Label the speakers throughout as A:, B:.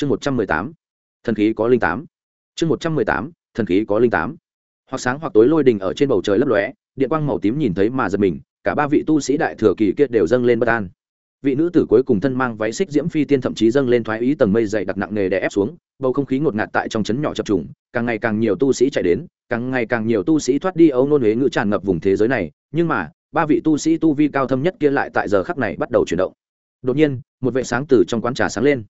A: chương một trăm mười tám, thần khí có linh tám. Chương một trăm mười tám, thần khí có linh tám. Hoặc sáng hoặc tối lôi đình ở trên bầu trời lấp lóe, điện quang màu tím nhìn thấy mà giật mình, cả ba vị tu sĩ đại thừa kỳ kia đều dâng lên bất an. Vị nữ tử cuối cùng thân mang váy xích diễm phi tiên thậm chí dâng lên thoái ý tầng mây dày đặc nặng nề đè ép xuống, bầu không khí ngột ngạt tại trong trấn nhỏ chập trùng, càng ngày càng nhiều tu sĩ chạy đến, càng ngày càng nhiều tu sĩ thoát đi âu nôn huế ngữ tràn ngập vùng thế giới này, nhưng mà, ba vị tu sĩ tu vi cao thâm nhất kia lại tại giờ khắc này bắt đầu chuyển động. Đột nhiên, một vệ sáng từ trong quán trà sáng lên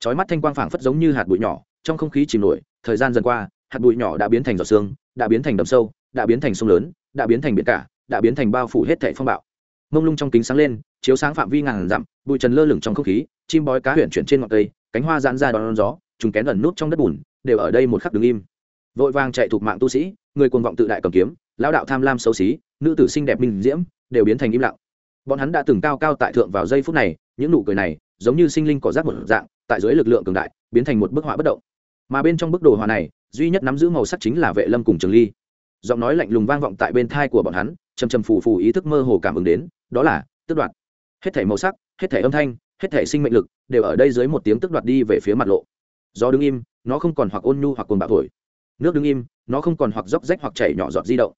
A: chói mắt thanh quang phảng phất giống như hạt bụi nhỏ, trong không khí chìm nổi, thời gian dần qua, hạt bụi nhỏ đã biến thành giọt xương đã biến thành đầm sâu, đã biến thành sông lớn, đã biến thành biển cả, đã biến thành bao phủ hết thảy phong bạo. Mông lung trong kính sáng lên, chiếu sáng phạm vi ngàn dặm, bụi trần lơ lửng trong không khí, chim bói cá huyện chuyển trên ngọn cây, cánh hoa giãn ra đón gió chúng kén ẩn nút trong đất bùn, đều ở đây một khắc đứng im. Vội vàng chạy thuộc mạng tu sĩ, người cuồng vọng tự đại cầm kiếm, lão đạo tham lam xấu xí, nữ tử xinh đẹp minh diễm, đều biến thành im lặng. Bọn hắn đã từng cao cao tại thượng vào giây phút này, những nụ cười này, giống như sinh linh cỏ rác một dạng tại dưới lực lượng cường đại, biến thành một bức họa bất động. Mà bên trong bức đồ họa này, duy nhất nắm giữ màu sắc chính là vệ lâm cùng trường ly. Giọng nói lạnh lùng vang vọng tại bên thai của bọn hắn, chầm chầm phù phù ý thức mơ hồ cảm ứng đến, đó là tức đoạt. Hết thể màu sắc, hết thể âm thanh, hết thể sinh mệnh lực, đều ở đây dưới một tiếng tức đoạt đi về phía mặt lộ. Do đứng im, nó không còn hoặc ôn nhu hoặc cồn bạo thổi. Nước đứng im, nó không còn hoặc róc rách hoặc chảy nhỏ giọt di động.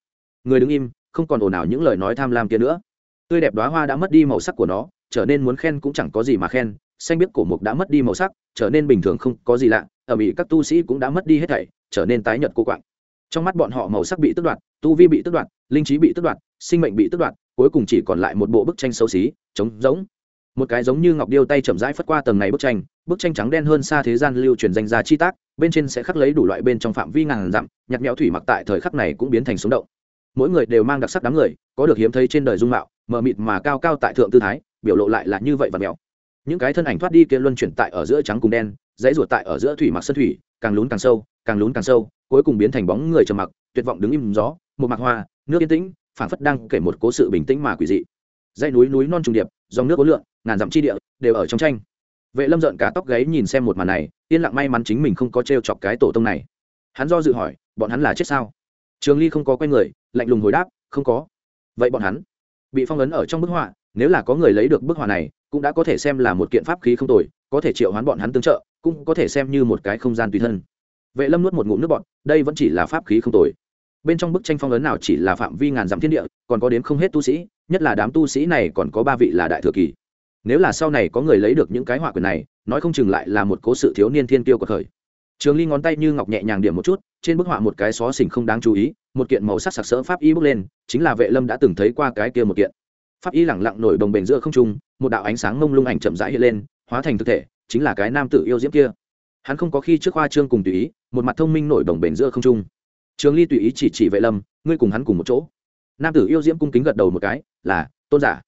A: Người đứng im, không còn ồn ào những lời nói tham lam kia nữa. Tươi đẹp đoá hoa đã mất đi màu sắc của nó, trở nên muốn khen cũng chẳng có gì mà khen xanh biết cổ mục đã mất đi màu sắc, trở nên bình thường không có gì lạ ở mỹ các tu sĩ cũng đã mất đi hết thảy, trở nên tái nhợt cô quạng. Trong mắt bọn họ màu sắc bị tước đoạt, tu vi bị tước đoạt, linh trí bị tước đoạt, sinh mệnh bị tước đoạt, cuối cùng chỉ còn lại một bộ bức tranh xấu xí, trống rỗng. Một cái giống như ngọc điêu tay chậm rãi phất qua tầng này bức tranh bức tranh trắng đen hơn xa thế gian lưu truyền danh gia chi tác, bên trên sẽ khắc lấy đủ loại bên trong phạm vi ngàn dặm nhặt nhẽo thủy mặc tại thời khắc này cũng biến thành sống động. Mỗi người đều mang đặc sắc đám người, có được hiếm thấy trên đời dung mạo, mờ mịt mà cao cao tại thượng tư thái, biểu lộ lại là như vậy và mèo những cái thân ảnh thoát đi kia luân chuyển tại ở giữa trắng cùng đen, dãy ruột tại ở giữa thủy mặc sân thủy, càng lún càng sâu, càng lún càng sâu, cuối cùng biến thành bóng người trầm mặc, tuyệt vọng đứng im gió, một mặc hoa, nước yên tĩnh, phảng phất đang kể một cố sự bình tĩnh mà quỷ dị. Dãy núi núi non trùng điệp, dòng nước ố lượn, ngàn dặm chi địa đều ở trong tranh. Vệ lâm giận cả tóc gáy nhìn xem một màn này, yên lặng may mắn chính mình không có t r e o chọc cái tổ tông này. Hắn do dự hỏi, bọn hắn là chết sao? Trường ly không có quay người, lạnh lùng hồi đáp, không có. Vậy bọn hắn bị phong ấn ở trong bức họa, nếu là có người lấy được bức họa này cũng đã có thể xem là một kiện pháp khí không tồi, có thể triệu hoán bọn hắn tương trợ, cũng có thể xem như một cái không gian tùy thân. Vệ lâm nuốt một ngụm nước bọn đây vẫn chỉ là pháp khí không tồi. Bên trong bức tranh phong ấn nào chỉ là phạm vi ngàn dặm thiên địa, còn có đến không hết tu sĩ, nhất là đám tu sĩ này còn có ba vị là đại thừa kỳ. Nếu là sau này có người lấy được những cái họa quyền này, nói không chừng lại là một cố sự thiếu niên thiên tiêu của thời. trường ly ngón tay như ngọc nhẹ nhàng điểm một chút, trên bức họa một cái xó xỉnh không đáng chú ý, một kiện màu sắc sặc sỡ pháp y bước lên, chính là vệ lâm đã từng thấy qua cái kia một kiện pháp y lẳng lặng nổi đồng bền giữa không trung, một đạo ánh sáng mông lung ảnh chậm rãi hiện lên, hóa thành thực thể, chính là cái nam tử yêu diễm kia. Hắn không có khi trước khoa trương cùng tùy ý, một mặt thông minh nổi đồng bền giữa không trung. Trường ly tùy ý chỉ chỉ vệ lâm, ngươi cùng hắn cùng một chỗ. Nam tử yêu diễm cung kính gật đầu một cái, là, tôn giả.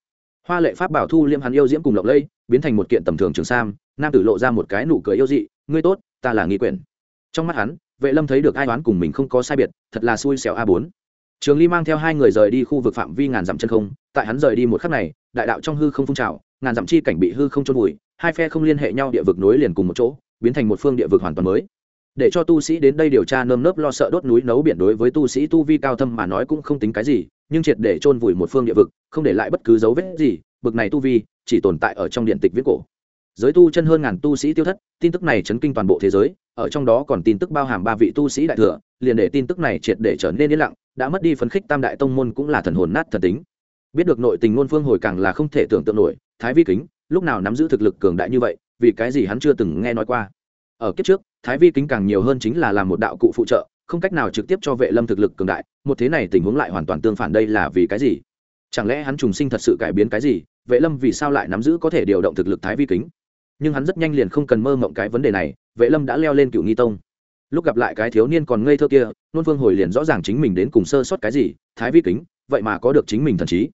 A: Hoa lệ pháp bảo thu liêm hắn yêu diễm cùng lộng lây biến thành một kiện tầm thường trường sam, nam tử lộ ra một cái nụ cười yêu dị, ngươi tốt, ta là nghi quyển. Trong mắt hắn, vệ lâm thấy được ai đoán cùng mình không có sai biệt, thật là xui xẻo a bốn. Trường ly mang theo hai người rời đi khu vực phạm vi ngàn dặm chân không tại hắn rời đi một khắc này, đại đạo trong hư không phun trào, ngàn dặm chi cảnh bị hư không trôn vùi, hai phe không liên hệ nhau địa vực nối liền cùng một chỗ, biến thành một phương địa vực hoàn toàn mới. Để cho tu sĩ đến đây điều tra nơm nớp lo sợ đốt núi nấu biển đối với tu sĩ tu vi cao thâm mà nói cũng không tính cái gì, nhưng triệt để chôn vùi một phương địa vực, không để lại bất cứ dấu vết gì bực này tu vi chỉ tồn tại ở trong điện tịch viết cổ. Giới tu chân hơn ngàn tu sĩ tiêu thất, tin tức này chấn kinh toàn bộ thế giới, ở trong đó còn tin tức bao hàm ba vị tu sĩ đại thừa, liền để tin tức này triệt để trở nên yên lặng, đã mất đi phấn khích tam đại tông môn cũng là thần hồn nát thần tính biết được nội tình ngôn phương hồi càng là không thể tưởng tượng nổi, thái vi kính, lúc nào nắm giữ thực lực cường đại như vậy, vì cái gì hắn chưa từng nghe nói qua? Ở kiếp trước, thái vi kính càng nhiều hơn chính là làm một đạo cụ phụ trợ, không cách nào trực tiếp cho vệ lâm thực lực cường đại, một thế này tình huống lại hoàn toàn tương phản đây là vì cái gì? Chẳng lẽ hắn trùng sinh thật sự cải biến cái gì? Vệ lâm vì sao lại nắm giữ có thể điều động thực lực thái vi kính? Nhưng hắn rất nhanh liền không cần mơ mộng cái vấn đề này, vệ lâm đã leo lên cựu nghi tông. Lúc gặp lại cái thiếu niên còn ngây thơ kia, nôn vương hồi liền rõ ràng chính mình đến cùng sơ sót cái gì, thái vi kính, vậy mà có được chính mình thần trí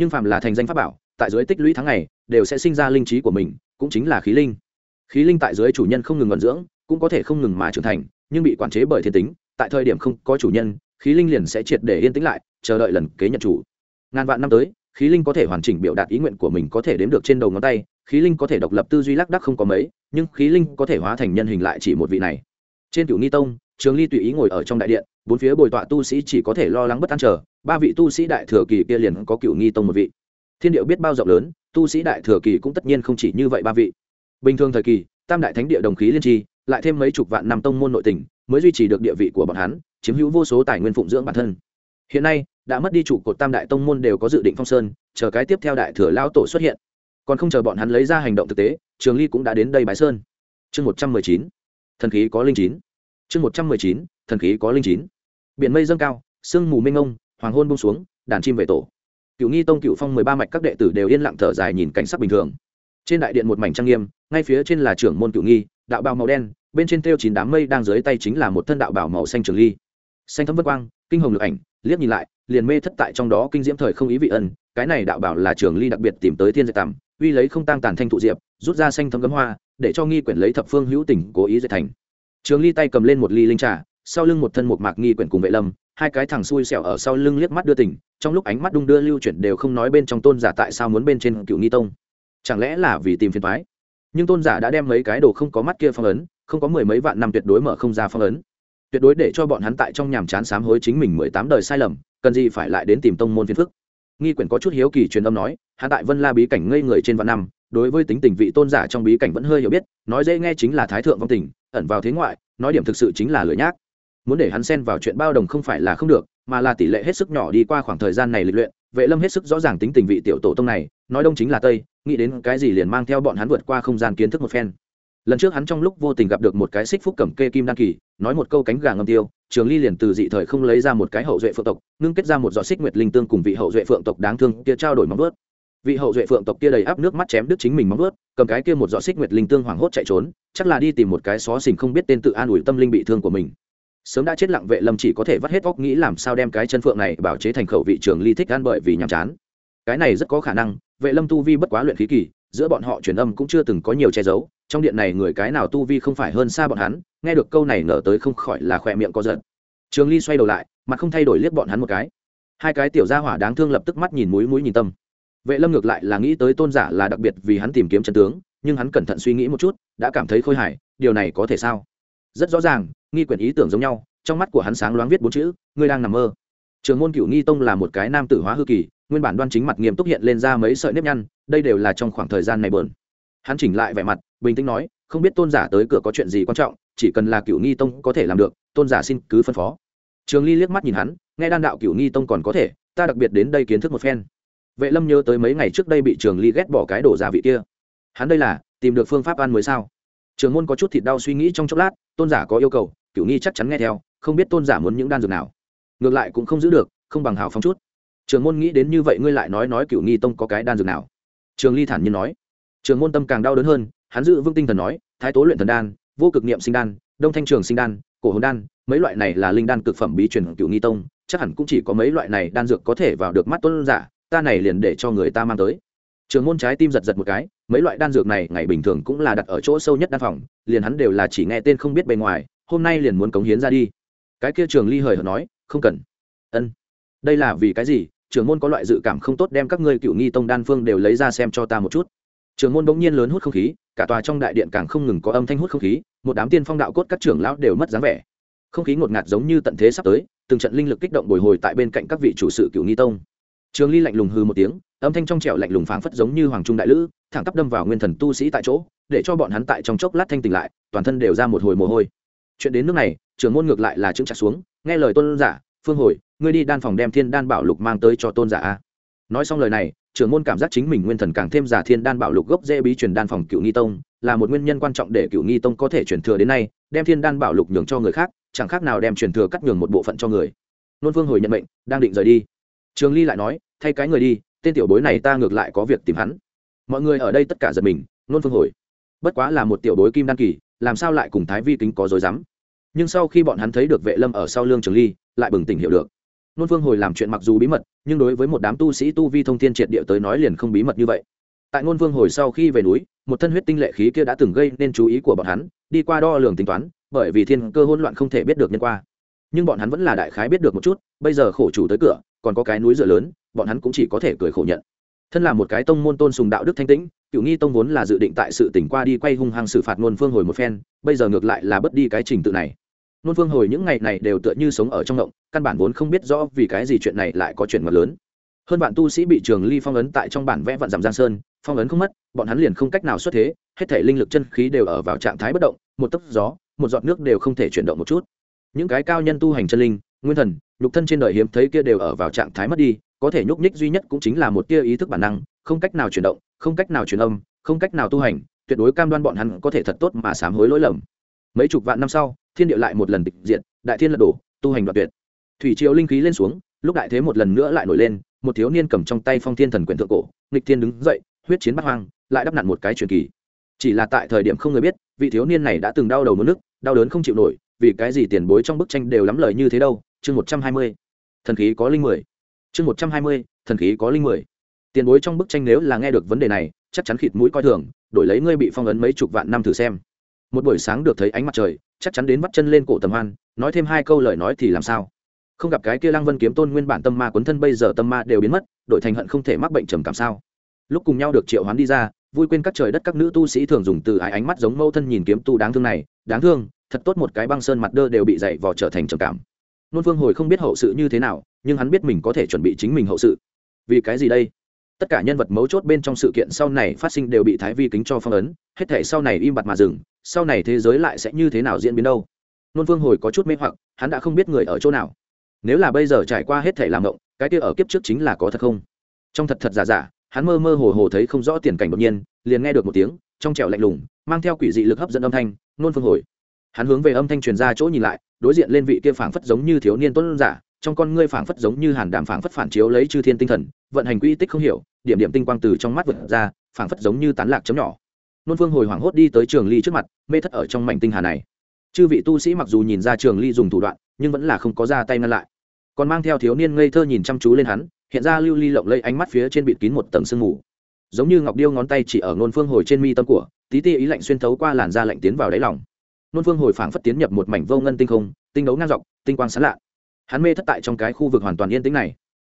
A: nhưng phạm là thành danh pháp bảo, tại dưới tích lũy tháng ngày, đều sẽ sinh ra linh trí của mình, cũng chính là khí linh. Khí linh tại dưới chủ nhân không ngừng vận dưỡng, cũng có thể không ngừng mà trưởng thành, nhưng bị quản chế bởi thiên tính, tại thời điểm không có chủ nhân, khí linh liền sẽ triệt để yên tĩnh lại, chờ đợi lần kế nhận chủ. Ngàn vạn năm tới, khí linh có thể hoàn chỉnh biểu đạt ý nguyện của mình có thể đếm được trên đầu ngón tay, khí linh có thể độc lập tư duy lác đắc không có mấy, nhưng khí linh có thể hóa thành nhân hình lại chỉ một vị này. Trên cửu ni tông, trường ly tùy ý ngồi ở trong đại điện, bốn phía bồi tọa tu sĩ chỉ có thể lo lắng bất an chờ ba vị tu sĩ đại thừa kỳ kia liền có cửu nghi tông một vị. Thiên điệu biết bao rộng lớn, tu sĩ đại thừa kỳ cũng tất nhiên không chỉ như vậy ba vị. Bình thường thời kỳ, tam đại thánh địa đồng khí liên tri, lại thêm mấy chục vạn năm tông môn nội tình, mới duy trì được địa vị của bọn hắn, chiếm hữu vô số tài nguyên phụng dưỡng bản thân. Hiện nay, đã mất đi trụ cột tam đại tông môn đều có dự định phong sơn, chờ cái tiếp theo đại thừa lao tổ xuất hiện. Còn không chờ bọn hắn lấy ra hành động thực tế, trường ly cũng đã đến đây bái sơn. Chương một trăm mười chín, thần khí có linh chín. Chương một trăm mười chín, thần khí có linh chín. Biển mây dâng cao, sương mù mênh ngông hoàng hôn bung xuống, đàn chim về tổ. Cựu nghi tông, cựu phong mười ba mạch các đệ tử đều yên lặng thở dài nhìn cảnh sắc bình thường. Trên đại điện một mảnh trang nghiêm, ngay phía trên là trưởng môn cựu nghi, đạo bào màu đen, bên trên theo chín đám mây đang dưới tay chính là một thân đạo bảo màu xanh trường ly. Xanh thấm vất quang, kinh hồng lực ảnh, liếc nhìn lại, liền mê thất tại trong đó kinh diễm thời không ý vị ân, cái này đạo bảo là trường ly đặc biệt tìm tới thiên dạy tằm, uy lấy không tăng tàn thanh thụ diệp, rút ra xanh thấm cấm hoa, để cho nghi quyển lấy thập phương hữu tình cố ý dạy thành. Trường ly tay cầm lên một ly linh trà sau lưng một thân một mạc nghi quyển cùng vệ lâm, hai cái thằng xui xẻo ở sau lưng liếc mắt đưa tỉnh trong lúc ánh mắt đung đưa lưu chuyển đều không nói bên trong tôn giả tại sao muốn bên trên cựu nghi tông. Chẳng lẽ là vì tìm phiền thoái nhưng tôn giả đã đem mấy cái đồ không có mắt kia phong ấn, không có mười mấy vạn năm tuyệt đối mở không ra phong ấn. Tuyệt đối để cho bọn hắn tại trong nhàm chán sám hối chính mình mười tám đời sai lầm, cần gì phải lại đến tìm tông môn phiền phức? Nghi quyển có chút hiếu kỳ truyền âm nói, hắn tại vân la bí cảnh ngây người trên vạn năm, đối với tính tình vị tôn giả trong bí cảnh vẫn hơi hiểu biết, nói dễ nghe chính là thái thượng vong tình, ẩn vào thế ngoại, nói điểm thực sự chính là lười nhác muốn để hắn xen vào chuyện bao đồng không phải là không được, mà là tỷ lệ hết sức nhỏ đi qua khoảng thời gian này lịch luyện, vệ lâm hết sức rõ ràng tính tình vị tiểu tổ tông này, nói đông chính là tây, nghĩ đến cái gì liền mang theo bọn hắn vượt qua không gian kiến thức một phen. Lần trước hắn trong lúc vô tình gặp được một cái xích phúc cầm kê kim đan kỳ, nói một câu cánh gà ngâm tiêu, trường ly liền từ dị thời không lấy ra một cái hậu duệ phượng tộc, ngưng kết ra một giọt xích nguyệt linh tương cùng vị hậu duệ phượng tộc đáng thương kia trao đổi móng vớt vị hậu duệ phượng tộc kia đầy áp nước mắt chém đứt chính mình móng vớt cầm cái kia một giọt xích nguyệt linh tương hoảng hốt chạy trốn, chắc là đi tìm một cái xó xỉnh không biết tên tự an ủi tâm linh bị thương của mình sớm đã chết lặng vệ lâm chỉ có thể vắt hết óc nghĩ làm sao đem cái chân phượng này bảo chế thành khẩu vị trường ly thích ăn bởi vì nhàm chán. Cái này rất có khả năng, vệ lâm tu vi bất quá luyện khí kỳ, giữa bọn họ truyền âm cũng chưa từng có nhiều che giấu, trong điện này người cái nào tu vi không phải hơn xa bọn hắn, nghe được câu này nở tới không khỏi là khỏe miệng có giận trường ly xoay đầu lại mặt không thay đổi liếc bọn hắn một cái. Hai cái tiểu gia hỏa đáng thương lập tức mắt nhìn mũi mũi nhìn tâm. Vệ lâm ngược lại là nghĩ tới tôn giả là đặc biệt vì hắn tìm kiếm chân tướng, nhưng hắn cẩn thận suy nghĩ một chút, đã cảm thấy khôi hài, điều này có thể sao? Rất rõ ràng nghi quyển ý tưởng giống nhau, trong mắt của hắn sáng loáng viết bốn chữ, ngươi đang nằm mơ. Trường môn cựu nghi tông là một cái nam tử hóa hư kỳ, nguyên bản đoan chính mặt nghiêm túc hiện lên ra mấy sợi nếp nhăn, đây đều là trong khoảng thời gian này bờn. Hắn chỉnh lại vẻ mặt, bình tĩnh nói, không biết tôn giả tới cửa có chuyện gì quan trọng, chỉ cần là cựu nghi tông có thể làm được, tôn giả xin cứ phân phó. Trường ly liếc mắt nhìn hắn, nghe đan đạo cựu nghi tông còn có thể, ta đặc biệt đến đây kiến thức một phen. Vệ lâm nhớ tới mấy ngày trước đây bị trường ly ghét bỏ cái đổ giả vị kia. Hắn đây là, tìm được phương pháp ăn mới sao? Trường môn có chút thịt đau suy nghĩ trong chốc lát, tôn giả có yêu cầu cựu nghi chắc chắn nghe theo, không biết tôn giả muốn những đan dược nào. Ngược lại cũng không giữ được, không bằng hào phóng chút. Trường môn nghĩ đến như vậy ngươi lại nói nói cựu nghi tông có cái đan dược nào? Trường ly thản nhiên nói. Trường môn tâm càng đau đớn hơn, hắn giữ vững tinh thần nói, thái tố luyện thần đan, vô cực niệm sinh đan, đông thanh trường sinh đan, cổ hồn đan, mấy loại này là linh đan cực phẩm bí truyền cựu nghi tông, chắc hẳn cũng chỉ có mấy loại này đan dược có thể vào được mắt tôn giả, ta này liền để cho người ta mang tới. Trường môn trái tim giật giật một cái, mấy loại đan dược này ngày bình thường cũng là đặt ở chỗ sâu nhất đan phòng, liền hắn đều là chỉ nghe tên không biết bề ngoài hôm nay liền muốn cống hiến ra đi. Cái kia trường ly hời hợt nói, không cần. Ân. Đây là vì cái gì? Trường môn có loại dự cảm không tốt đem các ngươi cựu nghi tông đan phương đều lấy ra xem cho ta một chút. Trường môn bỗng nhiên lớn hút không khí, cả tòa trong đại điện càng không ngừng có âm thanh hút không khí, một đám tiên phong đạo cốt các trưởng lão đều mất dáng vẻ. Không khí ngột ngạt giống như tận thế sắp tới, từng trận linh lực kích động bồi hồi tại bên cạnh các vị chủ sự cựu nghi tông. Trường ly lạnh lùng hư một tiếng, âm thanh trong trẻo lạnh lùng phảng phất giống như hoàng trung đại lữ, thẳng tắp đâm vào nguyên thần tu sĩ tại chỗ, để cho bọn hắn tại trong chốc lát thanh tỉnh lại, toàn thân đều ra một hồi mồ hôi chuyện đến nước này, trưởng môn ngược lại là chứng chặt xuống. Nghe lời tôn giả, phương hồi, ngươi đi đan phòng đem thiên đan bảo lục mang tới cho tôn giả a. Nói xong lời này, trưởng môn cảm giác chính mình nguyên thần càng thêm giả thiên đan bảo lục gốc dễ bí truyền đan phòng cựu nghi tông, là một nguyên nhân quan trọng để cựu nghi tông có thể truyền thừa đến nay, đem thiên đan bảo lục nhường cho người khác, chẳng khác nào đem truyền thừa cắt nhường một bộ phận cho người. Nôn phương hồi nhận mệnh, đang định rời đi. Trường ly lại nói, thay cái người đi, tên tiểu bối này ta ngược lại có việc tìm hắn. Mọi người ở đây tất cả giật mình, nôn phương hồi. Bất quá là một tiểu bối kim đan kỳ, làm sao lại cùng thái vi kính có dối rắm? Nhưng sau khi bọn hắn thấy được vệ lâm ở sau lương trường ly, lại bừng tỉnh hiểu được. Nôn phương hồi làm chuyện mặc dù bí mật, nhưng đối với một đám tu sĩ tu vi thông thiên triệt địa tới nói liền không bí mật như vậy. Tại ngôn vương hồi sau khi về núi, một thân huyết tinh lệ khí kia đã từng gây nên chú ý của bọn hắn, đi qua đo lường tính toán, bởi vì thiên cơ hỗn loạn không thể biết được nhân qua. Nhưng bọn hắn vẫn là đại khái biết được một chút, bây giờ khổ chủ tới cửa, còn có cái núi dựa lớn, bọn hắn cũng chỉ có thể cười khổ nhận. Thân là một cái tông môn tôn sùng đạo đức thanh tĩnh cựu nghi tông vốn là dự định tại sự tỉnh qua đi quay hung hăng xử phạt Nôn phương hồi một phen, bây giờ ngược lại là bất đi cái trình tự này. Nôn phương hồi những ngày này đều tựa như sống ở trong động, căn bản vốn không biết rõ vì cái gì chuyện này lại có chuyện mật lớn. Hơn bạn tu sĩ bị trường ly phong ấn tại trong bản vẽ vạn dặm giang sơn, phong ấn không mất, bọn hắn liền không cách nào xuất thế, hết thể linh lực chân khí đều ở vào trạng thái bất động, một tấc gió, một giọt nước đều không thể chuyển động một chút. Những cái cao nhân tu hành chân linh, nguyên thần, nhục thân trên đời hiếm thấy kia đều ở vào trạng thái mất đi, có thể nhúc nhích duy nhất cũng chính là một tia ý thức bản năng, không cách nào chuyển động không cách nào truyền âm, không cách nào tu hành, tuyệt đối cam đoan bọn hắn có thể thật tốt mà sám hối lỗi lầm. Mấy chục vạn năm sau, thiên địa lại một lần tịch diện đại thiên lật đổ, tu hành đoạt tuyệt. Thủy triều linh khí lên xuống, lúc đại thế một lần nữa lại nổi lên, một thiếu niên cầm trong tay phong thiên thần quyển thượng cổ, nghịch thiên đứng dậy, huyết chiến bắt hoang, lại đắp nặn một cái truyền kỳ. Chỉ là tại thời điểm không người biết, vị thiếu niên này đã từng đau đầu mất nước, đau đớn không chịu nổi, vì cái gì tiền bối trong bức tranh đều lắm lời như thế đâu? Chương một trăm hai mươi, thần khí có linh mười. Chương một trăm hai mươi, thần khí có linh mười tiền bối trong bức tranh nếu là nghe được vấn đề này, chắc chắn khịt mũi coi thường, đổi lấy ngươi bị phong ấn mấy chục vạn năm thử xem. Một buổi sáng được thấy ánh mặt trời, chắc chắn đến bắt chân lên cổ tầm hoan, nói thêm hai câu lời nói thì làm sao? Không gặp cái kia lăng vân kiếm tôn nguyên bản tâm ma quấn thân bây giờ tâm ma đều biến mất, đổi thành hận không thể mắc bệnh trầm cảm sao? Lúc cùng nhau được triệu hoán đi ra, vui quên các trời đất các nữ tu sĩ thường dùng từ ái ánh mắt giống mâu thân nhìn kiếm tu đáng thương này, đáng thương, thật tốt một cái băng sơn mặt đơ đều bị dậy vò trở thành trầm cảm. Nôn phương hồi không biết hậu sự như thế nào, nhưng hắn biết mình có thể chuẩn bị chính mình hậu sự. Vì cái gì đây? Tất cả nhân vật mấu chốt bên trong sự kiện sau này phát sinh đều bị thái vi kính cho phong ấn, hết thể sau này im bặt mà dừng, sau này thế giới lại sẽ như thế nào diễn biến đâu? Nôn phương hồi có chút mê hoặc, hắn đã không biết người ở chỗ nào. Nếu là bây giờ trải qua hết thể làm động cái kia ở kiếp trước chính là có thật không? Trong thật thật giả giả, hắn mơ mơ hồ hồ thấy không rõ tiền cảnh đột nhiên, liền nghe được một tiếng, trong trẻo lạnh lùng, mang theo quỷ dị lực hấp dẫn âm thanh, nôn phương hồi. Hắn hướng về âm thanh truyền ra chỗ nhìn lại, đối diện lên vị kia phảng phất giống như thiếu niên tuấn giả, trong con ngươi phảng phất giống như hàn đàm phảng phất phản chiếu lấy chư thiên tinh thần vận hành quy tích không hiểu, điểm điểm tinh quang từ trong mắt vượt ra, phảng phất giống như tán lạc chấm nhỏ. Nôn phương hồi hoảng hốt đi tới trường ly trước mặt, mê thất ở trong mảnh tinh hà này. Chư vị tu sĩ mặc dù nhìn ra trường ly dùng thủ đoạn, nhưng vẫn là không có ra tay ngăn lại. Còn mang theo thiếu niên ngây thơ nhìn chăm chú lên hắn, hiện ra lưu ly lộng lây ánh mắt phía trên bịt kín một tầng sương mù. Giống như ngọc điêu ngón tay chỉ ở nôn phương hồi trên mi tâm của, tí ti ý lạnh xuyên thấu qua làn da lạnh tiến vào đáy lòng. Nôn phương hồi phảng phất tiến nhập một mảnh vô ngân tinh không, tinh đấu ngang dọc, tinh quang sán lạ. Hắn mê thất tại trong cái khu vực hoàn toàn yên tĩnh này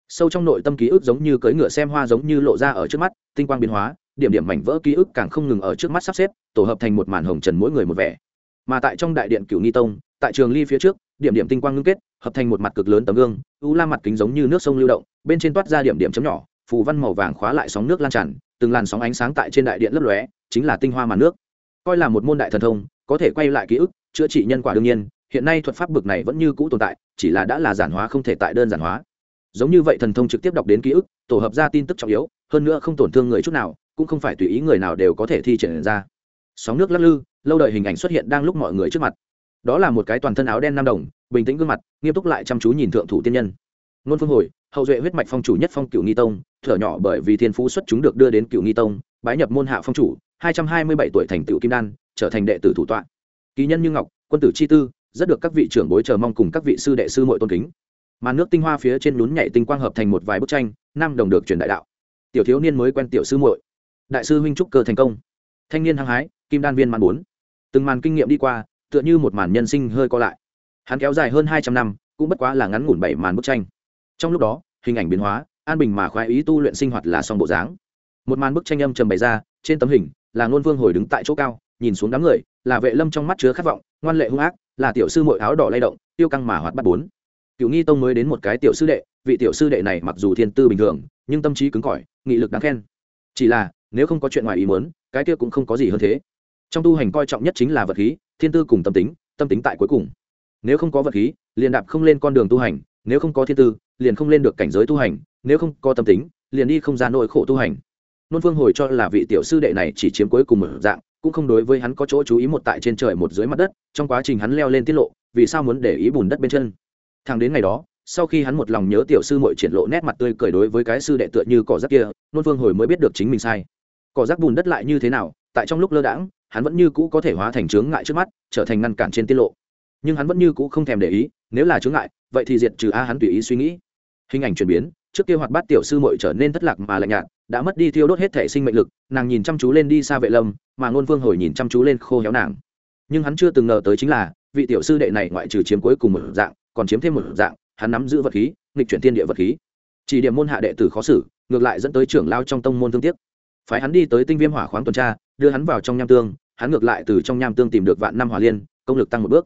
A: sâu trong nội tâm ký ức giống như cưỡi ngựa xem hoa giống như lộ ra ở trước mắt, tinh quang biến hóa, điểm điểm mảnh vỡ ký ức càng không ngừng ở trước mắt sắp xếp, tổ hợp thành một màn hồng trần mỗi người một vẻ. Mà tại trong đại điện cửu nghi tông, tại trường ly phía trước, điểm điểm tinh quang ngưng kết, hợp thành một mặt cực lớn tấm gương, u la mặt kính giống như nước sông lưu động, bên trên toát ra điểm điểm chấm nhỏ, phù văn màu vàng khóa lại sóng nước lan tràn, từng làn sóng ánh sáng tại trên đại điện lấp lóe, chính là tinh hoa màn nước. Coi là một môn đại thần thông, có thể quay lại ký ức, chữa trị nhân quả đương nhiên, hiện nay thuật pháp bực này vẫn như cũ tồn tại, chỉ là đã là giản hóa không thể tại đơn giản hóa giống như vậy thần thông trực tiếp đọc đến ký ức, tổ hợp ra tin tức trọng yếu, hơn nữa không tổn thương người chút nào, cũng không phải tùy ý người nào đều có thể thi triển ra. Sóng nước lắc lư, lâu đợi hình ảnh xuất hiện đang lúc mọi người trước mặt. Đó là một cái toàn thân áo đen nam đồng, bình tĩnh gương mặt, nghiêm túc lại chăm chú nhìn thượng thủ tiên nhân. Nôn phương hồi, hậu duệ huyết mạch phong chủ nhất phong cựu nghi tông, thở nhỏ bởi vì thiên phú xuất chúng được đưa đến cựu nghi tông, bái nhập môn hạ phong chủ, hai trăm hai mươi bảy tuổi thành tựu kim đan, trở thành đệ tử thủ tọa. Kỳ nhân như ngọc, quân tử chi tư, rất được các vị trưởng bối chờ mong cùng các vị sư đệ sư mọi tôn kính mà nước tinh hoa phía trên lún nhảy tinh quang hợp thành một vài bức tranh nam đồng được truyền đại đạo. Tiểu thiếu niên mới quen tiểu sư muội. Đại sư huynh trúc cơ thành công. Thanh niên hăng hái, kim đan viên màn bốn. Từng màn kinh nghiệm đi qua, tựa như một màn nhân sinh hơi co lại. Hắn kéo dài hơn hai trăm năm, cũng bất quá là ngắn ngủn bảy màn bức tranh. Trong lúc đó, hình ảnh biến hóa, an bình mà khoái ý tu luyện sinh hoạt là xong bộ dáng. Một màn bức tranh âm trầm bày ra, trên tấm hình, là ngôn vương hồi đứng tại chỗ cao, nhìn xuống đám người, là vệ lâm trong mắt chứa khát vọng, ngoan lệ hung ác, là tiểu sư mội áo đỏ lay động, tiêu căng mà hoạt bắt bốn cựu nghi tông mới đến một cái tiểu sư đệ, vị tiểu sư đệ này mặc dù thiên tư bình thường, nhưng tâm trí cứng cỏi, nghị lực đáng khen. Chỉ là, nếu không có chuyện ngoài ý muốn, cái kia cũng không có gì hơn thế. Trong tu hành coi trọng nhất chính là vật khí, thiên tư cùng tâm tính tâm tính tại cuối cùng. Nếu không có vật khí, liền đạp không lên con đường tu hành, nếu không có thiên tư, liền không lên được cảnh giới tu hành, nếu không có tâm tính, liền đi không ra nỗi khổ tu hành. Nôn phương hồi cho là vị tiểu sư đệ này chỉ chiếm cuối cùng một dạng, cũng không đối với hắn có chỗ chú ý một tại trên trời một dưới mặt đất, trong quá trình hắn leo lên tiết lộ, vì sao muốn để ý bùn đất bên chân thằng đến ngày đó, sau khi hắn một lòng nhớ tiểu sư mội triển lộ nét mặt tươi cười đối với cái sư đệ tựa như cỏ rác kia, nôn phương hồi mới biết được chính mình sai. Cỏ rác bùn đất lại như thế nào, tại trong lúc lơ đãng, hắn vẫn như cũ có thể hóa thành chướng ngại trước mắt, trở thành ngăn cản trên tiết lộ. Nhưng hắn vẫn như cũ không thèm để ý, nếu là chướng ngại, vậy thì diệt trừ a hắn tùy ý suy nghĩ. Hình ảnh chuyển biến, trước kia hoạt bát tiểu sư mội trở nên thất lạc mà lạnh nhạt, đã mất đi thiêu đốt hết thể sinh mệnh lực, nàng nhìn chăm chú lên đi xa vệ lâm, mà ngôn vương hồi nhìn chăm chú lên khô héo nàng. Nhưng hắn chưa từng ngờ tới chính là, vị tiểu sư đệ này ngoại trừ chiếm cuối cùng một dạng còn chiếm thêm một dạng, hắn nắm giữ vật khí, nghịch chuyển thiên địa vật khí. Chỉ điểm môn hạ đệ tử khó xử, ngược lại dẫn tới trưởng lao trong tông môn thương tiếc. Phái hắn đi tới tinh viêm hỏa khoáng tuần tra, đưa hắn vào trong nham tương, hắn ngược lại từ trong nham tương tìm được vạn năm hỏa liên, công lực tăng một bước.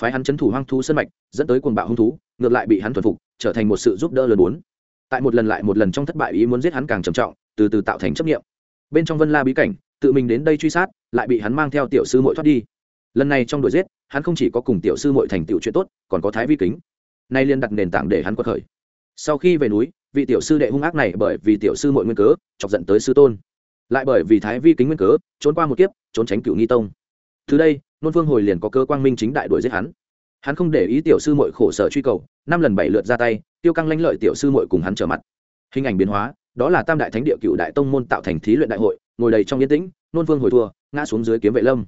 A: Phái hắn chấn thủ hoang thú sân mạch, dẫn tới cuồng bạo hung thú, ngược lại bị hắn thuần phục, trở thành một sự giúp đỡ lớn bốn. Tại một lần lại một lần trong thất bại ý muốn giết hắn càng trầm trọng, từ từ tạo thành chấp nghiệm bên trong vân la bí cảnh, tự mình đến đây truy sát, lại bị hắn mang theo tiểu sư mội thoát đi lần này trong đuổi giết, hắn không chỉ có cùng tiểu sư mội thành tiểu chuyện tốt, còn có thái vi kính. Nay liên đặt nền tảng để hắn quật khởi. Sau khi về núi, vị tiểu sư đệ hung ác này bởi vì tiểu sư mội nguyên cớ, chọc giận tới sư tôn. Lại bởi vì thái vi kính nguyên cớ, trốn qua một kiếp, trốn tránh cựu nghi tông. Từ đây, nôn phương hồi liền có cơ quang minh chính đại đuổi giết hắn. Hắn không để ý tiểu sư mội khổ sở truy cầu, năm lần bảy lượt ra tay, tiêu căng lanh lợi tiểu sư mội cùng hắn trở mặt. Hình ảnh biến hóa, đó là tam đại thánh địa cựu đại tông môn tạo thành thí luyện đại hội, ngồi đầy trong yên tĩnh, nôn phương hồi thua, ngã xuống dưới kiếm vệ lâm.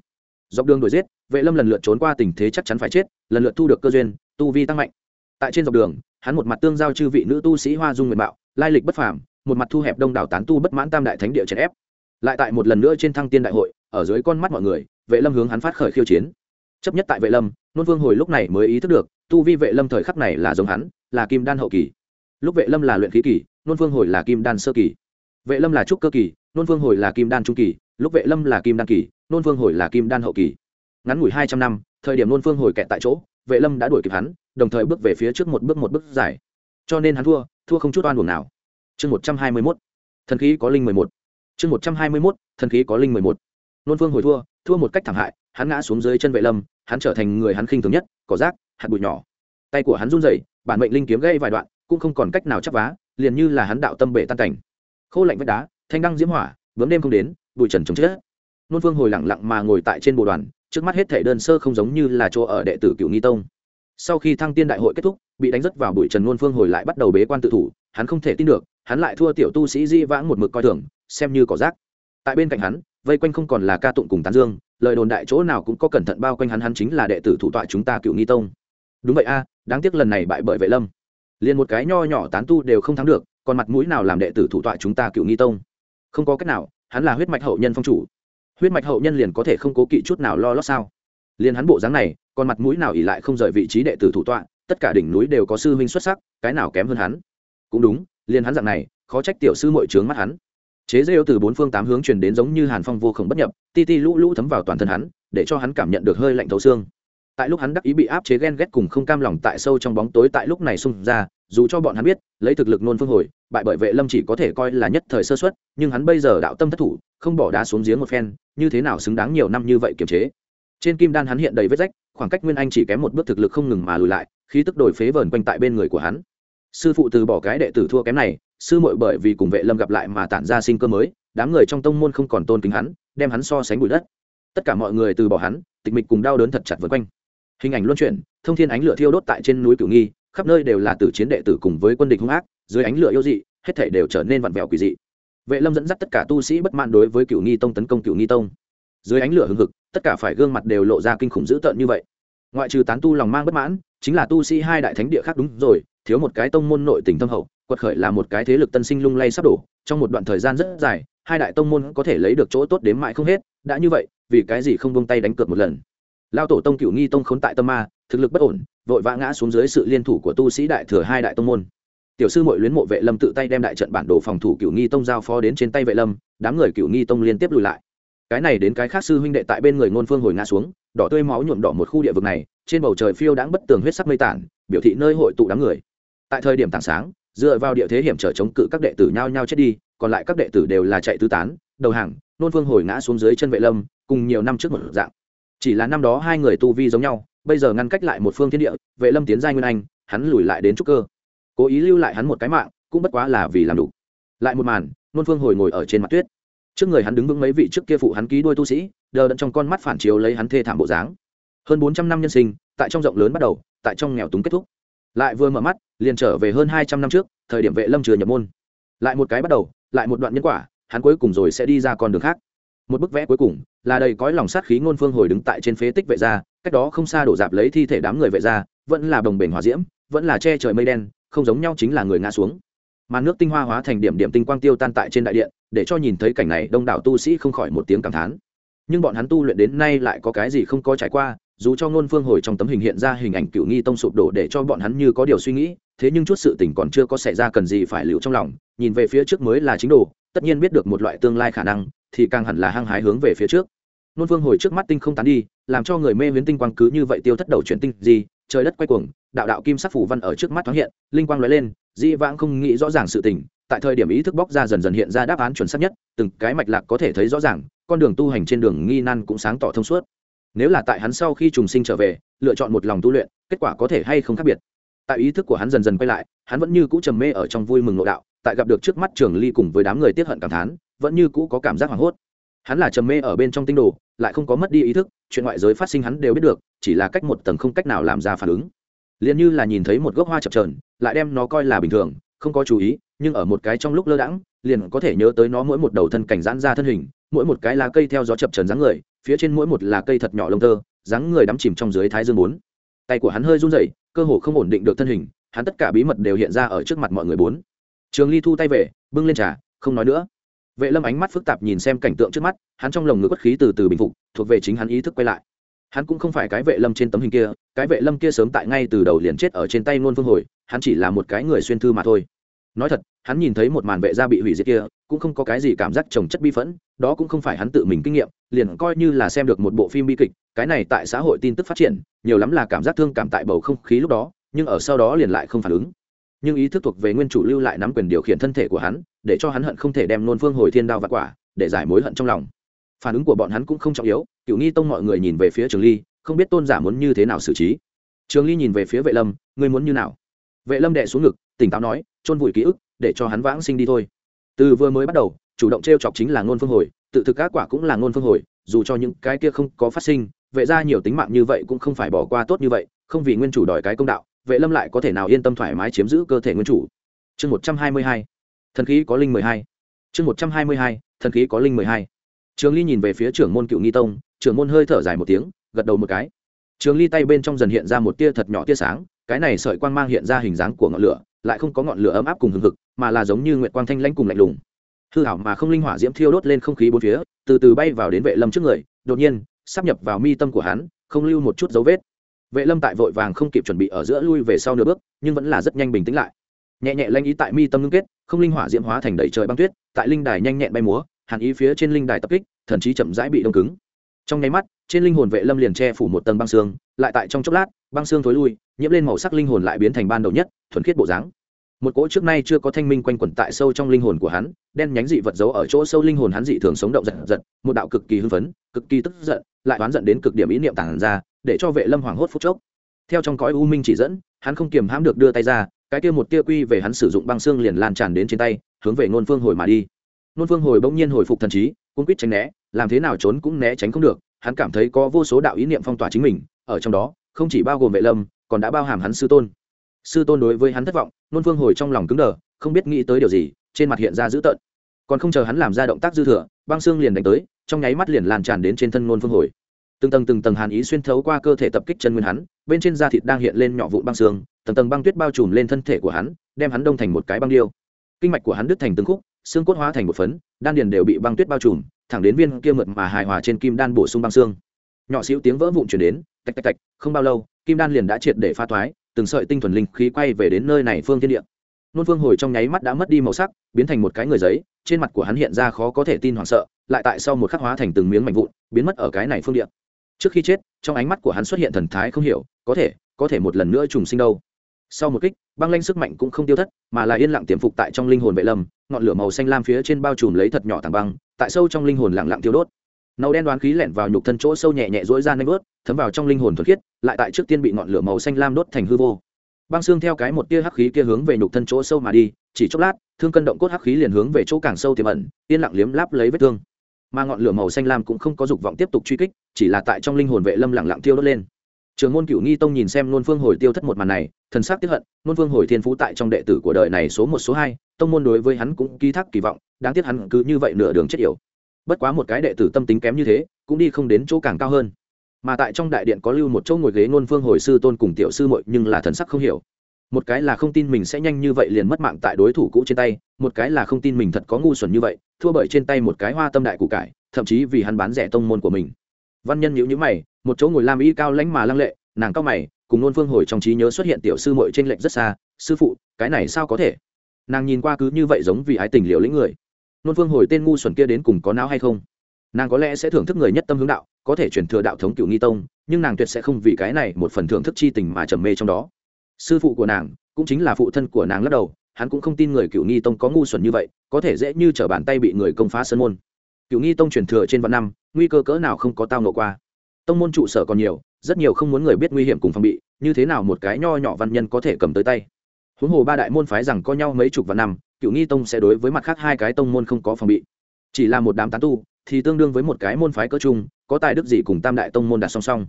A: Dọc đường đuổi giết vệ lâm lần lượt trốn qua tình thế chắc chắn phải chết lần lượt thu được cơ duyên tu vi tăng mạnh. Tại trên dọc đường hắn một mặt tương giao chư vị nữ tu sĩ hoa dung nguyện bạo, lai lịch bất phàm một mặt thu hẹp đông đảo tán tu bất mãn tam đại thánh địa chèn ép. Lại tại một lần nữa trên thăng tiên đại hội ở dưới con mắt mọi người vệ lâm hướng hắn phát khởi khiêu chiến. Chấp nhất tại vệ lâm nôn vương hồi lúc này mới ý thức được tu vi vệ lâm thời khắc này là giống hắn là kim đan hậu kỳ. Lúc vệ lâm là luyện khí kỳ nôn vương hồi là kim đan sơ kỳ. Vệ lâm là trúc cơ kỳ nôn vương hồi là kim đan trung kỳ lúc vệ lâm là kim đan kỳ nôn vương hồi là kim đan hậu kỳ ngắn ngủi hai trăm năm, thời điểm nôn vương hồi kẹt tại chỗ, vệ lâm đã đuổi kịp hắn, đồng thời bước về phía trước một bước một bước dài. Cho nên hắn thua thua không chút oan buồn nào. Chương một trăm hai mươi mốt, thần khí có linh mười một. Chương một trăm hai mươi mốt, thần khí có linh mười một. Nôn phương hồi thua thua một cách thảm hại, hắn ngã xuống dưới chân vệ lâm, hắn trở thành người hắn khinh thường nhất, cỏ rác, hạt bụi nhỏ. Tay của hắn run rẩy, bản mệnh linh kiếm gây vài đoạn, cũng không còn cách nào chắp vá, liền như là hắn đạo tâm bể tan cảnh. Khô lạnh vách đá, thanh đăng diễm hỏa, bướm đêm không đến, bụi trần chống chết. Nôn phương hồi lặng lặng mà ngồi tại trên bộ đoàn trước mắt hết thảy đơn sơ không giống như là chỗ ở đệ tử cựu nghi tông. Sau khi thăng tiên đại hội kết thúc, bị đánh rất vào bụi trần nôn phương hồi lại bắt đầu bế quan tự thủ, hắn không thể tin được, hắn lại thua tiểu tu sĩ di vãng một mực coi thường, xem như cỏ rác. Tại bên cạnh hắn, vây quanh không còn là ca tụng cùng tán dương, lời đồn đại chỗ nào cũng có cẩn thận bao quanh hắn hắn chính là đệ tử thủ tọa chúng ta cựu nghi tông. Đúng vậy a, đáng tiếc lần này bại bởi vệ lâm. Liền một cái nho nhỏ tán tu đều không thắng được, còn mặt mũi nào làm đệ tử thủ tọa chúng ta cựu nghi tông? Không có cách nào, hắn là huyết mạch hậu nhân phong chủ huyết mạch hậu nhân liền có thể không cố kỵ chút nào lo lót sao? Liền hắn bộ dáng này, còn mặt mũi nào ỉ lại không rời vị trí đệ tử thủ tọa, tất cả đỉnh núi đều có sư huynh xuất sắc, cái nào kém hơn hắn? Cũng đúng, liền hắn dạng này, khó trách tiểu sư mội trướng mắt hắn. Chế rêu từ bốn phương tám hướng truyền đến giống như hàn phong vô khổng bất nhập, ti ti lũ lũ thấm vào toàn thân hắn, để cho hắn cảm nhận được hơi lạnh thấu xương. Tại lúc hắn đắc ý bị áp chế ghen ghét cùng không cam lòng tại sâu trong bóng tối tại lúc này xung ra, dù cho bọn hắn biết, lấy thực lực nôn phương hồi, bại bởi vệ lâm chỉ có thể coi là nhất thời sơ xuất nhưng hắn bây giờ đạo tâm thất thủ không bỏ đá xuống giếng một phen, như thế nào xứng đáng nhiều năm như vậy kiềm chế? Trên kim đan hắn hiện đầy vết rách, khoảng cách nguyên anh chỉ kém một bước thực lực không ngừng mà lùi lại khi tức đổi phế vờn quanh tại bên người của hắn. Sư phụ từ bỏ cái đệ tử thua kém này, sư muội bởi vì cùng vệ lâm gặp lại mà tản ra sinh cơ mới, đám người trong tông môn không còn tôn kính hắn, đem hắn so sánh bụi đất. Tất cả mọi người từ bỏ hắn, tịch mịch cùng đau đớn thật chặt vượt quanh. Hình ảnh luân chuyển, thông thiên ánh lửa thiêu đốt tại trên núi cửu nghi, khắp nơi đều là tử chiến đệ tử cùng với quân địch hung ác, dưới ánh lửa yêu dị, hết thể đều trở nên vặn vẹo quỷ dị vệ lâm dẫn dắt tất cả tu sĩ bất mãn đối với Cựu nghi tông tấn công Cựu nghi tông. Dưới ánh lửa hừng hực, tất cả phải gương mặt đều lộ ra kinh khủng dữ tợn như vậy. Ngoại trừ tán tu lòng mang bất mãn, chính là tu sĩ hai đại thánh địa khác đúng rồi, thiếu một cái tông môn nội tình tâm hậu, quật khởi là một cái thế lực tân sinh lung lay sắp đổ, trong một đoạn thời gian rất dài, hai đại tông môn có thể lấy được chỗ tốt đến mãi không hết, đã như vậy, vì cái gì không buông tay đánh cược một lần? Lao tổ tông cựu nghi tông khốn tại tâm ma, thực lực bất ổn, vội vã ngã xuống dưới sự liên thủ của tu sĩ đại thừa hai đại tông môn tiểu sư mội luyến mộ vệ lâm tự tay đem đại trận bản đồ phòng thủ cựu nghi tông giao phó đến trên tay vệ lâm, đám người cựu nghi tông liên tiếp lùi lại. Cái này đến cái khác sư huynh đệ tại bên người ngôn phương hồi ngã xuống, đỏ tươi máu nhuộm đỏ một khu địa vực này, trên bầu trời phiêu đãng bất tường huyết sắc mây tản, biểu thị nơi hội tụ đám người. Tại thời điểm tảng sáng, dựa vào địa thế hiểm trở chống cự các đệ tử nhao nhao chết đi, còn lại các đệ tử đều là chạy tứ tán, đầu hàng nôn phương hồi ngã xuống dưới chân vệ lâm, cùng nhiều năm trước một dạng. Chỉ là năm đó hai người tu vi giống nhau, bây giờ ngăn cách lại một phương thiên địa, vệ lâm tiến giai nguyên anh, hắn lùi lại đến trúc cơ cố ý lưu lại hắn một cái mạng, cũng bất quá là vì làm đủ. Lại một màn, nôn phương hồi ngồi ở trên mặt tuyết. Trước người hắn đứng vững mấy vị trước kia phụ hắn ký đôi tu sĩ, đờ đẫn trong con mắt phản chiếu lấy hắn thê thảm bộ dáng. Hơn bốn trăm năm nhân sinh, tại trong rộng lớn bắt đầu, tại trong nghèo túng kết thúc. Lại vừa mở mắt, liền trở về hơn hai trăm năm trước, thời điểm vệ lâm chưa nhập môn. Lại một cái bắt đầu, lại một đoạn nhân quả, hắn cuối cùng rồi sẽ đi ra con đường khác. Một bức vẽ cuối cùng, là đầy cõi lòng sát khí ngôn phương hồi đứng tại trên phế tích vệ gia, cách đó không xa đổ dạp lấy thi thể đám người vệ gia, vẫn là đồng bền hòa diễm, vẫn là che trời mây đen không giống nhau chính là người ngã xuống. Mà nước tinh hoa hóa thành điểm điểm tinh quang tiêu tan tại trên đại điện, để cho nhìn thấy cảnh này, đông đảo tu sĩ không khỏi một tiếng cảm thán. Nhưng bọn hắn tu luyện đến nay lại có cái gì không có trải qua, dù cho ngôn phương hồi trong tấm hình hiện ra hình ảnh cựu nghi tông sụp đổ để cho bọn hắn như có điều suy nghĩ, thế nhưng chút sự tình còn chưa có xảy ra cần gì phải liệu trong lòng, nhìn về phía trước mới là chính đồ, tất nhiên biết được một loại tương lai khả năng, thì càng hẳn là hăng hái hướng về phía trước. Ngôn phương hồi trước mắt tinh không tán đi, làm cho người mê viễn tinh quang cứ như vậy tiêu thất đầu chuyển tinh gì, trời đất quay cuồng đạo đạo kim sắc phủ văn ở trước mắt thoáng hiện, linh quang lóe lên dĩ vãng không nghĩ rõ ràng sự tình, tại thời điểm ý thức bóc ra dần dần hiện ra đáp án chuẩn xác nhất, từng cái mạch lạc có thể thấy rõ ràng, con đường tu hành trên đường nghi nan cũng sáng tỏ thông suốt. Nếu là tại hắn sau khi trùng sinh trở về, lựa chọn một lòng tu luyện, kết quả có thể hay không khác biệt. Tại ý thức của hắn dần dần quay lại, hắn vẫn như cũ trầm mê ở trong vui mừng nội đạo, tại gặp được trước mắt trường ly cùng với đám người tiết hận cảm thán, vẫn như cũ có cảm giác hoảng hốt. Hắn là trầm mê ở bên trong tinh đồ, lại không có mất đi ý thức, chuyện ngoại giới phát sinh hắn đều biết được, chỉ là cách một tầng không cách nào làm ra phản ứng liền như là nhìn thấy một gốc hoa chập trờn lại đem nó coi là bình thường, không có chú ý, nhưng ở một cái trong lúc lơ đãng, liền có thể nhớ tới nó mỗi một đầu thân cảnh giãn ra thân hình, mỗi một cái lá cây theo gió chập trần dáng người, phía trên mỗi một là cây thật nhỏ lông tơ, dáng người đắm chìm trong dưới thái dương bốn. Tay của hắn hơi run rẩy, cơ hồ không ổn định được thân hình, hắn tất cả bí mật đều hiện ra ở trước mặt mọi người bốn. Trường ly thu tay về, bưng lên trà, không nói nữa. Vệ lâm ánh mắt phức tạp nhìn xem cảnh tượng trước mắt, hắn trong lồng ngực bất khí từ từ bình phục, thuộc về chính hắn ý thức quay lại hắn cũng không phải cái vệ lâm trên tấm hình kia, cái vệ lâm kia sớm tại ngay từ đầu liền chết ở trên tay nôn phương hồi, hắn chỉ là một cái người xuyên thư mà thôi. Nói thật, hắn nhìn thấy một màn vệ gia bị hủy diệt kia, cũng không có cái gì cảm giác trồng chất bi phẫn, đó cũng không phải hắn tự mình kinh nghiệm, liền coi như là xem được một bộ phim bi kịch, cái này tại xã hội tin tức phát triển, nhiều lắm là cảm giác thương cảm tại bầu không khí lúc đó, nhưng ở sau đó liền lại không phản ứng. Nhưng ý thức thuộc về nguyên chủ lưu lại nắm quyền điều khiển thân thể của hắn, để cho hắn hận không thể đem nôn phương hồi thiên đao và quả, để giải mối hận trong lòng. Phản ứng của bọn hắn cũng không trọng yếu cựu nghi tông mọi người nhìn về phía trường ly, không biết tôn giả muốn như thế nào xử trí. Trường ly nhìn về phía vệ lâm, ngươi muốn như nào? Vệ lâm đệ xuống ngực, tỉnh táo nói, chôn vùi ký ức, để cho hắn vãng sinh đi thôi. Từ vừa mới bắt đầu, chủ động t r e o chọc chính là ngôn phương hồi, tự thực các quả cũng là ngôn phương hồi, dù cho những cái kia không có phát sinh, vệ ra nhiều tính mạng như vậy cũng không phải bỏ qua tốt như vậy, không vì nguyên chủ đòi cái công đạo, vệ lâm lại có thể nào yên tâm thoải mái chiếm giữ cơ thể nguyên chủ? Chương một trăm hai mươi hai, thần khí có linh mười hai. Chương một trăm hai mươi hai, thần khí có linh mười hai. Trường ly nhìn về phía trưởng môn cựu nghi tông trưởng môn hơi thở dài một tiếng, gật đầu một cái. Trường ly tay bên trong dần hiện ra một tia thật nhỏ tia sáng, cái này sợi quang mang hiện ra hình dáng của ngọn lửa, lại không có ngọn lửa ấm áp cùng hừng hực, mà là giống như nguyệt quang thanh lãnh cùng lạnh lùng. Hư hảo mà không linh hỏa diễm thiêu đốt lên không khí bốn phía, từ từ bay vào đến vệ lâm trước người, đột nhiên, sắp nhập vào mi tâm của hắn, không lưu một chút dấu vết. Vệ lâm tại vội vàng không kịp chuẩn bị ở giữa lui về sau nửa bước, nhưng vẫn là rất nhanh bình tĩnh lại. Nhẹ nhẹ lanh ý tại mi tâm ngưng kết, không linh hỏa diễm hóa thành đầy trời băng tuyết, tại linh đài nhanh nhẹn bay múa, hàn ý phía trên linh đài tập kích, thần chí chậm rãi bị đông cứng trong nháy mắt, trên linh hồn vệ lâm liền che phủ một tầng băng xương, lại tại trong chốc lát, băng xương thối lui, nhiễm lên màu sắc linh hồn lại biến thành ban đầu nhất, thuần khiết bộ dáng. Một cỗ trước nay chưa có thanh minh quanh quẩn tại sâu trong linh hồn của hắn, đen nhánh dị vật giấu ở chỗ sâu linh hồn hắn dị thường sống động giật giật, một đạo cực kỳ hưng phấn, cực kỳ tức giận, lại oán giận đến cực điểm ý niệm tản ra, để cho vệ lâm hoảng hốt phút chốc. Theo trong cõi u minh chỉ dẫn, hắn không kiềm hãm được đưa tay ra, cái kia một tia quy về hắn sử dụng băng xương liền lan tràn đến trên tay, hướng về nôn phương hồi mà đi. Nôn phương hồi bỗng nhiên hồi phục thần trí cũng quýt tránh né, làm thế nào trốn cũng né tránh không được, hắn cảm thấy có vô số đạo ý niệm phong tỏa chính mình, ở trong đó, không chỉ bao gồm vệ lâm, còn đã bao hàm hắn sư tôn. Sư tôn đối với hắn thất vọng nôn phương hồi trong lòng cứng đờ, không biết nghĩ tới điều gì, trên mặt hiện ra dữ tợn. Còn không chờ hắn làm ra động tác dư thừa, băng xương liền đánh tới, trong nháy mắt liền lan tràn đến trên thân nôn phương hồi. Từng tầng từng tầng hàn ý xuyên thấu qua cơ thể tập kích chân nguyên hắn, bên trên da thịt đang hiện lên nhỏ vụn băng xương, tầng tầng băng tuyết bao trùm lên thân thể của hắn, đem hắn đông thành một cái băng điêu. Kinh mạch của hắn đứt thành từng khúc xương cốt hóa thành một phấn, đan điền đều bị băng tuyết bao trùm, thẳng đến viên kia mượt mà hài hòa trên kim đan bổ sung băng xương. Nhỏ xíu tiếng vỡ vụn chuyển đến, tạch tạch tạch, không bao lâu, kim đan liền đã triệt để pha thoái, từng sợi tinh thuần linh khí quay về đến nơi này phương thiên địa. Nôn phương hồi trong nháy mắt đã mất đi màu sắc, biến thành một cái người giấy, trên mặt của hắn hiện ra khó có thể tin hoảng sợ, lại tại sau một khắc hóa thành từng miếng mảnh vụn, biến mất ở cái này phương địa. Trước khi chết, trong ánh mắt của hắn xuất hiện thần thái không hiểu, có thể có thể một lần nữa trùng sinh đâu sau một kích, băng lanh sức mạnh cũng không tiêu thất, mà là yên lặng tiềm phục tại trong linh hồn vệ lâm, ngọn lửa màu xanh lam phía trên bao trùm lấy thật nhỏ tảng băng, tại sâu trong linh hồn lặng lặng tiêu đốt. Nâu đen đoán khí lẻn vào nhục thân chỗ sâu nhẹ nhẹ rỗi ra nanh ướt thấm vào trong linh hồn thuật khiết, lại tại trước tiên bị ngọn lửa màu xanh lam đốt thành hư vô. Băng xương theo cái một tia hắc khí kia hướng về nhục thân chỗ sâu mà đi, chỉ chốc lát, thương cân động cốt hắc khí liền hướng về chỗ càng sâu tiềm ẩn, yên lặng liếm láp lấy vết thương. Mà ngọn lửa màu xanh lam cũng không có dục vọng tiếp tục truy kích, chỉ là tại trong linh hồn vệ lâm lặng lặng tiêu đốt lên trường môn cửu nghi tông nhìn xem nôn phương hồi tiêu thất một màn này, thần sắc tiếp hận, nôn phương hồi thiên phú tại trong đệ tử của đời này số một, số hai, tông môn đối với hắn cũng ký thác kỳ vọng, đáng tiếc hắn cứ như vậy nửa đường chết yểu. Bất quá một cái đệ tử tâm tính kém như thế, cũng đi không đến chỗ càng cao hơn. Mà tại trong đại điện có lưu một chỗ ngồi ghế nôn phương hồi sư tôn cùng tiểu sư muội, nhưng là thần sắc không hiểu. Một cái là không tin mình sẽ nhanh như vậy liền mất mạng tại đối thủ cũ trên tay, một cái là không tin mình thật có ngu xuẩn như vậy, thua bởi trên tay một cái hoa tâm đại củ cải, thậm chí vì hắn bán rẻ tông môn của mình văn nhân nhữ nhữ mày, một chỗ ngồi lam y cao lãnh mà lăng lệ, nàng cao mày, cùng nôn phương hồi trong trí nhớ xuất hiện tiểu sư muội trên lệnh rất xa, sư phụ, cái này sao có thể? Nàng nhìn qua cứ như vậy giống vì ái tình liệu lĩnh người. Nôn phương hồi tên ngu xuẩn kia đến cùng có não hay không? Nàng có lẽ sẽ thưởng thức người nhất tâm hướng đạo, có thể chuyển thừa đạo thống cựu nghi tông, nhưng nàng tuyệt sẽ không vì cái này một phần thưởng thức chi tình mà trầm mê trong đó. Sư phụ của nàng cũng chính là phụ thân của nàng lắc đầu, hắn cũng không tin người cựu nghi tông có ngu xuẩn như vậy, có thể dễ như t r ở bàn tay bị người công phá sân môn cựu nghi tông truyền thừa trên vạn năm, nguy cơ cỡ nào không có tao nổ qua. Tông môn trụ sở còn nhiều, rất nhiều không muốn người biết nguy hiểm cùng phòng bị, như thế nào một cái nho nhỏ văn nhân có thể cầm tới tay. Huống hồ ba đại môn phái rằng có nhau mấy chục vạn năm cựu nghi tông sẽ đối với mặt khác hai cái tông môn không có phòng bị. Chỉ là một đám tán tu, thì tương đương với một cái môn phái cỡ chung có tài đức gì cùng tam đại tông môn đặt song song.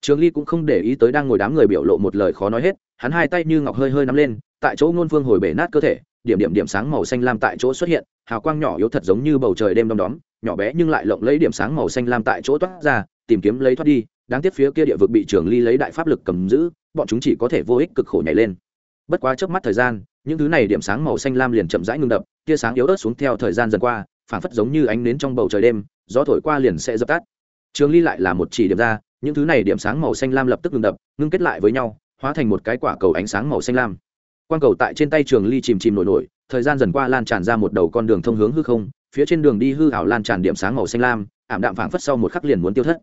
A: Trường ly cũng không để ý tới đang ngồi đám người biểu lộ một lời khó nói hết, hắn hai tay như ngọc hơi hơi nắm lên, tại chỗ ngôn phương hồi bể nát cơ thể điểm điểm điểm sáng màu xanh lam tại chỗ xuất hiện, hào quang nhỏ yếu thật giống như bầu trời đêm đom đóm, nhỏ bé nhưng lại lộng lấy điểm sáng màu xanh lam tại chỗ toát ra, tìm kiếm lấy thoát đi, đáng tiếc phía kia địa vực bị trường ly lấy đại pháp lực cầm giữ, bọn chúng chỉ có thể vô ích cực khổ nhảy lên. Bất quá trước mắt thời gian, những thứ này điểm sáng màu xanh lam liền chậm rãi ngưng đập, tia sáng yếu ớt xuống theo thời gian dần qua phản phất giống như ánh nến trong bầu trời đêm, gió thổi qua liền sẽ dập tắt. Trường ly lại là một chỉ điểm ra, những thứ này điểm sáng màu xanh lam lập tức ngừng đập, ngưng kết lại với nhau, hóa thành một cái quả cầu ánh sáng màu xanh lam quang cầu tại trên tay trường ly chìm chìm nổi nổi, thời gian dần qua lan tràn ra một đầu con đường thông hướng hư không, phía trên đường đi hư hảo lan tràn điểm sáng màu xanh lam, ảm đạm phảng phất sau một khắc liền muốn tiêu thất.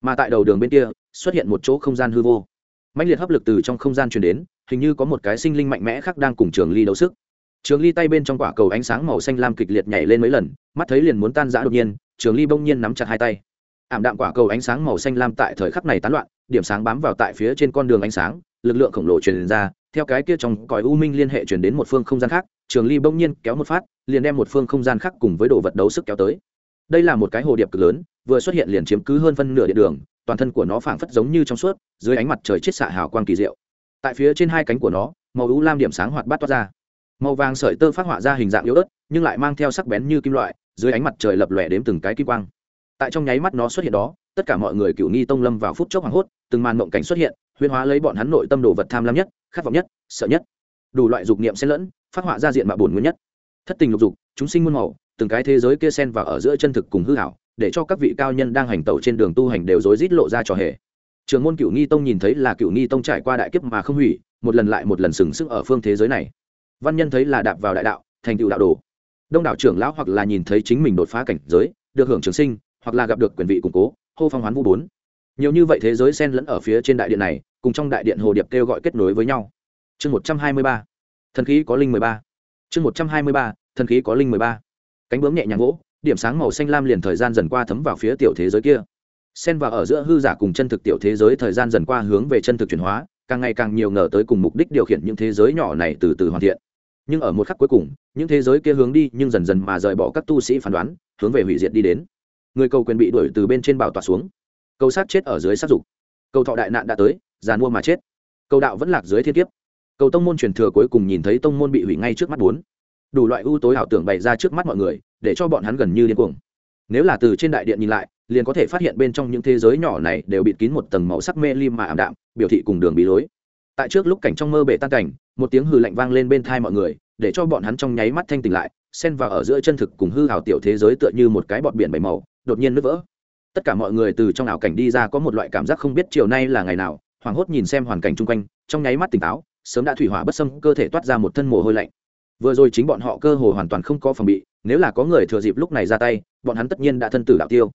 A: Mà tại đầu đường bên kia, xuất hiện một chỗ không gian hư vô. Mạnh liệt hấp lực từ trong không gian truyền đến, hình như có một cái sinh linh mạnh mẽ khác đang cùng trường ly đấu sức. Trường ly tay bên trong quả cầu ánh sáng màu xanh lam kịch liệt nhảy lên mấy lần, mắt thấy liền muốn tan rã đột nhiên, trường ly bỗng nhiên nắm chặt hai tay. Ảm đạm quả cầu ánh sáng màu xanh lam tại thời khắc này tán loạn, điểm sáng bám vào tại phía trên con đường ánh sáng lực lượng khổng lồ truyền ra, theo cái kia trong còi u minh liên hệ truyền đến một phương không gian khác, trường ly bỗng nhiên kéo một phát, liền đem một phương không gian khác cùng với đồ vật đấu sức kéo tới. Đây là một cái hồ điệp cực lớn, vừa xuất hiện liền chiếm cứ hơn phân nửa địa đường, toàn thân của nó phảng phất giống như trong suốt, dưới ánh mặt trời chết xạ hào quang kỳ diệu. Tại phía trên hai cánh của nó, màu u lam điểm sáng hoạt bát toát ra. Màu vàng sợi tơ phát họa ra hình dạng yếu ớt, nhưng lại mang theo sắc bén như kim loại, dưới ánh mặt trời lập lòe đếm từng cái kim quang. Tại trong nháy mắt nó xuất hiện đó, tất cả mọi người cựu nghi tông lâm vào phút chốc hoảng hốt từng màn mộng cảnh xuất hiện huyên hóa lấy bọn hắn nội tâm đồ vật tham lam nhất, khát vọng nhất, sợ nhất. Đủ loại dục niệm xen lẫn, phát họa ra diện mạo bổn nguyên nhất. Thất tình lục dục, chúng sinh muôn màu, từng cái thế giới kia xen vào ở giữa chân thực cùng hư hảo để cho các vị cao nhân đang hành tẩu trên đường tu hành đều rối rít lộ ra trò hề. Trường môn cựu nghi tông nhìn thấy là cựu nghi tông trải qua đại kiếp mà không hủy, một lần lại một lần sừng sững ở phương thế giới này. Văn nhân thấy là đạp vào đại đạo, thành tựu đạo đồ. Đông đảo trưởng lão hoặc là nhìn thấy chính mình đột phá cảnh giới, được hưởng trường sinh, hoặc là gặp được quyền vị củng cố, hô phong hoán vũ bốn nhiều như vậy thế giới xen lẫn ở phía trên đại điện này, cùng trong đại điện hồ điệp kêu gọi kết nối với nhau. Chương một trăm hai mươi ba. Thần khí có linh mười ba. Chương một trăm hai mươi ba. Thần khí có linh mười ba. Cánh bướm nhẹ nhàng gỗ, điểm sáng màu xanh lam liền thời gian dần qua thấm vào phía tiểu thế giới kia. Xen vào ở giữa hư giả cùng chân thực tiểu thế giới thời gian dần qua hướng về chân thực chuyển hóa, càng ngày càng nhiều ngờ tới cùng mục đích điều khiển những thế giới nhỏ này từ từ hoàn thiện. Nhưng ở một khắc cuối cùng, những thế giới kia hướng đi nhưng dần dần mà rời bỏ các tu sĩ phán đoán, hướng về hủy diệt đi đến. Người cầu quyền bị đuổi từ bên trên bảo tọa xuống cầu sát chết ở dưới sát dục. Cầu thọ đại nạn đã tới giàn mua mà chết. Cầu đạo vẫn lạc dưới thiên kiếp. Cầu tông môn truyền thừa cuối cùng nhìn thấy tông môn bị hủy ngay trước mắt bốn. Đủ loại ưu tối ảo tưởng bày ra trước mắt mọi người, để cho bọn hắn gần như điên cuồng. Nếu là từ trên đại điện nhìn lại, liền có thể phát hiện bên trong những thế giới nhỏ này đều bịt kín một tầng màu sắc mê lim mà ảm đạm, biểu thị cùng đường bí lối. Tại trước lúc cảnh trong mơ bể tan cảnh, một tiếng hư lạnh vang lên bên thai mọi người, để cho bọn hắn trong nháy mắt thanh tỉnh lại, xen vào ở giữa chân thực cùng hư hào tiểu thế giới tựa như một cái bọt biển bảy màu, đột nhiên nứt vỡ tất cả mọi người từ trong ảo cảnh đi ra có một loại cảm giác không biết chiều nay là ngày nào, hoảng hốt nhìn xem hoàn cảnh chung quanh, trong nháy mắt tỉnh táo, sớm đã thủy hỏa bất xâm, cơ thể toát ra một thân mồ hôi lạnh. Vừa rồi chính bọn họ cơ hồ hoàn toàn không có phòng bị, nếu là có người thừa dịp lúc này ra tay, bọn hắn tất nhiên đã thân tử đạo tiêu.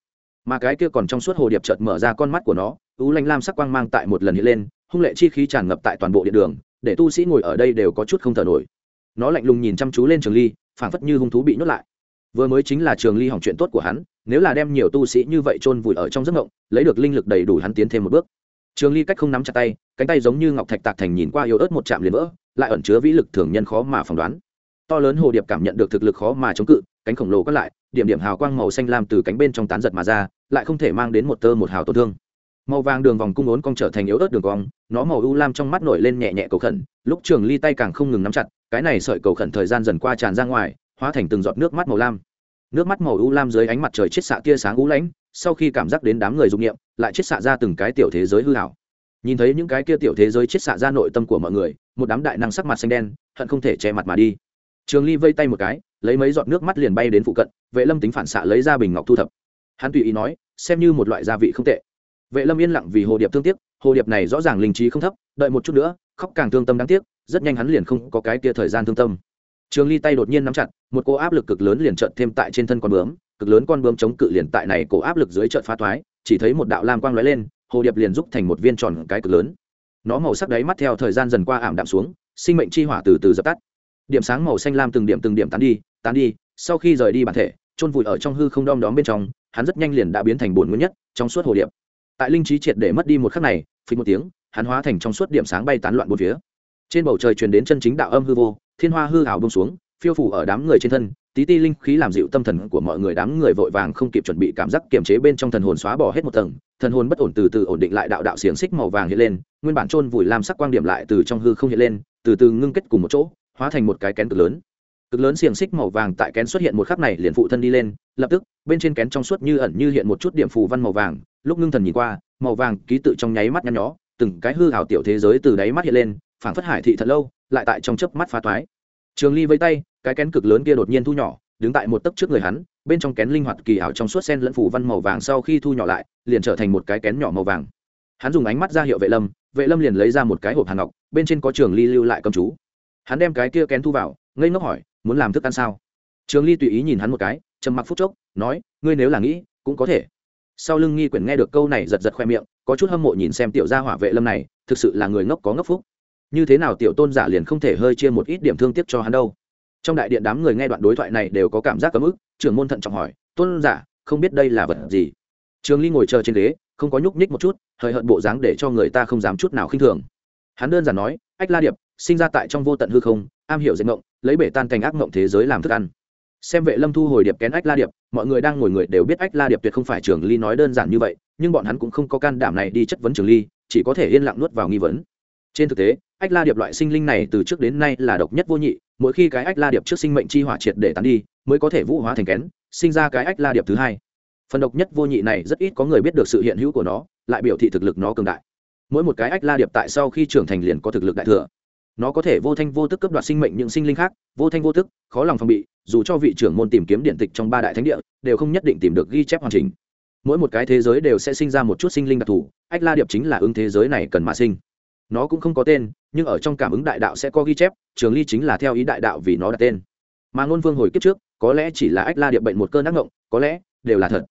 A: Mà cái kia còn trong suốt hồ điệp chợt mở ra con mắt của nó ú lanh lam sắc quang mang tại một lần hiện lên, hung lệ chi khí tràn ngập tại toàn bộ điện đường, để tu sĩ ngồi ở đây đều có chút không thở nổi. Nó lạnh lùng nhìn chăm chú lên trường ly, phảng phất như hung thú bị nhốt lại. Vừa mới chính là trường ly hỏng chuyện tốt của hắn nếu là đem nhiều tu sĩ như vậy chôn vùi ở trong giấc ngộng lấy được linh lực đầy đủ hắn tiến thêm một bước. Trường ly cách không nắm chặt tay, cánh tay giống như ngọc thạch tạc thành nhìn qua yếu ớt một chạm liền vỡ, lại ẩn chứa vĩ lực thường nhân khó mà phỏng đoán. To lớn hồ điệp cảm nhận được thực lực khó mà chống cự, cánh khổng lồ quát lại, điểm điểm hào quang màu xanh lam từ cánh bên trong tán giật mà ra, lại không thể mang đến một tơ một hào tổn thương. Màu vàng đường vòng cung ốn cong trở thành yếu ớt đường cong, nó màu u lam trong mắt nổi lên nhẹ nhẹ cầu khẩn, lúc trường ly tay càng không ngừng nắm chặt, cái này sợi cầu khẩn thời gian dần qua tràn ra ngoài, hóa thành từng giọt nước mắt màu lam nước mắt màu u lam dưới ánh mặt trời chết xạ tia sáng u lãnh, sau khi cảm giác đến đám người dụng nghiệm lại chết xạ ra từng cái tiểu thế giới hư hảo nhìn thấy những cái kia tiểu thế giới chết xạ ra nội tâm của mọi người, một đám đại năng sắc mặt xanh đen, hận không thể che mặt mà đi. Trường ly vây tay một cái, lấy mấy giọt nước mắt liền bay đến phụ cận, vệ lâm tính phản xạ lấy ra bình ngọc thu thập. Hắn tùy ý nói, xem như một loại gia vị không tệ. Vệ lâm yên lặng vì hồ điệp thương tiếc, hồ điệp này rõ ràng linh trí không thấp, đợi một chút nữa, khóc càng thương tâm đáng tiếc, rất nhanh hắn liền không có cái kia thời gian thương tâm trường ly tay đột nhiên nắm chặt, một cô áp lực cực lớn liền trợt thêm tại trên thân con bướm, cực lớn con bướm chống cự liền tại này cổ áp lực dưới trợt phá thoái, chỉ thấy một đạo lam quang lóe lên, hồ điệp liền giúp thành một viên tròn cái cực lớn. Nó màu sắc đáy mắt theo thời gian dần qua ảm đạm xuống, sinh mệnh chi hỏa từ từ dập tắt. Điểm sáng màu xanh lam từng điểm từng điểm tán đi tán đi, sau khi rời đi bản thể trôn vùi ở trong hư không đom đóm bên trong, hắn rất nhanh liền đã biến thành bổn nguyên nhất trong suốt hồ điệp. Tại linh trí triệt để mất đi một khắc này, phí một tiếng, hắn hóa thành trong suốt điểm sáng bay tán loạn bốn phía. Trên bầu trời truyền đến chân chính đạo âm hư vô thiên hoa hư hào bông xuống, phiêu phủ ở đám người trên thân, tí ti linh khí làm dịu tâm thần của mọi người, đám người vội vàng không kịp chuẩn bị cảm giác kiềm chế bên trong thần hồn xóa bỏ hết một tầng, thần hồn bất ổn từ từ ổn định lại đạo đạo xiềng xích màu vàng hiện lên, nguyên bản trôn vùi làm sắc quang điểm lại từ trong hư không hiện lên, từ từ ngưng kết cùng một chỗ, hóa thành một cái kén cực lớn. Cực lớn xiềng xích màu vàng tại kén xuất hiện một khắc này liền phụ thân đi lên, lập tức, bên trên kén trong suốt như ẩn như hiện một chút điểm phù văn màu vàng, lúc ngưng thần nhìn qua, màu vàng ký tự trong nháy mắt nhăn nhó, từng cái hư hảo tiểu thế giới từ đáy mắt hiện lên, phảng phất hải thị thật lâu lại tại trong chớp mắt phá toái trường ly với tay, cái kén cực lớn kia đột nhiên thu nhỏ, đứng tại một tấc trước người hắn, bên trong kén linh hoạt kỳ ảo trong suốt sen lẫn phủ văn màu vàng sau khi thu nhỏ lại, liền trở thành một cái kén nhỏ màu vàng. Hắn dùng ánh mắt ra hiệu vệ lâm vệ lâm liền lấy ra một cái hộp hàng ngọc, bên trên có trường ly lưu lại cầm chú. Hắn đem cái kia kén thu vào, ngây ngốc hỏi, muốn làm thức ăn sao? Trường ly tùy ý nhìn hắn một cái, trầm mặc phút chốc, nói, ngươi nếu là nghĩ, cũng có thể. Sau lưng nghi quyển nghe được câu này giật giật khoe miệng, có chút hâm mộ nhìn xem tiểu gia hỏa vệ lâm này, thực sự là người ngốc có ngốc phúc như thế nào tiểu tôn giả liền không thể hơi chia một ít điểm thương tiếc cho hắn đâu. Trong đại điện đám người nghe đoạn đối thoại này đều có cảm giác cấm ức, trưởng môn thận trọng hỏi, tôn giả, không biết đây là vật gì? Trường ly ngồi chờ trên ghế, không có nhúc nhích một chút hời hợt bộ dáng để cho người ta không dám chút nào khinh thường. Hắn đơn giản nói, ách la điệp, sinh ra tại trong vô tận hư không, am hiểu dạy ngộng lấy bể tan cành ác ngộng thế giới làm thức ăn. Xem vệ lâm thu hồi điệp kén ách la điệp, mọi người đang ngồi người đều biết ách la điệp tuyệt không phải trường ly nói đơn giản như vậy, nhưng bọn hắn cũng không có can đảm này đi chất vấn trường ly, chỉ có thể yên lặng nuốt vào nghi vấn trên thực tế, ách la điệp loại sinh linh này từ trước đến nay là độc nhất vô nhị, mỗi khi cái ách la điệp trước sinh mệnh chi hỏa triệt để tán đi, mới có thể vũ hóa thành kén, sinh ra cái ách la điệp thứ hai. Phần độc nhất vô nhị này rất ít có người biết được sự hiện hữu của nó, lại biểu thị thực lực nó cường đại. Mỗi một cái ách la điệp tại sau khi trưởng thành liền có thực lực đại thừa. Nó có thể vô thanh vô tức cấp đoạt sinh mệnh những sinh linh khác, vô thanh vô tức, khó lòng phòng bị, dù cho vị trưởng môn tìm kiếm điện tịch trong ba đại thánh địa, đều không nhất định tìm được ghi chép hoàn chỉnh. Mỗi một cái thế giới đều sẽ sinh ra một chút sinh linh đặc thù, ách la điệp chính là ứng thế giới này cần mà sinh nó cũng không có tên, nhưng ở trong cảm ứng đại đạo sẽ có ghi chép, trường ly chính là theo ý đại đạo vì nó đặt tên. Mà ngôn vương hồi kiếp trước, có lẽ chỉ là ách la điệp bệnh một cơn ác ngộng, có lẽ đều là thật.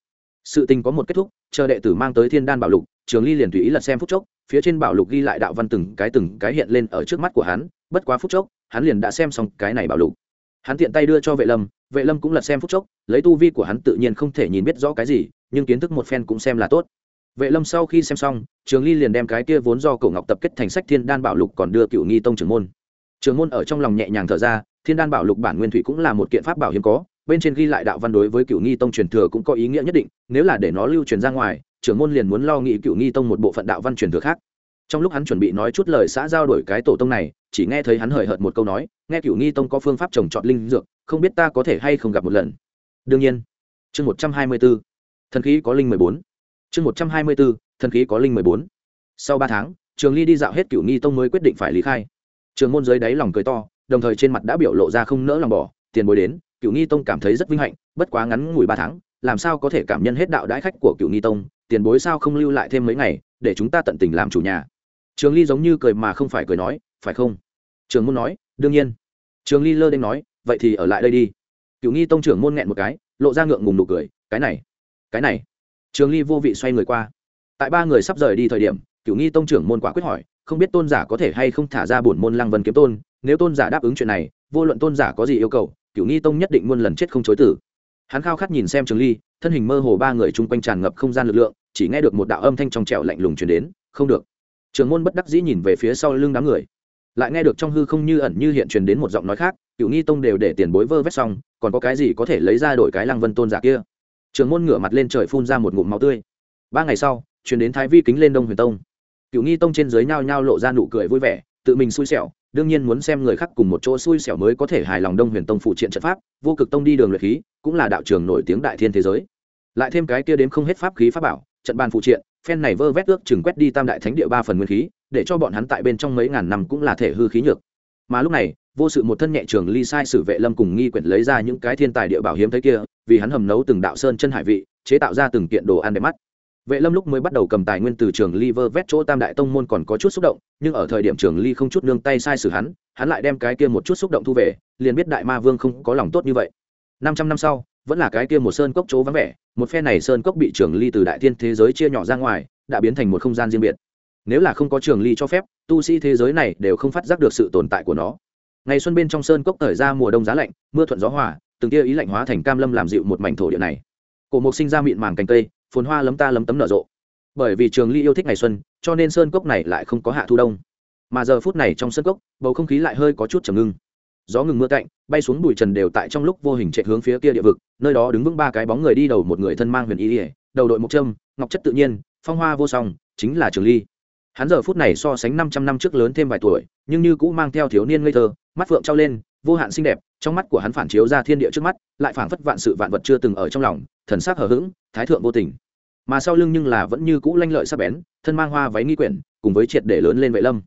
A: Sự tình có một kết thúc, chờ đệ tử mang tới thiên đan bảo lục, trường ly liền tùy ý lật xem phút chốc, phía trên bảo lục ghi lại đạo văn từng cái từng cái hiện lên ở trước mắt của hắn, bất quá phút chốc, hắn liền đã xem xong cái này bảo lục. Hắn tiện tay đưa cho vệ lâm vệ lâm cũng lật xem phút chốc, lấy tu vi của hắn tự nhiên không thể nhìn biết rõ cái gì, nhưng kiến thức một phen cũng xem là tốt vệ lâm sau khi xem xong, trường ly liền đem cái kia vốn do Cổ ngọc tập kết thành sách thiên đan bảo lục còn đưa cựu nghi tông trưởng môn. Trưởng môn ở trong lòng nhẹ nhàng thở ra, thiên đan bảo lục bản nguyên thủy cũng là một kiện pháp bảo hiếm có, bên trên ghi lại đạo văn đối với cựu nghi tông truyền thừa cũng có ý nghĩa nhất định, nếu là để nó lưu truyền ra ngoài, trưởng môn liền muốn lo nghĩ cựu nghi tông một bộ phận đạo văn truyền thừa khác. Trong lúc hắn chuẩn bị nói chút lời xã giao đổi cái tổ tông này, chỉ nghe thấy hắn hời hợt một câu nói, nghe cựu nghi tông có phương pháp trồng trọt linh dược, không biết ta có thể hay không gặp một lần. Đương nhiên, chương một trăm hai mươi b ố thần khí có linh mười bốn chương một trăm hai mươi b ố thần khí có linh mười bốn. Sau ba tháng, trường ly đi dạo hết cựu nghi tông mới quyết định phải lý khai. Trường môn dưới đáy lòng cười to, đồng thời trên mặt đã biểu lộ ra không nỡ lòng bỏ, tiền bối đến cựu nghi tông cảm thấy rất vinh hạnh, bất quá ngắn ngủi ba tháng, làm sao có thể cảm nhận hết đạo đãi khách của cựu nghi tông, tiền bối sao không lưu lại thêm mấy ngày, để chúng ta tận tình làm chủ nhà. Trường ly giống như cười mà không phải cười nói, phải không? Trường môn nói, đương nhiên. Trường ly lơ đ nói, vậy thì ở lại đây đi. Cựu nghi tông trưởng môn nghẹn một cái, lộ ra ngượng ngùng nụ cười, cái này cái này trường ly vô vị xoay người qua. Tại ba người sắp rời đi thời điểm cựu nghi tông trưởng môn quả quyết hỏi, không biết tôn giả có thể hay không thả ra bổn môn lăng vân kiếm tôn, nếu tôn giả đáp ứng chuyện này, vô luận tôn giả có gì yêu cầu cựu nghi tông nhất định muôn lần chết không chối tử. Hắn khao khát nhìn xem trường ly, thân hình mơ hồ ba người chung quanh tràn ngập không gian lực lượng, chỉ nghe được một đạo âm thanh trong trẻo lạnh lùng chuyển đến, không được. Trường môn bất đắc dĩ nhìn về phía sau lưng đám người. Lại nghe được trong hư không như ẩn như hiện truyền đến một giọng nói khác cựu nghi tông đều để tiền bối vơ vét xong, còn có cái gì có thể lấy ra đổi cái lăng vân tôn giả kia? Trường môn ngửa mặt lên trời phun ra một ngụm máu tươi. Ba ngày sau chuyển đến thái vi kính lên đông huyền tông. Cựu nghi tông trên dưới nhao nhao lộ ra nụ cười vui vẻ, tự mình xui xẻo, đương nhiên muốn xem người khác cùng một chỗ xui xẻo mới có thể hài lòng đông huyền tông phụ triện trận pháp, vô cực tông đi đường luyện khí, cũng là đạo trường nổi tiếng đại thiên thế giới. Lại thêm cái kia đếm không hết pháp khí pháp bảo, trận bàn phụ triện, phen này vơ vét ước chừng quét đi tam đại thánh địa ba phần nguyên khí, để cho bọn hắn tại bên trong mấy ngàn năm cũng là thể hư khí nhược. Mà lúc này, vô sự một thân nhẹ trường ly sai sử vệ lâm cùng nghi quyển lấy ra những cái thiên tài địa bảo hiếm thấy kia vì hắn hầm nấu từng đạo sơn chân hải vị, chế tạo ra từng kiện đồ ăn đẹp mắt. Vệ lâm lúc mới bắt đầu cầm tài nguyên từ trường ly vơ vét chỗ tam đại tông môn còn có chút xúc động, nhưng ở thời điểm trường ly không chút nương tay sai sử hắn hắn lại đem cái kia một chút xúc động thu về, liền biết đại ma vương không có lòng tốt như vậy. Năm trăm năm sau, vẫn là cái kia một sơn cốc chỗ vắng vẻ, một phe này sơn cốc bị trường ly từ đại thiên thế giới chia nhỏ ra ngoài, đã biến thành một không gian riêng biệt. Nếu là không có trường ly cho phép, tu sĩ thế giới này đều không phát giác được sự tồn tại của nó. Ngày xuân bên trong sơn cốc thời ra mùa đông giá lạnh, mưa thuận gió hòa từng tia ý lạnh hóa thành cam lâm làm dịu một mảnh thổ địa này. Cổ mục sinh ra mịn màng cành cây, phồn hoa lấm ta lấm tấm nở rộ. Bởi vì trường ly yêu thích ngày xuân, cho nên sơn cốc này lại không có hạ thu đông. Mà giờ phút này trong sơn cốc, bầu không khí lại hơi có chút trầm ngưng. Gió ngừng mưa cạnh, bay xuống bụi trần đều tại trong lúc vô hình chạy hướng phía kia địa vực, nơi đó đứng vững ba cái bóng người đi đầu một người thân mang huyền ý ỉa đầu đội mộc trâm ngọc chất tự nhiên, phong hoa vô song, chính là trường ly. Hắn giờ phút này so sánh năm trăm năm trước lớn thêm vài tuổi, nhưng như cũ mang theo thiếu niên ngây thơ, mắt phượng trao lên vô hạn xinh đẹp, trong mắt của hắn phản chiếu ra thiên địa trước mắt, lại phảng phất vạn sự vạn vật chưa từng ở trong lòng, thần sắc hờ hững, thái thượng vô tình. Mà sau lưng nhưng là vẫn như cũ lanh lợi sắc bén, thân mang hoa váy nghi quyển, cùng với triệt để lớn lên vệ lâm.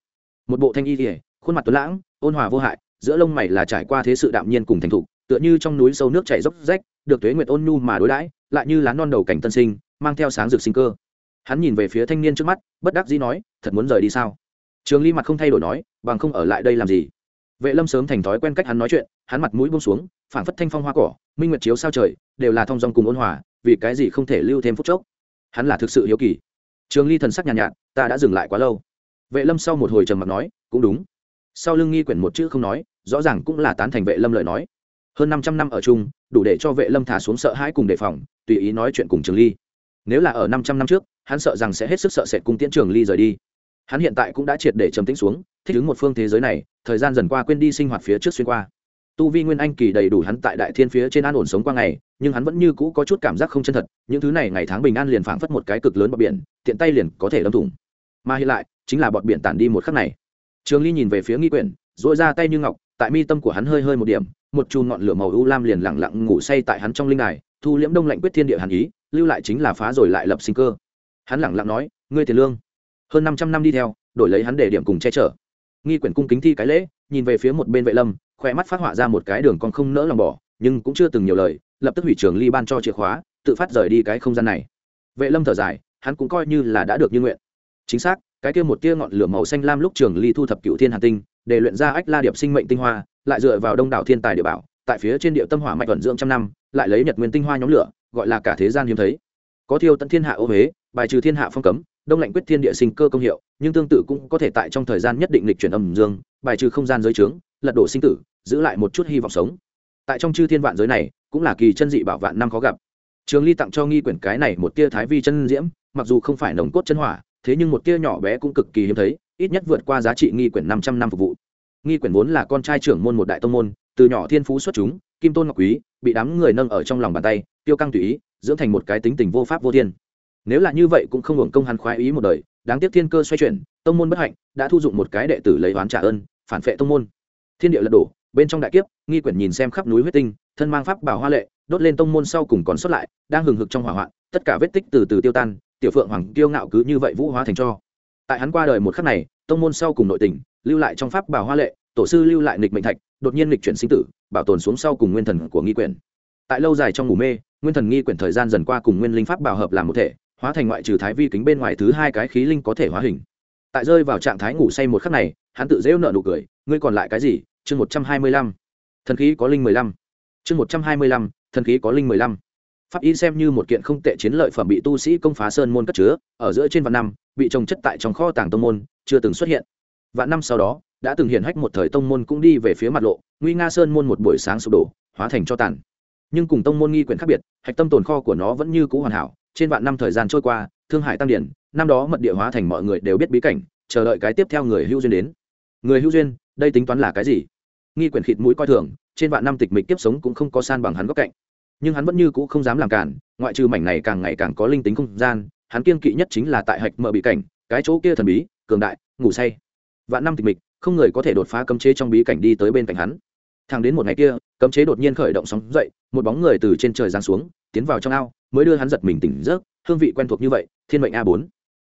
A: Một bộ thanh y kỉa khuôn mặt tuấn lãng, ôn hòa vô hại, giữa lông mày là trải qua thế sự đạm nhiên cùng thành thục, tựa như trong núi sâu nước chảy dốc rách, được tuế nguyệt ôn nhu mà đối đãi, lại như lá non đầu cảnh tân sinh, mang theo sáng rực sinh cơ. Hắn nhìn về phía thanh niên trước mắt, bất đắc dĩ nói, thật muốn rời đi sao? Trường ly mặt không thay đổi nói, bằng không ở lại đây làm gì? Vệ lâm sớm thành thói quen cách hắn nói chuyện hắn mặt mũi bông xuống phảng phất thanh phong hoa cỏ minh nguyệt chiếu sao trời đều là thong dong cùng ôn hòa vì cái gì không thể lưu thêm phút chốc? Hắn là thực sự hiếu kỳ. Trường ly thần sắc nhàn nhạt, nhạt ta đã dừng lại quá lâu. Vệ lâm sau một hồi trầm mặt nói cũng đúng. Sau lưng nghi quyển một chữ không nói rõ ràng cũng là tán thành vệ lâm lời nói. Hơn năm trăm năm ở chung đủ để cho vệ lâm thả xuống sợ hãi cùng đề phòng tùy ý nói chuyện cùng trường ly. Nếu là ở năm trăm năm trước hắn sợ rằng sẽ hết sức sợ sệt cùng tiễn trường ly rời đi hắn hiện tại cũng đã triệt để trầm tĩnh xuống, thích ứng một phương thế giới này, thời gian dần qua quên đi sinh hoạt phía trước xuyên qua. Tu vi nguyên anh kỳ đầy đủ hắn tại đại thiên phía trên an ổn sống qua ngày, nhưng hắn vẫn như cũ có chút cảm giác không chân thật, những thứ này ngày tháng bình an liền phảng phất một cái cực lớn bọt biển, tiện tay liền có thể đâm thủng. Mà hiện lại, chính là bọt biển tản đi một khắc này. Trường ly nhìn về phía nghi quyển dội ra tay như ngọc, tại mi tâm của hắn hơi hơi một điểm, một chùm ngọn lửa màu u lam liền lặng lặng ngủ say tại hắn trong linh đài, thu liễm đông lạnh quyết thiên địa hàn ý, lưu lại chính là phá rồi lại lập sinh cơ. Hắn lặng lặng nói, ngươi tiền lương hơn năm trăm năm đi theo, đổi lấy hắn để điểm cùng che chở. Nghi quyển cung kính thi cái lễ, nhìn về phía một bên vệ lâm khoe mắt phát họa ra một cái đường còn không nỡ lòng bỏ, nhưng cũng chưa từng nhiều lời, lập tức hủy trường ly ban cho chìa khóa, tự phát rời đi cái không gian này. Vệ lâm thở dài, hắn cũng coi như là đã được như nguyện. Chính xác, cái kia một tia ngọn lửa màu xanh lam lúc trường ly thu thập cựu thiên hàn tinh, để luyện ra ách la điệp sinh mệnh tinh hoa, lại dựa vào đông đảo thiên tài địa bảo, tại phía trên địa tâm hỏa mạch vận dưỡng trăm năm, lại lấy nhật nguyên tinh hoa nhóm lửa, gọi là cả thế gian hiếm thấy. Có thiêu tận thiên hạ ô huế, bài trừ thiên hạ phong cấm đông lạnh quyết thiên địa sinh cơ công hiệu, nhưng tương tự cũng có thể tại trong thời gian nhất định lịch chuyển âm dương, bài trừ không gian giới trướng, lật đổ sinh tử, giữ lại một chút hy vọng sống. Tại trong chư thiên vạn giới này, cũng là kỳ chân dị bảo vạn năm khó gặp. Trường ly tặng cho nghi quyển cái này một tia thái vi chân diễm, mặc dù không phải nồng cốt chân hỏa, thế nhưng một tia nhỏ bé cũng cực kỳ hiếm thấy, ít nhất vượt qua giá trị nghi quyển năm trăm năm phục vụ. Nghi quyển vốn là con trai trưởng môn một đại tông môn, từ nhỏ thiên phú xuất chúng, kim tôn ngọc quý, bị đám người nâng ở trong lòng bàn tay, tiêu căng tùy ý, dưỡng thành một cái tính tình vô pháp vô thiên nếu là như vậy cũng không hưởng công hắn khoái ý một đời, đáng tiếc thiên cơ xoay chuyển, tông môn bất hạnh, đã thu dụng một cái đệ tử lấy oán trả ơn, phản phệ tông môn. Thiên địa lật đổ, bên trong đại kiếp, nghi quyển nhìn xem khắp núi huyết tinh, thân mang pháp bảo hoa lệ, đốt lên tông môn sau cùng còn xuất lại, đang hừng hực trong hỏa hoạn, tất cả vết tích từ từ tiêu tan, tiểu phượng hoàng tiêu ngạo cứ như vậy vũ hóa thành cho. Tại hắn qua đời một khắc này, tông môn sau cùng nội tình, lưu lại trong pháp bảo hoa lệ, tổ sư lưu lại nghịch mệnh thạch, đột nhiên nghịch chuyển sinh tử, bảo tồn xuống sau cùng nguyên thần của nghi quyển. Tại lâu dài trong ngủ mê, nguyên thần nghi quyển thời gian dần qua cùng nguyên linh pháp bảo hợp làm một thể hóa thành ngoại trừ thái vi kính bên ngoài thứ hai cái khí linh có thể hóa hình. Tại rơi vào trạng thái ngủ say một khắc này, hắn tự dễu nợ nụ cười, ngươi còn lại cái gì? Chương một trăm hai mươi lăm. Thần khí có linh mười lăm. Chương một trăm hai mươi lăm, thần khí có linh mười lăm. Pháp y xem như một kiện không tệ chiến lợi phẩm bị tu sĩ công phá sơn môn cất chứa, ở giữa trên vạn năm, bị trồng chất tại trong kho tàng tông môn, chưa từng xuất hiện. Vạn năm sau đó, đã từng hiện hách một thời tông môn cũng đi về phía mặt lộ, nguy nga sơn môn một buổi sáng sụp đổ, hóa thành cho tàn. Nhưng cùng tông môn nghi quyển khác biệt, hạch tâm tồn kho của nó vẫn như cũ hoàn hảo trên vạn năm thời gian trôi qua, thương hải tăng điển, năm đó mật địa hóa thành mọi người đều biết bí cảnh, chờ đợi cái tiếp theo người hữu duyên đến. Người hữu duyên, đây tính toán là cái gì? Nghi quyển khịt mũi coi thường, trên vạn năm tịch mịch tiếp sống cũng không có san bằng hắn góc cạnh. Nhưng hắn vẫn như cũ không dám làm cản, ngoại trừ mảnh này càng ngày càng có linh tính không gian, hắn kiên kỵ nhất chính là tại hạch mở bị cảnh, cái chỗ kia thần bí, cường đại, ngủ say. Vạn năm tịch mịch, không người có thể đột phá cấm chế trong bí cảnh đi tới bên cạnh hắn. Thang đến một ngày kia, cấm chế đột nhiên khởi động sóng dậy, một bóng người từ trên trời giáng xuống, tiến vào trong ao mới đưa hắn giật mình tỉnh giấc, hương vị quen thuộc như vậy, thiên mệnh a bốn.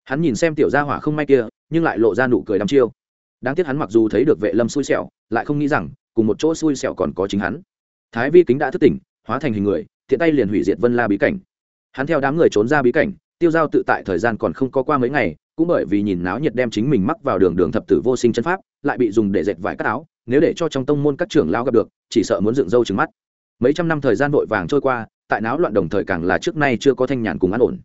A: Hắn nhìn xem tiểu gia hỏa không may kia, nhưng lại lộ ra nụ cười đăm chiêu. Đáng tiếc hắn mặc dù thấy được vệ lâm xui xẻo, lại không nghĩ rằng, cùng một chỗ xui xẻo còn có chính hắn. Thái vi kính đã thức tỉnh, hóa thành hình người thiện tay liền hủy diệt vân la bí cảnh. Hắn theo đám người trốn ra bí cảnh, tiêu giao tự tại thời gian còn không có qua mấy ngày, cũng bởi vì nhìn náo nhiệt đem chính mình mắc vào đường đường thập tử vô sinh chân pháp, lại bị dùng để dệt vải cắt áo, nếu để cho trong tông môn các trưởng lao gặp được, chỉ sợ muốn dựng râu trứng mắt. Mấy trăm năm thời gian vội vàng trôi qua tại náo loạn đồng thời càng là trước nay chưa có thanh nhàn cùng an ổn.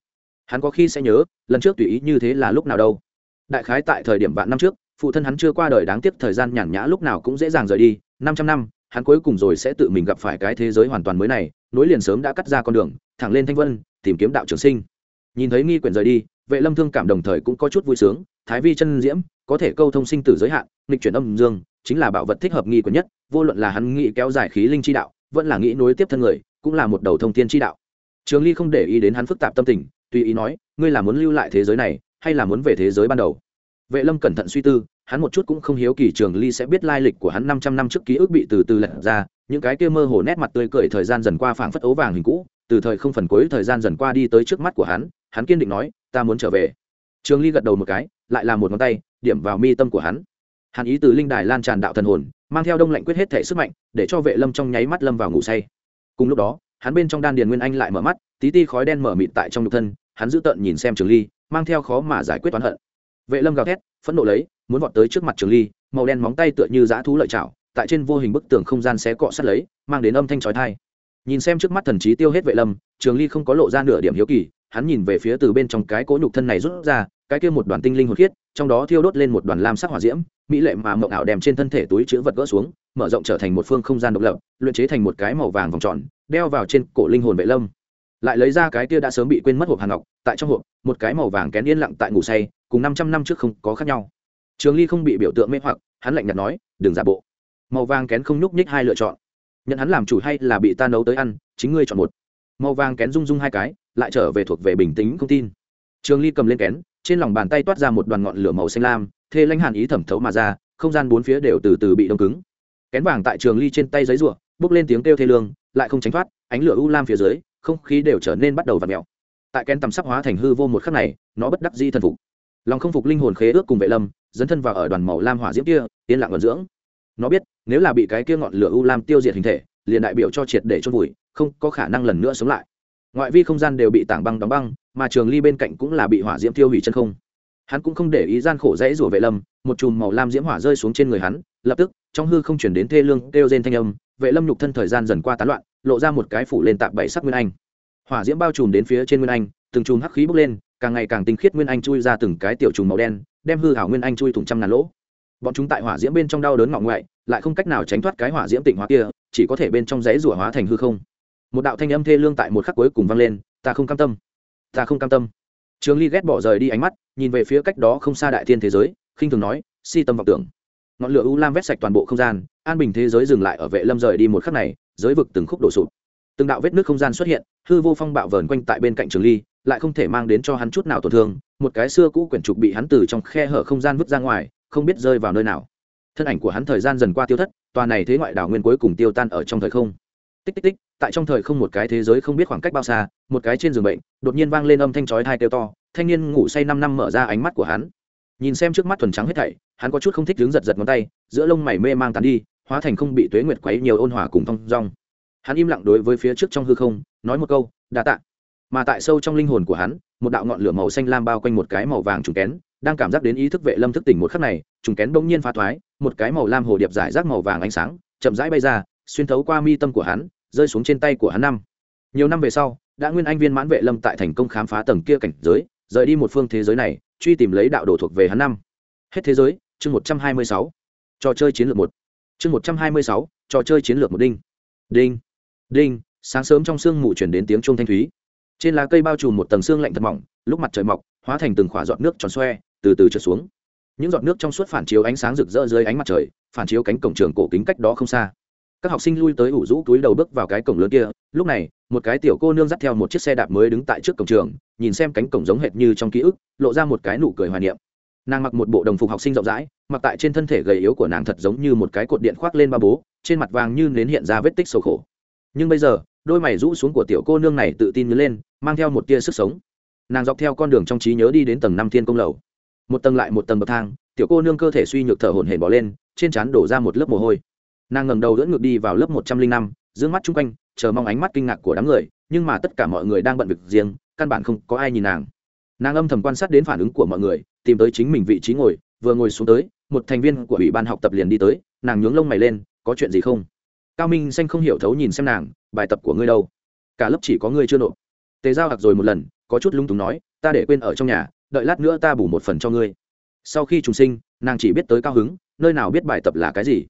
A: Hắn có khi sẽ nhớ, lần trước tùy ý như thế là lúc nào đâu. Đại khái tại thời điểm vạn năm trước, phụ thân hắn chưa qua đời đáng tiếc thời gian nhàn nhã lúc nào cũng dễ dàng rời đi, năm trăm năm, hắn cuối cùng rồi sẽ tự mình gặp phải cái thế giới hoàn toàn mới này, nối liền sớm đã cắt ra con đường, thẳng lên thanh vân, tìm kiếm đạo trường sinh. Nhìn thấy nghi quyển rời đi, vệ lâm thương cảm đồng thời cũng có chút vui sướng, thái vi chân diễm, có thể câu thông sinh tử giới hạn, nghịch chuyển âm dương, chính là bảo vật thích hợp nghi quyển nhất, vô luận là hắn nghĩ kéo dài khí linh chi đạo, vẫn là nghĩ nối tiếp thân người cũng là một đầu thông thiên chi đạo. Trường ly không để ý đến hắn phức tạp tâm tình, tùy ý nói, ngươi là muốn lưu lại thế giới này, hay là muốn về thế giới ban đầu? Vệ lâm cẩn thận suy tư, hắn một chút cũng không hiếu kỳ trường ly sẽ biết lai lịch của hắn năm trăm năm trước ký ức bị từ từ lật ra, những cái kia mơ hồ nét mặt tươi cười thời gian dần qua phảng phất ấu vàng hình cũ, từ thời không phần cuối thời gian dần qua đi tới trước mắt của hắn hắn kiên định nói, ta muốn trở về. Trường ly gật đầu một cái, lại là một ngón tay, điểm vào mi tâm của hắn. Hàn ý từ linh đài lan tràn đạo thần hồn, mang theo đông lạnh quyết hết thể sức mạnh, để cho vệ lâm trong nháy mắt lâm vào ngủ say cùng lúc đó, hắn bên trong đan điền nguyên anh lại mở mắt, tí ti khói đen mở mịt tại trong nhục thân, hắn giữ tợn nhìn xem trường ly, mang theo khó mà giải quyết toán hận. Vệ lâm gào thét, phẫn nộ lấy, muốn vọt tới trước mặt trường ly, màu đen móng tay tựa như dã thú lợi chảo, tại trên vô hình bức tường không gian xé cọ sát lấy, mang đến âm thanh trói thai nhìn xem trước mắt thần trí tiêu hết vệ lâm, trường ly không có lộ ra nửa điểm hiếu kỳ, hắn nhìn về phía từ bên trong cái cỗ nhục thân này rút ra, cái kia một đoàn tinh linh hồn khiết, trong đó thiêu đốt lên một đoàn lam sắc hỏa diễm, mỹ lệ mà mộng ảo đem trên thân thể túi chữ vật gỡ xuống mở rộng trở thành một phương không gian độc lập, luyện chế thành một cái màu vàng vòng tròn, đeo vào trên cổ linh hồn vệ lâm. Lại lấy ra cái kia đã sớm bị quên mất hộp hàng ngọc, tại trong hộp, một cái màu vàng kén yên lặng tại ngủ say, cùng năm trăm năm trước không có khác nhau. Trường ly không bị biểu tượng mê hoặc, hắn lạnh nhạt nói, đừng giả bộ. Màu vàng kén không nhúc nhích hai lựa chọn. Nhận hắn làm chủ hay là bị ta nấu tới ăn, chính ngươi chọn một. Màu vàng kén rung rung hai cái, lại trở về thuộc về bình tĩnh không tin. Trường ly cầm lên kén, trên lòng bàn tay toát ra một đoàn ngọn lửa màu xanh lam, thê lãnh hàn ý thẩm thấu mà ra, không gian bốn phía đều từ từ bị đông cứng kén vàng tại trường ly trên tay giấy rùa, bốc lên tiếng kêu thê lương lại không tránh thoát ánh lửa u lam phía dưới không khí đều trở nên bắt đầu v ặ mẹo tại kén tầm sắc hóa thành hư vô một khắc này nó bất đắc di thần phục. Lòng không phục linh hồn khế ước cùng vệ lâm dấn thân vào ở đoàn màu lam hỏa diễm kia yên lặng vận dưỡng. Nó biết nếu là bị cái kia ngọn lửa u lam tiêu diệt hình thể liền đại biểu cho triệt để chôn vùi không có khả năng lần nữa sống lại. Ngoại vi không gian đều bị tảng băng đóng băng mà trường ly bên cạnh cũng là bị hỏa diễm tiêu hủy chân không. Hắn cũng không để ý gian khổ dãy rủa vệ lâm một chùm màu lam diễm hỏa rơi xuống trên người hắn lập tức trong hư không chuyển đến thê lương kêu rên thanh âm, vệ lâm nhục thân thời gian dần qua tán loạn, lộ ra một cái phủ lên tạm bảy sắc nguyên anh. Hỏa diễm bao trùm đến phía trên nguyên anh, từng chùm hắc khí bốc lên, càng ngày càng tinh khiết nguyên anh chui ra từng cái tiểu trùng màu đen, đem hư hảo nguyên anh chui thủng trăm ngàn lỗ. Bọn chúng tại hỏa diễm bên trong đau đớn ngọng ngoại, lại không cách nào tránh thoát cái hỏa diễm tịnh hóa kia, chỉ có thể bên trong giấy rủa hóa thành hư không. Một đạo thanh âm thê lương tại một khắc cuối cùng vang lên, ta không cam tâm. Ta không cam tâm. Trường ly ghét bỏ rời đi ánh mắt, nhìn về phía cách đó không xa đại thiên thế giới, khinh thường nói, si tâm vọng tưởng ngọn lửa u lam vét sạch toàn bộ không gian, an bình thế giới dừng lại ở vệ lâm rời đi một khắc này, giới vực từng khúc đổ sụp. Từng đạo vết nước không gian xuất hiện, hư vô phong bạo vờn quanh tại bên cạnh trường ly, lại không thể mang đến cho hắn chút nào tổn thương, một cái xưa cũ quyển trục bị hắn từ trong khe hở không gian vứt ra ngoài, không biết rơi vào nơi nào. Thân ảnh của hắn thời gian dần qua tiêu thất, tòa này thế ngoại đảo nguyên cuối cùng tiêu tan ở trong thời không. Tích tích tích, tại trong thời không một cái thế giới không biết khoảng cách bao xa, một cái trên giường bệnh, đột nhiên vang lên âm thanh chói thai kêu to, thanh niên ngủ say năm năm mở ra ánh mắt của hắn nhìn xem trước mắt thuần trắng hết thảy, hắn có chút không thích đứng giật giật ngón tay, giữa lông mày mê mang tàn đi, hóa thành không bị tuế nguyệt quấy nhiều ôn hòa cùng thong dong. Hắn im lặng đối với phía trước trong hư không, nói một câu, đa tạ. Mà tại sâu trong linh hồn của hắn, một đạo ngọn lửa màu xanh lam bao quanh một cái màu vàng trùng kén, đang cảm giác đến ý thức vệ lâm thức tỉnh một khắc này, trùng kén bỗng nhiên phá thoái, một cái màu lam hồ điệp giải rác màu vàng ánh sáng, chậm rãi bay ra, xuyên thấu qua mi tâm của hắn, rơi xuống trên tay của hắn năm. Nhiều năm về sau, đã nguyên anh viên mãn vệ lâm tại thành công khám phá tầng kia cảnh giới, rời đi một phương thế giới này truy tìm lấy đạo đồ thuộc về hắn năm. Hết thế giới, chương một trăm hai mươi sáu. Trò chơi chiến lược một. Chương một trăm hai mươi sáu, trò chơi chiến lược một đinh. Đinh. Đinh, sáng sớm trong sương mù chuyển đến tiếng chuông thanh thúy. Trên lá cây bao trùm một tầng xương lạnh thật mỏng, lúc mặt trời mọc, hóa thành từng khỏa giọt nước tròn xoe, từ từ trượt xuống. Những giọt nước trong suốt phản chiếu ánh sáng rực rỡ dưới ánh mặt trời, phản chiếu cánh cổng trường cổ kính cách đó không xa. Các học sinh lui tới ủ rũ túi đầu bước vào cái cổng lớn kia, lúc này một cái tiểu cô nương dắt theo một chiếc xe đạp mới đứng tại trước cổng trường, nhìn xem cánh cổng giống hệt như trong ký ức, lộ ra một cái nụ cười hoài niệm. Nàng mặc một bộ đồng phục học sinh rộng rãi, mặc tại trên thân thể gầy yếu của nàng thật giống như một cái cột điện khoác lên ba bố, trên mặt vàng như nến hiện ra vết tích sầu khổ. Nhưng bây giờ, đôi mày rũ xuống của tiểu cô nương này tự tin nhớ lên, mang theo một tia sức sống. Nàng dọc theo con đường trong trí nhớ đi đến tầng năm thiên công lầu. Một tầng lại một tầng bậc thang, tiểu cô nương cơ thể suy nhược thở hổn hển bỏ lên, trên trán đổ ra một lớp mồ hôi. Nàng ngẩng đầu dẫn ngược đi vào lớp một trăm linh năm giữ mắt chung quanh chờ mong ánh mắt kinh ngạc của đám người, nhưng mà tất cả mọi người đang bận việc riêng, căn bản không có ai nhìn nàng. Nàng âm thầm quan sát đến phản ứng của mọi người, tìm tới chính mình vị trí ngồi, vừa ngồi xuống tới, một thành viên của ủy ban học tập liền đi tới, nàng nhướng lông mày lên, có chuyện gì không? Cao minh xanh không hiểu thấu nhìn xem nàng, bài tập của ngươi đâu? Cả lớp chỉ có ngươi chưa nộp. Tề giao hạc rồi một lần, có chút lung túng nói, ta để quên ở trong nhà, đợi lát nữa ta bù một phần cho ngươi. Sau khi trùng sinh, nàng chỉ biết tới cao hứng, nơi nào biết bài tập là cái gì?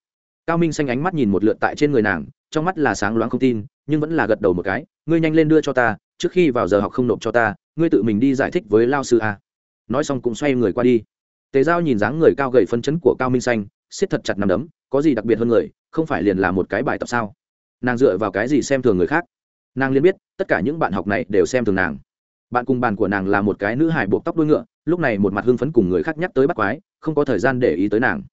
A: Cao minh xanh ánh mắt nhìn một lượt tại trên người nàng trong mắt là sáng loáng không tin, nhưng vẫn là gật đầu một cái, ngươi nhanh lên đưa cho ta, trước khi vào giờ học không nộp cho ta, ngươi tự mình đi giải thích với lao sư a. Nói xong cũng xoay người qua đi. Tề giao nhìn dáng người cao gầy phân chấn của cao minh xanh, siết thật chặt nằm đấm, có gì đặc biệt hơn người, không phải liền là một cái bài tập sao? Nàng dựa vào cái gì xem thường người khác? Nàng liền biết, tất cả những bạn học này đều xem thường nàng. Bạn cùng bàn của nàng là một cái nữ hải buộc tóc đuôi ngựa, lúc này một mặt hưng phấn cùng người khác nhắc tới bắt quái, không có thời gian để ý tới nàng.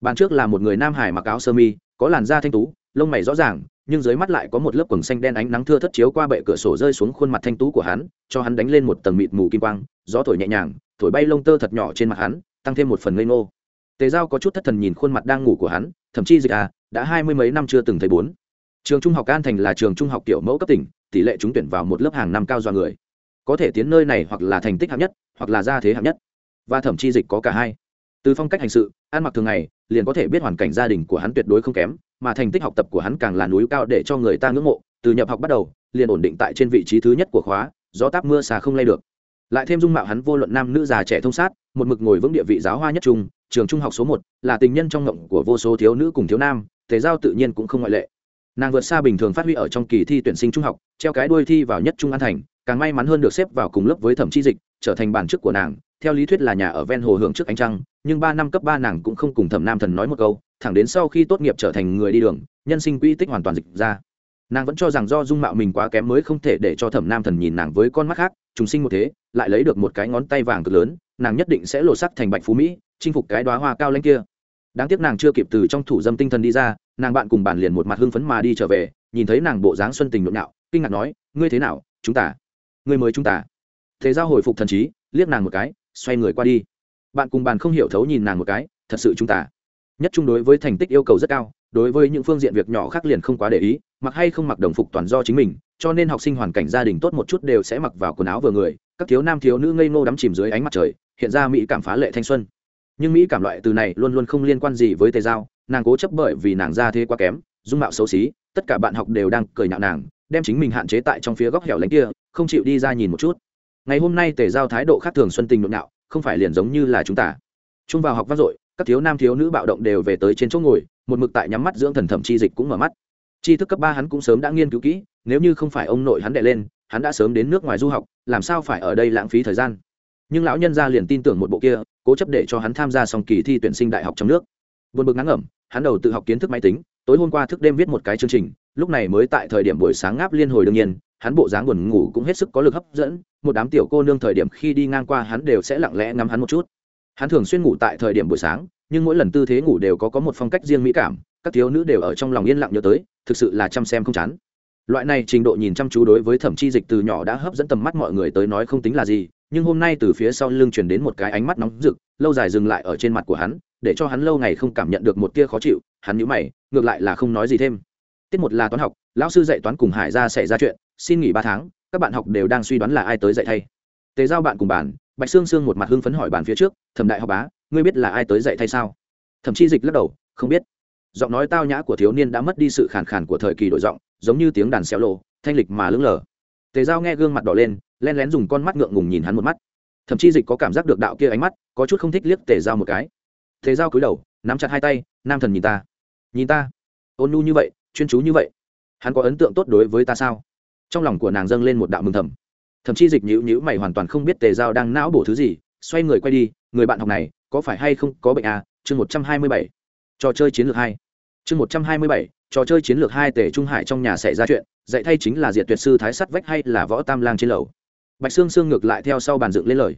A: Bàn trước là một người nam hải mặc áo sơ mi, có làn da thanh tú lông mày rõ ràng, nhưng dưới mắt lại có một lớp quần xanh đen ánh nắng thưa thất chiếu qua bệ cửa sổ rơi xuống khuôn mặt thanh tú của hắn, cho hắn đánh lên một tầng mịt mù kim quang, gió thổi nhẹ nhàng, thổi bay lông tơ thật nhỏ trên mặt hắn, tăng thêm một phần ngây ngô. Tề giao có chút thất thần nhìn khuôn mặt đang ngủ của hắn, thậm chí dịch à đã hai mươi mấy năm chưa từng thấy bốn. Trường trung học an thành là trường trung học kiểu mẫu cấp tỉnh, tỷ lệ trúng tuyển vào một lớp hàng năm cao do người. Có thể tiến nơi này hoặc là thành tích hạng nhất, hoặc là gia thế hạng nhất. Và thậm chí dịch có cả hai. Từ phong cách hành sự, ăn mặc thường ngày liền có thể biết hoàn cảnh gia đình của hắn tuyệt đối không kém, mà thành tích học tập của hắn càng là núi cao để cho người ta ngưỡng mộ. Từ nhập học bắt đầu, liền ổn định tại trên vị trí thứ nhất của khóa, gió táp mưa xà không lay được. Lại thêm dung mạo hắn vô luận nam nữ già trẻ thông sát, một mực ngồi vững địa vị giáo hoa nhất trung, trường trung học số một, là tình nhân trong ngộng của vô số thiếu nữ cùng thiếu nam, thể giao tự nhiên cũng không ngoại lệ. Nàng vượt xa bình thường phát huy ở trong kỳ thi tuyển sinh trung học, treo cái đuôi thi vào nhất trung an thành, càng may mắn hơn được xếp vào cùng lớp với thẩm chi dịch, trở thành bản chức của nàng. Theo lý thuyết là nhà ở ven hồ hưởng trước ánh trăng nhưng ba năm cấp ba nàng cũng không cùng thẩm nam thần nói một câu, thẳng đến sau khi tốt nghiệp trở thành người đi đường, nhân sinh quỹ tích hoàn toàn dịch ra. Nàng vẫn cho rằng do dung mạo mình quá kém mới không thể để cho thẩm nam thần nhìn nàng với con mắt khác, trùng sinh một thế, lại lấy được một cái ngón tay vàng cực lớn, nàng nhất định sẽ lột sắc thành bạch phú mỹ, chinh phục cái đoá hoa cao lên kia. Đáng tiếc nàng chưa kịp từ trong thủ dâm tinh thần đi ra, nàng bạn cùng bàn liền một mặt hưng phấn mà đi trở về, nhìn thấy nàng bộ dáng xuân tình nhộn nhạo, kinh ngạc nói, ngươi thế nào? Chúng ta? Ngươi mới chúng ta? Thế giao hồi phục thần trí, liếc nàng một cái, xoay người qua đi bạn cùng bàn không hiểu thấu nhìn nàng một cái, thật sự chúng ta. Nhất chung đối với thành tích yêu cầu rất cao, đối với những phương diện việc nhỏ khác liền không quá để ý, mặc hay không mặc đồng phục toàn do chính mình, cho nên học sinh hoàn cảnh gia đình tốt một chút đều sẽ mặc vào quần áo vừa người, các thiếu nam thiếu nữ ngây ngô đắm chìm dưới ánh mặt trời, hiện ra mỹ cảm phá lệ thanh xuân. Nhưng mỹ cảm loại từ này luôn luôn không liên quan gì với tề giao, nàng cố chấp bởi vì nàng ra thế quá kém, dung mạo xấu xí, tất cả bạn học đều đang cười nhạo nàng, đem chính mình hạn chế tại trong phía góc hẻo lánh kia, không chịu đi ra nhìn một chút. Ngày hôm nay tề giao thái độ khác thường xuân tình nhộn nhạo không phải liền giống như là chúng ta. Chung vào học vang dội, các thiếu nam thiếu nữ bạo động đều về tới trên chỗ ngồi, một mực tại nhắm mắt dưỡng thần thẩm chi dịch cũng mở mắt. Tri thức cấp ba hắn cũng sớm đã nghiên cứu kỹ, nếu như không phải ông nội hắn đệ lên, hắn đã sớm đến nước ngoài du học, làm sao phải ở đây lãng phí thời gian? Nhưng lão nhân gia liền tin tưởng một bộ kia, cố chấp để cho hắn tham gia xong kỳ thi tuyển sinh đại học trong nước. Vượt bực ngắn ngẩm, hắn đầu tự học kiến thức máy tính, tối hôm qua thức đêm viết một cái chương trình, lúc này mới tại thời điểm buổi sáng ngáp liên hồi đương nhiên hắn bộ dáng buồn ngủ cũng hết sức có lực hấp dẫn, một đám tiểu cô nương thời điểm khi đi ngang qua hắn đều sẽ lặng lẽ ngắm hắn một chút. Hắn thường xuyên ngủ tại thời điểm buổi sáng, nhưng mỗi lần tư thế ngủ đều có có một phong cách riêng mỹ cảm, các thiếu nữ đều ở trong lòng yên lặng nhớ tới, thực sự là chăm xem không chán. Loại này trình độ nhìn chăm chú đối với thẩm chi dịch từ nhỏ đã hấp dẫn tầm mắt mọi người tới nói không tính là gì, nhưng hôm nay từ phía sau lưng truyền đến một cái ánh mắt nóng rực, lâu dài dừng lại ở trên mặt của hắn, để cho hắn lâu ngày không cảm nhận được một tia khó chịu, hắn nhíu mày, ngược lại là không nói gì thêm. Tiết một là toán học, lão sư dạy toán cùng hải ra xảy ra chuyện xin nghỉ ba tháng, các bạn học đều đang suy đoán là ai tới dạy thay. Tề giao bạn cùng bàn bạch sương sương một mặt hưng phấn hỏi bàn phía trước, thẩm đại học bá, ngươi biết là ai tới dạy thay sao? Thậm chi dịch lắc đầu, không biết. Giọng nói tao nhã của thiếu niên đã mất đi sự khàn khàn của thời kỳ đổi giọng, giống như tiếng đàn xéo lộ thanh lịch mà lững lờ. Tề giao nghe gương mặt đỏ lên len lén dùng con mắt ngượng ngùng nhìn hắn một mắt. Thậm Chi dịch có cảm giác được đạo kia ánh mắt, có chút không thích liếc tề giao một cái. Tề giao cúi đầu, nắm chặt hai tay, nam thần nhìn ta. Nhìn ta? Ôn nhu như vậy, chuyên chú như vậy? Hắn có ấn tượng tốt đối với ta sao? Trong lòng của nàng dâng lên một đạo mừng thầm. Thậm chí dịch nhữ nhữ mày hoàn toàn không biết tề giao đang não bổ thứ gì, xoay người quay đi, người bạn học này, có phải hay không có bệnh à? Chương một trăm hai mươi bảy. Trò chơi chiến lược hai. Chương một trăm hai mươi bảy. Trò chơi chiến lược hai tề trung hải trong nhà xảy ra chuyện, dạy thay chính là diệt tuyệt sư thái sắt vách hay là võ tam lang trên lầu. Bạch sương sương ngược lại theo sau bàn dựng lên lời.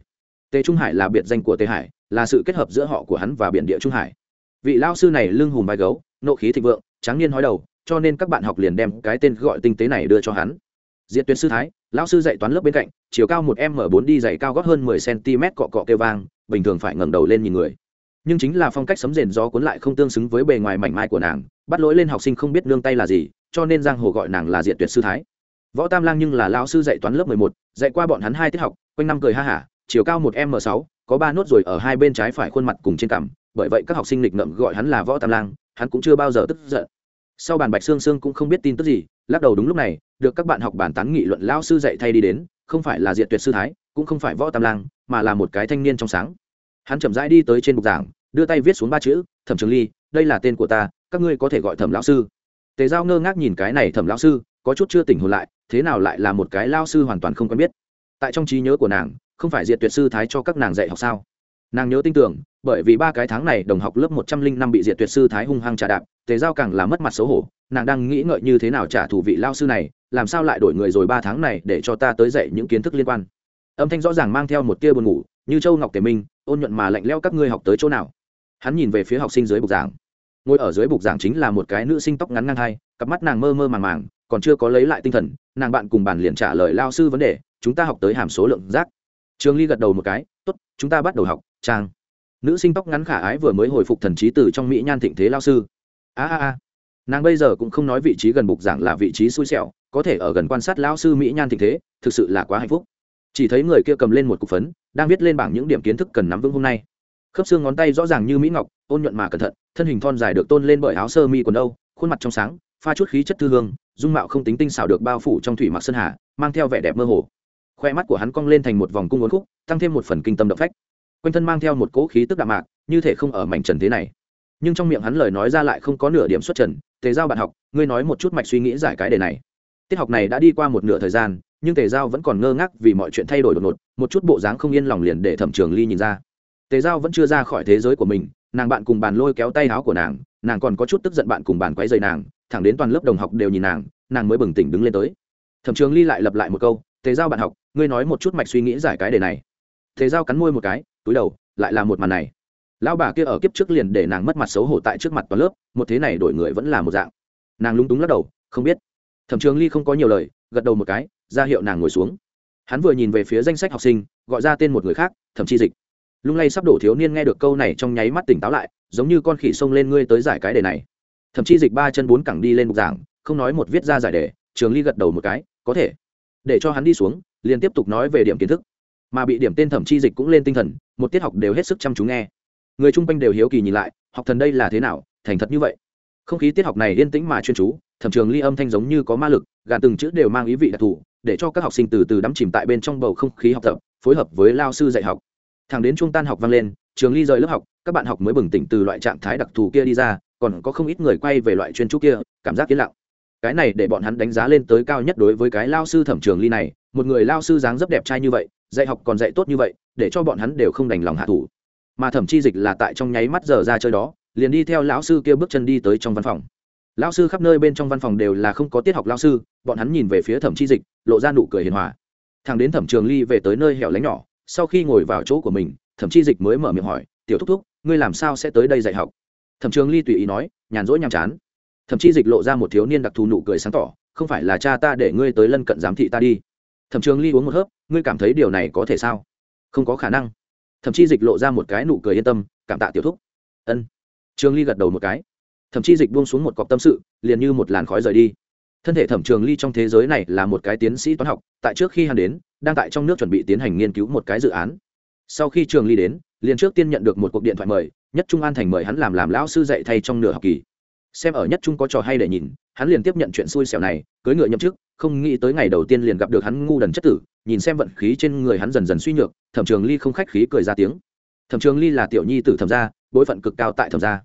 A: Tề trung hải là biệt danh của tề hải, là sự kết hợp giữa họ của hắn và biển địa trung hải. Vị lao sư này lưng hùm vai gấu, nộ khí thịnh vượng, tráng niên hói đầu, cho nên các bạn học liền đem cái tên gọi tinh tế này đưa cho hắn diệt tuyệt sư thái, lão sư dạy toán lớp bên cạnh, chiều cao một m bốn đi dày cao gót hơn mười cm cọ cọ kêu vang, bình thường phải ngẩng đầu lên nhìn người. Nhưng chính là phong cách sấm rền gió cuốn lại không tương xứng với bề ngoài mảnh mai của nàng, bắt lỗi lên học sinh không biết nương tay là gì, cho nên giang hồ gọi nàng là Diệt tuyệt sư thái. Võ tam lang nhưng là lao sư dạy toán lớp mười một, dạy qua bọn hắn hai tiết học, quanh năm cười ha hả, chiều cao một m sáu, có ba nốt rồi ở hai bên trái phải khuôn mặt cùng trên cằm, bởi vậy các học sinh lịch ngậm gọi hắn là võ tam lang, hắn cũng chưa bao giờ tức giận sau bàn bạch sương sương cũng không biết tin tức gì, lắc đầu đúng lúc này, được các bạn học bàn tán nghị luận lao sư dạy thay đi đến, không phải là diện tuyệt sư thái, cũng không phải võ tam lang, mà là một cái thanh niên trong sáng. Hắn chậm rãi đi tới trên bục giảng, đưa tay viết xuống ba chữ, thẩm trường ly, đây là tên của ta, các ngươi có thể gọi thẩm lão sư. Tề giao ngơ ngác nhìn cái này thẩm lão sư, có chút chưa tỉnh hồn lại, thế nào lại là một cái lao sư hoàn toàn không quen biết. Tại trong trí nhớ của nàng, không phải diệt tuyệt sư thái cho các nàng dạy học sao? Nàng nhớ tin tưởng, bởi vì ba cái tháng này đồng học lớp một trăm linh năm bị diệt tuyệt sư thái hung hăng trả đạp, tề giao càng là mất mặt xấu hổ. Nàng đang nghĩ ngợi như thế nào trả thù vị lao sư này, làm sao lại đổi người rồi ba tháng này để cho ta tới dạy những kiến thức liên quan. Âm thanh rõ ràng mang theo một tia buồn ngủ, như châu ngọc tề minh, ôn nhuận mà lạnh leo các ngươi học tới chỗ nào. Hắn nhìn về phía học sinh dưới bục giảng. Ngồi ở dưới bục giảng chính là một cái nữ sinh tóc ngắn ngang hai, cặp mắt nàng mơ mơ màng màng, còn chưa có lấy lại tinh thần, nàng bạn cùng bàn liền trả lời lao sư vấn đề, chúng ta học tới hàm số lượng rác. Trường ly gật đầu một cái tốt, chúng ta bắt đầu học, trang. Nữ sinh tóc ngắn khả ái vừa mới hồi phục thần trí từ trong mỹ nhan thịnh thế lao sư. A a a. Nàng bây giờ cũng không nói vị trí gần bục giảng là vị trí xui xẻo, có thể ở gần quan sát lao sư mỹ nhan thịnh thế, thực sự là quá hạnh phúc. Chỉ thấy người kia cầm lên một cục phấn, đang viết lên bảng những điểm kiến thức cần nắm vững hôm nay. Khớp xương ngón tay rõ ràng như mỹ ngọc, ôn nhuận mà cẩn thận, thân hình thon dài được tôn lên bởi áo sơ mi quần âu, khuôn mặt trong sáng, pha chút khí chất thư hương, dung mạo không tính tinh xảo được bao phủ trong thủy mặc sơn hà, mang theo vẻ đẹp mơ hồ khoe mắt của hắn cong lên thành một vòng cung uốn khúc, tăng thêm một phần kinh tâm động phách. Quanh thân mang theo một cỗ khí tức đạm mạc, như thể không ở mảnh trần thế này. Nhưng trong miệng hắn lời nói ra lại không có nửa điểm xuất trần, tề giao bạn học, ngươi nói một chút mạch suy nghĩ giải cái đề này. Tiết học này đã đi qua một nửa thời gian, nhưng tề giao vẫn còn ngơ ngác vì mọi chuyện thay đổi đột ngột, một chút bộ dáng không yên lòng liền để thẩm trường ly nhìn ra. Tề giao vẫn chưa ra khỏi thế giới của mình, nàng bạn cùng bàn lôi kéo tay áo của nàng nàng còn có chút tức giận bạn cùng bàn quấy dày nàng, thẳng đến toàn lớp đồng học đều nhìn nàng nàng mới bừng tỉnh đứng lên tới. Thẩm trường ly lại lặp lại một câu tề giao bạn học, ngươi nói một chút mạch suy nghĩ giải cái đề này. Tề giao cắn môi một cái, túi đầu, lại là một màn này. Lão bà kia ở kiếp trước liền để nàng mất mặt xấu hổ tại trước mặt toàn lớp, một thế này đổi người vẫn là một dạng. Nàng lúng túng lắc đầu, không biết. Thẩm trường ly không có nhiều lời, gật đầu một cái, ra hiệu nàng ngồi xuống. Hắn vừa nhìn về phía danh sách học sinh, gọi ra tên một người khác, thẩm chi dịch. Lung lay sắp đổ thiếu niên nghe được câu này trong nháy mắt tỉnh táo lại, giống như con khỉ xông lên ngươi tới giải cái đề này. Thậm chí dịch ba chân bốn cẳng đi lên bục giảng, không nói một viết ra giải đề, trường ly gật đầu một cái, có thể để cho hắn đi xuống, liền tiếp tục nói về điểm kiến thức. Mà bị điểm tên thẩm chi dịch cũng lên tinh thần, một tiết học đều hết sức chăm chú nghe. Người chung quanh đều hiếu kỳ nhìn lại, học thần đây là thế nào, thành thật như vậy. Không khí tiết học này yên tĩnh mà chuyên chú, thẩm trường ly âm thanh giống như có ma lực, gàn từng chữ đều mang ý vị đặc thù, để cho các học sinh từ từ đắm chìm tại bên trong bầu không khí học tập, phối hợp với lao sư dạy học. Thẳng đến trung tan học vang lên, trường ly rời lớp học, các bạn học mới bừng tỉnh từ loại trạng thái đặc thù kia đi ra, còn có không ít người quay về loại chuyên trúc kia, cảm giác yên lặng cái này để bọn hắn đánh giá lên tới cao nhất đối với cái lao sư thẩm trường ly này, một người lao sư dáng rất đẹp trai như vậy, dạy học còn dạy tốt như vậy, để cho bọn hắn đều không đành lòng hạ thủ. Mà thẩm chi dịch là tại trong nháy mắt giờ ra chơi đó, liền đi theo lão sư kia bước chân đi tới trong văn phòng. Lão sư khắp nơi bên trong văn phòng đều là không có tiết học lão sư, bọn hắn nhìn về phía thẩm chi dịch, lộ ra nụ cười hiền hòa. Thằng đến thẩm trường ly về tới nơi hẻo lánh nhỏ, sau khi ngồi vào chỗ của mình, thẩm chi dịch mới mở miệng hỏi, tiểu thúc thúc, ngươi làm sao sẽ tới đây dạy học? Thẩm trường ly tùy ý nói, nhàn rỗi nhàm chán thậm chí dịch lộ ra một thiếu niên đặc thù nụ cười sáng tỏ, không phải là cha ta để ngươi tới lân cận giám thị ta đi. Thẩm trường ly uống một hớp, ngươi cảm thấy điều này có thể sao? Không có khả năng. Thậm chí dịch lộ ra một cái nụ cười yên tâm, cảm tạ tiểu thúc. Ân. Trường ly gật đầu một cái. Thậm chí dịch buông xuống một cọc tâm sự, liền như một làn khói rời đi. Thân thể thẩm trường ly trong thế giới này là một cái tiến sĩ toán học, tại trước khi hắn đến, đang tại trong nước chuẩn bị tiến hành nghiên cứu một cái dự án. Sau khi trường ly đến, liền trước tiên nhận được một cuộc điện thoại mời, nhất trung an thành mời hắn làm làm lão sư dạy thay trong nửa học kỳ xem ở nhất trung có trò hay để nhìn, hắn liền tiếp nhận chuyện xui xẻo này, cưới ngựa nhậm chức, không nghĩ tới ngày đầu tiên liền gặp được hắn ngu đần chất tử, nhìn xem vận khí trên người hắn dần dần suy nhược, thẩm trường ly không khách khí cười ra tiếng. Thẩm trường ly là tiểu nhi tử thẩm gia, bối phận cực cao tại thẩm gia.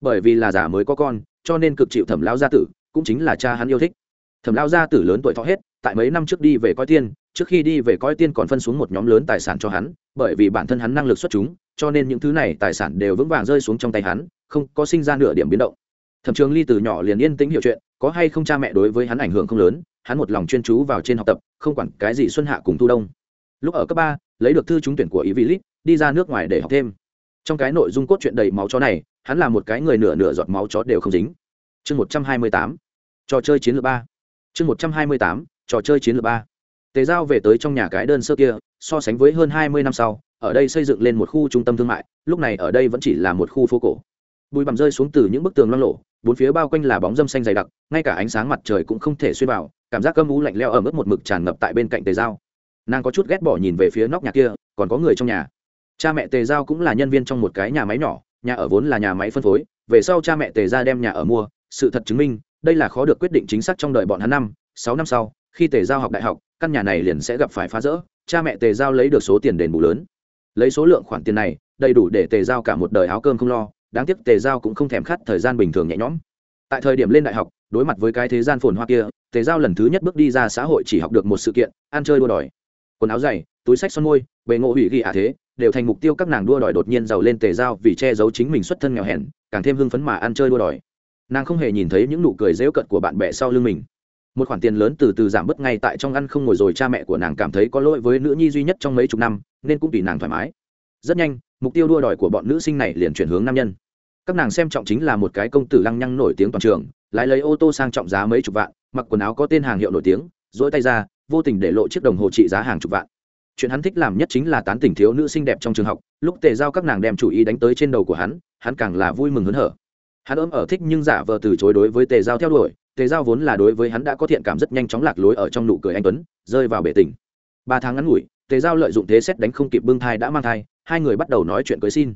A: Bởi vì là giả mới có con, cho nên cực chịu thẩm lao gia tử, cũng chính là cha hắn yêu thích. Thẩm lao gia tử lớn tuổi thọ hết, tại mấy năm trước đi về coi tiên, trước khi đi về coi tiên còn phân xuống một nhóm lớn tài sản cho hắn, bởi vì bản thân hắn năng lực xuất chúng, cho nên những thứ này tài sản đều vững vàng rơi xuống trong tay hắn, không có sinh ra nửa điểm biến động thẩm trường ly từ nhỏ liền yên tĩnh hiểu chuyện, có hay không cha mẹ đối với hắn ảnh hưởng không lớn, hắn một lòng chuyên chú vào trên học tập, không quản cái gì xuân hạ cùng thu đông. Lúc ở cấp ba, lấy được thư trúng tuyển của ý vị lít đi ra nước ngoài để học thêm. Trong cái nội dung cốt truyện đầy máu chó này, hắn là một cái người nửa nửa giọt máu chó đều không dính. Chương một trăm hai mươi tám, trò chơi chiến lược ba. Chương một trăm hai mươi tám, trò chơi chiến lược ba. Tề giao về tới trong nhà cái đơn sơ kia, so sánh với hơn hai mươi năm sau, ở đây xây dựng lên một khu trung tâm thương mại, lúc này ở đây vẫn chỉ là một khu phố cổ bụi bặm rơi xuống từ những bức tường loang lộ bốn phía bao quanh là bóng dâm xanh dày đặc, ngay cả ánh sáng mặt trời cũng không thể xuyên vào, cảm giác cơm ú lạnh leo ở mức một mực tràn ngập tại bên cạnh tề giao. Nàng có chút ghét bỏ nhìn về phía nóc nhà kia, còn có người trong nhà. Cha mẹ tề giao cũng là nhân viên trong một cái nhà máy nhỏ, nhà ở vốn là nhà máy phân phối, về sau cha mẹ tề ra đem nhà ở mua, sự thật chứng minh, đây là khó được quyết định chính xác trong đời bọn hắn năm, sáu năm sau, khi tề giao học đại học, căn nhà này liền sẽ gặp phải phá rỡ, cha mẹ tề giao lấy được số tiền đền bù lớn. Lấy số lượng khoản tiền này, đầy đủ để tề giao cả một đời áo cơm không lo đáng tiếc tề giao cũng không thèm khát thời gian bình thường nhẹ nhõm. Tại thời điểm lên đại học, đối mặt với cái thế gian phồn hoa kia, tề giao lần thứ nhất bước đi ra xã hội chỉ học được một sự kiện, ăn chơi đua đòi. Quần áo dày, túi sách son môi, bề ngộ hủy ghi ả thế, đều thành mục tiêu các nàng đua đòi đột nhiên giàu lên tề giao vì che giấu chính mình xuất thân nghèo hèn, càng thêm hưng phấn mà ăn chơi đua đòi. Nàng không hề nhìn thấy những nụ cười dễu cận của bạn bè sau lưng mình. Một khoản tiền lớn từ từ giảm bớt ngay tại trong ăn không ngồi rồi, cha mẹ của nàng cảm thấy có lỗi với nữ nhi duy nhất trong mấy chục năm, nên cũng tùy nàng thoải mái. Rất nhanh mục tiêu đua đòi của bọn nữ sinh này liền chuyển hướng nam nhân. Các nàng xem trọng chính là một cái công tử lăng nhăng nổi tiếng toàn trường, lái lấy ô tô sang trọng giá mấy chục vạn, mặc quần áo có tên hàng hiệu nổi tiếng dỗi tay ra, vô tình để lộ chiếc đồng hồ trị giá hàng chục vạn. Chuyện hắn thích làm nhất chính là tán tỉnh thiếu nữ xinh đẹp trong trường học, lúc tề giao các nàng đem chủ ý đánh tới trên đầu của hắn hắn càng là vui mừng hớn hở. Hắn ôm ở thích nhưng giả vờ từ chối đối với tề giao theo đuổi, tề giao vốn là đối với hắn đã có thiện cảm rất nhanh chóng lạc lối ở trong nụ cười anh tuấn, rơi vào bể tình. Ba tháng ngắn ngủi tề giao lợi dụng thế xét đánh không kịp bưng thai đã mang thai, hai người bắt đầu nói chuyện cưới xin.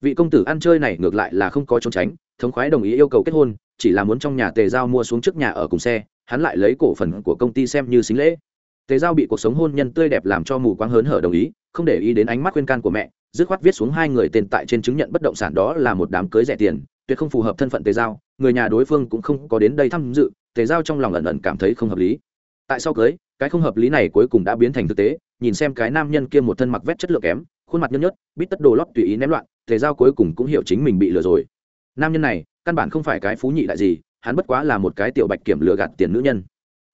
A: Vị công tử ăn chơi này ngược lại là không có trốn tránh, thống khoái đồng ý yêu cầu kết hôn, chỉ là muốn trong nhà tề giao mua xuống trước nhà ở cùng xe, hắn lại lấy cổ phần của công ty xem như xính lễ. Tề giao bị cuộc sống hôn nhân tươi đẹp làm cho mù quáng hớn hở đồng ý, không để ý đến ánh mắt khuyên can của mẹ, dứt khoát viết xuống hai người tên tại trên chứng nhận bất động sản đó là một đám cưới rẻ tiền, tuyệt không phù hợp thân phận tề giao, người nhà đối phương cũng không có đến đây tham dự, tề giao trong lòng ẩn ẩn cảm thấy không hợp lý. Tại sau cưới? Cái không hợp lý này cuối cùng đã biến thành thực tế nhìn xem cái nam nhân kia một thân mặc vét chất lượng kém, khuôn mặt nhớt nhớt, bít tất đồ lót tùy ý ném loạn thể giao cuối cùng cũng hiểu chính mình bị lừa rồi. Nam nhân này, căn bản không phải cái phú nhị đại gì, hắn bất quá là một cái tiểu bạch kiểm lừa gạt tiền nữ nhân.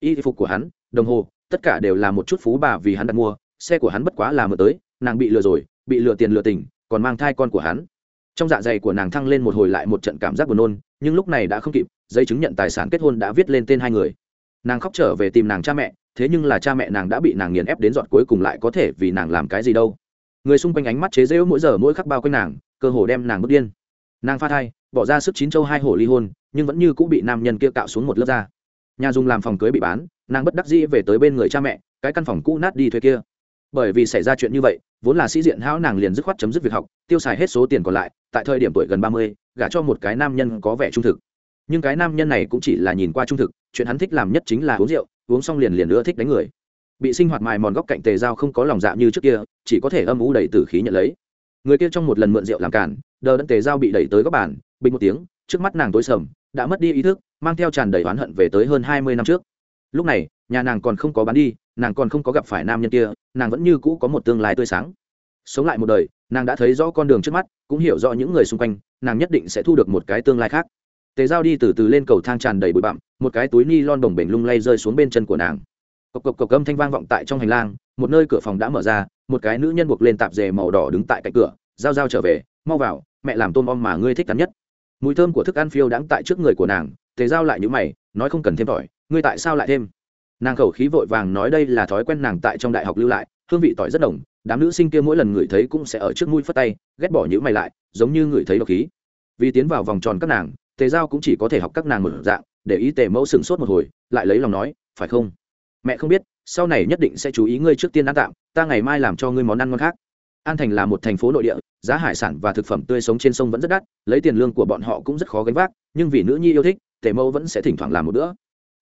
A: Y phục của hắn, đồng hồ, tất cả đều là một chút phú bà vì hắn đặt mua, xe của hắn bất quá là mượn tới, nàng bị lừa rồi, bị lừa tiền lừa tình, còn mang thai con của hắn. Trong dạ dày của nàng thăng lên một hồi lại một trận cảm giác buồn nôn, nhưng lúc này đã không kịp, giấy chứng nhận tài sản kết hôn đã viết lên tên hai người. Nàng khóc trở về tìm nàng cha mẹ thế nhưng là cha mẹ nàng đã bị nàng nghiền ép đến giọt cuối cùng lại có thể vì nàng làm cái gì đâu. Người xung quanh ánh mắt chế rễu mỗi giờ mỗi khắc bao quanh nàng, cơ hồ đem nàng bước điên. Nàng pha thai, bỏ ra sức chín châu hai hổ ly hôn, nhưng vẫn như cũng bị nam nhân kia cạo xuống một lớp da. Nhà dùng làm phòng cưới bị bán, nàng bất đắc dĩ về tới bên người cha mẹ, cái căn phòng cũ nát đi thuê kia. Bởi vì xảy ra chuyện như vậy, vốn là sĩ diện hão nàng liền dứt khoát chấm dứt việc học, tiêu xài hết số tiền còn lại, tại thời điểm tuổi gần ba mươi, gả cho một cái nam nhân có vẻ trung thực. Nhưng cái nam nhân này cũng chỉ là nhìn qua trung thực, chuyện hắn thích làm nhất chính là uống rượu uống xong liền liền nữa thích đánh người. Bị sinh hoạt mài mòn góc cạnh tề dao không có lòng dạ như trước kia, chỉ có thể âm ú đầy tử khí nhận lấy. Người kia trong một lần mượn rượu làm cản, đờ đẫn tề dao bị đẩy tới góc bàn, bình một tiếng, trước mắt nàng tối sầm, đã mất đi ý thức, mang theo tràn đầy oán hận về tới hơn hai mươi năm trước. Lúc này, nhà nàng còn không có bán đi, nàng còn không có gặp phải nam nhân kia, nàng vẫn như cũ có một tương lai tươi sáng. Sống lại một đời, nàng đã thấy rõ con đường trước mắt, cũng hiểu rõ những người xung quanh, nàng nhất định sẽ thu được một cái tương lai khác tề dao đi từ từ lên cầu thang tràn đầy bụi bặm, một cái túi ni lon đồng bềnh lung lay rơi xuống bên chân của nàng. Cộc cộc cộc âm thanh vang vọng tại trong hành lang, một nơi cửa phòng đã mở ra, một cái nữ nhân buộc lên tạp dề màu đỏ đứng tại cạnh cửa, giao giao trở về, mau vào, mẹ làm tôm om mà ngươi thích cắn nhất. Mùi thơm của thức ăn phiêu đãng tại trước người của nàng, tề giao lại nhữ mày, nói không cần thêm tỏi, ngươi tại sao lại thêm? Nàng khẩu khí vội vàng nói đây là thói quen nàng tại trong đại học lưu lại, hương vị tỏi rất đồng đám nữ sinh kia mỗi lần ngửi thấy cũng sẽ ở trước mũi phất tay, ghét bỏ nhữ mày lại, giống như ngửi thấy độc khí. Vì tiến vào vòng tròn các nàng tề giao cũng chỉ có thể học các nàng một dạng, để ý tề mẫu sừng sốt một hồi, lại lấy lòng nói, phải không? Mẹ không biết, sau này nhất định sẽ chú ý ngươi trước tiên ăn tạm, ta ngày mai làm cho ngươi món ăn ngon khác. An thành là một thành phố nội địa, giá hải sản và thực phẩm tươi sống trên sông vẫn rất đắt, lấy tiền lương của bọn họ cũng rất khó gánh vác, nhưng vì nữ nhi yêu thích, tề mẫu vẫn sẽ thỉnh thoảng làm một bữa.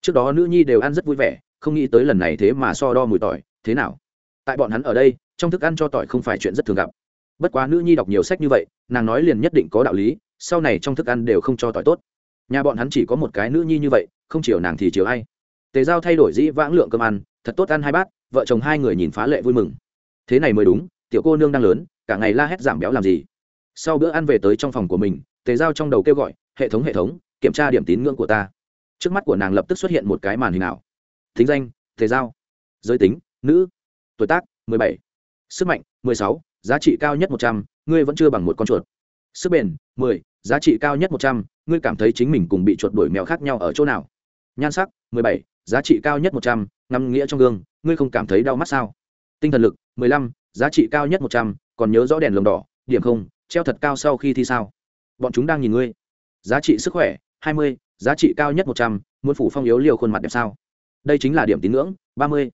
A: Trước đó nữ nhi đều ăn rất vui vẻ, không nghĩ tới lần này thế mà so đo mùi tỏi, thế nào? Tại bọn hắn ở đây, trong thức ăn cho tỏi không phải chuyện rất thường gặp. Bất quá nữ nhi đọc nhiều sách như vậy, nàng nói liền nhất định có đạo lý sau này trong thức ăn đều không cho tỏi tốt. Nhà bọn hắn chỉ có một cái nữ nhi như vậy, không chiều nàng thì chiều ai. Tề giao thay đổi dĩ vãng lượng cơm ăn, thật tốt ăn hai bát, vợ chồng hai người nhìn phá lệ vui mừng. Thế này mới đúng, tiểu cô nương đang lớn, cả ngày la hét giảm béo làm gì? Sau bữa ăn về tới trong phòng của mình, tề giao trong đầu kêu gọi, hệ thống hệ thống, kiểm tra điểm tín ngưỡng của ta. Trước mắt của nàng lập tức xuất hiện một cái màn hình ảo. Thính danh, tề giao. Giới tính, nữ. Tuổi tác, mười bảy. Sức mạnh, mười sáu. Giá trị cao nhất một trăm. Ngươi vẫn chưa bằng một con chuột sức bền, mười, giá trị cao nhất một trăm, ngươi cảm thấy chính mình cùng bị chuột đuổi mèo khác nhau ở chỗ nào? Nhan sắc, mười bảy, giá trị cao nhất một trăm, ngắm nghĩa trong gương, ngươi không cảm thấy đau mắt sao? Tinh thần lực, mười lăm, giá trị cao nhất một trăm, còn nhớ rõ đèn lồng đỏ, điểm không, treo thật cao sau khi thi sao? Bọn chúng đang nhìn ngươi. Giá trị sức khỏe, hai mươi, giá trị cao nhất một trăm, muốn phủ phong yếu liều khuôn mặt đẹp sao? Đây chính là điểm tín ngưỡng, ba mươi.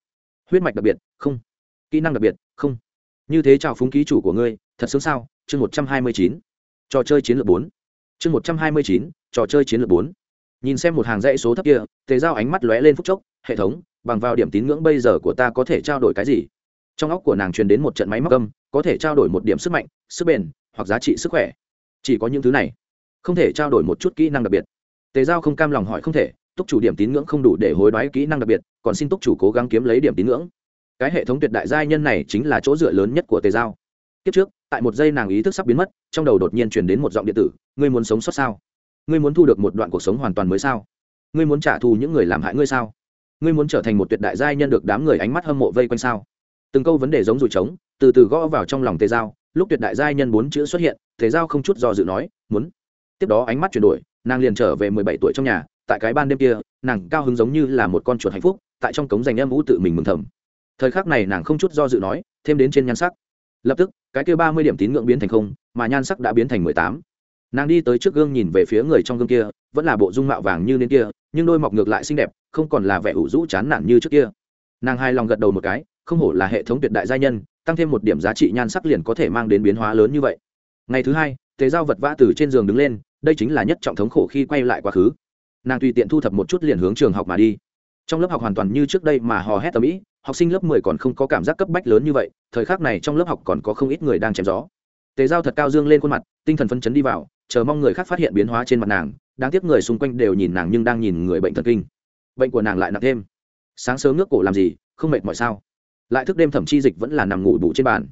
A: Huyết mạch đặc biệt, không. Kỹ năng đặc biệt, không. Như thế chào phúng ký chủ của ngươi, thật sướng sao? Chương một trăm hai mươi chín trò chơi chiến lược bốn. Chương một trăm hai mươi chín, trò chơi chiến lược bốn. Nhìn xem một hàng dãy số thấp kia, tề giao ánh mắt lóe lên phút chốc, hệ thống, bằng vào điểm tín ngưỡng bây giờ của ta có thể trao đổi cái gì? Trong óc của nàng truyền đến một trận máy móc âm, có thể trao đổi một điểm sức mạnh, sức bền, hoặc giá trị sức khỏe. Chỉ có những thứ này, không thể trao đổi một chút kỹ năng đặc biệt. Tề giao không cam lòng hỏi không thể, túc chủ điểm tín ngưỡng không đủ để hối đoái kỹ năng đặc biệt, còn xin túc chủ cố gắng kiếm lấy điểm tín ngưỡng. Cái hệ thống tuyệt đại giai nhân này chính là chỗ dựa lớn nhất của tề giao. Kiếp trước tại một giây nàng ý thức sắp biến mất, trong đầu đột nhiên chuyển đến một giọng điện tử, ngươi muốn sống sót sao? Ngươi muốn thu được một đoạn cuộc sống hoàn toàn mới sao? Ngươi muốn trả thù những người làm hại ngươi sao? Ngươi muốn trở thành một tuyệt đại giai nhân được đám người ánh mắt hâm mộ vây quanh sao? Từng câu vấn đề giống rủi trống, từ từ gõ vào trong lòng tề giao, lúc tuyệt đại giai nhân bốn chữ xuất hiện, tề giao không chút do dự nói, muốn. Tiếp đó ánh mắt chuyển đổi, nàng liền trở về mười bảy tuổi trong nhà, tại cái ban đêm kia, nàng cao hứng giống như là một con chuột hạnh phúc, tại trong cống dành em vũ tự mình mừng thầm. Thời khắc này nàng không chút do dự nói, thêm đến trên nhan sắc lập tức, cái kia ba mươi điểm tín ngưỡng biến thành không, mà nhan sắc đã biến thành mười tám. Nàng đi tới trước gương nhìn về phía người trong gương kia, vẫn là bộ dung mạo vàng như nên kia, nhưng đôi mọc ngược lại xinh đẹp, không còn là vẻ ủ rũ chán nản như trước kia. Nàng hai lòng gật đầu một cái, không hổ là hệ thống tuyệt đại gia nhân, tăng thêm một điểm giá trị nhan sắc liền có thể mang đến biến hóa lớn như vậy. Ngày thứ hai, tế giao vật vã từ trên giường đứng lên, đây chính là nhất trọng thống khổ khi quay lại quá khứ. Nàng tùy tiện thu thập một chút liền hướng trường học mà đi trong lớp học hoàn toàn như trước đây mà hò hét tầm ĩ, học sinh lớp mười còn không có cảm giác cấp bách lớn như vậy, thời khắc này trong lớp học còn có không ít người đang chém gió. Tề giao thật cao dương lên khuôn mặt, tinh thần phân chấn đi vào, chờ mong người khác phát hiện biến hóa trên mặt nàng, đáng tiếc người xung quanh đều nhìn nàng nhưng đang nhìn người bệnh thần kinh. Bệnh của nàng lại nặng thêm. Sáng sớm nước cổ làm gì, không mệt mỏi sao? Lại thức đêm thẩm chi dịch vẫn là nằm ngủ bụ trên bàn.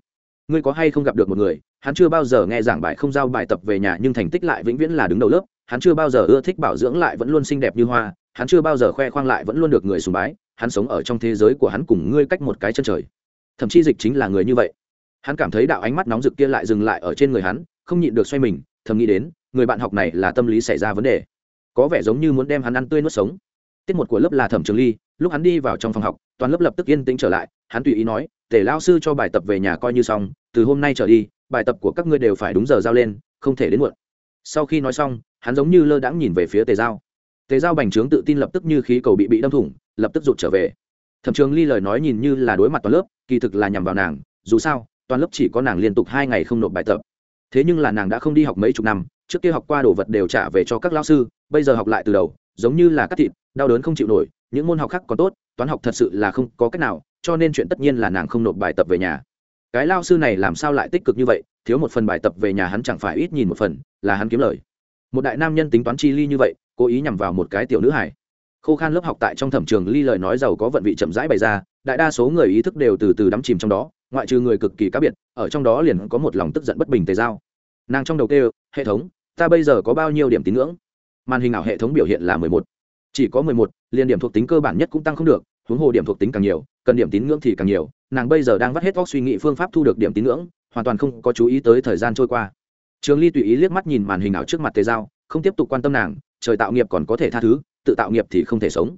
A: Ngươi có hay không gặp được một người, hắn chưa bao giờ nghe giảng bài không giao bài tập về nhà nhưng thành tích lại vĩnh viễn là đứng đầu lớp, hắn chưa bao giờ ưa thích bảo dưỡng lại vẫn luôn xinh đẹp như hoa hắn chưa bao giờ khoe khoang lại vẫn luôn được người sùng bái, hắn sống ở trong thế giới của hắn cùng ngươi cách một cái chân trời. Thậm chí dịch chính là người như vậy. Hắn cảm thấy đạo ánh mắt nóng rực kia lại dừng lại ở trên người hắn, không nhịn được xoay mình, thầm nghĩ đến, người bạn học này là tâm lý xảy ra vấn đề. Có vẻ giống như muốn đem hắn ăn tươi nuốt sống. Tiết một của lớp là thẩm trường ly, lúc hắn đi vào trong phòng học, toàn lớp lập tức yên tĩnh trở lại, hắn tùy ý nói để lao sư cho bài tập về nhà coi như xong, từ hôm nay trở đi, bài tập của các ngươi đều phải đúng giờ giao lên, không thể đến muộn. Sau khi nói xong, hắn giống như lơ đãng nhìn về phía tề giao tề giao bành trướng tự tin lập tức như khí cầu bị bị đâm thủng, lập tức rụt trở về. Thẩm trường ly lời nói nhìn như là đối mặt toàn lớp, kỳ thực là nhằm vào nàng, dù sao, toàn lớp chỉ có nàng liên tục hai ngày không nộp bài tập. Thế nhưng là nàng đã không đi học mấy chục năm, trước kia học qua đồ vật đều trả về cho các lao sư, bây giờ học lại từ đầu, giống như là cắt thịt, đau đớn không chịu nổi, những môn học khác còn tốt, toán học thật sự là không có cách nào, cho nên chuyện tất nhiên là nàng không nộp bài tập về nhà. Cái lao sư này làm sao lại tích cực như vậy, thiếu một phần bài tập về nhà hắn chẳng phải ít nhìn một phần, là hắn kiếm lời. Một đại nam nhân tính toán chi ly như vậy cố ý nhằm vào một cái tiểu nữ hải khô khan lớp học tại trong thẩm trường ly lời nói giàu có vận vị chậm rãi bày ra, đại đa số người ý thức đều từ từ đắm chìm trong đó, ngoại trừ người cực kỳ cá biệt, ở trong đó liền có một lòng tức giận bất bình tề giao nàng trong đầu kêu, hệ thống, ta bây giờ có bao nhiêu điểm tín ngưỡng? Màn hình ảo hệ thống biểu hiện là mười một. Chỉ có mười một, liền điểm thuộc tính cơ bản nhất cũng tăng không được, huống hồ điểm thuộc tính càng nhiều, cần điểm tín ngưỡng thì càng nhiều. Nàng bây giờ đang vắt hết óc suy nghĩ phương pháp thu được điểm tín ngưỡng, hoàn toàn không có chú ý tới thời gian trôi qua. Trường ly tùy ý liếc mắt nhìn màn hình ảo trước mặt tề giao không tiếp tục quan tâm nàng trời tạo nghiệp còn có thể tha thứ, tự tạo nghiệp thì không thể sống.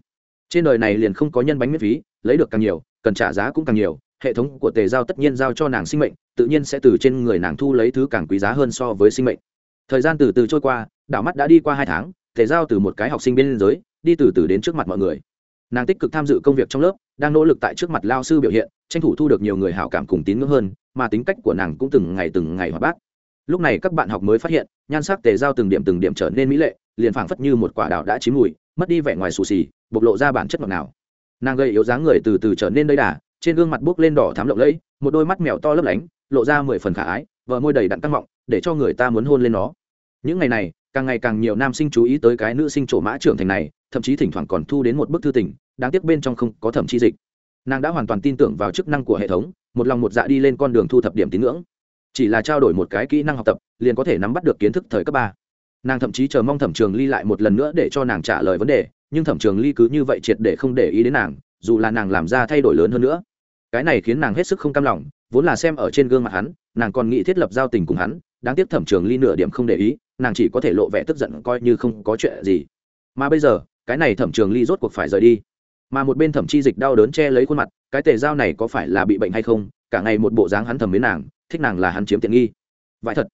A: Trên đời này liền không có nhân bánh miễn phí, lấy được càng nhiều, cần trả giá cũng càng nhiều, hệ thống của tề giao tất nhiên giao cho nàng sinh mệnh, tự nhiên sẽ từ trên người nàng thu lấy thứ càng quý giá hơn so với sinh mệnh. Thời gian từ từ trôi qua, đảo mắt đã đi qua hai tháng, tề giao từ một cái học sinh bên giới đi từ từ đến trước mặt mọi người. Nàng tích cực tham dự công việc trong lớp, đang nỗ lực tại trước mặt lao sư biểu hiện, tranh thủ thu được nhiều người hảo cảm cùng tín ngưỡng hơn, mà tính cách của nàng cũng từng ngày từng ngày hoạt bát. Lúc này các bạn học mới phát hiện, nhan sắc tề giao từng điểm từng điểm trở nên mỹ lệ liền phảng phất như một quả đào đã chín mùi, mất đi vẻ ngoài xù xì, bộc lộ ra bản chất ngọt nào nàng gây yếu dáng người từ từ trở nên đầy đà, trên gương mặt buốc lên đỏ thám lộng lẫy, một đôi mắt mèo to lấp lánh, lộ ra mười phần khả ái, vợ môi đầy đặn căng mọng, để cho người ta muốn hôn lên nó. Những ngày này, càng ngày càng nhiều nam sinh chú ý tới cái nữ sinh trổ mã trưởng thành này, thậm chí thỉnh thoảng còn thu đến một bức thư tình, đáng tiếc bên trong không có thẩm chi dịch. Nàng đã hoàn toàn tin tưởng vào chức năng của hệ thống, một lòng một dạ đi lên con đường thu thập điểm tín ngưỡng. Chỉ là trao đổi một cái kỹ năng học tập, liền có thể nắm bắt được kiến thức thời cấp ba nàng thậm chí chờ mong thẩm trường ly lại một lần nữa để cho nàng trả lời vấn đề, nhưng thẩm trường ly cứ như vậy triệt để không để ý đến nàng, dù là nàng làm ra thay đổi lớn hơn nữa. Cái này khiến nàng hết sức không cam lòng, vốn là xem ở trên gương mặt hắn, nàng còn nghĩ thiết lập giao tình cùng hắn, đáng tiếc thẩm trường ly nửa điểm không để ý, nàng chỉ có thể lộ vẻ tức giận coi như không có chuyện gì. Mà bây giờ, cái này thẩm trường ly rốt cuộc phải rời đi. Mà một bên thẩm chi dịch đau đớn che lấy khuôn mặt, cái tề dao này có phải là bị bệnh hay không, cả ngày một bộ dáng hắn thầm mến nàng, thích nàng là hắn chiếm tiện nghi. Vậy thật,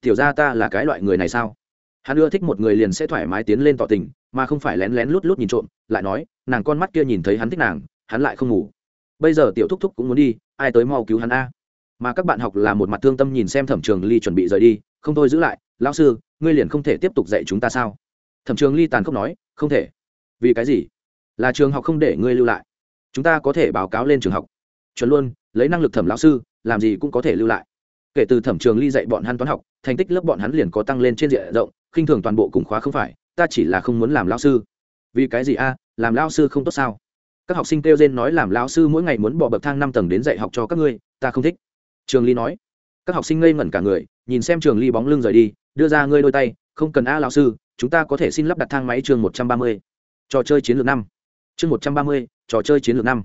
A: tiểu ra ta là cái loại người này sao? Hắn ưa thích một người liền sẽ thoải mái tiến lên tỏ tình, mà không phải lén lén lút lút nhìn trộm, lại nói, nàng con mắt kia nhìn thấy hắn thích nàng, hắn lại không ngủ. Bây giờ tiểu thúc thúc cũng muốn đi, ai tới mau cứu hắn a? Mà các bạn học là một mặt thương tâm nhìn xem thẩm trường ly chuẩn bị rời đi, không thôi giữ lại, lão sư, ngươi liền không thể tiếp tục dạy chúng ta sao? Thẩm trường ly tàn khốc nói, không thể. Vì cái gì? Là trường học không để ngươi lưu lại. Chúng ta có thể báo cáo lên trường học. Chuẩn luôn, lấy năng lực thẩm lão sư, làm gì cũng có thể lưu lại. Kể từ thẩm trường ly dạy bọn hắn toán học, thành tích lớp bọn hắn liền có tăng lên trên diện rộng khinh thường toàn bộ cùng khóa không phải, ta chỉ là không muốn làm lao sư. Vì cái gì a? Làm lao sư không tốt sao? Các học sinh kêu trên nói làm lao sư mỗi ngày muốn bỏ bậc thang năm tầng đến dạy học cho các ngươi, ta không thích. Trường ly nói. Các học sinh ngây ngẩn cả người, nhìn xem trường ly bóng lưng rời đi, đưa ra ngươi đôi tay, không cần a lao sư, chúng ta có thể xin lắp đặt thang máy chương một trăm ba mươi. Trò chơi chiến lược năm. Chương một trăm ba mươi, trò chơi chiến lược năm.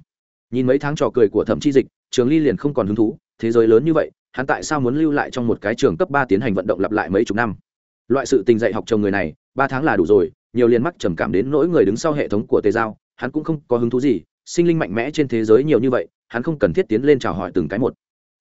A: Nhìn mấy tháng trò cười của thẩm chi dịch, trường ly liền không còn hứng thú, thế giới lớn như vậy, hắn tại sao muốn lưu lại trong một cái trường cấp ba tiến hành vận động lặp lại mấy chục năm? Loại sự tình dạy học chồng người này, ba tháng là đủ rồi, nhiều liền mắc trầm cảm đến nỗi người đứng sau hệ thống của tề giao, hắn cũng không có hứng thú gì, sinh linh mạnh mẽ trên thế giới nhiều như vậy, hắn không cần thiết tiến lên chào hỏi từng cái một.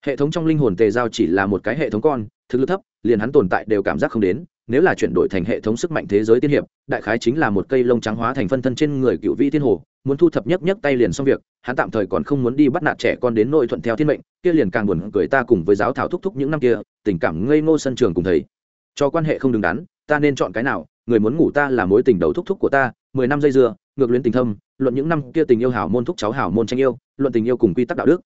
A: Hệ thống trong linh hồn tề giao chỉ là một cái hệ thống con, thực lực thấp, liền hắn tồn tại đều cảm giác không đến, nếu là chuyển đổi thành hệ thống sức mạnh thế giới tiên hiệp, đại khái chính là một cây lông trắng hóa thành phân thân trên người cựu vĩ tiên hồ, muốn thu thập nhấc nhấc tay liền xong việc, hắn tạm thời còn không muốn đi bắt nạt trẻ con đến nội thuận theo thiên mệnh, kia liền càng buồn cười ta cùng với giáo thảo thúc thúc những năm kia, tình cảm ngây ngô sân trường cùng thầy cho quan hệ không đứng đắn, ta nên chọn cái nào? Người muốn ngủ ta là mối tình đầu thúc thúc của ta, mười năm dây dưa, ngược luyến tình thâm, luận những năm kia tình yêu hảo môn thúc cháu hảo môn tranh yêu, luận tình yêu cùng quy tắc đạo đức.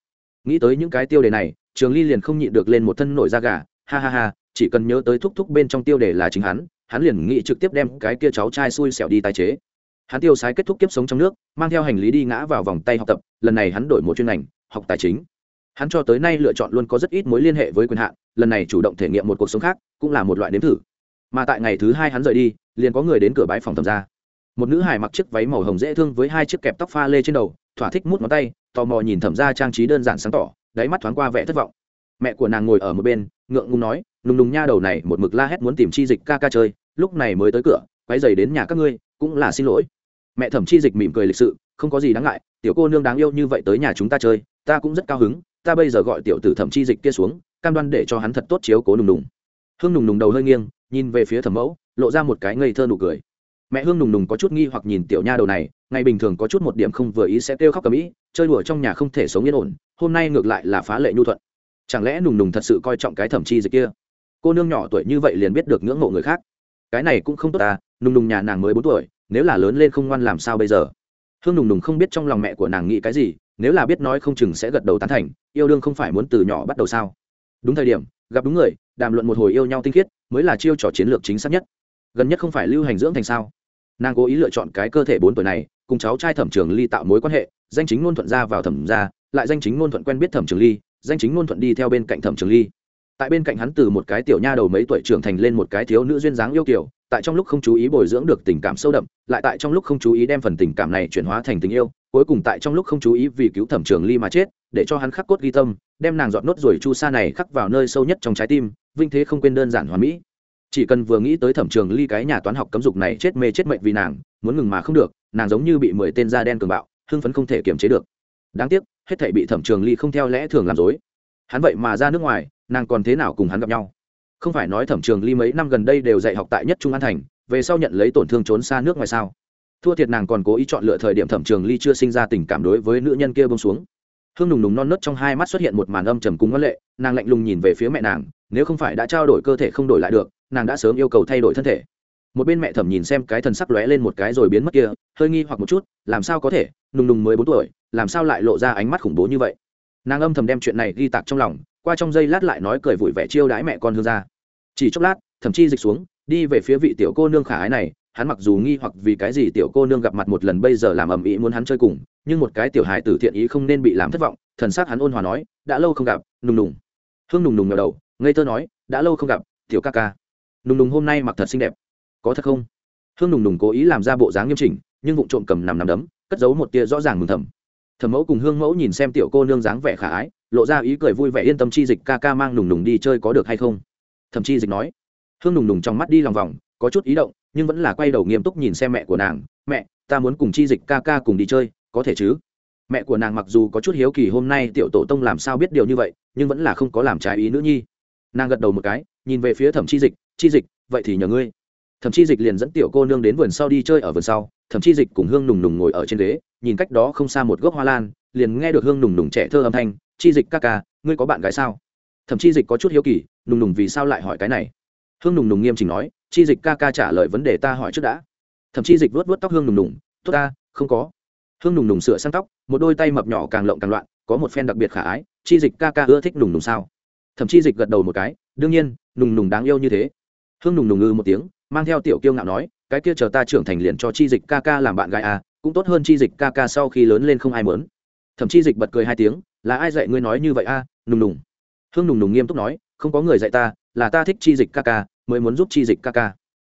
A: Nghĩ tới những cái tiêu đề này, trường ly liền không nhịn được lên một thân nổi da gà. Ha ha ha, chỉ cần nhớ tới thúc thúc bên trong tiêu đề là chính hắn hắn liền nghĩ trực tiếp đem cái kia cháu trai xui xẻo đi tái chế. Hắn tiêu sái kết thúc kiếp sống trong nước, mang theo hành lý đi ngã vào vòng tay học tập, lần này hắn đổi một chuyên ngành, học tài chính hắn cho tới nay lựa chọn luôn có rất ít mối liên hệ với quyền hạn, lần này chủ động thể nghiệm một cuộc sống khác cũng là một loại nếm thử. Mà tại ngày thứ hai hắn rời đi, liền có người đến cửa bãi phòng thẩm ra một nữ hài mặc chiếc váy màu hồng dễ thương với hai chiếc kẹp tóc pha lê trên đầu, thỏa thích mút ngón tay, tò mò nhìn thẩm ra trang trí đơn giản sáng tỏ, đáy mắt thoáng qua vẻ thất vọng. Mẹ của nàng ngồi ở một bên, ngượng ngùng nói, nùng nùng nha đầu này, một mực la hét muốn tìm chi dịch ca ca chơi, lúc này mới tới cửa quay dày đến nhà các ngươi, cũng là xin lỗi. Mẹ thẩm chi dịch mỉm cười lịch sự, không có gì đáng ngại, tiểu cô nương đáng yêu như vậy tới nhà chúng ta chơi, ta cũng rất cao hứng ta bây giờ gọi tiểu tử thẩm chi dịch kia xuống, cam đoan để cho hắn thật tốt chiếu cố nùng nùng. Hương nùng nùng đầu hơi nghiêng, nhìn về phía thẩm mẫu, lộ ra một cái ngây thơ nụ cười. Mẹ hương nùng nùng có chút nghi hoặc nhìn tiểu nha đầu này, ngày bình thường có chút một điểm không vừa ý sẽ kêu khóc cầm ĩ chơi đùa trong nhà không thể sống yên ổn, hôm nay ngược lại là phá lệ nhu thuận. Chẳng lẽ nùng nùng thật sự coi trọng cái thẩm chi dịch kia? Cô nương nhỏ tuổi như vậy liền biết được ngưỡng mộ người khác. Cái này cũng không tốt ta nùng nùng nhà nàng mới bốn tuổi, nếu là lớn lên không ngoan làm sao bây giờ? Hương nùng nùng không biết trong lòng mẹ của nàng nghĩ cái gì nếu là biết nói không chừng sẽ gật đầu tán thành, yêu đương không phải muốn từ nhỏ bắt đầu sao? Đúng thời điểm, gặp đúng người, đàm luận một hồi yêu nhau tinh khiết, mới là chiêu trò chiến lược chính xác nhất. Gần nhất không phải lưu hành dưỡng thành sao? Nàng cố ý lựa chọn cái cơ thể bốn tuổi này, cùng cháu trai thẩm trường ly tạo mối quan hệ, danh chính ngôn thuận ra vào thẩm ra lại danh chính ngôn thuận quen biết thẩm trường ly, danh chính ngôn thuận đi theo bên cạnh thẩm trường ly. Tại bên cạnh hắn từ một cái tiểu nha đầu mấy tuổi trưởng thành lên một cái thiếu nữ duyên dáng yêu kiểu tại trong lúc không chú ý bồi dưỡng được tình cảm sâu đậm, lại tại trong lúc không chú ý đem phần tình cảm này chuyển hóa thành tình yêu cuối cùng tại trong lúc không chú ý vì cứu thẩm trường ly mà chết, để cho hắn khắc cốt ghi tâm, đem nàng dọn nốt rồi chu sa này khắc vào nơi sâu nhất trong trái tim, vinh thế không quên đơn giản hoàn mỹ. Chỉ cần vừa nghĩ tới thẩm trường ly cái nhà toán học cấm dục này chết mê chết mệnh vì nàng, muốn ngừng mà không được, nàng giống như bị mười tên da đen cường bạo, hưng phấn không thể kiềm chế được. Đáng tiếc, hết thể bị thẩm trường ly không theo lẽ thường làm dối. Hắn vậy mà ra nước ngoài, nàng còn thế nào cùng hắn gặp nhau? Không phải nói thẩm trường ly mấy năm gần đây đều dạy học tại nhất trung an thành, về sau nhận lấy tổn thương trốn xa nước ngoài sao? Thua thiệt nàng còn cố ý chọn lựa thời điểm thẩm trường ly chưa sinh ra tình cảm đối với nữ nhân kia bông xuống. Hương nùng nùng non nớt trong hai mắt xuất hiện một màn âm trầm cung ngân lệ, nàng lạnh lùng nhìn về phía mẹ nàng, nếu không phải đã trao đổi cơ thể không đổi lại được, nàng đã sớm yêu cầu thay đổi thân thể. Một bên mẹ thẩm nhìn xem cái thần sắc lóe lên một cái rồi biến mất kia, hơi nghi hoặc một chút, làm sao có thể, nùng nùng mới bốn tuổi, làm sao lại lộ ra ánh mắt khủng bố như vậy? Nàng âm thầm đem chuyện này ghi tạc trong lòng, qua trong giây lát lại nói cười vui vẻ chiêu đãi mẹ con hương ra. Chỉ chốc lát thậm chí dịch xuống, đi về phía vị tiểu cô nương khả ái này hắn mặc dù nghi hoặc vì cái gì tiểu cô nương gặp mặt một lần bây giờ làm ầm ĩ muốn hắn chơi cùng, nhưng một cái tiểu hài tử thiện ý không nên bị làm thất vọng, thần sắc hắn ôn hòa nói, đã lâu không gặp, nùng nùng. Hương nùng nùng ngờ đầu, ngây thơ nói, đã lâu không gặp, tiểu ca ca. Nùng nùng hôm nay mặc thật xinh đẹp. Có thật không? Hương nùng nùng cố ý làm ra bộ dáng nghiêm chỉnh, nhưng vụ trộm cầm nằm nằm đấm, cất giấu một tia rõ ràng mừng thầm. Thẩm mẫu cùng hương mẫu nhìn xem tiểu cô nương dáng vẻ khả ái, lộ ra ý cười vui vẻ yên tâm chi dịch ca ca mang nùng nùng đi chơi có được hay không. Thậm chi dịch nói. Hương nùng nùng trong mắt đi lòng vòng, có chút ý động nhưng vẫn là quay đầu nghiêm túc nhìn xem mẹ của nàng, mẹ, ta muốn cùng chi dịch ca ca cùng đi chơi, có thể chứ? Mẹ của nàng mặc dù có chút hiếu kỳ hôm nay tiểu tổ tông làm sao biết điều như vậy, nhưng vẫn là không có làm trái ý nữ nhi. Nàng gật đầu một cái, nhìn về phía thẩm chi dịch chi dịch, vậy thì nhờ ngươi. Thẩm chi dịch liền dẫn tiểu cô nương đến vườn sau đi chơi ở vườn sau, thẩm chi dịch cùng hương nùng nùng ngồi ở trên ghế, nhìn cách đó không xa một gốc hoa lan, liền nghe được hương nùng nùng trẻ thơ âm thanh, chi dịch ca ca, ngươi có bạn gái sao? Thẩm chi dịch có chút hiếu kỳ, nùng nùng vì sao lại hỏi cái này? Hương nùng nùng nghiêm chỉnh nói chi dịch ca ca trả lời vấn đề ta hỏi trước đã. Thậm chi dịch vuốt vuốt tóc hương nùng nùng, tốt ta, không có. Hương nùng nùng sửa sang tóc, một đôi tay mập nhỏ càng lộng càng loạn, có một phen đặc biệt khả ái, chi dịch ca ca ưa thích nùng nùng sao? Thậm chi dịch gật đầu một cái, đương nhiên, nùng nùng đáng yêu như thế. Hương nùng nùng ngư một tiếng, mang theo tiểu kiêu ngạo nói, cái kia chờ ta trưởng thành liền cho chi dịch ca ca làm bạn gái à cũng tốt hơn chi dịch ca ca sau khi lớn lên không ai mớn thậm chi dịch bật cười hai tiếng, là ai dạy ngươi nói như vậy a à? nùng nùng? Hương nùng nùng nghiêm túc nói, không có người dạy ta, là ta thích chi dịch ca ca mới muốn giúp chi dịch ca ca.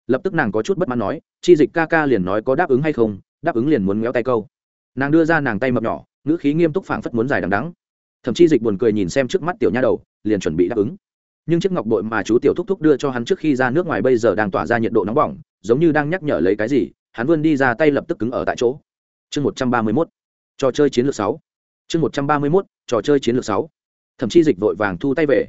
A: Lập tức nàng có chút bất mãn nói, chi dịch ca ca liền nói có đáp ứng hay không? Đáp ứng liền muốn méo tay câu. Nàng đưa ra nàng tay mập nhỏ, ngữ khí nghiêm túc phảng phất muốn dài đằng đắng thậm chi dịch buồn cười nhìn xem trước mắt tiểu nha đầu, liền chuẩn bị đáp ứng. Nhưng chiếc ngọc bội mà chú tiểu thúc thúc đưa cho hắn trước khi ra nước ngoài bây giờ đang tỏa ra nhiệt độ nóng bỏng, giống như đang nhắc nhở lấy cái gì, hắn vươn đi ra tay lập tức cứng ở tại chỗ. Chương một trăm ba mươi mốt. Trò chơi chiến lược sáu. Chương một trăm ba mươi mốt, trò chơi chiến lược sáu. Thậm chi dịch vội vàng thu tay về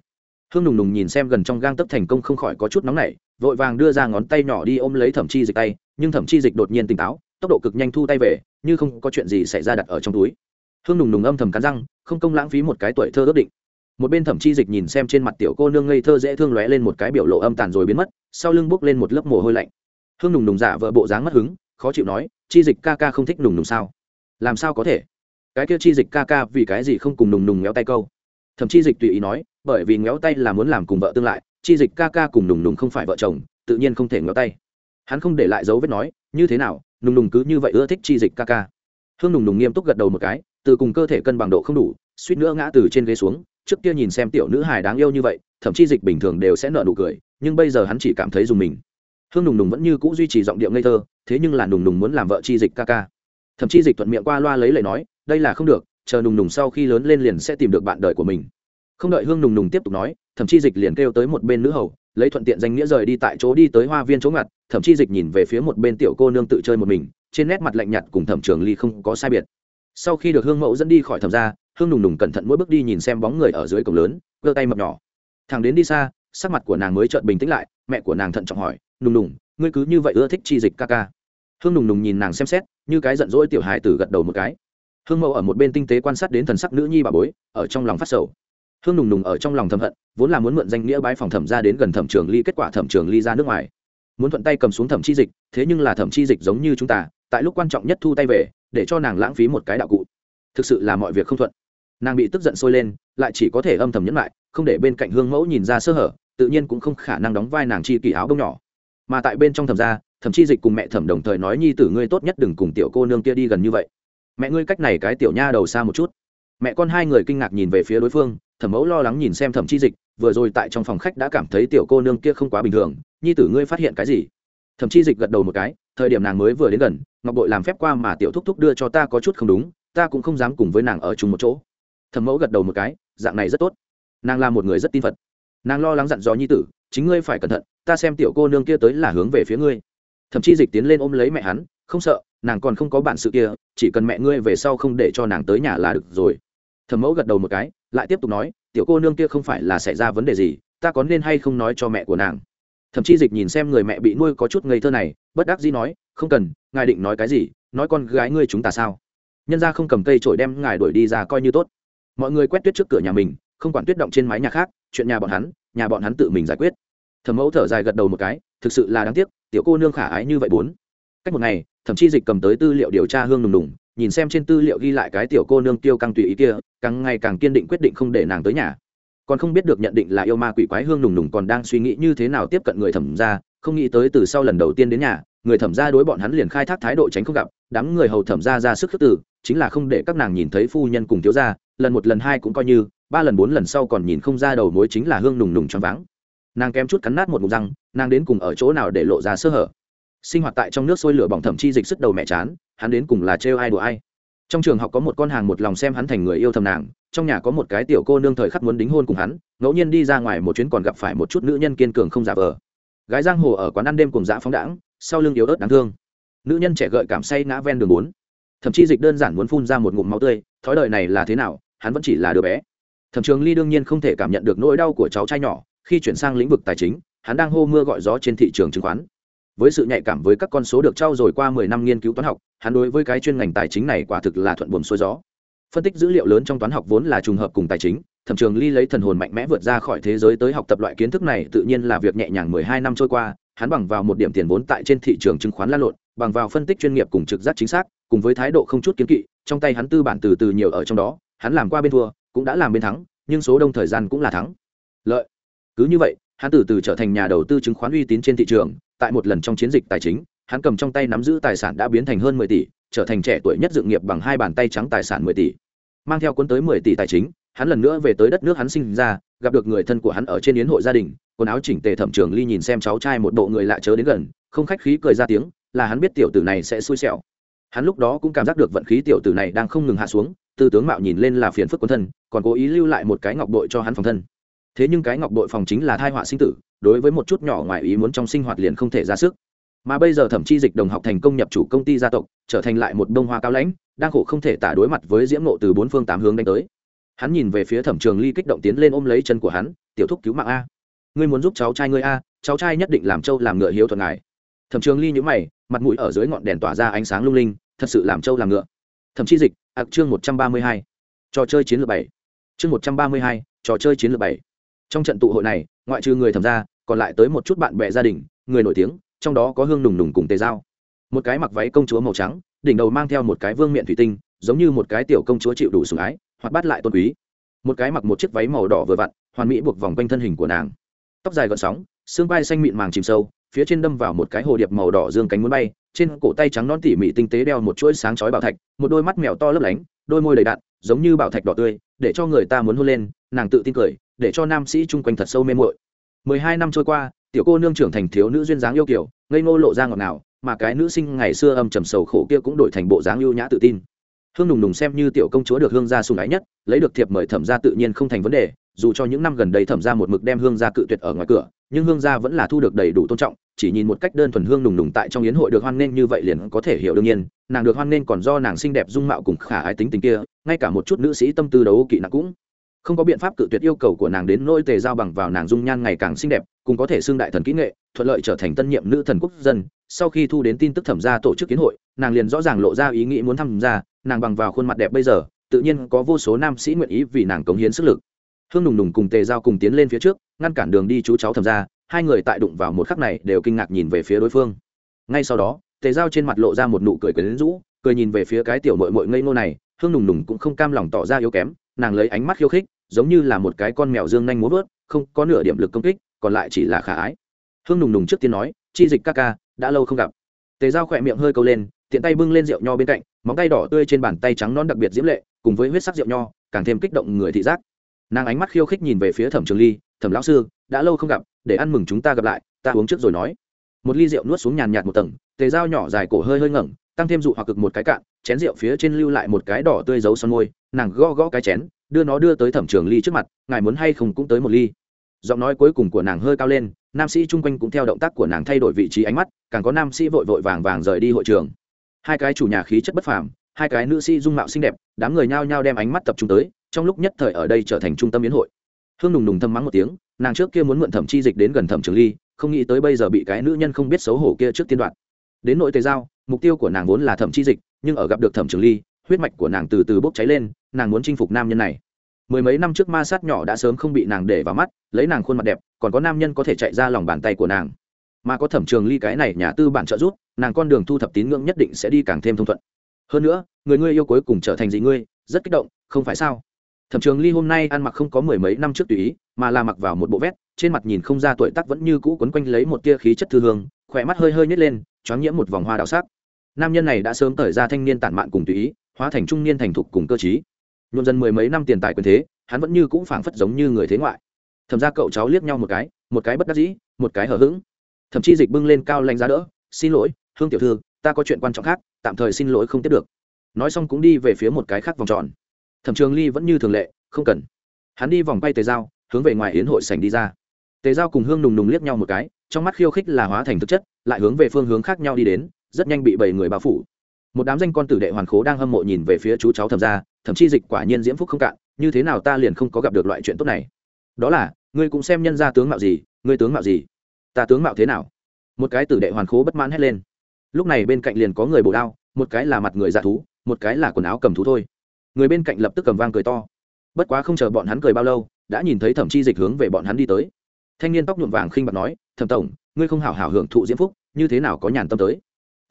A: hương nùng nùng nhìn xem gần trong gang tấp thành công không khỏi có chút nóng nảy, vội vàng đưa ra ngón tay nhỏ đi ôm lấy thẩm chi dịch tay, nhưng thẩm chi dịch đột nhiên tỉnh táo, tốc độ cực nhanh thu tay về, như không có chuyện gì xảy ra đặt ở trong túi. Hương nùng nùng âm thầm cắn răng, không công lãng phí một cái tuổi thơ ước định. Một bên thẩm chi dịch nhìn xem trên mặt tiểu cô nương ngây thơ dễ thương lóe lên một cái biểu lộ âm tàn rồi biến mất, sau lưng bốc lên một lớp mồ hôi lạnh. Hương nùng nùng giả vợ bộ dáng mất hứng, khó chịu nói, chi dịch ca ca không thích nùng nùng sao? Làm sao có thể? Cái kia chi dịch ca ca vì cái gì không cùng nùng nùng ngéo tay câu? Thậm chi dịch tùy ý nói bởi vì ngéo tay là muốn làm cùng vợ tương lại, chi dịch ca ca cùng nùng nùng không phải vợ chồng, tự nhiên không thể ngéo tay. Hắn không để lại dấu vết nói, như thế nào, nùng nùng cứ như vậy ưa thích chi dịch ca ca? Hương nùng nùng nghiêm túc gật đầu một cái, từ cùng cơ thể cân bằng độ không đủ, suýt nữa ngã từ trên ghế xuống, trước kia nhìn xem tiểu nữ hài đáng yêu như vậy, thậm chí dịch bình thường đều sẽ nợ nụ cười, nhưng bây giờ hắn chỉ cảm thấy dùng mình. Hương nùng nùng vẫn như c ũ duy trì giọng điệu ngây thơ, thế nhưng là nùng nùng muốn làm vợ chi dịch ca ca. Thậm chí dịch thuận miệng qua loa lấy lời nói, đây là không được, chờ nùng nùng sau khi lớn lên liền sẽ tìm được bạn đời của mình không đợi hương nùng nùng tiếp tục nói thậm chí dịch liền kêu tới một bên nữ hầu, lấy thuận tiện danh nghĩa rời đi tại chỗ đi tới hoa viên chỗ ngặt. Thậm chí dịch nhìn về phía một bên tiểu cô nương tự chơi một mình, trên nét mặt lạnh nhạt cùng thẩm trường ly không có sai biệt. Sau khi được hương mẫu dẫn đi khỏi thẩm ra hương nùng nùng cẩn thận mỗi bước đi nhìn xem bóng người ở dưới cổng lớn, giơ tay mập nhỏ. Thằng đến đi xa, sắc mặt của nàng mới chợt bình tĩnh lại, mẹ của nàng thận trọng hỏi, nùng nùng, ngươi cứ như vậy ưa thích chi dịch ca ca? Hương nùng nùng nhìn nàng xem xét, như cái giận dỗi tiểu hài tử gật đầu một cái. Hương mẫu ở một bên tinh tế quan sát đến thần sắc nữ nhi bà bối, ở trong lòng phát sầu hương nùng nùng ở trong lòng thầm hận, vốn là muốn mượn danh nghĩa bái phòng thẩm ra đến gần thẩm trường ly, kết quả thẩm trường ly ra nước ngoài. Muốn thuận tay cầm xuống thẩm chi dịch, thế nhưng là thẩm chi dịch giống như chúng ta, tại lúc quan trọng nhất thu tay về, để cho nàng lãng phí một cái đạo cụ. Thực sự là mọi việc không thuận. Nàng bị tức giận sôi lên, lại chỉ có thể âm thầm nhẫn lại, không để bên cạnh hương mẫu nhìn ra sơ hở, tự nhiên cũng không khả năng đóng vai nàng chi kỳ áo bông nhỏ. Mà tại bên trong thẩm gia, thẩm chi dịch cùng mẹ thẩm đồng thời nói nhi tử ngươi tốt nhất đừng cùng tiểu cô nương kia đi gần như vậy. Mẹ ngươi cách này cái tiểu nha đầu xa một chút. Mẹ con hai người kinh ngạc nhìn về phía đối phương thẩm mẫu lo lắng nhìn xem thẩm chi dịch, vừa rồi tại trong phòng khách đã cảm thấy tiểu cô nương kia không quá bình thường, nhi tử ngươi phát hiện cái gì? Thẩm chi dịch gật đầu một cái, thời điểm nàng mới vừa đến gần, ngọc bội làm phép qua mà tiểu thúc thúc đưa cho ta có chút không đúng, ta cũng không dám cùng với nàng ở chung một chỗ. Thẩm mẫu gật đầu một cái, dạng này rất tốt. Nàng là một người rất tin phật. Nàng lo lắng dặn dò nhi tử, chính ngươi phải cẩn thận, ta xem tiểu cô nương kia tới là hướng về phía ngươi. Thậm chí dịch tiến lên ôm lấy mẹ hắn, không sợ, nàng còn không có bản sự kia, chỉ cần mẹ ngươi về sau không để cho nàng tới nhà là được rồi. Thẩm mẫu gật đầu một cái lại tiếp tục nói, tiểu cô nương kia không phải là xảy ra vấn đề gì, ta có nên hay không nói cho mẹ của nàng? Thậm chí dịch nhìn xem người mẹ bị nuôi có chút ngây thơ này, bất đắc dĩ nói, không cần, ngài định nói cái gì, nói con gái ngươi chúng ta sao? Nhân ra không cầm cây trổi đem ngài đuổi đi ra coi như tốt. Mọi người quét tuyết trước cửa nhà mình, không quản tuyết động trên mái nhà khác, chuyện nhà bọn hắn, nhà bọn hắn tự mình giải quyết. Thẩm mẫu thở dài gật đầu một cái, thực sự là đáng tiếc, tiểu cô nương khả ái như vậy bốn. Cách một ngày thậm chí dịch cầm tới tư liệu điều tra hương nùng nùng nhìn xem trên tư liệu ghi lại cái tiểu cô nương tiêu căng tùy ý kia, càng ngày càng kiên định quyết định không để nàng tới nhà. Còn không biết được nhận định là yêu ma quỷ quái hương nùng nùng còn đang suy nghĩ như thế nào tiếp cận người thẩm ra không nghĩ tới từ sau lần đầu tiên đến nhà, người thẩm ra đối bọn hắn liền khai thác thái độ tránh không gặp, đám người hầu thẩm ra ra sức khước tử chính là không để các nàng nhìn thấy phu nhân cùng thiếu gia, lần một lần hai cũng coi như, ba lần bốn lần sau còn nhìn không ra đầu mối chính là hương nùng nùng choáng váng. Nàng kém chút cắn nát một mục răng, nàng đến cùng ở chỗ nào để lộ ra sơ hở. Sinh hoạt tại trong nước sôi lửa bỏng thẩm chi dịch sức đầu mẹ chán hắn đến cùng là trêu ai đùa ai. Trong trường học có một con hàng một lòng xem hắn thành người yêu thầm nàng, trong nhà có một cái tiểu cô nương thời khắc muốn đính hôn cùng hắn, ngẫu nhiên đi ra ngoài một chuyến còn gặp phải một chút nữ nhân kiên cường không giả vờ. Gái giang hồ ở quán ăn đêm cùng dã phóng đãng, sau lưng yếu ớt đáng thương. Nữ nhân trẻ gợi cảm say ngã ven đường bốn. Thậm chí dịch đơn giản muốn phun ra một ngụm máu tươi, thói đời này là thế nào, hắn vẫn chỉ là đứa bé. Thẩm trường ly đương nhiên không thể cảm nhận được nỗi đau của cháu trai nhỏ, khi chuyển sang lĩnh vực tài chính, hắn đang hô mưa gọi gió trên thị trường chứng khoán với sự nhạy cảm với các con số được trao dồi qua mười năm nghiên cứu toán học, hắn đối với cái chuyên ngành tài chính này quả thực là thuận buồm xuôi gió. Phân tích dữ liệu lớn trong toán học vốn là trùng hợp cùng tài chính, thẩm trường ly lấy thần hồn mạnh mẽ vượt ra khỏi thế giới tới học tập loại kiến thức này tự nhiên là việc nhẹ nhàng mười hai năm trôi qua, hắn bằng vào một điểm tiền vốn tại trên thị trường chứng khoán la lộn, bằng vào phân tích chuyên nghiệp cùng trực giác chính xác, cùng với thái độ không chút kiến kỵ, trong tay hắn tư bản từ từ nhiều ở trong đó, hắn làm qua bên thua, cũng đã làm bên thắng, nhưng số đông thời gian cũng là thắng. Lợi. Cứ như vậy, hắn từ từ trở thành nhà đầu tư chứng khoán uy tín trên thị trường tại một lần trong chiến dịch tài chính, hắn cầm trong tay nắm giữ tài sản đã biến thành hơn mười tỷ, trở thành trẻ tuổi nhất dự nghiệp bằng hai bàn tay trắng tài sản mười tỷ. Mang theo cuốn tới mười tỷ tài chính, hắn lần nữa về tới đất nước hắn sinh ra, gặp được người thân của hắn ở trên yến hội gia đình, quần áo chỉnh tề thẩm trường ly nhìn xem cháu trai một bộ người lạ chớ đến gần, không khách khí cười ra tiếng, là hắn biết tiểu tử này sẽ xui xẻo. Hắn lúc đó cũng cảm giác được vận khí tiểu tử này đang không ngừng hạ xuống từ tướng mạo nhìn lên là phiền phức quân thân, còn cố ý lưu lại một cái ngọc bội cho hắn phòng thân thế nhưng cái ngọc bội phòng chính là thai họa sinh tử, đối với một chút nhỏ ngoài ý muốn trong sinh hoạt liền không thể ra sức. Mà bây giờ thẩm chi dịch đồng học thành công nhập chủ công ty gia tộc, trở thành lại một bông hoa cao lãnh, đang khổ không thể tả đối mặt với diễm nộ từ bốn phương tám hướng đánh tới. Hắn nhìn về phía thẩm trường ly kích động tiến lên ôm lấy chân của hắn, tiểu thúc cứu mạng a. Ngươi muốn giúp cháu trai ngươi a, cháu trai nhất định làm trâu làm ngựa hiếu thuận ngài. Thẩm trường ly nhữ mày, mặt mũi ở dưới ngọn đèn tỏa ra ánh sáng lung linh, thật sự làm trâu làm ngựa. Thậm chí dịch, ạc chương một trăm ba mươi hai. Trò chơi chiến lược bảy. Chương một trăm ba mươi hai, trò chơi chiến lược bảy trong trận tụ hội này, ngoại trừ người thẩm ra còn lại tới một chút bạn bè gia đình, người nổi tiếng, trong đó có hương nùng nùng cùng tề giao. Một cái mặc váy công chúa màu trắng, đỉnh đầu mang theo một cái vương miện thủy tinh, giống như một cái tiểu công chúa chịu đủ sủng ái hoặc bắt lại tôn quý. Một cái mặc một chiếc váy màu đỏ vừa vặn, hoàn mỹ buộc vòng quanh thân hình của nàng. Tóc dài gợn sóng, xương vai xanh mịn màng chìm sâu, phía trên đâm vào một cái hồ điệp màu đỏ dương cánh muốn bay, trên cổ tay trắng non tỉ mỉ tinh tế đeo một chuỗi sáng chói bảo thạch, một đôi mắt mèo to lấp lánh, đôi môi đầy đạn giống như bảo thạch đỏ tươi, để cho người ta muốn hôn lên, nàng tự tin cười để cho nam sĩ chung quanh thật sâu mê muội. Mười hai năm trôi qua, tiểu cô nương trưởng thành thiếu nữ duyên dáng yêu kiểu ngây ngô lộ ra ngọt ngào, mà cái nữ sinh ngày xưa âm trầm sầu khổ kia cũng đổi thành bộ dáng ưu nhã tự tin. Hương nùng nùng xem như tiểu công chúa được hương gia sùng ái nhất, lấy được thiệp mời thẩm gia tự nhiên không thành vấn đề, dù cho những năm gần đây thẩm gia một mực đem hương gia cự tuyệt ở ngoài cửa, nhưng hương gia vẫn là thu được đầy đủ tôn trọng, chỉ nhìn một cách đơn thuần hương nùng nùng tại trong yến hội được hoan nghênh như vậy liền có thể hiểu đương nhiên, nàng được hoan nghênh còn do nàng xinh đẹp dung mạo cùng khả ái tính tình kia, ngay cả một chút nữ sĩ tâm tư đấu kỵ nặng cũng không có biện pháp cự tuyệt yêu cầu của nàng đến nỗi tề giao bằng vào nàng dung nhan ngày càng xinh đẹp, cùng có thể xưng đại thần kỹ nghệ, thuận lợi trở thành tân nhiệm nữ thần quốc dân. Sau khi thu đến tin tức thẩm gia tổ chức kiến hội, nàng liền rõ ràng lộ ra ý nghĩ muốn tham gia, nàng bằng vào khuôn mặt đẹp bây giờ, tự nhiên có vô số nam sĩ nguyện ý vì nàng cống hiến sức lực. Hương nùng nùng cùng tề giao cùng tiến lên phía trước, ngăn cản đường đi chú cháu thẩm ra hai người tại đụng vào một khắc này đều kinh ngạc nhìn về phía đối phương. Ngay sau đó, tề giao trên mặt lộ ra một nụ cười quyến rũ, cười nhìn về phía cái tiểu mội mội ngây ngô này, hương nùng nùng cũng không cam lòng tỏ ra yếu kém nàng lấy ánh mắt khiêu khích, giống như là một cái con mèo dương nhanh múa vớt, không có nửa điểm lực công kích, còn lại chỉ là khả ái. Hương nùng nùng trước tiên nói, chi dịch ca ca, đã lâu không gặp. Tề giao khỏe miệng hơi câu lên, tiện tay bưng lên rượu nho bên cạnh, móng tay đỏ tươi trên bàn tay trắng non đặc biệt diễm lệ, cùng với huyết sắc rượu nho, càng thêm kích động người thị giác. Nàng ánh mắt khiêu khích nhìn về phía thẩm trường ly, thẩm lão sư, đã lâu không gặp, để ăn mừng chúng ta gặp lại, ta uống trước rồi nói. Một ly rượu nuốt xuống nhàn nhạt một tầng, tề dao nhỏ dài cổ hơi hơi ngẩng, tăng thêm dụ hoặc cực một cái cạn, chén rượu phía trên lưu lại một cái đỏ tươi giấu son môi nàng gõ gõ cái chén, đưa nó đưa tới thẩm trường ly trước mặt, ngài muốn hay không cũng tới một ly. Giọng nói cuối cùng của nàng hơi cao lên, nam sĩ chung quanh cũng theo động tác của nàng thay đổi vị trí ánh mắt, càng có nam sĩ vội vội vàng vàng rời đi hội trường. Hai cái chủ nhà khí chất bất phàm, hai cái nữ sĩ dung mạo xinh đẹp, đám người nhao nhao đem ánh mắt tập trung tới, trong lúc nhất thời ở đây trở thành trung tâm biến hội. Hương nùng nùng thâm mắng một tiếng, nàng trước kia muốn mượn thẩm chi dịch đến gần thẩm trường ly, không nghĩ tới bây giờ bị cái nữ nhân không biết xấu hổ kia trước tiên đoạn. Đến nội tề giao, mục tiêu của nàng vốn là thẩm chi dịch, nhưng ở gặp được thẩm trường ly huyết mạch của nàng từ từ bốc cháy lên, nàng muốn chinh phục nam nhân này. Mười mấy năm trước ma sát nhỏ đã sớm không bị nàng để vào mắt, lấy nàng khuôn mặt đẹp, còn có nam nhân có thể chạy ra lòng bàn tay của nàng. Mà có thẩm trường ly cái này nhà tư bản trợ giúp, nàng con đường thu thập tín ngưỡng nhất định sẽ đi càng thêm thông thuận. Hơn nữa, người ngươi yêu cuối cùng trở thành dị ngươi, rất kích động, không phải sao? Thẩm trường ly hôm nay ăn mặc không có mười mấy năm trước tùy ý, mà là mặc vào một bộ vét, trên mặt nhìn không ra tuổi tác vẫn như cũ quấn quanh lấy một tia khí chất thư hương, khỏe mắt hơi hơi nhét lên, choáng nhiễm một vòng hoa đào sắc. Nam nhân này đã sớm thời ra thanh niên tản mạn cùng tùy ý hóa thành trung niên thành thục cùng cơ chí nhuộm dần mười mấy năm tiền tài quyền thế, hắn vẫn như cũ phảng phất giống như người thế ngoại. Thẩm ra cậu cháu liếc nhau một cái một cái bất đắc dĩ, một cái hở h ữ g thậm chí dịch bưng lên cao lanh giá đỡ, xin lỗi, hương tiểu thư, ta có chuyện quan trọng khác, tạm thời xin lỗi không tiếp được. Nói xong cũng đi về phía một cái khác vòng tròn. Thẩm trường ly vẫn như thường lệ, không cần. Hắn đi vòng bay tề dao hướng về ngoài hiến hội sảnh đi ra. Tề dao cùng hương nùng nùng liếc nhau một cái, trong mắt khiêu khích là hóa thành thực chất, lại hướng về phương hướng khác nhau đi đến, rất nhanh bị bảy người bao phủ một đám danh con tử đệ hoàn khố đang hâm mộ nhìn về phía chú cháu thẩm gia, thậm chi dịch quả nhiên diễm phúc không cạn, như thế nào ta liền không có gặp được loại chuyện tốt này. Đó là, ngươi cũng xem nhân ra tướng mạo gì, ngươi tướng mạo gì? Ta tướng mạo thế nào? Một cái tử đệ hoàn khố bất mãn hét lên. Lúc này bên cạnh liền có người bổ đao, một cái là mặt người dạ thú, một cái là quần áo cầm thú thôi. Người bên cạnh lập tức cầm vang cười to. Bất quá không chờ bọn hắn cười bao lâu, đã nhìn thấy thẩm chi dịch hướng về bọn hắn đi tới. Thanh niên tóc nhuộm vàng khinh bạc nói, thẩm tổng, ngươi không hảo hảo hưởng thụ diễm phúc, như thế nào có nhàn tâm tới?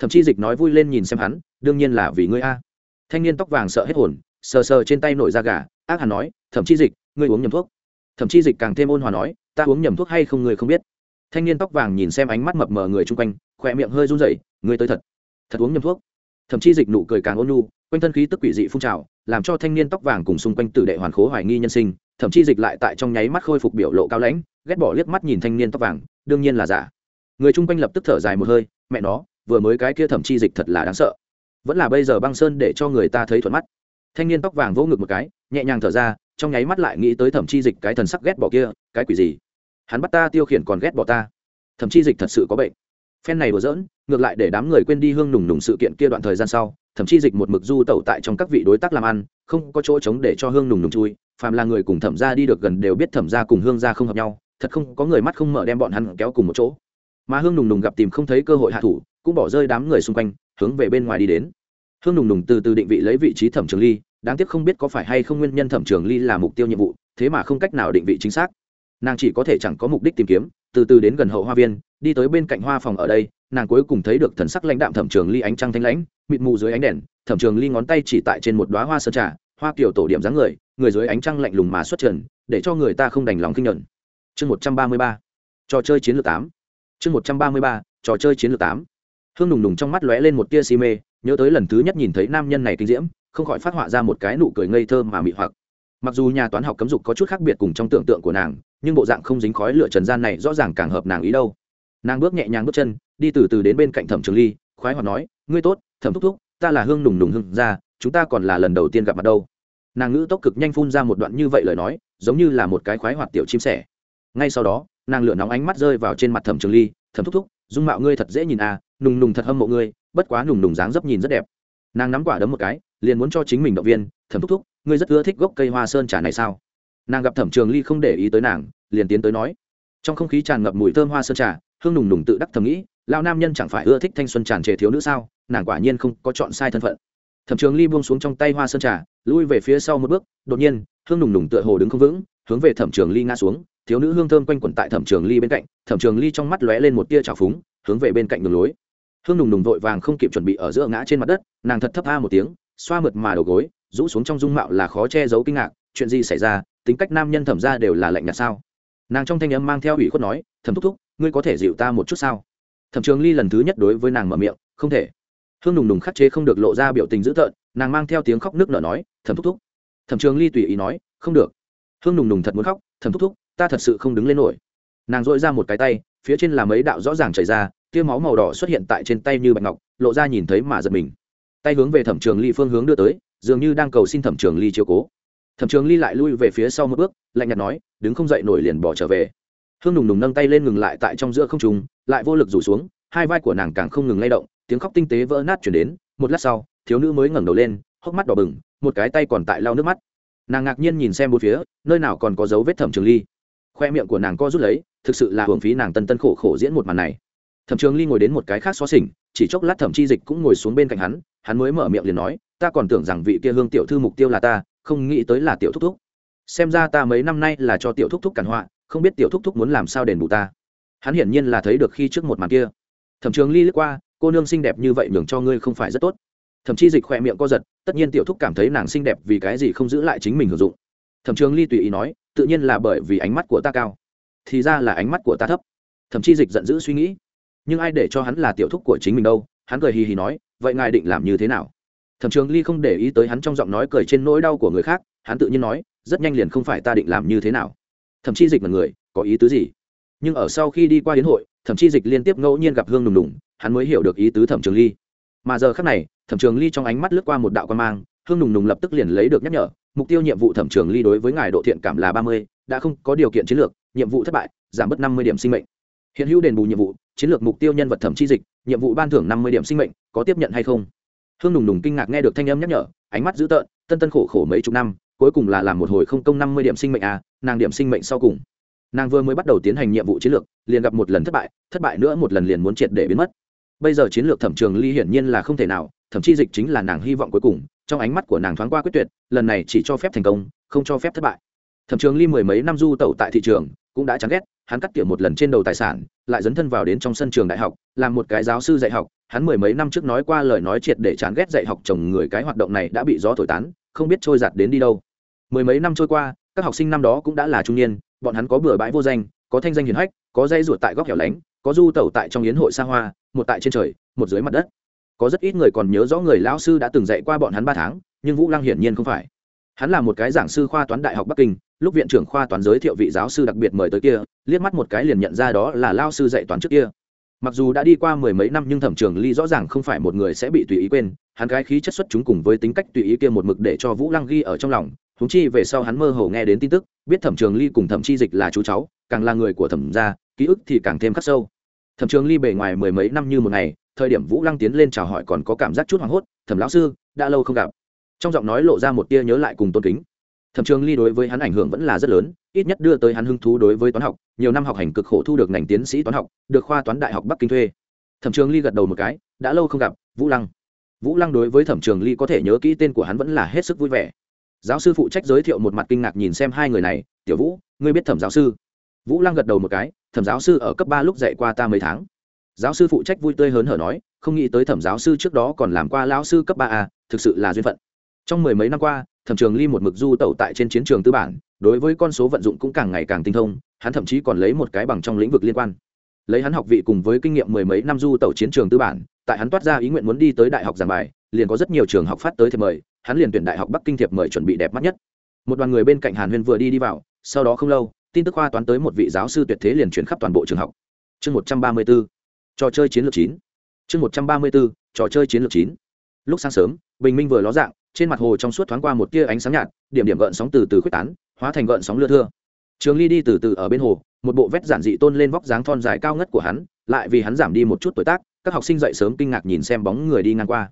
A: Thậm chí dịch nói vui lên nhìn xem hắn, đương nhiên là vì ngươi a. Thanh niên tóc vàng sợ hết hồn, sờ sờ trên tay nổi da gà, ác hẳn nói, thậm chí dịch, ngươi uống nhầm thuốc. Thậm chí dịch càng thêm ôn hòa nói, ta uống nhầm thuốc hay không người không biết. Thanh niên tóc vàng nhìn xem ánh mắt mập mờ người chung quanh, khỏe miệng hơi run rẩy, ngươi tới thật thật uống nhầm thuốc. Thậm chí dịch nụ cười càng ôn nhu, quanh thân khí tức quỷ dị phun trào, làm cho thanh niên tóc vàng cùng xung quanh tử đệ hoàn khố hoài nghi nhân sinh, thậm chí dịch lại tại trong nháy mắt khôi phục biểu lộ cao lãnh, ghét bỏ liếc mắt nhìn thanh niên tóc vàng, đương nhiên là giả. Người chung quanh lập tức thở dài một hơi, mẹ nó vừa mới cái kia thẩm chi dịch thật là đáng sợ. Vẫn là bây giờ băng sơn để cho người ta thấy thuận mắt. Thanh niên tóc vàng vỗ ngực một cái, nhẹ nhàng thở ra, trong nháy mắt lại nghĩ tới thẩm chi dịch cái thần sắc ghét bỏ kia, cái quỷ gì? Hắn bắt ta tiêu khiển còn ghét bỏ ta. Thẩm chi dịch thật sự có bệnh. Phen này đùa giỡn, ngược lại để đám người quên đi hương nùng nùng sự kiện kia đoạn thời gian sau thậm chí dịch một mực du tẩu tại trong các vị đối tác làm ăn, không có chỗ trống để cho hương nùng nùng chui, phàm là người cùng thẩm gia đi được gần đều biết thẩm gia cùng hương gia không hợp nhau, thật không có người mắt không mở đem bọn hắn kéo cùng một chỗ mà hương nùng nùng gặp tìm không thấy cơ hội hạ thủ, cũng bỏ rơi đám người xung quanh, hướng về bên ngoài đi đến. Hương nùng nùng từ từ định vị lấy vị trí thẩm trường ly, đáng tiếc không biết có phải hay không nguyên nhân thẩm trường ly là mục tiêu nhiệm vụ, thế mà không cách nào định vị chính xác. Nàng chỉ có thể chẳng có mục đích tìm kiếm, từ từ đến gần hậu hoa viên, đi tới bên cạnh hoa phòng ở đây, nàng cuối cùng thấy được thần sắc lãnh đạm thẩm trường ly ánh trăng thanh lãnh, mịt mù dưới ánh đèn, thẩm trường ly ngón tay chỉ tại trên một đoá hoa sơn trà, hoa kiểu tổ điểm dáng người người dưới ánh trăng lạnh lùng mà xuất trần, để cho người ta không đành lòng kinh nhận chương một trăm ba mươi ba, trò chơi chiến lược tám chương một trăm ba mươi ba, trò chơi chiến lược tám. Hương nùng nùng trong mắt lóe lên một tia si mê, nhớ tới lần thứ nhất nhìn thấy nam nhân này kinh diễm, không khỏi phát họa ra một cái nụ cười ngây thơ mà mị hoặc. Mặc dù nhà toán học cấm dục có chút khác biệt cùng trong tưởng tượng của nàng, nhưng bộ dạng không dính khói lửa trần gian này rõ ràng càng hợp nàng ý đâu. Nàng bước nhẹ nhàng bước chân, đi từ từ đến bên cạnh thẩm trường ly, khoái hoạt nói, ngươi tốt, thẩm thúc thúc, ta là hương nùng nùng hưng ra, chúng ta còn là lần đầu tiên gặp mặt đâu. Nàng ngữ tốc cực nhanh phun ra một đoạn như vậy lời nói, giống như là một cái khoái hoạt tiểu chim sẻ. Ngay sau đó nàng lửa nóng ánh mắt rơi vào trên mặt thẩm trường ly, thẩm thúc thúc, dung mạo ngươi thật dễ nhìn à nùng nùng thật hâm mộ ngươi, bất quá nùng nùng dáng dấp nhìn rất đẹp. Nàng nắm quả đấm một cái, liền muốn cho chính mình động viên, thẩm thúc thúc, ngươi rất ưa thích gốc cây hoa sơn trà này sao? Nàng gặp thẩm trường ly không để ý tới nàng, liền tiến tới nói, trong không khí tràn ngập mùi thơm hoa sơn trà, hương nùng nùng tự đắc thầm nghĩ lao nam nhân chẳng phải ưa thích thanh xuân tràn trề thiếu nữ sao, nàng quả nhiên không có chọn sai thân phận. Thẩm trường ly buông xuống trong tay hoa sơn trà, lui về phía sau một bước, đột nhiên, hương nùng nùng tựa hồ đứng không vững, hướng về thẩm trường ly ngã xuống thiếu nữ hương thơm quanh quẩn tại thẩm trường ly bên cạnh, thẩm trường ly trong mắt lóe lên một tia trào phúng, hướng về bên cạnh đường lối. Hương nùng nùng vội vàng không kịp chuẩn bị ở giữa ngã trên mặt đất, nàng thật thấp tha một tiếng, xoa mượt mà đầu gối, rũ xuống trong dung mạo là khó che giấu kinh ngạc, chuyện gì xảy ra, tính cách nam nhân thẩm ra đều là lạnh nhạt sao? Nàng trong thanh âm mang theo ủy khuất nói, thẩm thúc thúc, ngươi có thể dịu ta một chút sao? Thẩm trường ly lần thứ nhất đối với nàng mở miệng, không thể. Hương nùng nùng khắc chế không được lộ ra biểu tình dữ tợn, nàng mang theo tiếng khóc nước nở nói, thẩm thúc thúc. Thẩm trường ly tùy ý nói, không được. Hương nùng nùng thật muốn khóc, thẩm thúc thúc ta thật sự không đứng lên nổi. Nàng dội ra một cái tay, phía trên là mấy đạo rõ ràng chảy ra, tia máu màu đỏ xuất hiện tại trên tay như bạch ngọc, lộ ra nhìn thấy mà giật mình. Tay hướng về thẩm trường ly phương hướng đưa tới, dường như đang cầu xin thẩm trường ly chiếu cố. Thẩm trường ly lại lui về phía sau một bước, lạnh nhạt nói, đứng không dậy nổi liền bỏ trở về. Hương nùng nùng nâng tay lên ngừng lại tại trong giữa không trùng lại vô lực rủ xuống, hai vai của nàng càng không ngừng lay động, tiếng khóc tinh tế vỡ nát chuyển đến, một lát sau, thiếu nữ mới ngẩng đầu lên, hốc mắt đỏ bừng, một cái tay còn tại lau nước mắt. Nàng ngạc nhiên nhìn xem một phía, nơi nào còn có dấu vết thẩm trường ly khoe miệng của nàng co rút lấy, thực sự là hưởng phí nàng tân tân khổ khổ diễn một màn này. Thẩm trường ly ngồi đến một cái khác xó xỉnh, chỉ chốc lát thẩm chi dịch cũng ngồi xuống bên cạnh hắn hắn mới mở miệng liền nói, ta còn tưởng rằng vị kia hương tiểu thư mục tiêu là ta, không nghĩ tới là tiểu thúc thúc. Xem ra ta mấy năm nay là cho tiểu thúc thúc cản họa, không biết tiểu thúc thúc muốn làm sao đền bù ta. Hắn hiển nhiên là thấy được khi trước một màn kia. Thẩm trường ly lướt qua, cô nương xinh đẹp như vậy nhường cho ngươi không phải rất tốt. Thậm chí dịch khỏe miệng co giật, tất nhiên tiểu thúc cảm thấy nàng xinh đẹp vì cái gì không giữ lại chính mình hưởng dụng. Thẩm trường ly tùy ý nói tự nhiên là bởi vì ánh mắt của ta cao. Thì ra là ánh mắt của ta thấp. Thậm chí dịch giận dữ suy nghĩ. Nhưng ai để cho hắn là tiểu thúc của chính mình đâu? Hắn cười hì hì nói, vậy ngài định làm như thế nào? Thẩm trường ly không để ý tới hắn trong giọng nói cười trên nỗi đau của người khác, hắn tự nhiên nói, rất nhanh liền không phải ta định làm như thế nào. Thậm chí dịch mật người, có ý tứ gì? Nhưng ở sau khi đi qua hiến hội thậm chí dịch liên tiếp ngẫu nhiên gặp hương đùng đùng hắn mới hiểu được ý tứ thẩm trường ly. Mà giờ khác này, thẩm trường ly trong ánh mắt lướt qua một đạo quan mang hương đùng đùng lập tức liền lấy được nhắc nhở, mục tiêu nhiệm vụ thẩm trường ly đối với ngài độ thiện cảm là ba mươi, đã không có điều kiện chiến lược, nhiệm vụ thất bại, giảm bớt năm mươi điểm sinh mệnh. Hiện hữu đền bù nhiệm vụ, chiến lược mục tiêu nhân vật thẩm chi dịch, nhiệm vụ ban thưởng năm mươi điểm sinh mệnh, có tiếp nhận hay không? Hương đùng đùng kinh ngạc nghe được thanh âm nhắc nhở, ánh mắt dữ tợn, tân tân khổ khổ mấy chục năm, cuối cùng là làm một hồi không công năm mươi điểm sinh mệnh à nàng điểm sinh mệnh sau cùng. Nàng vừa mới bắt đầu tiến hành nhiệm vụ chiến lược, liền gặp một lần thất bại thất bại nữa một lần liền muốn triệt để biến mất. Bây giờ chiến lược thẩm trường ly hiển nhiên là không thể nào thậm chi dịch chính là nàng hy vọng cuối cùng trong ánh mắt của nàng thoáng qua quyết tuyệt, lần này chỉ cho phép thành công, không cho phép thất bại. Thẩm trường ly mười mấy năm du tẩu tại thị trường, cũng đã chán ghét, hắn cắt tiệm một lần trên đầu tài sản, lại dấn thân vào đến trong sân trường đại học, làm một cái giáo sư dạy học. Hắn mười mấy năm trước nói qua lời nói triệt để chán ghét dạy học chồng người, cái hoạt động này đã bị gió thổi tán, không biết trôi giặt đến đi đâu. Mười mấy năm trôi qua, các học sinh năm đó cũng đã là trung niên, bọn hắn có bừa bãi vô danh, có thanh danh hiền hách, có dây ruột tại góc hẻo lánh, có du tẩu tại trong yến hội xa hoa, một tại trên trời, một dưới mặt đất có rất ít người còn nhớ rõ người lão sư đã từng dạy qua bọn hắn ba tháng, nhưng vũ lăng hiển nhiên không phải. Hắn là một cái giảng sư khoa toán đại học bắc kinh, lúc viện trưởng khoa toán giới thiệu vị giáo sư đặc biệt mời tới kia, liếc mắt một cái liền nhận ra đó là lao sư dạy toán trước kia. Mặc dù đã đi qua mười mấy năm nhưng thẩm trường ly rõ ràng không phải một người sẽ bị tùy ý quên, hắn cái khí chất xuất chúng cùng với tính cách tùy ý kia một mực để cho vũ lăng ghi ở trong lòng húng chi về sau hắn mơ hồ nghe đến tin tức, biết thẩm trường ly cùng thẩm chi dịch là chú cháu, càng là người của thẩm gia, ký ức thì càng thêm khắc sâu. Thẩm trường ly bề ngoài mười mấy năm như một ngày thời điểm vũ lăng tiến lên chào hỏi còn có cảm giác chút hoảng hốt, thẩm lão sư, đã lâu không gặp. Trong giọng nói lộ ra một tia nhớ lại cùng tôn kính. Thẩm trường ly đối với hắn ảnh hưởng vẫn là rất lớn, ít nhất đưa tới hắn hứng thú đối với toán học. Nhiều năm học hành cực khổ thu được ngành tiến sĩ toán học, được khoa toán đại học bắc kinh thuê. Thẩm trường ly gật đầu một cái, đã lâu không gặp, vũ lăng. Vũ lăng đối với thẩm trường ly có thể nhớ kỹ tên của hắn vẫn là hết sức vui vẻ. Giáo sư phụ trách giới thiệu một mặt kinh ngạc nhìn xem hai người này, tiểu vũ, ngươi biết thẩm giáo sư? Vũ lăng gật đầu một cái, thẩm giáo sư ở cấp ba lúc dạy qua ta mấy tháng giáo sư phụ trách vui tươi hớn hở nói, không nghĩ tới thẩm giáo sư trước đó còn làm qua lão sư cấp ba a, thực sự là duyên phận. Trong mười mấy năm qua, thẩm trường ly một mực du tẩu tại trên chiến trường tư bản, đối với con số vận dụng cũng càng ngày càng tinh thông, hắn thậm chí còn lấy một cái bằng trong lĩnh vực liên quan. Lấy hắn học vị cùng với kinh nghiệm mười mấy năm du tẩu chiến trường tư bản, tại hắn toát ra ý nguyện muốn đi tới đại học giảng bài, liền có rất nhiều trường học phát tới thiệp mời, hắn liền tuyển đại học bắc kinh thiệp mời chuẩn bị đẹp mắt nhất. Một đoàn người bên cạnh hàn huyên vừa đi đi vào, sau đó không lâu, tin tức khoa toán tới một vị giáo sư tuyệt thế liền chuyển khắp toàn bộ trường học. Chương một trăm ba mươi bốn trò chơi chiến lược chín. Chương một trăm ba mươi bốn, trò chơi chiến lược chín. Lúc sáng sớm, bình minh vừa ló dạng, trên mặt hồ trong suốt thoáng qua một tia ánh sáng nhạt, điểm điểm gợn sóng từ từ khuếch tán, hóa thành gợn sóng lưa thưa. Trường ly đi từ từ ở bên hồ, một bộ vét giản dị tôn lên vóc dáng thon dài cao ngất của hắn, lại vì hắn giảm đi một chút tuổi tác, các học sinh dậy sớm kinh ngạc nhìn xem bóng người đi ngang qua.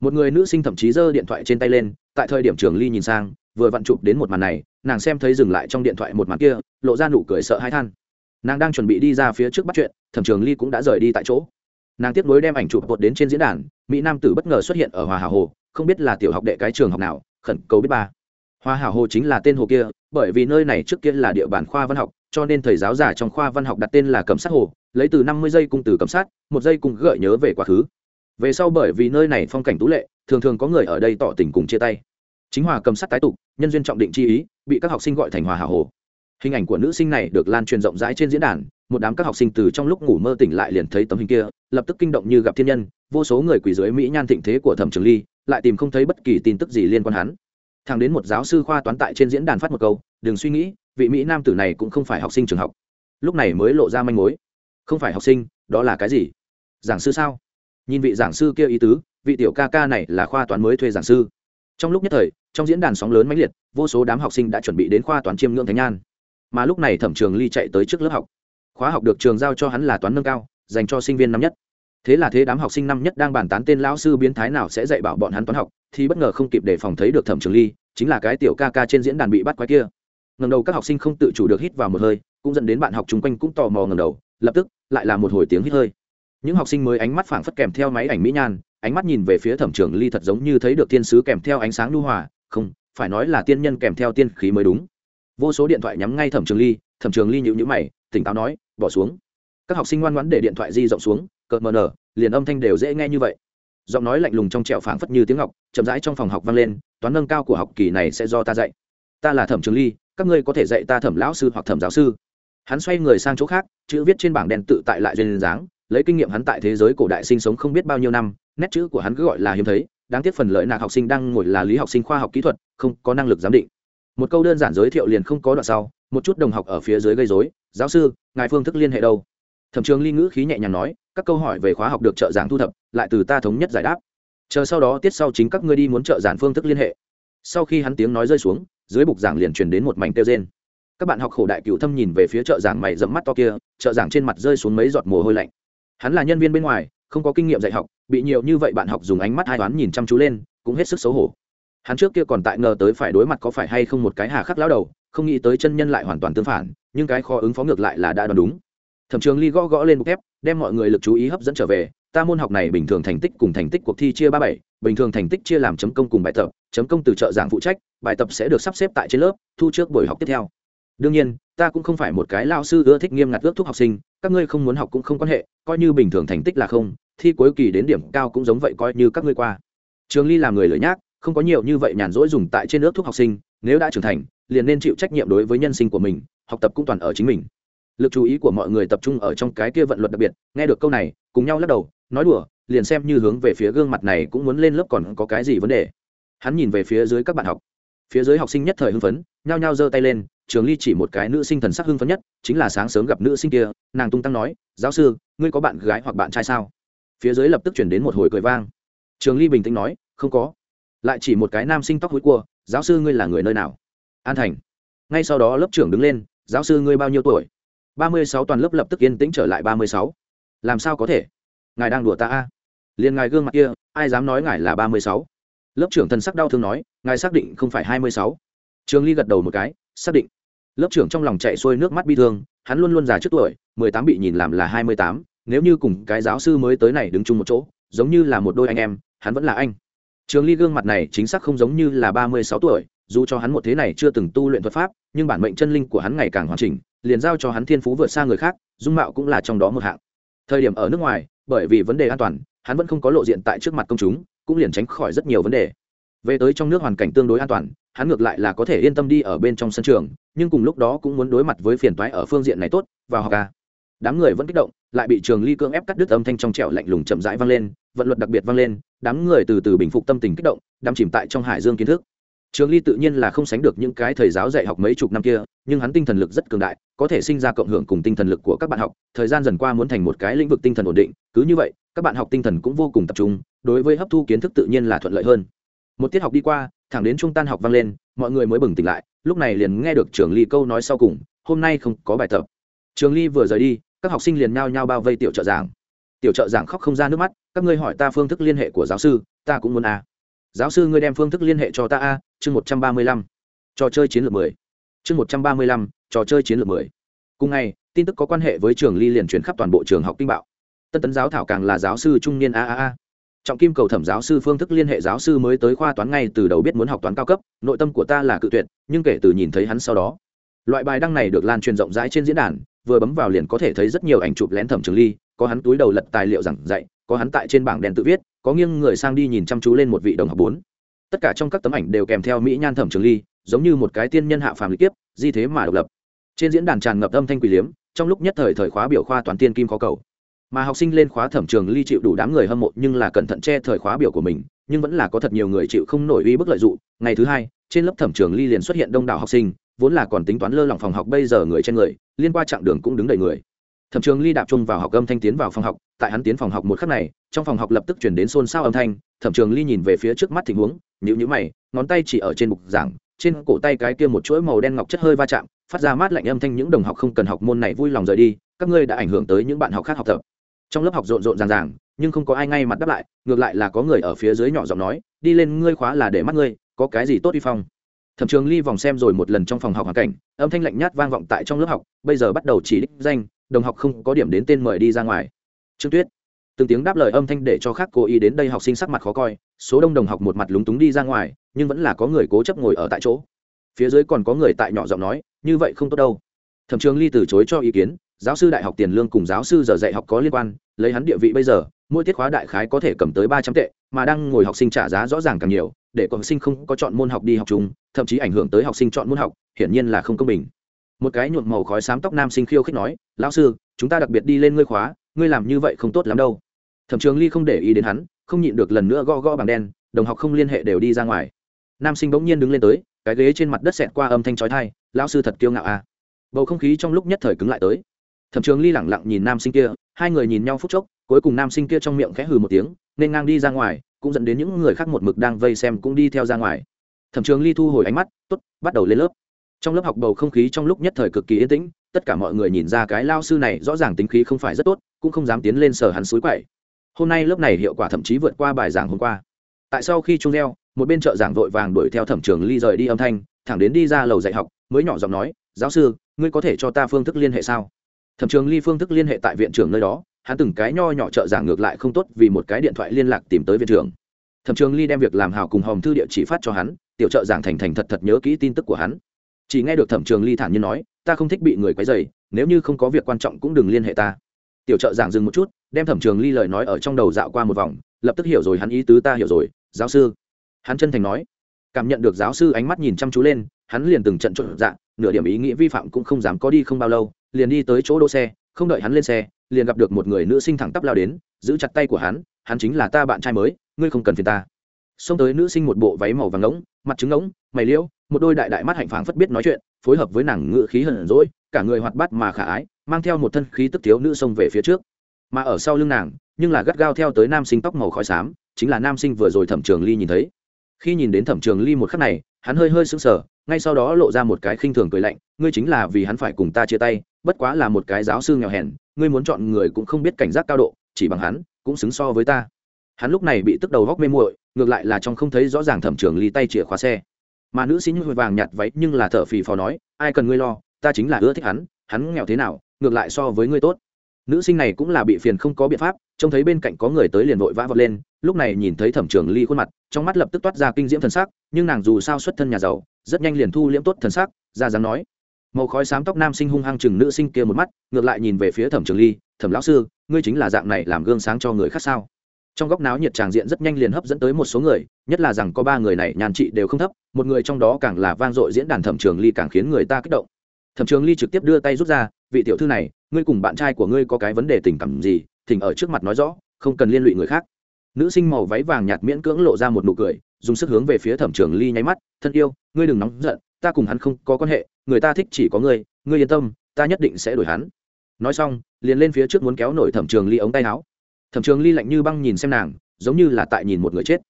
A: Một người nữ sinh thậm chí giơ điện thoại trên tay lên, tại thời điểm trường ly nhìn sang, vừa vặn chụp đến một màn này, nàng xem thấy dừng lại trong điện thoại một màn kia, lộ ra nụ cười sợ hãi than. Nàng đang chuẩn bị đi ra phía trước bắt chuyện thẩm trường ly cũng đã rời đi tại chỗ nàng tiếp nối đem ảnh chụp bột đến trên diễn đàn mỹ nam tử bất ngờ xuất hiện ở hòa hà hồ không biết là tiểu học đệ cái trường học nào khẩn cầu biết ba Hòa hảo hồ chính là tên hồ kia bởi vì nơi này trước kia là địa bàn khoa văn học cho nên thầy giáo giả trong khoa văn học đặt tên là cẩm sát hồ lấy từ năm mươi giây cung từ cẩm sát một giây cùng gợi nhớ về quá khứ về sau bởi vì nơi này phong cảnh tú lệ thường thường có người ở đây tỏ tình cùng chia tay chính hòa cầm sát tái tục nhân duyên trọng định chi ý bị các học sinh gọi thành hòa hảo hồ hình ảnh của nữ sinh này được lan truyền rộng rãi trên diễn đàn một đám các học sinh từ trong lúc ngủ mơ tỉnh lại liền thấy tấm hình kia, lập tức kinh động như gặp thiên nhân, vô số người quỳ dưới mỹ nhan thịnh thế của thẩm trường ly, lại tìm không thấy bất kỳ tin tức gì liên quan hắn. Thằng đến một giáo sư khoa toán tại trên diễn đàn phát một câu, đừng suy nghĩ, vị mỹ nam tử này cũng không phải học sinh trường học. Lúc này mới lộ ra manh mối. Không phải học sinh, đó là cái gì? Giảng sư sao? Nhìn vị giảng sư kia ý tứ, vị tiểu ca ca này là khoa toán mới thuê giảng sư. Trong lúc nhất thời, trong diễn đàn sóng lớn mãnh liệt, vô số đám học sinh đã chuẩn bị đến khoa toán chiêm ngưỡng thánh nhan. Mà lúc này thẩm trường ly chạy tới trước lớp học khóa học được trường giao cho hắn là toán nâng cao, dành cho sinh viên năm nhất. Thế là thế đám học sinh năm nhất đang bàn tán tên lão sư biến thái nào sẽ dạy bảo bọn hắn toán học, thì bất ngờ không kịp để phòng thấy được thẩm trường ly, chính là cái tiểu ca ca trên diễn đàn bị bắt quái kia. Ngầm đầu các học sinh không tự chủ được hít vào một hơi, cũng dẫn đến bạn học chung quanh cũng tò mò ngầm đầu, lập tức, lại là một hồi tiếng hít hơi. Những học sinh mới ánh mắt phảng phất kèm theo máy ảnh mỹ nhan, ánh mắt nhìn về phía thẩm trường ly thật giống như thấy được thiên sứ kèm theo ánh sáng lưu hòa, không, phải nói là tiên nhân kèm theo tiên khí mới đúng. Vô số điện thoại nhắm ngay thẩm trường ly, thẩm trường ly nhịu nhữ mày, tỉnh táo nói bỏ xuống. Các học sinh ngoan ngoãn để điện thoại di rộng xuống, cợt mờ nở, liền âm thanh đều dễ nghe như vậy. Giọng nói lạnh lùng trong trẹo phảng phất như tiếng ngọc, chậm rãi trong phòng học vang lên, toán nâng cao của học kỳ này sẽ do ta dạy. Ta là thẩm trường ly, các ngươi có thể dạy ta thẩm lão sư hoặc thẩm giáo sư. Hắn xoay người sang chỗ khác, chữ viết trên bảng đèn tự tại lại duyên dáng, lấy kinh nghiệm hắn tại thế giới cổ đại sinh sống không biết bao nhiêu năm, nét chữ của hắn cứ gọi là hiếm thấy, đáng tiếc phần lợi nạc học sinh đang ngồi là lý học sinh khoa học kỹ thuật, không có năng lực giám định. Một câu đơn giản giới thiệu liền không có đoạn sau, một chút đồng học ở phía dưới gây dối giáo sư, ngài phương thức liên hệ đâu? Thẩm trường ly ngữ khí nhẹ nhàng nói, các câu hỏi về khóa học được trợ giảng thu thập, lại từ ta thống nhất giải đáp. Chờ sau đó tiết sau chính các ngươi đi muốn trợ giảng phương thức liên hệ. Sau khi hắn tiếng nói rơi xuống, dưới bục giảng liền truyền đến một mảnh kêu trên các bạn học khổ đại cựu thâm nhìn về phía trợ giảng mày dẫm mắt to kia, trợ giảng trên mặt rơi xuống mấy giọt mồ hôi lạnh. Hắn là nhân viên bên ngoài, không có kinh nghiệm dạy học, bị nhiều như vậy bạn học dùng ánh mắt hai toán nhìn chăm chú lên, cũng hết sức xấu hổ. Hắn trước kia còn tại ngờ tới phải đối mặt có phải hay không một cái hà khắc lao đầu, không nghĩ tới chân nhân lại hoàn toàn tương phản nhưng cái khó ứng phó ngược lại là đã đoán đúng. Thẩm trường ly gõ gõ lên bục thép, đem mọi người lực chú ý hấp dẫn trở về. Ta môn học này bình thường thành tích cùng thành tích cuộc thi chia ba bảy, bình thường thành tích chia làm chấm công cùng bài tập, chấm công từ trợ giảng phụ trách, bài tập sẽ được sắp xếp tại trên lớp, thu trước buổi học tiếp theo. Đương nhiên, ta cũng không phải một cái lao sư ưa thích nghiêm ngặt ước thúc học sinh, các ngươi không muốn học cũng không quan hệ, coi như bình thường thành tích là không, thi cuối kỳ đến điểm cao cũng giống vậy coi như các ngươi qua. Trường ly làm người lười nhác, không có nhiều như vậy nhàn rỗi dùng tại trên ước thúc học sinh, nếu đã trưởng thành, liền nên chịu trách nhiệm đối với nhân sinh của mình học tập cũng toàn ở chính mình. Lực chú ý của mọi người tập trung ở trong cái kia vận luật đặc biệt, nghe được câu này, cùng nhau lắc đầu, nói đùa, liền xem như hướng về phía gương mặt này cũng muốn lên lớp còn có cái gì vấn đề. Hắn nhìn về phía dưới các bạn học. Phía dưới học sinh nhất thời hưng phấn, nhao nhao giơ tay lên, trường ly chỉ một cái nữ sinh thần sắc hưng phấn nhất, chính là sáng sớm gặp nữ sinh kia, nàng tung tăng nói, giáo sư, ngươi có bạn gái hoặc bạn trai sao? Phía dưới lập tức chuyển đến một hồi cười vang. Trường ly bình tĩnh nói, không có. Lại chỉ một cái nam sinh tóc hối cua, giáo sư ngươi là người nơi nào? An thành. Ngay sau đó lớp trưởng đứng lên giáo sư ngươi bao nhiêu tuổi? Ba mươi sáu toàn lớp lập tức yên tĩnh trở lại ba mươi sáu. Làm sao có thể? Ngài đang đùa ta a? Liền ngài gương mặt kia, ai dám nói ngài là ba mươi sáu? Lớp trưởng thần sắc đau thương nói, ngài xác định không phải hai mươi sáu. Trường ly gật đầu một cái, xác định. Lớp trưởng trong lòng chạy xuôi nước mắt bi thương, hắn luôn luôn già trước tuổi, mười tám bị nhìn làm là hai mươi tám. Nếu như cùng cái giáo sư mới tới này đứng chung một chỗ, giống như là một đôi anh em, hắn vẫn là anh. Trường ly gương mặt này chính xác không giống như là ba mươi sáu tuổi dù cho hắn một thế này chưa từng tu luyện thuật pháp, nhưng bản mệnh chân linh của hắn ngày càng hoàn chỉnh, liền giao cho hắn thiên phú vượt xa người khác, dung mạo cũng là trong đó một hạng. Thời điểm ở nước ngoài, bởi vì vấn đề an toàn, hắn vẫn không có lộ diện tại trước mặt công chúng, cũng liền tránh khỏi rất nhiều vấn đề. Về tới trong nước hoàn cảnh tương đối an toàn, hắn ngược lại là có thể yên tâm đi ở bên trong sân trường, nhưng cùng lúc đó cũng muốn đối mặt với phiền toái ở phương diện này tốt, vào học ca đám người vẫn kích động, lại bị trường ly cưỡng ép cắt đứt âm thanh trong trẻo lạnh lùng chậm rãi vang lên, vận luật đặc biệt vang lên, đám người từ từ bình phục tâm tình kích động, đắm chìm tại trong hải dương kiến thức trường ly tự nhiên là không sánh được những cái thầy giáo dạy học mấy chục năm kia, nhưng hắn tinh thần lực rất cường đại, có thể sinh ra cộng hưởng cùng tinh thần lực của các bạn học. Thời gian dần qua muốn thành một cái lĩnh vực tinh thần ổn định, cứ như vậy, các bạn học tinh thần cũng vô cùng tập trung, đối với hấp thu kiến thức tự nhiên là thuận lợi hơn. Một tiết học đi qua, thẳng đến trung tan học vang lên, mọi người mới bừng tỉnh lại, lúc này liền nghe được trường ly câu nói sau cùng, hôm nay không có bài tập. Trường ly vừa rời đi, các học sinh liền nao nhao bao vây tiểu trợ giảng. Tiểu trợ giảng khóc không ra nước mắt, các ngươi hỏi ta phương thức liên hệ của giáo sư, ta cũng muốn à giáo sư ngươi đem phương thức liên hệ cho ta a, chương một trăm ba mươi lăm. Trò chơi chiến lược mười. Chương một trăm ba mươi lăm, trò chơi chiến lược mười. Cùng ngày, tin tức có quan hệ với trường ly liền chuyển khắp toàn bộ trường học kinh bạo. Tân tấn giáo thảo càng là giáo sư trung niên a a a. Trọng kim cầu thẩm giáo sư phương thức liên hệ giáo sư mới tới khoa toán ngay từ đầu biết muốn học toán cao cấp, nội tâm của ta là cự tuyệt, nhưng kể từ nhìn thấy hắn sau đó, loại bài đăng này được lan truyền rộng rãi trên diễn đàn, vừa bấm vào liền có thể thấy rất nhiều ảnh chụp lén thẩm trường ly, có hắn túi đầu lật tài liệu giảng dạy, có hắn tại trên bảng đèn tự viết có nghiêng người sang đi nhìn chăm chú lên một vị đồng học bốn. Tất cả trong các tấm ảnh đều kèm theo mỹ nhan thẩm trường ly, giống như một cái tiên nhân hạ phàm lý kiếp, di thế mà độc lập. Trên diễn đàn tràn ngập âm thanh quỷ liếm, trong lúc nhất thời thời khóa biểu khoa toàn tiên kim khó cầu. Mà học sinh lên khóa thẩm trường ly chịu đủ đám người hâm mộ nhưng là cẩn thận che thời khóa biểu của mình, nhưng vẫn là có thật nhiều người chịu không nổi uy bức lợi dụng. Ngày thứ hai, trên lớp thẩm trường ly liền xuất hiện đông đảo học sinh, vốn là còn tính toán lơ lỏng phòng học bây giờ người trên người, liên qua chặng đường cũng đứng đầy người thẩm trường ly đạp chung vào học âm thanh tiến vào phòng học, tại hắn tiến phòng học một khắc này, trong phòng học lập tức chuyển đến xôn xao âm thanh, thẩm trường ly nhìn về phía trước mắt tình huống nhữ nhữ mày, ngón tay chỉ ở trên bục giảng, trên cổ tay cái kia một chuỗi màu đen ngọc chất hơi va chạm, phát ra mát lạnh âm thanh những đồng học không cần học môn này vui lòng rời đi, các ngươi đã ảnh hưởng tới những bạn học khác học tập. Trong lớp học rộn rộn ràng ràng, nhưng không có ai ngay mặt đáp lại, ngược lại là có người ở phía dưới nhỏ giọng nói, đi lên, ngươi khóa là để mắt ngươi, có cái gì tốt đi phong? Thẩm trường ly vòng xem rồi một lần trong phòng học hoàn cảnh, âm thanh lạnh nhát vang vọng tại trong lớp học, bây giờ bắt đầu chỉ đích danh, đồng học không có điểm đến tên mời đi ra ngoài. Trương tuyết, từng tiếng đáp lời âm thanh để cho khác cố ý đến đây học sinh sắc mặt khó coi, số đông đồng học một mặt lúng túng đi ra ngoài, nhưng vẫn là có người cố chấp ngồi ở tại chỗ. Phía dưới còn có người tại nhỏ giọng nói, như vậy không tốt đâu. Thẩm trường ly từ chối cho ý kiến, giáo sư đại học tiền lương cùng giáo sư giờ dạy học có liên quan, lấy hắn địa vị bây giờ, mỗi tiết khóa đại khái có thể cầm tới ba trăm tệ, mà đang ngồi học sinh trả giá rõ ràng càng nhiều để có học sinh không có chọn môn học đi học chung, thậm chí ảnh hưởng tới học sinh chọn môn học, hiển nhiên là không công bình. Một cái nhuộm màu khói xám tóc nam sinh khiêu khích nói, lão sư, chúng ta đặc biệt đi lên ngươi khóa, ngươi làm như vậy không tốt lắm đâu. Thẩm trường ly không để ý đến hắn, không nhịn được lần nữa gõ gõ bằng đen, đồng học không liên hệ đều đi ra ngoài. Nam sinh bỗng nhiên đứng lên tới, cái ghế trên mặt đất xẹt qua âm thanh trói thai lão sư thật kiêu ngạo à. Bầu không khí trong lúc nhất thời cứng lại tới. Thẩm trường ly lẳng lặng nhìn nam sinh kia, hai người nhìn nhau phút chốc cuối cùng nam sinh kia trong miệng khẽ hừ một tiếng, nên ngang đi ra ngoài, cũng dẫn đến những người khác một mực đang vây xem cũng đi theo ra ngoài. Thẩm trường ly thu hồi ánh mắt t ố t bắt đầu lên lớp. Trong lớp học bầu không khí trong lúc nhất thời cực kỳ yên tĩnh, tất cả mọi người nhìn ra cái lao sư này rõ ràng tính khí không phải rất tốt, cũng không dám tiến lên sở hắn suối quậy. Hôm nay lớp này hiệu quả thậm chí vượt qua bài giảng hôm qua. Tại sau khi trung leo, một bên trợ giảng vội vàng đuổi theo thẩm trường ly rời đi âm thanh, thẳng đến đi ra lầu dạy học, mới nhỏ giọng nói, giáo sư, ngươi có thể cho ta phương thức liên hệ sao? Thẩm trường ly phương thức liên hệ tại viện trưởng nơi đó hắn từng cái nho nhỏ trợ giảng ngược lại không tốt vì một cái điện thoại liên lạc tìm tới viện trưởng. Thẩm trường ly đem việc làm hào cùng hòm thư địa chỉ phát cho hắn, tiểu trợ giảng thành thành thật thật nhớ kỹ tin tức của hắn. Chỉ nghe được thẩm trường ly thản nhiên nói, ta không thích bị người quấy dày nếu như không có việc quan trọng cũng đừng liên hệ ta. Tiểu trợ giảng dừng một chút, đem thẩm trường ly lời nói ở trong đầu dạo qua một vòng, lập tức hiểu rồi hắn ý tứ ta hiểu rồi, giáo sư. Hắn chân thành nói, cảm nhận được giáo sư ánh mắt nhìn chăm chú lên, hắn liền từng trận trộn dạng nửa điểm ý nghĩa vi phạm cũng không dám có đi không bao lâu, liền đi tới chỗ đỗ xe, không đợi hắn lên xe liền gặp được một người nữ sinh thẳng tắp lao đến, giữ chặt tay của hắn hắn chính là ta bạn trai mới, ngươi không cần phiền ta. Xông tới nữ sinh một bộ váy màu vàng ngỗng, mặt trứng ngỗng, mày liễu, một đôi đại đại mắt hạnh phảng phất biết nói chuyện, phối hợp với nàng ngự khí hận rỗi cả người hoạt bát mà khả ái, mang theo một thân khí tức thiếu nữ xông về phía trước. Mà ở sau lưng nàng, nhưng là gắt gao theo tới nam sinh tóc màu khói xám, chính là nam sinh vừa rồi thẩm trường ly nhìn thấy. Khi nhìn đến thẩm trường ly một khắc này, hắn hơi hơi sững sờ, ngay sau đó lộ ra một cái khinh thường cười lạnh, ngươi chính là vì hắn phải cùng ta chia tay, bất quá là một cái giáo sư nghèo hèn ngươi muốn chọn người cũng không biết cảnh giác cao độ, chỉ bằng hắn, cũng xứng so với ta. Hắn lúc này bị tức đầu góc mê muội, ngược lại là trong không thấy rõ ràng thẩm trường ly tay chìa khóa xe. Mà nữ sĩ như hồi vàng nhạt váy nhưng là thở phì phò nói, ai cần ngươi lo, ta chính là ưa thích hắn hắn nghèo thế nào, ngược lại so với ngươi tốt. Nữ sinh này cũng là bị phiền không có biện pháp, trông thấy bên cạnh có người tới liền vội vã vọt lên, lúc này nhìn thấy thẩm trường ly khuôn mặt, trong mắt lập tức toát ra kinh diễm thần sắc, nhưng nàng dù sao xuất thân nhà giàu, rất nhanh liền thu liễm tốt thần sắc, ra dáng nói màu khói xám tóc nam sinh hung hăng chừng nữ sinh kia một mắt, ngược lại nhìn về phía thẩm trường ly, thẩm lão sư, ngươi chính là dạng này làm gương sáng cho người khác sao? Trong góc náo nhiệt tràng diện rất nhanh liền hấp dẫn tới một số người, nhất là rằng có ba người này nhàn trị đều không thấp, một người trong đó càng là vang dội diễn đàn thẩm trường ly càng khiến người ta kích động. Thẩm trường ly trực tiếp đưa tay rút ra, vị tiểu thư này, ngươi cùng bạn trai của ngươi có cái vấn đề tình cảm gì? Thỉnh ở trước mặt nói rõ, không cần liên lụy người khác. Nữ sinh màu váy vàng nhạt miễn cưỡng lộ ra một nụ cười, dùng sức hướng về phía thẩm trường ly nháy mắt, thân yêu, ngươi đừng nóng giận ta cùng hắn không có quan hệ, người ta thích chỉ có ngươi ngươi yên tâm, ta nhất định sẽ đổi hắn. Nói xong, liền lên phía trước muốn kéo nổi thẩm trường ly ống tay áo. Thẩm trường ly lạnh như băng nhìn xem nàng, giống như là tại nhìn một người chết.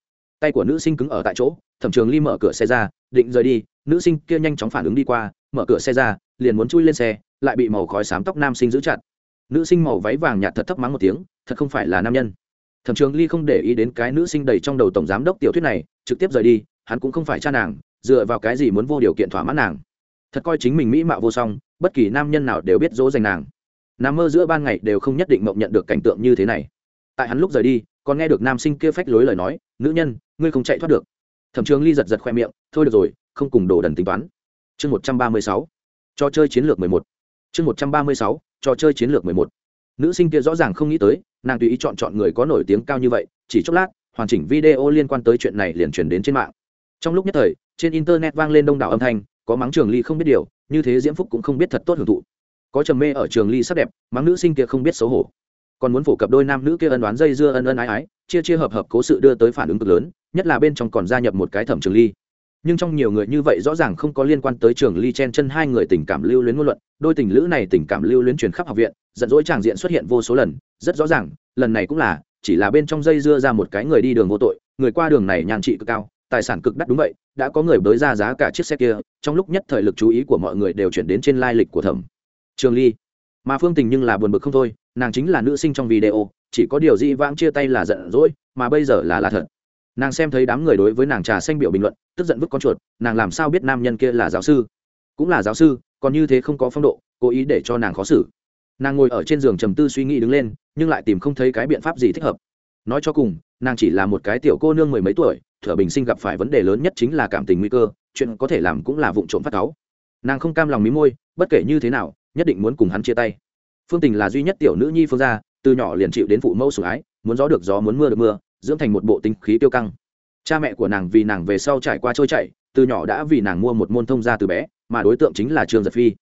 A: Tay của nữ sinh cứng ở tại chỗ, thẩm trường ly mở cửa xe ra, định rời đi, nữ sinh kia nhanh chóng phản ứng đi qua, mở cửa xe ra, liền muốn chui lên xe, lại bị màu khói xám tóc nam sinh giữ chặt. Nữ sinh màu váy vàng nhạt thật thấp mắng một tiếng, thật không phải là nam nhân. Thẩm trường ly không để ý đến cái nữ sinh đầy trong đầu tổng giám đốc tiểu thuyết này, trực tiếp rời đi, hắn cũng không phải cha nàng dựa vào cái gì muốn vô điều kiện thỏa mãn nàng? Thật coi chính mình mỹ mạo vô song, bất kỳ nam nhân nào đều biết dỗ dành nàng. Nằm mơ giữa ban ngày đều không nhất định mộng nhận được cảnh tượng như thế này. Tại hắn lúc rời đi, còn nghe được nam sinh kia phách lối lời nói, nữ nhân, ngươi không chạy thoát được. Thẩm trường ly giật giật khoe miệng, thôi được rồi, không cùng đồ đần tính toán. Chương một trăm ba mươi sáu, trò chơi chiến lược mười một. Chương một trăm ba mươi sáu, trò chơi chiến lược mười một. Nữ sinh kia rõ ràng không nghĩ tới, nàng tùy ý chọn chọn người có nổi tiếng cao như vậy, chỉ chốc lát, hoàn chỉnh video liên quan tới chuyện này liền truyền đến trên mạng. Trong lúc nhất thời trên internet vang lên đông đảo âm thanh, có mắng trường ly không biết điều, như thế diễm phúc cũng không biết thật tốt hưởng thụ. Có trầm mê ở trường ly sắc đẹp, mắng nữ sinh kia không biết xấu hổ. Còn muốn phổ cập đôi nam nữ kia ân đoán dây dưa ân ân ái ái, chia chia hợp hợp cố sự đưa tới phản ứng cực lớn, nhất là bên trong còn gia nhập một cái thẩm trường ly. Nhưng trong nhiều người như vậy rõ ràng không có liên quan tới trường ly chen chân hai người tình cảm lưu luyến ngôn luận, đôi tình lữ này tình cảm lưu luyến truyền khắp học viện, giận dỗi tràng diện xuất hiện vô số lần, rất rõ ràng, lần này cũng là, chỉ là bên trong dây dưa ra một cái người đi đường vô tội, người qua đường này nhàn trị cực cao tài sản cực đắt đúng vậy, đã có người bới ra giá cả chiếc xe kia, trong lúc nhất thời lực chú ý của mọi người đều chuyển đến trên lai lịch của thẩm. Trường ly. Mà phương tình nhưng là buồn bực không thôi, nàng chính là nữ sinh trong video, chỉ có điều di vãng chia tay là giận dỗi, mà bây giờ là là thật. Nàng xem thấy đám người đối với nàng trà xanh biểu bình luận, tức giận vứt con chuột, nàng làm sao biết nam nhân kia là giáo sư? Cũng là giáo sư, còn như thế không có phong độ, cố ý để cho nàng khó xử. Nàng ngồi ở trên giường trầm tư suy nghĩ đứng lên, nhưng lại tìm không thấy cái biện pháp gì thích hợp. Nói cho cùng nàng chỉ là một cái tiểu cô nương mười mấy tuổi, thở bình sinh gặp phải vấn đề lớn nhất chính là cảm tình nguy cơ, chuyện có thể làm cũng là vụ trộm phát cáu. Nàng không cam lòng mí môi, bất kể như thế nào, nhất định muốn cùng hắn chia tay. Phương tình là duy nhất tiểu nữ nhi phương gia, từ nhỏ liền chịu đến phụ mẫu sủng ái, muốn gió được gió muốn mưa được mưa, dưỡng thành một bộ tinh khí tiêu căng. Cha mẹ của nàng vì nàng về sau trải qua trôi chảy, từ nhỏ đã vì nàng mua một môn thông gia từ bé, mà đối tượng chính là trương giật phi.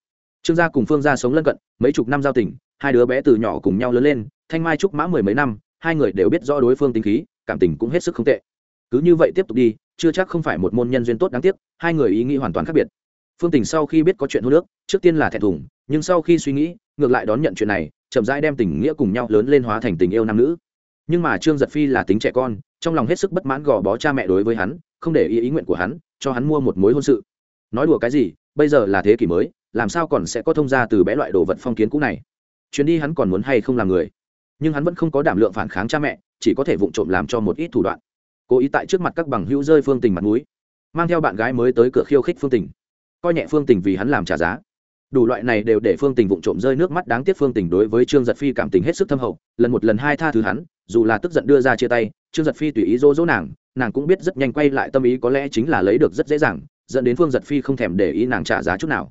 A: Trương gia cùng phương gia sống lân cận, mấy chục năm giao tình, hai đứa bé từ nhỏ cùng nhau lớn lên, thanh mai trúc mã mười mấy năm, hai người đều biết rõ đối phương tính khí cảm tình cũng hết sức không tệ. Cứ như vậy tiếp tục đi, chưa chắc không phải một môn nhân duyên tốt đáng tiếc, hai người ý nghĩ hoàn toàn khác biệt. Phương tình sau khi biết có chuyện hô nước trước tiên là thẹn thùng, nhưng sau khi suy nghĩ, ngược lại đón nhận chuyện này, chậm rãi đem tình nghĩa cùng nhau lớn lên hóa thành tình yêu nam nữ. Nhưng mà trương giật phi là tính trẻ con, trong lòng hết sức bất mãn gò bó cha mẹ đối với hắn, không để ý ý nguyện của hắn, cho hắn mua một mối hôn sự. Nói đùa cái gì, bây giờ là thế kỷ mới, làm sao còn sẽ có thông gia từ bé loại đồ vật phong kiến cũ này? Chuyến đi hắn còn muốn hay không làm người? Nhưng hắn vẫn không có đảm lượng phản kháng cha mẹ, chỉ có thể vụng trộm làm cho một ít thủ đoạn. Cố ý tại trước mặt các bằng hữu rơi phương tình mặt núi mang theo bạn gái mới tới cửa khiêu khích phương tình. Coi nhẹ phương tình vì hắn làm trả giá. Đủ loại này đều để phương tình vụng trộm rơi nước mắt đáng tiếc phương tình đối với trương giật phi cảm tình hết sức thâm hậu, lần một lần hai tha thứ hắn, dù là tức giận đưa ra chia tay, trương giật phi tùy ý dỗ dỗ nàng nàng cũng biết rất nhanh quay lại tâm ý có lẽ chính là lấy được rất dễ dàng, dẫn đến phương giật phi không thèm để ý nàng trả giá chút nào.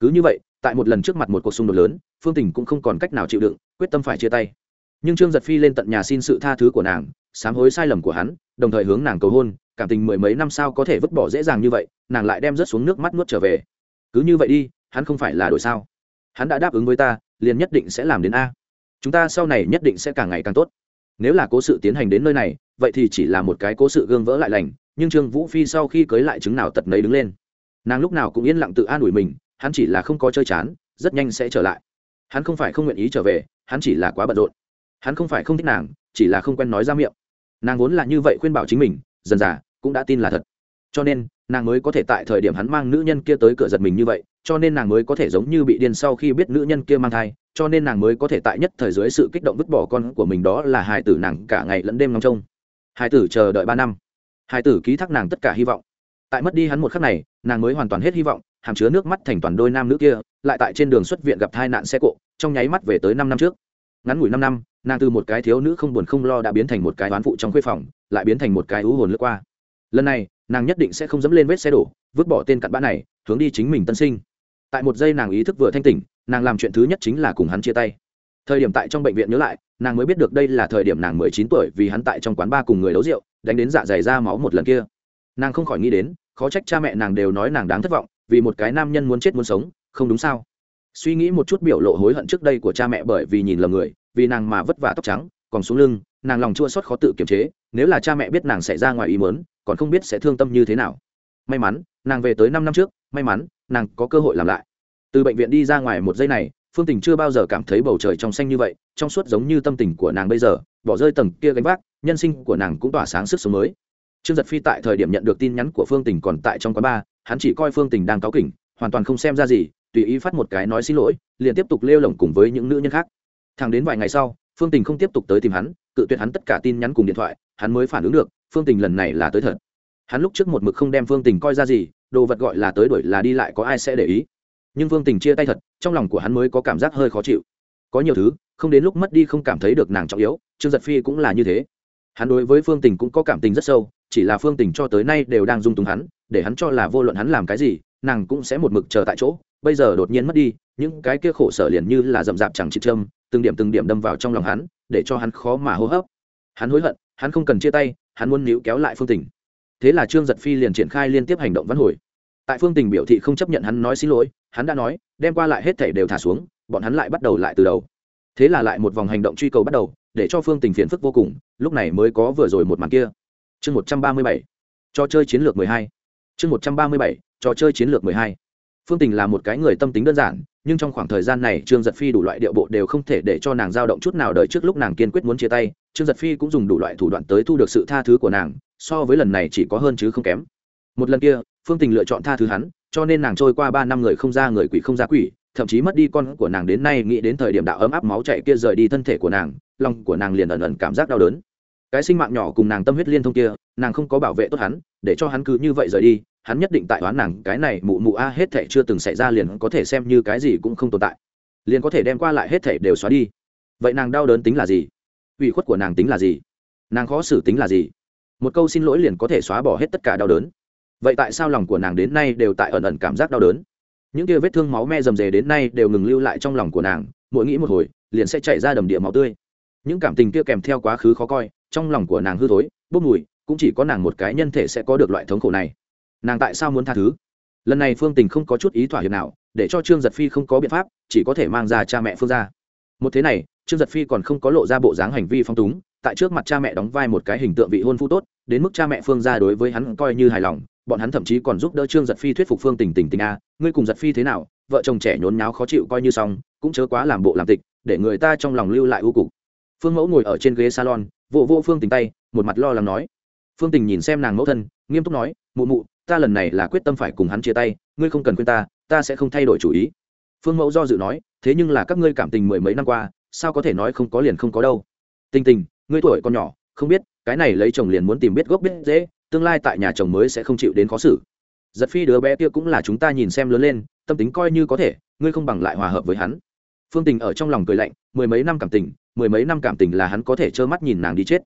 A: Cứ như vậy, tại một lần trước mặt một cuộc xung đột lớn, phương tình cũng không còn cách nào chịu đựng, quyết tâm phải chia tay nhưng trương giật phi lên tận nhà xin sự tha thứ của nàng, sám hối sai lầm của hắn, đồng thời hướng nàng cầu hôn, cảm tình mười mấy năm sau có thể vứt bỏ dễ dàng như vậy, nàng lại đem rớt xuống nước mắt nuốt trở về. Cứ như vậy đi, hắn không phải là đổi sao. Hắn đã đáp ứng với ta, liền nhất định sẽ làm đến a. Chúng ta sau này nhất định sẽ càng ngày càng tốt. Nếu là cố sự tiến hành đến nơi này, vậy thì chỉ là một cái cố sự gương vỡ lại lành, nhưng trương vũ phi sau khi cưới lại chứng nào tật nấy đứng lên. Nàng lúc nào cũng yên lặng tự an ủi mình, hắn chỉ là không có chơi chán, rất nhanh sẽ trở lại. Hắn không phải không nguyện ý trở về, hắn chỉ là quá bận rộn hắn không phải không thích nàng, chỉ là không quen nói ra miệng. Nàng vốn là như vậy khuyên bảo chính mình, dần dà, cũng đã tin là thật. Cho nên, nàng mới có thể tại thời điểm hắn mang nữ nhân kia tới cửa giật mình như vậy, cho nên nàng mới có thể giống như bị điên sau khi biết nữ nhân kia mang thai, cho nên nàng mới có thể tại nhất thời dưới sự kích động vứt bỏ con của mình đó là hài tử nàng cả ngày lẫn đêm ngóng trông. Hài tử chờ đợi ba năm. Hài tử ký thác nàng tất cả hy vọng. Tại mất đi hắn một khắc này, nàng mới hoàn toàn hết hy vọng, hàm chứa nước mắt thành toàn đôi nam nữ kia, lại tại trên đường xuất viện gặp tai nạn xe cộ, trong nháy mắt về tới năm năm trước ngắn ngủi năm năm, nàng từ một cái thiếu nữ không buồn không lo đã biến thành một cái oán phụ trong khuê phòng, lại biến thành một cái ú hồn lướt qua. Lần này, nàng nhất định sẽ không dẫm lên vết xe đổ, vứt bỏ tên cặn bã này, hướng đi chính mình tân sinh. Tại một giây nàng ý thức vừa thanh tỉnh, nàng làm chuyện thứ nhất chính là cùng hắn chia tay. Thời điểm tại trong bệnh viện nhớ lại, nàng mới biết được đây là thời điểm nàng mười chín tuổi vì hắn tại trong quán ba cùng người đấu rượu, đánh đến dạ dày ra máu một lần kia. Nàng không khỏi nghĩ đến, khó trách cha mẹ nàng đều nói nàng đáng thất vọng, vì một cái nam nhân muốn chết muốn sống, không đúng sao? Suy nghĩ một chút biểu lộ hối hận trước đây của cha mẹ bởi vì nhìn lầm người, vì nàng mà vất vả tóc trắng, còn xuống lưng, nàng lòng chua xót khó tự kiềm chế, nếu là cha mẹ biết nàng sẽ ra ngoài ý mớn còn không biết sẽ thương tâm như thế nào. May mắn, nàng về tới năm năm trước, may mắn, nàng có cơ hội làm lại. Từ bệnh viện đi ra ngoài một giây này, phương tình chưa bao giờ cảm thấy bầu trời trong xanh như vậy, trong suốt giống như tâm tình của nàng bây giờ, bỏ rơi tầng kia gánh vác, nhân sinh của nàng cũng tỏa sáng sức sống mới. Trương giật phi tại thời điểm nhận được tin nhắn của phương tình còn tại trong quán bar, hắn chỉ coi phương tình đang cáu kỉnh, hoàn toàn không xem ra gì tùy ý phát một cái nói xin lỗi, liền tiếp tục lêu lỏng cùng với những nữ nhân khác. Thẳng đến vài ngày sau, phương tình không tiếp tục tới tìm hắn, cự tuyệt hắn tất cả tin nhắn cùng điện thoại, hắn mới phản ứng được, phương tình lần này là tới thật. Hắn lúc trước một mực không đem phương tình coi ra gì, đồ vật gọi là tới đuổi là đi lại có ai sẽ để ý. Nhưng phương tình chia tay thật, trong lòng của hắn mới có cảm giác hơi khó chịu. Có nhiều thứ, không đến lúc mất đi không cảm thấy được nàng trọng yếu, trương giật phi cũng là như thế. Hắn đối với phương tình cũng có cảm tình rất sâu, chỉ là phương tình cho tới nay đều đang dung túng hắn, để hắn cho là vô luận hắn làm cái gì, nàng cũng sẽ một mực chờ tại chỗ bây giờ đột nhiên mất đi, những cái kia khổ sở liền như là rậm rạp chẳng chịu châm, từng điểm từng điểm đâm vào trong lòng hắn, để cho hắn khó mà hô hấp. Hắn hối hận, hắn không cần chia tay, hắn muốn níu kéo lại phương tình. Thế là trương giật phi liền triển khai liên tiếp hành động văn hồi. Tại phương tình biểu thị không chấp nhận hắn nói xin lỗi, hắn đã nói, đem qua lại hết thể đều thả xuống, bọn hắn lại bắt đầu lại từ đầu. Thế là lại một vòng hành động truy cầu bắt đầu, để cho phương tình phiền phức vô cùng, lúc này mới có vừa rồi một màn kia. Chương một trăm ba mươi bảy, trò chơi chiến lược mười hai. Chương một trăm ba mươi bảy, trò chơi chiến lược mười hai phương tình là một cái người tâm tính đơn giản, nhưng trong khoảng thời gian này, trương giật phi đủ loại điệu bộ đều không thể để cho nàng dao động chút nào đợi trước lúc nàng kiên quyết muốn chia tay. Trương giật phi cũng dùng đủ loại thủ đoạn tới thu được sự tha thứ của nàng, so với lần này chỉ có hơn chứ không kém. Một lần kia, phương tình lựa chọn tha thứ hắn, cho nên nàng trôi qua ba năm người không ra người quỷ không ra quỷ, thậm chí mất đi con của nàng đến nay, nghĩ đến thời điểm đạo ấm áp máu chạy kia rời đi thân thể của nàng, lòng của nàng liền ẩn ẩn cảm giác đau đớn. Cái sinh mạng nhỏ cùng nàng tâm huyết liên thông kia, nàng không có bảo vệ tốt hắn, để cho hắn cứ như vậy rời đi hắn nhất định tại oán nàng, cái này mụ mụ a, hết thể chưa từng xảy ra liền có thể xem như cái gì cũng không tồn tại. Liền có thể đem qua lại hết thể đều xóa đi. Vậy nàng đau đớn tính là gì? Ủy khuất của nàng tính là gì? Nàng khó xử tính là gì? Một câu xin lỗi liền có thể xóa bỏ hết tất cả đau đớn. Vậy tại sao lòng của nàng đến nay đều tại ẩn ẩn cảm giác đau đớn? Những kia vết thương máu me rầm rề đến nay đều ngừng lưu lại trong lòng của nàng, mỗi nghĩ một hồi, liền sẽ chạy ra đầm địa máu tươi. Những cảm tình kia kèm theo quá khứ khó coi, trong lòng của nàng hư thối, bốc mùi, cũng chỉ có nàng một cái nhân thể sẽ có được loại thống khổ này nàng tại sao muốn tha thứ? Lần này phương tình không có chút ý thỏa hiệp nào để cho trương giật phi không có biện pháp chỉ có thể mang ra cha mẹ phương ra một thế này trương giật phi còn không có lộ ra bộ dáng hành vi phong túng tại trước mặt cha mẹ đóng vai một cái hình tượng vị hôn phu tốt đến mức cha mẹ phương ra đối với hắn coi như hài lòng bọn hắn thậm chí còn giúp đỡ trương giật phi thuyết phục phương tình tình tình a ngươi cùng giật phi thế nào? Vợ chồng trẻ nhốn nháo khó chịu coi như xong cũng chớ quá làm bộ làm tịch để người ta trong lòng lưu lại ưu cục. Phương mẫu ngồi ở trên ghế salon vụ vô, vô phương tình tay một mặt lo lắng nói. Phương tình nhìn xem nàng mẫu thân nghiêm túc nói mụ mụ ta lần này là quyết tâm phải cùng hắn chia tay, ngươi không cần khuyên ta ta sẽ không thay đổi chủ ý. Phương mẫu do dự nói, thế nhưng là các ngươi cảm tình mười mấy năm qua, sao có thể nói không có liền không có đâu? Tình tình, ngươi tuổi còn nhỏ, không biết, cái này lấy chồng liền muốn tìm biết gốc biết dễ tương lai tại nhà chồng mới sẽ không chịu đến khó xử. Giật phi đứa bé kia cũng là chúng ta nhìn xem lớn lên, tâm tính coi như có thể, ngươi không bằng lại hòa hợp với hắn. Phương tình ở trong lòng cười lạnh, mười mấy năm cảm tình, mười mấy năm cảm tình là hắn có thể trơ mắt nhìn nàng đi chết.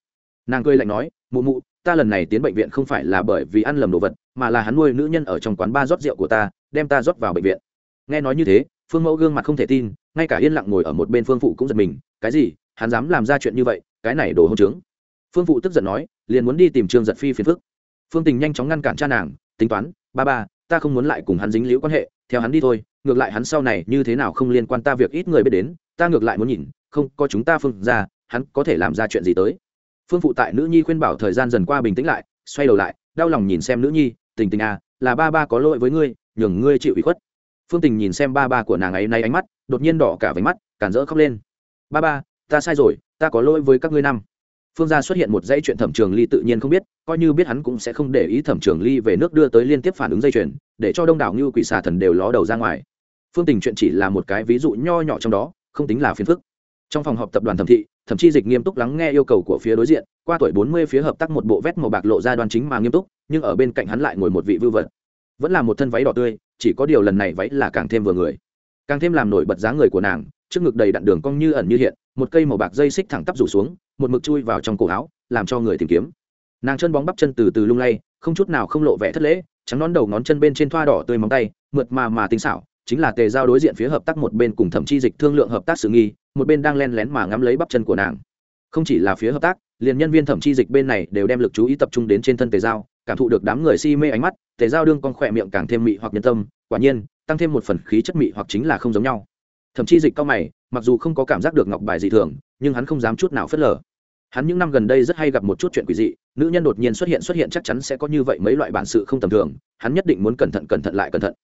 A: Nàng cười lạnh nói, mụ mụ, ta lần này tiến bệnh viện không phải là bởi vì ăn lầm đồ vật mà là hắn nuôi nữ nhân ở trong quán ba rót rượu của ta, đem ta rót vào bệnh viện. Nghe nói như thế, phương mẫu gương mặt không thể tin, ngay cả yên lặng ngồi ở một bên phương phụ cũng giật mình, cái gì, hắn dám làm ra chuyện như vậy, cái này đồ hôn trướng. Phương phụ tức giận nói, liền muốn đi tìm trương giật phi phiền phức. Phương tình nhanh chóng ngăn cản cha nàng, tính toán, ba ba, ta không muốn lại cùng hắn dính liễu quan hệ, theo hắn đi thôi, ngược lại hắn sau này như thế nào không liên quan ta việc ít người biết đến, ta ngược lại muốn nhìn, không, có chúng ta phương ra, hắn có thể làm ra chuyện gì tới? Phương phụ tại nữ nhi khuyên bảo thời gian dần qua bình tĩnh lại, xoay đầu lại, đau lòng nhìn xem nữ nhi tình tình à là ba ba có lỗi với ngươi, nhường ngươi chịu ủy khuất. Phương tình nhìn xem ba ba của nàng ấy nay ánh mắt, đột nhiên đỏ cả váy mắt cản rỡ khóc lên. Ba ba, ta sai rồi, ta có lỗi với các ngươi năm. Phương gia xuất hiện một dãy chuyện thẩm trường ly tự nhiên không biết, coi như biết hắn cũng sẽ không để ý thẩm trường ly về nước đưa tới liên tiếp phản ứng dây chuyền, để cho đông đảo như quỷ xà thần đều ló đầu ra ngoài. Phương tình chuyện chỉ là một cái ví dụ nho nhỏ trong đó, không tính là phiền phức trong phòng họp tập đoàn thẩm thị thậm chí dịch nghiêm túc lắng nghe yêu cầu của phía đối diện. Qua tuổi bốn mươi phía hợp tác một bộ vét màu bạc lộ ra đoan chính mà nghiêm túc, nhưng ở bên cạnh hắn lại ngồi một vị vưu vật. Vẫn là một thân váy đỏ tươi, chỉ có điều lần này váy là càng thêm vừa người. Càng thêm làm nổi bật dáng người của nàng, trước ngực đầy đặn đường cong như ẩn như hiện, một cây màu bạc dây xích thẳng tắp rủ xuống, một mực chui vào trong cổ áo, làm cho người tìm kiếm. Nàng chân bóng bắp chân từ từ lung lay, không chút nào không lộ vẻ thất lễ, trắng nón đầu ngón chân bên trên thoa đỏ tươi móng tay, mượt mà mà tinh xảo, chính là tề giao đối diện phía hợp tác một bên cùng thẩm chi dịch thương lượng hợp tác sự nghi một bên đang len lén mà ngắm lấy bắp chân của nàng. Không chỉ là phía hợp tác, liền nhân viên thẩm chi dịch bên này đều đem lực chú ý tập trung đến trên thân tề giao, cảm thụ được đám người si mê ánh mắt, tề giao đương con khỏe miệng càng thêm mị hoặc nhân tâm, quả nhiên, tăng thêm một phần khí chất mị hoặc chính là không giống nhau. Thậm chí dịch cao mày, mặc dù không có cảm giác được ngọc bài dị thường, nhưng hắn không dám chút nào phớt lờ. Hắn những năm gần đây rất hay gặp một chút chuyện quỷ dị, nữ nhân đột nhiên xuất hiện xuất hiện chắc chắn sẽ có như vậy mấy loại bản sự không tầm thường, hắn nhất định muốn cẩn thận cẩn thận lại cẩn thận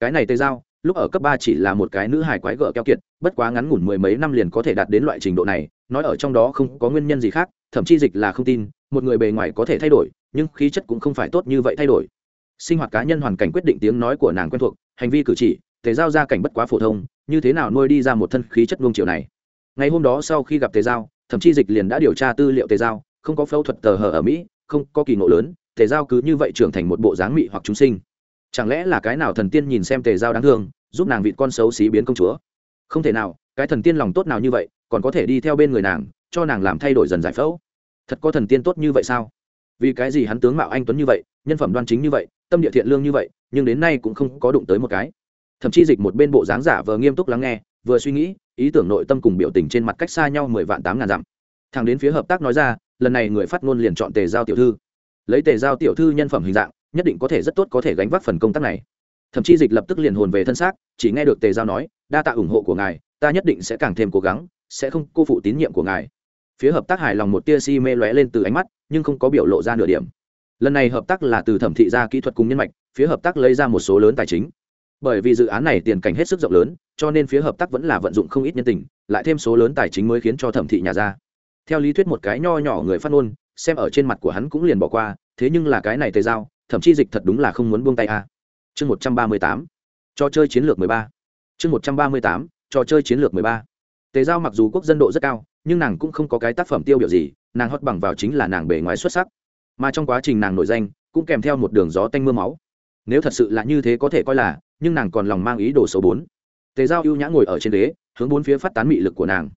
A: cái này Tề giao lúc ở cấp ba chỉ là một cái nữ hài quái gở keo kiệt, bất quá ngắn ngủn mười mấy năm liền có thể đạt đến loại trình độ này, nói ở trong đó không có nguyên nhân gì khác, thậm chí dịch là không tin, một người bề ngoài có thể thay đổi, nhưng khí chất cũng không phải tốt như vậy thay đổi. Sinh hoạt cá nhân hoàn cảnh quyết định tiếng nói của nàng quen thuộc, hành vi cử chỉ tề giao ra cảnh bất quá phổ thông, như thế nào nuôi đi ra một thân khí chất vương triều này. Ngày hôm đó sau khi gặp tề giao thậm chí dịch liền đã điều tra tư liệu tề giao không có phẫu thuật tờ hở ở mỹ, không có kỳ ngộ lớn tề giao cứ như vậy trưởng thành một bộ dáng mị hoặc chúng sinh chẳng lẽ là cái nào thần tiên nhìn xem tề giao đáng thương, giúp nàng vịt con xấu xí biến công chúa? Không thể nào, cái thần tiên lòng tốt nào như vậy, còn có thể đi theo bên người nàng, cho nàng làm thay đổi dần giải phẫu? Thật có thần tiên tốt như vậy sao? Vì cái gì hắn tướng mạo anh tuấn như vậy, nhân phẩm đoan chính như vậy, tâm địa thiện lương như vậy, nhưng đến nay cũng không có đụng tới một cái. Thậm chí dịch một bên bộ dáng giả vờ nghiêm túc lắng nghe, vừa suy nghĩ, ý tưởng nội tâm cùng biểu tình trên mặt cách xa nhau mười vạn tám ngàn dặm. Thằng đến phía hợp tác nói ra, lần này người phát ngôn liền chọn tề giao tiểu thư. Lấy tề giao tiểu thư nhân phẩm hình dạng nhất định có thể rất tốt có thể gánh vác phần công tác này. Thậm chí dịch lập tức liền hồn về thân xác, chỉ nghe được tề giao nói, đa tạ ủng hộ của ngài, ta nhất định sẽ càng thêm cố gắng, sẽ không cô phụ tín nhiệm của ngài. Phía hợp tác hài lòng một tia si mê lóe lên từ ánh mắt, nhưng không có biểu lộ ra nửa điểm. Lần này hợp tác là từ thẩm thị ra kỹ thuật cùng nhân mạch, phía hợp tác lấy ra một số lớn tài chính. Bởi vì dự án này tiền cảnh hết sức rộng lớn, cho nên phía hợp tác vẫn là vận dụng không ít nhân tình, lại thêm số lớn tài chính mới khiến cho thẩm thị nhà ra. Theo lý thuyết một cái nho nhỏ người phát ngôn, xem ở trên mặt của hắn cũng liền bỏ qua, thế nhưng là cái này tề giao thậm chí dịch thật đúng là không muốn buông tay a. Chương một trăm ba mươi tám, trò chơi chiến lược mười ba. Chương một trăm ba mươi tám, trò chơi chiến lược mười ba. Tề giao mặc dù quốc dân độ rất cao, nhưng nàng cũng không có cái tác phẩm tiêu biểu gì, nàng hót bằng vào chính là nàng bề ngoài xuất sắc. Mà trong quá trình nàng nổi danh, cũng kèm theo một đường gió tanh mưa máu. Nếu thật sự là như thế có thể coi là, nhưng nàng còn lòng mang ý đồ số bốn. Tề giao ưu nhã ngồi ở trên ghế, hướng bốn phía phát tán mị lực của nàng.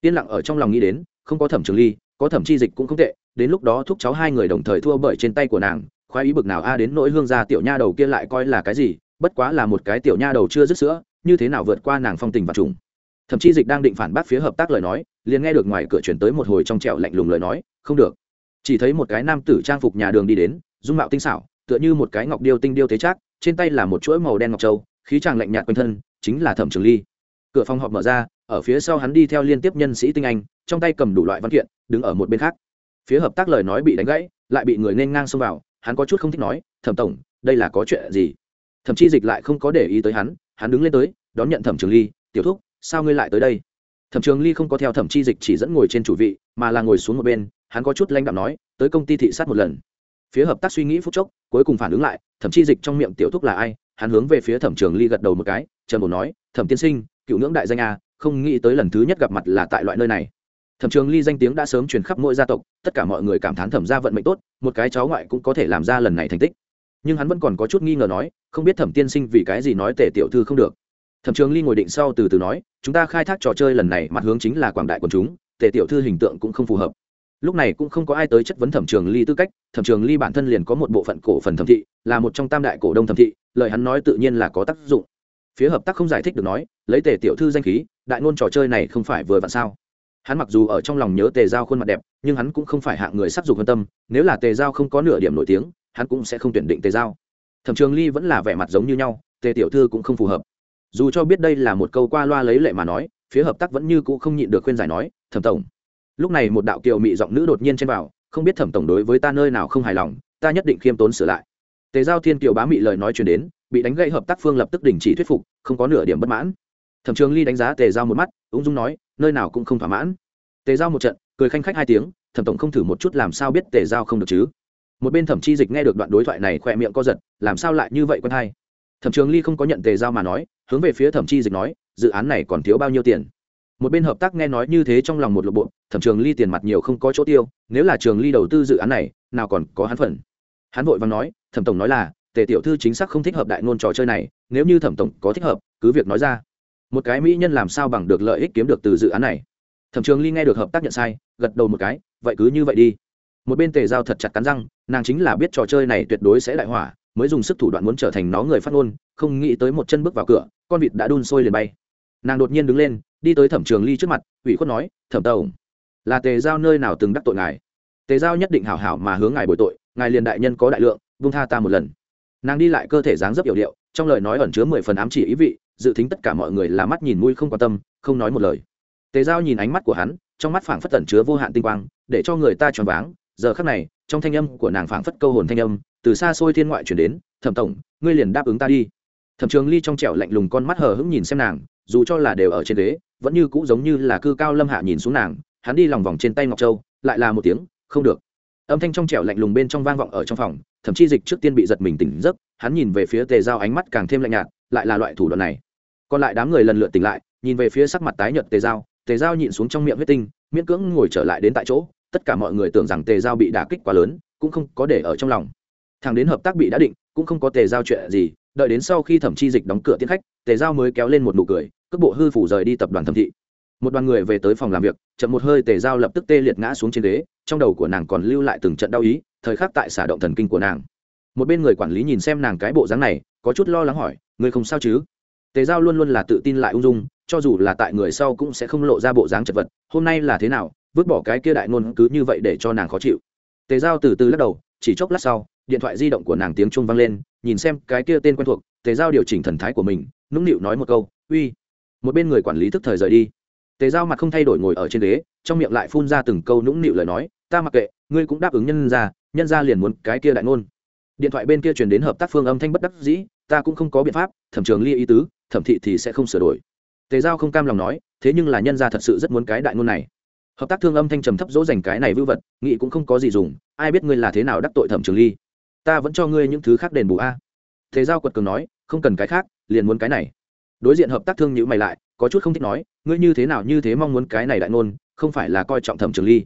A: Tiên lặng ở trong lòng nghĩ đến, không có thẩm trường ly, có thẩm chi dịch cũng không tệ, đến lúc đó thúc cháu hai người đồng thời thua bởi trên tay của nàng khoái ý bực nào, a, đến nỗi hương gia tiểu nha đầu kia lại coi là cái gì? Bất quá là một cái tiểu nha đầu chưa dứt sữa, như thế nào vượt qua nàng phong tình và trùng? Thậm chí dịch đang định phản bác phía hợp tác lời nói, liền nghe được ngoài cửa chuyển tới một hồi trong trẹo lạnh lùng lời nói, không được. Chỉ thấy một cái nam tử trang phục nhà đường đi đến, dung mạo tinh xảo, tựa như một cái ngọc điêu tinh điêu thế chắc trên tay là một chuỗi màu đen ngọc châu, khí chàng lạnh nhạt quanh thân, chính là thẩm trường ly. Cửa phòng họp mở ra, ở phía sau hắn đi theo liên tiếp nhân sĩ tinh anh, trong tay cầm đủ loại văn kiện, đứng ở một bên khác. Phía hợp tác lời nói bị đánh gãy, lại bị người nên ngang xông vào hắn có chút không thích nói, thẩm tổng, đây là có chuyện gì? Thậm Chi dịch lại không có để ý tới hắn hắn đứng lên tới, đón nhận thẩm trường ly, tiểu thúc, sao ngươi lại tới đây? Thẩm trường ly không có theo thẩm chi dịch chỉ dẫn ngồi trên chủ vị, mà là ngồi xuống một bên, hắn có chút lanh đạm nói, tới công ty thị sát một lần. Phía hợp tác suy nghĩ phút chốc, cuối cùng phản ứng lại, thẩm chi dịch trong miệng tiểu thúc là ai, hắn hướng về phía thẩm trường ly gật đầu một cái trần bổ nói, thẩm tiên sinh, cựu ngưỡng đại danh a, không nghĩ tới lần thứ nhất gặp mặt là tại loại nơi này thẩm trường ly danh tiếng đã sớm truyền khắp mỗi gia tộc, tất cả mọi người cảm thán thẩm gia vận mệnh tốt, một cái cháu ngoại cũng có thể làm ra lần này thành tích. Nhưng hắn vẫn còn có chút nghi ngờ nói, không biết thẩm tiên sinh vì cái gì nói tề tiểu thư không được. Thẩm trường ly ngồi định sau từ từ nói, chúng ta khai thác trò chơi lần này mặt hướng chính là quảng đại quần chúng, tề tiểu thư hình tượng cũng không phù hợp. Lúc này cũng không có ai tới chất vấn thẩm trường ly tư cách, thẩm trường ly bản thân liền có một bộ phận cổ phần thẩm thị, là một trong tam đại cổ đông thẩm thị, lời hắn nói tự nhiên là có tác dụng. Phía hợp tác không giải thích được nói, lấy tề tiểu thư danh khí, đại ngôn trò chơi này không phải vừa vặn sao? Hắn mặc dù ở trong lòng nhớ tề giao khuôn mặt đẹp, nhưng hắn cũng không phải hạng người sắc dục quan tâm, nếu là tề giao không có nửa điểm nổi tiếng, hắn cũng sẽ không tuyển định tề giao. Thẩm trường ly vẫn là vẻ mặt giống như nhau, tề tiểu thư cũng không phù hợp. Dù cho biết đây là một câu qua loa lấy lệ mà nói, phía hợp tác vẫn như cũ không nhịn được khuyên giải nói, thẩm tổng. Lúc này một đạo kiều mị giọng nữ đột nhiên trên vào không biết thẩm tổng đối với ta nơi nào không hài lòng, ta nhất định khiêm tốn sửa lại. Tề giao thiên kiều bá mị lời nói chuyển đến, bị đánh gãy hợp tác phương lập tức đình chỉ thuyết phục, không có nửa điểm bất mãn. Thẩm trường ly đánh giá tề giao một mắt ung dung nói, nơi nào cũng không thỏa mãn. Tề giao một trận, cười khanh khách hai tiếng, thẩm tổng không thử một chút làm sao biết tề giao không được chứ? Một bên thẩm chi dịch nghe được đoạn đối thoại này khỏe miệng co giật, làm sao lại như vậy quân hai? Thẩm trường ly không có nhận tề giao mà nói, hướng về phía thẩm chi dịch nói, dự án này còn thiếu bao nhiêu tiền? Một bên hợp tác nghe nói như thế trong lòng một lộ bộ, thẩm trường ly tiền mặt nhiều không có chỗ tiêu, nếu là trường ly đầu tư dự án này, nào còn có hắn phần. Hắn vội và nói, thẩm tổng nói là, tề tiểu thư chính xác không thích hợp đại ngôn trò chơi này, nếu như thẩm tổng có thích hợp, cứ việc nói ra một cái mỹ nhân làm sao bằng được lợi ích kiếm được từ dự án này? Thẩm trường ly nghe được hợp tác nhận sai, gật đầu một cái, vậy cứ như vậy đi. Một bên tề giao thật chặt cắn răng, nàng chính là biết trò chơi này tuyệt đối sẽ đại hỏa, mới dùng sức thủ đoạn muốn trở thành nó người phát ngôn, không nghĩ tới một chân bước vào cửa, con vịt đã đun sôi liền bay. Nàng đột nhiên đứng lên, đi tới thẩm trường ly trước mặt, ủy khuất nói, thẩm tổng, là tề giao nơi nào từng đắc tội ngài? Tề giao nhất định hảo hảo mà hướng ngài bồi tội, ngài liền đại nhân có đại lượng vung tha ta một lần. Nàng đi lại cơ thể dáng dấp hiệu điệu, trong lời nói ẩn chứa mười phần ám chỉ ý vị dự tính tất cả mọi người là mắt nhìn mũi không quan tâm, không nói một lời. Tề giao nhìn ánh mắt của hắn, trong mắt phảng phất tẩn chứa vô hạn tinh quang, để cho người ta choáng váng. Giờ khắc này, trong thanh âm của nàng phảng phất câu hồn thanh âm, từ xa xôi thiên ngoại chuyển đến, thẩm tổng, ngươi liền đáp ứng ta đi. Thẩm trường ly trong trẻo lạnh lùng con mắt hờ hững nhìn xem nàng, dù cho là đều ở trên ghế, vẫn như cũ giống như là cư cao lâm hạ nhìn xuống nàng. Hắn đi lòng vòng trên tay ngọc châu, lại là một tiếng, không được. Âm thanh trong trẻo lạnh lùng bên trong vang vọng ở trong phòng, thậm chí dịch trước tiên bị giật mình tỉnh giấc. Hắn nhìn về phía tề giao ánh mắt càng thêm lạnh nhạt, lại là loại thủ đoạn này còn lại đám người lần lượt tỉnh lại, nhìn về phía sắc mặt tái nhợt tề giao. Tề giao nhịn xuống trong miệng huyết tinh, miễn cưỡng ngồi trở lại đến tại chỗ. Tất cả mọi người tưởng rằng tề giao bị đả kích quá lớn, cũng không có để ở trong lòng. Thằng đến hợp tác bị đã định, cũng không có tề giao chuyện gì. Đợi đến sau khi thẩm chi dịch đóng cửa tiến khách, tề giao mới kéo lên một nụ cười, cước bộ hư phủ rời đi tập đoàn thẩm thị. Một đoàn người về tới phòng làm việc, chậm một hơi tề giao lập tức tê liệt ngã xuống trên ghế, trong đầu của nàng còn lưu lại từng trận đau ý, thời khắc tại xả động thần kinh của nàng. Một bên người quản lý nhìn xem nàng cái bộ dáng này, có chút lo lắng hỏi người không sao chứ? Tề giao luôn luôn là tự tin lại ung dung, cho dù là tại người sau cũng sẽ không lộ ra bộ dáng chật vật, hôm nay là thế nào, vứt bỏ cái kia đại ngôn cứ như vậy để cho nàng khó chịu. Tề giao từ từ lắc đầu, chỉ chốc lát sau, điện thoại di động của nàng tiếng trung vang lên, nhìn xem cái kia tên quen thuộc, tề giao điều chỉnh thần thái của mình, nũng nịu nói một câu, uy, một bên người quản lý thức thời rời đi. Tề giao mặt không thay đổi ngồi ở trên ghế, trong miệng lại phun ra từng câu nũng nịu lời nói, ta mặc kệ, ngươi cũng đáp ứng nhân ra nhân ra liền muốn cái kia đại ngôn. Điện thoại bên kia truyền đến hợp tác phương âm thanh bất đắc dĩ, ta cũng không có biện pháp, thẩm trường ly ý tứ thẩm thị thì sẽ không sửa đổi. Tề giao không cam lòng nói, thế nhưng là nhân gia thật sự rất muốn cái đại ngôn này. Hợp tác thương âm thanh trầm thấp dỗ dành cái này vư vật nghị cũng không có gì dùng, ai biết ngươi là thế nào đắc tội thẩm trường ly. Ta vẫn cho ngươi những thứ khác đền bù a. Thế giao quật cường nói, không cần cái khác, liền muốn cái này. Đối diện hợp tác thương nhữ mày lại, có chút không thích nói, ngươi như thế nào như thế mong muốn cái này đại ngôn, không phải là coi trọng thẩm trường ly.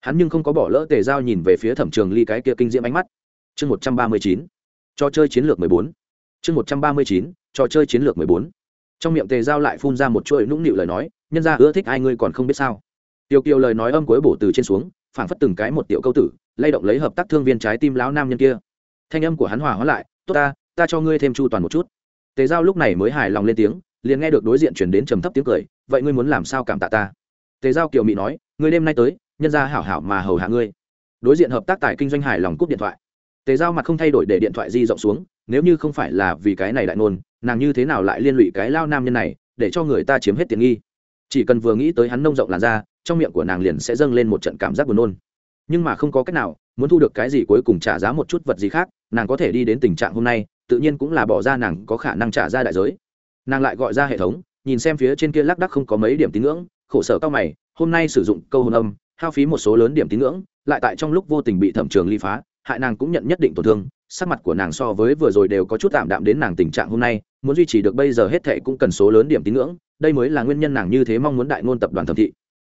A: Hắn nhưng không có bỏ lỡ tề giao nhìn về phía thẩm trường ly cái kia kinh diễm ánh mắt. Chương một trăm ba mươi chín cho chơi chiến lược mười bốn. Chương một trăm ba mươi chín trò chơi chiến lược mười bốn. Trong miệng tề giao lại phun ra một chuỗi nũng nịu lời nói, nhân ra ưa thích ai ngươi còn không biết sao? Tiêu kiều lời nói âm cuối bổ từ trên xuống, phảng phất từng cái một tiểu câu tử, lay động lấy hợp tác thương viên trái tim lão nam nhân kia. Thanh âm của hắn hòa hóa lại, tốt ta ta cho ngươi thêm chu toàn một chút. Tề giao lúc này mới hài lòng lên tiếng, liền nghe được đối diện chuyển đến trầm thấp tiếng cười, vậy ngươi muốn làm sao cảm tạ ta? Tề giao kiều mị nói, ngươi đêm nay tới, nhân ra hảo hảo mà hầu hạ ngươi. Đối diện hợp tác tại kinh doanh hài lòng cúp điện thoại tề giao mặt không thay đổi để điện thoại di rộng xuống, nếu như không phải là vì cái này đại ngôn, nàng như thế nào lại liên lụy cái lao nam nhân này, để cho người ta chiếm hết tiền nghi? Chỉ cần vừa nghĩ tới hắn nông rộng làn ra trong miệng của nàng liền sẽ dâng lên một trận cảm giác buồn nôn. Nhưng mà không có cách nào, muốn thu được cái gì cuối cùng trả giá một chút vật gì khác, nàng có thể đi đến tình trạng hôm nay, tự nhiên cũng là bỏ ra nàng có khả năng trả ra đại giới. Nàng lại gọi ra hệ thống, nhìn xem phía trên kia lác đắc không có mấy điểm tín ngưỡng, khổ sở cao mày, hôm nay sử dụng câu hồn âm, hao phí một số lớn điểm tín ngưỡng, lại tại trong lúc vô tình bị thẩm trường ly phá hại nàng cũng nhận nhất định tổn thương, sắc mặt của nàng so với vừa rồi đều có chút tạm đạm đến nàng tình trạng hôm nay, muốn duy trì được bây giờ hết thệ cũng cần số lớn điểm tín ngưỡng, đây mới là nguyên nhân nàng như thế mong muốn đại ngôn tập đoàn thẩm thị.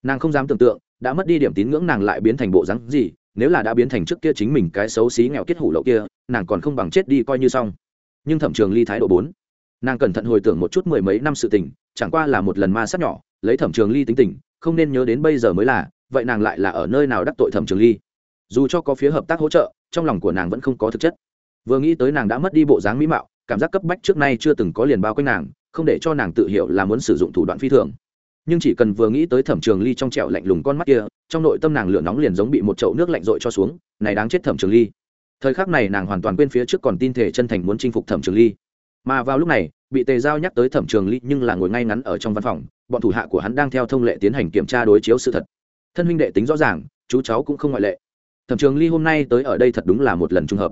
A: Nàng không dám tưởng tượng, đã mất đi điểm tín ngưỡng nàng lại biến thành bộ rắn gì, nếu là đã biến thành trước kia chính mình cái xấu xí nghèo kết hủ lậu kia, nàng còn không bằng chết đi coi như xong. Nhưng thẩm trường ly thái độ bốn, nàng cẩn thận hồi tưởng một chút mười mấy năm sự tình, chẳng qua là một lần ma sát nhỏ, lấy thẩm trường ly tính tình, không nên nhớ đến bây giờ mới là, vậy nàng lại là ở nơi nào đắc tội thẩm trường ly? Dù cho có phía hợp tác hỗ trợ trong lòng của nàng vẫn không có thực chất. Vừa nghĩ tới nàng đã mất đi bộ dáng mỹ mạo, cảm giác cấp bách trước nay chưa từng có liền bao quanh nàng, không để cho nàng tự hiểu là muốn sử dụng thủ đoạn phi thường. Nhưng chỉ cần vừa nghĩ tới thẩm trường ly trong trẹo lạnh lùng con mắt kia, trong nội tâm nàng lửa nóng liền giống bị một chậu nước lạnh rội cho xuống, này đáng chết thẩm trường ly. Thời khắc này nàng hoàn toàn quên phía trước còn tin thể chân thành muốn chinh phục thẩm trường ly. Mà vào lúc này, bị tề giao nhắc tới thẩm trường ly nhưng là ngồi ngay ngắn ở trong văn phòng, bọn thủ hạ của hắn đang theo thông lệ tiến hành kiểm tra đối chiếu sự thật. Thân huynh đệ tính rõ ràng, chú cháu cũng không ngoại lệ thẩm trường ly hôm nay tới ở đây thật đúng là một lần trùng hợp.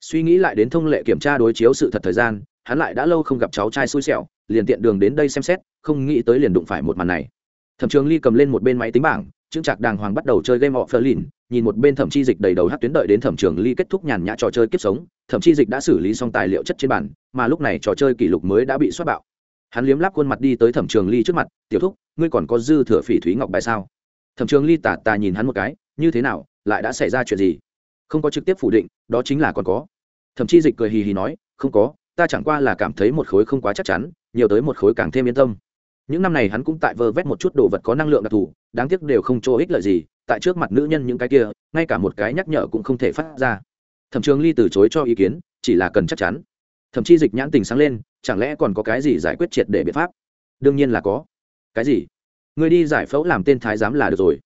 A: Suy nghĩ lại đến thông lệ kiểm tra đối chiếu sự thật thời gian, hắn lại đã lâu không gặp cháu trai xui xẻo, liền tiện đường đến đây xem xét, không nghĩ tới liền đụng phải một màn này. Thẩm trường ly cầm lên một bên máy tính bảng trưng trạc đàng hoàng bắt đầu chơi game of lìn. nhìn một bên thẩm chi dịch đầy đầu hát tuyến đợi đến thẩm trường ly kết thúc nhàn nhã trò chơi kiếp sống thẩm chi dịch đã xử lý xong tài liệu chất trên bản mà lúc này trò chơi kỷ lục mới đã bị xuất bạo. Hắn liếm lắp khuôn mặt đi tới thẩm trường ly trước mặt, tiểu thúc, ngươi còn có dư thừa phỉ thúy ngọc bài sao? Thẩm trường ly tà tà nhìn hắn một cái, như thế nào? Lại đã xảy ra chuyện gì? Không có trực tiếp phủ định, đó chính là còn có. Thậm chí dịch cười hì hì nói, không có, ta chẳng qua là cảm thấy một khối không quá chắc chắn, nhiều tới một khối càng thêm yên tâm. Những năm này hắn cũng tại vơ vét một chút đồ vật có năng lượng đặc thù, đáng tiếc đều không chỗ ích lợi gì, tại trước mặt nữ nhân những cái kia, ngay cả một cái nhắc nhở cũng không thể phát ra. Thẩm trường ly từ chối cho ý kiến, chỉ là cần chắc chắn. Thậm chí dịch nhãn tình sáng lên, chẳng lẽ còn có cái gì giải quyết triệt để biện pháp? Đương nhiên là có. Cái gì? Người đi giải phẫu làm tên thái giám là được rồi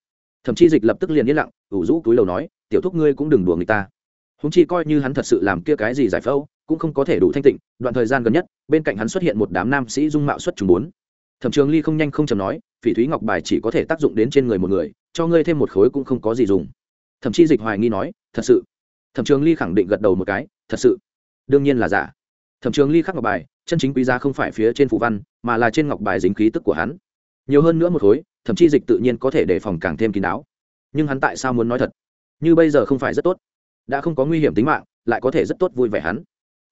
A: thậm chí dịch lập tức liền yên lặng, ủ rũ túi lầu nói, tiểu thúc ngươi cũng đừng đùa người ta. Húng chi coi như hắn thật sự làm kia cái gì giải phẫu, cũng không có thể đủ thanh tịnh, đoạn thời gian gần nhất, bên cạnh hắn xuất hiện một đám nam sĩ dung mạo xuất chúng bốn. Thẩm trường ly không nhanh không chầm nói, phỉ thúy ngọc bài chỉ có thể tác dụng đến trên người một người, cho ngươi thêm một khối cũng không có gì dùng. Thậm chí dịch hoài nghi nói, thật sự? Thẩm trường ly khẳng định gật đầu một cái, thật sự. Đương nhiên là giả. Thẩm trường ly khắc ngọc bài, chân chính quý giá không phải phía trên phụ văn, mà là trên ngọc bài dính khí tức của hắn. Nhiều hơn nữa một khối thậm chí dịch tự nhiên có thể đề phòng càng thêm kín đáo. Nhưng hắn tại sao muốn nói thật? Như bây giờ không phải rất tốt. Đã không có nguy hiểm tính mạng, lại có thể rất tốt vui vẻ hắn.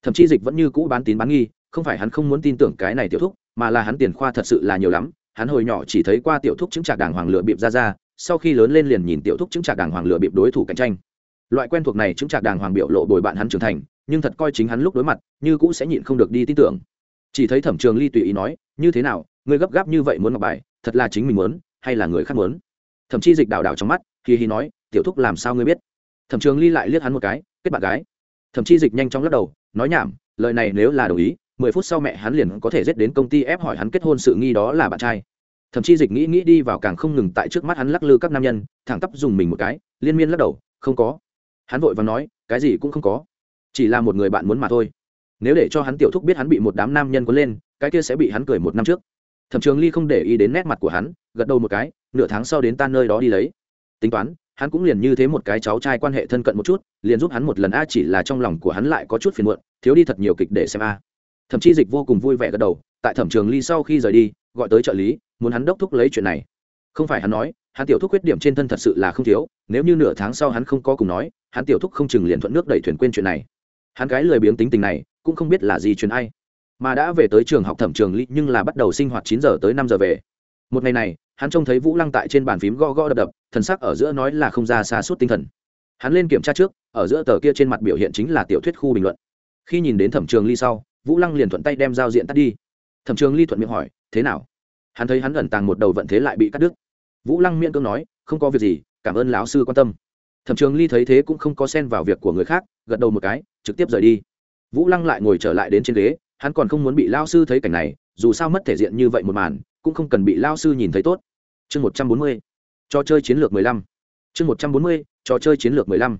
A: Thậm chí dịch vẫn như cũ bán tín bán nghi, không phải hắn không muốn tin tưởng cái này tiểu thúc, mà là hắn tiền khoa thật sự là nhiều lắm. Hắn hồi nhỏ chỉ thấy qua tiểu thúc chứng trạc đàng hoàng lựa bịp ra ra, sau khi lớn lên liền nhìn tiểu thúc chứng trạc đàng hoàng lựa bịp đối thủ cạnh tranh. Loại quen thuộc này chứng trạc đàng hoàng biểu lộ bồi bạn hắn trưởng thành, nhưng thật coi chính hắn lúc đối mặt, như cũ sẽ nhịn không được đi tin tưởng. Chỉ thấy thẩm trường ly tùy ý nói, như thế nào, ngươi gấp gáp như vậy muốn ngọc bài thật là chính mình muốn, hay là người khác muốn? Thậm chí dịch đào đào trong mắt khi hi nói, tiểu thúc làm sao ngươi biết? Thẩm trường ly lại liếc hắn một cái, kết bạn gái. Thậm chí dịch nhanh chóng lắc đầu, nói nhảm, lời này nếu là đồng ý, mười phút sau mẹ hắn liền có thể dết đến công ty ép hỏi hắn kết hôn sự nghi đó là bạn trai. Thậm chí dịch nghĩ nghĩ đi vào càng không ngừng tại trước mắt hắn lắc lư các nam nhân, thẳng tắp dùng mình một cái, liên miên lắc đầu, không có. Hắn vội và nói, cái gì cũng không có, chỉ là một người bạn muốn mà thôi. Nếu để cho hắn tiểu thúc biết hắn bị một đám nam nhân cuốn lên, cái kia sẽ bị hắn cười một năm trước thẩm trường ly không để ý đến nét mặt của hắn, gật đầu một cái, nửa tháng sau đến tan nơi đó đi lấy. Tính toán, hắn cũng liền như thế một cái cháu trai quan hệ thân cận một chút, liền giúp hắn một lần a, chỉ là trong lòng của hắn lại có chút phiền muộn, thiếu đi thật nhiều kịch để xem a. Thậm chí dịch vô cùng vui vẻ gật đầu, tại thẩm trường ly sau khi rời đi, gọi tới trợ lý, muốn hắn đốc thúc lấy chuyện này. Không phải hắn nói, hắn tiểu thúc khuyết điểm trên thân thật sự là không thiếu, nếu như nửa tháng sau hắn không có cùng nói, hắn tiểu thúc không chừng liền thuận nước đẩy thuyền quên chuyện này. Hắn gái lười biếng tính tình này, cũng không biết là gì chuyện ai mà đã về tới trường học thẩm trường ly, nhưng là bắt đầu sinh hoạt chín giờ tới năm giờ về. Một ngày này, hắn trông thấy vũ lăng tại trên bàn phím go go đập đập, thần sắc ở giữa nói là không ra xa suốt tinh thần. Hắn lên kiểm tra trước, ở giữa tờ kia trên mặt biểu hiện chính là tiểu thuyết khu bình luận. Khi nhìn đến thẩm trường ly sau, vũ lăng liền thuận tay đem giao diện tắt đi. Thẩm trường ly thuận miệng hỏi, thế nào? Hắn thấy hắn ẩn tàng một đầu vận thế lại bị cắt đứt. Vũ lăng miễn cưỡng nói, không có việc gì, cảm ơn lão sư quan tâm. Thẩm trường ly thấy thế cũng không có xen vào việc của người khác, gật đầu một cái, trực tiếp rời đi. Vũ lăng lại ngồi trở lại đến trên ghế hắn còn không muốn bị lao sư thấy cảnh này, dù sao mất thể diện như vậy một màn, cũng không cần bị lao sư nhìn thấy tốt. Chương một trăm bốn mươi, trò chơi chiến lược mười lăm. Chương một trăm bốn mươi, trò chơi chiến lược mười lăm.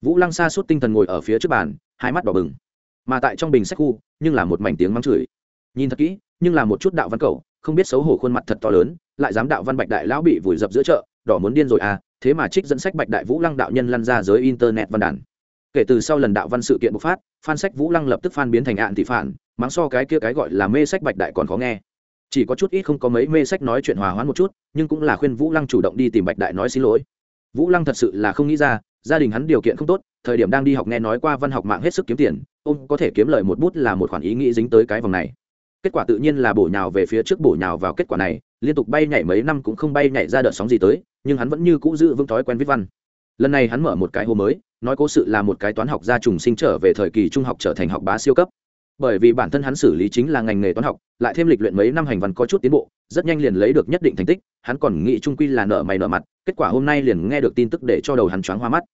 A: Vũ lăng xa suốt tinh thần ngồi ở phía trước bàn, hai mắt đỏ bừng. Mà tại trong bình sách khu, nhưng là một mảnh tiếng mắng chửi. Nhìn thật kỹ, nhưng là một chút đạo văn cầu không biết xấu hổ khuôn mặt thật to lớn, lại dám đạo văn bạch đại lão bị vùi dập giữa chợ, đỏ muốn điên rồi à thế mà trích dẫn sách bạch đại vũ lăng đạo nhân lăn ra giới internet văn đàn. Kể từ sau lần đạo văn sự kiện bộc phát phan sách vũ lăng lập tức phan biến thành ạn thị phản mắng so cái kia cái gọi là mê sách bạch đại còn khó nghe. Chỉ có chút ít không có mấy mê sách nói chuyện hòa hoãn một chút, nhưng cũng là khuyên vũ lăng chủ động đi tìm bạch đại nói xin lỗi. Vũ lăng thật sự là không nghĩ ra, gia đình hắn điều kiện không tốt, thời điểm đang đi học nghe nói qua văn học mạng hết sức kiếm tiền, ông có thể kiếm lời một bút là một khoản ý nghĩ dính tới cái vòng này. Kết quả tự nhiên là bổ nhào về phía trước bổ nhào vào kết quả này, liên tục bay nhảy mấy năm cũng không bay nhảy ra đợt sóng gì tới, nhưng hắn vẫn như cũ giữ vững thói quen viết văn. Lần này hắn mở một cái hồ mới, nói cố sự là một cái toán học gia trùng sinh trở về thời kỳ trung học trở thành học bá siêu cấp bởi vì bản thân hắn xử lý chính là ngành nghề toán học, lại thêm lịch luyện mấy năm hành văn có chút tiến bộ, rất nhanh liền lấy được nhất định thành tích, hắn còn nghĩ trung quy là nợ mày nợ mặt, kết quả hôm nay liền nghe được tin tức để cho đầu hắn choáng hoa mắt.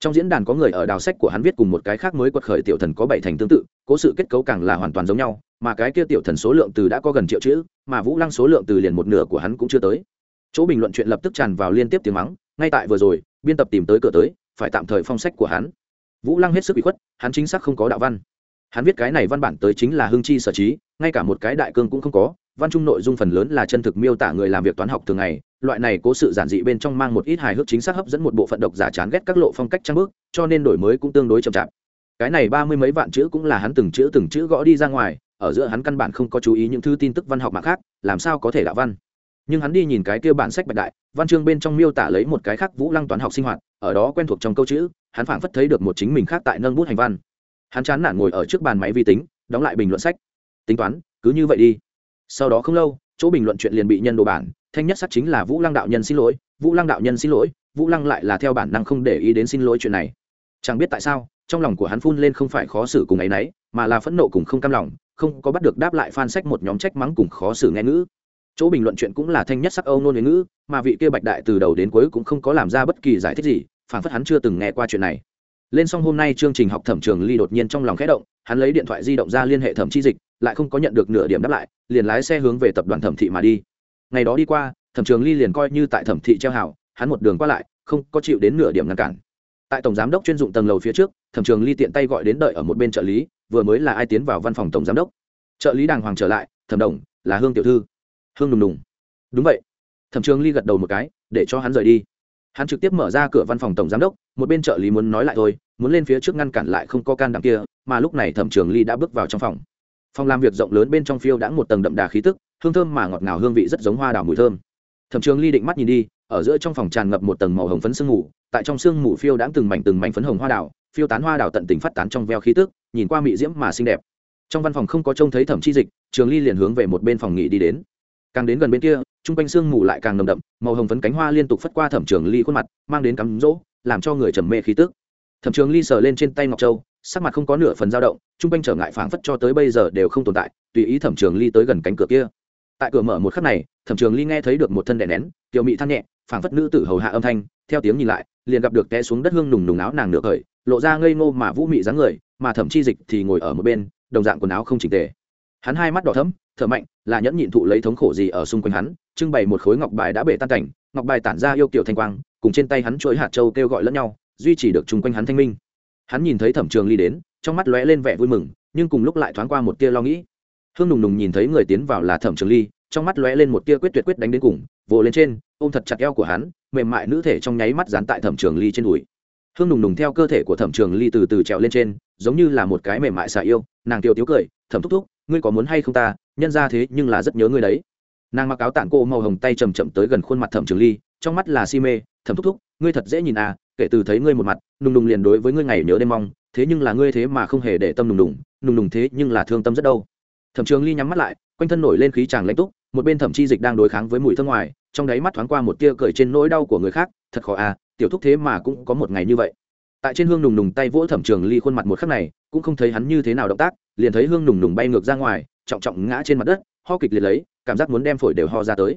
A: Trong diễn đàn có người ở đào sách của hắn viết cùng một cái khác mới quật khởi tiểu thần có bảy thành tương tự, cố sự kết cấu càng là hoàn toàn giống nhau, mà cái kia tiểu thần số lượng từ đã có gần triệu chữ, mà vũ lăng số lượng từ liền một nửa của hắn cũng chưa tới. Chỗ bình luận chuyện lập tức tràn vào liên tiếp tiếng mắng, ngay tại vừa rồi, biên tập tìm tới cửa tới, phải tạm thời phong sách của hắn. Vũ lăng hết sức bị khuất, hắn chính xác không có đạo văn hắn viết cái này văn bản tới chính là hương chi sở trí, ngay cả một cái đại cương cũng không có, văn trung nội dung phần lớn là chân thực miêu tả người làm việc toán học thường ngày, loại này cố sự giản dị bên trong mang một ít hài hước chính xác hấp dẫn một bộ phận độc giả chán ghét các lộ phong cách trang bước cho nên đổi mới cũng tương đối chậm chạp. Cái này ba mươi mấy vạn chữ cũng là hắn từng chữ từng chữ gõ đi ra ngoài, ở giữa hắn căn bản không có chú ý những thứ tin tức văn học mạng khác, làm sao có thể đạo văn. Nhưng hắn đi nhìn cái kia bản sách bạch đại, văn chương bên trong miêu tả lấy một cái khác vũ lăng toán học sinh hoạt, ở đó quen thuộc trong câu chữ, hắn phảng phất thấy được một chính mình khác tại nâng bút hành văn hắn chán nản ngồi ở trước bàn máy vi tính, đóng lại bình luận sách. Tính toán, cứ như vậy đi. Sau đó không lâu, chỗ bình luận chuyện liền bị nhân đồ bản, thanh nhất sắc chính là vũ lăng đạo nhân xin lỗi, vũ lăng đạo nhân xin lỗi, vũ lăng lại là theo bản năng không để ý đến xin lỗi chuyện này. Chẳng biết tại sao, trong lòng của hắn phun lên không phải khó xử cùng ấy nấy, mà là phẫn nộ cùng không cam lòng, không có bắt được đáp lại phan sách một nhóm trách mắng cùng khó xử nghe ngữ. Chỗ bình luận chuyện cũng là thanh nhất sắc âu nôn ngữ, mà vị kia bạch đại từ đầu đến cuối cũng không có làm ra bất kỳ giải thích gì, phản phất hắn chưa từng nghe qua chuyện này lên xong hôm nay chương trình học thẩm trường ly đột nhiên trong lòng khẽ động, hắn lấy điện thoại di động ra liên hệ thẩm chi dịch, lại không có nhận được nửa điểm đáp lại, liền lái xe hướng về tập đoàn thẩm thị mà đi. Ngày đó đi qua, thẩm trường ly liền coi như tại thẩm thị treo hảo, hắn một đường qua lại, không có chịu đến nửa điểm ngăn cản. Tại tổng giám đốc chuyên dụng tầng lầu phía trước, thẩm trường ly tiện tay gọi đến đợi ở một bên trợ lý, vừa mới là ai tiến vào văn phòng tổng giám đốc. Trợ lý đàng hoàng trở lại, thẩm đồng, là hương tiểu thư. Hương đùng đùng đúng vậy. Thẩm trường ly gật đầu một cái, để cho hắn rời đi hắn trực tiếp mở ra cửa văn phòng tổng giám đốc, một bên trợ lý muốn nói lại thôi, muốn lên phía trước ngăn cản lại không có can đảm kia, mà lúc này thẩm trường ly đã bước vào trong phòng. Phòng làm việc rộng lớn bên trong phiêu đã một tầng đậm đà khí tức, hương thơm mà ngọt ngào hương vị rất giống hoa đào mùi thơm. Thẩm trường ly định mắt nhìn đi, ở giữa trong phòng tràn ngập một tầng màu hồng phấn sương mù, tại trong sương mù phiêu đã từng mảnh từng mảnh phấn hồng hoa đào, phiêu tán hoa đào tận tình phát tán trong veo khí tức, nhìn qua mị diễm mà xinh đẹp. Trong văn phòng không có trông thấy thẩm chi dịch, trường ly liền hướng về một bên phòng nghỉ đi đến. Càng đến gần bên kia trung quanh sương mù lại càng nồng đậm, màu hồng phấn cánh hoa liên tục phất qua thẩm trường ly khuôn mặt, mang đến cắm rỗ làm cho người trầm mê khí tức. Thẩm trường ly sờ lên trên tay ngọc châu, sắc mặt không có nửa phần dao động trung quanh trở ngại phảng phất cho tới bây giờ đều không tồn tại, tùy ý thẩm trường ly tới gần cánh cửa kia. Tại cửa mở một khắc này, thẩm trường ly nghe thấy được một thân đè nén, tiểu mị than nhẹ, phảng phất nữ tử hầu hạ âm thanh, theo tiếng nhìn lại, liền gặp được té xuống đất hương nùng nùng áo nàng nửa khởi, lộ ra ngây ngô mà vũ mị dáng người, mà thẩm chi dịch thì ngồi ở một bên, đồng dạng quần áo không chỉnh tề. Hắn hai mắt đỏ thẫm, thở mạnh, là nhẫn nhịn thụ lấy thống khổ gì ở xung quanh hắn trưng bày một khối ngọc bài đã bể tan cảnh, ngọc bài tản ra yêu kiểu thanh quang, cùng trên tay hắn chuỗi hạt châu kêu gọi lẫn nhau, duy trì được chung quanh hắn thanh minh. Hắn nhìn thấy thẩm trường ly đến, trong mắt lóe lên vẻ vui mừng, nhưng cùng lúc lại thoáng qua một tia lo nghĩ. Hương nùng nùng nhìn thấy người tiến vào là thẩm trường ly, trong mắt lóe lên một tia quyết tuyệt quyết đánh đến cùng, vồ lên trên, ôm thật chặt eo của hắn, mềm mại nữ thể trong nháy mắt dán tại thẩm trường ly trên đùi. Hương nùng nùng theo cơ thể của thẩm trường ly từ từ trèo lên trên, giống như là một cái mềm mại xà yêu, nàng tiêu tiếu cười, thẩm thúc thúc, ngươi có muốn hay không ta? Nhân ra thế nhưng là rất nhớ ngươi đấy nàng mặc áo tản cô màu hồng tay chầm chậm tới gần khuôn mặt thẩm trường ly, trong mắt là si mê, thẩm thúc thúc, ngươi thật dễ nhìn à kể từ thấy ngươi một mặt, nùng nùng liền đối với ngươi ngày nhớ đêm mong, thế nhưng là ngươi thế mà không hề để tâm nùng nùng nùng nùng thế nhưng là thương tâm rất đâu. Thẩm trường ly nhắm mắt lại, quanh thân nổi lên khí chàng lãnh túc, một bên thẩm chi dịch đang đối kháng với mùi thơm ngoài, trong đáy mắt thoáng qua một tia cười trên nỗi đau của người khác, thật khó à tiểu thúc thế mà cũng có một ngày như vậy. Tại trên hương nùng nùng tay vỗ thẩm trường ly khuôn mặt một khắc này, cũng không thấy hắn như thế nào động tác, liền thấy hương nùng nùng bay ngược ra ngoài, trọng trọng ngã trên mặt đất, ho kịch liệt lấy cảm giác muốn đem phổi đều ho ra tới.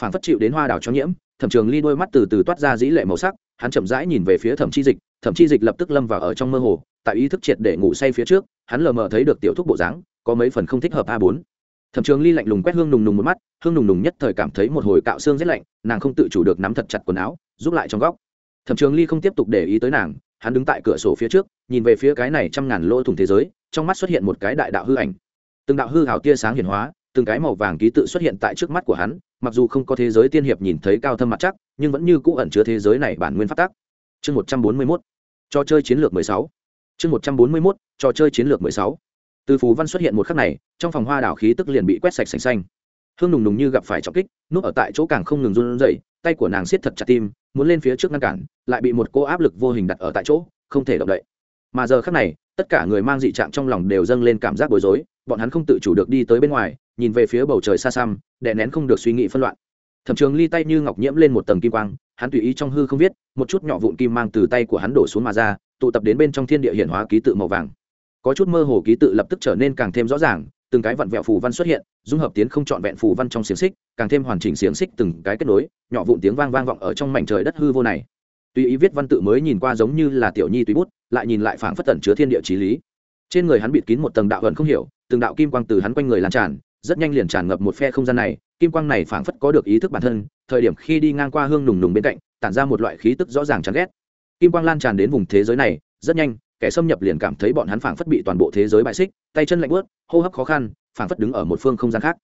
A: Phản phất chịu đến hoa đào cho nhiễm, thẩm trường ly đôi mắt từ từ toát ra dĩ lệ màu sắc, hắn chậm rãi nhìn về phía thẩm chi dịch, thẩm chi dịch lập tức lâm vào ở trong mơ hồ, tại ý thức triệt để ngủ say phía trước, hắn lờ mờ thấy được tiểu thúc bộ dáng, có mấy phần không thích hợp a bốn. Thẩm trường ly lạnh lùng quét hương nùng nùng một mắt, hương nùng nùng nhất thời cảm thấy một hồi cạo xương rét lạnh, nàng không tự chủ được nắm thật chặt quần áo giúp lại trong góc. Thẩm trường ly không tiếp tục để ý tới nàng, hắn đứng tại cửa sổ phía trước, nhìn về phía cái này trăm ngàn lỗ thủng thế giới, trong mắt xuất hiện một cái đại đạo hư ảnh. Từng đạo hư hào tia sáng hiển hóa từng cái màu vàng ký tự xuất hiện tại trước mắt của hắn, mặc dù không có thế giới tiên hiệp nhìn thấy cao thâm mặt chắc, nhưng vẫn như cũ ẩn chứa thế giới này bản nguyên phát tác chương một trăm bốn mươi mốt, trò chơi chiến lược mười sáu. Chương một trăm bốn mươi mốt, trò chơi chiến lược mười sáu. Từ phù văn xuất hiện một khắc này, trong phòng hoa đảo khí tức liền bị quét sạch sành xanh. Hương nùng nùng như gặp phải trọng kích, núp ở tại chỗ càng không ngừng run rẩy, tay của nàng siết thật chặt tim, muốn lên phía trước ngăn cản, lại bị một cô áp lực vô hình đặt ở tại chỗ, không thể động đậy. Mà giờ khắc này, tất cả người mang dị trạng trong lòng đều dâng lên cảm giác bối rối bọn hắn không tự chủ được đi tới bên ngoài, nhìn về phía bầu trời xa xăm, đè nén không được suy nghĩ phân loạn. Thẩm trường ly tay như ngọc nhiễm lên một tầng kim quang, hắn tùy ý trong hư không viết, một chút nhỏ vụn kim mang từ tay của hắn đổ xuống mà ra, tụ tập đến bên trong thiên địa hiển hóa ký tự màu vàng. Có chút mơ hồ ký tự lập tức trở nên càng thêm rõ ràng, từng cái vặn vẹo phù văn xuất hiện, dung hợp tiến không trọn vẹn phù văn trong xiềng xích, càng thêm hoàn chỉnh xiềng xích từng cái kết nối, nhỏ vụn tiếng vang vang vọng ở trong mảnh trời đất hư vô này. Tùy ý viết văn tự mới nhìn qua giống như là tiểu nhi tùy bút, lại nhìn lại phảng phất tẩn chứa thiên địa trí lý trên người hắn bịt kín một tầng đạo hận không hiểu, từng đạo kim quang từ hắn quanh người lan tràn, rất nhanh liền tràn ngập một phe không gian này. Kim quang này phảng phất có được ý thức bản thân, thời điểm khi đi ngang qua hương nùng nùng bên cạnh, tản ra một loại khí tức rõ ràng chán ghét. Kim quang lan tràn đến vùng thế giới này, rất nhanh, kẻ xâm nhập liền cảm thấy bọn hắn phảng phất bị toàn bộ thế giới bại xích, tay chân lạnh bớt hô hấp khó khăn, phảng phất đứng ở một phương không gian khác.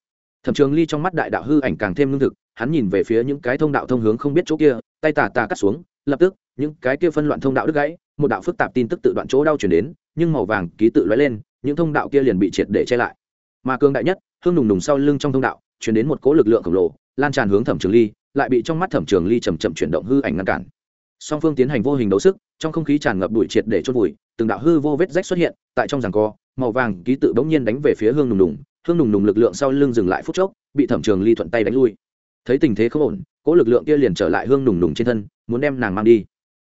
A: Thẩm trường ly trong mắt đại đạo hư ảnh càng thêm lương thực, hắn nhìn về phía những cái thông đạo thông hướng không biết chỗ kia, tay tà tà cắt xuống, lập tức những cái kia phân loạn thông đạo đứt gãy, một đạo phức tạp tin tức tự đoạn chỗ đau chuyển đến, nhưng màu vàng ký tự lóe lên, những thông đạo kia liền bị triệt để che lại. Mà cường đại nhất, hương nùng nùng sau lưng trong thông đạo chuyển đến một cỗ lực lượng khổng lồ, lan tràn hướng thẩm trường ly, lại bị trong mắt thẩm trường ly chầm chậm chuyển động hư ảnh ngăn cản. Song phương tiến hành vô hình đấu sức, trong không khí tràn ngập bụi triệt để chốt bụi từng đạo hư vô vết rách xuất hiện, tại trong giằng co, màu vàng ký tự bỗng nhiên đánh về phía hương nùng nùng, hương nùng nùng lực lượng sau lưng dừng lại phút chốc, bị thẩm trường ly thuận tay đánh lui. Thấy tình thế không ổn, cỗ lực lượng kia liền trở lại hương nùng nùng trên thân, muốn đem nàng mang đi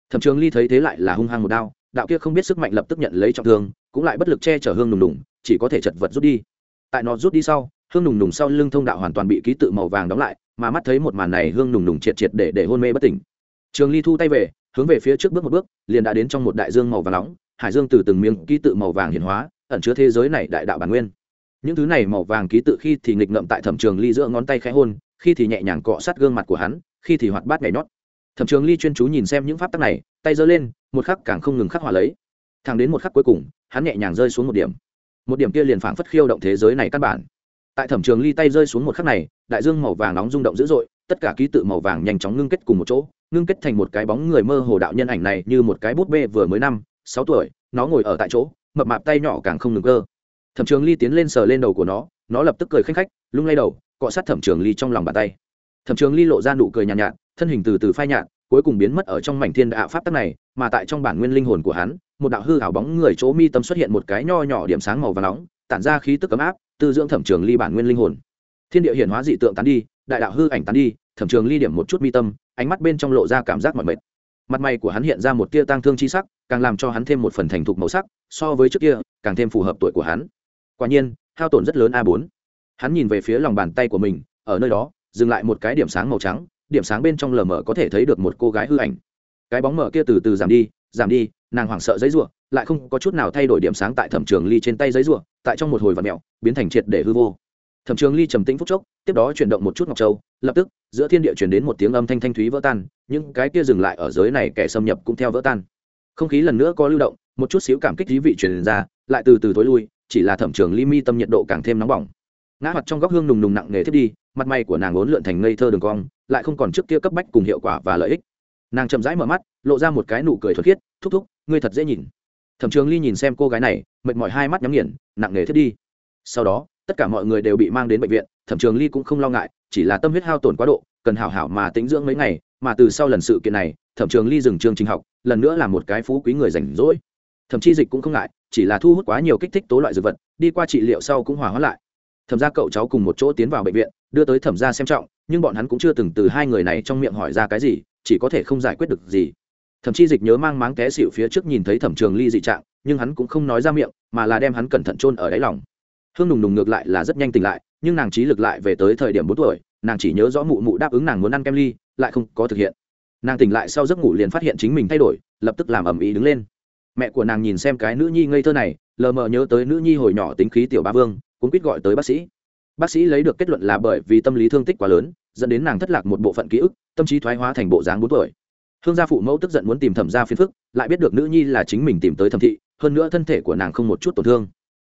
A: thẩm trường ly thấy thế lại là hung hăng một đao, đạo kia không biết sức mạnh lập tức nhận lấy trọng thương, cũng lại bất lực che chở hương nùng nùng, chỉ có thể chật vật rút đi. Tại nó rút đi sau, hương nùng nùng sau lưng thông đạo hoàn toàn bị ký tự màu vàng đóng lại, mà mắt thấy một màn này hương nùng nùng triệt triệt để để hôn mê bất tỉnh. Trường ly thu tay về, hướng về phía trước bước một bước, liền đã đến trong một đại dương màu vàng nóng, hải dương từ từng miếng ký tự màu vàng hiển hóa, ẩn chứa thế giới này đại đạo bản nguyên. Những thứ này màu vàng ký tự khi thì nghịch ngậm tại thẩm trường ly giữa ngón tay khẽ hôn, khi thì nhẹ nhàng cọ sát gương mặt của hắn, khi thì hoạt bát nhảy nhót thẩm trường ly chuyên chú nhìn xem những pháp tắc này tay giơ lên một khắc càng không ngừng khắc họa lấy. Thẳng đến một khắc cuối cùng hắn nhẹ nhàng rơi xuống một điểm. Một điểm kia liền phảng phất khiêu động thế giới này căn bản. Tại thẩm trường ly tay rơi xuống một khắc này đại dương màu vàng nóng rung động dữ dội tất cả ký tự màu vàng nhanh chóng ngưng kết cùng một chỗ ngưng kết thành một cái bóng người mơ hồ đạo nhân ảnh này như một cái bút bê vừa mới năm sáu tuổi nó ngồi ở tại chỗ mập mạp tay nhỏ càng không ngừng cơ. Thẩm trường ly tiến lên sờ lên đầu của nó nó lập tức cười khanh khách lung lay đầu cọ sát thẩm trường ly trong lòng bàn tay. Thẩm trường ly lộ ra nụ cười nhàn nhạt, nhạt thân hình từ từ phai nhạt, cuối cùng biến mất ở trong mảnh thiên đạo pháp tắc này, mà tại trong bản nguyên linh hồn của hắn, một đạo hư ảo bóng người chỗ mi tâm xuất hiện một cái nho nhỏ điểm sáng màu và nóng, tản ra khí tức ấm áp, tư dưỡng thẩm trường ly bản nguyên linh hồn. Thiên địa hiển hóa dị tượng tán đi, đại đạo hư ảnh tán đi, thẩm trường ly điểm một chút mi tâm, ánh mắt bên trong lộ ra cảm giác mỏi mệt. Mặt mày của hắn hiện ra một tia tang thương chi sắc, càng làm cho hắn thêm một phần thành thục màu sắc, so với trước kia, càng thêm phù hợp tuổi của hắn. Quả nhiên, hao tổn rất lớn a bốn. Hắn nhìn về phía lòng bàn tay của mình, ở nơi đó, dừng lại một cái điểm sáng màu trắng điểm sáng bên trong lờ mờ có thể thấy được một cô gái hư ảnh. Cái bóng mờ kia từ từ giảm đi giảm đi, nàng hoảng sợ giấy ruộng lại không có chút nào thay đổi điểm sáng tại thẩm trường ly trên tay giấy ruộng tại trong một hồi vật mẹo, biến thành triệt để hư vô. Thẩm trường ly trầm tĩnh phúc chốc, tiếp đó chuyển động một chút ngọc châu, lập tức, giữa thiên địa chuyển đến một tiếng âm thanh thanh thúy vỡ tan, những cái kia dừng lại ở giới này kẻ xâm nhập cũng theo vỡ tan. Không khí lần nữa có lưu động, một chút xíu cảm kích thí vị truyền ra, lại từ từ tối lui, chỉ là thẩm trường ly mi tâm nhiệt độ càng thêm nóng bỏng. Ngã mặt trong góc hương nùng nùng nặng nề thiết đi mặt mày của nàng ốn lượn thành ngây thơ đường cong, lại không còn trước kia cấp bách cùng hiệu quả và lợi ích. Nàng chậm rãi mở mắt, lộ ra một cái nụ cười thuật khiết, thúc thúc, ngươi thật dễ nhìn. Thẩm trường ly nhìn xem cô gái này, mệt mỏi hai mắt nhắm nghiền, nặng nề thiết đi. Sau đó, tất cả mọi người đều bị mang đến bệnh viện, thẩm trường ly cũng không lo ngại, chỉ là tâm huyết hao tổn quá độ, cần hảo hảo mà tĩnh dưỡng mấy ngày, mà từ sau lần sự kiện này, thẩm trường ly dừng chương trình học, lần nữa là một cái phú quý người rảnh rỗi. Thậm chi dịch cũng không ngại, chỉ là thu hút quá nhiều kích thích tố loại dược vật, đi qua trị liệu sau cũng hòa hóa lại thẩm ra cậu cháu cùng một chỗ tiến vào bệnh viện, đưa tới thẩm ra xem trọng, nhưng bọn hắn cũng chưa từng từ hai người này trong miệng hỏi ra cái gì, chỉ có thể không giải quyết được gì. Thậm chí dịch nhớ mang máng té xịu phía trước nhìn thấy thẩm trường ly dị trạng, nhưng hắn cũng không nói ra miệng, mà là đem hắn cẩn thận chôn ở đáy lòng. Hương nùng nùng ngược lại là rất nhanh tỉnh lại, nhưng nàng trí lực lại về tới thời điểm bốn tuổi, nàng chỉ nhớ rõ mụ mụ đáp ứng nàng muốn ăn kem ly, lại không có thực hiện. Nàng tỉnh lại sau giấc ngủ liền phát hiện chính mình thay đổi, lập tức làm ầm ĩ đứng lên. Mẹ của nàng nhìn xem cái nữ nhi ngây thơ này, lờ mờ nhớ tới nữ nhi hồi nhỏ tính khí tiểu ba vương cũng quýt gọi tới bác sĩ. Bác sĩ lấy được kết luận là bởi vì tâm lý thương tích quá lớn, dẫn đến nàng thất lạc một bộ phận ký ức, tâm trí thoái hóa thành bộ dáng bốn tuổi. Hương gia phụ mẫu tức giận muốn tìm thẩm gia phiền phức, lại biết được nữ nhi là chính mình tìm tới thẩm thị, hơn nữa thân thể của nàng không một chút tổn thương.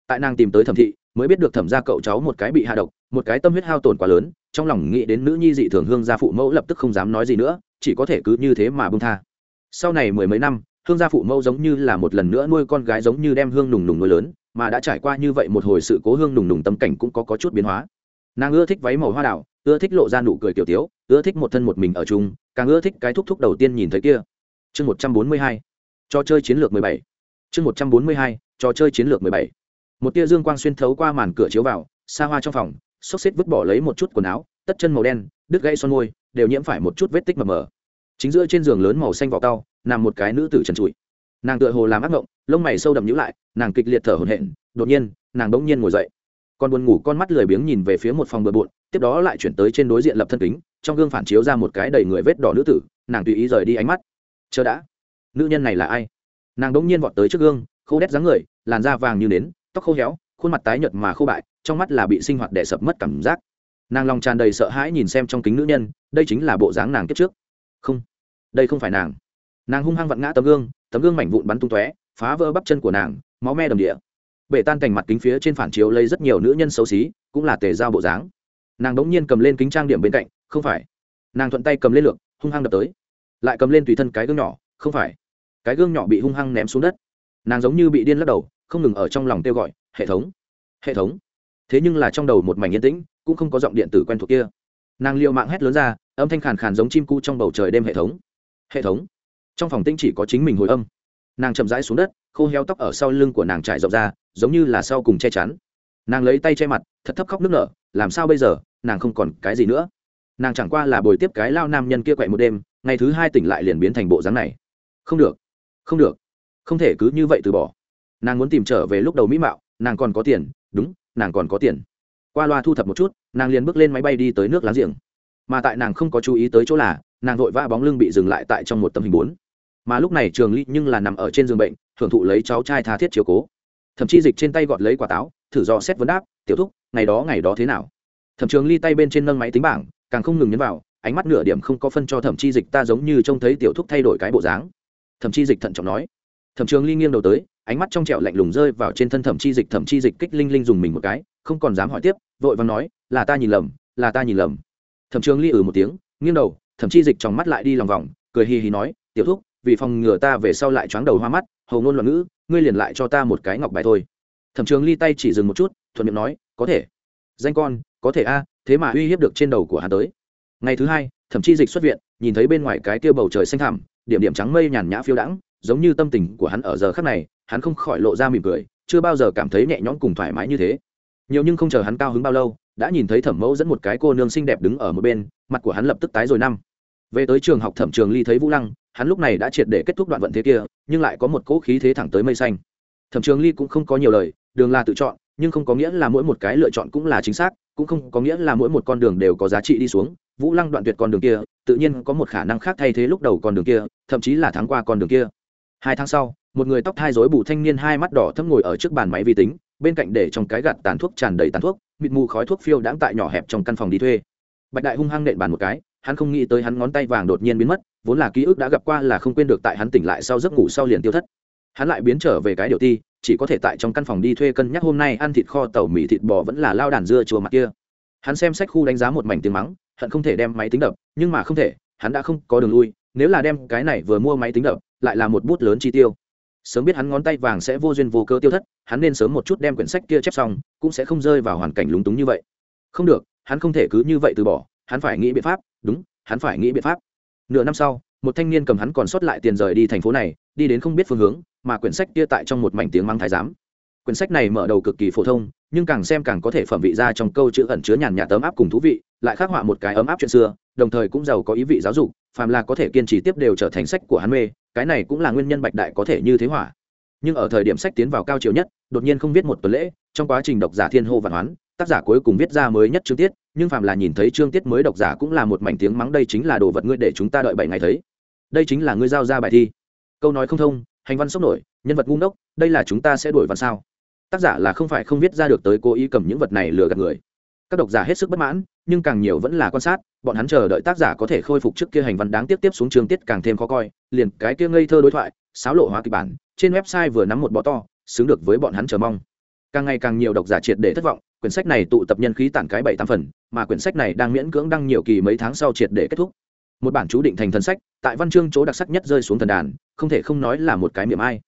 A: Tại nàng tìm tới thẩm thị, mới biết được thẩm gia cậu cháu một cái bị hạ độc, một cái tâm huyết hao tổn quá lớn, trong lòng nghĩ đến nữ nhi dị thường hương gia phụ mẫu lập tức không dám nói gì nữa, chỉ có thể cứ như thế mà bông tha. Sau này mười mấy năm hương gia phụ mẫu giống như là một lần nữa nuôi con gái giống như đem hương nùng nùng nuôi lớn mà đã trải qua như vậy một hồi sự cố hương nùng nùng tâm cảnh cũng có, có chút biến hóa. Nàng ưa thích váy màu hoa đảo ưa thích lộ ra nụ cười tiểu tiếu ưa thích một thân một mình ở chung càng ưa thích cái thúc thúc đầu tiên nhìn thấy kia. Chương một trăm bốn mươi hai trò chơi chiến lược mười bảy. Chương một trăm bốn mươi hai trò chơi chiến lược mười bảy. Một tia dương quang xuyên thấu qua màn cửa chiếu vào xa hoa trong phòng xốc xếp vứt bỏ lấy một chút quần áo tất chân màu đen đứt gãy son môi đều nhiễm phải một chút vết tích mờ mờ. Chính giữa trên giường lớn màu xanh vỏ tao nằm một cái nữ tử trần trụi nàng tựa hồ làm ác mộng, lông mày sâu đậm nhữ lại, nàng kịch liệt thở hổn hển, đột nhiên, nàng đ ỗ n g nhiên ngồi dậy. Còn buồn ngủ con mắt lười biếng nhìn về phía một phòng bừa bộn, tiếp đó lại chuyển tới trên đối diện lập thân kính, trong gương phản chiếu ra một cái đầy người vết đỏ nữ tử, nàng tùy ý rời đi ánh mắt. Chờ đã. Nữ nhân này là ai? Nàng đ ỗ n g nhiên vọt tới trước gương, khô đét dáng người, làn da vàng như nến, tóc khô héo, khuôn mặt tái nhợt mà khô bại, trong mắt là bị sinh hoạt đẻ sập mất cảm giác. Nàng lòng tràn đầy sợ hãi nhìn xem trong kính nữ nhân, đây chính là bộ dáng nàng kết trước. Không, đây không phải nàng. Nàng hung hăng vặn ngã tấm gương tấm gương mảnh vụn bắn tung tóe, phá vỡ bắp chân của nàng, máu me đầm địa. Bể tan cành mặt kính phía trên phản chiếu lấy rất nhiều nữ nhân xấu xí, cũng là tề dao bộ dáng. Nàng đống nhiên cầm lên kính trang điểm bên cạnh, không phải. Nàng thuận tay cầm lên lược, hung hăng đập tới. Lại cầm lên tùy thân cái gương nhỏ, không phải. Cái gương nhỏ bị hung hăng ném xuống đất. Nàng giống như bị điên lắc đầu, không ngừng ở trong lòng kêu gọi, hệ thống hệ thống. Thế nhưng là trong đầu một mảnh yên tĩnh, cũng không có giọng điện tử quen thuộc kia. Nàng liệu mạng hét lớn ra, âm thanh khàn khàn giống chim cu trong bầu trời đêm, hệ thống hệ thống trong phòng tinh chỉ có chính mình hồi âm. Nàng chậm rãi xuống đất, khô heo tóc ở sau lưng của nàng trải rộng ra, giống như là sau cùng che chắn. Nàng lấy tay che mặt, thật thấp khóc nước nở, làm sao bây giờ, nàng không còn cái gì nữa. Nàng chẳng qua là bồi tiếp cái lao nam nhân kia quậy một đêm, ngày thứ hai tỉnh lại liền biến thành bộ dáng này. Không được không được, không thể cứ như vậy từ bỏ. Nàng muốn tìm trở về lúc đầu mỹ mạo, nàng còn có tiền, đúng, nàng còn có tiền. Qua loa thu thập một chút, nàng liền bước lên máy bay đi tới nước láng giềng. Mà tại nàng không có chú ý tới chỗ là, nàng vội vã bóng lưng bị dừng lại tại trong một tấm hình bốn mà lúc này trường ly nhưng là nằm ở trên giường bệnh, hưởng thụ lấy cháu trai tha thiết chiều cố. Thậm chí dịch trên tay gọt lấy quả táo, thử do xét vấn đáp, tiểu thúc, ngày đó ngày đó thế nào? Thẩm trường ly tay bên trên nâng máy tính bảng, càng không ngừng nhấn vào, ánh mắt nửa điểm không có phân cho thẩm chi dịch ta giống như trông thấy tiểu thúc thay đổi cái bộ dáng. Thẩm chi dịch thận trọng nói. Thẩm trường ly nghiêng đầu tới, ánh mắt trong trẹo lạnh lùng rơi vào trên thân thẩm chi dịch. Thẩm chi dịch kích linh linh dùng mình một cái, không còn dám hỏi tiếp, vội vàng nói, là ta nhìn lầm, là ta nhìn lầm. Thẩm trường ly ừ một tiếng, nghiêng đầu, thẩm chi dịch trong mắt lại đi lòng vòng, cười hì hì nói, tiểu thúc vì phòng ngừa ta về sau lại choáng đầu hoa mắt, hầu ngôn loạn ngữ, ngươi liền lại cho ta một cái ngọc bài thôi. Thẩm trường ly tay chỉ dừng một chút, thuận miệng nói, có thể. Danh con, có thể a, thế mà uy hiếp được trên đầu của hắn tới. Ngày thứ hai, thẩm chi dịch xuất viện, nhìn thấy bên ngoài cái tiêu bầu trời xanh thẳm, điểm điểm trắng mây nhàn nhã phiêu đãng, giống như tâm tình của hắn ở giờ khắc này, hắn không khỏi lộ ra mỉm cười, chưa bao giờ cảm thấy nhẹ nhõm cùng thoải mái như thế. Nhiều nhưng không chờ hắn cao hứng bao lâu, đã nhìn thấy thẩm mẫu dẫn một cái cô nương xinh đẹp đứng ở một bên, mặt của hắn lập tức tái rồi năm. Về tới trường học thẩm trường ly thấy vũ lăng hắn lúc này đã triệt để kết thúc đoạn vận thế kia, nhưng lại có một cỗ khí thế thẳng tới mây xanh. Thẩm trường ly cũng không có nhiều lời, đường là tự chọn, nhưng không có nghĩa là mỗi một cái lựa chọn cũng là chính xác, cũng không có nghĩa là mỗi một con đường đều có giá trị đi xuống. Vũ lăng đoạn tuyệt con đường kia, tự nhiên có một khả năng khác thay thế lúc đầu con đường kia, thậm chí là thắng qua con đường kia. Hai tháng sau, một người tóc thai rối bù thanh niên hai mắt đỏ thâm ngồi ở trước bàn máy vi tính, bên cạnh để trong cái gạt tàn thuốc tràn đầy tàn thuốc, mịt mù khói thuốc phiêu đãng tại nhỏ hẹp trong căn phòng đi thuê. Bạch đại hung hăng nện bàn một cái, hắn không nghĩ tới hắn ngón tay vàng đột nhiên biến mất vốn là ký ức đã gặp qua là không quên được tại hắn tỉnh lại sau giấc ngủ sau liền tiêu thất. Hắn lại biến trở về cái điều ti, chỉ có thể tại trong căn phòng đi thuê cân nhắc hôm nay ăn thịt kho tàu mì thịt bò vẫn là lao đàn dưa chùa mặt kia. Hắn xem sách khu đánh giá một mảnh tiếng mắng, hận không thể đem máy tính đập, nhưng mà không thể, hắn đã không có đường lui, nếu là đem cái này vừa mua máy tính đập, lại là một bút lớn chi tiêu. Sớm biết hắn ngón tay vàng sẽ vô duyên vô cơ tiêu thất, hắn nên sớm một chút đem quyển sách kia chép xong, cũng sẽ không rơi vào hoàn cảnh lúng túng như vậy. Không được, hắn không thể cứ như vậy từ bỏ, hắn phải nghĩ biện pháp, đúng, hắn phải nghĩ biện pháp nửa năm sau, một thanh niên cầm hắn còn sót lại tiền rời đi thành phố này, đi đến không biết phương hướng, mà quyển sách kia tại trong một mảnh tiếng mang thái giám. Quyển sách này mở đầu cực kỳ phổ thông, nhưng càng xem càng có thể phẩm vị ra trong câu chữ ẩn chứa nhàn nhạt tấm áp cùng thú vị, lại khắc họa một cái ấm áp chuyện xưa, đồng thời cũng giàu có ý vị giáo dục, phàm là có thể kiên trì tiếp đều trở thành sách của hắn mê, cái này cũng là nguyên nhân bạch đại có thể như thế hỏa nhưng ở thời điểm sách tiến vào cao chiều nhất, đột nhiên không viết một tuần lễ, trong quá trình độc giả thiên hô vạn hoán tác giả cuối cùng viết ra mới nhất chương tiết, nhưng phàm là nhìn thấy chương tiết mới độc giả cũng là một mảnh tiếng mắng đây chính là đồ vật ngươi để chúng ta đợi bảy ngày thấy. Đây chính là ngươi giao ra bài thi. Câu nói không thông, hành văn sốc nổi, nhân vật ngu ngốc, đây là chúng ta sẽ đổi văn sao? Tác giả là không phải không viết ra được tới cố ý cầm những vật này lừa gạt người. Các độc giả hết sức bất mãn, nhưng càng nhiều vẫn là quan sát, bọn hắn chờ đợi tác giả có thể khôi phục trước kia hành văn đáng tiếp tiếp xuống trường tiết càng thêm khó coi, liền cái kia ngây thơ đối thoại sáo lộ hóa kịch bản, trên website vừa nắm một bọ to, xứng được với bọn hắn chờ mong. Càng ngày càng nhiều độc giả triệt để thất vọng quyển sách này tụ tập nhân khí tản cái bảy tám phần, mà quyển sách này đang miễn cưỡng đăng nhiều kỳ mấy tháng sau triệt để kết thúc. Một bản chú định thành thần sách, tại văn chương chỗ đặc sắc nhất rơi xuống thần đàn, không thể không nói là một cái miệng ai.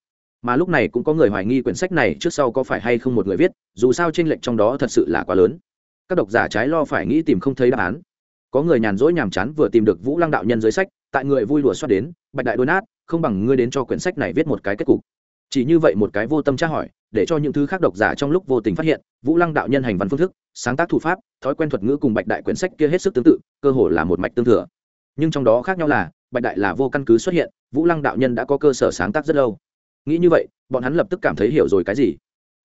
A: Mà lúc này cũng có người hoài nghi quyển sách này trước sau có phải hay không một người viết, dù sao tranh lệch trong đó thật sự là quá lớn. Các độc giả trái lo phải nghĩ tìm không thấy đáp án. Có người nhàn rỗi nhàm chán vừa tìm được vũ lăng đạo nhân dưới sách, tại người vui lùa xoát đến, bạch đại đôi nát không bằng ngươi đến cho quyển sách này viết một cái kết cục. Chỉ như vậy một cái vô tâm tra hỏi để cho những thứ khác độc giả trong lúc vô tình phát hiện, vũ lăng đạo nhân hành văn phương thức, sáng tác thủ pháp, thói quen thuật ngữ cùng bạch đại quyển sách kia hết sức tương tự, cơ hồ là một mạch tương thừa. Nhưng trong đó khác nhau là, bạch đại là vô căn cứ xuất hiện, vũ lăng đạo nhân đã có cơ sở sáng tác rất lâu. Nghĩ như vậy, bọn hắn lập tức cảm thấy hiểu rồi cái gì.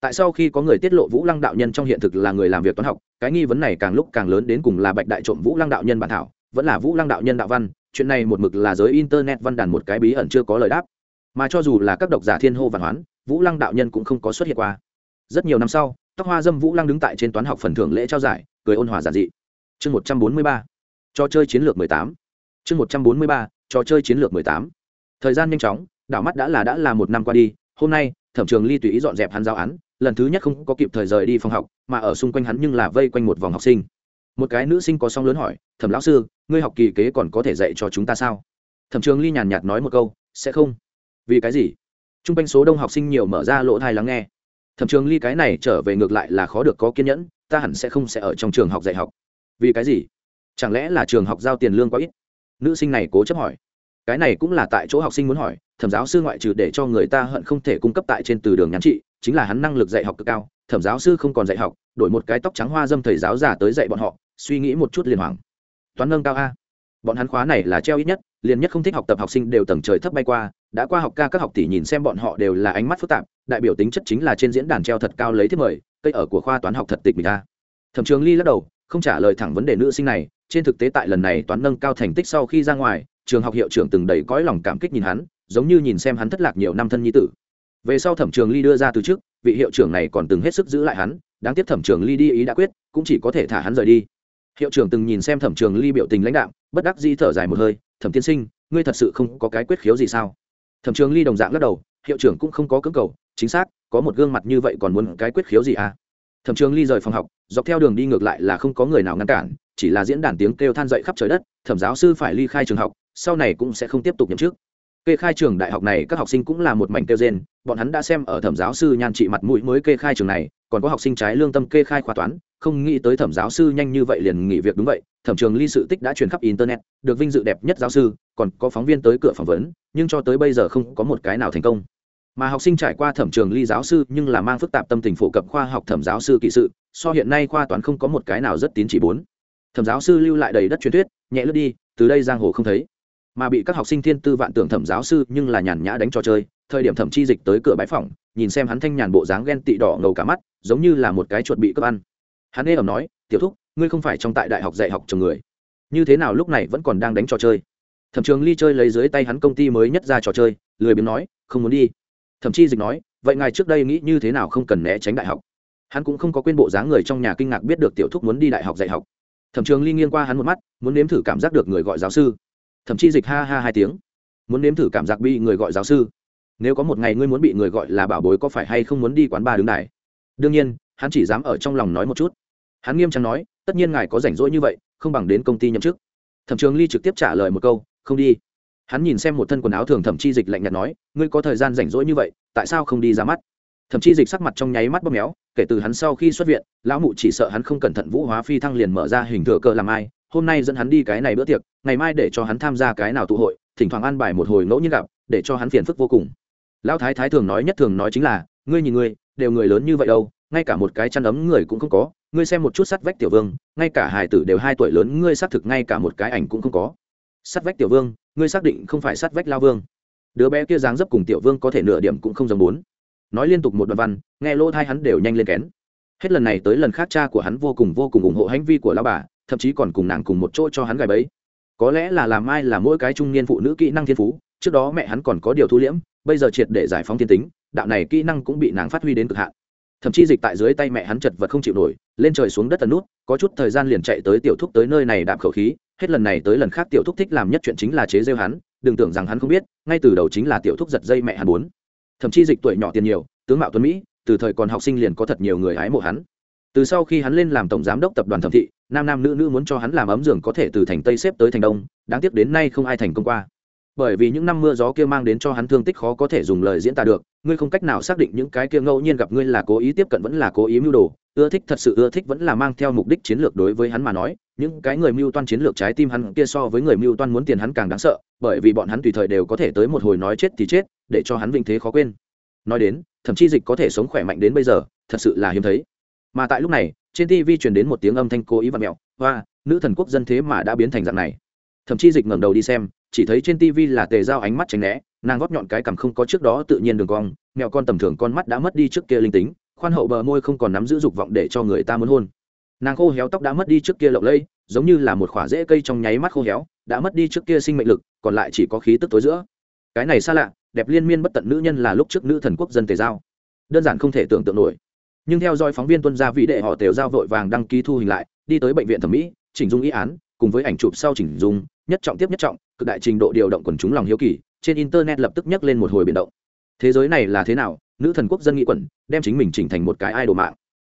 A: Tại sao khi có người tiết lộ vũ lăng đạo nhân trong hiện thực là người làm việc toán học, cái nghi vấn này càng lúc càng lớn đến cùng là bạch đại trộm vũ lăng đạo nhân bản thảo, vẫn là vũ lăng đạo nhân đạo văn, chuyện này một mực là giới internet văn đàn một cái bí ẩn chưa có lời đáp. Mà cho dù là các độc giả thiên hô văn hoán vũ lăng đạo nhân cũng không có xuất hiện qua. Rất nhiều năm sau, tóc hoa dâm vũ lăng đứng tại trên toán học phần thưởng lễ trao giải, cười ôn hòa giản dị. Chương một trăm bốn mươi ba, trò chơi chiến lược mười tám. Chương một trăm bốn mươi ba, trò chơi chiến lược mười tám. Thời gian nhanh chóng, đảo mắt đã là đã là một năm qua đi, hôm nay, thẩm trường ly tùy ý dọn dẹp hắn giáo án, lần thứ nhất không có kịp thời rời đi phòng học, mà ở xung quanh hắn nhưng là vây quanh một vòng học sinh. Một cái nữ sinh có song lớn hỏi, thẩm lão sư, ngươi học kỳ kế còn có thể dạy cho chúng ta sao? Thẩm trường ly nhàn nhạt nói một câu, sẽ không. Vì cái gì? T r u n g quanh số đông học sinh nhiều mở ra lỗ thai lắng nghe. Thẩm trường ly cái này trở về ngược lại là khó được có kiên nhẫn, ta hẳn sẽ không sẽ ở trong trường học dạy học. Vì cái gì? Chẳng lẽ là trường học giao tiền lương quá ít? Nữ sinh này cố chấp hỏi. Cái này cũng là tại chỗ học sinh muốn hỏi, thẩm giáo sư ngoại trừ để cho người ta hận không thể cung cấp tại trên từ đường nhắn trị, chính là hắn năng lực dạy học cực cao, thẩm giáo sư không còn dạy học, đổi một cái tóc trắng hoa dâm thầy giáo giả tới dạy bọn họ, suy nghĩ một chút liền hoàng toán nâng cao a. Bọn hắn khóa này là treo ít nhất, liền nhất không thích học tập học sinh đều tầng trời thấp bay qua đã qua học ca các học tỷ nhìn xem bọn họ đều là ánh mắt phức tạp, đại biểu tính chất chính là trên diễn đàn treo thật cao lấy thiết mời, cây ở của khoa toán học thật tịch mình ta thẩm trường ly lắc đầu, không trả lời thẳng vấn đề nữ sinh này, trên thực tế tại lần này toán nâng cao thành tích sau khi ra ngoài, trường học hiệu trưởng từng đầy cõi lòng cảm kích nhìn hắn, giống như nhìn xem hắn thất lạc nhiều năm thân nhi tử. Về sau thẩm trường ly đưa ra từ trước vị hiệu trưởng này còn từng hết sức giữ lại hắn, đáng tiếc thẩm trường ly đi ý đã quyết, cũng chỉ có thể thả hắn rời đi. Hiệu trưởng từng nhìn xem thẩm trường ly biểu tình lãnh đạo bất đắc di thở dài một hơi, thẩm tiên sinh, ngươi thật sự không có cái quyết khiếu gì sao? Thẩm trường ly đồng dạng lắc đầu, hiệu trưởng cũng không có cưỡng cầu, chính xác, có một gương mặt như vậy còn muốn cái quyết khiếu gì à? Thẩm trường ly rời phòng học, dọc theo đường đi ngược lại là không có người nào ngăn cản, chỉ là diễn đàn tiếng kêu than dậy khắp trời đất, thẩm giáo sư phải ly khai trường học, sau này cũng sẽ không tiếp tục nhậm chức. Kê khai trường đại học này, các học sinh cũng là một mảnh kêu gen bọn hắn đã xem ở thẩm giáo sư nhan trị mặt mũi mới kê khai trường này, còn có học sinh trái lương tâm kê khai khoa toán, không nghĩ tới thẩm giáo sư nhanh như vậy liền nghỉ việc đúng vậy thẩm trường ly sự tích đã truyền khắp internet, được vinh dự đẹp nhất giáo sư, còn có phóng viên tới cửa phỏng vấn, nhưng cho tới bây giờ không có một cái nào thành công. Mà học sinh trải qua thẩm trường ly giáo sư nhưng là mang phức tạp tâm tình phổ cập khoa học thẩm giáo sư kỹ sự, so hiện nay khoa toán không có một cái nào rất tín chỉ bốn. Thẩm giáo sư lưu lại đầy đất truyền thuyết, nhẹ lướt đi, từ đây giang hồ không thấy. Mà bị các học sinh thiên tư vạn tưởng thẩm giáo sư nhưng là nhàn nhã đánh trò chơi, thời điểm thẩm chi dịch tới cửa bãi phòng nhìn xem hắn thanh nhàn bộ dáng ghen tị đỏ ngầu cả mắt, giống như là một cái chuột bị cướp ăn. Hắn ê ẩm nói, tiểu thúc ngươi không phải trong tại đại học dạy học chồng người. Như thế nào lúc này vẫn còn đang đánh trò chơi? Thẩm trường ly chơi lấy dưới tay hắn công ty mới nhất ra trò chơi, lười biếng nói, không muốn đi. Thậm chi dịch nói, vậy ngài trước đây nghĩ như thế nào không cần né tránh đại học? Hắn cũng không có quên bộ dáng người trong nhà kinh ngạc biết được tiểu thúc muốn đi đại học dạy học. Thẩm trường ly nghiêng qua hắn một mắt, muốn nếm thử cảm giác được người gọi giáo sư. Thậm chi dịch ha ha hai tiếng, muốn nếm thử cảm giác bị người gọi giáo sư? Nếu có một ngày ngươi muốn bị người gọi là bảo bối có phải hay không muốn đi quán ba đứng đài? Đương nhiên, hắn chỉ dám ở trong lòng nói một chút. Hắn nghiêm trang nói tất nhiên ngài có rảnh rỗi như vậy, không bằng đến công ty nhậm chức. Thẩm trường ly trực tiếp trả lời một câu, không đi. Hắn nhìn xem một thân quần áo thường thẩm chi dịch lạnh nhạt nói, ngươi có thời gian rảnh rỗi như vậy, tại sao không đi ra mắt? Thẩm chi dịch sắc mặt trong nháy mắt bóp méo, kể từ hắn sau khi xuất viện, lão mụ chỉ sợ hắn không cẩn thận vũ hóa phi thăng liền mở ra hình thừa cơ làm ai, hôm nay dẫn hắn đi cái này bữa tiệc, ngày mai để cho hắn tham gia cái nào tụ hội, thỉnh thoảng ăn bài một hồi ngẫu nhiên gặp, để cho hắn phiền phức vô cùng. Lão thái thái thường nói nhất thường nói chính là, ngươi nhìn ngươi, đều người lớn như vậy đâu, ngay cả một cái chăn ấm người cũng không có ngươi xem một chút sắt vách tiểu vương, ngay cả hải tử đều hai tuổi lớn, ngươi xác thực ngay cả một cái ảnh cũng không có. Sắt vách tiểu vương, ngươi xác định không phải sắt vách lao vương. Đứa bé kia dáng dấp cùng tiểu vương có thể nửa điểm cũng không giống bốn. Nói liên tục một đoạn văn, nghe lỗ thai hắn đều nhanh lên kén. Hết lần này tới lần khác cha của hắn vô cùng vô cùng ủng hộ hành vi của lão bà, thậm chí còn cùng nàng cùng một chỗ cho hắn gài bẫy. Có lẽ là làm ai là mỗi cái trung niên phụ nữ kỹ năng thiên phú, trước đó mẹ hắn còn có điều thu liễm, bây giờ triệt để giải phóng thiên tính, đạo này kỹ năng cũng bị nàng phát huy đến cực hạn thậm chí dịch tại dưới tay mẹ hắn chật vật không chịu nổi, lên trời xuống đất tần nút, có chút thời gian liền chạy tới tiểu thúc tới nơi này đạp khẩu khí, hết lần này tới lần khác tiểu thúc thích làm nhất chuyện chính là chế rêu hắn, đừng tưởng rằng hắn không biết, ngay từ đầu chính là tiểu thúc giật dây mẹ hắn muốn. Thậm chí dịch tuổi nhỏ tiền nhiều, tướng mạo tuấn mỹ, từ thời còn học sinh liền có thật nhiều người hái mộ hắn. Từ sau khi hắn lên làm tổng giám đốc tập đoàn thẩm thị, nam nam nữ nữ muốn cho hắn làm ấm giường có thể từ thành tây xếp tới thành đông, đáng tiếc đến nay không ai thành công qua bởi vì những năm mưa gió kia mang đến cho hắn thương tích khó có thể dùng lời diễn tả được, ngươi không cách nào xác định những cái kia ngẫu nhiên gặp ngươi là cố ý tiếp cận vẫn là cố ý mưu đồ, ưa thích thật sự ưa thích vẫn là mang theo mục đích chiến lược đối với hắn mà nói, những cái người mưu toan chiến lược trái tim hắn kia so với người mưu toan muốn tiền hắn càng đáng sợ, bởi vì bọn hắn tùy thời đều có thể tới một hồi nói chết thì chết, để cho hắn vinh thế khó quên. Nói đến, thậm chí dịch có thể sống khỏe mạnh đến bây giờ, thật sự là hiếm thấy. Mà tại lúc này, trên tv truyền đến một tiếng âm thanh cố ý và mẹo, hoa, nữ thần quốc dân thế mà đã biến thành dạng này. Thậm chí dịch ngẩng đầu đi xem chỉ thấy trên tv là tề dao ánh mắt tránh né, nàng góp nhọn cái cằm không có trước đó tự nhiên đường cong, mẹo con tầm thường con mắt đã mất đi trước kia linh tính, khoan hậu bờ môi không còn nắm giữ dục vọng để cho người ta muốn hôn. Nàng khô héo tóc đã mất đi trước kia lộng lây giống như là một khoả rễ cây trong nháy mắt khô héo, đã mất đi trước kia sinh mệnh lực, còn lại chỉ có khí tức tối giữa. Cái này xa lạ, đẹp liên miên bất tận nữ nhân là lúc trước nữ thần quốc dân tề giao. Đơn giản không thể tưởng tượng nổi. Nhưng theo dõi phóng viên tuân gia vị đệ họ tề giao vội vàng đăng ký thu hình lại, đi tới bệnh viện thẩm mỹ, chỉnh dung ý án, cùng với ảnh chụp sau chỉnh dung, nhất trọng tiếp nhất trọng cực đại trình độ điều động quần chúng lòng hiếu kỳ, trên internet lập tức nhắc lên một hồi biến động. Thế giới này là thế nào? Nữ thần quốc dân nghị quẩn, đem chính mình chỉnh thành một cái idol mạng.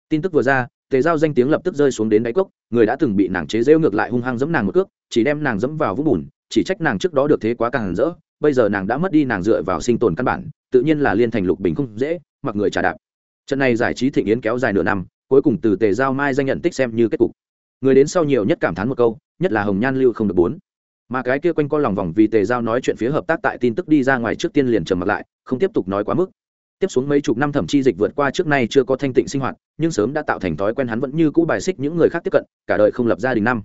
A: Tin tức vừa ra, tề giao danh tiếng lập tức rơi xuống đến đáy cốc, người đã từng bị nàng chế rêu ngược lại hung hăng giẫm nàng một cước, chỉ đem nàng dẫm vào vũng bùn, chỉ trách nàng trước đó được thế quá càng rỡ, bây giờ nàng đã mất đi nàng dựa vào sinh tồn căn bản, tự nhiên là liên thành lục bình không dễ, mặc người trả đạp. Trận này giải trí thịnh yến kéo dài nửa năm, cuối cùng từ tề giao mai danh nhận tích xem như kết cục. Người đến sau nhiều nhất cảm thán một câu, nhất là hồng nhan lưu không được bốn mà cái kia quanh co lòng vòng vì tề giao nói chuyện phía hợp tác tại tin tức đi ra ngoài trước tiên liền trầm mặt lại, không tiếp tục nói quá mức. Tiếp xuống mấy chục năm thẩm chi dịch vượt qua trước nay chưa có thanh tịnh sinh hoạt, nhưng sớm đã tạo thành thói quen hắn vẫn như cũ bài xích những người khác tiếp cận, cả đời không lập gia đình năm.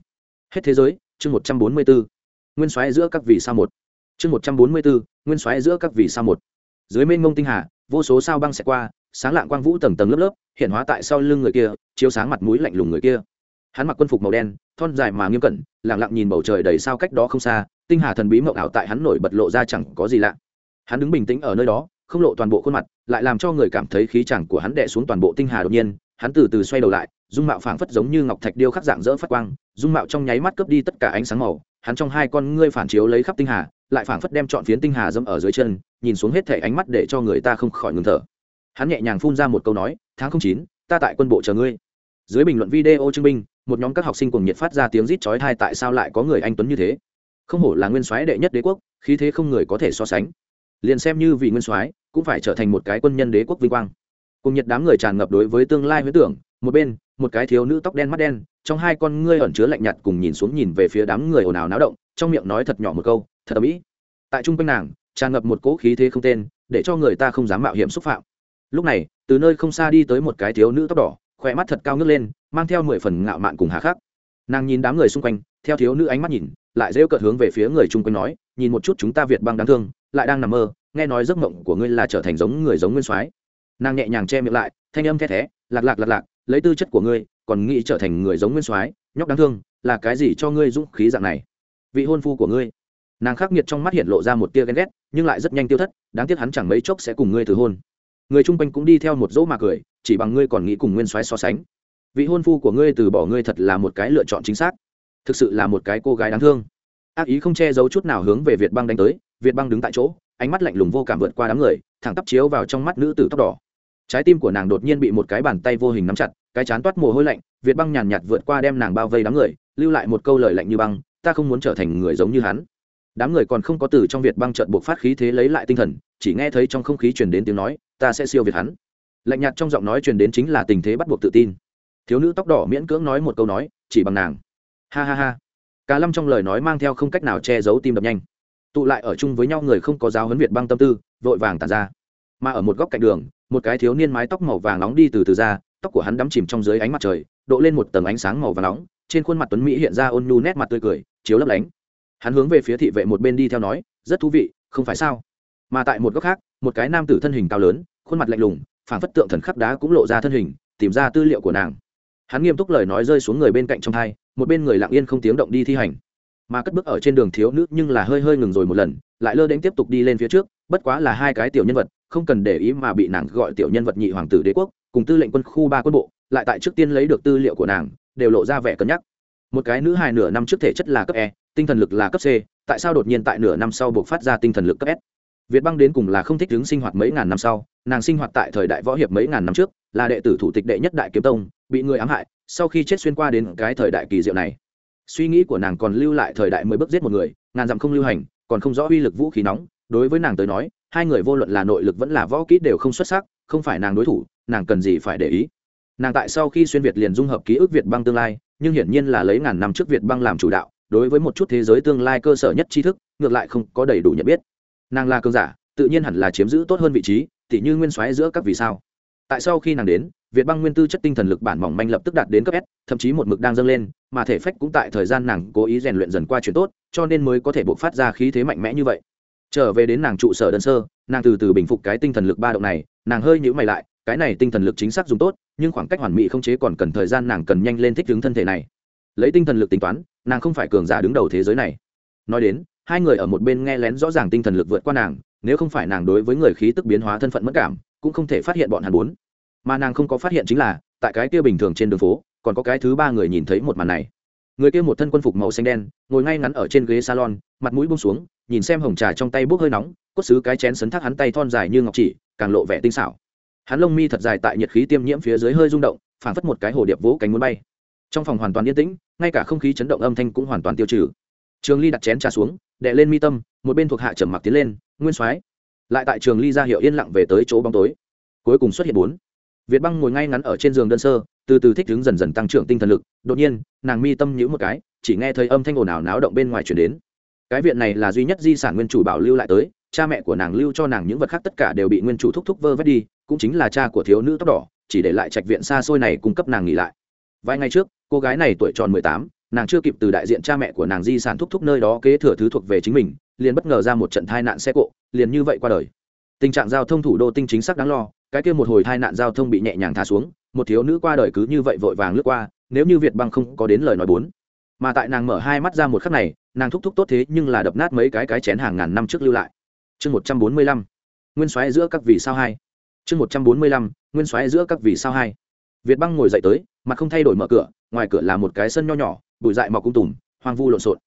A: Hết thế giới, chương một trăm bốn mươi bốn. Nguyên soái giữa các vì sao một. Chương một trăm bốn mươi bốn, nguyên soái giữa các vì sao một. Dưới mênh mông tinh hà, vô số sao băng sẽ qua, sáng lạng quang vũ tầng tầng lớp lớp, hiện hóa tại sau lưng người kia, chiếu sáng mặt mũi lạnh lùng người kia hắn mặc quân phục màu đen, thon dài mà nghiêm cẩn lẳng lặng nhìn bầu trời đầy sao cách đó không xa, tinh hà thần bí mộng ảo tại hắn nổi bật lộ ra chẳng có gì lạ. Hắn đứng bình tĩnh ở nơi đó, không lộ toàn bộ khuôn mặt, lại làm cho người cảm thấy khí chẳng của hắn đè xuống toàn bộ tinh hà đột nhiên. Hắn từ từ xoay đầu lại, dung mạo phảng phất giống như ngọc thạch điêu khắc dạng dỡ phát quang, dung mạo trong nháy mắt cướp đi tất cả ánh sáng màu. Hắn trong hai con ngươi phản chiếu lấy khắp tinh hà, lại phảng phất đem trọn phiến tinh hà dẫm ở dưới chân, nhìn xuống hết thể ánh mắt để cho người ta không khỏi ngừng thở. Hắn nhẹ nhàng phun ra một câu nói, tháng chín, ta tại quân bộ chờ ngươi. Dưới bình luận video chứng minh một nhóm các học sinh cùng nhiệt phát ra tiếng rít chói tai, tại sao lại có người anh tuấn như thế? Không hổ là nguyên soái đệ nhất đế quốc, khí thế không người có thể so sánh. Liền xem như vì nguyên soái, cũng phải trở thành một cái quân nhân đế quốc vinh quang. Cùng nhiệt đám người tràn ngập đối với tương lai huyễn tưởng, một bên, một cái thiếu nữ tóc đen mắt đen, trong hai con ngươi ẩn chứa lạnh nhạt cùng nhìn xuống nhìn về phía đám người ồn ào náo động, trong miệng nói thật nhỏ một câu, thật ầm ĩ. Tại trung quanh nàng, tràn ngập một cỗ khí thế không tên, để cho người ta không dám mạo hiểm xúc phạm. Lúc này, từ nơi không xa đi tới một cái thiếu nữ tóc đỏ khỏe mắt thật cao ngước lên, mang theo mười phần ngạo mạn cùng hà khắc. Nàng nhìn đám người xung quanh, theo thiếu nữ ánh mắt nhìn, lại rêu cợt hướng về phía người chung quanh nói, nhìn một chút chúng ta việt băng đáng thương, lại đang nằm mơ, nghe nói giấc mộng của ngươi là trở thành giống người giống nguyên soái. Nàng nhẹ nhàng che miệng lại, thanh âm the thé, lạc lạc lạc lạc, lấy tư chất của ngươi, còn nghĩ trở thành người giống nguyên soái, nhóc đáng thương, là cái gì cho ngươi dũng khí dạng này? Vị hôn phu của ngươi. Nàng khắc nghiệt trong mắt hiện lộ ra một tia ghen ghét, nhưng lại rất nhanh tiêu thất, đáng tiếc hắn chẳng mấy chốc sẽ cùng ngươi từ hôn người chung quanh cũng đi theo một dỗ mà cười, chỉ bằng ngươi còn nghĩ cùng nguyên soái so sánh. Vị hôn phu của ngươi từ bỏ ngươi thật là một cái lựa chọn chính xác. Thực sự là một cái cô gái đáng thương. Ác ý không che giấu chút nào hướng về việt băng đánh tới, việt băng đứng tại chỗ, ánh mắt lạnh lùng vô cảm vượt qua đám người, thẳng tắp chiếu vào trong mắt nữ tử tóc đỏ. Trái tim của nàng đột nhiên bị một cái bàn tay vô hình nắm chặt, cái chán toát mồ hôi lạnh, việt băng nhàn nhạt vượt qua đem nàng bao vây đám người, lưu lại một câu lời lạnh như băng, ta không muốn trở thành người giống như hắn. Đám người còn không có từ trong việt băng trợn buộc phát khí thế lấy lại tinh thần, chỉ nghe thấy trong không khí truyền đến tiếng nói ta sẽ siêu việt hắn. Lạnh nhạt trong giọng nói truyền đến chính là tình thế bắt buộc tự tin. Thiếu nữ tóc đỏ miễn cưỡng nói một câu nói, chỉ bằng nàng. Ha ha ha. Cả lâm trong lời nói mang theo không cách nào che giấu tim đập nhanh. Tụ lại ở chung với nhau người không có giáo huấn việt băng tâm tư, vội vàng tàn ra. Mà ở một góc cạnh đường, một cái thiếu niên mái tóc màu vàng nóng đi từ từ ra, tóc của hắn đắm chìm trong dưới ánh mặt trời, độ lên một tầng ánh sáng màu vàng nóng, trên khuôn mặt tuấn mỹ hiện ra ôn nhu nét mặt tươi cười, chiếu lấp lánh. Hắn hướng về phía thị vệ một bên đi theo nói, rất thú vị, không phải sao? Mà tại một góc khác, một cái nam tử thân hình cao lớn khuôn mặt lạnh lùng, phảng phất tượng thần khắc đá cũng lộ ra thân hình, tìm ra tư liệu của nàng. Hắn nghiêm túc lời nói rơi xuống người bên cạnh trong hai một bên người lặng yên không tiếng động đi thi hành. Mà cất bước ở trên đường thiếu nữ nhưng là hơi hơi ngừng rồi một lần, lại lơ đến tiếp tục đi lên phía trước, bất quá là hai cái tiểu nhân vật, không cần để ý mà bị nàng gọi tiểu nhân vật nhị hoàng tử đế quốc, cùng tư lệnh quân khu ba quân bộ, lại tại trước tiên lấy được tư liệu của nàng, đều lộ ra vẻ cân nhắc. Một cái nữ hài nửa năm trước thể chất là cấp e tinh thần lực là cấp c, tại sao đột nhiên tại nửa năm sau buộc phát ra tinh thần lực cấp s? Việt băng đến cùng là không thích ứng sinh hoạt mấy ngàn năm sau, nàng sinh hoạt tại thời đại võ hiệp mấy ngàn năm trước, là đệ tử thủ tịch đệ nhất đại kiếm tông, bị người ám hại, sau khi chết xuyên qua đến cái thời đại kỳ diệu này. Suy nghĩ của nàng còn lưu lại thời đại mới bước giết một người, ngàn dặm không lưu hành, còn không rõ uy lực vũ khí nóng, đối với nàng tới nói, hai người vô luận là nội lực vẫn là võ kỹ đều không xuất sắc, không phải nàng đối thủ, nàng cần gì phải để ý. Nàng tại sau khi xuyên việt liền dung hợp ký ức việt băng tương lai, nhưng hiển nhiên là lấy ngàn năm trước việt băng làm chủ đạo, đối với một chút thế giới tương lai cơ sở nhất tri thức, ngược lại không có đầy đủ nhận biết nàng là cơn giả, tự nhiên hẳn là chiếm giữ tốt hơn vị trí, tỉ như nguyên soái giữa các vì sao. Tại sau khi nàng đến, việt băng nguyên tư chất tinh thần lực bản mỏng manh lập tức đạt đến cấp s, thậm chí một mực đang dâng lên, mà thể phách cũng tại thời gian nàng cố ý rèn luyện dần qua chuyện tốt, cho nên mới có thể buộc phát ra khí thế mạnh mẽ như vậy. Trở về đến nàng trụ sở đơn sơ, nàng từ từ bình phục cái tinh thần lực ba động này, nàng hơi nhữ mày lại, cái này tinh thần lực chính xác dùng tốt, nhưng khoảng cách hoàn mỹ không chế còn cần thời gian nàng cần nhanh lên thích ứng thân thể này. Lấy tinh thần lực tính toán, nàng không phải cường giả đứng đầu thế giới này. Nói đến hai người ở một bên nghe lén rõ ràng tinh thần lực vượt qua nàng, nếu không phải nàng đối với người khí tức biến hóa thân phận mất cảm, cũng không thể phát hiện bọn hắn bốn. Mà nàng không có phát hiện chính là, tại cái kia bình thường trên đường phố, còn có cái thứ ba người nhìn thấy một màn này. Người kia một thân quân phục màu xanh đen, ngồi ngay ngắn ở trên ghế salon, mặt mũi bông xuống, nhìn xem hồng trà trong tay bốc hơi nóng, cốt xứ cái chén sấn thác hắn tay thon dài như ngọc chỉ, càng lộ vẻ tinh xảo. Hắn lông mi thật dài tại nhiệt khí tiêm nhiễm phía dưới hơi rung động, phảng phất một cái hồ điệp vỗ cánh muốn bay. Trong phòng hoàn toàn yên tĩnh, ngay cả không khí chấn động âm thanh cũng hoàn toàn tiêu trừ. Trường ly đặt chén trà xuống đệ lên mi tâm, một bên thuộc hạ trầm mặc tiến lên, nguyên soái. Lại tại trường ly ra hiệu yên lặng về tới chỗ bóng tối. Cuối cùng xuất hiện bốn. Việt băng ngồi ngay ngắn ở trên giường đơn sơ, từ từ thích đứng dần dần tăng trưởng tinh thần lực. Đột nhiên, nàng mi tâm nhữ một cái, chỉ nghe thấy âm thanh ồn ào náo động bên ngoài chuyển đến. Cái viện này là duy nhất di sản nguyên chủ bảo lưu lại tới, cha mẹ của nàng lưu cho nàng những vật khác tất cả đều bị nguyên chủ thúc thúc vơ vét đi, cũng chính là cha của thiếu nữ tóc đỏ, chỉ để lại trạch viện xa xôi này cung cấp nàng nghỉ lại. Vài ngày trước, cô gái này tuổi tròn mười tám nàng chưa kịp từ đại diện cha mẹ của nàng di sản thúc thúc nơi đó kế thừa thứ thuộc về chính mình, liền bất ngờ ra một trận tai nạn xe cộ, liền như vậy qua đời. Tình trạng giao thông thủ đô tinh chính xác đáng lo, cái kia một hồi tai nạn giao thông bị nhẹ nhàng thả xuống, một thiếu nữ qua đời cứ như vậy vội vàng lướt qua, nếu như việt băng không có đến lời nói bốn. Mà tại nàng mở hai mắt ra một khắc này, nàng thúc thúc tốt thế nhưng là đập nát mấy cái cái chén hàng ngàn năm trước lưu lại. Chương một trăm bốn mươi lăm, nguyên soái giữa các vì sao hai. Chương một trăm bốn mươi lăm, nguyên soái giữa các vì sao hai. Việt băng ngồi dậy tới, mặt không thay đổi mở cửa, ngoài cửa là một cái sân nho nhỏ bụi dại mọc cung tùm, hoang vu lộn xộn.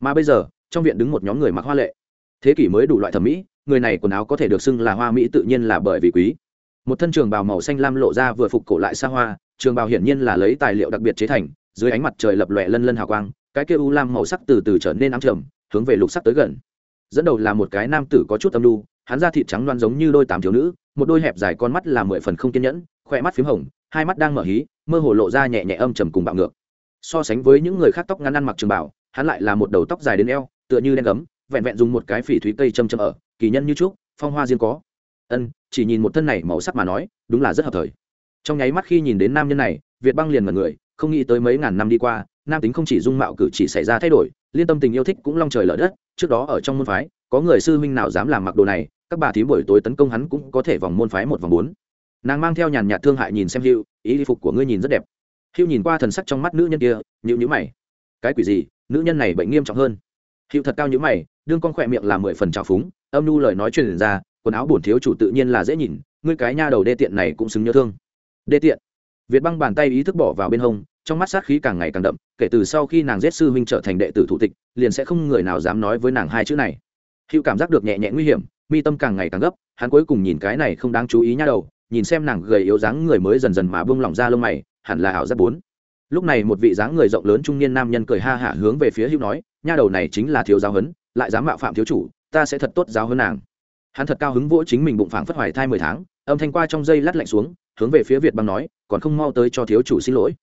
A: Mà bây giờ, trong viện đứng một nhóm người mặc hoa lệ. Thế kỷ mới đủ loại thẩm mỹ, người này quần áo có thể được xưng là hoa mỹ tự nhiên là bởi vì quý. Một thân trường bào màu xanh lam lộ ra vừa phục cổ lại xa hoa, trường bào hiển nhiên là lấy tài liệu đặc biệt chế thành, dưới ánh mặt trời lập lòe lân lân hào quang, cái kia u lam màu sắc từ từ trở nên ám trầm, hướng về lục sắc tới gần. Dẫn đầu là một cái nam tử có chút âm lưu hắn da thịt trắng loan giống như đôi tám thiếu nữ, một đôi hẹp dài con mắt là mười phần không kiên nhẫn, khỏe mắt p h í m hồng, hai mắt đang mở hí, mơ hồ lộ ra nhẹ nhẹ âm trầm cùng bạo ngược so sánh với những người khác tóc ngắn ăn mặc trường bảo, hắn lại là một đầu tóc dài đến eo, tựa như đen gấm, vẹn vẹn dùng một cái phỉ thúy cây châm châm ở, kỳ nhân như trúc, phong hoa riêng có. Ân, chỉ nhìn một thân này màu sắc mà nói, đúng là rất hợp thời. Trong nháy mắt khi nhìn đến nam nhân này, việt băng liền mật người, không nghĩ tới mấy ngàn năm đi qua, nam tính không chỉ dung mạo cử chỉ xảy ra thay đổi, liên tâm tình yêu thích cũng long trời lở đất, trước đó ở trong môn phái, có người sư huynh nào dám làm mặc đồ này, các bà thím buổi tối tấn công hắn cũng có thể vòng môn phái một vòng bốn. Nàng mang theo nhàn nhạt thương hại nhìn xem hữu ý phục của ngươi nhìn rất đẹp hữu nhìn qua thần sắc trong mắt nữ nhân kia nhữ nhữ mày. Cái quỷ gì? Nữ nhân này bệnh nghiêm trọng hơn. Hữu thật cao nhữ mày, đương con khỏe miệng làm mười phần trào phúng, âm nu lời nói truyền ra, quần áo bổn thiếu chủ tự nhiên là dễ nhìn, ngươi cái nha đầu đê tiện này cũng xứng nhớ thương. Đê tiện. Việt băng bàn tay ý thức bỏ vào bên hông, trong mắt sát khí càng ngày càng đậm, kể từ sau khi nàng giết sư huynh trở thành đệ tử thủ tịch, liền sẽ không người nào dám nói với nàng hai chữ này. Hữu cảm giác được nhẹ nhẹ nguy hiểm, mi tâm càng ngày càng gấp, hắn cuối cùng nhìn cái này không đáng chú ý nha đầu nhìn xem nàng gầy yếu dáng người mới dần dần mà bông lỏng ra lông mày, hẳn là ảo giác bốn. Lúc này một vị dáng người rộng lớn trung niên nam nhân cười ha hả hướng về phía hữu nói, nha đầu này chính là thiếu giáo huấn, lại dám mạo phạm thiếu chủ, ta sẽ thật tốt giáo hơn nàng. Hắn thật cao hứng vỗ chính mình bụng phảng phất hoài thai mười tháng, âm thanh qua trong dây lát lạnh xuống, hướng về phía việt băng nói, còn không mau tới cho thiếu chủ xin lỗi.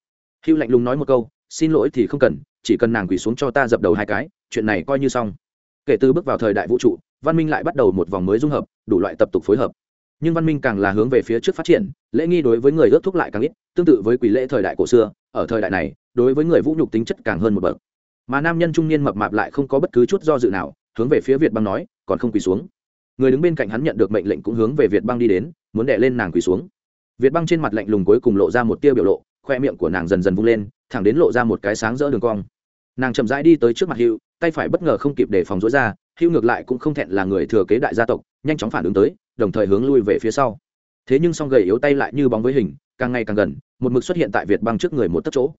A: Hữu lạnh lùng nói một câu, xin lỗi thì không cần, chỉ cần nàng quỳ xuống cho ta dập đầu hai cái, chuyện này coi như xong. Kể từ bước vào thời đại vũ trụ, văn minh lại bắt đầu một vòng mới dung hợp, đủ loại tập tục phối hợp nhưng văn minh càng là hướng về phía trước phát triển, lễ nghi đối với người ước thúc lại càng ít, tương tự với quỷ lễ thời đại cổ xưa, ở thời đại này, đối với người vũ nhục tính chất càng hơn một bậc. Mà nam nhân trung niên mập mạp lại không có bất cứ chút do dự nào, hướng về phía việt băng nói, còn không quỳ xuống. Người đứng bên cạnh hắn nhận được mệnh lệnh cũng hướng về việt băng đi đến, muốn đè lên nàng quỳ xuống. Việt băng trên mặt lạnh lùng cuối cùng lộ ra một tia biểu lộ, khoe miệng của nàng dần dần vung lên, thẳng đến lộ ra một cái sáng rỡ đường cong. Nàng chậm rãi đi tới trước mặt hữu tay phải bất ngờ không kịp để phòng rối ra hữu ngược lại cũng không thẹn là người thừa kế đại gia tộc, nhanh chóng phản ứng tới đồng thời hướng lui về phía sau. Thế nhưng song gầy yếu tay lại như bóng với hình, càng ngày càng gần, một mực xuất hiện tại việt băng trước người một tấc chỗ.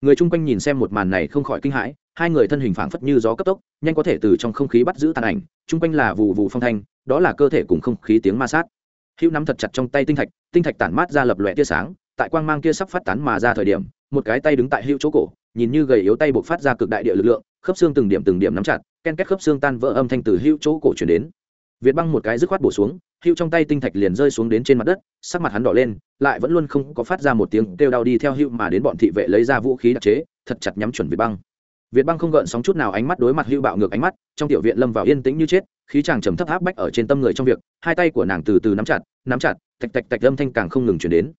A: Người chung quanh nhìn xem một màn này không khỏi kinh hãi, hai người thân hình phảng phất như gió cấp tốc, nhanh có thể từ trong không khí bắt giữ tàn ảnh, chung quanh là vụ vụ phong thanh, đó là cơ thể cùng không khí tiếng ma sát. Hữu nắm thật chặt trong tay tinh thạch tinh thạch tản mát ra lập lòe tia sáng, tại quang mang kia sắp phát tán mà ra thời điểm, một cái tay đứng tại hữu chỗ cổ, nhìn như gầy yếu tay buộc phát ra cực đại địa lực lượng, khớp xương từng điểm từng điểm nắm chặt, ken kết khớp xương tan vỡ âm thanh từ hữu chỗ cổ chuyển đến việt băng một cái dứt khoát bổ xuống, hưu trong tay tinh thạch liền rơi xuống đến trên mặt đất, sắc mặt hắn đỏ lên, lại vẫn luôn không có phát ra một tiếng kêu đau đi theo hưu mà đến bọn thị vệ lấy ra vũ khí đặc chế, thật chặt nhắm chuẩn việt băng. Việt băng không gợn sóng chút nào ánh mắt đối mặt hưu bạo ngược ánh mắt, trong tiểu viện lâm vào yên tĩnh như chết, khí chàng trầm thấp áp bách ở trên tâm người trong việc, hai tay của nàng từ từ nắm chặt nắm chặt tạch tạch tạch âm thanh càng không ngừng truyền đến.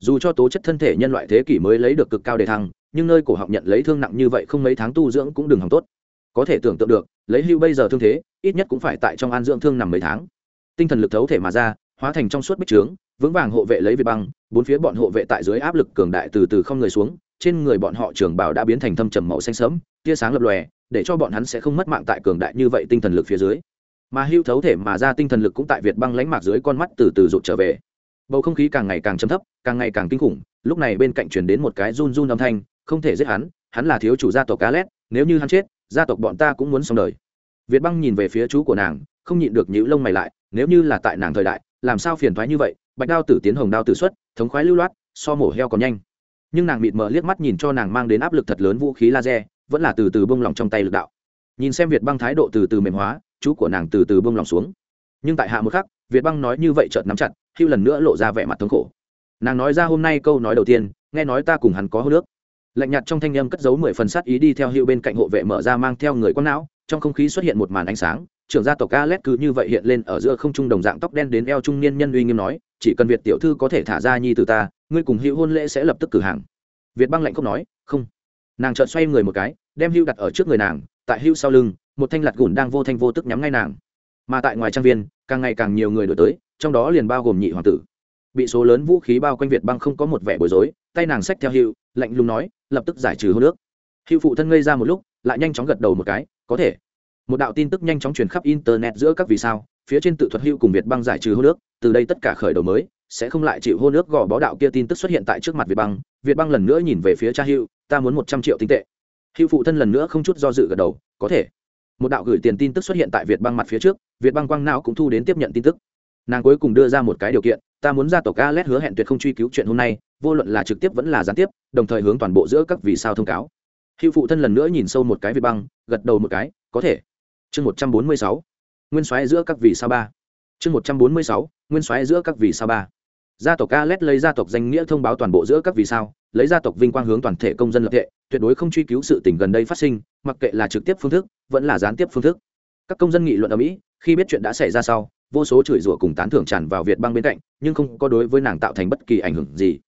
A: Dù cho tố chất thân thể nhân loại thế kỷ mới lấy được cực cao đề thăng, nhưng nơi cổ họng nhận lấy thương nặng như vậy không mấy tháng tu dưỡng cũng đừng hỏng tốt có thể tưởng tượng được, lấy hưu bây giờ thương thế, ít nhất cũng phải tại trong an dưỡng thương nằm mấy tháng. Tinh thần lực thấu thể mà ra, hóa thành trong suốt bích trướng, vững vàng hộ vệ lấy việt băng, bốn phía bọn hộ vệ tại dưới áp lực cường đại từ từ không người xuống, trên người bọn họ trường bảo đã biến thành thâm trầm màu xanh sẫm, tia sáng lập lòe, để cho bọn hắn sẽ không mất mạng tại cường đại như vậy tinh thần lực phía dưới. Mà hưu thấu thể mà ra tinh thần lực cũng tại việt băng lánh mạc dưới con mắt từ từ rụt trở về. Bầu không khí càng ngày càng chấm thấp, càng ngày càng kinh khủng, lúc này bên cạnh chuyển đến một cái run run âm thanh, không thể giết hắn hắn là thiếu chủ gia tộc cá lét nếu như hắn chết gia tộc bọn ta cũng muốn xong đời. Việt băng nhìn về phía chú của nàng, không nhịn được nhữ lông mày lại, nếu như là tại nàng thời đại, làm sao phiền thoái như vậy? Bạch đao tử tiến hồng đao tử xuất, thống khoái lưu loát, so mổ heo còn nhanh. Nhưng nàng mịt mờ liếc mắt nhìn cho nàng mang đến áp lực thật lớn vũ khí laser, vẫn là từ từ bông lòng trong tay lực đạo. Nhìn xem việt băng thái độ từ từ mềm hóa, chú của nàng từ từ bông lòng xuống. Nhưng tại hạ một khắc, việt băng nói như vậy chợt nắm chặt hưu lần nữa lộ ra vẻ mặt thống khổ. Nàng nói ra hôm nay câu nói đầu tiên, nghe nói ta cùng hắn có hô nước lạnh nhạt trong thanh âm cất giấu mười phần sát ý đi theo hưu bên cạnh hộ vệ mở ra mang theo người quang não trong không khí xuất hiện một màn ánh sáng trưởng gia tộc Alet cứ như vậy hiện lên ở giữa không trung đồng dạng tóc đen đến eo trung niên nhân uy nghiêm nói, chỉ cần Việt tiểu thư có thể thả ra nhi từ ta, ngươi cùng Hữu hôn lễ sẽ lập tức cử hàng. Việt băng lạnh không nói, không. Nàng chợt xoay người một cái, đem Hữu đặt ở trước người nàng, tại Hữu sau lưng, một thanh lặt gùn đang vô thanh vô tức nhắm ngay nàng. Mà tại ngoài trang viên, càng ngày càng nhiều người đuổi tới, trong đó liền bao gồm nhị hoàng tử. Bị số lớn vũ khí bao quanh Việt băng không có một vẻ bối rối, tay nàng xách theo Hữu, lạnh lùng nói, lập tức giải trừ hôn nước. Hữu phụ thân ngây ra một lúc, lại nhanh chóng gật đầu một cái, có thể. Một đạo tin tức nhanh chóng truyền khắp internet giữa các vì sao phía trên tự thuật hữu cùng việt băng giải trừ hô nước từ đây tất cả khởi đầu mới sẽ không lại chịu hô nước gò bó đạo kia tin tức xuất hiện tại trước mặt việt băng. Việt băng lần nữa nhìn về phía cha hữu ta muốn một trăm triệu tinh tệ. Hữu phụ thân lần nữa không chút do dự gật đầu có thể. Một đạo gửi tiền tin tức xuất hiện tại việt băng mặt phía trước việt băng quang não cũng thu đến tiếp nhận tin tức. Nàng cuối cùng đưa ra một cái điều kiện ta muốn ra tộc lét hứa hẹn tuyệt không truy cứu chuyện hôm nay vô luận là trực tiếp vẫn là gián tiếp, đồng thời hướng toàn bộ giữa các vì sao thông cáo. Hữu phụ thân lần nữa nhìn sâu một cái việt băng, gật đầu một cái, có thể. Chương một trăm bốn mươi sáu. Nguyên soái giữa các vì sao ba. Chương một trăm bốn mươi sáu, nguyên soái giữa các vì sao ba. Gia tộc Alet lấy gia tộc danh nghĩa thông báo toàn bộ giữa các vì sao, lấy gia tộc vinh quang hướng toàn thể công dân lập tệ tuyệt đối không truy cứu sự tình gần đây phát sinh, mặc kệ là trực tiếp phương thức, vẫn là gián tiếp phương thức. Các công dân nghị luận ở mỹ, khi biết chuyện đã xảy ra sau, vô số chửi rủa cùng tán thưởng tràn vào việt bang bên cạnh, nhưng không có đối với nàng tạo thành bất kỳ ảnh hưởng gì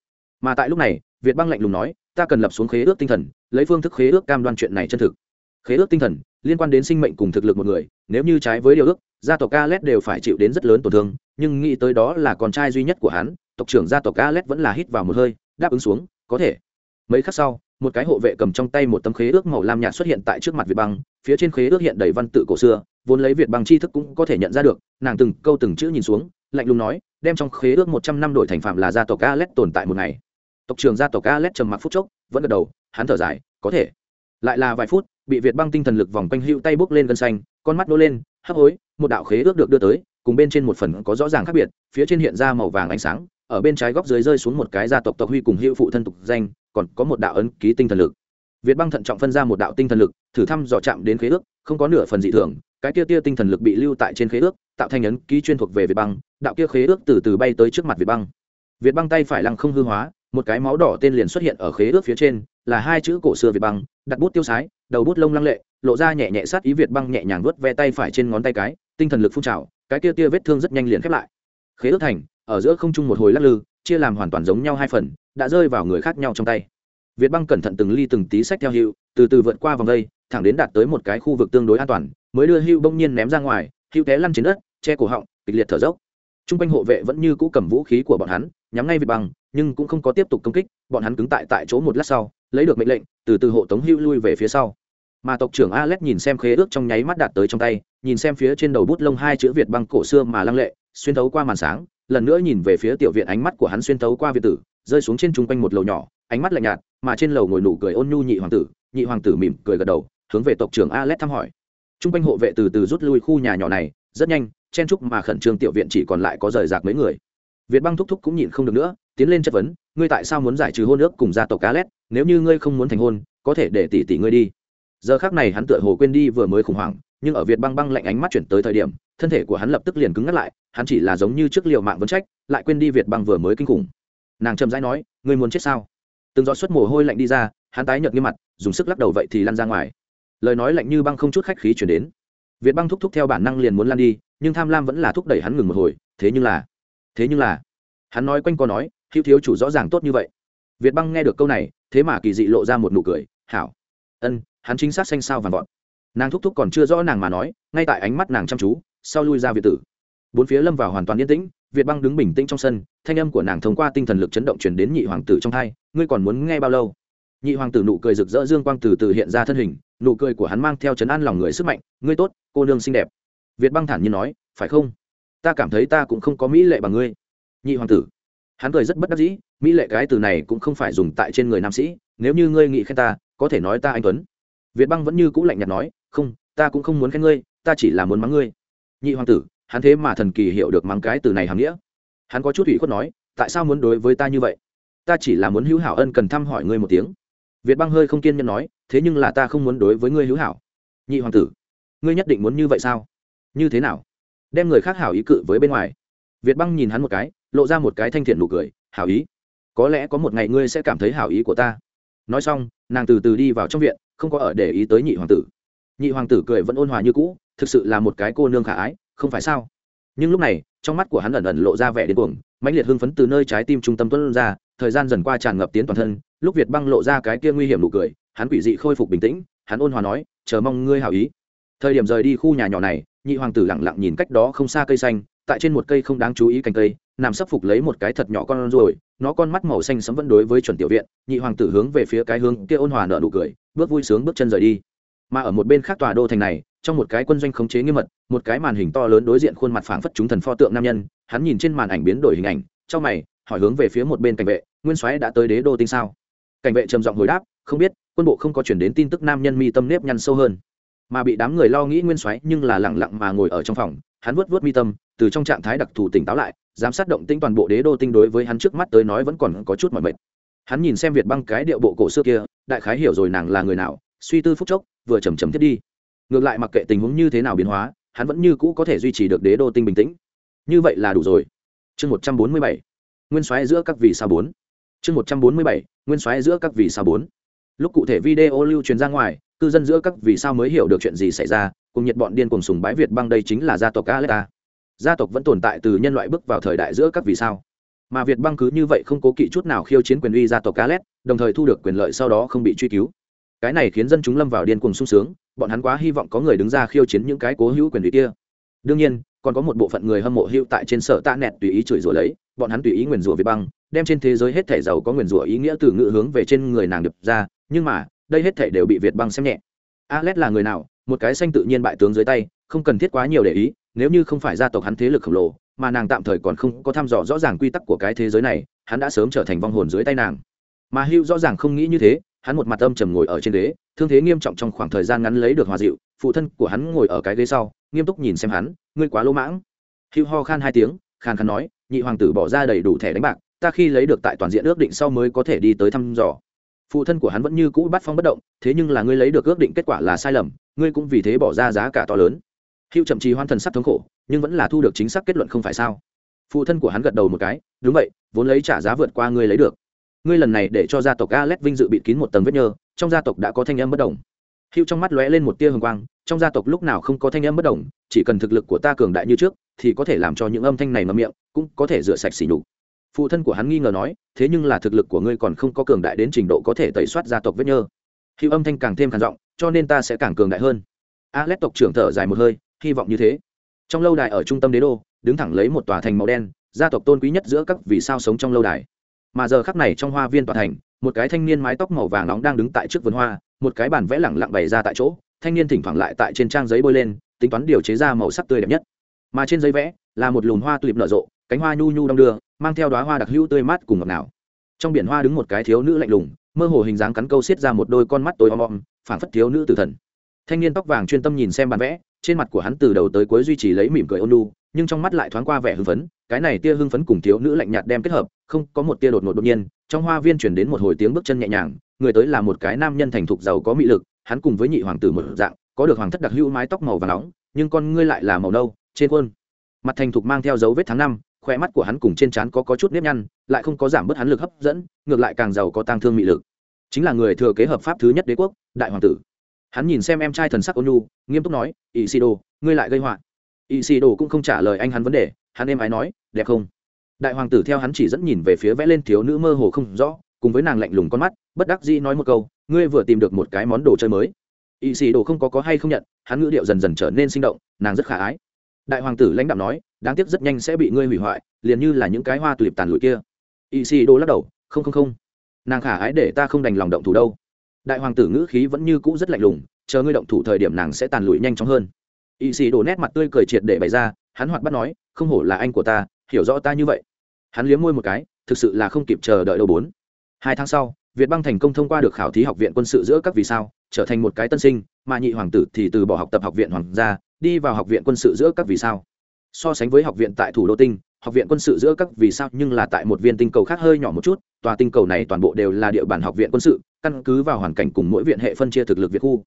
A: mà tại lúc này, việt băng lạnh lùng nói, ta cần lập xuống khế ước tinh thần, lấy phương thức khế ước cam đoan chuyện này chân thực. Khế ước tinh thần liên quan đến sinh mệnh cùng thực lực một người, nếu như trái với điều ước, gia tộc Alet đều phải chịu đến rất lớn tổn thương, nhưng nghĩ tới đó là con trai duy nhất của hắn, tộc trưởng gia tộc Alet vẫn là hít vào một hơi, đáp ứng xuống, có thể. Mấy khắc sau, một cái hộ vệ cầm trong tay một tấm khế ước màu lam nhạt xuất hiện tại trước mặt việt băng phía trên khế ước hiện đầy văn tự cổ xưa, vốn lấy việt băng tri thức cũng có thể nhận ra được, nàng từng câu từng chữ nhìn xuống, lạnh lùng nói, đem trong khế ước một trăm năm đổi thành phạm là gia tộc Alet tồn tại một ngày tộc trưởng gia tộc Alet trầm mặc phút chốc, vẫn gật đầu, hắn thở dài, có thể. Lại là vài phút, bị việt băng tinh thần lực vòng quanh hữu tay bốc lên gân xanh, con mắt nô lên, hấp hối, một đạo khế ước được đưa tới, cùng bên trên một phần có rõ ràng khác biệt, phía trên hiện ra màu vàng ánh sáng, ở bên trái góc dưới rơi xuống một cái gia tộc tộc huy cùng hữu phụ thân tục danh, còn có một đạo ấn ký tinh thần lực. Việt băng thận trọng phân ra một đạo tinh thần lực, thử thăm dò chạm đến khế ước, không có nửa phần dị thường, cái kia tia tinh thần lực bị lưu tại trên khế ước, tạo thành ấn ký chuyên thuộc về việt băng, đạo kia khế ước từ từ bay tới trước mặt việt băng. Việt băng tay phải lăng không hư hóa một cái máu đỏ tên liền xuất hiện ở khế ước phía trên, là hai chữ cổ xưa việt băng, đặt bút tiêu sái, đầu bút lông lăng lệ, lộ ra nhẹ nhẹ sát ý việt băng nhẹ nhàng vớt ve tay phải trên ngón tay cái, tinh thần lực phun trào, cái kia tia vết thương rất nhanh liền khép lại. Khế ước thành, ở giữa không trung một hồi lắc lư, chia làm hoàn toàn giống nhau hai phần, đã rơi vào người khác nhau trong tay. Việt băng cẩn thận từng ly từng tí sách theo hữu từ từ vượt qua vòng đây, thẳng đến đạt tới một cái khu vực tương đối an toàn, mới đưa hữu bỗng nhiên ném ra ngoài hữu té lăn trên đất, che cổ họng, kịch liệt thở dốc. T r u n g quanh hộ vệ vẫn như cũ cầm vũ khí của bọn hắn, nhắm ngay việt băng nhưng cũng không có tiếp tục công kích, bọn hắn cứng tại tại chỗ một lát sau, lấy được mệnh lệnh, từ từ hộ tống hữu lui về phía sau. Mà tộc trưởng Alet nhìn xem khế ước trong nháy mắt đạt tới trong tay, nhìn xem phía trên đầu bút lông hai chữ việt băng cổ xưa mà lăng lệ, xuyên thấu qua màn sáng, lần nữa nhìn về phía tiểu viện ánh mắt của hắn xuyên thấu qua việt tử, rơi xuống trên chung quanh một lầu nhỏ, ánh mắt lạnh nhạt, mà trên lầu ngồi nụ cười ôn nhu nhị hoàng tử, nhị hoàng tử mỉm cười gật đầu, hướng về tộc trưởng Alet thăm hỏi. Trung quanh hộ vệ từ từ rút lui khu nhà nhỏ này, rất nhanh, chen trúc mà khẩn trương tiểu viện chỉ còn lại có rời rạc mấy người. Việt băng thúc thúc cũng nhịn không được nữa tiến lên chất vấn, ngươi tại sao muốn giải trừ hôn ước cùng gia tộc alex nếu như ngươi không muốn thành hôn, có thể để tỷ tỷ ngươi đi. Giờ khác này hắn tựa hồ quên đi vừa mới khủng hoảng, nhưng ở việt băng băng lạnh ánh mắt chuyển tới thời điểm, thân thể của hắn lập tức liền cứng ngắt lại, hắn chỉ là giống như trước liệu mạng vấn trách, lại quên đi việt băng vừa mới kinh khủng. Nàng chậm rãi nói, ngươi muốn chết sao? Từng giọt suất mồ hôi lạnh đi ra, hắn tái nhợt nghiêm mặt, dùng sức lắc đầu vậy thì lăn ra ngoài. Lời nói lạnh như băng không chút khách khí chuyển đến. Việt băng thúc thúc theo bản năng liền muốn lăn đi, nhưng tham lam vẫn là thúc đẩy hắn ngừng một hồi, thế nhưng là, thế nhưng là, hắn nói quanh co nói hữu thiếu chủ rõ ràng tốt như vậy. Việt băng nghe được câu này, thế mà kỳ dị lộ ra một nụ cười, hảo. Ân, hắn chính xác xanh sao vàng vọt. Nàng thúc thúc còn chưa rõ nàng mà nói, ngay tại ánh mắt nàng chăm chú, sau lui ra việt tử. Bốn phía lâm vào hoàn toàn yên tĩnh, việt băng đứng bình tĩnh trong sân, thanh âm của nàng thông qua tinh thần lực chấn động chuyển đến nhị hoàng tử trong thai, ngươi còn muốn nghe bao lâu? Nhị hoàng tử nụ cười rực rỡ dương quang từ từ hiện ra thân hình, nụ cười của hắn mang theo chấn an lòng người sức mạnh, ngươi tốt, cô nương xinh đẹp. Việt băng thản nhiên nói, phải không? Ta cảm thấy ta cũng không có mỹ lệ bằng ngươi. Nhị hoàng tử hắn cười rất bất đắc dĩ, mỹ lệ cái từ này cũng không phải dùng tại trên người nam sĩ, nếu như ngươi nghĩ khen ta, có thể nói ta anh tuấn. Việt băng vẫn như cũ lạnh nhạt nói, không, ta cũng không muốn khen ngươi, ta chỉ là muốn mắng ngươi. Nhị hoàng tử, hắn thế mà thần kỳ hiểu được mắng cái từ này hàm nghĩa. Hắn có chút ủy khuất nói, tại sao muốn đối với ta như vậy? Ta chỉ là muốn hữu hảo ân cần thăm hỏi ngươi một tiếng. Việt băng hơi không kiên nhẫn nói, thế nhưng là ta không muốn đối với ngươi hữu hảo. Nhị hoàng tử, ngươi nhất định muốn như vậy sao? Như thế nào? Đem người khác hảo ý cự với bên ngoài. Việt băng nhìn hắn một cái lộ ra một cái thanh thiện nụ cười, hảo ý, có lẽ có một ngày ngươi sẽ cảm thấy hảo ý của ta. Nói xong, nàng từ từ đi vào trong viện, không có ở để ý tới nhị hoàng tử. Nhị hoàng tử cười vẫn ôn hòa như cũ, thực sự là một cái cô nương khả ái, không phải sao? Nhưng lúc này, trong mắt của hắn ẩn ẩn lộ ra vẻ điên cuồng, mãnh liệt hưng phấn từ nơi trái tim trung tâm tuân ra, thời gian dần qua tràn ngập tiến toàn thân, lúc việt băng lộ ra cái kia nguy hiểm nụ cười, hắn quỷ dị khôi phục bình tĩnh, hắn ôn hòa nói, chờ mong ngươi hảo ý. Thời điểm rời đi khu nhà nhỏ này, nhị hoàng tử lặng lặng nhìn cách đó không xa cây xanh, tại trên một cây không đáng chú ý cành cây nằm sấp phục lấy một cái thật nhỏ con ruồi, nó con mắt màu xanh sẫm vẫn đối với chuẩn tiểu viện, nhị hoàng tử hướng về phía cái hướng kia ôn hòa nở nụ cười, bước vui sướng bước chân rời đi. Mà ở một bên khác tòa đô thành này, trong một cái quân doanh khống chế nghiêm mật, một cái màn hình to lớn đối diện khuôn mặt phảng phất chúng thần pho tượng nam nhân, hắn nhìn trên màn ảnh biến đổi hình ảnh trong mày, hỏi hướng về phía một bên cảnh vệ, nguyên soái đã tới đế đô tinh sao? Cảnh vệ trầm giọng hồi đáp, không biết, quân bộ không có chuyển đến tin tức nam nhân mi tâm nếp nhăn sâu hơn. Mà bị đám người lo nghĩ nguyên soái nhưng là lẳng lặng mà ngồi ở trong phòng hắn vuốt vuốt mi tâm, từ trong trạng thái đặc thù tỉnh táo lại, giám sát động tĩnh toàn bộ đế đô tinh đối với hắn trước mắt tới nói vẫn còn có chút mỏi mệt. Hắn nhìn xem việt băng cái điệu bộ cổ xưa kia, đại khái hiểu rồi nàng là người nào, suy tư phúc chốc, vừa chầm chầm thiết đi. Ngược lại mặc kệ tình huống như thế nào biến hóa, hắn vẫn như cũ có thể duy trì được đế đô tinh bình tĩnh. Như vậy là đủ rồi. Chương một trăm bốn mươi bảy. Nguyên soái giữa các vị sao bốn. Chương một trăm bốn mươi bảy. Nguyên soái giữa các vị sao bốn. Lúc cụ thể video lưu truyền ra ngoài cư dân giữa các vì sao mới hiểu được chuyện gì xảy ra cùng nhiệt bọn điên cùng sùng bái việt băng đây chính là gia tộc aleta. Gia tộc vẫn tồn tại từ nhân loại bước vào thời đại giữa các vì sao. Mà việt băng cứ như vậy không cố kỵ chút nào khiêu chiến quyền uy gia tộc calet, đồng thời thu được quyền lợi sau đó không bị truy cứu. Cái này khiến dân chúng lâm vào điên cùng sung sướng bọn hắn quá hy vọng có người đứng ra khiêu chiến những cái cố hữu quyền uy kia. Đương nhiên còn có một bộ phận người hâm mộ hữu tại trên sở tạ nẹt tùy ý chửi rủa lấy bọn hắn tùy ý nguyền rủa việt băng đem trên thế giới hết thẻ giàu có nguyền rủa ý nghĩa từ ngữ hướng về trên người nàng đập ra nhưng mà đây hết thể đều bị việt băng xem nhẹ. Alex là người nào, một cái xanh tự nhiên bại tướng dưới tay, không cần thiết quá nhiều để ý, nếu như không phải gia tộc hắn thế lực khổng lồ, mà nàng tạm thời còn không có thăm dò rõ ràng quy tắc của cái thế giới này, hắn đã sớm trở thành vong hồn dưới tay nàng. Mà Hưu rõ ràng không nghĩ như thế, hắn một mặt âm trầm ngồi ở trên ghế, thương thế nghiêm trọng trong khoảng thời gian ngắn lấy được hòa dịu, phụ thân của hắn ngồi ở cái ghế sau, nghiêm túc nhìn xem hắn, ngươi quá lỗ mãng. Hưu ho khan hai tiếng khan khan nói, nhị hoàng tử bỏ ra đầy đủ thẻ đánh bạc, ta khi lấy được tại toàn diện ước định sau mới có thể đi tới thăm dò phụ thân của hắn vẫn như cũ bắt phong bất động, thế nhưng là ngươi lấy được ước định kết quả là sai lầm, ngươi cũng vì thế bỏ ra giá cả to lớn. Hữu chậm trì hoan thần sắc thống khổ, nhưng vẫn là thu được chính xác kết luận không phải sao? Phụ thân của hắn gật đầu một cái, đúng vậy, vốn lấy trả giá vượt qua ngươi lấy được. Ngươi lần này để cho gia tộc Alet vinh dự bịt kín một tầng vết nhơ, trong gia tộc đã có thanh âm bất đồng hữu trong mắt lóe lên một tia hồng quang, trong gia tộc lúc nào không có thanh âm bất đồng chỉ cần thực lực của ta cường đại như trước, thì có thể làm cho những âm thanh này ngậm miệng, cũng có thể rửa sạch xỉ nhục phụ thân của hắn nghi ngờ nói, thế nhưng là thực lực của ngươi còn không có cường đại đến trình độ có thể tẩy soát gia tộc vết nhơ. Hữu âm thanh càng thêm khản giọng, cho nên ta sẽ càng cường đại hơn. Alet tộc trưởng thở dài một hơi, hy vọng như thế. Trong lâu đài ở trung tâm đế đô, đứng thẳng lấy một tòa thành màu đen, gia tộc tôn quý nhất giữa các vì sao sống trong lâu đài. Mà giờ khắc này trong hoa viên tòa thành, một cái thanh niên mái tóc màu vàng nóng đang đứng tại trước vườn hoa, một cái bàn vẽ lẳng lặng bày ra tại chỗ, thanh niên thỉnh thoảng lại tại trên trang giấy bôi lên, tính toán điều chế ra màu sắc tươi đẹp nhất. Mà trên giấy vẽ là một lùm hoa tulip nở rộ cánh hoa nhu nhu đong đưa, mang theo đoá hoa đặc hữu tươi mát cùng ngọt ngào. Trong biển hoa đứng một cái thiếu nữ lạnh lùng, mơ hồ hình dáng cắn câu xiết ra một đôi con mắt tối om om, phảng phất thiếu nữ tử thần. Thanh niên tóc vàng chuyên tâm nhìn xem bản vẽ, trên mặt của hắn từ đầu tới cuối duy trì lấy mỉm cười ôn lu nhưng trong mắt lại thoáng qua vẻ hưng phấn, cái này tia hưng phấn cùng thiếu nữ lạnh nhạt đem kết hợp, không, có một tia đột ngột đột nhiên, trong hoa viên chuyển đến một hồi tiếng bước chân nhẹ nhàng, người tới là một cái nam nhân thành thục giàu có mị lực, hắn cùng với nhị hoàng tử một dạng, có được hoàng thất đặc hữu mái tóc màu và nóng, nhưng con ngươi lại là màu nâu, trên khuôn mặt thành thục mang theo dấu vết tháng năm khoe mắt của hắn cùng trên trán có, có chút nếp nhăn lại không có giảm bớt hắn lực hấp dẫn ngược lại càng giàu có tăng thương mị lực. Chính là người thừa kế hợp pháp thứ nhất đế quốc đại hoàng tử. Hắn nhìn xem em trai thần sắc ôn nhu nghiêm túc nói ỵ xì đồ ngươi lại gây họa. Ỵ xì đồ cũng không trả lời anh hắn vấn đề hắn êm ái nói đẹp không? Đại hoàng tử theo hắn chỉ dẫn nhìn về phía vẽ lên thiếu nữ mơ hồ không rõ cùng với nàng lạnh lùng con mắt bất đắc dĩ nói một câu ngươi vừa tìm được một cái món đồ chơi mới. Ỵ xì đồ không có có hay không nhận hắn ngữ điệu dần dần trở nên sinh động nàng rất khả ái đại hoàng tử lãnh đạo nói, đáng tiếc rất nhanh sẽ bị ngươi hủy hoại, liền như là những cái hoa tulip tàn lụi kia. Y si đô lắc đầu, không không không. Nàng khả ái để ta không đành lòng động thủ đâu. Đại hoàng tử ngữ khí vẫn như cũ rất lạnh lùng, chờ ngươi động thủ thời điểm nàng sẽ tàn lụi nhanh chóng hơn. Y si đô nét mặt tươi cười triệt để bày ra, hắn hoạt bắt nói, không hổ là anh của ta, hiểu rõ ta như vậy. Hắn liếm môi một cái, thực sự là không kịp chờ đợi đâu bốn. Hai tháng sau việt băng thành công thông qua được khảo thí học viện quân sự giữa các vì sao, trở thành một cái tân sinh, mà nhị hoàng tử thì từ bỏ học tập học viện hoàng gia, đi vào học viện quân sự giữa các vì sao. So sánh với học viện tại thủ đô tinh, học viện quân sự giữa các vì sao nhưng là tại một viên tinh cầu khác hơi nhỏ một chút, tòa tinh cầu này toàn bộ đều là địa bàn học viện quân sự, căn cứ vào hoàn cảnh cùng mỗi viện hệ phân chia thực lực việt khu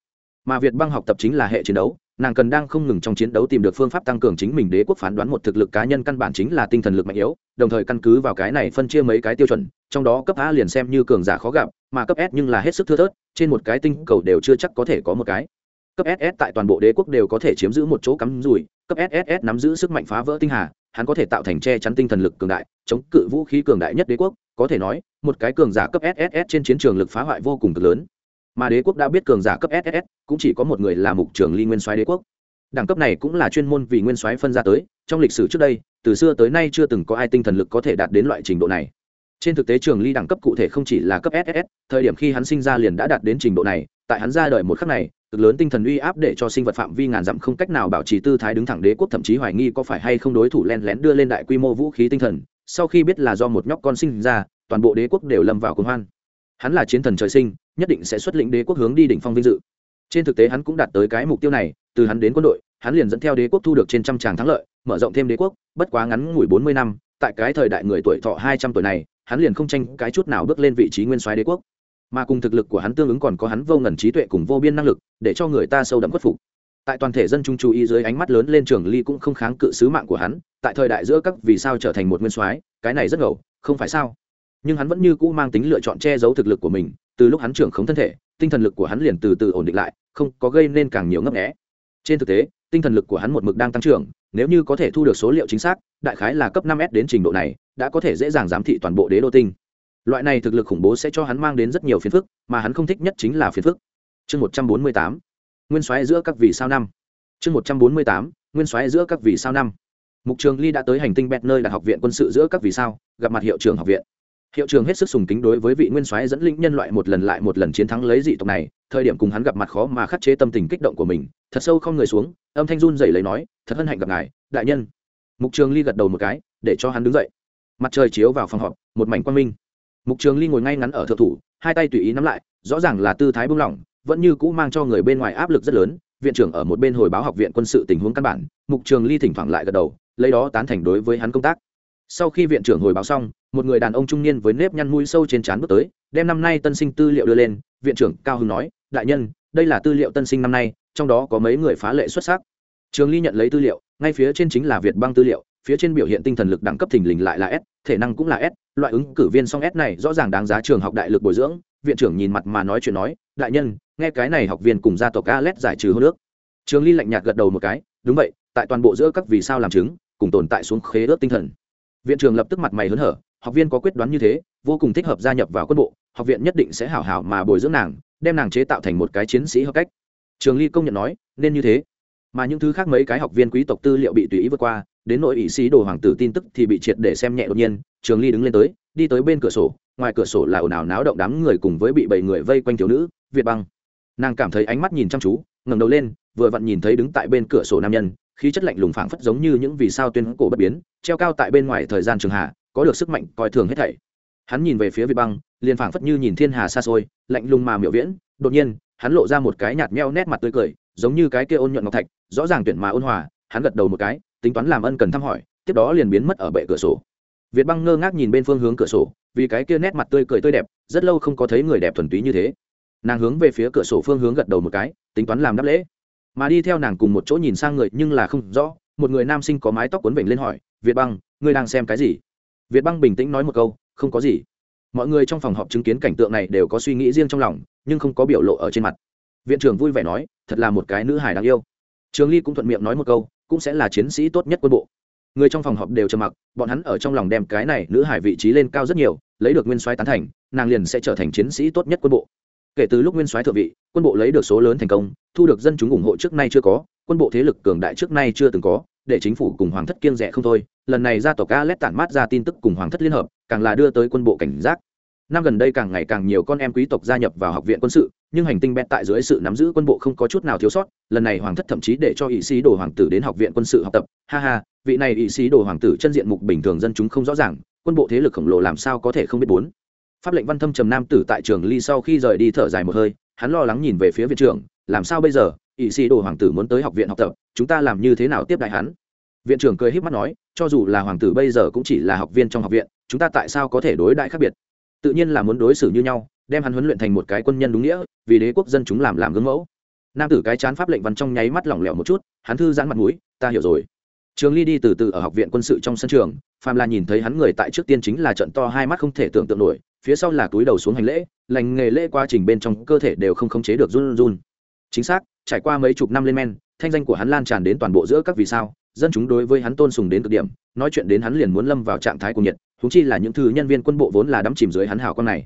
A: mà việt băng học tập chính là hệ chiến đấu, nàng cần đang không ngừng trong chiến đấu tìm được phương pháp tăng cường chính mình đế quốc phán đoán một thực lực cá nhân căn bản chính là tinh thần lực mạnh yếu, đồng thời căn cứ vào cái này phân chia mấy cái tiêu chuẩn, trong đó cấp a liền xem như cường giả khó gặp, mà cấp s nhưng là hết sức thưa thớt, trên một cái tinh cầu đều chưa chắc có thể có một cái. Cấp ss tại toàn bộ đế quốc đều có thể chiếm giữ một chỗ cắm rủi, cấp sss nắm giữ sức mạnh phá vỡ tinh hà, hắn có thể tạo thành che chắn tinh thần lực cường đại, chống cự vũ khí cường đại nhất đế quốc, có thể nói, một cái cường giả cấp sss trên chiến trường lực phá hoại vô cùng cực lớn mà đế quốc đã biết cường giả cấp sss cũng chỉ có một người là mục trưởng ly nguyên soái đế quốc. Đẳng cấp này cũng là chuyên môn vì nguyên soái phân ra tới, trong lịch sử trước đây, từ xưa tới nay chưa từng có ai tinh thần lực có thể đạt đến loại trình độ này. Trên thực tế trường ly đẳng cấp cụ thể không chỉ là cấp ss thời điểm khi hắn sinh ra liền đã đạt đến trình độ này, tại hắn ra đời một khắc này, cực lớn tinh thần uy áp để cho sinh vật phạm vi ngàn dặm không cách nào bảo trì tư thái đứng thẳng đế quốc, thậm chí hoài nghi có phải hay không đối thủ len lén đưa lên đại quy mô vũ khí tinh thần, sau khi biết là do một nhóc con sinh ra, toàn bộ đế quốc đều lâm vào cuồng hoan. Hắn là chiến thần trời sinh nhất định sẽ xuất lĩnh đế quốc hướng đi đỉnh phong vinh dự. Trên thực tế hắn cũng đạt tới cái mục tiêu này, từ hắn đến quân đội, hắn liền dẫn theo đế quốc thu được trên trăm tràng thắng lợi, mở rộng thêm đế quốc, bất quá ngắn ngủi bốn mươi năm, tại cái thời đại người tuổi thọ hai trăm tuổi này, hắn liền không tranh cái chút nào bước lên vị trí nguyên soái đế quốc. Mà cùng thực lực của hắn tương ứng còn có hắn vô ngần trí tuệ cùng vô biên năng lực, để cho người ta sâu đậm khuất phục. Tại toàn thể dân chúng chú ý dưới ánh mắt lớn lên trường ly cũng không kháng cự sứ mạng của hắn, tại thời đại giữa các vì sao trở thành một nguyên soái, cái này rất ngầu, không phải sao? Nhưng hắn vẫn như cũ mang tính lựa chọn che giấu thực lực của mình từ lúc hắn trưởng khống thân thể, tinh thần lực của hắn liền từ từ ổn định lại, không có gây nên càng nhiều ngấp nghẽ trên thực tế, tinh thần lực của hắn một mực đang tăng trưởng, nếu như có thể thu được số liệu chính xác, đại khái là cấp năm s đến trình độ này, đã có thể dễ dàng giám thị toàn bộ đế đô tinh. Loại này thực lực khủng bố sẽ cho hắn mang đến rất nhiều phiền phức, mà hắn không thích nhất chính là phiền phức. Chương một trăm bốn mươi tám, nguyên soái giữa các vì sao năm. Chương một trăm bốn mươi tám, nguyên soái giữa các vì sao năm. Mục trường ly đã tới hành tinh bẹt nơi đặt học viện quân sự giữa các vì sao, gặp mặt hiệu trưởng học viện hiệu trường hết sức sùng kính đối với vị nguyên soái dẫn lĩnh nhân loại một lần lại một lần chiến thắng lấy dị tộc này, thời điểm cùng hắn gặp mặt khó mà khắc chế tâm tình kích động của mình, thật sâu không người xuống, âm thanh run dậy lấy nói, thật hân hạnh gặp ngài, đại nhân. Mục trường ly gật đầu một cái, để cho hắn đứng dậy. Mặt trời chiếu vào phòng họp, một mảnh quang minh. Mục trường ly ngồi ngay ngắn ở thượng thủ, hai tay tùy ý nắm lại, rõ ràng là tư thái buông lỏng, vẫn như cũ mang cho người bên ngoài áp lực rất lớn, viện trưởng ở một bên hồi báo học viện quân sự tình huống căn bản, mục trường ly thỉnh thoảng lại gật đầu, lấy đó tán thành đối với hắn công tác sau khi viện trưởng hồi báo xong, một người đàn ông trung niên với nếp nhăn mũi sâu trên trán bước tới, đem năm nay tân sinh tư liệu đưa lên, viện trưởng cao hưng nói, đại nhân, đây là tư liệu tân sinh năm nay, trong đó có mấy người phá lệ xuất sắc. Trường ly nhận lấy tư liệu, ngay phía trên chính là việt băng tư liệu, phía trên biểu hiện tinh thần lực đẳng cấp thình lình lại là s, thể năng cũng là s, loại ứng cử viên song s này rõ ràng đáng giá trường học đại lực bồi dưỡng, viện trưởng nhìn mặt mà nói chuyện nói, đại nhân, nghe cái này học viên cùng gia tộc alet giải trừ hô nước trường ly lạnh nhạt gật đầu một cái, đúng vậy, tại toàn bộ giữa các vì sao làm chứng, cùng tồn tại xuống khế ước tinh thần viện trưởng lập tức mặt mày hớn hở, học viên có quyết đoán như thế, vô cùng thích hợp gia nhập vào quân bộ, học viện nhất định sẽ hảo hảo mà bồi dưỡng nàng, đem nàng chế tạo thành một cái chiến sĩ hợp cách. Trường ly công nhận nói, nên như thế. Mà những thứ khác mấy cái học viên quý tộc tư liệu bị tùy ý vượt qua, đến nội ý sĩ đồ hoàng tử tin tức thì bị triệt để xem nhẹ đột nhiên, trường ly đứng lên tới, đi tới bên cửa sổ, ngoài cửa sổ là ồn ào náo động đám người cùng với bị bảy người vây quanh thiếu nữ, việt băng. Nàng cảm thấy ánh mắt nhìn chăm chú, ngẩng đầu lên, vừa vặn nhìn thấy đứng tại bên cửa sổ nam nhân khí chất lạnh lùng phảng phất giống như những vì sao tuyên cổ bất biến, treo cao tại bên ngoài thời gian trường hạ, có được sức mạnh coi thường hết thảy. Hắn nhìn về phía việt băng, liền phảng phất như nhìn thiên hà xa xôi, lạnh lùng mà miểu viễn, đột nhiên, hắn lộ ra một cái nhạt nheo nét mặt tươi cười, giống như cái kia ôn nhuận ngọc thạch, rõ ràng tuyển mà ôn hòa, hắn gật đầu một cái, tính toán làm ân cần thăm hỏi, tiếp đó liền biến mất ở bệ cửa sổ. Việt băng ngơ ngác nhìn bên phương hướng cửa sổ, vì cái kia nét mặt tươi cười tươi đẹp, rất lâu không có thấy người đẹp thuần túy như thế. Nàng hướng về phía cửa sổ phương hướng gật đầu một cái, tính toán làm đáp lễ mà đi theo nàng cùng một chỗ nhìn sang người nhưng là không rõ, một người nam sinh có mái tóc quấn vểnh lên hỏi, việt băng, ngươi đang xem cái gì? Việt băng bình tĩnh nói một câu, không có gì. Mọi người trong phòng họp chứng kiến cảnh tượng này đều có suy nghĩ riêng trong lòng, nhưng không có biểu lộ ở trên mặt. Viện trưởng vui vẻ nói, thật là một cái nữ hài đáng yêu. Trường ly cũng thuận miệng nói một câu, cũng sẽ là chiến sĩ tốt nhất quân bộ. Người trong phòng họp đều trầm mặc, bọn hắn ở trong lòng đem cái này nữ hải vị trí lên cao rất nhiều, lấy được nguyên soái tán thành, nàng liền sẽ trở thành chiến sĩ tốt nhất quân bộ kể từ lúc nguyên soái thượng vị, quân bộ lấy được số lớn thành công, thu được dân chúng ủng hộ trước nay chưa có, quân bộ thế lực cường đại trước nay chưa từng có, để chính phủ cùng hoàng thất kiêng rẻ không thôi. Lần này gia tộc a lét tản mát ra tin tức cùng hoàng thất liên hợp, càng là đưa tới quân bộ cảnh giác. Năm gần đây càng ngày càng nhiều con em quý tộc gia nhập vào học viện quân sự, nhưng hành tinh bẹt tại dưới sự nắm giữ quân bộ không có chút nào thiếu sót. Lần này hoàng thất thậm chí để cho ỵ sĩ đồ hoàng tử đến học viện quân sự học tập. Ha ha, vị này ỵ sĩ đồ hoàng tử chân diện mục bình thường dân chúng không rõ ràng, quân bộ thế lực khổng lồ làm sao có thể không biết bốn? Pháp lệnh văn thâm trầm nam tử tại trường ly sau khi rời đi thở dài một hơi, hắn lo lắng nhìn về phía viện trưởng, làm sao bây giờ? Ỵ sĩ đồ hoàng tử muốn tới học viện học tập, chúng ta làm như thế nào tiếp đại hắn? Viện trưởng cười h í p mắt nói, cho dù là hoàng tử bây giờ cũng chỉ là học viên trong học viện, chúng ta tại sao có thể đối đại khác biệt? Tự nhiên là muốn đối xử như nhau, đem hắn huấn luyện thành một cái quân nhân đúng nghĩa, vì đế quốc dân chúng làm làm gương mẫu. Nam tử cái chán pháp lệnh văn trong nháy mắt lỏng lẻo một chút, hắn thư giãn mặt mũi, ta hiểu rồi. Trường ly đi từ từ ở học viện quân sự trong sân trường phàm là nhìn thấy hắn người tại trước tiên chính là trận to hai mắt không thể tưởng tượng nổi phía sau là túi đầu xuống hành lễ, lành nghề lễ quá trình bên trong cơ thể đều không khống chế được run run. Chính xác, trải qua mấy chục năm lên men, thanh danh của hắn lan tràn đến toàn bộ giữa các vì sao, dân chúng đối với hắn tôn sùng đến cực điểm, nói chuyện đến hắn liền muốn lâm vào trạng thái của nhiệt húng chi là những thứ nhân viên quân bộ vốn là đắm chìm dưới hắn hào con này.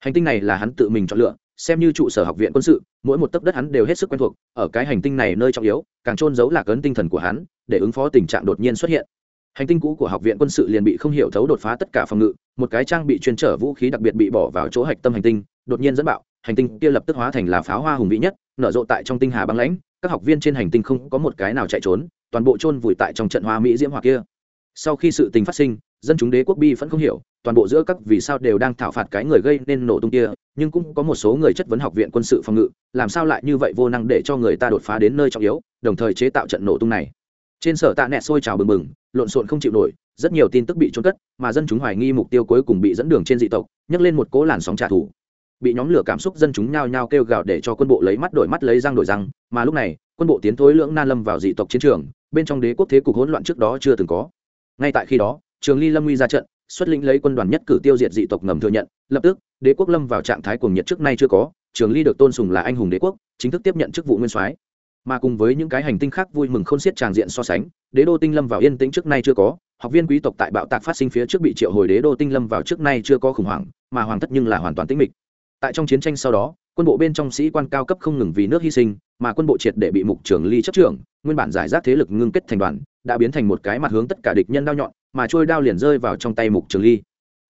A: Hành tinh này là hắn tự mình chọn lựa, xem như trụ sở học viện quân sự, mỗi một tấc đất hắn đều hết sức quen thuộc, ở cái hành tinh này nơi trọng yếu, càng trôn giấu lạc ấn tinh thần của hắn, để ứng phó tình trạng đột nhiên xuất hiện hành tinh cũ của học viện quân sự liền bị không hiểu thấu đột phá tất cả phòng ngự, một cái trang bị chuyên trở vũ khí đặc biệt bị bỏ vào chỗ hạch tâm hành tinh, đột nhiên dẫn bạo, hành tinh kia lập tức hóa thành là pháo hoa hùng vĩ nhất, nở rộ tại trong tinh hà băng lãnh, các học viên trên hành tinh không có một cái nào chạy trốn, toàn bộ chôn vùi tại trong trận hoa mỹ diễm hòa kia. Sau khi sự tình phát sinh, dân chúng đế quốc bi vẫn không hiểu, toàn bộ giữa các vì sao đều đang thảo phạt cái người gây nên nổ tung kia, nhưng cũng có một số người chất vấn học viện quân sự phòng ngự, làm sao lại như vậy vô năng để cho người ta đột phá đến nơi trọng yếu, đồng thời chế tạo trận nổ tung này trên sở tạ nẹt sôi trào bừng bừng, lộn xộn không chịu nổi, rất nhiều tin tức bị trôn cất, mà dân chúng hoài nghi mục tiêu cuối cùng bị dẫn đường trên dị tộc, nhấc lên một cố làn sóng trả thù. Bị nhóm lửa cảm xúc dân chúng nhao nhao kêu gào để cho quân bộ lấy mắt đổi mắt lấy răng đổi răng, mà lúc này, quân bộ tiến thối lưỡng nan lâm vào dị tộc chiến trường, bên trong đế quốc thế cục hỗn loạn trước đó chưa từng có. Ngay tại khi đó, trường ly lâm nguy ra trận, xuất lĩnh lấy quân đoàn nhất cử tiêu diệt dị tộc ngầm thừa nhận, lập tức, đế quốc lâm vào trạng thái cuồng nhiệt trước nay chưa có, trường ly được tôn sùng là anh hùng đế quốc, chính thức tiếp nhận chức vụ nguyên soái mà cùng với những cái hành tinh khác vui mừng không xiết tràng diện so sánh, đế đô tinh lâm vào yên tĩnh trước nay chưa có, học viên quý tộc tại bạo tạc phát sinh phía trước bị triệu hồi đế đô tinh lâm vào trước nay chưa có khủng hoảng, mà hoàng thất nhưng là hoàn toàn tĩnh mịch. Tại trong chiến tranh sau đó, quân bộ bên trong sĩ quan cao cấp không ngừng vì nước hy sinh, mà quân bộ triệt để bị mục trưởng ly chấp trưởng, nguyên bản giải rác thế lực ngưng kết thành đoàn, đã biến thành một cái mặt hướng tất cả địch nhân đao nhọn, mà trôi đao liền rơi vào trong tay mục trường ly.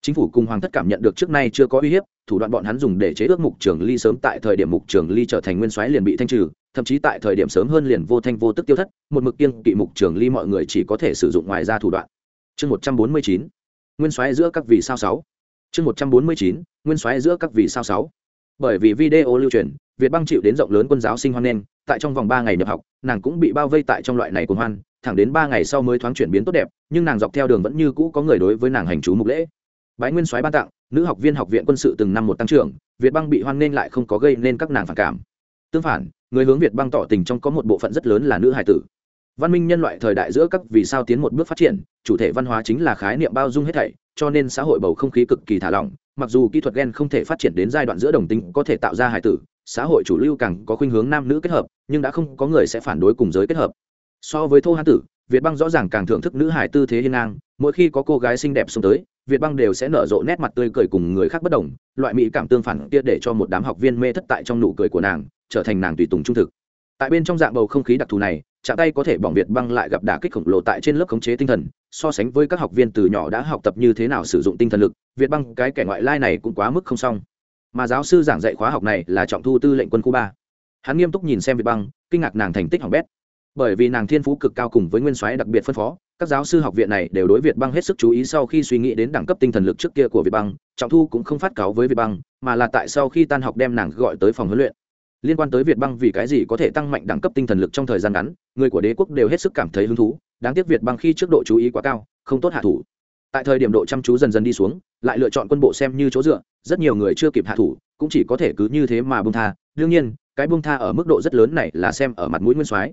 A: Chính phủ cùng hoàng thất cảm nhận được trước nay chưa có uy hiếp thủ đoạn bọn hắn dùng để chế ước mục trường ly sớm tại thời điểm mục trường ly trở thành nguyên soái liền bị thanh trừ, thậm chí tại thời điểm sớm hơn liền vô thanh vô tức tiêu thất, một mực kiên kỵ mục trường ly mọi người chỉ có thể sử dụng ngoài ra thủ đoạn. Chương một trăm bốn mươi chín, nguyên soái giữa các vì sao sáu. Chương một trăm bốn mươi chín, nguyên soái giữa các vì sao sáu. Bởi vì video lưu truyền, việt băng chịu đến rộng lớn quân giáo sinh hoan nghênh, tại trong vòng ba ngày nhập học, nàng cũng bị bao vây tại trong loại này của hoan, thẳng đến ba ngày sau mới thoáng chuyển biến tốt đẹp, nhưng nàng dọc theo đường vẫn như cũ có người đối với nàng hành chú mục lễ. Bái nguyên soái ban tặng nữ học viên học viện quân sự từng năm một tăng trưởng, việt băng bị hoan nghênh lại không có gây nên các nàng phản cảm. Tương phản, người hướng việt băng tỏ tình trong có một bộ phận rất lớn là nữ hài tử. Văn minh nhân loại thời đại giữa các vì sao tiến một bước phát triển, chủ thể văn hóa chính là khái niệm bao dung hết thảy, cho nên xã hội bầu không khí cực kỳ thả lỏng, mặc dù kỹ thuật gen không thể phát triển đến giai đoạn giữa đồng tính có thể tạo ra hài tử, xã hội chủ lưu càng có khuynh hướng nam nữ kết hợp, nhưng đã không có người sẽ phản đối cùng giới kết hợp. So với thô hán tử việt băng rõ ràng càng thưởng thức nữ hải tư thế hiên ngang, mỗi khi có cô gái xinh đẹp xông tới, việt băng đều sẽ nở rộ nét mặt tươi cười cùng người khác bất đồng, loại mỹ cảm tương phản kia để cho một đám học viên mê thất tại trong nụ cười của nàng, trở thành nàng tùy tùng trung thực. Tại bên trong dạng bầu không khí đặc thù này, chạm tay có thể bỏng việt băng lại gặp đả kích khổng lồ tại trên lớp khống chế tinh thần, so sánh với các học viên từ nhỏ đã học tập như thế nào sử dụng tinh thần lực, việt băng cái kẻ ngoại lai này cũng quá mức không xong. Mà giáo sư giảng dạy khóa học này là trọng thu tư lệnh quân khu ba. Hắn nghiêm túc nhìn xem việt băng, kinh ngạc nàng thành tích hỏng bét bởi vì nàng thiên phú cực cao cùng với nguyên soái đặc biệt phân phó, các giáo sư học viện này đều đối việt băng hết sức chú ý sau khi suy nghĩ đến đẳng cấp tinh thần lực trước kia của việt băng trọng thu cũng không phát cáo với việt băng mà là tại sau khi tan học đem nàng gọi tới phòng huấn luyện. Liên quan tới việt băng vì cái gì có thể tăng mạnh đẳng cấp tinh thần lực trong thời gian ngắn, người của đế quốc đều hết sức cảm thấy hứng thú, đáng tiếc việt băng khi trước độ chú ý quá cao, không tốt hạ thủ. Tại thời điểm độ chăm chú dần dần đi xuống, lại lựa chọn quân bộ xem như chỗ dựa, rất nhiều người chưa kịp hạ thủ, cũng chỉ có thể cứ như thế mà bông tha. Đương nhiên, cái bông tha ở mức độ rất lớn này là xem ở mặt mũi nguyên soái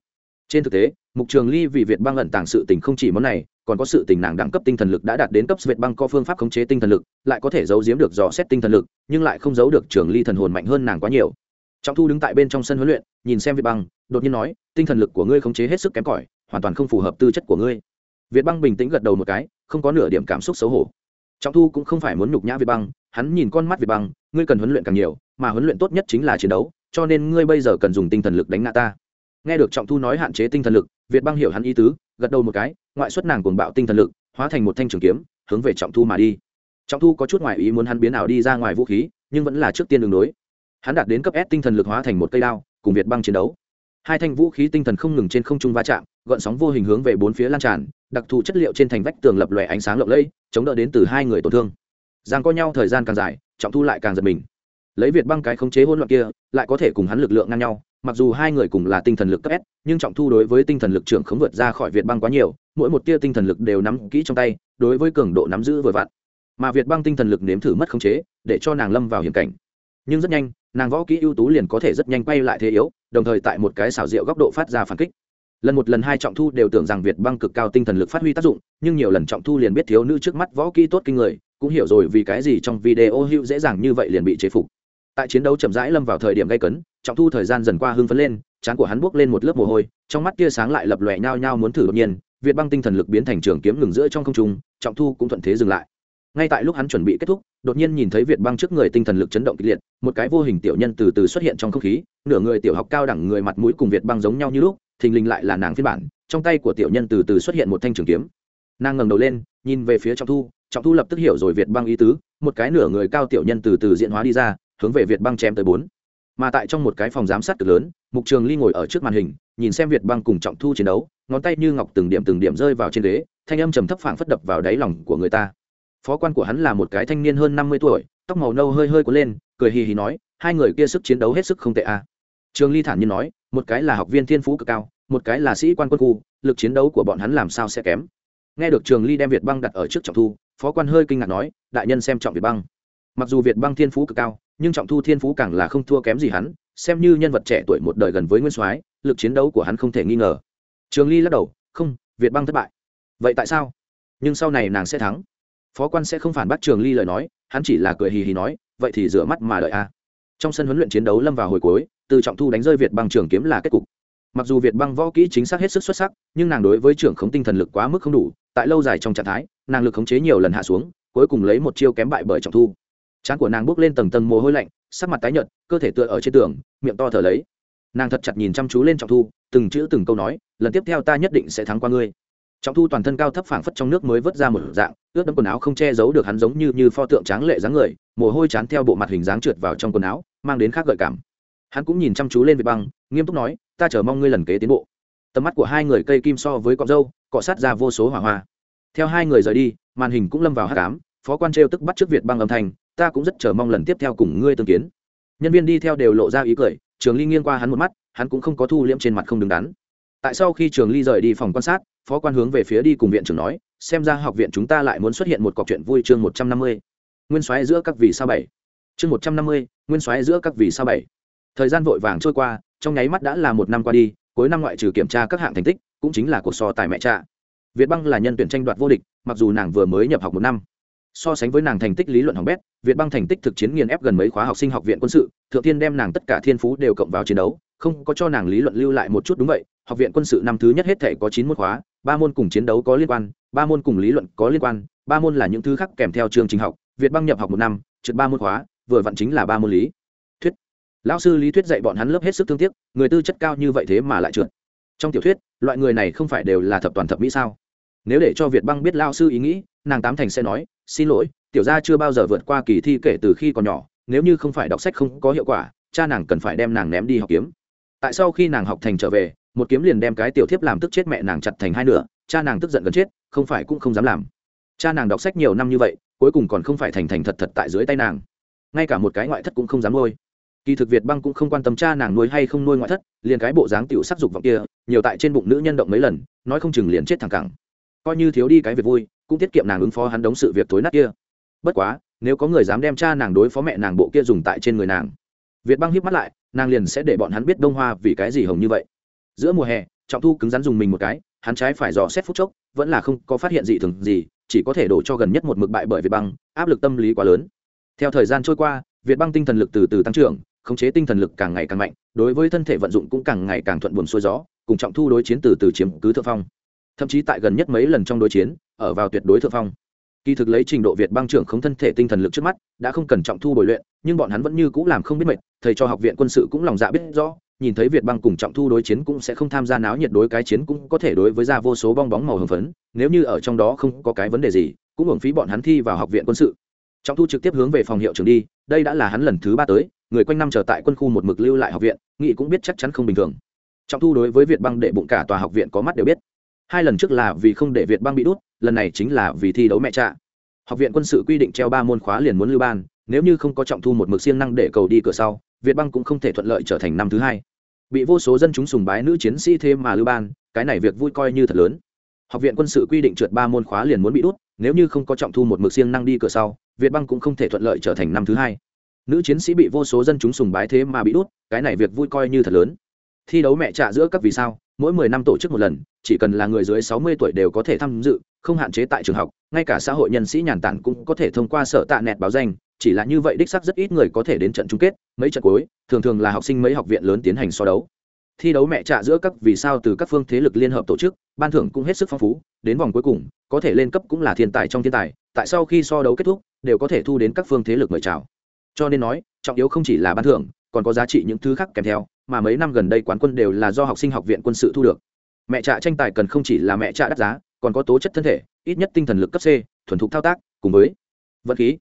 A: trên thực tế, mục trường ly vì việt băng ẩn tàng sự tình không chỉ món này, còn có sự tình nàng đẳng cấp tinh thần lực đã đạt đến cấp việt băng có phương pháp khống chế tinh thần lực, lại có thể giấu giếm được dò xét tinh thần lực, nhưng lại không giấu được trường ly thần hồn mạnh hơn nàng quá nhiều. Trọng thu đứng tại bên trong sân huấn luyện, nhìn xem việt băng đột nhiên nói, tinh thần lực của ngươi khống chế hết sức kém cỏi, hoàn toàn không phù hợp tư chất của ngươi. Việt băng bình tĩnh gật đầu một cái, không có nửa điểm cảm xúc xấu hổ. Trọng thu cũng không phải muốn nhục nhã việt băng hắn nhìn con mắt việt băng ngươi cần huấn luyện càng nhiều, mà huấn luyện tốt nhất chính là chiến đấu, cho nên ngươi bây giờ cần dùng tinh thần lực đánh ngã ta nghe được trọng thu nói hạn chế tinh thần lực, việt băng hiểu hắn ý tứ, gật đầu một cái, ngoại xuất nàng cuồng bạo tinh thần lực, hóa thành một thanh trường kiếm, hướng về trọng thu mà đi. Trọng thu có chút ngoại ý muốn hắn biến ảo đi ra ngoài vũ khí, nhưng vẫn là trước tiên đường đối. Hắn đạt đến cấp s tinh thần lực hóa thành một cây đao, cùng việt băng chiến đấu. Hai thanh vũ khí tinh thần không ngừng trên không trung va chạm, gợn sóng vô hình hướng về bốn phía lan tràn, đặc thù chất liệu trên thành vách tường lập lòe ánh sáng lộng lẫy, chống đỡ đến từ hai người tổn thương. Giang co nhau thời gian càng dài, trọng thu lại càng giật mình. Lấy việt băng cái khống chế hỗn loạn kia, lại có thể cùng hắn lực lượng ngang nhau mặc dù hai người cùng là tinh thần lực cấp s, nhưng trọng thu đối với tinh thần lực trưởng khống vượt ra khỏi việt băng quá nhiều, mỗi một tia tinh thần lực đều nắm kỹ trong tay, đối với cường độ nắm giữ vừa vặn. Mà việt băng tinh thần lực nếm thử mất khống chế, để cho nàng lâm vào hiểm cảnh. Nhưng rất nhanh, nàng võ kỹ ưu tú liền có thể rất nhanh quay lại thế yếu, đồng thời tại một cái xảo diệu góc độ phát ra phản kích. Lần một lần hai trọng thu đều tưởng rằng việt băng cực cao tinh thần lực phát huy tác dụng, nhưng nhiều lần trọng thu liền biết thiếu nữ trước mắt võ kỹ tốt kinh người, cũng hiểu rồi vì cái gì trong video hữu dễ dàng như vậy liền bị chế phục. Tại chiến đấu chậm rãi lâm vào thời điểm gây cấn trọng thu thời gian dần qua hưng phấn lên, trán của hắn buốc lên một lớp mồ hôi, trong mắt tia sáng lại lập lòe nhao nhao muốn thử đột nhiên, việt băng tinh thần lực biến thành trường kiếm ngừng giữa trong không trung, trọng thu cũng thuận thế dừng lại. Ngay tại lúc hắn chuẩn bị kết thúc, đột nhiên nhìn thấy việt băng trước người tinh thần lực chấn động kịch liệt, một cái vô hình tiểu nhân từ từ xuất hiện trong không khí, nửa người tiểu học cao đẳng người mặt mũi cùng việt băng giống nhau như lúc, thình lình lại là nàng phiên bản, trong tay của tiểu nhân từ từ xuất hiện một thanh trường kiếm. Nàng ngẩng đầu lên, nhìn về phía trọng thu trọng thu lập tức hiểu rồi việt băng ý tứ, một cái nửa người cao tiểu nhân từ từ diện hóa đi ra, hướng về việt băng chém tới bốn mà tại trong một cái phòng giám sát cực lớn, mục trường ly ngồi ở trước màn hình, nhìn xem việt băng cùng trọng thu chiến đấu, ngón tay như ngọc từng điểm từng điểm rơi vào trên ghế, thanh âm trầm thấp phảng phất đập vào đáy lòng của người ta. Phó quan của hắn là một cái thanh niên hơn năm mươi tuổi, tóc màu nâu hơi hơi cuốn lên, cười hì hì nói, hai người kia sức chiến đấu hết sức không tệ a à. trường ly thản nhiên nói, một cái là học viên thiên phú cực cao, một cái là sĩ quan quân khu, lực chiến đấu của bọn hắn làm sao sẽ kém? Nghe được trường ly đem việt băng đặt ở trước trọng thu, phó quan hơi kinh ngạc nói, đại nhân xem trọng việt băng. Mặc dù việt băng thiên phú cực cao nhưng trọng thu thiên phú càng là không thua kém gì hắn, xem như nhân vật trẻ tuổi một đời gần với nguyên soái, lực chiến đấu của hắn không thể nghi ngờ. Trường ly lắc đầu, không, việt băng thất bại. Vậy tại sao? Nhưng sau này nàng sẽ thắng. Phó quan sẽ không phản bác trường ly lời nói, hắn chỉ là cười hì hì nói, vậy thì rửa mắt mà đợi a. Trong sân huấn luyện chiến đấu lâm vào hồi cuối, từ trọng thu đánh rơi việt băng trường kiếm là kết cục. Mặc dù việt băng võ kỹ chính xác hết sức xuất sắc, nhưng nàng đối với trưởng khống tinh thần lực quá mức không đủ, tại lâu dài trong trạng thái, nàng lực khống chế nhiều lần hạ xuống, cuối cùng lấy một chiêu kém bại bởi trọng thu trán của nàng bước lên tầng tầng mồ hôi lạnh, sắc mặt tái nhợt, cơ thể tựa ở trên tường, miệng to thở lấy. Nàng thật chặt nhìn chăm chú lên trọng thu, từng chữ từng câu nói, lần tiếp theo ta nhất định sẽ thắng qua ngươi. Trọng thu toàn thân cao thấp phảng phất trong nước mới vớt ra một dạng, ướt đẫm quần áo không che giấu được hắn giống như như pho tượng tráng lệ dáng người, mồ hôi chán theo bộ mặt hình dáng trượt vào trong quần áo, mang đến khác gợi cảm. Hắn cũng nhìn chăm chú lên việt băng, nghiêm túc nói, ta chờ mong ngươi lần kế tiến bộ. Tầm mắt của hai người cây kim so với cọ dâu cọ sát ra vô số hỏa hoa. Theo hai người rời đi, màn hình cũng lâm vào hát cám phó quan trêu tức bắt trước việt băng âm thanh ta cũng rất chờ mong lần tiếp theo cùng ngươi tương kiến. Nhân viên đi theo đều lộ ra ý cười, trường ly nghiêng qua hắn một mắt, hắn cũng không có thu liễm trên mặt không đứng đắn. Tại sau khi trường ly rời đi phòng quan sát, phó quan hướng về phía đi cùng viện trưởng nói, xem ra học viện chúng ta lại muốn xuất hiện một cọc chuyện vui chương một trăm năm mươi. Nguyên soái giữa các vì sao bảy. Chương một trăm năm mươi, nguyên soái giữa các vì sao bảy. Thời gian vội vàng trôi qua, trong nháy mắt đã là một năm qua đi, cuối năm ngoại trừ kiểm tra các hạng thành tích, cũng chính là cuộc so tài mẹ cha. Việt băng là nhân tuyển tranh đoạt vô địch, mặc dù nàng vừa mới nhập học một năm so sánh với nàng thành tích lý luận hỏng bét, việt băng thành tích thực chiến nghiền ép gần mấy khóa học sinh học viện quân sự, thượng tiên đem nàng tất cả thiên phú đều cộng vào chiến đấu, không có cho nàng lý luận lưu lại một chút đúng vậy, học viện quân sự năm thứ nhất hết thể có chín môn khóa, ba môn cùng chiến đấu có liên quan, ba môn cùng lý luận có liên quan, ba môn là những thứ khác kèm theo chương trình học, việt băng nhập học một năm, trượt ba môn khóa, vừa vặn chính là ba môn lý. Thuyết. Lão sư lý thuyết dạy bọn hắn lớp hết sức thương tiếc, người tư chất cao như vậy thế mà lại trượt. Trong tiểu thuyết, loại người này không phải đều là thập toàn thập mỹ sao? Nếu để cho việt băng biết lao sư ý nghĩ, nàng tám thành sẽ nói, xin lỗi, tiểu gia chưa bao giờ vượt qua kỳ thi kể từ khi còn nhỏ, nếu như không phải đọc sách không có hiệu quả, cha nàng cần phải đem nàng ném đi học kiếm. Tại sau khi nàng học thành trở về, một kiếm liền đem cái tiểu thiếp làm tức chết mẹ nàng chặt thành hai nửa, cha nàng tức giận gần chết, không phải cũng không dám làm. Cha nàng đọc sách nhiều năm như vậy, cuối cùng còn không phải thành thành thật thật tại dưới tay nàng. Ngay cả một cái ngoại thất cũng không dám nuôi. Kỳ thực việt băng cũng không quan tâm cha nàng nuôi hay không nuôi ngoại thất, liền cái bộ dáng tiểu sắc dục vọng kia, nhiều tại trên bụng nữ nhân động mấy lần, nói không chừng liền chết thẳng cẳng coi như thiếu đi cái việc vui, cũng tiết kiệm nàng ứng phó hắn đống sự việc tối nát kia. Bất quá, nếu có người dám đem cha nàng đối phó mẹ nàng bộ kia dùng tại trên người nàng, việt băng hiếp mắt lại, nàng liền sẽ để bọn hắn biết đông hoa vì cái gì hồng như vậy. Giữa mùa hè, trọng thu cứng rắn dùng mình một cái, hắn trái phải dò xét phút chốc, vẫn là không có phát hiện gì thường gì, chỉ có thể đổ cho gần nhất một mực bại bởi việt băng, áp lực tâm lý quá lớn. Theo thời gian trôi qua, việt băng tinh thần lực từ từ tăng trưởng, khống chế tinh thần lực càng ngày càng mạnh, đối với thân thể vận dụng cũng càng ngày càng thuận buồm xuôi gió, cùng trọng thu đối chiến từ từ chiếm cứ thượng phong thậm chí tại gần nhất mấy lần trong đối chiến, ở vào tuyệt đối thượng phong. Kỳ thực lấy trình độ việt băng trưởng không thân thể tinh thần lực trước mắt, đã không cần trọng thu bồi luyện, nhưng bọn hắn vẫn như c ũ làm không biết mệt, thầy cho học viện quân sự cũng lòng dạ biết rõ, nhìn thấy việt băng cùng trọng thu đối chiến cũng sẽ không tham gia náo nhiệt đối cái chiến cũng có thể đối với ra vô số bong bóng màu hồng phấn, nếu như ở trong đó không có cái vấn đề gì, cũng hưởng phí bọn hắn thi vào học viện quân sự. Trọng thu trực tiếp hướng về phòng hiệu trưởng đi, đây đã là hắn lần thứ ba tới, người quanh năm trở tại quân khu một mực lưu lại học viện nghị cũng biết chắc chắn không bình thường. Trọng thu đối với việt băng để bụng cả tòa học viện có mắt đều biết hai lần trước là vì không để việt Bang bị đút, lần này chính là vì thi đấu mẹ trạ học viện quân sự quy định treo ba môn khóa liền muốn lưu ban, nếu như không có trọng thu một mực siêng năng để cầu đi cửa sau, việt Bang cũng không thể thuận lợi trở thành năm thứ hai. Bị vô số dân chúng sùng bái nữ chiến sĩ thêm mà lưu ban, cái này việc vui coi như thật lớn. Học viện quân sự quy định trượt ba môn khóa liền muốn bị đút, nếu như không có trọng thu một mực siêng năng đi cửa sau, việt Bang cũng không thể thuận lợi trở thành năm thứ hai. Nữ chiến sĩ bị vô số dân chúng sùng bái thế mà bị đút, cái này việc vui coi như thật lớn. Thi đấu mẹ trạ giữa các vì sao? Mỗi mười năm tổ chức một lần, chỉ cần là người dưới sáu mươi tuổi đều có thể tham dự, không hạn chế tại trường học, ngay cả xã hội nhân sĩ nhàn tản cũng có thể thông qua sở tạ nẹt báo danh, chỉ là như vậy đích sắc rất ít người có thể đến trận chung kết, mấy trận cuối, thường thường là học sinh mấy học viện lớn tiến hành so đấu. Thi đấu mẹ trạ giữa các vì sao từ các phương thế lực liên hợp tổ chức, ban thưởng cũng hết sức phong phú, đến vòng cuối cùng, có thể lên cấp cũng là thiên tài trong thiên tài, tại sau khi so đấu kết thúc, đều có thể thu đến các phương thế lực mời chào. Cho nên nói, trọng yếu không chỉ là ban thưởng, còn có giá trị những thứ khác kèm theo mà mấy năm gần đây quán quân đều là do học sinh học viện quân sự thu được. Mẹ trạ tranh tài cần không chỉ là mẹ trạ đắt giá, còn có tố chất thân thể, ít nhất tinh thần lực cấp c, thuần thục thao tác, cùng với vận khí.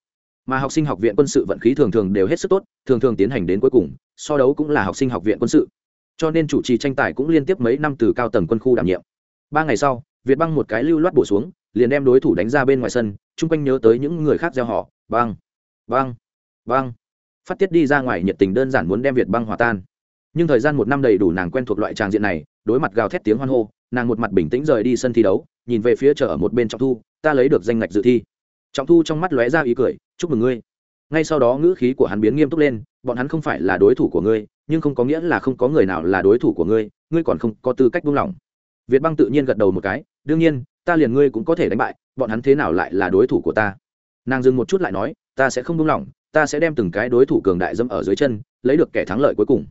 A: Mà học sinh học viện quân sự vận khí thường thường đều hết sức tốt, thường thường tiến hành đến cuối cùng, so đấu cũng là học sinh học viện quân sự. Cho nên chủ trì tranh tài cũng liên tiếp mấy năm từ cao tầng quân khu đảm nhiệm. Ba ngày sau, việt băng một cái lưu loát bổ xuống, liền đem đối thủ đánh ra bên ngoài sân, chung quanh nhớ tới những người khác gieo họ. Băng băng băng. Phát tiết đi ra ngoài nhiệt tình đơn giản muốn đem việt băng hòa tan nhưng thời gian một năm đầy đủ nàng quen thuộc loại tràng diện này, đối mặt gào thét tiếng hoan hô, nàng một mặt bình tĩnh rời đi sân thi đấu, nhìn về phía chờ ở một bên trọng thu, ta lấy được danh ngạch dự thi. Trọng thu trong mắt lóe ra ý cười, chúc mừng ngươi. Ngay sau đó ngữ khí của hắn biến nghiêm túc lên, bọn hắn không phải là đối thủ của ngươi, nhưng không có nghĩa là không có người nào là đối thủ của ngươi ngươi còn không có tư cách buông lỏng. Việt băng tự nhiên gật đầu một cái, đương nhiên, ta liền ngươi cũng có thể đánh bại, bọn hắn thế nào lại là đối thủ của ta? Nàng dừng một chút lại nói, ta sẽ không buông lỏng, ta sẽ đem từng cái đối thủ cường đại dâm ở dưới chân, lấy được kẻ thắng lợi cuối cùng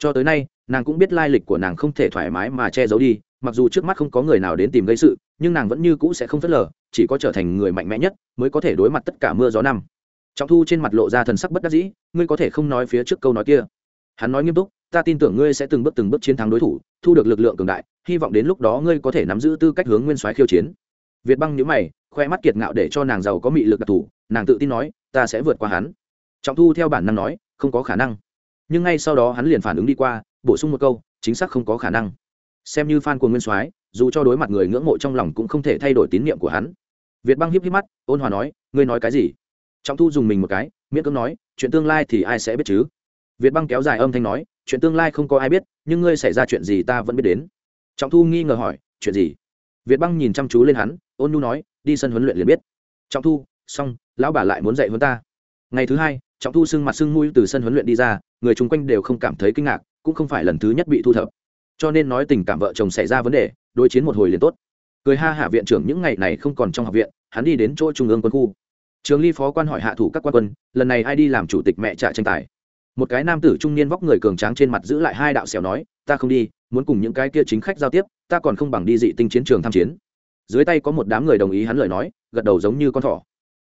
A: cho tới nay, nàng cũng biết lai lịch của nàng không thể thoải mái mà che giấu đi, mặc dù trước mắt không có người nào đến tìm gây sự, nhưng nàng vẫn như cũ sẽ không phớt lờ, chỉ có trở thành người mạnh mẽ nhất mới có thể đối mặt tất cả mưa gió năm. Trọng thu trên mặt lộ ra thần sắc bất đắc dĩ, ngươi có thể không nói phía trước câu nói kia. Hắn nói nghiêm túc, ta tin tưởng ngươi sẽ từng bước từng bước chiến thắng đối thủ, thu được lực lượng cường đại, hy vọng đến lúc đó ngươi có thể nắm giữ tư cách hướng nguyên soái khiêu chiến. Việt băng nhíu mày, khoe mắt kiệt ngạo để cho nàng giàu có mị lực đặc thù, nàng tự tin nói, ta sẽ vượt qua hắn. Trọng thu theo bản năng nói, không có khả năng nhưng ngay sau đó hắn liền phản ứng đi qua, bổ sung một câu, chính xác không có khả năng. Xem như fan của nguyên soái, dù cho đối mặt người ngưỡng mộ trong lòng cũng không thể thay đổi tín nhiệm của hắn. Việt băng hiếp hiếp mắt, ôn hòa nói, ngươi nói cái gì? Trọng thu dùng mình một cái, miễn cưỡng nói, chuyện tương lai thì ai sẽ biết chứ? Việt băng kéo dài âm thanh nói, chuyện tương lai không có ai biết, nhưng ngươi xảy ra chuyện gì ta vẫn biết đến. Trọng thu nghi ngờ hỏi, chuyện gì? Việt băng nhìn chăm chú lên hắn, ôn nhu nói, đi sân huấn luyện liền biết. Trọng thu, xong, lão bà lại muốn dạy hơn ta. Ngày thứ hai trọng thu sưng mặt sưng mũi từ sân huấn luyện đi ra, người chung quanh đều không cảm thấy kinh ngạc, cũng không phải lần thứ nhất bị thu thập. Cho nên nói tình cảm vợ chồng xảy ra vấn đề, đối chiến một hồi liền tốt. Cười ha hạ viện trưởng những ngày này không còn trong học viện, hắn đi đến chỗ trung ương quân khu. Trường ly phó quan hỏi hạ thủ các quan quân, lần này ai đi làm chủ tịch mẹ trả tranh tài? Một cái nam tử trung niên vóc người cường tráng trên mặt giữ lại hai đạo xẻo nói, ta không đi, muốn cùng những cái kia chính khách giao tiếp, ta còn không bằng đi dị tinh chiến trường tham chiến. Dưới tay có một đám người đồng ý hắn lời nói, gật đầu giống như con thỏ.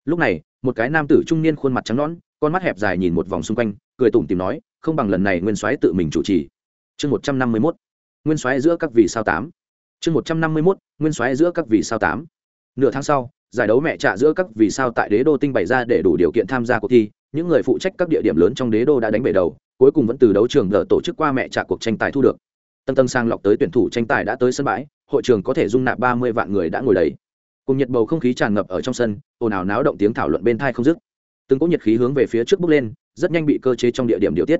A: Lúc này, một cái nam tử trung niên khuôn mặt trắng nõn con mắt hẹp dài nhìn một vòng xung quanh, cười tủm tìm nói, không bằng lần này nguyên soái tự mình chủ trì. Chương một trăm năm mươi mốt. Nguyên soái giữa các vị sao tám. Chương một trăm năm mươi mốt, nguyên soái giữa các vị sao tám. Nửa tháng sau, giải đấu mẹ trạ giữa các vì sao tại đế đô tinh bày ra để đủ điều kiện tham gia cuộc thi, những người phụ trách các địa điểm lớn trong đế đô đã đánh bể đầu, cuối cùng vẫn từ đấu trường đờ tổ chức qua mẹ trạ cuộc tranh tài thu được. Tầng tầng sang lọc tới tuyển thủ tranh tài đã tới sân bãi, hội trường có thể dung nạp ba mươi vạn người đã ngồi đấy cùng nhiệt bầu không khí tràn ngập ở trong sân, ồn ào náo động tiếng thảo luận bên thai không dứt từng cỗ nhiệt khí hướng về phía trước bước lên, rất nhanh bị cơ chế trong địa điểm điều tiết.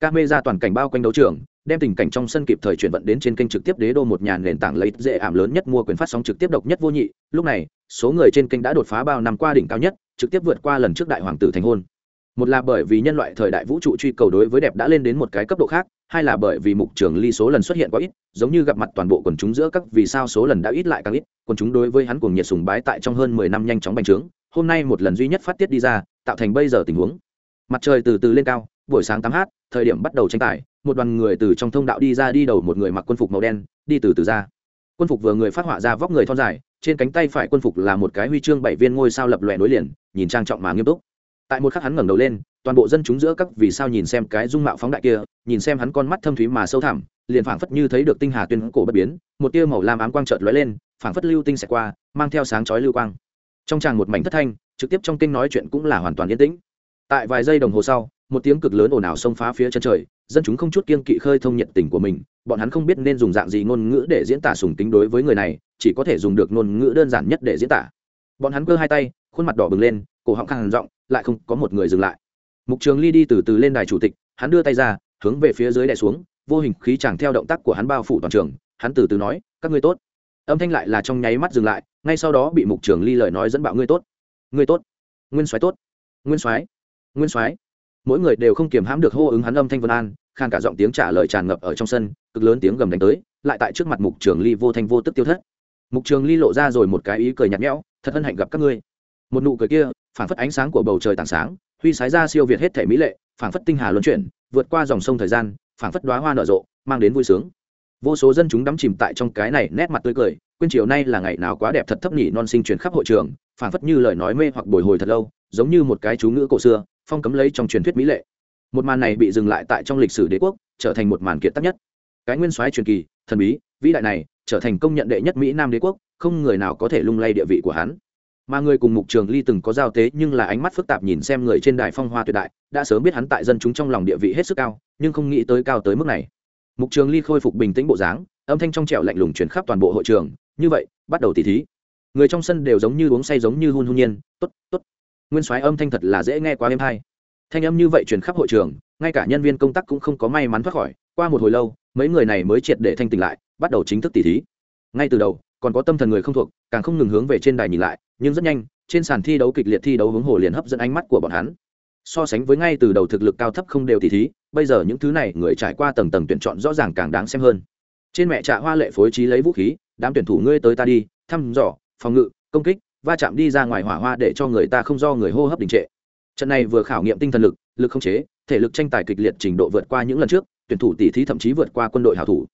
A: Ca mê ra toàn cảnh bao quanh đấu trường, đem tình cảnh trong sân kịp thời chuyển vận đến trên kênh trực tiếp đế đô một nhà nền tảng lấy dễ ảm lớn nhất mua quyền phát sóng trực tiếp độc nhất vô nhị. Lúc này, số người trên kênh đã đột phá bao năm qua đỉnh cao nhất, trực tiếp vượt qua lần trước đại hoàng tử thành hôn. Một là bởi vì nhân loại thời đại vũ trụ truy cầu đối với đẹp đã lên đến một cái cấp độ khác, hai là bởi vì mục trường ly số lần xuất hiện quá ít, giống như gặp mặt toàn bộ quần chúng giữa các vì sao số lần đã ít lại càng ít, quần chúng đối với hắn cùng nhiệt sùng bái tại trong hơn mười năm nhanh chóng bành trướng. Hôm nay một lần duy nhất phát tiết đi ra tạo thành bây giờ tình huống. Mặt trời từ từ lên cao, buổi sáng tám h thời điểm bắt đầu tranh tài, một đoàn người từ trong thông đạo đi ra đi đầu một người mặc quân phục màu đen, đi từ từ ra. Quân phục vừa người phát họa ra vóc người thon dài, trên cánh tay phải quân phục là một cái huy chương bảy viên ngôi sao lập lòe nối liền, nhìn trang trọng mà nghiêm túc. Tại một khắc hắn ngẩng đầu lên, toàn bộ dân chúng giữa các vì sao nhìn xem cái dung mạo phóng đại kia, nhìn xem hắn con mắt thâm thúy mà sâu thẳm, liền phảng phất như thấy được tinh hà tuyên cổ bất biến, một tia màu lam ám quang chợt lóe lên, phảng phất lưu tinh sẽ qua, mang theo sáng chói lưu quang. Trong tràng một mảnh thất thanh trực tiếp trong kênh nói chuyện cũng là hoàn toàn yên tĩnh. Tại vài giây đồng hồ sau, một tiếng cực lớn ồn ào xông phá phía chân trời, dân chúng không chút kiên kỵ khơi thông nhiệt tình của mình, bọn hắn không biết nên dùng dạng gì ngôn ngữ để diễn tả sùng tính đối với người này, chỉ có thể dùng được ngôn ngữ đơn giản nhất để diễn tả. Bọn hắn cơ hai tay, khuôn mặt đỏ bừng lên, cổ họng khàn giọng, lại không có một người dừng lại. Mục trường ly đi từ từ lên đài chủ tịch, hắn đưa tay ra, hướng về phía dưới đè xuống, vô hình khí chẳng theo động tác của hắn bao phủ toàn trường, hắn từ từ nói, các ngươi tốt. Âm thanh lại là trong nháy mắt dừng lại, ngay sau đó bị mục trường ly lời nói dẫn bạo, ngươi tốt ngươi tốt, nguyên soái tốt, nguyên soái nguyên soái. Mỗi người đều không kiềm hãm được hô ứng hắn âm thanh vân an khan cả giọng tiếng trả lời tràn ngập ở trong sân, cực lớn tiếng gầm đánh tới, lại tại trước mặt mục trường ly vô thanh vô tức tiêu thất. Mục trường ly lộ ra rồi một cái ý cười nhạt nhẽo, thật hân hạnh gặp các ngươi. Một nụ cười kia, phảng phất ánh sáng của bầu trời tảng sáng, huy sái ra siêu việt hết thể mỹ lệ, phảng phất tinh hà luân chuyển, vượt qua dòng sông thời gian, phảng phất đoá hoa nở rộ, mang đến vui sướng. Vô số dân chúng đắm chìm tại trong cái này nét mặt tươi cười, quên chiều nay là ngày nào quá đẹp thật thấp nhỉ, non sinh truyền khắp hội trường phảng phất như lời nói mê hoặc bồi hồi thật lâu, giống như một cái chú ngữ cổ xưa, phong cấm lấy trong truyền thuyết mỹ lệ. Một màn này bị dừng lại tại trong lịch sử đế quốc, trở thành một màn kiệt tác nhất. Cái nguyên soái truyền kỳ, thần bí, vĩ đại này, trở thành công nhận đệ nhất mỹ nam đế quốc, không người nào có thể lung lay địa vị của hắn. Mà người cùng mục trường ly từng có giao tế, nhưng là ánh mắt phức tạp nhìn xem người trên đài phong hoa tuyệt đại, đã sớm biết hắn tại dân chúng trong lòng địa vị hết sức cao, nhưng không nghĩ tới cao tới mức này. Mục trường ly khôi phục bình tĩnh bộ dáng, âm thanh trong trẻo lạnh lùng chuyển khắp toàn bộ hội trường. Như vậy, bắt đầu tỉ thí người trong sân đều giống như uống say giống như hun hun nhiên t ố t t ố t nguyên soái âm thanh thật là dễ nghe quá êm hay thanh âm như vậy truyền khắp hội trường, ngay cả nhân viên công tác cũng không có may mắn thoát khỏi. Qua một hồi lâu, mấy người này mới triệt để thanh tỉnh lại, bắt đầu chính thức tỉ thí. Ngay từ đầu, còn có tâm thần người không thuộc, càng không ngừng hướng về trên đài nhìn lại, nhưng rất nhanh, trên sàn thi đấu kịch liệt thi đấu hướng hồ liền hấp dẫn ánh mắt của bọn hắn. So sánh với ngay từ đầu thực lực cao thấp không đều tỉ thí, bây giờ những thứ này người trải qua tầng tầng tuyển chọn rõ ràng càng đáng xem hơn. Trên mẹ trạ hoa lệ phối trí lấy vũ khí, đám tuyển thủ ngươi tới ta đi, thăm dò phòng ngự, công kích, va chạm đi ra ngoài hỏa hoa để cho người ta không do người hô hấp đình trệ. Trận này vừa khảo nghiệm tinh thần lực lực không chế, thể lực tranh tài kịch liệt trình độ vượt qua những lần trước, tuyển thủ tỷ thí thậm chí vượt qua quân đội hảo thủ.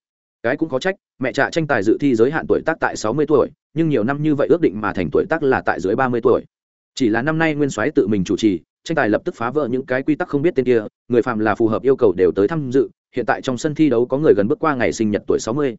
A: Cái cũng có trách, mẹ trạ tranh tài dự thi giới hạn tuổi tác tại sáu mươi tuổi, nhưng nhiều năm như vậy ước định mà thành tuổi tác là tại dưới ba mươi tuổi. Chỉ là năm nay nguyên soái tự mình chủ trì, tranh tài lập tức phá vỡ những cái quy tắc không biết tên kia, người phạm là phù hợp yêu cầu đều tới tham dự, hiện tại trong sân thi đấu có người gần bước qua ngày sinh nhật tuổi sáu mươi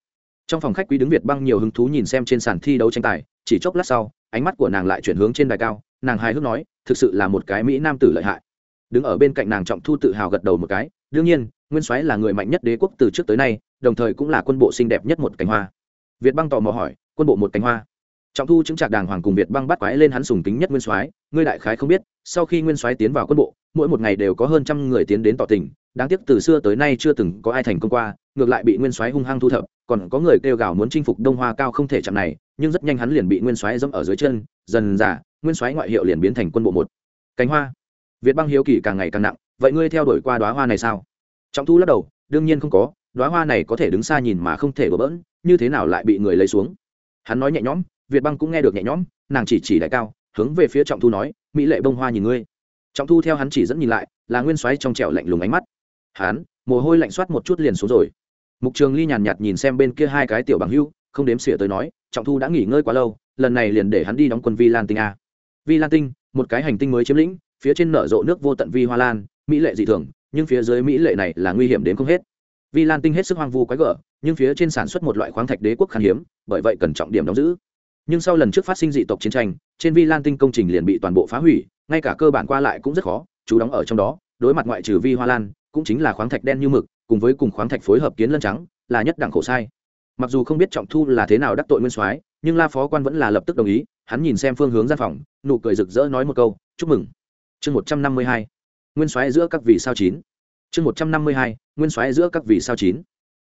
A: trong phòng khách quý đứng việt băng nhiều hứng thú nhìn xem trên sàn thi đấu tranh tài, chỉ chốc lát sau, ánh mắt của nàng lại chuyển hướng trên đài cao, nàng hài hước nói, thực sự là một cái mỹ nam tử lợi hại. Đứng ở bên cạnh nàng trọng thu tự hào gật đầu một cái, đương nhiên, nguyên soái là người mạnh nhất đế quốc từ trước tới nay, đồng thời cũng là quân bộ xinh đẹp nhất một cánh hoa. Việt băng tò mò hỏi, quân bộ một cánh hoa? Trọng thu chứng trạc đàng hoàng cùng việt băng bắt quái lên hắn sùng kính nhất nguyên soái, ngươi đại khái không biết, sau khi nguyên soái tiến vào quân bộ, mỗi một ngày đều có hơn trăm người tiến đến tỏ tình, đáng tiếc từ xưa tới nay chưa từng có ai thành công qua, ngược lại bị nguyên soái hung hăng thu thập còn có người kêu gào muốn chinh phục đông hoa cao không thể chạm này, nhưng rất nhanh hắn liền bị nguyên soái dẫm ở dưới chân, dần giả nguyên soái ngoại hiệu liền biến thành quân bộ một. Cánh hoa. Việt băng hiếu kỳ càng ngày càng nặng, vậy ngươi theo đuổi qua đoá hoa này sao? Trọng thu lắc đầu, đương nhiên không có đoá hoa này có thể đứng xa nhìn mà không thể bỡ bỡn, như thế nào lại bị người lấy xuống? Hắn nói nhẹ nhõm, việt băng cũng nghe được nhẹ nhõm, nàng chỉ chỉ đại cao, hướng về phía trọng thu nói, mỹ lệ bông hoa nhìn ngươi. Trọng thu theo hắn chỉ dẫn nhìn lại, là nguyên soái trong trẻo lạnh lùng ánh mắt. Hắn, mồ hôi lạnh soát một chút liền xuống rồi mục trường ly nhàn nhạt nhìn xem bên kia hai cái tiểu bằng hưu, không đếm xỉa tới nói, trọng thu đã nghỉ ngơi quá lâu, lần này liền để hắn đi đóng quân vi lan tinh a. Vi lan tinh, một cái hành tinh mới chiếm lĩnh, phía trên nở rộ nước vô tận vi hoa lan, mỹ lệ dị thường, nhưng phía dưới mỹ lệ này là nguy hiểm đến không hết. Vi lan tinh hết sức hoang vu quái gở, nhưng phía trên sản xuất một loại khoáng thạch đế quốc khan hiếm, bởi vậy cần trọng điểm đóng giữ. Nhưng sau lần trước phát sinh dị tộc chiến tranh, trên vi lan tinh công trình liền bị toàn bộ phá hủy, ngay cả cơ bản qua lại cũng rất khó, chú đóng ở trong đó, đối mặt ngoại trừ vi hoa lan, cũng chính là khoáng thạch đen như mực cùng với cùng khoáng thạch phối hợp kiến lân trắng, là nhất đẳng khổ sai. Mặc dù không biết trọng thu là thế nào đắc tội nguyên soái, nhưng la phó quan vẫn là lập tức đồng ý, hắn nhìn xem phương hướng gian phòng, nụ cười rực rỡ nói một câu, chúc mừng. Chương một trăm năm mươi hai. Nguyên soái giữa các vị sao chín. Chương một trăm năm mươi hai, nguyên soái giữa các vị sao chín.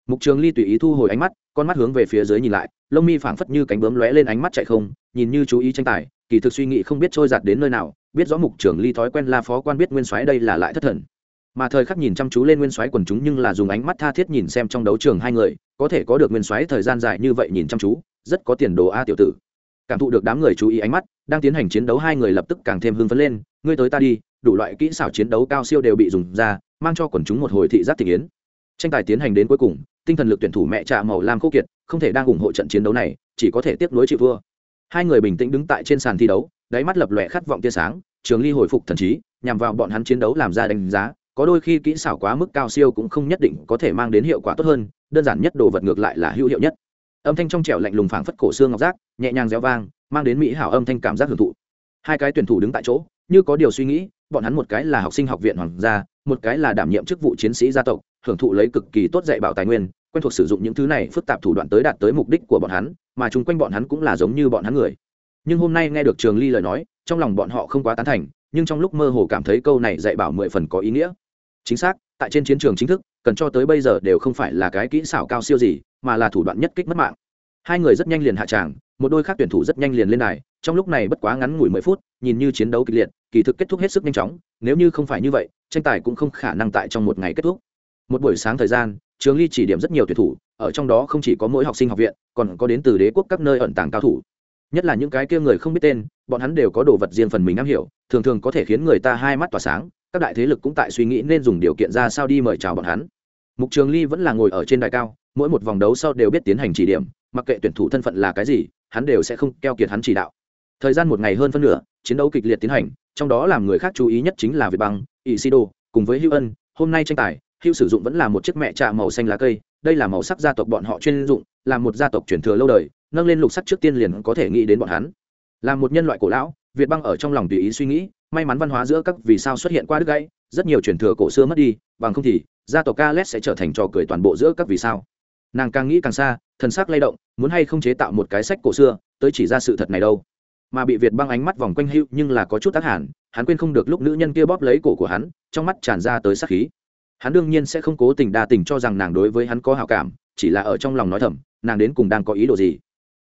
A: Mục trường ly tùy ý thu hồi ánh mắt, con mắt hướng về phía dưới nhìn lại, lông mi phảng phất như cánh bướm lóe lên ánh mắt chạy không, nhìn như chú ý tranh tài, kỳ thực suy nghĩ không biết trôi giạt đến nơi nào, biết rõ mục trường ly thói quen la phó quan biết nguyên soái đây là lại thất thần mà thời khắc nhìn chăm chú lên nguyên soái quần chúng nhưng là dùng ánh mắt tha thiết nhìn xem trong đấu trường hai người, có thể có được nguyên soái thời gian dài như vậy nhìn chăm chú, rất có tiền đồ a tiểu tử. Cảm thụ được đám người chú ý ánh mắt, đang tiến hành chiến đấu hai người lập tức càng thêm hưng phấn lên, ngươi tới ta đi, đủ loại kỹ xảo chiến đấu cao siêu đều bị dùng ra, mang cho quần chúng một hồi thị giác thị yến tranh tài tiến hành đến cuối cùng, tinh thần lực tuyển thủ mẹ trà màu lam khô kiệt, không thể đang ủng hộ trận chiến đấu này, chỉ có thể tiếp nối chịu vua. Hai người bình tĩnh đứng tại trên sàn thi đấu, đáy mắt lập lòe khát vọng tia sáng, trường ly hồi phục thần trí, nhằm vào bọn hắn chiến đấu làm ra đánh giá có đôi khi kỹ xảo quá mức cao siêu cũng không nhất định có thể mang đến hiệu quả tốt hơn, đơn giản nhất đồ vật ngược lại là hữu hiệu nhất. Âm thanh trong trẻo lạnh lùng phảng phất cổ xương ngọc giác, nhẹ nhàng reo vang, mang đến mỹ hảo âm thanh cảm giác hưởng thụ. Hai cái tuyển thủ đứng tại chỗ, như có điều suy nghĩ, bọn hắn một cái là học sinh học viện hoàng gia, một cái là đảm nhiệm chức vụ chiến sĩ gia tộc, hưởng thụ lấy cực kỳ tốt dạy bảo tài nguyên, quen thuộc sử dụng những thứ này phức tạp thủ đoạn tới đạt tới mục đích của bọn hắn, mà chung quanh bọn hắn cũng là giống như bọn hắn người. Nhưng hôm nay nghe được trường ly lời nói, trong lòng bọn họ không quá tán thành, nhưng trong lúc mơ hồ cảm thấy câu này dạy bảo mười phần có ý nghĩa chính xác, tại trên chiến trường chính thức, cần cho tới bây giờ đều không phải là cái kỹ xảo cao siêu gì, mà là thủ đoạn nhất kích mất mạng. Hai người rất nhanh liền hạ tràng, một đôi khác tuyển thủ rất nhanh liền lên đài, trong lúc này bất quá ngắn ngủi mười phút, nhìn như chiến đấu kịch liệt, kỳ thực kết thúc hết sức nhanh chóng, nếu như không phải như vậy, tranh tài cũng không khả năng tại trong một ngày kết thúc. Một buổi sáng thời gian, trường ly chỉ điểm rất nhiều tuyển thủ, ở trong đó không chỉ có mỗi học sinh học viện, còn có đến từ đế quốc các nơi ẩn tàng cao thủ. Nhất là những cái kia người không biết tên, bọn hắn đều có đồ vật riêng phần mình am hiểu, thường thường có thể khiến người ta hai mắt tỏa sáng các đại thế lực cũng tại suy nghĩ nên dùng điều kiện ra sao đi mời chào bọn hắn. Mục trường ly vẫn là ngồi ở trên đài cao, mỗi một vòng đấu sau đều biết tiến hành chỉ điểm, mặc kệ tuyển thủ thân phận là cái gì, hắn đều sẽ không keo kiệt hắn chỉ đạo. Thời gian một ngày hơn phân nửa, chiến đấu kịch liệt tiến hành, trong đó làm người khác chú ý nhất chính là việt băng, isido, cùng với hữu ân, hôm nay tranh tài, hữu sử dụng vẫn là một chiếc mẹ trà màu xanh lá cây, đây là màu sắc gia tộc bọn họ chuyên dụng, là một gia tộc truyền thừa lâu đời, nâng lên lục sắc trước tiên liền có thể nghĩ đến bọn hắn. Là một nhân loại cổ lão việt băng ở trong lòng tùy ý suy nghĩ, may mắn văn hóa giữa các vì sao xuất hiện qua đứt gãy, rất nhiều truyền thừa cổ xưa mất đi, bằng không thì, gia tộc Calet sẽ trở thành trò cười toàn bộ giữa các vì sao. Nàng càng nghĩ càng xa, thần sắc lay động, muốn hay không chế tạo một cái sách cổ xưa, tới chỉ ra sự thật này đâu. Mà bị việt băng ánh mắt vòng quanh hữu nhưng là có chút tác hẳn, hắn quên không được lúc nữ nhân kia bóp lấy cổ của hắn, trong mắt tràn ra tới sắc khí. Hắn đương nhiên sẽ không cố tình đa tình cho rằng nàng đối với hắn có hào cảm, chỉ là ở trong lòng nói thầm, nàng đến cùng đang có ý đồ gì.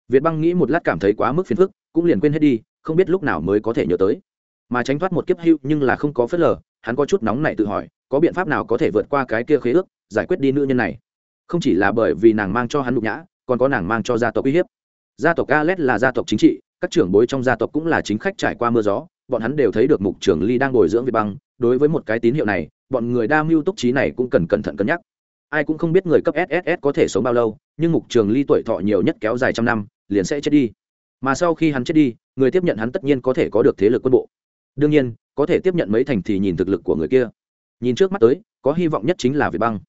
A: Việt băng nghĩ một lát cảm thấy quá mức phiền phức, cũng liền quên hết đi không biết lúc nào mới có thể nhớ tới. Mà tránh thoát một kiếp hưu nhưng là không có phớt lờ, hắn có chút nóng này tự hỏi, có biện pháp nào có thể vượt qua cái kia khế ước, giải quyết đi nữ nhân này. Không chỉ là bởi vì nàng mang cho hắn nhục nhã, còn có nàng mang cho gia tộc uy hiếp. Gia tộc Alet là gia tộc chính trị, các trưởng bối trong gia tộc cũng là chính khách trải qua mưa gió, bọn hắn đều thấy được mục trưởng ly đang bồi dưỡng việt băng. Đối với một cái tín hiệu này, bọn người đa mưu túc trí này cũng cần cẩn thận cân nhắc. Ai cũng không biết người cấp sss có thể sống bao lâu, nhưng mục trường ly tuổi thọ nhiều nhất kéo dài trăm năm, liền sẽ chết đi mà sau khi hắn chết đi người tiếp nhận hắn tất nhiên có thể có được thế lực quân bộ. Đương nhiên có thể tiếp nhận mấy thành thì nhìn thực lực của người kia. Nhìn trước mắt tới có hy vọng nhất chính là việt băng.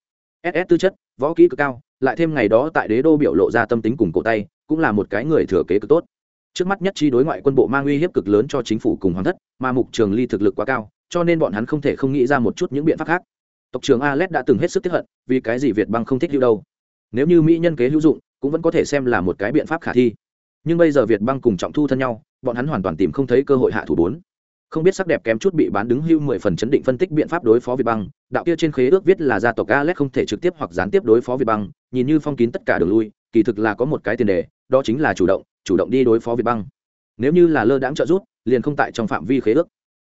A: Ss tư chất võ kỹ cực cao lại thêm ngày đó tại đế đô biểu lộ ra tâm tính cùng cổ tay cũng là một cái người thừa kế cực tốt. Trước mắt nhất chi đối ngoại quân bộ mang uy hiếp cực lớn cho chính phủ cùng hoàng thất mà mục trường ly thực lực quá cao cho nên bọn hắn không thể không nghĩ ra một chút những biện pháp khác. Tộc trưởng Alet đã từng hết sức tiếp hận, vì cái gì Việt băng không thích hữu đâu. Nếu như mỹ nhân kế hữu dụng, cũng vẫn có thể xem là một cái biện pháp khả thi. Nhưng bây giờ Việt băng cùng trọng thu thân nhau, bọn hắn hoàn toàn tìm không thấy cơ hội hạ thủ bốn. Không biết sắc đẹp kém chút bị bán đứng hưu mười phần chấn định phân tích biện pháp đối phó Việt băng, đạo kia trên khế ước viết là gia tộc Alet không thể trực tiếp hoặc gián tiếp đối phó Việt băng, nhìn như phong kín tất cả đường lui, kỳ thực là có một cái tiền đề, đó chính là chủ động, chủ động đi đối phó Việt băng. Nếu như là lơ đãng trợ rút, liền không tại trong phạm vi khế ước.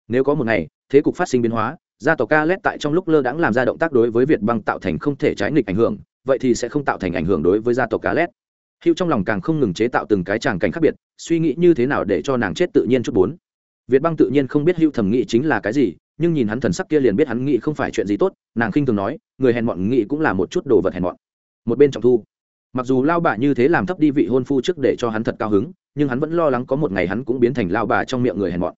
A: Nếu có một ngày, thế cục phát sinh biến hóa, gia tộc Calet tại trong lúc lơ đãng làm ra động tác đối với Việt băng tạo thành không thể trái nghịch ảnh hưởng, vậy thì sẽ không tạo thành ảnh hưởng đối với gia tộc Calet. Hữu trong lòng càng không ngừng chế tạo từng cái tràng cảnh khác biệt, suy nghĩ như thế nào để cho nàng chết tự nhiên chút bốn. Việt băng tự nhiên không biết Hữu thẩm nghĩ chính là cái gì, nhưng nhìn hắn thần sắc kia liền biết hắn nghĩ không phải chuyện gì tốt, nàng khinh thường nói, người hèn mọn nghĩ cũng là một chút đồ vật hèn mọn. Một bên trọng thu, mặc dù lao bà như thế làm thấp đi vị hôn phu trước để cho hắn thật cao hứng, nhưng hắn vẫn lo lắng có một ngày hắn cũng biến thành lao bà trong miệng người hèn mọn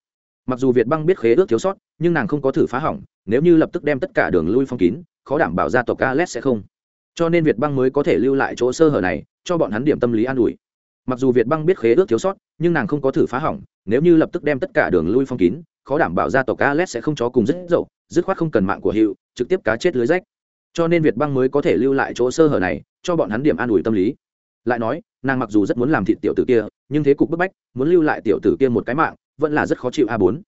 A: mặc dù việt băng biết khế ước thiếu sót nhưng nàng không có thử phá hỏng nếu như lập tức đem tất cả đường lui phong kín khó đảm bảo gia tộc Alet sẽ không cho nên việt băng mới có thể lưu lại chỗ sơ hở này cho bọn hắn điểm tâm lý an ủi. Mặc dù việt băng biết khế ước thiếu sót, nhưng nàng không có thử phá hỏng, nếu như lập tức đem tất cả đường lui phong kín, khó đảm bảo gia tộc Alet sẽ không chó cùng dứt dậu, dứt khoát không cần mạng của hiệu trực tiếp cá chết lưới rách. Cho nên việt băng mới có thể lưu lại chỗ sơ hở này, cho bọn hắn điểm an ủi tâm lý. Lại nói, nàng mặc dù rất muốn làm thịt tiểu tử kia, nhưng thế cục bức bách, muốn lưu lại tiểu tử kia một cái mạng, vẫn là rất khó chịu a bốn.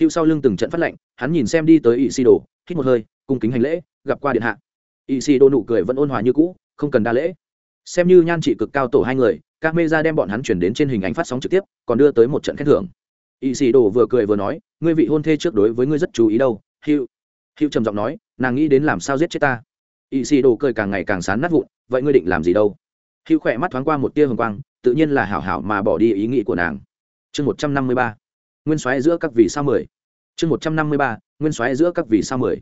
A: Hựu sau lưng từng trận phát lệnh, hắn nhìn xem đi tới ỵ xì đồ hít một hơi, cung kính hành lễ, gặp qua điện hạ. Ỵ đồ nụ cười vẫn ôn hòa như cũ, không cần đa lễ xem như nhan trị cực cao tổ hai người các mê ra đem bọn hắn chuyển đến trên hình ảnh phát sóng trực tiếp, còn đưa tới một trận khen thưởng. Y xì đồ vừa cười vừa nói, ngươi vị hôn thê trước đối với ngươi rất chú ý đâu hữu hữu trầm giọng nói, nàng nghĩ đến làm sao giết chết ta? Y xì đồ cười càng ngày càng sán nát vụn, vậy ngươi định làm gì đâu? Hữu khỏe mắt thoáng qua một tia hồng quang, tự nhiên là hảo hảo mà bỏ đi ý nghĩ của nàng. Chương một trăm năm mươi ba, nguyên soái giữa các vì sao mười. Chương một trăm năm mươi ba, nguyên soái giữa các vì sao mười.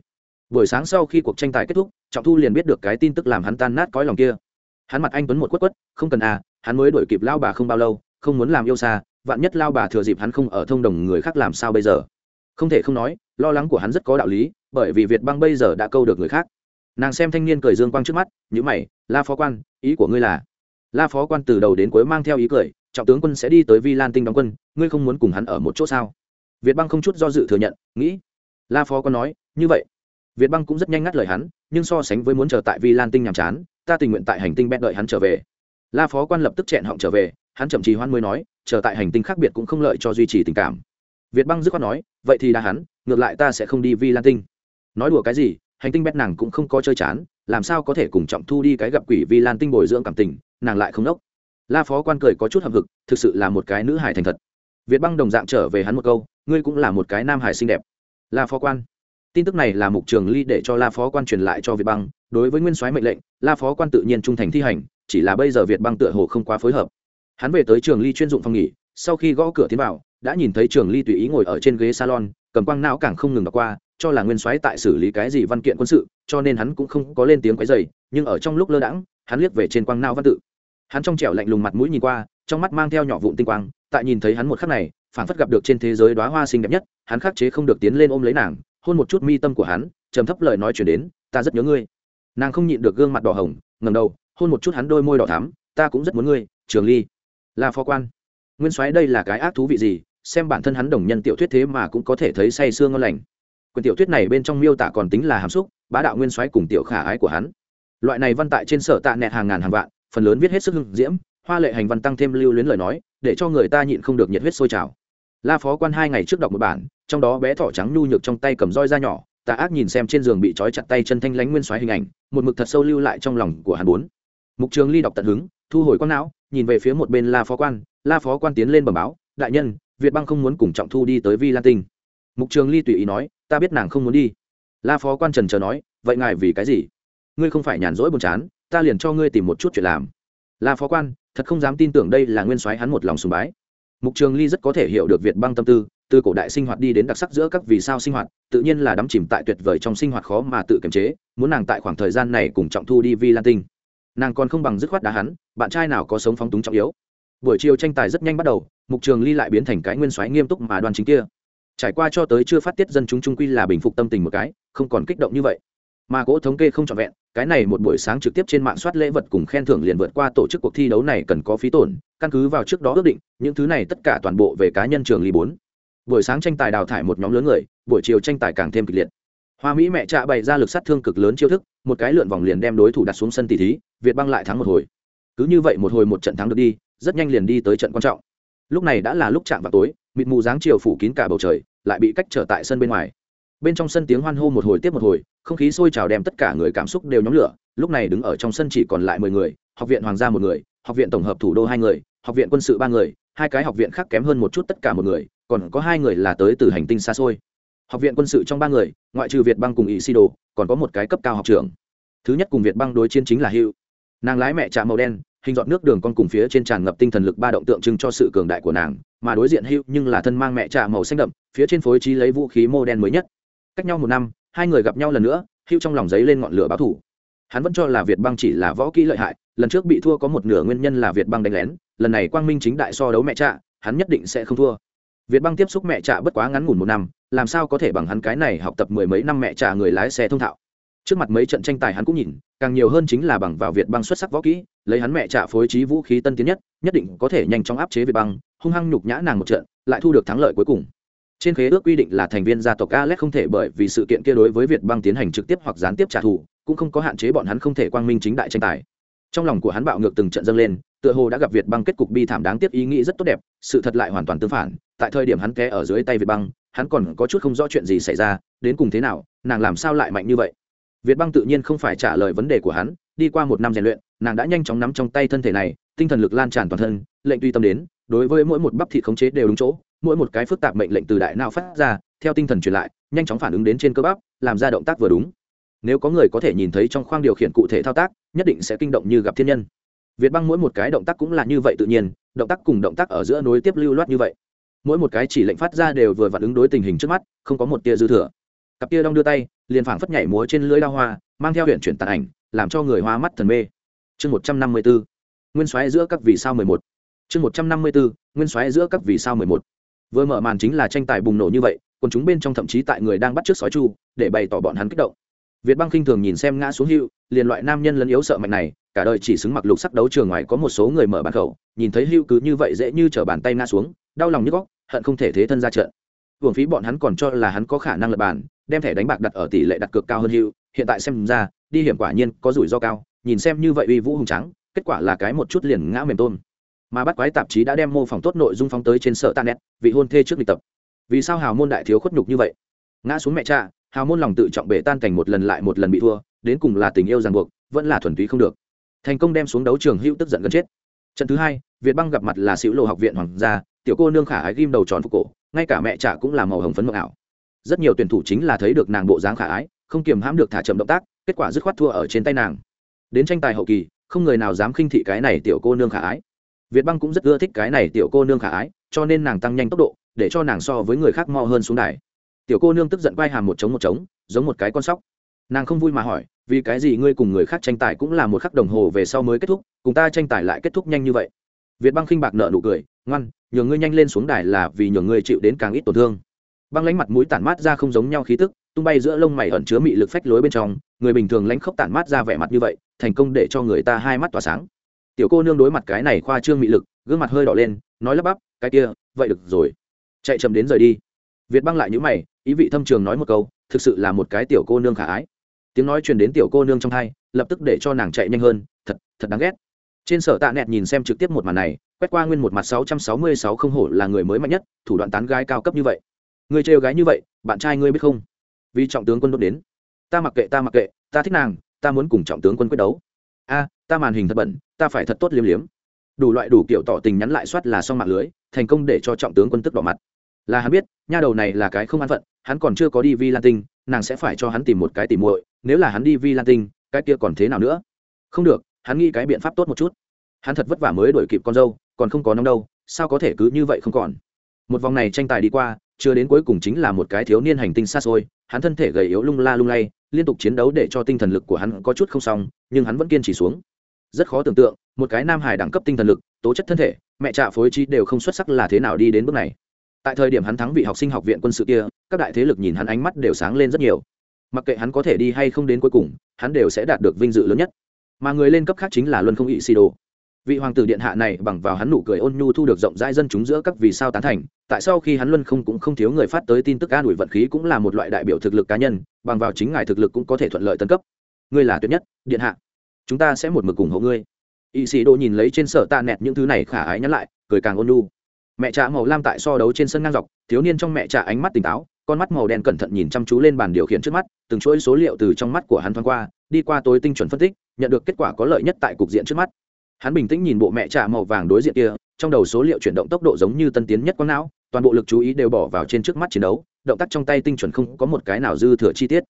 A: Buổi sáng sau khi cuộc tranh tài kết thúc, trọng thu liền biết được cái tin tức làm hắn tan nát cõi lòng kia hắn mặt anh tuấn một quất quất, không cần à hắn mới đổi kịp lao bà không bao lâu, không muốn làm yêu xa, vạn nhất lao bà thừa dịp hắn không ở thông đồng người khác làm sao bây giờ? Không thể không nói, lo lắng của hắn rất có đạo lý, bởi vì việt băng bây giờ đã câu được người khác. Nàng xem thanh niên cười dương quang trước mắt nhữ mày, la phó quan, ý của ngươi là? La phó quan từ đầu đến cuối mang theo ý cười, trọng tướng quân sẽ đi tới vi lan tinh đóng quân, ngươi không muốn cùng hắn ở một chỗ sao? Việt băng không chút do dự thừa nhận, nghĩ. La phó quan nói, như vậy. Việt băng cũng rất nhanh ngắt lời hắn, nhưng so sánh với muốn chờ tại vi lan tinh nhàm chán ta tình nguyện tại hành tinh bét đợi hắn trở về. La phó quan lập tức chẹn họng trở về, hắn chậm trì hoan mới nói, chờ tại hành tinh khác biệt cũng không lợi cho duy trì tình cảm. Việt băng dứt khoát nói, vậy thì đã hắn, ngược lại ta sẽ không đi vi lan tinh. Nói đùa cái gì, hành tinh bét nàng cũng không có chơi chán, làm sao có thể cùng trọng thu đi cái gặp quỷ vi lan tinh bồi dưỡng cảm tình, nàng lại không đốc. La phó quan cười có chút hậm hực, thực sự là một cái nữ hải thành thật. Việt băng đồng dạng trở về hắn một câu, ngươi cũng là một cái nam hải xinh đẹp. La phó quan, tin tức này là mục trường ly để cho la phó quan truyền lại cho việt băng đối với nguyên soái mệnh lệnh, la phó quan tự nhiên trung thành thi hành, chỉ là bây giờ việt băng tựa hồ không quá phối hợp. Hắn về tới trường ly chuyên dụng phòng nghỉ, sau khi gõ cửa tiến vào, đã nhìn thấy trường ly tùy ý ngồi ở trên ghế salon, cầm quang não càng không ngừng đọc qua, cho là nguyên soái tại xử lý cái gì văn kiện quân sự, cho nên hắn cũng không có lên tiếng quấy dày nhưng ở trong lúc lơ đãng, hắn liếc về trên quang não văn tự. Hắn trong trẻo lạnh lùng mặt mũi nhìn qua, trong mắt mang theo nhỏ vụn tinh quang, tại nhìn thấy hắn một khắc này phản phất gặp được trên thế giới đoá hoa xinh đẹp nhất, hắn khắc chế không được tiến lên ôm lấy nàng, hôn một chút mi tâm của hắn, trầm thấp lời nói chuyển đến, ta rất nhớ ngươi nàng không nhịn được gương mặt đỏ hồng ngầm đầu, hôn một chút hắn đôi môi đỏ thắm, ta cũng rất muốn ngươi, trường ly. Là phó quan. Nguyên soái, đây là cái ác thú vị gì? Xem bản thân hắn đồng nhân tiểu thuyết thế mà cũng có thể thấy say sương ngon lành. Quyền tiểu thuyết này bên trong miêu tả còn tính là hàm xúc, bá đạo nguyên soái cùng tiểu khả ái của hắn. Loại này văn tại trên sở tạ nẹt hàng ngàn hàng vạn, phần lớn viết hết sức hưng diễm, hoa lệ hành văn tăng thêm lưu luyến lời nói, để cho người ta nhịn không được nhiệt huyết sôi trào. La phó quan hai ngày trước đọc một bản, trong đó bé thỏ trắng nhu nhược trong tay cầm roi da nhỏ tà ác nhìn xem trên giường bị trói chặt tay chân thanh lánh nguyên xoáy hình ảnh, một mực thật sâu lưu lại trong lòng của hắn bốn. Mục trường ly đọc tận hứng, thu hồi quan não, nhìn về phía một bên la phó quan. La phó quan tiến lên bẩm báo, đại nhân, việt băng không muốn cùng trọng thu đi tới vi lan tinh. Mục trường ly tùy ý nói, ta biết nàng không muốn đi. La phó quan trần chờ nói, vậy ngài vì cái gì? Ngươi không phải nhàn rỗi buồn chán, ta liền cho ngươi tìm một chút chuyện làm. La phó quan, thật không dám tin tưởng đây là nguyên soái hắn một lòng sùng bái. Mục trường ly rất có thể hiểu được việt băng tâm tư từ cổ đại sinh hoạt đi đến đặc sắc giữa các vì sao sinh hoạt, tự nhiên là đắm chìm tại tuyệt vời trong sinh hoạt khó mà tự kiềm chế, muốn nàng tại khoảng thời gian này cùng trọng thu đi vi lan tinh. Nàng còn không bằng dứt khoát đá hắn, bạn trai nào có sống phóng túng trọng yếu. Buổi chiều tranh tài rất nhanh bắt đầu, mục trường ly lại biến thành cái nguyên soái nghiêm túc mà đoàn chính kia. Trải qua cho tới chưa phát tiết dân chúng trung quy là bình phục tâm tình một cái, không còn kích động như vậy. Mà cỗ thống kê không trọn vẹn, cái này một buổi sáng trực tiếp trên mạng soát lễ vật cùng khen thưởng liền vượt qua tổ chức cuộc thi đấu này cần có phí tổn, căn cứ vào trước đó ước định, những thứ này tất cả toàn bộ về cá nhân trường ly bốn buổi sáng tranh tài đào thải một nhóm lớn người, buổi chiều tranh tài càng thêm kịch liệt. Hoa mỹ mẹ trạ bày ra lực sát thương cực lớn chiêu thức, một cái lượn vòng liền đem đối thủ đặt xuống sân tỷ thí, việt băng lại thắng một hồi. Cứ như vậy một hồi một trận thắng được đi, rất nhanh liền đi tới trận quan trọng. Lúc này đã là lúc chạm vào tối, mịt mù dáng chiều phủ kín cả bầu trời, lại bị cách trở tại sân bên ngoài. Bên trong sân tiếng hoan hô một hồi tiếp một hồi, không khí sôi trào đem tất cả người cảm xúc đều nhóm lửa, lúc này đứng ở trong sân chỉ còn lại mười người, học viện hoàng gia một người, học viện tổng hợp thủ đô hai người, học viện quân sự ba người, hai cái học viện khác kém hơn một chút tất cả một người còn có hai người là tới từ hành tinh xa xôi. Học viện quân sự trong ba người, ngoại trừ việt băng cùng ý si đồ còn có một cái cấp cao học trưởng. Thứ nhất cùng việt băng đối chiến chính là hữu nàng lái mẹ trà màu đen, hình dọn nước đường con cùng phía trên tràn ngập tinh thần lực ba động tượng trưng cho sự cường đại của nàng, mà đối diện hữu nhưng là thân mang mẹ trà màu xanh đậm, phía trên phối trí lấy vũ khí mô đen mới nhất. Cách nhau một năm, hai người gặp nhau lần nữa hữu trong lòng giấy lên ngọn lửa báo thủ hắn vẫn cho là việt băng chỉ là võ kỹ lợi hại, lần trước bị thua có một nửa nguyên nhân là việt băng đánh lén, lần này quang minh chính đại so đấu mẹ trạ hắn nhất định sẽ không thua việt băng tiếp xúc mẹ trạ bất quá ngắn ngủn một năm, làm sao có thể bằng hắn cái này học tập mười mấy năm mẹ trà người lái xe thông thạo? Trước mặt mấy trận tranh tài hắn cũng nhìn, càng nhiều hơn chính là bằng vào việt băng xuất sắc võ kỹ, lấy hắn mẹ trà phối trí vũ khí tân tiến nhất nhất định có thể nhanh chóng áp chế việt băng hung hăng nhục nhã nàng một trận, lại thu được thắng lợi cuối cùng. Trên khế ước quy định là thành viên gia tộc alex không thể bởi vì sự kiện kia đối với việt băng tiến hành trực tiếp hoặc gián tiếp trả thù, cũng không có hạn chế bọn hắn không thể quang minh chính đại tranh tài. Trong lòng của hắn bạo ngược từng trận dâng lên tựa hồ đã gặp việt băng kết cục bi thảm đáng tiếc ý nghĩ rất tốt đẹp, sự thật lại hoàn toàn tương phản. Tại thời điểm hắn té ở dưới tay việt băng, hắn còn có chút không rõ chuyện gì xảy ra, đến cùng thế nào, nàng làm sao lại mạnh như vậy? Việt băng tự nhiên không phải trả lời vấn đề của hắn, đi qua một năm rèn luyện, nàng đã nhanh chóng nắm trong tay thân thể này, tinh thần lực lan tràn toàn thân, lệnh tuy tâm đến, đối với mỗi một bắp thịt khống chế đều đúng chỗ, mỗi một cái phức tạp mệnh lệnh từ đại nào phát ra, theo tinh thần truyền lại, nhanh chóng phản ứng đến trên cơ bắp, làm ra động tác vừa đúng. Nếu có người có thể nhìn thấy trong khoang điều khiển cụ thể thao tác, nhất định sẽ kinh động như gặp thiên nhân việt băng mỗi một cái động tác cũng là như vậy tự nhiên, động tác cùng động tác ở giữa nối tiếp lưu loát như vậy. Mỗi một cái chỉ lệnh phát ra đều vừa vặn ứng đối tình hình trước mắt, không có một tia dư thừa. Cặp tia đong đưa tay, liền phảng phất nhảy múa trên lưới lao hoa, mang theo huyện chuyển tàn ảnh, làm cho người hoa mắt thần mê. Chương một trăm năm mươi bốn nguyên xoáy giữa các vì sao mười một. Chương một trăm năm mươi bốn nguyên xoáy giữa các vì sao mười một. Vừa mở màn chính là tranh tài bùng nổ như vậy còn chúng bên trong thậm chí tại người đang bắt trước sói chu, để bày tỏ bọn hắn kích động. Việt băng khinh thường nhìn xem ngã xuống hữu liền loại nam nhân lấn yếu sợ mạnh này cả đời chỉ xứng mặc lục sắc đấu trường ngoài có một số người mở bàn khẩu, nhìn thấy hưu cứ như vậy dễ như chở bàn tay ngã xuống, đau lòng như góc, hận không thể thế thân ra trận. Hưởng phí bọn hắn còn cho là hắn có khả năng lập bàn, đem thẻ đánh bạc đặt ở tỷ lệ đặt cược cao hơn hưu, hiện tại xem ra, đi hiểm quả nhiên có rủi ro cao, nhìn xem như vậy uy vũ hùng trắng kết quả là cái một chút liền ngã mềm tôn mà bắt quái tạp chí đã đem mô phỏng tốt nội dung phóng tới trên sở tanet, vị hôn thê trước lịch tập. Vì sao hào môn đại thiếu khuất nhục như vậy? Ngã xuống mẹ cha, hào môn lòng tự trọng bể tan cảnh một lần lại một lần bị thua, đến cùng là tình yêu ràng buộc, vẫn là thuần túy không được thành công đem xuống đấu trường hữu tức giận gần chết. Trận thứ hai, việt băng gặp mặt là xỉu lộ học viện hoàng gia, tiểu cô nương khả ái ghim đầu tròn phục cổ, ngay cả mẹ trả cũng là màu hồng phấn mộng ảo. Rất nhiều tuyển thủ chính là thấy được nàng bộ dáng khả ái, không kiềm hãm được thả chậm động tác, kết quả dứt khoát thua ở trên tay nàng. Đến tranh tài hậu kỳ, không người nào dám khinh thị cái này tiểu cô nương khả ái. Việt băng cũng rất ưa thích cái này tiểu cô nương khả ái, cho nên nàng tăng nhanh tốc độ, để cho nàng so với người khác mo hơn xuống đài. Tiểu cô nương tức giận quay hàm một trống một trống, giống một cái con sóc. Nàng không vui mà hỏi vì cái gì ngươi cùng người khác tranh tài cũng là một khắc đồng hồ về sau mới kết thúc, cùng ta tranh tài lại kết thúc nhanh như vậy? Việt băng khinh bạc nợ nụ cười, ngoan nhường ngươi nhanh lên xuống đài là vì nhường ngươi chịu đến càng ít tổn thương. Băng lánh mặt mũi tản mát ra không giống nhau khí tức, tung bay giữa lông mày ẩn chứa mị lực phách lối bên trong, người bình thường lánh khóc tản mát ra vẻ mặt như vậy, thành công để cho người ta hai mắt tỏa sáng. Tiểu cô nương đối mặt cái này khoa trương mị lực, gương mặt hơi đỏ lên, nói lắp bắp, cái kia, vậy được rồi. Chạy chậm đến rời đi. Việt băng lại nhữ mày, ý vị thâm trường nói một câu, thực sự là một cái tiểu cô nương khả ái tiếng nói truyền đến tiểu cô nương trong hai, lập tức để cho nàng chạy nhanh hơn, thật thật đáng ghét. Trên sở tạ nẹt nhìn xem trực tiếp một màn này, quét qua nguyên một mặt sáu trăm sáu mươi sáu không hổ là người mới mạnh nhất, thủ đoạn tán gái cao cấp như vậy. Người trêu gái như vậy, bạn trai ngươi biết không? Vì trọng tướng quân đốt đến. Ta mặc kệ, ta mặc kệ, ta thích nàng, ta muốn cùng trọng tướng quân quyết đấu. A, ta màn hình thật bẩn, ta phải thật tốt liếm liếm. Đủ loại đủ kiểu tỏ tình nhắn lại soát là xong mạng lưới, thành công để cho trọng tướng quân tức đỏ mặt. Là hắn biết, nha đầu này là cái không an phận, hắn còn chưa có đi vi lan tinh, nàng sẽ phải cho hắn tìm một cái tìm muội nếu là hắn đi vi lan tinh, cái kia còn thế nào nữa? Không được, hắn nghĩ cái biện pháp tốt một chút. Hắn thật vất vả mới đổi kịp con dâu, còn không có nóng đâu, sao có thể cứ như vậy không còn? Một vòng này tranh tài đi qua, chưa đến cuối cùng chính là một cái thiếu niên hành tinh xa xôi, hắn thân thể gầy yếu lung la lung lay, liên tục chiến đấu để cho tinh thần lực của hắn có chút không xong, nhưng hắn vẫn kiên trì xuống. Rất khó tưởng tượng, một cái nam hải đẳng cấp tinh thần lực, tố chất thân thể, mẹ trạ phối trí đều không xuất sắc là thế nào đi đến bước này. Tại thời điểm hắn thắng vị học sinh học viện quân sự kia, các đại thế lực nhìn hắn ánh mắt đều sáng lên rất nhiều mặc kệ hắn có thể đi hay không đến cuối cùng, hắn đều sẽ đạt được vinh dự lớn nhất. Mà người lên cấp khác chính là luân không ỵ xì đồ vị hoàng tử điện hạ này bằng vào hắn nụ cười ôn nhu thu được rộng rãi dân chúng giữa các vì sao tán thành, tại sao khi hắn luân không cũng không thiếu người phát tới tin tức an ủi vận khí cũng là một loại đại biểu thực lực cá nhân, bằng vào chính ngài thực lực cũng có thể thuận lợi tân cấp. Ngươi là tuyệt nhất, điện hạ. Chúng ta sẽ một mực cùng hộ ngươi. Ỵ sĩ đồ nhìn lấy trên sở tạ nẹt những thứ này khả ái nhắn lại, cười càng ôn nhu. Mẹ trà màu lam tại so đấu trên sân ngang dọc, thiếu niên trong mẹ trà ánh mắt tỉnh táo con mắt màu đen cẩn thận nhìn chăm chú lên bàn điều khiển trước mắt, từng chuỗi số liệu từ trong mắt của hắn thoáng qua, đi qua tối tinh chuẩn phân tích, nhận được kết quả có lợi nhất tại cục diện trước mắt. Hắn bình tĩnh nhìn bộ mẹ trà màu vàng đối diện kia, trong đầu số liệu chuyển động tốc độ giống như tân tiến nhất quang não, toàn bộ lực chú ý đều bỏ vào trên trước mắt chiến đấu, động tác trong tay tinh chuẩn không có một cái nào dư thừa chi tiết.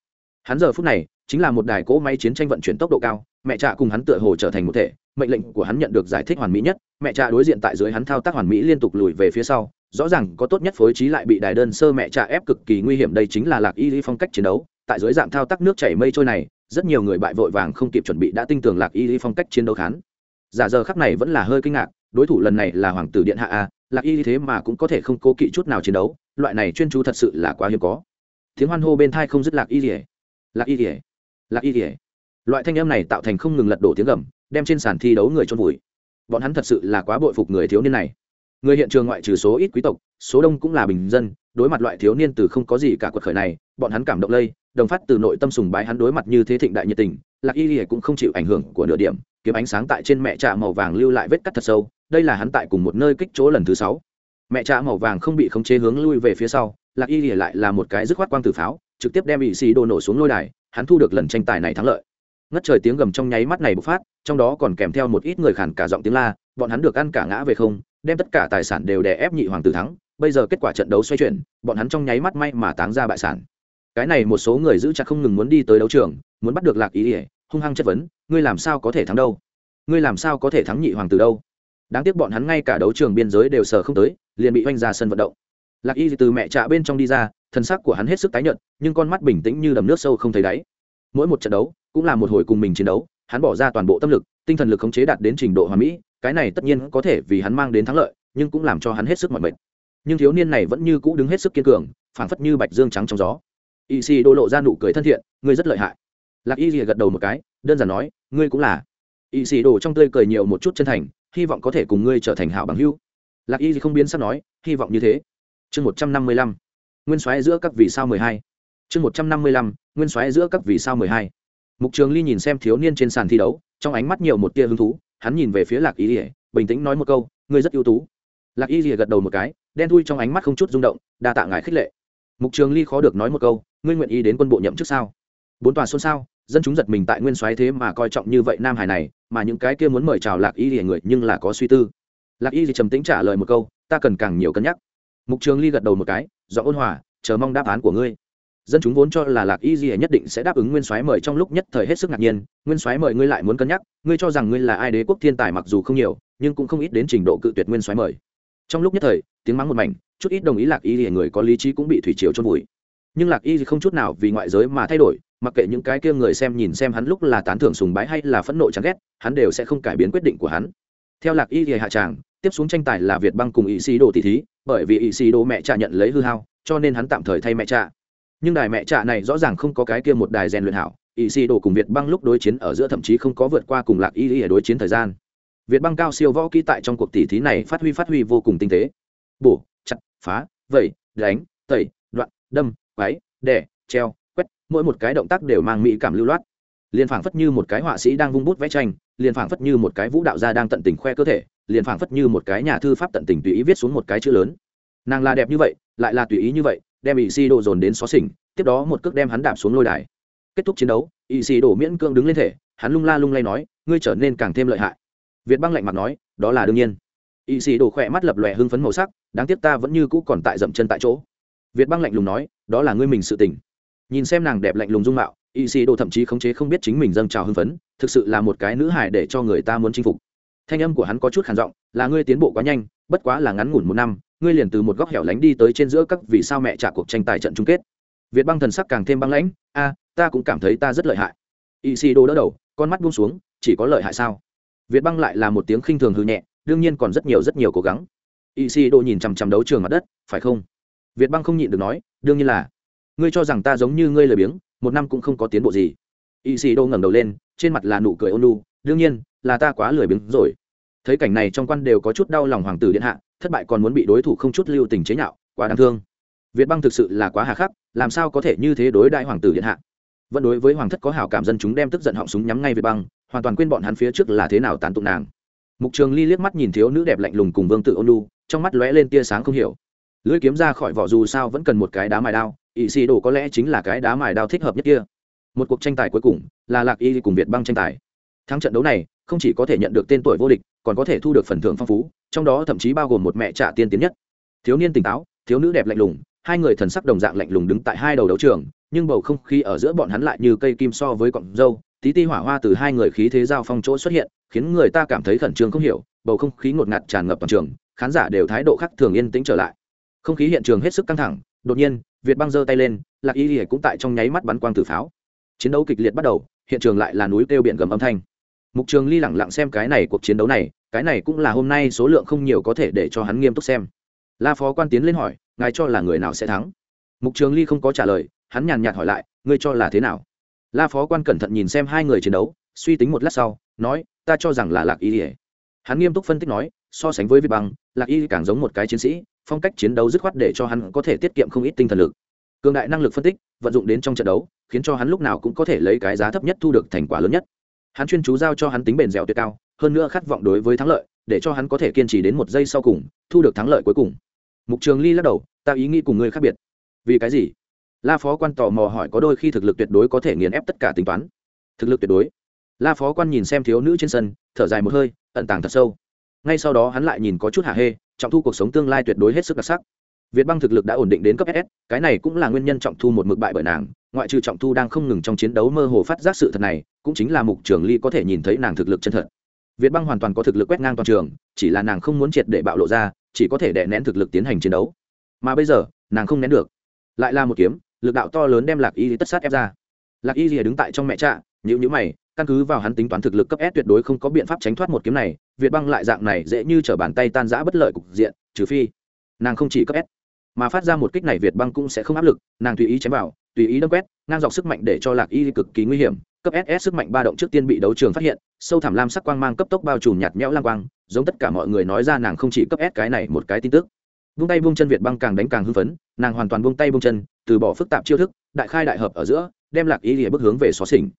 A: Hắn giờ phút này, chính là một đài cỗ máy chiến tranh vận chuyển tốc độ cao, mẹ trà cùng hắn tựa hồ trở thành một thể, mệnh lệnh của hắn nhận được giải thích hoàn mỹ nhất, mẹ trà đối diện tại dưới hắn thao tác hoàn mỹ liên tục lùi về phía sau rõ ràng có tốt nhất phối trí lại bị đài đơn sơ mẹ trả ép cực kỳ nguy hiểm đây chính là lạc y lý phong cách chiến đấu. Tại dưới dạng thao tác nước chảy mây trôi này, rất nhiều người bại vội vàng không kịp chuẩn bị đã tin tưởng lạc y lý phong cách chiến đấu khán. Giả giờ khắc này vẫn là hơi kinh ngạc, đối thủ lần này là hoàng tử điện hạ a, lạc y thế mà cũng có thể không cố kỵ chút nào chiến đấu, loại này chuyên chú thật sự là quá hiếm có. Tiếng hoan hô bên thai không dứt lạc y rỉa lạc y rỉa lạc y rỉa loại thanh âm này tạo thành không ngừng lật đổ tiếng gầm, đem trên sàn thi đấu người trôn vùi. Bọn hắn thật sự là quá bội phục người thiếu niên này người hiện trường ngoại trừ số ít quý tộc, số đông cũng là bình dân, đối mặt loại thiếu niên từ không có gì cả quật khởi này, bọn hắn cảm động lây, đồng phát từ nội tâm sùng bái hắn đối mặt như thế thịnh đại nhiệt tình, lạc y lìa cũng không chịu ảnh hưởng của nửa điểm, kiếm ánh sáng tại trên mẹ trà màu vàng lưu lại vết cắt thật sâu, đây là hắn tại cùng một nơi kích chỗ lần thứ sáu. Mẹ trà màu vàng không bị khống chế hướng lui về phía sau, lạc y lìa lại là một cái dứt khoát quang tử pháo, trực tiếp đem bị xì đồ nổ xuống lôi đài, hắn thu được lần tranh tài này thắng lợi ngất trời tiếng gầm trong nháy mắt này bộc phát, trong đó còn kèm theo một ít người khản cả giọng tiếng la, bọn hắn được ăn cả ngã về không, đem tất cả tài sản đều đè ép nhị hoàng tử thắng, bây giờ kết quả trận đấu xoay chuyển, bọn hắn trong nháy mắt may mà táng ra bại sản. Cái này một số người giữ chặt không ngừng muốn đi tới đấu trường, muốn bắt được lạc ý ỉa hung hăng chất vấn, ngươi làm sao có thể thắng đâu? Ngươi làm sao có thể thắng nhị hoàng tử đâu? Đáng tiếc bọn hắn ngay cả đấu trường biên giới đều sờ không tới, liền bị oanh ra sân vận động. Lạc y từ mẹ trạ bên trong đi ra, thân xác của hắn hết sức tái nhợt, nhưng con mắt bình tĩnh như đầm nước sâu không thấy đáy mỗi một trận đấu cũng là một hồi cùng mình chiến đấu, hắn bỏ ra toàn bộ tâm lực, tinh thần lực khống chế đạt đến trình độ hoàn mỹ, cái này tất nhiên có thể vì hắn mang đến thắng lợi, nhưng cũng làm cho hắn hết sức mọi mệt. Nhưng thiếu niên này vẫn như cũ đứng hết sức kiên cường, phảng phất như bạch dương trắng trong gió. Y si đô lộ ra nụ cười thân thiện, ngươi rất lợi hại. Lạc y rìa gật đầu một cái, đơn giản nói, ngươi cũng là. Y si đô trong tươi cười nhiều một chút chân thành, hy vọng có thể cùng ngươi trở thành hảo bằng hữu. Lạc y không biến sắp nói, hy vọng như thế. Chương một trăm năm mươi lăm. Nguyên soái giữa các vì sao mười hai. Chương một trăm năm mươi lăm nguyên soái giữa các vì sao mười hai. Mục trường ly nhìn xem thiếu niên trên sàn thi đấu, trong ánh mắt nhiều một tia hứng thú, hắn nhìn về phía lạc y rìa bình tĩnh nói một câu, ngươi rất ưu tú. Lạc y rìa gật đầu một cái, đen thui trong ánh mắt không chút rung động, đa tạ ngài khích lệ. Mục trường ly khó được nói một câu, ngươi nguyện ý đến quân bộ nhậm chức sao? Bốn tòa xôn xao, dân chúng giật mình tại nguyên soái thế mà coi trọng như vậy nam hải này, mà những cái kia muốn mời chào lạc y thì người nhưng là có suy tư. Lạc y thì trầm tĩnh trả lời một câu, ta cần càng nhiều cân nhắc. Mục trường ly gật đầu một cái do ôn hòa, chờ mong đáp án của ngươi dân chúng vốn cho là lạc y gì nhất định sẽ đáp ứng nguyên soái mời trong lúc nhất thời hết sức ngạc nhiên. Nguyên soái mời ngươi lại muốn cân nhắc, ngươi cho rằng ngươi là ai đế quốc thiên tài mặc dù không nhiều, nhưng cũng không ít đến trình độ cự tuyệt nguyên soái mời. Trong lúc nhất thời, tiếng mắng một mảnh, chút ít đồng ý lạc y thì người có lý trí cũng bị thủy triều trôn vùi. Nhưng lạc y không chút nào vì ngoại giới mà thay đổi, mặc kệ những cái kia người xem nhìn xem hắn lúc là tán thưởng sùng bái hay là phẫn nộ chán ghét, hắn đều sẽ không cải biến quyết định của hắn. Theo lạc y thì hạ tràng, tiếp xuống tranh tài là việt băng cùng y sĩ đồ tỷ thí, bởi vì y sĩ đồ mẹ cha nhận lấy hư hao, cho nên hắn tạm thời thay mẹ cha nhưng đài mẹ trạ này rõ ràng không có cái kia một đài rèn luyện hảo ỵ xì đồ cùng việt băng lúc đối chiến ở giữa thậm chí không có vượt qua cùng lạc y ở đối chiến thời gian. Việt băng cao siêu võ kỹ tại trong cuộc tỷ thí này phát huy phát huy vô cùng tinh tế. Bổ, chặt, phá, vẩy, đánh, tẩy, đoạn, đâm váy đẻ treo, quét, mỗi một cái động tác đều mang mỹ cảm lưu loát. Liền phảng phất như một cái họa sĩ đang vung bút vẽ tranh, liền phảng phất như một cái vũ đạo gia đang tận tình khoe cơ thể, liền phảng phất như một cái nhà thư pháp tận tình tùy ý viết xuống một cái chữ lớn. Nàng là đẹp như vậy, lại là tùy ý như vậy đem ỵ xì đồ dồn đến xó xỉnh, tiếp đó một cước đem hắn đạp xuống lôi đài. Kết thúc chiến đấu ỵ xì đồ miễn cưỡng đứng lên thể, hắn lung la lung lay nói, ngươi trở nên càng thêm lợi hại. Việt băng lạnh mặt nói, đó là đương nhiên. Ỵ xì đồ khỏe mắt lập lòe hưng phấn màu sắc, đáng tiếc ta vẫn như cũ còn tại dậm chân tại chỗ. Việt băng lạnh lùng nói, đó là ngươi mình sự tình. Nhìn xem nàng đẹp lạnh lùng dung mạo ỵ sĩ đồ thậm chí khống chế không biết chính mình dâng trào hưng phấn, thực sự là một cái nữ hài để cho người ta muốn chinh phục. Thanh âm của hắn có chút khản giọng, là ngươi tiến bộ quá nhanh, bất quá là ngắn ngủn một năm ngươi liền từ một góc hẻo lánh đi tới trên giữa các vì sao mẹ trả cuộc tranh tài trận chung kết. Việt băng thần sắc càng thêm băng lãnh, a, ta cũng cảm thấy ta rất lợi hại. Y sĩ đồ đỡ đầu, con mắt buông xuống, chỉ có lợi hại sao? Việt băng lại là một tiếng khinh thường hư nhẹ, đương nhiên còn rất nhiều rất nhiều cố gắng. Y sĩ đồ nhìn chằm chằm đấu trường mặt đất, phải không? Việt băng không nhịn được nói, đương nhiên là. Ngươi cho rằng ta giống như ngươi lười biếng, một năm cũng không có tiến bộ gì. Y sĩ đô ngẩng đầu lên, trên mặt là nụ cười ôn lu đương nhiên, là ta quá lười biếng rồi. Thấy cảnh này trong quan đều có chút đau lòng hoàng tử điện hạ thất bại còn muốn bị đối thủ không chút lưu tình chế nhạo, quá đáng thương. Việt băng thực sự là quá hà khắc, làm sao có thể như thế đối đại hoàng tử điện hạ? Vẫn đối với hoàng thất có hảo cảm dân chúng đem tức giận họng súng nhắm ngay việt băng hoàn toàn quên bọn hắn phía trước là thế nào tàn tụng nàng. Mục trường ly liếc mắt nhìn thiếu nữ đẹp lạnh lùng cùng vương tử ôn lu trong mắt lóe lên tia sáng không hiểu. Lưỡi kiếm ra khỏi vỏ dù sao vẫn cần một cái đá mài đao ỵ xì đồ có lẽ chính là cái đá mài đao thích hợp nhất kia. Một cuộc tranh tài cuối cùng, là lạc y cùng việt băng tranh tài. Thắng trận đấu này không chỉ có thể nhận được tên tuổi vô địch, còn có thể thu được phần thưởng phong phú, trong đó thậm chí bao gồm một mẹ trả tiên tiến nhất. Thiếu niên tỉnh táo, thiếu nữ đẹp lạnh lùng, hai người thần sắc đồng dạng lạnh lùng đứng tại hai đầu đấu trường, nhưng bầu không khí ở giữa bọn hắn lại như cây kim so với cọng dâu, tí ti hỏa hoa từ hai người khí thế giao phong chỗ xuất hiện, khiến người ta cảm thấy khẩn trương không hiểu, bầu không khí ngột ngạt tràn ngập toàn trường, khán giả đều thái độ khác thường yên tĩnh trở lại. Không khí hiện trường hết sức căng thẳng, đột nhiên, việt băng giơ tay lên, lạc y cũng tại trong nháy mắt bắn quang tử pháo. Chiến đấu kịch liệt bắt đầu, hiện trường lại là núi kêu biển gầm âm thanh mục trường ly lẳng lặng xem cái này cuộc chiến đấu này, cái này cũng là hôm nay số lượng không nhiều có thể để cho hắn nghiêm túc xem. La phó quan tiến lên hỏi, ngài cho là người nào sẽ thắng? Mục trường ly không có trả lời, hắn nhàn nhạt hỏi lại, ngươi cho là thế nào? La phó quan cẩn thận nhìn xem hai người chiến đấu, suy tính một lát sau, nói, ta cho rằng là lạc y ỉa hắn nghiêm túc phân tích nói, so sánh với việt băng, lạc y càng giống một cái chiến sĩ, phong cách chiến đấu dứt khoát để cho hắn có thể tiết kiệm không ít tinh thần lực. Cường đại năng lực phân tích, vận dụng đến trong trận đấu, khiến cho hắn lúc nào cũng có thể lấy cái giá thấp nhất thu được thành quả lớn nhất hắn chuyên chú giao cho hắn tính bền dẻo tuyệt cao, hơn nữa khát vọng đối với thắng lợi, để cho hắn có thể kiên trì đến một giây sau cùng, thu được thắng lợi cuối cùng. Mục trường ly lắc đầu, ta ý nghĩ cùng ngươi khác biệt. Vì cái gì? La phó quan tò mò hỏi có đôi khi thực lực tuyệt đối có thể nghiền ép tất cả tính toán. Thực lực tuyệt đối? La phó quan nhìn xem thiếu nữ trên sân, thở dài một hơi, ẩn tàng thật sâu. Ngay sau đó hắn lại nhìn có chút hạ hê, trọng thu cuộc sống tương lai tuyệt đối hết sức đặc sắc. Việt băng thực lực đã ổn định đến cấp ss cái này cũng là nguyên nhân trọng thu một mực bại bởi nàng ngoại trừ trọng thu đang không ngừng trong chiến đấu mơ hồ phát giác sự thật này cũng chính là mục trường ly có thể nhìn thấy nàng thực lực chân thật. Việt băng hoàn toàn có thực lực quét ngang toàn trường chỉ là nàng không muốn triệt để bạo lộ ra chỉ có thể đè nén thực lực tiến hành chiến đấu. Mà bây giờ nàng không nén được. Lại là một kiếm lực đạo to lớn đem lạc y tất sát ép ra. Lạc y rìa đứng tại trong mẹ trạ nhữ nhữ mày căn cứ vào hắn tính toán thực lực cấp S tuyệt đối không có biện pháp tránh thoát một kiếm này, Việt băng lại dạng này dễ như trở bàn tay tan rã bất lợi cục diện, trừ phi nàng không chỉ cấp S, mà phát ra một kích này Việt băng cũng sẽ không áp lực, nàng tùy ý chém vào, tùy ý đâm quét, ngang dọc sức mạnh để cho Lạc Y cực kỳ nguy hiểm, cấp SS sức mạnh ba động trước tiên bị đấu trường phát hiện, sâu thẳm lam sắc quang mang cấp tốc bao trùm nhạt nhẽo lam quang, giống tất cả mọi người nói ra nàng không chỉ cấp S cái này một cái tin tức. Vung tay vung chân Việt băng càng đánh càng hưng phấn, nàng hoàn toàn vung tay vung chân, từ bỏ phức tạp chiêu thức, đại khai đại hợp ở giữa, đem Lạc Y lìa bước hướng về xóa xỉnh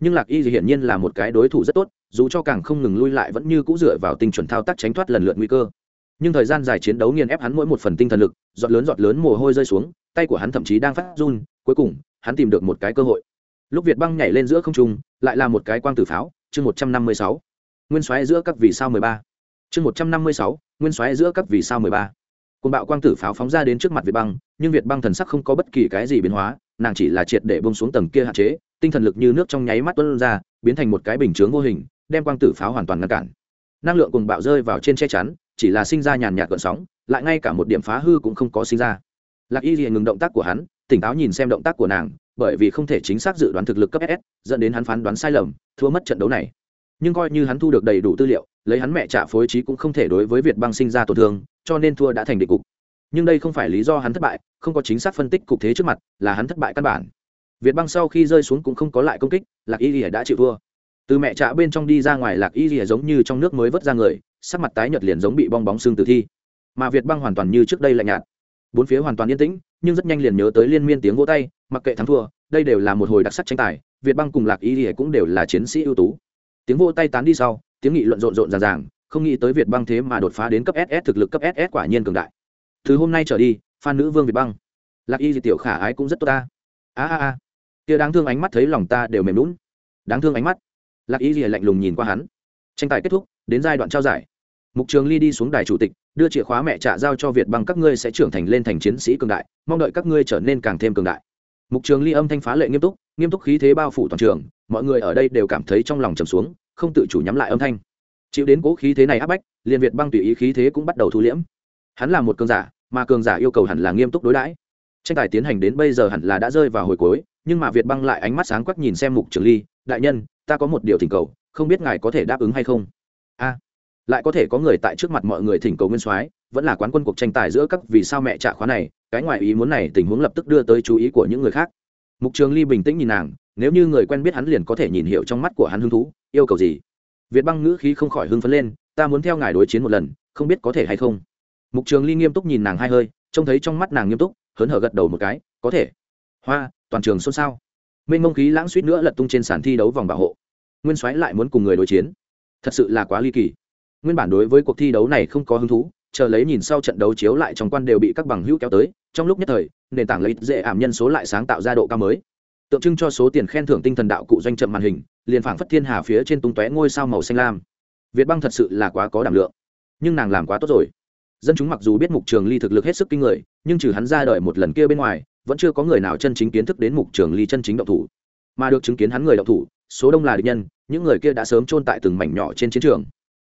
A: nhưng lạc y thì hiển nhiên là một cái đối thủ rất tốt dù cho càng không ngừng lui lại vẫn như cũ dựa vào tinh chuẩn thao tác tránh thoát lần lượt nguy cơ. Nhưng thời gian dài chiến đấu nghiền ép hắn mỗi một phần tinh thần lực giọt lớn giọt lớn mồ hôi rơi xuống tay của hắn thậm chí đang phát run cuối cùng, hắn tìm được một cái cơ hội. Lúc việt băng nhảy lên giữa không trung, lại là một cái quang tử pháo, chương một trăm năm mươi sáu. Nguyên xoáy giữa các vì sao mười ba. Chương một trăm năm mươi sáu, nguyên xoáy giữa các vì sao mười ba. Côn bạo quang tử pháo phóng ra đến trước mặt việt băng, nhưng việt băng thần sắc không có bất kỳ cái gì biến hóa, nàng chỉ là triệt để bông xuống tầng kia hạn chế, tinh thần lực như nước trong nháy mắt tuân ra, biến thành một cái bình chướng vô hình, đem quang tử pháo hoàn toàn ngăn cản. Năng lượng cùng bạo rơi vào trên che chắn, chỉ là sinh ra nhàn nhạt gợn sóng, lại ngay cả một điểm phá hư cũng không có sinh ra. Lạc y liền ngừng động tác của hắn tỉnh táo nhìn xem động tác của nàng, bởi vì không thể chính xác dự đoán thực lực cấp ss dẫn đến hắn phán đoán sai lầm, thua mất trận đấu này. Nhưng coi như hắn thu được đầy đủ tư liệu, lấy hắn mẹ trả phối trí cũng không thể đối với việt băng sinh ra tổn thương, cho nên thua đã thành định cục. Nhưng đây không phải lý do hắn thất bại, không có chính xác phân tích cục thế trước mặt, là hắn thất bại căn bản. Việt băng sau khi rơi xuống cũng không có lại công kích, lạc y rỉa đã chịu thua. Từ mẹ trạ bên trong đi ra ngoài, lạc y rỉa giống như trong nước mới vớt ra người, sắc mặt tái nhợt liền giống bị bong bóng xương tử thi. Mà việt băng hoàn toàn như trước đây lạnh nhạt. Bốn phía hoàn toàn yên tĩnh nhưng rất nhanh liền nhớ tới liên miên tiếng vỗ tay, mặc kệ thắng thua, đây đều là một hồi đặc sắc tranh tài, việt băng cùng lạc y rỉa cũng đều là chiến sĩ ưu tú. Tiếng vỗ tay tán đi sau, tiếng nghị luận rộn rộn ràng ràng, không nghĩ tới việt băng thế mà đột phá đến cấp ss thực lực cấp ss quả nhiên cường đại. Từ hôm nay trở đi phan nữ vương việt băng lạc y tiểu khả ái cũng rất tốt ta. A a a. Kia đáng thương ánh mắt thấy lòng ta đều mềm lún đáng thương ánh mắt. Lạc y lạnh lùng nhìn qua hắn. Tranh tài kết thúc, đến giai đoạn trao giải mục trường ly đi xuống đài chủ tịch, đưa chìa khóa mẹ trả giao cho việt bằng các ngươi sẽ trưởng thành lên thành chiến sĩ cường đại, mong đợi các ngươi trở nên càng thêm cường đại. Mục trường ly âm thanh phá lệ nghiêm túc nghiêm túc khí thế bao phủ toàn trường, mọi người ở đây đều cảm thấy trong lòng trầm xuống, không tự chủ nhắm lại âm thanh. Chịu đến cố khí thế này áp bách, liền việt băng tùy ý khí thế cũng bắt đầu thu liễm. Hắn là một cường giả, mà cường giả yêu cầu hẳn là nghiêm túc đối đãi. Tranh tài tiến hành đến bây giờ hẳn là đã rơi vào hồi cuối, nhưng mà việt băng lại ánh mắt sáng quắc nhìn xem mục trường ly, đại nhân, ta có một điều thỉnh cầu, không biết ngài có thể đáp ứng hay không? A lại có thể có người tại trước mặt mọi người thỉnh cầu nguyên soái, vẫn là quán quân cuộc tranh tài giữa các vì sao mẹ trả khóa này, cái ngoại ý muốn này tình huống lập tức đưa tới chú ý của những người khác. Mục trường ly bình tĩnh nhìn nàng, nếu như người quen biết hắn liền có thể nhìn hiểu trong mắt của hắn hứng thú, yêu cầu gì? Việt băng ngữ khí không khỏi hưng phấn lên, ta muốn theo ngài đối chiến một lần, không biết có thể hay không? Mục trường ly nghiêm túc nhìn nàng hai hơi, trông thấy trong mắt nàng nghiêm túc, hớn hở gật đầu một cái, có thể. Hoa, toàn trường xôn xao. Mênh mông khí lãng suýt nữa lật tung trên sàn thi đấu vòng bảo hộ. Nguyên soái lại muốn cùng người đối chiến. Thật sự là quá ly kỳ nguyên bản đối với cuộc thi đấu này không có hứng thú, chờ lấy nhìn sau trận đấu chiếu lại trong quan đều bị các bằng hữu kéo tới, trong lúc nhất thời, nền tảng lấy dễ ảm nhân số lại sáng tạo ra độ cao mới. Tượng trưng cho số tiền khen thưởng tinh thần đạo cụ doanh chậm màn hình, liền phảng phất thiên hà phía trên tung tóe ngôi sao màu xanh lam. Việt băng thật sự là quá có đảm lượng, nhưng nàng làm quá tốt rồi. Dân chúng mặc dù biết mục trường ly thực lực hết sức kinh người, nhưng trừ hắn ra đời một lần kia bên ngoài, vẫn chưa có người nào chân chính kiến thức đến mục trường ly chân chính động thủ. Mà được chứng kiến hắn người động thủ, số đông là địch nhân, những người kia đã sớm chôn tại từng mảnh nhỏ trên chiến trường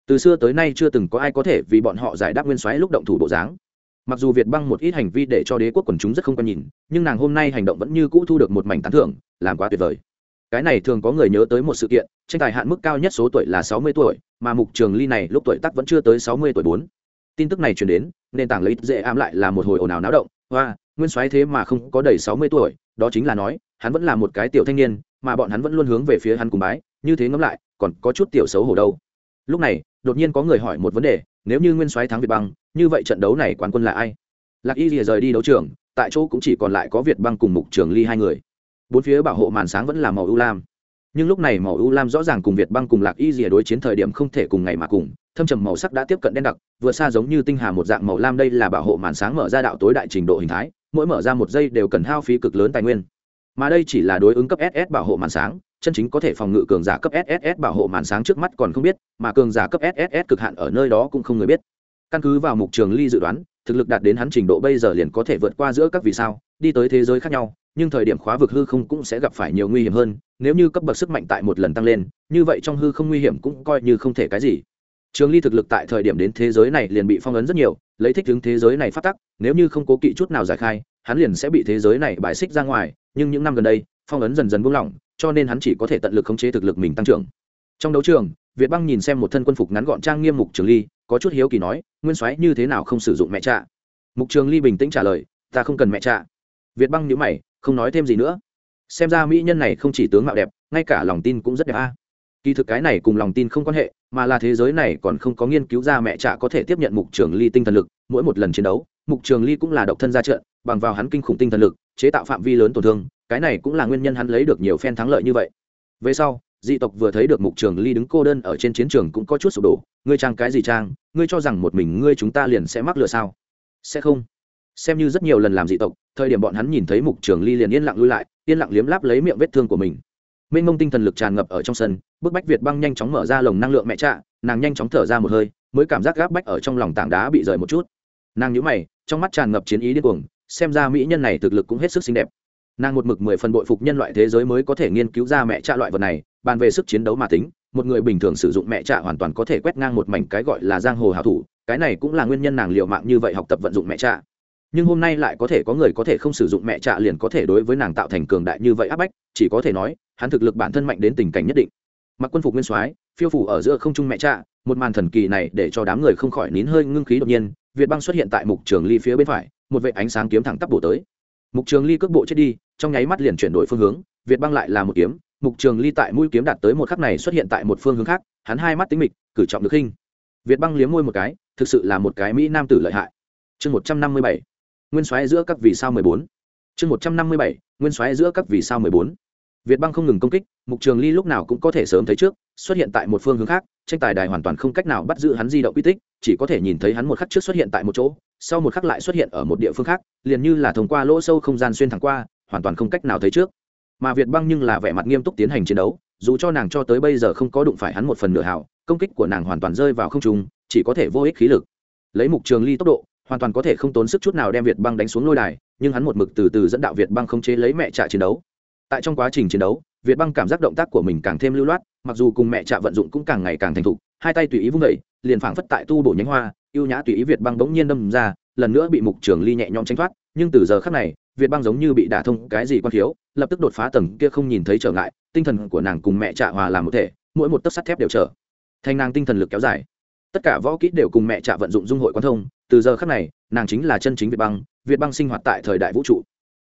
A: từ xưa tới nay chưa từng có ai có thể vì bọn họ giải đáp nguyên soái lúc động thủ bộ dáng. Mặc dù việt băng một ít hành vi để cho đế quốc quần chúng rất không quan nhìn, nhưng nàng hôm nay hành động vẫn như cũ thu được một mảnh tán thưởng, làm quá tuyệt vời. Cái này thường có người nhớ tới một sự kiện, tranh tài hạn mức cao nhất số tuổi là sáu mươi tuổi, mà mục trường ly này lúc tuổi tắc vẫn chưa tới sáu mươi tuổi bốn. Tin tức này truyền đến, nền tảng lấy dễ ám lại là một hồi ồn ào náo động. Hoa, nguyên soái thế mà không có đầy sáu mươi tuổi, đó chính là nói, hắn vẫn là một cái tiểu thanh niên, mà bọn hắn vẫn luôn hướng về phía hắn cùng bái, như thế ngẫm lại, còn có chút tiểu xấu hổ đâu. Lúc này đột nhiên có người hỏi một vấn đề, nếu như nguyên soái thắng việt băng, như vậy trận đấu này quán quân là ai? Lạc y rìa rời đi đấu trường, tại chỗ cũng chỉ còn lại có việt băng cùng mục trường ly hai người. Bốn phía bảo hộ màn sáng vẫn là màu ưu lam. Nhưng lúc này màu ưu lam rõ ràng cùng việt băng cùng lạc y rìa đối chiến thời điểm không thể cùng ngày mà cùng, thâm trầm màu sắc đã tiếp cận đen đặc, vừa xa giống như tinh hà một dạng màu lam đây là bảo hộ màn sáng mở ra đạo tối đại trình độ hình thái, mỗi mở ra một giây đều cần hao phí cực lớn tài nguyên. Mà đây chỉ là đối ứng cấp ss bảo hộ màn sáng chân chính có thể phòng ngự cường giả cấp sss bảo hộ màn sáng trước mắt còn không biết, mà cường giả cấp sss cực hạn ở nơi đó cũng không người biết. Căn cứ vào mục trường ly dự đoán, thực lực đạt đến hắn trình độ bây giờ liền có thể vượt qua giữa các vì sao, đi tới thế giới khác nhau, nhưng thời điểm khóa vực hư không cũng sẽ gặp phải nhiều nguy hiểm hơn, nếu như cấp bậc sức mạnh tại một lần tăng lên, như vậy trong hư không nguy hiểm cũng coi như không thể cái gì. Trường ly thực lực tại thời điểm đến thế giới này liền bị phong ấn rất nhiều, lấy thích ứng thế giới này phát tắc, nếu như không cố kỵ chút nào giải khai, hắn liền sẽ bị thế giới này bài xích ra ngoài, nhưng những năm gần đây, phong ấn dần dần buông lỏng cho nên hắn chỉ có thể tận lực khống chế thực lực mình tăng trưởng. Trong đấu trường, việt băng nhìn xem một thân quân phục ngắn gọn trang nghiêm mục trường ly, có chút hiếu kỳ nói, nguyên soái như thế nào không sử dụng mẹ trạ mục trường ly bình tĩnh trả lời, ta không cần mẹ trạ việt băng nhíu mày, không nói thêm gì nữa. Xem ra mỹ nhân này không chỉ tướng mạo đẹp, ngay cả lòng tin cũng rất đẹp a. Kỳ thực cái này cùng lòng tin không quan hệ, mà là thế giới này còn không có nghiên cứu ra mẹ trạ có thể tiếp nhận mục trường ly tinh thần lực, mỗi một lần chiến đấu, mục trường ly cũng là độc thân ra trận, bằng vào hắn kinh khủng tinh thần lực, chế tạo phạm vi lớn tổn thương cái này cũng là nguyên nhân hắn lấy được nhiều phen thắng lợi như vậy. Về sau, dị tộc vừa thấy được mục trường ly đứng cô đơn ở trên chiến trường cũng có chút sụp đổ. Ngươi trang cái gì trang? Ngươi cho rằng một mình ngươi chúng ta liền sẽ mắc lừa sao? Sẽ không. Xem như rất nhiều lần làm dị tộc, thời điểm bọn hắn nhìn thấy mục trường ly liền yên lặng lui lại, yên lặng liếm láp lấy miệng vết thương của mình. Mênh mông tinh thần lực tràn ngập ở trong sân, bức bách việt băng nhanh chóng mở ra lồng năng lượng mẹ trạ, nàng nhanh chóng thở ra một hơi, mới cảm giác gáp bách ở trong lòng tảng đá bị rời một chút. Nàng nhíu mày, trong mắt tràn ngập chiến ý điên cuồng, xem ra mỹ nhân này thực lực cũng hết sức xinh đẹp nàng một mực mười phần bội phục nhân loại thế giới mới có thể nghiên cứu ra mẹ trạ loại vật này, bàn về sức chiến đấu mà tính, một người bình thường sử dụng mẹ trạ hoàn toàn có thể quét ngang một mảnh cái gọi là giang hồ hảo thủ, cái này cũng là nguyên nhân nàng liệu mạng như vậy học tập vận dụng mẹ trạ nhưng hôm nay lại có thể có người có thể không sử dụng mẹ trạ liền có thể đối với nàng tạo thành cường đại như vậy áp bách, chỉ có thể nói, hắn thực lực bản thân mạnh đến tình cảnh nhất định. Mặc quân phục nguyên soái, phiêu phủ ở giữa không trung mẹ trạ một màn thần kỳ này để cho đám người không khỏi nín hơi ngưng khí đột nhiên, việt băng xuất hiện tại mục trường ly phía bên phải, một vệ ánh sáng kiếm thẳng tắp bổ tới. Mục trường ly cước bộ chết đi trong nháy mắt liền chuyển đổi phương hướng, việt băng lại là một kiếm, mục trường ly tại mũi kiếm đạt tới một khắc này xuất hiện tại một phương hướng khác, hắn hai mắt tính mịch, cử trọng được khinh. Việt băng liếm môi một cái, thực sự là một cái mỹ nam tử lợi hại. Chương một trăm năm mươi bảy, nguyên xoáy giữa các vì sao mười bốn. Chương một trăm năm mươi bảy, nguyên xoáy giữa các vì sao mười bốn. Việt băng không ngừng công kích, mục trường ly lúc nào cũng có thể sớm thấy trước, xuất hiện tại một phương hướng khác, tranh tài đài hoàn toàn không cách nào bắt giữ hắn di động uy tích, chỉ có thể nhìn thấy hắn một khắc trước xuất hiện tại một chỗ, sau một khắc lại xuất hiện ở một địa phương khác, liền như là thông qua lỗ sâu không gian xuyên thẳng qua hoàn toàn không cách nào thấy trước. Mà việt băng nhưng là vẻ mặt nghiêm túc tiến hành chiến đấu, dù cho nàng cho tới bây giờ không có đụng phải hắn một phần nửa hảo công kích của nàng hoàn toàn rơi vào không trung, chỉ có thể vô ích khí lực. Lấy mục trường ly tốc độ, hoàn toàn có thể không tốn sức chút nào đem việt băng đánh xuống lôi đài, nhưng hắn một mực từ từ dẫn đạo việt băng không chế lấy mẹ trạ chiến đấu. Tại trong quá trình chiến đấu, việt băng cảm giác động tác của mình càng thêm lưu loát, mặc dù cùng mẹ trạ vận dụng cũng càng ngày càng thành thục, hai tay tùy ý vung vẩy liền phảng phất tại tu bổ nhánh hoa, ưu nhã tùy ý việt băng bỗng nhiên đâm ra, lần nữa bị mục trường ly nhẹ nhõm tránh thoát, nhưng từ giờ khác này việt băng giống như bị đả thông cái gì quan thiếu, lập tức đột phá tầng kia không nhìn thấy trở ngại, tinh thần của nàng cùng mẹ trạ hòa làm một thể, mỗi một tấc sắt thép đều trở thành nàng tinh thần lực kéo dài. Tất cả võ kỹ đều cùng mẹ trạ vận dụng dung hội quan thông, từ giờ khác này, nàng chính là chân chính việt băng việt băng sinh hoạt tại thời đại vũ trụ.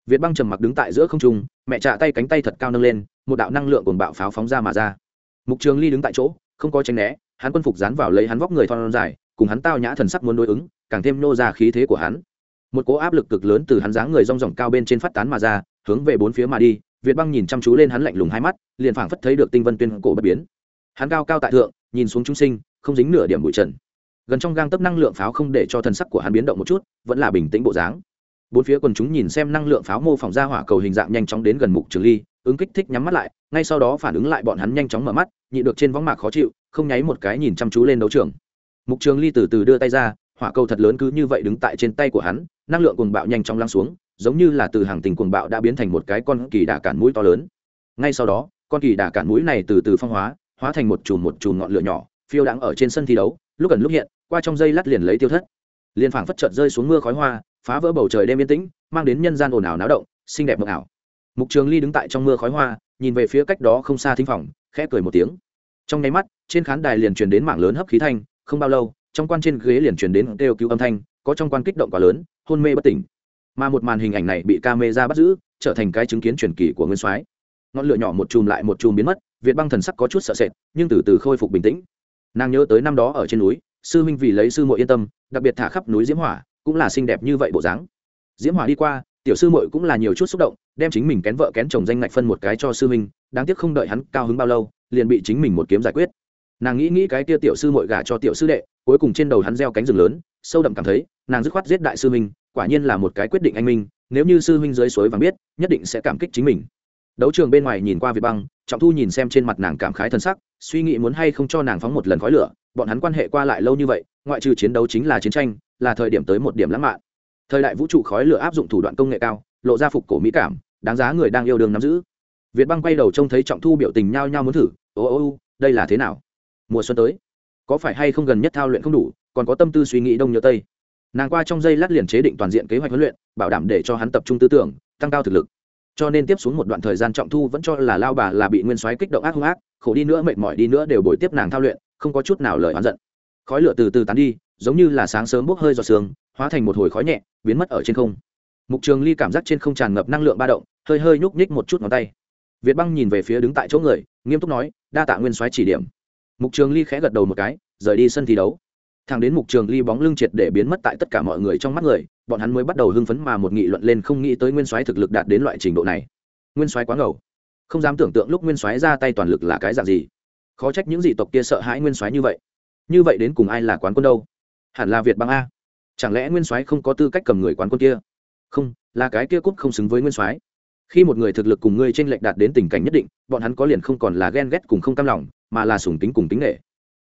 A: Việt băng trầm mặc đứng tại giữa không trung, mẹ trạ tay cánh tay thật cao nâng lên, một đạo năng lượng cùng bạo pháo phóng ra mà ra. Mục trường ly đứng tại chỗ, không có tránh né, hắn quân phục dán vào lấy hắn vóc người thon dài, cùng hắn tao nhã thần sắc muốn đối ứng, càng thêm nô ra khí thế của hắn một cỗ áp lực cực lớn từ hắn dáng người rong ròng cao bên trên phát tán mà ra, hướng về bốn phía mà đi, việt băng nhìn chăm chú lên hắn lạnh lùng hai mắt, liền phảng phất thấy được tinh vân tuyên cổ bất biến. Hắn cao cao tại thượng, nhìn xuống chúng sinh, không dính nửa điểm bụi trần. Gần trong gang tấp năng lượng pháo không để cho thần sắc của hắn biến động một chút, vẫn là bình tĩnh bộ dáng. Bốn phía quần chúng nhìn xem năng lượng pháo mô phỏng ra hỏa cầu hình dạng nhanh chóng đến gần mục trường ly, ứng kích thích nhắm mắt lại, ngay sau đó phản ứng lại bọn hắn nhanh chóng mở mắt nhị được trên võng mạc khó chịu, không nháy một cái nhìn chăm chú lên đấu trường. Mục trường ly từ từ đưa tay ra hỏa cầu thật lớn cứ như vậy đứng tại trên tay của hắn, năng lượng cuồng bạo nhanh chóng lắng xuống, giống như là từ hàng tình cuồng bạo đã biến thành một cái con kỳ đà cản mũi to lớn. Ngay sau đó, con kỳ đà cản mũi này từ từ phong hóa hóa thành một chùm một chùm ngọn lửa nhỏ, phiêu đang ở trên sân thi đấu, lúc ẩn lúc hiện, qua trong dây lát liền lấy tiêu thất. Liền phảng phất chợt rơi xuống mưa khói hoa, phá vỡ bầu trời đêm yên tĩnh, mang đến nhân gian ồn ào náo động, xinh đẹp mộng ảo. Mục trường ly đứng tại trong mưa khói hoa, nhìn về phía cách đó không xa thính phòng, khẽ cười một tiếng. Trong nháy mắt, trên khán đài liền truyền đến mảng lớn hấp khí thanh, không bao lâu trong quan trên ghế liền truyền đến kêu cứu âm thanh, có trong quan kích động quá lớn, hôn mê bất tỉnh. Mà một màn hình ảnh này bị camera bắt giữ, trở thành cái chứng kiến truyền kỳ của nguyên soái. Ngọn lửa nhỏ một chùm lại một chùm biến mất, việt băng thần sắc có chút sợ sệt, nhưng từ từ khôi phục bình tĩnh. Nàng nhớ tới năm đó ở trên núi, sư minh vì lấy sư muội yên tâm, đặc biệt thả khắp núi diễm hỏa, cũng là xinh đẹp như vậy bộ dáng. Diễm hỏa đi qua, tiểu sư muội cũng là nhiều chút xúc động, đem chính mình kén vợ kén chồng danh ngạch phân một cái cho sư minh đáng tiếc không đợi hắn cao hứng bao lâu, liền bị chính mình một kiếm giải quyết. Nàng nghĩ nghĩ cái kia tiểu sư muội gả cho tiểu sư đệ cuối cùng trên đầu hắn gieo cánh rừng lớn, sâu đậm cảm thấy, nàng dứt khoát giết đại sư minh quả nhiên là một cái quyết định anh minh, nếu như sư huynh dưới suối vàng biết, nhất định sẽ cảm kích chính mình. Đấu trường bên ngoài nhìn qua việt băng, trọng thu nhìn xem trên mặt nàng cảm khái thân sắc, suy nghĩ muốn hay không cho nàng phóng một lần khói lửa, bọn hắn quan hệ qua lại lâu như vậy, ngoại trừ chiến đấu chính là chiến tranh, là thời điểm tới một điểm lãng mạn. Thời đại vũ trụ khói lửa áp dụng thủ đoạn công nghệ cao, lộ ra phục cổ mỹ cảm, đáng giá người đang yêu đương nắm giữ. Việt băng quay đầu trông thấy trọng thu biểu tình nhao nhao muốn thử, ô ô ô, đây là thế nào? Mùa xuân tới có phải hay không gần nhất thao luyện không đủ, còn có tâm tư suy nghĩ đông nhớ tây. Nàng qua trong giây lát liền chế định toàn diện kế hoạch huấn luyện, bảo đảm để cho hắn tập trung tư tưởng, tăng cao thực lực. Cho nên tiếp xuống một đoạn thời gian trọng thu vẫn cho là lao bà là bị nguyên soái kích động ác hung ác, khổ đi nữa mệt mỏi đi nữa đều bồi tiếp nàng thao luyện, không có chút nào lời oán giận. Khói lửa từ từ tán đi, giống như là sáng sớm bốc hơi giọt sương, hóa thành một hồi khói nhẹ, biến mất ở trên không. Mục trường ly cảm giác trên không tràn ngập năng lượng ba động, hơi hơi nhúc nhích một chút ngón tay. Việt băng nhìn về phía đứng tại chỗ người, nghiêm túc nói, đa tạ nguyên soái chỉ điểm mục trường ly khẽ gật đầu một cái, rời đi sân thi đấu. Thằng đến mục trường ly bóng lưng triệt để biến mất tại tất cả mọi người trong mắt người, bọn hắn mới bắt đầu hưng phấn mà một nghị luận lên không nghĩ tới nguyên soái thực lực đạt đến loại trình độ này. Nguyên soái quá ngầu. Không dám tưởng tượng lúc nguyên soái ra tay toàn lực là cái dạng gì. Khó trách những dị tộc kia sợ hãi nguyên soái như vậy. Như vậy đến cùng ai là quán quân đâu? Hẳn là việt băng a. Chẳng lẽ nguyên soái không có tư cách cầm người quán quân kia? Không, là cái kia cúp không xứng với nguyên soái. Khi một người thực lực cùng ngươi trên lệch đạt đến tình cảnh nhất định, bọn hắn có liền không còn là ghen ghét cùng không cam lòng mà là sùng tính cùng tính nghệ.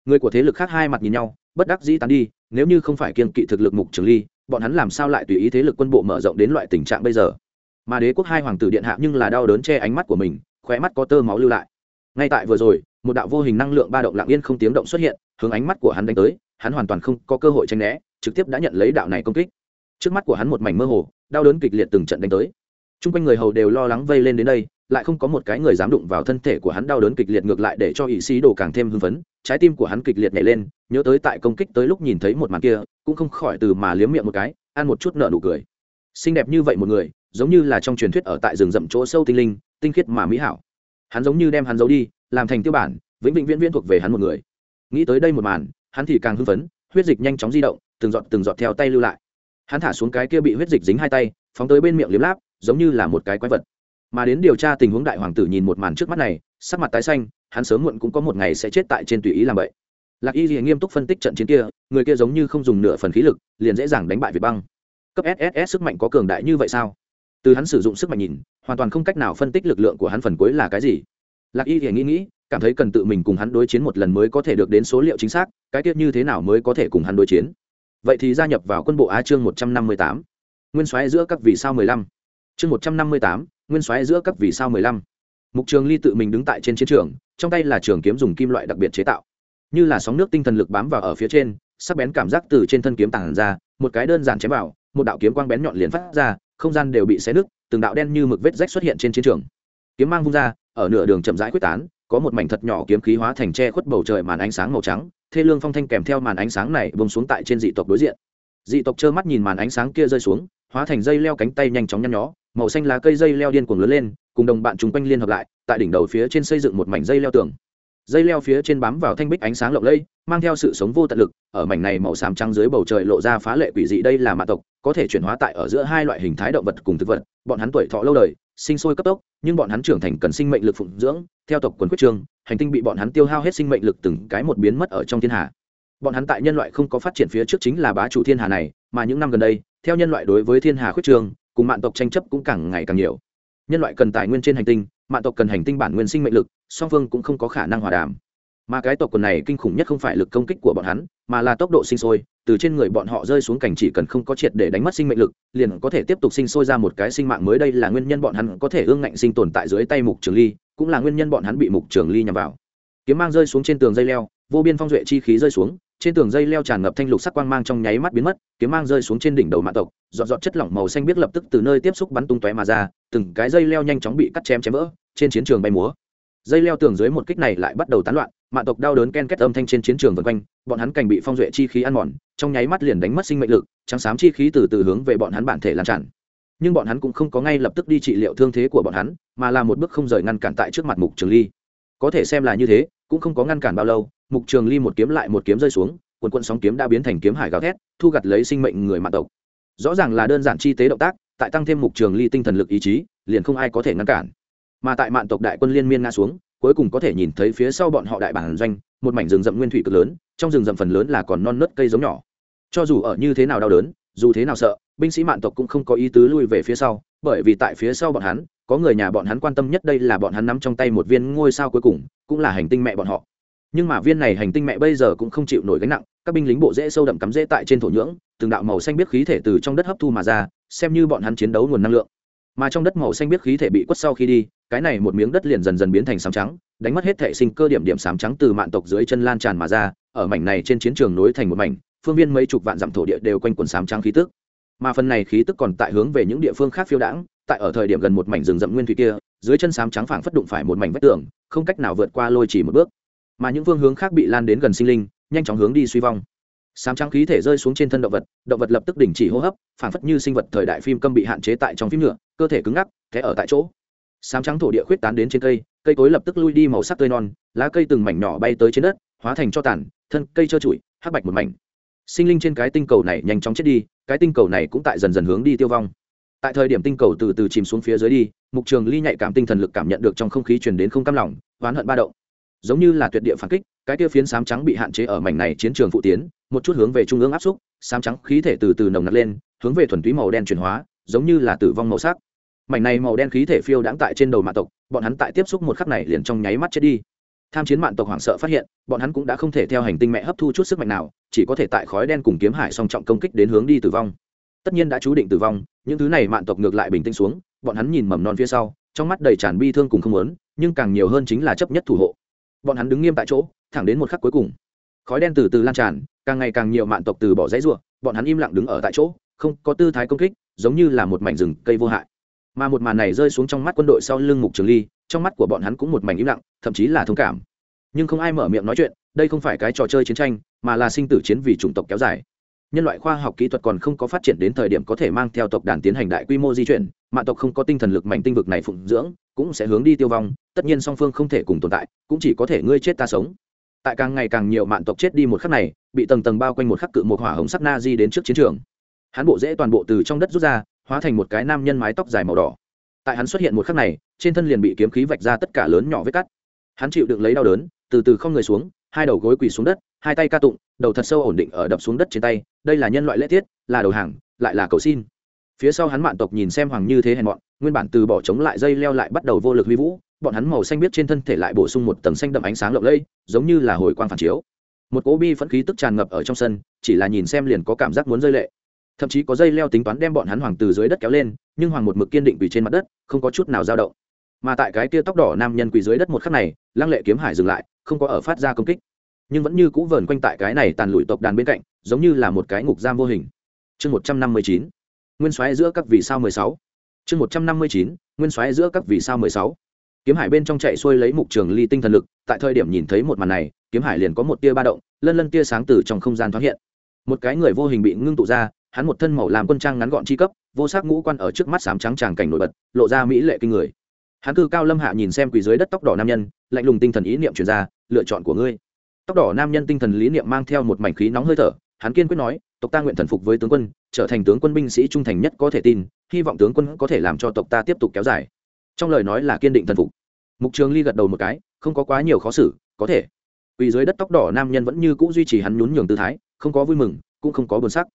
A: Người của thế lực khác hai mặt nhìn nhau, bất đắc dĩ tán đi, nếu như không phải kiên kỵ thực lực mục trường ly, bọn hắn làm sao lại tùy ý thế lực quân bộ mở rộng đến loại tình trạng bây giờ? Mà đế quốc hai hoàng tử điện hạ nhưng là đau đớn che ánh mắt của mình, khóe mắt có tơ máu lưu lại. Ngay tại vừa rồi, một đạo vô hình năng lượng ba động lặng yên không tiếng động xuất hiện, hướng ánh mắt của hắn đánh tới, hắn hoàn toàn không có cơ hội tranh né, trực tiếp đã nhận lấy đạo này công kích. Trước mắt của hắn một mảnh mơ hồ, đau đớn kịch liệt từng trận đánh tới chung quanh người hầu đều lo lắng vây lên đến đây, lại không có một cái người dám đụng vào thân thể của hắn đau đớn kịch liệt ngược lại để cho ỵ sĩ đồ càng thêm hưng phấn, trái tim của hắn kịch liệt nhảy lên, nhớ tới tại công kích tới lúc nhìn thấy một màn kia, cũng không khỏi từ mà liếm miệng một cái, ăn một chút nợ nụ cười. Xinh đẹp như vậy một người, giống như là trong truyền thuyết ở tại rừng rậm chỗ sâu tinh linh, tinh khiết mà mỹ hảo. Hắn giống như đem hắn giấu đi, làm thành tiêu bản, vĩnh vĩnh viễn viễn thuộc về hắn một người. Nghĩ tới đây một màn, hắn thì càng hưng phấn, huyết dịch nhanh chóng di động, từng giọt từng giọt theo tay lưu lại. Hắn thả xuống cái kia bị huyết dịch dính hai tay, phóng tới bên miệng liếm láp giống như là một cái quái vật. Mà đến điều tra tình huống đại hoàng tử nhìn một màn trước mắt này, sắc mặt tái xanh, hắn sớm muộn cũng có một ngày sẽ chết tại trên tùy ý làm vậy lạc y thì nghiêm túc phân tích trận chiến kia, người kia giống như không dùng nửa phần khí lực, liền dễ dàng đánh bại việt băng. Cấp sss sức mạnh có cường đại như vậy sao? Từ hắn sử dụng sức mạnh nhìn, hoàn toàn không cách nào phân tích lực lượng của hắn phần cuối là cái gì. Lạc y thì nghĩ nghĩ, cảm thấy cần tự mình cùng hắn đối chiến một lần mới có thể được đến số liệu chính xác, cái tiết như thế nào mới có thể cùng hắn đối chiến. Vậy thì gia nhập vào quân bộ á chương một trăm năm mươi tám. Nguyên soái giữa các vì sao mười lăm chương một trăm năm mươi tám, nguyên xoáy giữa các vì sao mười lăm. Mục trường ly tự mình đứng tại trên chiến trường, trong tay là trường kiếm dùng kim loại đặc biệt chế tạo. Như là sóng nước tinh thần lực bám vào ở phía trên, sắc bén cảm giác từ trên thân kiếm tản ra, một cái đơn giản chém vào, một đạo kiếm quang bén nhọn liền phát ra, không gian đều bị xé nứt, từng đạo đen như mực vết rách xuất hiện trên chiến trường. Kiếm mang vung ra, ở nửa đường chậm rãi quyết tán, có một mảnh thật nhỏ kiếm khí hóa thành che khuất bầu trời màn ánh sáng màu trắng, thê lương phong thanh kèm theo màn ánh sáng này bông xuống tại trên dị tộc đối diện. Dị tộc trơ mắt nhìn màn ánh sáng kia rơi xuống, hóa thành dây leo cánh tay nhanh chóng nhăn nhó màu xanh lá cây dây leo điên cuồng lớn lên cùng đồng bạn chung quanh liên hợp lại tại đỉnh đầu phía trên xây dựng một mảnh dây leo tường dây leo phía trên bám vào thanh bích ánh sáng lộng lẫy, mang theo sự sống vô tận lực ở mảnh này màu xám trắng dưới bầu trời lộ ra phá lệ quỷ dị đây là mạ tộc có thể chuyển hóa tại ở giữa hai loại hình thái động vật cùng thực vật bọn hắn tuổi thọ lâu đời sinh sôi cấp tốc nhưng bọn hắn trưởng thành cần sinh mệnh lực phụng dưỡng theo tộc quần quyết trường, hành tinh bị bọn hắn tiêu hao hết sinh mệnh lực từng cái một biến mất ở trong thiên hà bọn hắn tại nhân loại không có phát triển phía trước chính là bá chủ thiên hà này mà những năm gần đây theo nhân loại đối với thiên hà khuyết trường cùng mạng tộc tranh chấp cũng càng ngày càng nhiều. Nhân loại cần tài nguyên trên hành tinh mạng tộc cần hành tinh bản nguyên sinh mệnh lực, song phương cũng không có khả năng hòa đàm. Mà cái tộc quần này kinh khủng nhất không phải lực công kích của bọn hắn, mà là tốc độ sinh sôi, từ trên người bọn họ rơi xuống cảnh chỉ cần không có triệt để đánh mất sinh mệnh lực, liền có thể tiếp tục sinh sôi ra một cái sinh mạng mới. Đây là nguyên nhân bọn hắn có thể ương ngạnh sinh tồn tại dưới tay mục trường ly, cũng là nguyên nhân bọn hắn bị mục trường ly nhằm vào. Kiếm mang rơi xuống trên tường dây leo, vô biên phong duệ chi khí rơi xuống trên tường dây leo tràn ngập thanh lục sắc quang mang trong nháy mắt biến mất, kiếm mang rơi xuống trên đỉnh đầu mạng tộc dọn dọn chất lỏng màu xanh biết lập tức từ nơi tiếp xúc bắn tung tóe mà ra, từng cái dây leo nhanh chóng bị cắt chém chém vỡ, trên chiến trường bay múa. Dây leo tường dưới một kích này lại bắt đầu tán loạn mạng tộc đau đớn ken kết âm thanh trên chiến trường vân quanh, bọn hắn cảnh bị phong duệ chi khí ăn mòn, trong nháy mắt liền đánh mất sinh mệnh lực, trắng xám chi khí từ từ hướng về bọn hắn bản thể lan tràn. Nhưng bọn hắn cũng không có ngay lập tức đi trị liệu thương thế của bọn hắn, mà là một bước không rời ngăn cản tại trước mặt mục trường ly. Có thể xem là như thế cũng không có ngăn cản bao lâu, mục trường ly một kiếm lại một kiếm rơi xuống, quần quân sóng kiếm đã biến thành kiếm hải gào thét, thu gặt lấy sinh mệnh người mạng tộc. Rõ ràng là đơn giản chi tế động tác, tại tăng thêm mục trường ly tinh thần lực ý chí, liền không ai có thể ngăn cản. Mà tại mạng tộc đại quân liên miên nga xuống, cuối cùng có thể nhìn thấy phía sau bọn họ đại bản doanh, một mảnh rừng rậm nguyên thủy cực lớn, trong rừng rậm phần lớn là còn non nớt cây giống nhỏ. Cho dù ở như thế nào đau đớn, dù thế nào sợ, binh sĩ mạng tộc cũng không có ý tứ lui về phía sau bởi vì tại phía sau bọn hắn, có người nhà bọn hắn quan tâm nhất đây là bọn hắn nắm trong tay một viên ngôi sao cuối cùng, cũng là hành tinh mẹ bọn họ. Nhưng mà viên này hành tinh mẹ bây giờ cũng không chịu nổi gánh nặng, các binh lính bộ dễ sâu đậm cắm rễ tại trên thổ nhưỡng, từng đạo màu xanh biết khí thể từ trong đất hấp thu mà ra, xem như bọn hắn chiến đấu nguồn năng lượng. Mà trong đất màu xanh biết khí thể bị quất sau khi đi, cái này một miếng đất liền dần dần biến thành sám trắng, đánh mất hết thể sinh cơ điểm điểm sám trắng từ mạn tộc dưới chân lan tràn mà ra, ở mảnh này trên chiến trường nối thành một mảnh, phương viên mấy chục vạn dặm thổ địa đều quanh quần sám trắng khí tức mà phần này khí tức còn tại hướng về những địa phương khác phiêu đãng, tại ở thời điểm gần một mảnh rừng rậm nguyên thủy kia, dưới chân sám trắng phảng phất đụng phải một mảnh vách tường, không cách nào vượt qua lôi chỉ một bước. Mà những phương hướng khác bị lan đến gần sinh linh, nhanh chóng hướng đi suy vong. Sám trắng khí thể rơi xuống trên thân động vật động vật lập tức đình chỉ hô hấp, phảng phất như sinh vật thời đại phim câm bị hạn chế tại trong phim nhựa cơ thể cứng ngắc thế ở tại chỗ. Sám trắng thổ địa khuyết tán đến trên cây cây cối lập tức lui đi màu sắc tươi non, lá cây từng mảnh nhỏ bay tới trên đất, hóa thành cho tàn, thân cây trơ trụi, hắc bạch một mảnh sinh linh trên cái tinh cầu này nhanh chóng chết đi, cái tinh cầu này cũng tại dần dần hướng đi tiêu vong. Tại thời điểm tinh cầu từ từ chìm xuống phía dưới đi, mục trường ly nhạy cảm tinh thần lực cảm nhận được trong không khí truyền đến không cam lòng, oán hận ba động. Giống như là tuyệt địa phản kích, cái kia phiến sám trắng bị hạn chế ở mảnh này chiến trường phụ tiến, một chút hướng về trung ương áp xúc, sám trắng khí thể từ từ nồng nặc lên, hướng về thuần túy màu đen chuyển hóa, giống như là tử vong màu sắc. Mảnh này màu đen khí thể phiêu đãng tại trên đầu mạ tộc, bọn hắn tại tiếp xúc một khắc này liền trong nháy mắt chết đi tham chiến mạn tộc hoảng sợ phát hiện, bọn hắn cũng đã không thể theo hành tinh mẹ hấp thu chút sức mạnh nào, chỉ có thể tại khói đen cùng kiếm hải song trọng công kích đến hướng đi tử vong. Tất nhiên đã chú định tử vong, những thứ này mạn tộc ngược lại bình tĩnh xuống, bọn hắn nhìn mầm non phía sau, trong mắt đầy tràn bi thương cùng không lớn nhưng càng nhiều hơn chính là chấp nhất thủ hộ. Bọn hắn đứng nghiêm tại chỗ, thẳng đến một khắc cuối cùng. Khói đen từ từ lan tràn, càng ngày càng nhiều mạn tộc từ bỏ dãy ruộng bọn hắn im lặng đứng ở tại chỗ, không có tư thái công kích, giống như là một mảnh rừng cây vô hại mà một màn này rơi xuống trong mắt quân đội sau lưng mục trường ly, trong mắt của bọn hắn cũng một mảnh im lặng, thậm chí là thông cảm. Nhưng không ai mở miệng nói chuyện, đây không phải cái trò chơi chiến tranh, mà là sinh tử chiến vì chủng tộc kéo dài. Nhân loại khoa học kỹ thuật còn không có phát triển đến thời điểm có thể mang theo tộc đàn tiến hành đại quy mô di chuyển mạng tộc không có tinh thần lực mạnh tinh vực này phụng dưỡng, cũng sẽ hướng đi tiêu vong, tất nhiên song phương không thể cùng tồn tại, cũng chỉ có thể ngươi chết ta sống. Tại càng ngày càng nhiều mạng tộc chết đi một khắc này, bị tầng tầng bao quanh một khắc cự một hỏa hồng sắc na di đến trước chiến trường. Hắn bộ dễ toàn bộ từ trong đất rút ra hóa thành một cái nam nhân mái tóc dài màu đỏ. Tại hắn xuất hiện một khắc này, trên thân liền bị kiếm khí vạch ra tất cả lớn nhỏ vết cắt. Hắn chịu đựng lấy đau đớn, từ từ không người xuống, hai đầu gối quỳ xuống đất, hai tay ca tụng, đầu thật sâu ổn định ở đập xuống đất trên tay, đây là nhân loại lễ tiết, là đầu hàng, lại là cầu xin. Phía sau hắn mạn tộc nhìn xem hoàng như thế hèn mọn, nguyên bản từ bỏ chống lại dây leo lại bắt đầu vô lực huy vũ, bọn hắn màu xanh biết trên thân thể lại bổ sung một tầng xanh đậm ánh sáng lộng lẫy, giống như là hồi quang phản chiếu. Một cỗ bi phẫn khí tức tràn ngập ở trong sân, chỉ là nhìn xem liền có cảm giác muốn rơi lệ thậm chí có dây leo tính toán đem bọn hắn hoàng từ dưới đất kéo lên, nhưng hoàng một mực kiên định quỳ trên mặt đất, không có chút nào dao động. Mà tại cái kia tóc đỏ nam nhân quỳ dưới đất một khắc này, lăng lệ kiếm hải dừng lại, không có ở phát ra công kích. Nhưng vẫn như cũ vờn quanh tại cái này tàn lụi tộc đàn bên cạnh, giống như là một cái ngục giam vô hình. Chương một trăm năm mươi chín, nguyên xoáy giữa các vì sao mười sáu. Chương một trăm năm mươi chín, nguyên xoáy giữa các vì sao mười sáu. Kiếm hải bên trong chạy xuôi lấy mục trường ly tinh thần lực, tại thời điểm nhìn thấy một màn này, kiếm hải liền có một tia ba động, lân lân tia sáng từ trong không gian thoáng hiện. Một cái người vô hình bị ngưng tụ ra hắn một thân màu làm quân trang ngắn gọn chi cấp, vô sắc ngũ quan ở trước mắt sám trắng tràng cảnh nổi bật, lộ ra mỹ lệ kinh người. Hắn cư cao lâm hạ nhìn xem quỳ dưới đất tóc đỏ nam nhân, lạnh lùng tinh thần ý niệm truyền ra, lựa chọn của ngươi. Tóc đỏ nam nhân tinh thần lý niệm mang theo một mảnh khí nóng hơi thở, hắn kiên quyết nói, tộc ta nguyện thần phục với tướng quân, trở thành tướng quân binh sĩ trung thành nhất có thể tin, hy vọng tướng quân có thể làm cho tộc ta tiếp tục kéo dài. Trong lời nói là kiên định thần phục. Mục trường ly gật đầu một cái, không có quá nhiều khó xử, có thể. Vì dưới đất tóc đỏ nam nhân vẫn như c ũ duy trì hắn nhún nhường tư thái, không có vui mừng, cũng không có buồn sắc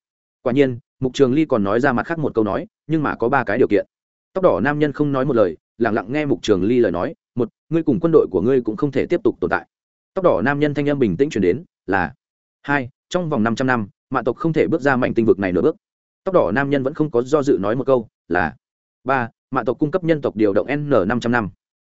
A: quả nhiên, mục trường ly còn nói ra mặt khác một câu nói, nhưng mà có ba cái điều kiện. Tóc đỏ nam nhân không nói một lời lẳng lặng nghe mục trường ly lời nói, một, ngươi cùng quân đội của ngươi cũng không thể tiếp tục tồn tại. Tóc đỏ nam nhân thanh âm bình tĩnh chuyển đến, là, hai, trong vòng năm trăm năm mạng tộc không thể bước ra mạnh tinh vực này nửa bước. Tóc đỏ nam nhân vẫn không có do dự nói một câu, là, ba mạng tộc cung cấp nhân tộc điều động n năm trăm năm.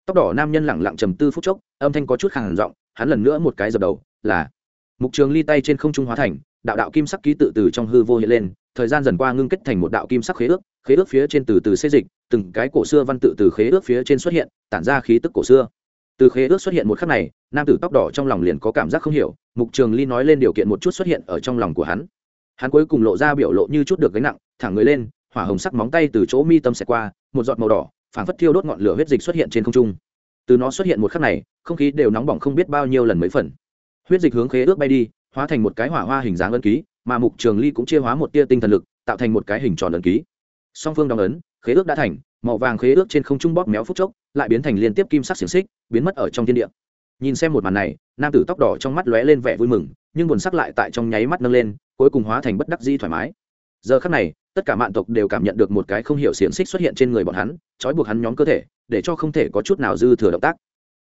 A: Tóc đỏ nam nhân lẳng lặng trầm tư phút chốc, âm thanh có chút khàn giọng, hắn lần nữa một cái dập đầu, là, mục trường ly tay trên không trung hóa thành đạo đạo kim sắc ký tự từ trong hư vô hiện lên, thời gian dần qua ngưng kết thành một đạo kim sắc khế ước khế ước phía trên từ từ xây dịch, từng cái cổ xưa văn tự từ khế ước phía trên xuất hiện, tản ra khí tức cổ xưa. Từ khế ước xuất hiện một khắc này, nam tử tóc đỏ trong lòng liền có cảm giác không hiểu, mục trường ly nói lên điều kiện một chút xuất hiện ở trong lòng của hắn. Hắn cuối cùng lộ ra biểu lộ như chút được gánh nặng, thẳng người lên, hỏa hồng sắc móng tay từ chỗ mi tâm xẹt qua, một giọt màu đỏ, phảng phất thiêu đốt ngọn lửa huyết dịch xuất hiện trên không trung. Từ nó xuất hiện một khắc này, không khí đều nóng bỏng không biết bao nhiêu lần mấy phần. Huyết dịch hướng khế ước bay đi hóa thành một cái hỏa hoa hình dáng ấn ký, mà mục trường ly cũng chia hóa một tia tinh thần lực, tạo thành một cái hình tròn ấn ký. Song phương đóng ấn, khế ước đã thành, màu vàng khế ước trên không trung bóp méo phút chốc, lại biến thành liên tiếp kim sắc xiềng xích, biến mất ở trong thiên địa. Nhìn xem một màn này, nam tử tóc đỏ trong mắt lóe lên vẻ vui mừng, nhưng buồn sắc lại tại trong nháy mắt nâng lên, cuối cùng hóa thành bất đắc di thoải mái. Giờ khắc này, tất cả mạng tộc đều cảm nhận được một cái không hiểu xiềng xích xuất hiện trên người bọn hắn, trói buộc hắn nhóm cơ thể, để cho không thể có chút nào dư thừa động tác.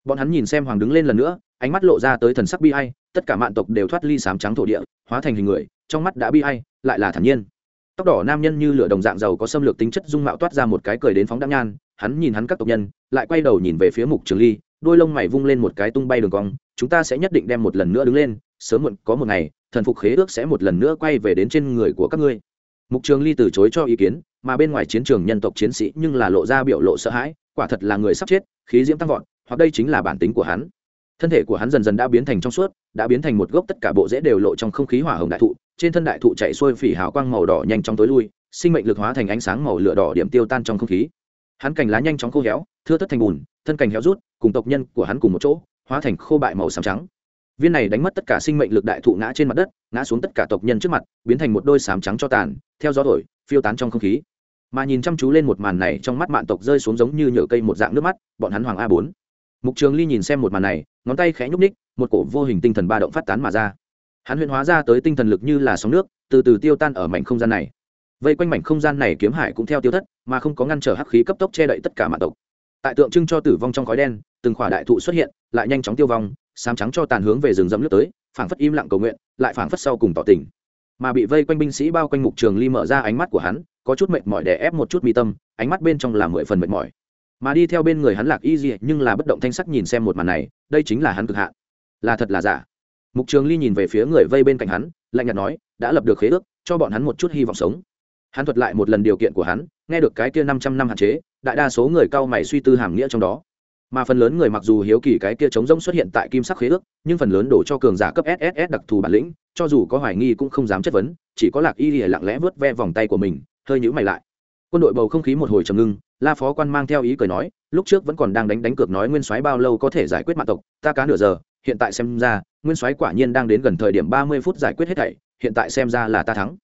A: Bọn hắn nhìn xem hoàng đứng lên lần nữa, ánh mắt lộ ra tới thần sắc bi ai tất cả mạn tộc đều thoát ly sám trắng thổ địa, hóa thành hình người, trong mắt đã bi ai, lại là thản nhiên. Tóc đỏ nam nhân như lửa đồng dạng giàu có xâm lược tính chất dung mạo toát ra một cái cười đến phóng đăng nhan, hắn nhìn hắn các tộc nhân, lại quay đầu nhìn về phía mục trường ly, đôi lông mày vung lên một cái tung bay đường cong, chúng ta sẽ nhất định đem một lần nữa đứng lên, sớm muộn có một ngày, thần phục khế ước sẽ một lần nữa quay về đến trên người của các ngươi. Mục trường ly từ chối cho ý kiến, mà bên ngoài chiến trường nhân tộc chiến sĩ nhưng là lộ ra biểu lộ sợ hãi, quả thật là người sắp chết, khí diễm tăng vọt, hoặc đây chính là bản tính của hắn thân thể của hắn dần dần đã biến thành trong suốt, đã biến thành một gốc tất cả bộ rễ đều lộ trong không khí hỏa hồng đại thụ, trên thân đại thụ chạy xuôi phỉ hào quang màu đỏ nhanh chóng tối lui, sinh mệnh lực hóa thành ánh sáng màu lửa đỏ điểm tiêu tan trong không khí. Hắn cành lá nhanh chóng khô héo, thưa thất thành bùn, thân cành héo rút, cùng tộc nhân của hắn cùng một chỗ, hóa thành khô bại màu xám trắng. Viên này đánh mất tất cả sinh mệnh lực đại thụ ngã trên mặt đất, ngã xuống tất cả tộc nhân trước mặt, biến thành một đôi xám trắng cho tàn, theo gió thổi, phiêu tán trong không khí. Mà nhìn chăm chú lên một màn này, trong mắt mạn tộc rơi xuống giống như nhựa cây một dạng nước mắt, bọn hắn hoàng a bốn mục trường ly nhìn xem một màn này, ngón tay khẽ nhúc ních một cổ vô hình tinh thần ba động phát tán mà ra. Hắn huyền hóa ra tới tinh thần lực như là sóng nước, từ từ tiêu tan ở mảnh không gian này. Vây quanh mảnh không gian này kiếm hải cũng theo tiêu thất, mà không có ngăn trở hắc khí cấp tốc che đậy tất cả mạng tộc. Tại tượng trưng cho tử vong trong khói đen, từng khỏa đại thụ xuất hiện, lại nhanh chóng tiêu vong, sám trắng cho tàn hướng về rừng rậm lướt tới, phảng phất im lặng cầu nguyện, lại phảng phất sau cùng tỏ tình. Mà bị vây quanh binh sĩ bao quanh mục trường ly mở ra ánh mắt của hắn, có chút mệt mỏi để ép một chút mi tâm, ánh mắt bên trong là mười phần mệt mỏi mà đi theo bên người hắn lạc y dị nhưng là bất động thanh sắc nhìn xem một màn này, đây chính là hắn cực hạn. Là thật là giả. Mục trường ly nhìn về phía người vây bên cạnh hắn, lạnh nhạt nói, đã lập được khế ước, cho bọn hắn một chút hy vọng sống. Hắn thuật lại một lần điều kiện của hắn, nghe được cái kia năm trăm năm hạn chế, đại đa số người cao mày suy tư hàm nghĩa trong đó. Mà phần lớn người mặc dù hiếu kỳ cái kia chống rông xuất hiện tại kim sắc khế ước, nhưng phần lớn đổ cho cường giả cấp sss đặc thù bản lĩnh, cho dù có hoài nghi cũng không dám chất vấn, chỉ có lạc y lìa lặng lẽ vớt ve vòng tay của mình, hơi nhữ mày lại. Quân đội bầu không khí một hồi trầm ngưng la phó quan mang theo ý cười nói, lúc trước vẫn còn đang đánh đánh cược nói nguyên soái bao lâu có thể giải quyết mạng tộc, ta cá nửa giờ, hiện tại xem ra, nguyên soái quả nhiên đang đến gần thời điểm ba mươi phút giải quyết hết thảy, hiện tại xem ra là ta thắng.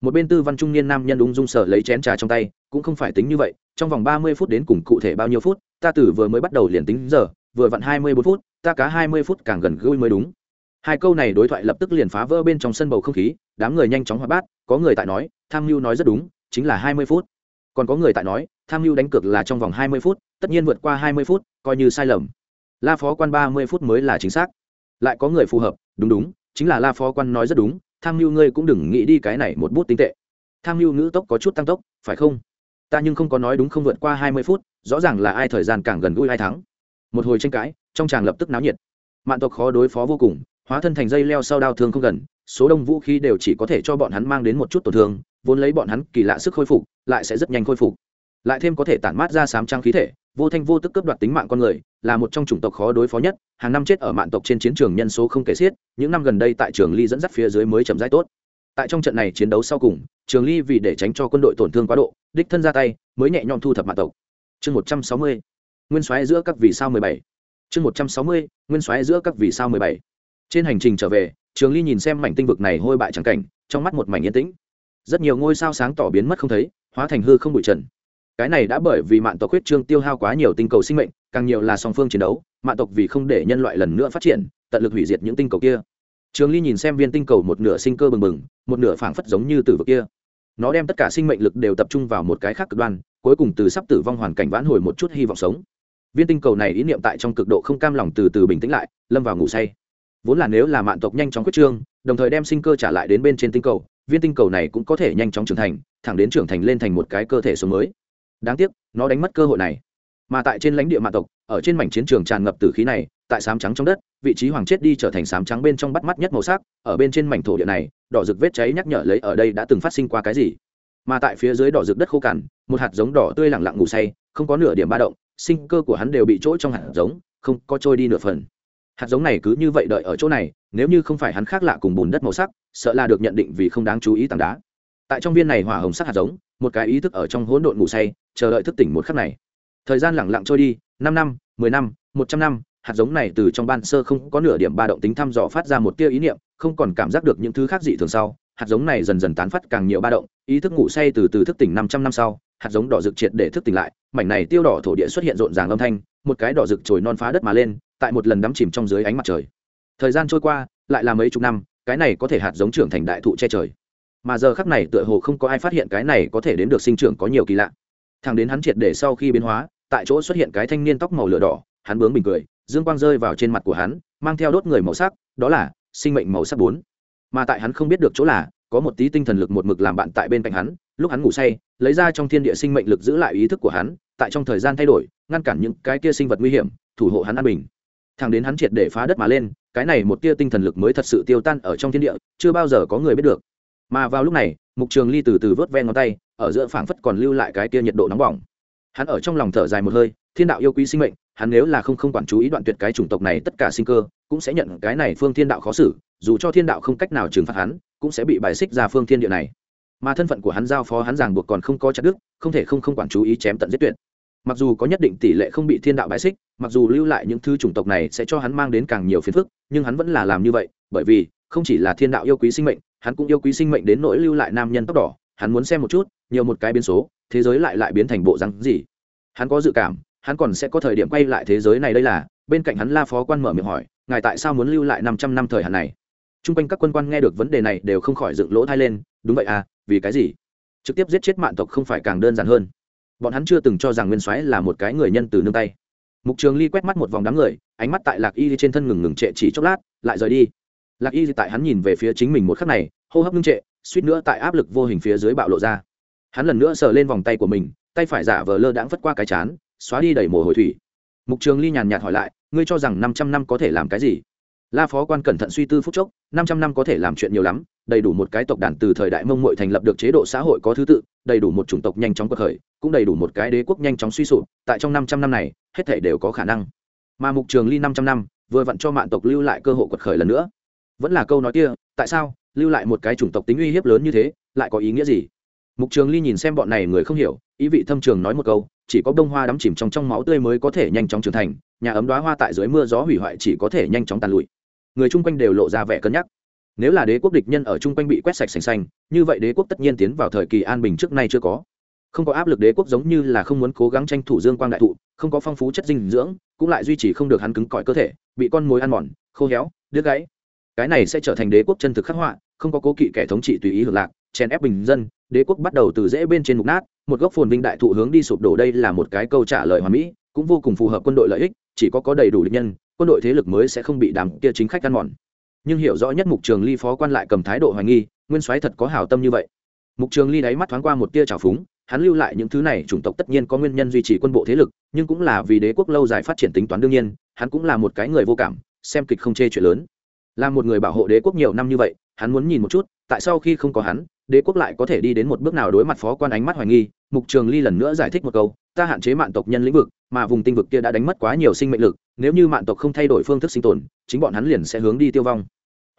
A: Một bên tư văn trung niên nam nhân ung dung sở lấy chén trà trong tay, cũng không phải tính như vậy, trong vòng ba mươi phút đến cùng cụ thể bao nhiêu phút, ta từ vừa mới bắt đầu liền tính giờ, vừa vặn hai mươi bốn phút, ta cá hai mươi phút càng gần gũi mới đúng. Hai câu này đối thoại lập tức liền phá vỡ bên trong sân bầu không khí, đám người nhanh chóng hoạt bát, có người tại nói, tham mưu nói rất đúng, chính là hai mươi phút. Còn có người tại nói tham mưu đánh cược là trong vòng hai mươi phút, tất nhiên vượt qua hai mươi phút, coi như sai lầm. La phó quan ba mươi phút mới là chính xác. Lại có người phù hợp, đúng đúng, chính là la phó quan nói rất đúng, tham mưu ngươi cũng đừng nghĩ đi cái này một bút tinh tệ. Tham mưu ngữ tốc có chút tăng tốc, phải không? Ta nhưng không có nói đúng không vượt qua hai mươi phút, rõ ràng là ai thời gian càng gần gũi ai thắng. Một hồi tranh cãi, trong tràng lập tức náo nhiệt. Mạng tộc khó đối phó vô cùng, hóa thân thành dây leo sau đao thương không gần, số đông vũ khí đều chỉ có thể cho bọn hắn mang đến một chút tổn thương, vốn lấy bọn hắn kỳ lạ sức khôi phục, lại sẽ rất nhanh khôi phục lại thêm có thể tản mát ra sám trang khí thể, vô thanh vô tức cướp đoạt tính mạng con người, là một trong chủng tộc khó đối phó nhất, hàng năm chết ở mạng tộc trên chiến trường nhân số không kể xiết, những năm gần đây tại trường ly dẫn dắt phía dưới mới chậm rãi tốt. Tại trong trận này chiến đấu sau cùng, trường ly vì để tránh cho quân đội tổn thương quá độ, đích thân ra tay, mới nhẹ nhõm thu thập mạng tộc. Chương một trăm sáu mươi, nguyên soái giữa các vì sao mười bảy. Chương một trăm sáu mươi, nguyên soái giữa các vì sao mười bảy. Trên hành trình trở về, trường ly nhìn xem mảnh tinh vực này hôi bại trắng cảnh, trong mắt một mảnh yên tĩnh. Rất nhiều ngôi sao sáng tỏ biến mất không thấy, hóa thành hư không bụi trần cái này đã bởi vì mạng tộc huyết trương tiêu hao quá nhiều tinh cầu sinh mệnh, càng nhiều là song phương chiến đấu mạng tộc vì không để nhân loại lần nữa phát triển, tận lực hủy diệt những tinh cầu kia. Trường ly nhìn xem viên tinh cầu một nửa sinh cơ bừng bừng, một nửa phảng phất giống như từ vực kia. Nó đem tất cả sinh mệnh lực đều tập trung vào một cái khác cực đoan, cuối cùng từ sắp tử vong hoàn cảnh vãn hồi một chút hy vọng sống. Viên tinh cầu này ý niệm tại trong cực độ không cam lòng từ từ bình tĩnh lại, lâm vào ngủ say. Vốn là nếu là mạng tộc nhanh chóng quyết trương, đồng thời đem sinh cơ trả lại đến bên trên tinh cầu, viên tinh cầu này cũng có thể nhanh chóng trưởng thành, thẳng đến trưởng thành lên thành một cái cơ thể sống mới đáng tiếc, nó đánh mất cơ hội này. Mà tại trên lãnh địa mạng tộc, ở trên mảnh chiến trường tràn ngập tử khí này, tại sám trắng trong đất, vị trí hoàng chết đi trở thành sám trắng bên trong bắt mắt nhất màu sắc, ở bên trên mảnh thổ địa này, đỏ rực vết cháy nhắc nhở lấy ở đây đã từng phát sinh qua cái gì. Mà tại phía dưới đỏ rực đất khô cằn, một hạt giống đỏ tươi lẳng lặng ngủ say, không có nửa điểm ba động, sinh cơ của hắn đều bị chỗ trong hạt giống, không có trôi đi nửa phần. Hạt giống này cứ như vậy đợi ở chỗ này, nếu như không phải hắn khác lạ cùng bùn đất màu sắc, sợ là được nhận định vì không đáng chú ý tảng đá. Tại trong viên này hỏa hồng sắc hạt giống một cái ý thức ở trong hỗn độn ngủ say, chờ đợi thức tỉnh một khắc này. Thời gian lẳng lặng trôi đi, năm năm, mười năm, một trăm năm, hạt giống này từ trong ban sơ không có nửa điểm ba động tính thăm dò phát ra một tia ý niệm, không còn cảm giác được những thứ khác dị thường sau, hạt giống này dần dần tán phát càng nhiều ba động, ý thức ngủ say từ từ thức tỉnh năm trăm năm sau, hạt giống đỏ rực triệt để thức tỉnh lại, mảnh này tiêu đỏ thổ địa xuất hiện rộn ràng âm thanh, một cái đỏ rực trồi non phá đất mà lên, tại một lần đắm chìm trong dưới ánh mặt trời. Thời gian trôi qua, lại là mấy chục năm, cái này có thể hạt giống trưởng thành đại thụ che trời mà giờ khắc này tựa hồ không có ai phát hiện cái này có thể đến được sinh trưởng có nhiều kỳ lạ. Thằng đến hắn triệt để sau khi biến hóa, tại chỗ xuất hiện cái thanh niên tóc màu lửa đỏ, hắn bướng bình cười, dương quang rơi vào trên mặt của hắn, mang theo đốt người màu sắc, đó là sinh mệnh màu sắc bốn. Mà tại hắn không biết được chỗ là, có một tí tinh thần lực một mực làm bạn tại bên cạnh hắn, lúc hắn ngủ say, lấy ra trong thiên địa sinh mệnh lực giữ lại ý thức của hắn, tại trong thời gian thay đổi, ngăn cản những cái kia sinh vật nguy hiểm, thủ hộ hắn an bình. Thằng đến hắn triệt để phá đất mà lên, cái này một tia tinh thần lực mới thật sự tiêu tan ở trong thiên địa, chưa bao giờ có người biết được mà vào lúc này, mục trường ly từ từ vớt ven ngón tay, ở giữa phảng phất còn lưu lại cái tia nhiệt độ nóng bỏng. Hắn ở trong lòng thở dài một hơi, thiên đạo yêu quý sinh mệnh, hắn nếu là không không quản chú ý đoạn tuyệt cái chủng tộc này tất cả sinh cơ, cũng sẽ nhận cái này phương thiên đạo khó xử, dù cho thiên đạo không cách nào trừng phạt hắn, cũng sẽ bị bài xích ra phương thiên địa này. Mà thân phận của hắn giao phó hắn ràng buộc còn không có chặt đức không thể không không quản chú ý chém tận giết tuyệt. Mặc dù có nhất định tỷ lệ không bị thiên đạo bài xích, mặc dù lưu lại những thứ chủng tộc này sẽ cho hắn mang đến càng nhiều phiền phức, nhưng hắn vẫn là làm như vậy, bởi vì không chỉ là thiên đạo yêu quý sinh mệnh hắn cũng yêu quý sinh mệnh đến nỗi lưu lại nam nhân tóc đỏ, hắn muốn xem một chút, nhiều một cái biến số, thế giới lại lại biến thành bộ rắn gì. Hắn có dự cảm, hắn còn sẽ có thời điểm quay lại thế giới này đây là, bên cạnh hắn la phó quan mở miệng hỏi, ngài tại sao muốn lưu lại năm trăm năm thời hạn này? T r u n g quanh các quân quan nghe được vấn đề này đều không khỏi dựng lỗ thai lên, đúng vậy à vì cái gì? Trực tiếp giết chết mạng tộc không phải càng đơn giản hơn. Bọn hắn chưa từng cho rằng nguyên soái là một cái người nhân từ nương tay. Mục trường ly quét mắt một vòng đám người, ánh mắt tại lạc y trên thân ngừng ngừng trệ chỉ chốc lát, lại rời đi lạc y tại hắn nhìn về phía chính mình một khắc này, hô hấp ngưng trệ, suýt nữa tại áp lực vô hình phía dưới bạo lộ ra. Hắn lần nữa sờ lên vòng tay của mình, tay phải giả vờ lơ đãng vất qua cái chán, xóa đi đầy mồ hôi thủy. Mục trường ly nhàn nhạt hỏi lại, ngươi cho rằng năm trăm năm có thể làm cái gì? La phó quan cẩn thận suy tư phút chốc, năm trăm năm có thể làm chuyện nhiều lắm, đầy đủ một cái tộc đàn từ thời đại mông mội thành lập được chế độ xã hội có thứ tự, đầy đủ một chủng tộc nhanh chóng quật khởi, cũng đầy đủ một cái đế quốc nhanh chóng suy sụp, tại trong năm trăm năm này, hết thể đều có khả năng. Mà mục trường ly năm trăm năm, vừa vặn cho mạng tộc lưu lại cơ hội quật khởi lần nữa vẫn là câu nói kia, tại sao, lưu lại một cái chủng tộc tính uy hiếp lớn như thế, lại có ý nghĩa gì? Mục trường ly nhìn xem bọn này người không hiểu, ý vị thâm trường nói một câu, chỉ có bông hoa đắm chìm trong trong máu tươi mới có thể nhanh chóng trưởng thành, nhà ấm đoá hoa tại dưới mưa gió hủy hoại chỉ có thể nhanh chóng tàn lụi. Người chung quanh đều lộ ra vẻ cân nhắc. Nếu là đế quốc địch nhân ở chung quanh bị quét sạch sành xanh, như vậy đế quốc tất nhiên tiến vào thời kỳ an bình trước nay chưa có. Không có áp lực đế quốc giống như là không muốn cố gắng tranh thủ dương quang đại thụ, không có phong phú chất dinh dưỡng, cũng lại duy trì không được hắn cứng cỏi cơ thể, bị con mối ăn mòn, khô héo, đứt gãy cái này sẽ trở thành đế quốc chân thực khắc họa, không có cố kỵ kẻ thống trị tùy ý hưởng lạc, chèn ép bình dân, đế quốc bắt đầu từ dễ bên trên mục nát, một góc phồn vinh đại thụ hướng đi sụp đổ đây là một cái câu trả lời hoàn mỹ, cũng vô cùng phù hợp quân đội lợi ích, chỉ có có đầy đủ địch nhân, quân đội thế lực mới sẽ không bị đám kia chính khách ăn mòn. Nhưng hiểu rõ nhất mục trường ly phó quan lại cầm thái độ hoài nghi, nguyên soái thật có hảo tâm như vậy. Mục trường ly đáy mắt thoáng qua một tia trào phúng, hắn lưu lại những thứ này, chủng tộc tất nhiên có nguyên nhân duy trì quân bộ thế lực, nhưng cũng là vì đế quốc lâu dài phát triển tính toán đương nhiên, hắn cũng là một cái người vô cảm, xem kịch không chê chuyện lớn là một người bảo hộ đế quốc nhiều năm như vậy, hắn muốn nhìn một chút, tại sao khi không có hắn, đế quốc lại có thể đi đến một bước nào đối mặt phó quan ánh mắt hoài nghi. Mục trường ly lần nữa giải thích một câu, ta hạn chế mạng tộc nhân lĩnh vực, mà vùng tinh vực kia đã đánh mất quá nhiều sinh mệnh lực, nếu như mạng tộc không thay đổi phương thức sinh tồn, chính bọn hắn liền sẽ hướng đi tiêu vong.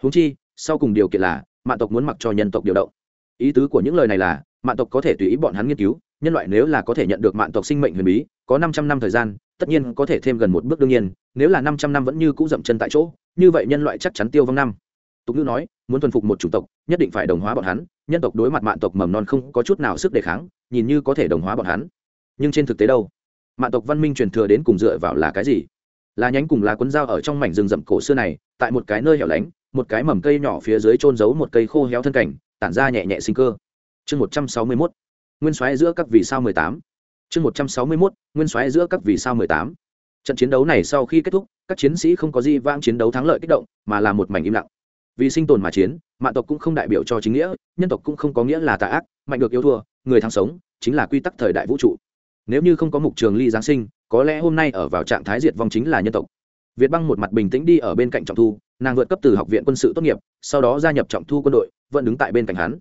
A: Húng chi, sau cùng điều kiện là mạng tộc muốn mặc cho nhân tộc điều động. Ý tứ của những lời này là mạng tộc có thể tùy ý bọn hắn nghiên cứu, nhân loại nếu là có thể nhận được mạng tộc sinh mệnh huyền bí, có năm trăm năm thời gian tất nhiên có thể thêm gần một bước đương nhiên, nếu là năm trăm năm vẫn như cũ dậm chân tại chỗ, như vậy nhân loại chắc chắn tiêu vong năm. Tục ngữ nói, muốn thuần phục một chủng tộc, nhất định phải đồng hóa bọn hắn, nhân tộc đối mặt mạng tộc mầm non không có chút nào sức đề kháng, nhìn như có thể đồng hóa bọn hắn. Nhưng trên thực tế đâu? Mạng tộc văn minh truyền thừa đến cùng dựa vào là cái gì? Là nhánh cùng lá cuốn dao ở trong mảnh rừng rậm cổ xưa này, tại một cái nơi hẻo lánh, một cái mầm cây nhỏ phía dưới trôn giấu một cây khô héo thân cảnh, tản ra nhẹ nhẹ sinh cơ. Chương một trăm sáu mươi mốt. Nguyên soái giữa các vì sao mười tám chương một trăm sáu mươi mốt, nguyên soái giữa các vì sao mười tám. Trận chiến đấu này sau khi kết thúc, các chiến sĩ không có gì vang chiến đấu thắng lợi kích động, mà là một mảnh im lặng. Vì sinh tồn mà chiến mạng tộc cũng không đại biểu cho chính nghĩa, nhân tộc cũng không có nghĩa là tà ác, mạnh được yêu thua, người thắng sống, chính là quy tắc thời đại vũ trụ. Nếu như không có mục trường ly giáng sinh, có lẽ hôm nay ở vào trạng thái diệt vong chính là nhân tộc. Việt băng một mặt bình tĩnh đi ở bên cạnh trọng thu, nàng vượt cấp từ học viện quân sự tốt nghiệp, sau đó gia nhập trọng thu quân đội, vẫn đứng tại bên cạnh hắn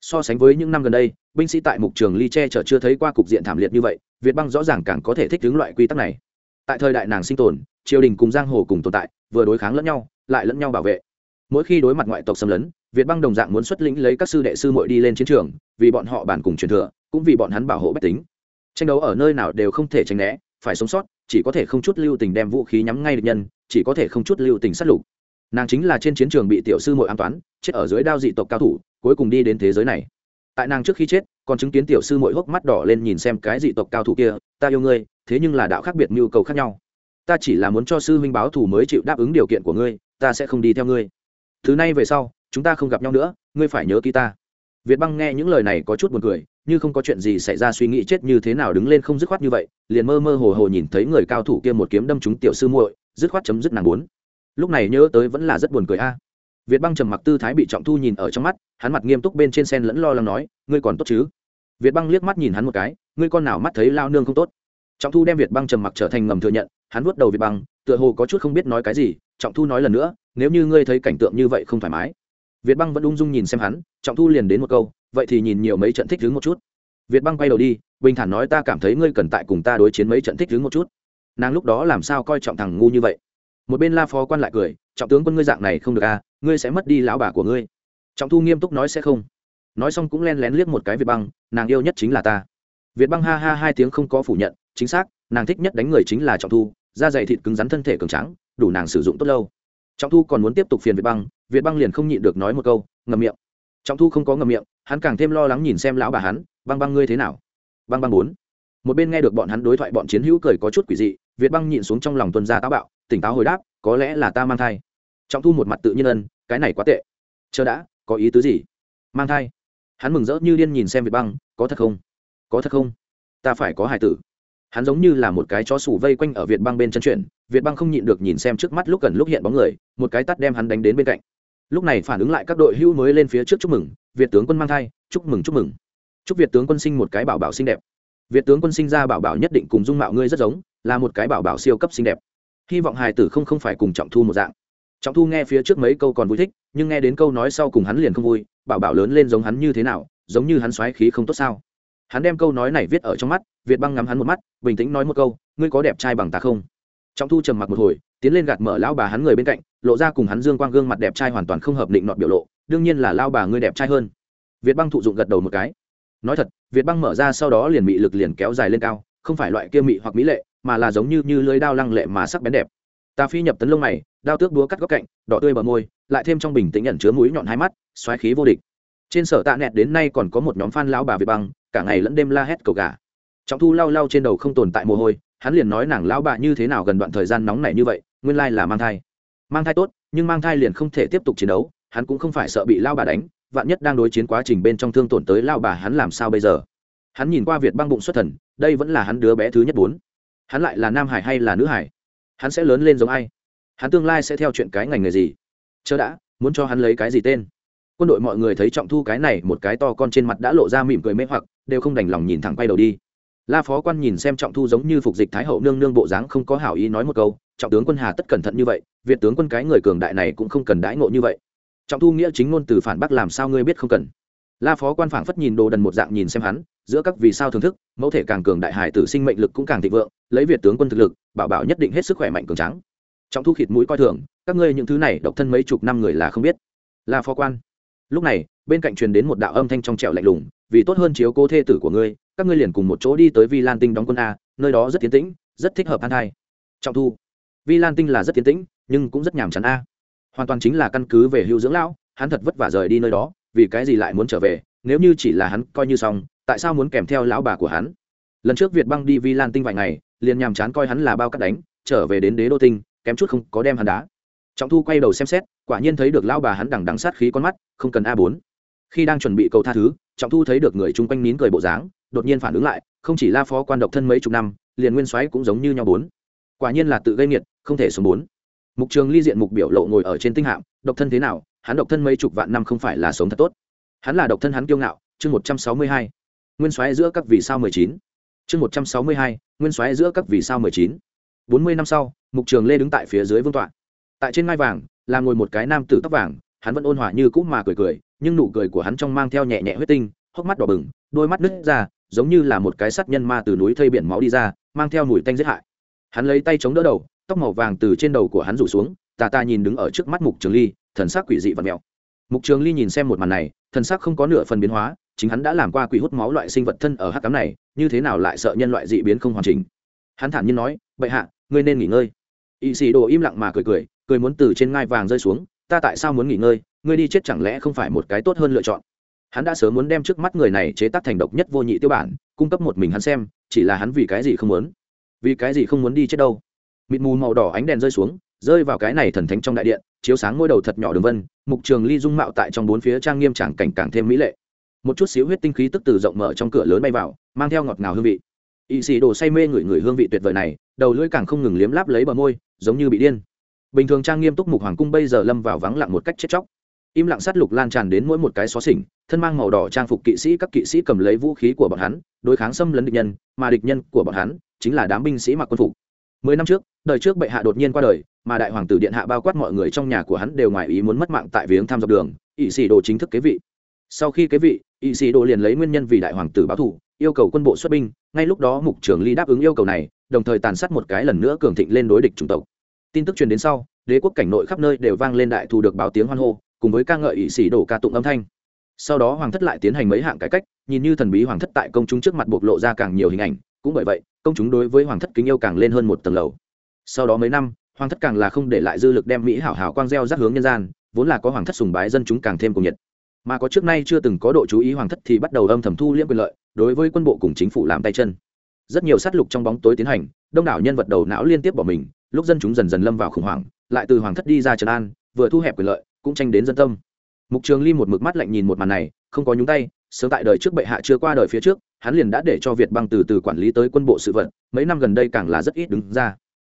A: so sánh với những năm gần đây, binh sĩ tại mục trường ly tre chở chưa thấy qua cục diện thảm liệt như vậy, việt băng rõ ràng càng có thể thích ứng loại quy tắc này. Tại thời đại nàng sinh tồn, triều đình cùng giang hồ cùng tồn tại, vừa đối kháng lẫn nhau, lại lẫn nhau bảo vệ. Mỗi khi đối mặt ngoại tộc xâm lấn, việt băng đồng dạng muốn xuất lĩnh lấy các sư đệ sư muội đi lên chiến trường, vì bọn họ bản cùng truyền thừa, cũng vì bọn hắn bảo hộ bách tính. Tranh đấu ở nơi nào đều không thể tránh né, phải sống sót, chỉ có thể không chút lưu tình đem vũ khí nhắm ngay địch nhân, chỉ có thể không chút lưu tình sát lục nàng chính là trên chiến trường bị tiểu sư muội an toán, chết ở dưới đao dị tộc cao thủ, cuối cùng đi đến thế giới này. Tại nàng trước khi chết, còn chứng kiến tiểu sư muội hốc mắt đỏ lên nhìn xem cái dị tộc cao thủ kia, ta yêu ngươi, thế nhưng là đạo khác biệt nhu cầu khác nhau. Ta chỉ là muốn cho sư huynh báo thù mới chịu đáp ứng điều kiện của ngươi, ta sẽ không đi theo ngươi. Thứ nay về sau, chúng ta không gặp nhau nữa, ngươi phải nhớ ký ta. Việt băng nghe những lời này có chút buồn cười, như không có chuyện gì xảy ra suy nghĩ chết như thế nào đứng lên không dứt khoát như vậy, liền mơ mơ hồ hồ nhìn thấy người cao thủ kia một kiếm đâm trúng tiểu sư muội, dứt khoát chấm dứt nàng bốn lúc này nhớ tới vẫn là rất buồn cười a. Việt băng trầm mặc tư thái bị trọng thu nhìn ở trong mắt, hắn mặt nghiêm túc bên trên sen lẫn lo lắng nói, ngươi còn tốt chứ? Việt băng liếc mắt nhìn hắn một cái, ngươi con nào mắt thấy lao nương không tốt? Trọng thu đem việt băng trầm mặc trở thành ngầm thừa nhận, hắn vuốt đầu việt băng, tựa hồ có chút không biết nói cái gì, trọng thu nói lần nữa, nếu như ngươi thấy cảnh tượng như vậy không thoải mái. Việt băng vẫn ung dung nhìn xem hắn, trọng thu liền đến một câu, vậy thì nhìn nhiều mấy trận thích đứng một chút. Việt băng quay đầu đi, bình thản nói, ta cảm thấy ngươi cần tại cùng ta đối chiến mấy trận thích đứng một chút. Nàng lúc đó làm sao coi trọng thằng ngu như vậy? Một bên la phó quan lại cười, trọng tướng quân ngươi dạng này không được à ngươi sẽ mất đi lão bà của ngươi. Trọng thu nghiêm túc nói sẽ không. Nói xong cũng len lén liếc một cái việt băng, nàng yêu nhất chính là ta. Việt băng ha ha hai tiếng không có phủ nhận, chính xác, nàng thích nhất đánh người chính là trọng thu, da dày thịt cứng rắn thân thể cường trắng đủ nàng sử dụng tốt lâu. Trọng thu còn muốn tiếp tục phiền việt băng việt băng liền không nhịn được nói một câu ngầm miệng. Trọng thu không có ngầm miệng, hắn càng thêm lo lắng nhìn xem lão bà hắn, băng băng ngươi thế nào? Băng băng bốn. Một bên nghe được bọn hắn đối thoại bọn chiến hữu cười có chút quỷ dị, việt băng nhịn xuống trong lòng tuân gia táo bạo tỉnh táo hồi đáp, có lẽ là ta mang thai. Trọng thu một mặt tự nhiên ân, cái này quá tệ. Chờ đã, có ý tứ gì? Mang thai. Hắn mừng rỡ như điên nhìn xem việt băng, có thật không? Có thật không? Ta phải có hài tử. Hắn giống như là một cái chó sủ vây quanh ở việt băng bên chân chuyển, việt băng không nhịn được nhìn xem trước mắt lúc gần lúc hiện bóng người, một cái tắt đem hắn đánh đến bên cạnh. Lúc này phản ứng lại các đội hữu mới lên phía trước chúc mừng, việt tướng quân mang thai, chúc mừng chúc mừng. Chúc việt tướng quân sinh một cái bảo bảo xinh đẹp. Việt tướng quân sinh ra bảo bảo nhất định cùng dung mạo ngươi rất giống, là một cái bảo bảo siêu cấp xinh đẹp hy vọng hài tử không không phải cùng trọng thu một dạng. Trọng thu nghe phía trước mấy câu còn vui thích, nhưng nghe đến câu nói sau cùng hắn liền không vui, bảo bảo lớn lên giống hắn như thế nào, giống như hắn xoáy khí không tốt sao. Hắn đem câu nói này viết ở trong mắt, việt băng ngắm hắn một mắt, bình tĩnh nói một câu, ngươi có đẹp trai bằng ta không? Trọng thu trầm mặc một hồi, tiến lên gạt mở lão bà hắn người bên cạnh, lộ ra cùng hắn dương quang gương mặt đẹp trai hoàn toàn không hợp định nọt biểu lộ, đương nhiên là lao bà ngươi đẹp trai hơn. Việt băng thụ dụng gật đầu một cái. Nói thật, việt băng mở ra sau đó liền bị lực liền kéo dài lên cao, không phải loại kia mị hoặc mỹ lệ mà là giống như như lưới đao lăng lệ mà sắc bén đẹp. Ta phi nhập tấn lông mày, đao tước búa cắt góc cạnh, đỏ tươi bờ môi, lại thêm trong bình tĩnh nhận chứa mũi nhọn hai mắt, xoáy khí vô địch. Trên sở tạ nẹt đến nay còn có một nhóm fan lão bà việt băng, cả ngày lẫn đêm la hét cầu gà. Trọng thu lau lau trên đầu không tồn tại mồ hôi, hắn liền nói nàng lão bà như thế nào gần đoạn thời gian nóng này như vậy, nguyên lai là mang thai. Mang thai tốt, nhưng mang thai liền không thể tiếp tục chiến đấu, hắn cũng không phải sợ bị lao bà đánh, vạn nhất đang đối chiến quá trình bên trong thương tổn tới lao bà hắn làm sao bây giờ? Hắn nhìn qua việt băng bụng xuất thần, đây vẫn là hắn đứa bé thứ nhất bốn hắn lại là nam hải hay là nữ hải? Hắn sẽ lớn lên giống ai? Hắn tương lai sẽ theo chuyện cái ngành nghề gì? Chớ đã, muốn cho hắn lấy cái gì tên? Quân đội mọi người thấy trọng thu cái này một cái to con trên mặt đã lộ ra mỉm cười mê hoặc, đều không đành lòng nhìn thẳng quay đầu đi. La phó quan nhìn xem trọng thu giống như phục dịch thái hậu nương nương bộ dáng không có hảo ý nói một câu, trọng tướng quân hà tất cẩn thận như vậy, việt tướng quân cái người cường đại này cũng không cần đãi ngộ như vậy. Trọng thu nghĩa chính ngôn từ phản bác làm sao ngươi biết không cần? La phó quan phảng phất nhìn đồ đần một dạng nhìn xem hắn, giữa các vì sao thưởng thức, mẫu thể càng cường đại hải tử sinh mệnh lực cũng càng thịnh vượng, lấy việt tướng quân thực lực, bảo bảo nhất định hết sức khỏe mạnh cường trắng trọng thu khịt mũi coi thường, các ngươi những thứ này độc thân mấy chục năm người là không biết. La phó quan. Lúc này, bên cạnh truyền đến một đạo âm thanh trong trẻo lạnh lùng, vì tốt hơn chiếu cố thê tử của ngươi, các ngươi liền cùng một chỗ đi tới vi lan tinh đóng quân a, nơi đó rất tiến tĩnh, rất thích hợp an thai. Trọng thu. Vi lan tinh là rất tiến tĩnh, nhưng cũng rất nhàm chán a. Hoàn toàn chính là căn cứ về hưu dưỡng lão, hắn thật vất vả rời đi nơi đó vì cái gì lại muốn trở về, nếu như chỉ là hắn coi như xong, tại sao muốn kèm theo lão bà của hắn? Lần trước việt băng đi vi lan tinh vài ngày, liền nhàm chán coi hắn là bao cắt đánh, trở về đến đế đô tinh, kém chút không có đem hắn đá. Trọng thu quay đầu xem xét, quả nhiên thấy được lão bà hắn đằng đằng sát khí con mắt, không cần a bốn. Khi đang chuẩn bị cầu tha thứ, trọng thu thấy được người chung quanh nín cười bộ dáng, đột nhiên phản ứng lại, không chỉ la phó quan độc thân mấy chục năm, liền nguyên soái cũng giống như nhau bốn. Quả nhiên là tự gây nghiệt, không thể sống bốn. Mục trường ly diện mục biểu lộ ngồi ở trên tinh hạm, độc thân thế nào hắn độc thân mấy chục vạn năm không phải là sống thật tốt. Hắn là độc thân hắn kiêu ngạo, chương một trăm sáu mươi hai, nguyên soái giữa các vì sao mười chín. Chương một trăm sáu mươi hai, nguyên soái giữa các vì sao mười chín. Bốn mươi năm sau, mục trường lê đứng tại phía dưới vương tọa. Tại trên ngai vàng, là ngồi một cái nam tử tóc vàng, hắn vẫn ôn hòa như cũ mà cười cười, nhưng nụ cười của hắn trong mang theo nhẹ nhẹ huyết tinh, hốc mắt đỏ bừng, đôi mắt nứt ra, giống như là một cái sát nhân ma từ núi thây biển máu đi ra, mang theo mùi tanh giết hại. Hắn lấy tay chống đỡ đầu, tóc màu vàng từ trên đầu của hắn rủ xuống, tà ta nhìn đứng ở trước mắt mục trường ly thần sắc quỷ dị và mèo mục trường ly nhìn xem một màn này, thần sắc không có nửa phần biến hóa, chính hắn đã làm qua quỷ hút máu loại sinh vật thân ở hắc cám này, như thế nào lại sợ nhân loại dị biến không hoàn chỉnh? Hắn thản nhiên nói, bệ hạ, ngươi nên nghỉ ngơi. Ỵ sĩ đồ im lặng mà cười cười cười muốn từ trên ngai vàng rơi xuống, ta tại sao muốn nghỉ ngơi? Ngươi đi chết chẳng lẽ không phải một cái tốt hơn lựa chọn? Hắn đã sớm muốn đem trước mắt người này chế tác thành độc nhất vô nhị tiêu bản, cung cấp một mình hắn xem, chỉ là hắn vì cái gì không muốn? Vì cái gì không muốn đi chết đâu? Mịt mù màu đỏ ánh đèn rơi xuống, rơi vào cái này thần thánh trong đại điện chiếu sáng ngôi đầu thật nhỏ đường vân, mục trường ly dung mạo tại trong bốn phía trang nghiêm tràng cảnh càng thêm mỹ lệ. Một chút xíu huyết tinh khí tức từ rộng mở trong cửa lớn bay vào, mang theo ngọt ngào hương vị. Ỵ sĩ đồ say mê ngửi ngửi hương vị tuyệt vời này, đầu lưỡi càng không ngừng liếm láp lấy bờ môi, giống như bị điên. Bình thường trang nghiêm túc mục hoàng cung bây giờ lâm vào vắng lặng một cách chết chóc. Im lặng sát lục lan tràn đến mỗi một cái xó xỉnh, thân mang màu đỏ trang phục kỵ sĩ các kỵ sĩ cầm lấy vũ khí của bọn hắn, đối kháng xâm lấn địch nhân, mà địch nhân của bọn hắn chính là đám binh sĩ mặc quân phục. Mười năm trước, đời trước bệ hạ đột nhiên qua đời mà đại hoàng tử điện hạ bao quát mọi người trong nhà của hắn đều ngoài ý muốn mất mạng tại viếng tham dọc đường ỵ sĩ đồ chính thức kế vị. Sau khi kế vị ỵ sĩ đồ liền lấy nguyên nhân vì đại hoàng tử báo thủ yêu cầu quân bộ xuất binh, ngay lúc đó mục trưởng ly đáp ứng yêu cầu này, đồng thời tàn sát một cái lần nữa cường thịnh lên đối địch chủng tộc. Tin tức truyền đến sau, đế quốc cảnh nội khắp nơi đều vang lên đại thù được báo tiếng hoan hô, cùng với ca ngợi ỵ sĩ đồ ca tụng âm thanh. Sau đó hoàng thất lại tiến hành mấy hạng cải cách, nhìn như thần bí hoàng thất tại công chúng trước mặt bộc lộ ra càng nhiều hình ảnh, cũng bởi vậy, công chúng đối với hoàng thất kính yêu càng lên hơn một tầng lầu. Sau đó mấy năm hoàng thất càng là không để lại dư lực đem mỹ hảo hảo quang gieo rắc hướng nhân gian, vốn là có hoàng thất sùng bái dân chúng càng thêm cùng nhiệt. Mà có trước nay chưa từng có độ chú ý hoàng thất thì bắt đầu âm thầm thu liễm quyền lợi, đối với quân bộ cùng chính phủ làm tay chân. Rất nhiều sát lục trong bóng tối tiến hành, đông đảo nhân vật đầu não liên tiếp bỏ mình, lúc dân chúng dần dần lâm vào khủng hoảng, lại từ hoàng thất đi ra trần an, vừa thu hẹp quyền lợi, cũng tranh đến dân tâm. Mục trường ly một mực mắt lạnh nhìn một màn này, không có nhúng tay, sớm tại đời trước bệ hạ chưa qua đời phía trước, hắn liền đã để cho việt băng từ từ quản lý tới quân bộ sự vận mấy năm gần đây càng là rất ít đứng ra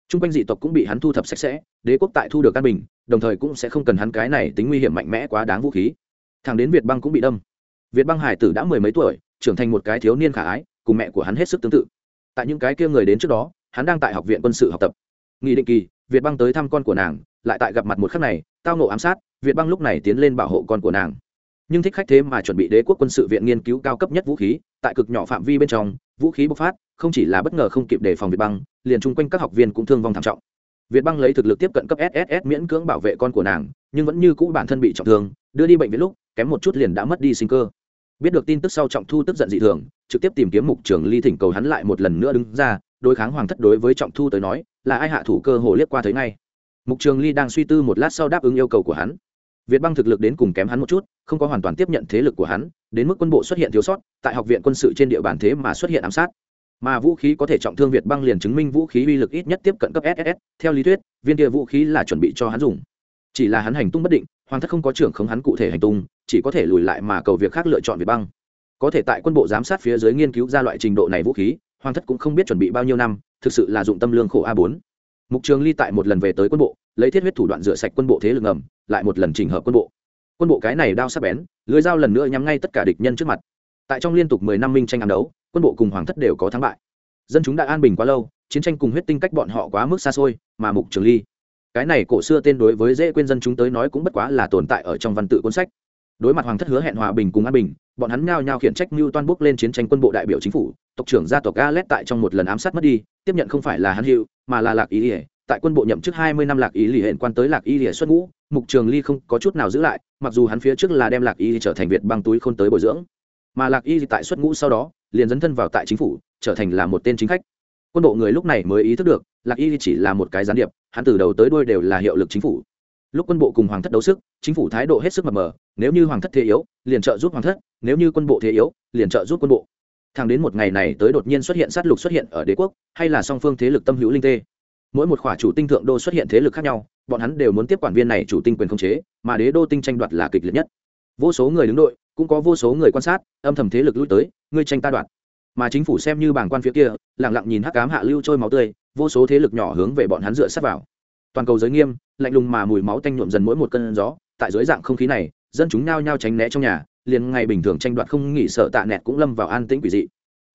A: t r u n g quanh dị tộc cũng bị hắn thu thập sạch sẽ, đế quốc tại thu được căn bình, đồng thời cũng sẽ không cần hắn cái này tính nguy hiểm mạnh mẽ quá đáng vũ khí. Thằng đến việt băng cũng bị đâm. Việt băng hải tử đã mười mấy tuổi, trưởng thành một cái thiếu niên khả ái, cùng mẹ của hắn hết sức tương tự. Tại những cái kia người đến trước đó, hắn đang tại học viện quân sự học tập. Nghị định kỳ, việt băng tới thăm con của nàng, lại tại gặp mặt một khắc này, tao nộ ám sát, việt băng lúc này tiến lên bảo hộ con của nàng. Nhưng thích khách thế mà chuẩn bị đế quốc quân sự viện nghiên cứu cao cấp nhất vũ khí tại cực nhỏ phạm vi bên trong, vũ khí bộc phát, không chỉ là bất ngờ không kịp đề phòng việt băng, liền chung quanh các học viên cũng thương vong thảm trọng. Việt băng lấy thực lực tiếp cận cấp sss miễn cưỡng bảo vệ con của nàng, nhưng vẫn như cũ bản thân bị trọng thương, đưa đi bệnh viện lúc, kém một chút liền đã mất đi sinh cơ. Biết được tin tức sau trọng thu tức giận dị thường, trực tiếp tìm kiếm mục trường ly thỉnh cầu hắn lại một lần nữa đứng ra, đối kháng hoàng thất đối với trọng thu tới nói, là ai hạ thủ cơ hồ liếc qua thấy ngay. Mục trường ly đang suy tư một lát sau đáp ứng yêu cầu của hắn việt băng thực lực đến cùng kém hắn một chút không có hoàn toàn tiếp nhận thế lực của hắn đến mức quân bộ xuất hiện thiếu sót tại học viện quân sự trên địa bàn thế mà xuất hiện ám sát. Mà vũ khí có thể trọng thương việt băng liền chứng minh vũ khí uy lực ít nhất tiếp cận cấp SSS, theo lý thuyết viên kia vũ khí là chuẩn bị cho hắn dùng. Chỉ là hắn hành tung bất định hoàng thất không có trưởng không hắn cụ thể hành tung chỉ có thể lùi lại mà cầu việc khác lựa chọn việt băng. Có thể tại quân bộ giám sát phía dưới nghiên cứu ra loại trình độ này vũ khí hoàng thất cũng không biết chuẩn bị bao nhiêu năm thực sự là dụng tâm lương khổ a bốn mục trường ly tại một lần về tới quân bộ, lấy thiết huyết thủ đoạn rửa sạch quân bộ thế lực ngầm, lại một lần chỉnh hợp quân bộ. Quân bộ cái này đao sắp bén, lưới dao lần nữa nhắm ngay tất cả địch nhân trước mặt. Tại trong liên tục mười năm minh tranh ám đấu, quân bộ cùng hoàng thất đều có thắng bại. Dân chúng đã an bình quá lâu, chiến tranh cùng huyết tinh cách bọn họ quá mức xa xôi, mà mục trường ly, cái này cổ xưa tên đối với dễ quên dân chúng tới nói cũng bất quá là tồn tại ở trong văn tự cuốn sách. Đối mặt hoàng thất hứa hẹn hòa bình cùng an bình bọn hắn nhao nhao khiển trách mưu toan bốc lên chiến tranh quân bộ đại biểu chính phủ, tộc trưởng gia tộc galet tại trong một lần ám sát mất đi, tiếp nhận không phải là hắn hiệu mà là lạc ý ỉa tại quân bộ nhậm chức hai mươi năm lạc ý lì hẹn quan tới lạc ý lìa xuất ngũ, mục trường ly không có chút nào giữ lại, mặc dù hắn phía trước là đem lạc ý trở thành việt băng túi không tới bồi dưỡng. Mà lạc y tại xuất ngũ sau đó, liền dấn thân vào tại chính phủ, trở thành là một tên chính khách. Quân bộ người lúc này mới ý thức được, lạc y chỉ là một cái gián điệp, hắn từ đầu tới đuôi đều là hiệu lực chính phủ lúc quân bộ cùng hoàng thất đấu sức, chính phủ thái độ hết sức mập mờ, nếu như hoàng thất thế yếu, liền trợ giúp hoàng thất, nếu như quân bộ thế yếu, liền trợ giúp quân bộ. Thẳng đến một ngày này tới đột nhiên xuất hiện sát lục xuất hiện ở đế quốc, hay là song phương thế lực tâm hữu linh tê. Mỗi một khỏa chủ tinh thượng đô xuất hiện thế lực khác nhau, bọn hắn đều muốn tiếp quản viên này chủ tinh quyền khống chế, mà đế đô tinh tranh đoạt là kịch liệt nhất. Vô số người đứng đội, cũng có vô số người quan sát, âm thầm thế lực lui tới, ngươi tranh ta đoạt. Mà chính phủ xem như bảng quan phía kia lẳng lặng nhìn hắc cám hạ lưu trôi máu tươi, vô số thế lực nhỏ hướng về bọn hắn dựa sát vào toàn cầu giới nghiêm, lạnh lùng mà mùi máu tanh nhuộm dần mỗi một cơn gió, tại dưới dạng không khí này, dân chúng nao nhao tránh né trong nhà, liền ngày bình thường tranh đoạt không nghỉ sợ tạ nẹt cũng lâm vào an tĩnh quỷ dị.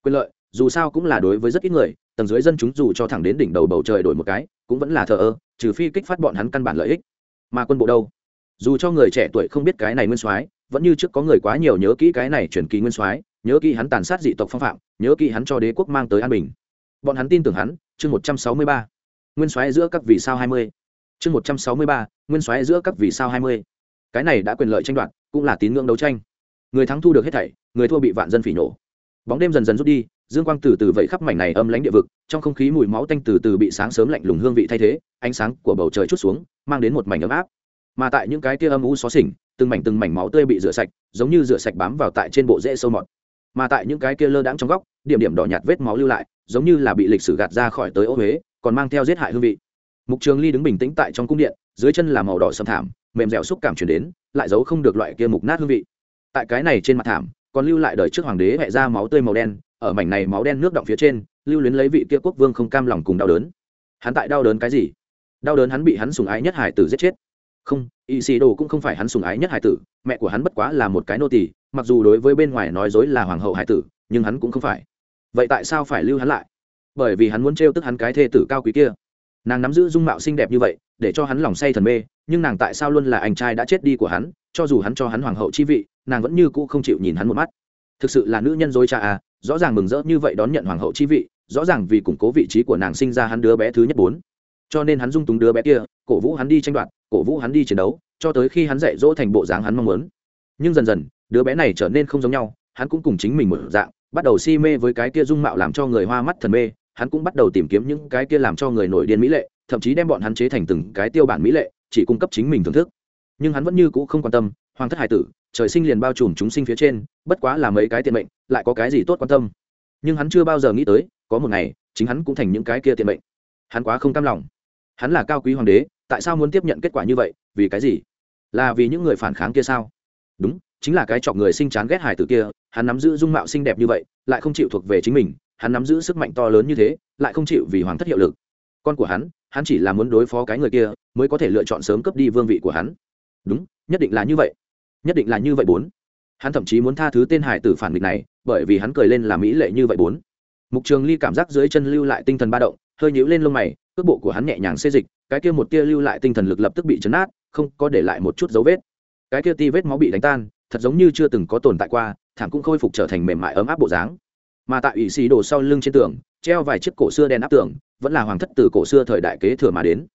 A: Quyền lợi, dù sao cũng là đối với rất ít người, tầng dưới dân chúng dù cho thẳng đến đỉnh đầu bầu trời đổi một cái, cũng vẫn là thờ ơ, trừ phi kích phát bọn hắn căn bản lợi ích. Mà quân bộ đâu? Dù cho người trẻ tuổi không biết cái này nguyên soái, vẫn như trước có người quá nhiều nhớ kỹ cái này chuyển kỳ nguyên soái, nhớ kỹ hắn tàn sát dị tộc phong phạm, nhớ kỹ hắn cho đế quốc mang tới an bình. Bọn hắn tin tưởng hắn, chương một trăm sáu mươi ba nguyên soái giữa các vì sao hai mươi. Chương một trăm sáu mươi ba, nguyên soái giữa các vì sao hai mươi. Cái này đã quyền lợi tranh đoạt, cũng là tín ngưỡng đấu tranh. Người thắng thu được hết thảy, người thua bị vạn dân phỉ nổ. Bóng đêm dần dần rút đi, dương quang từ từ vẫy khắp mảnh này âm lãnh địa vực, trong không khí mùi máu tanh từ từ bị sáng sớm lạnh lùng hương vị thay thế, ánh sáng của bầu trời chút xuống, mang đến một mảnh ấm áp. Mà tại những cái tia âm u xó xỉnh, từng mảnh từng mảnh máu tươi bị rửa sạch, giống như rửa sạch bám vào tại trên bộ rễ sâu mọt. Mà tại những cái kia lơ đãng trong góc, điểm điểm đỏ nhạt vết máu lưu lại, giống như là bị lịch sử gạt ra khỏi tới ô huế còn mang theo giết hại hương vị. Mục trường ly đứng bình tĩnh tại trong cung điện, dưới chân là màu đỏ sầm thảm, mềm dẻo xúc cảm chuyển đến, lại giấu không được loại kia mục nát hương vị. Tại cái này trên mặt thảm, còn lưu lại đời trước hoàng đế hẹ ra máu tươi màu đen, ở mảnh này máu đen nước động phía trên, lưu luyến lấy vị kia quốc vương không cam lòng cùng đau đớn. Hắn tại đau đớn cái gì? Đau đớn hắn bị hắn sùng ái nhất hải tử giết chết. Không y xì đồ cũng không phải hắn sùng ái nhất hải tử, mẹ của hắn bất quá là một cái nô tỳ, mặc dù đối với bên ngoài nói dối là hoàng hậu hải tử, nhưng hắn cũng không phải. Vậy tại sao phải lưu hắn lại? Bởi vì hắn muốn trêu tức hắn cái thê tử cao quý kia. Nàng nắm giữ dung mạo xinh đẹp như vậy, để cho hắn lòng say thần mê, nhưng nàng tại sao luôn là anh trai đã chết đi của hắn, cho dù hắn cho hắn hoàng hậu chi vị, nàng vẫn như cũ không chịu nhìn hắn một mắt. Thực sự là nữ nhân dối cha à rõ ràng mừng rỡ như vậy đón nhận hoàng hậu chi vị, rõ ràng vì củng cố vị trí của nàng sinh ra hắn đứa bé thứ nhất bốn. Cho nên hắn dung túng đứa bé kia, cổ vũ hắn đi tranh đoạt, cổ vũ hắn đi chiến đấu, cho tới khi hắn dạy dỗ thành bộ dáng hắn mong muốn. Nhưng dần dần, đứa bé này trở nên không giống nhau, hắn cũng cùng chính mình một dạng, bắt đầu si mê với cái kia dung mạo làm cho người hoa mắt thần mê hắn cũng bắt đầu tìm kiếm những cái kia làm cho người nổi điên mỹ lệ, thậm chí đem bọn hắn chế thành từng cái tiêu bản mỹ lệ, chỉ cung cấp chính mình thưởng thức. Nhưng hắn vẫn như cũ không quan tâm, hoàng thất hải tử, trời sinh liền bao trùm chúng sinh phía trên, bất quá là mấy cái tiện mệnh, lại có cái gì tốt quan tâm. Nhưng hắn chưa bao giờ nghĩ tới, có một ngày, chính hắn cũng thành những cái kia tiện mệnh. Hắn quá không cam lòng. Hắn là cao quý hoàng đế, tại sao muốn tiếp nhận kết quả như vậy, vì cái gì? Là vì những người phản kháng kia sao? Đúng, chính là cái chọc người sinh chán ghét hải tử kia, hắn nắm giữ dung mạo xinh đẹp như vậy, lại không chịu thuộc về chính mình hắn nắm giữ sức mạnh to lớn như thế, lại không chịu vì hoàng thất hiệu lực. Con của hắn hắn chỉ là muốn đối phó cái người kia, mới có thể lựa chọn sớm cướp đi vương vị của hắn. Đúng, nhất định là như vậy. Nhất định là như vậy bốn. Hắn thậm chí muốn tha thứ tên hải tử phản nghịch này, bởi vì hắn cười lên là mỹ lệ như vậy bốn. Mục trường ly cảm giác dưới chân lưu lại tinh thần ba động, hơi nhíu lên lông mày, cước bộ của hắn nhẹ nhàng xê dịch, cái kia một tia lưu lại tinh thần lực lập tức bị chấn át, không có để lại một chút dấu vết. Cái kia ti vết máu bị đánh tan, thật giống như chưa từng có tồn tại qua, thảm cũng khôi phục trở thành mềm mại ấm áp bộ dáng mà tại ủy xì đồ sau lưng trên tường, treo vài chiếc cổ xưa đèn áp tường, vẫn là hoàng thất từ cổ xưa thời đại kế thừa mà đến.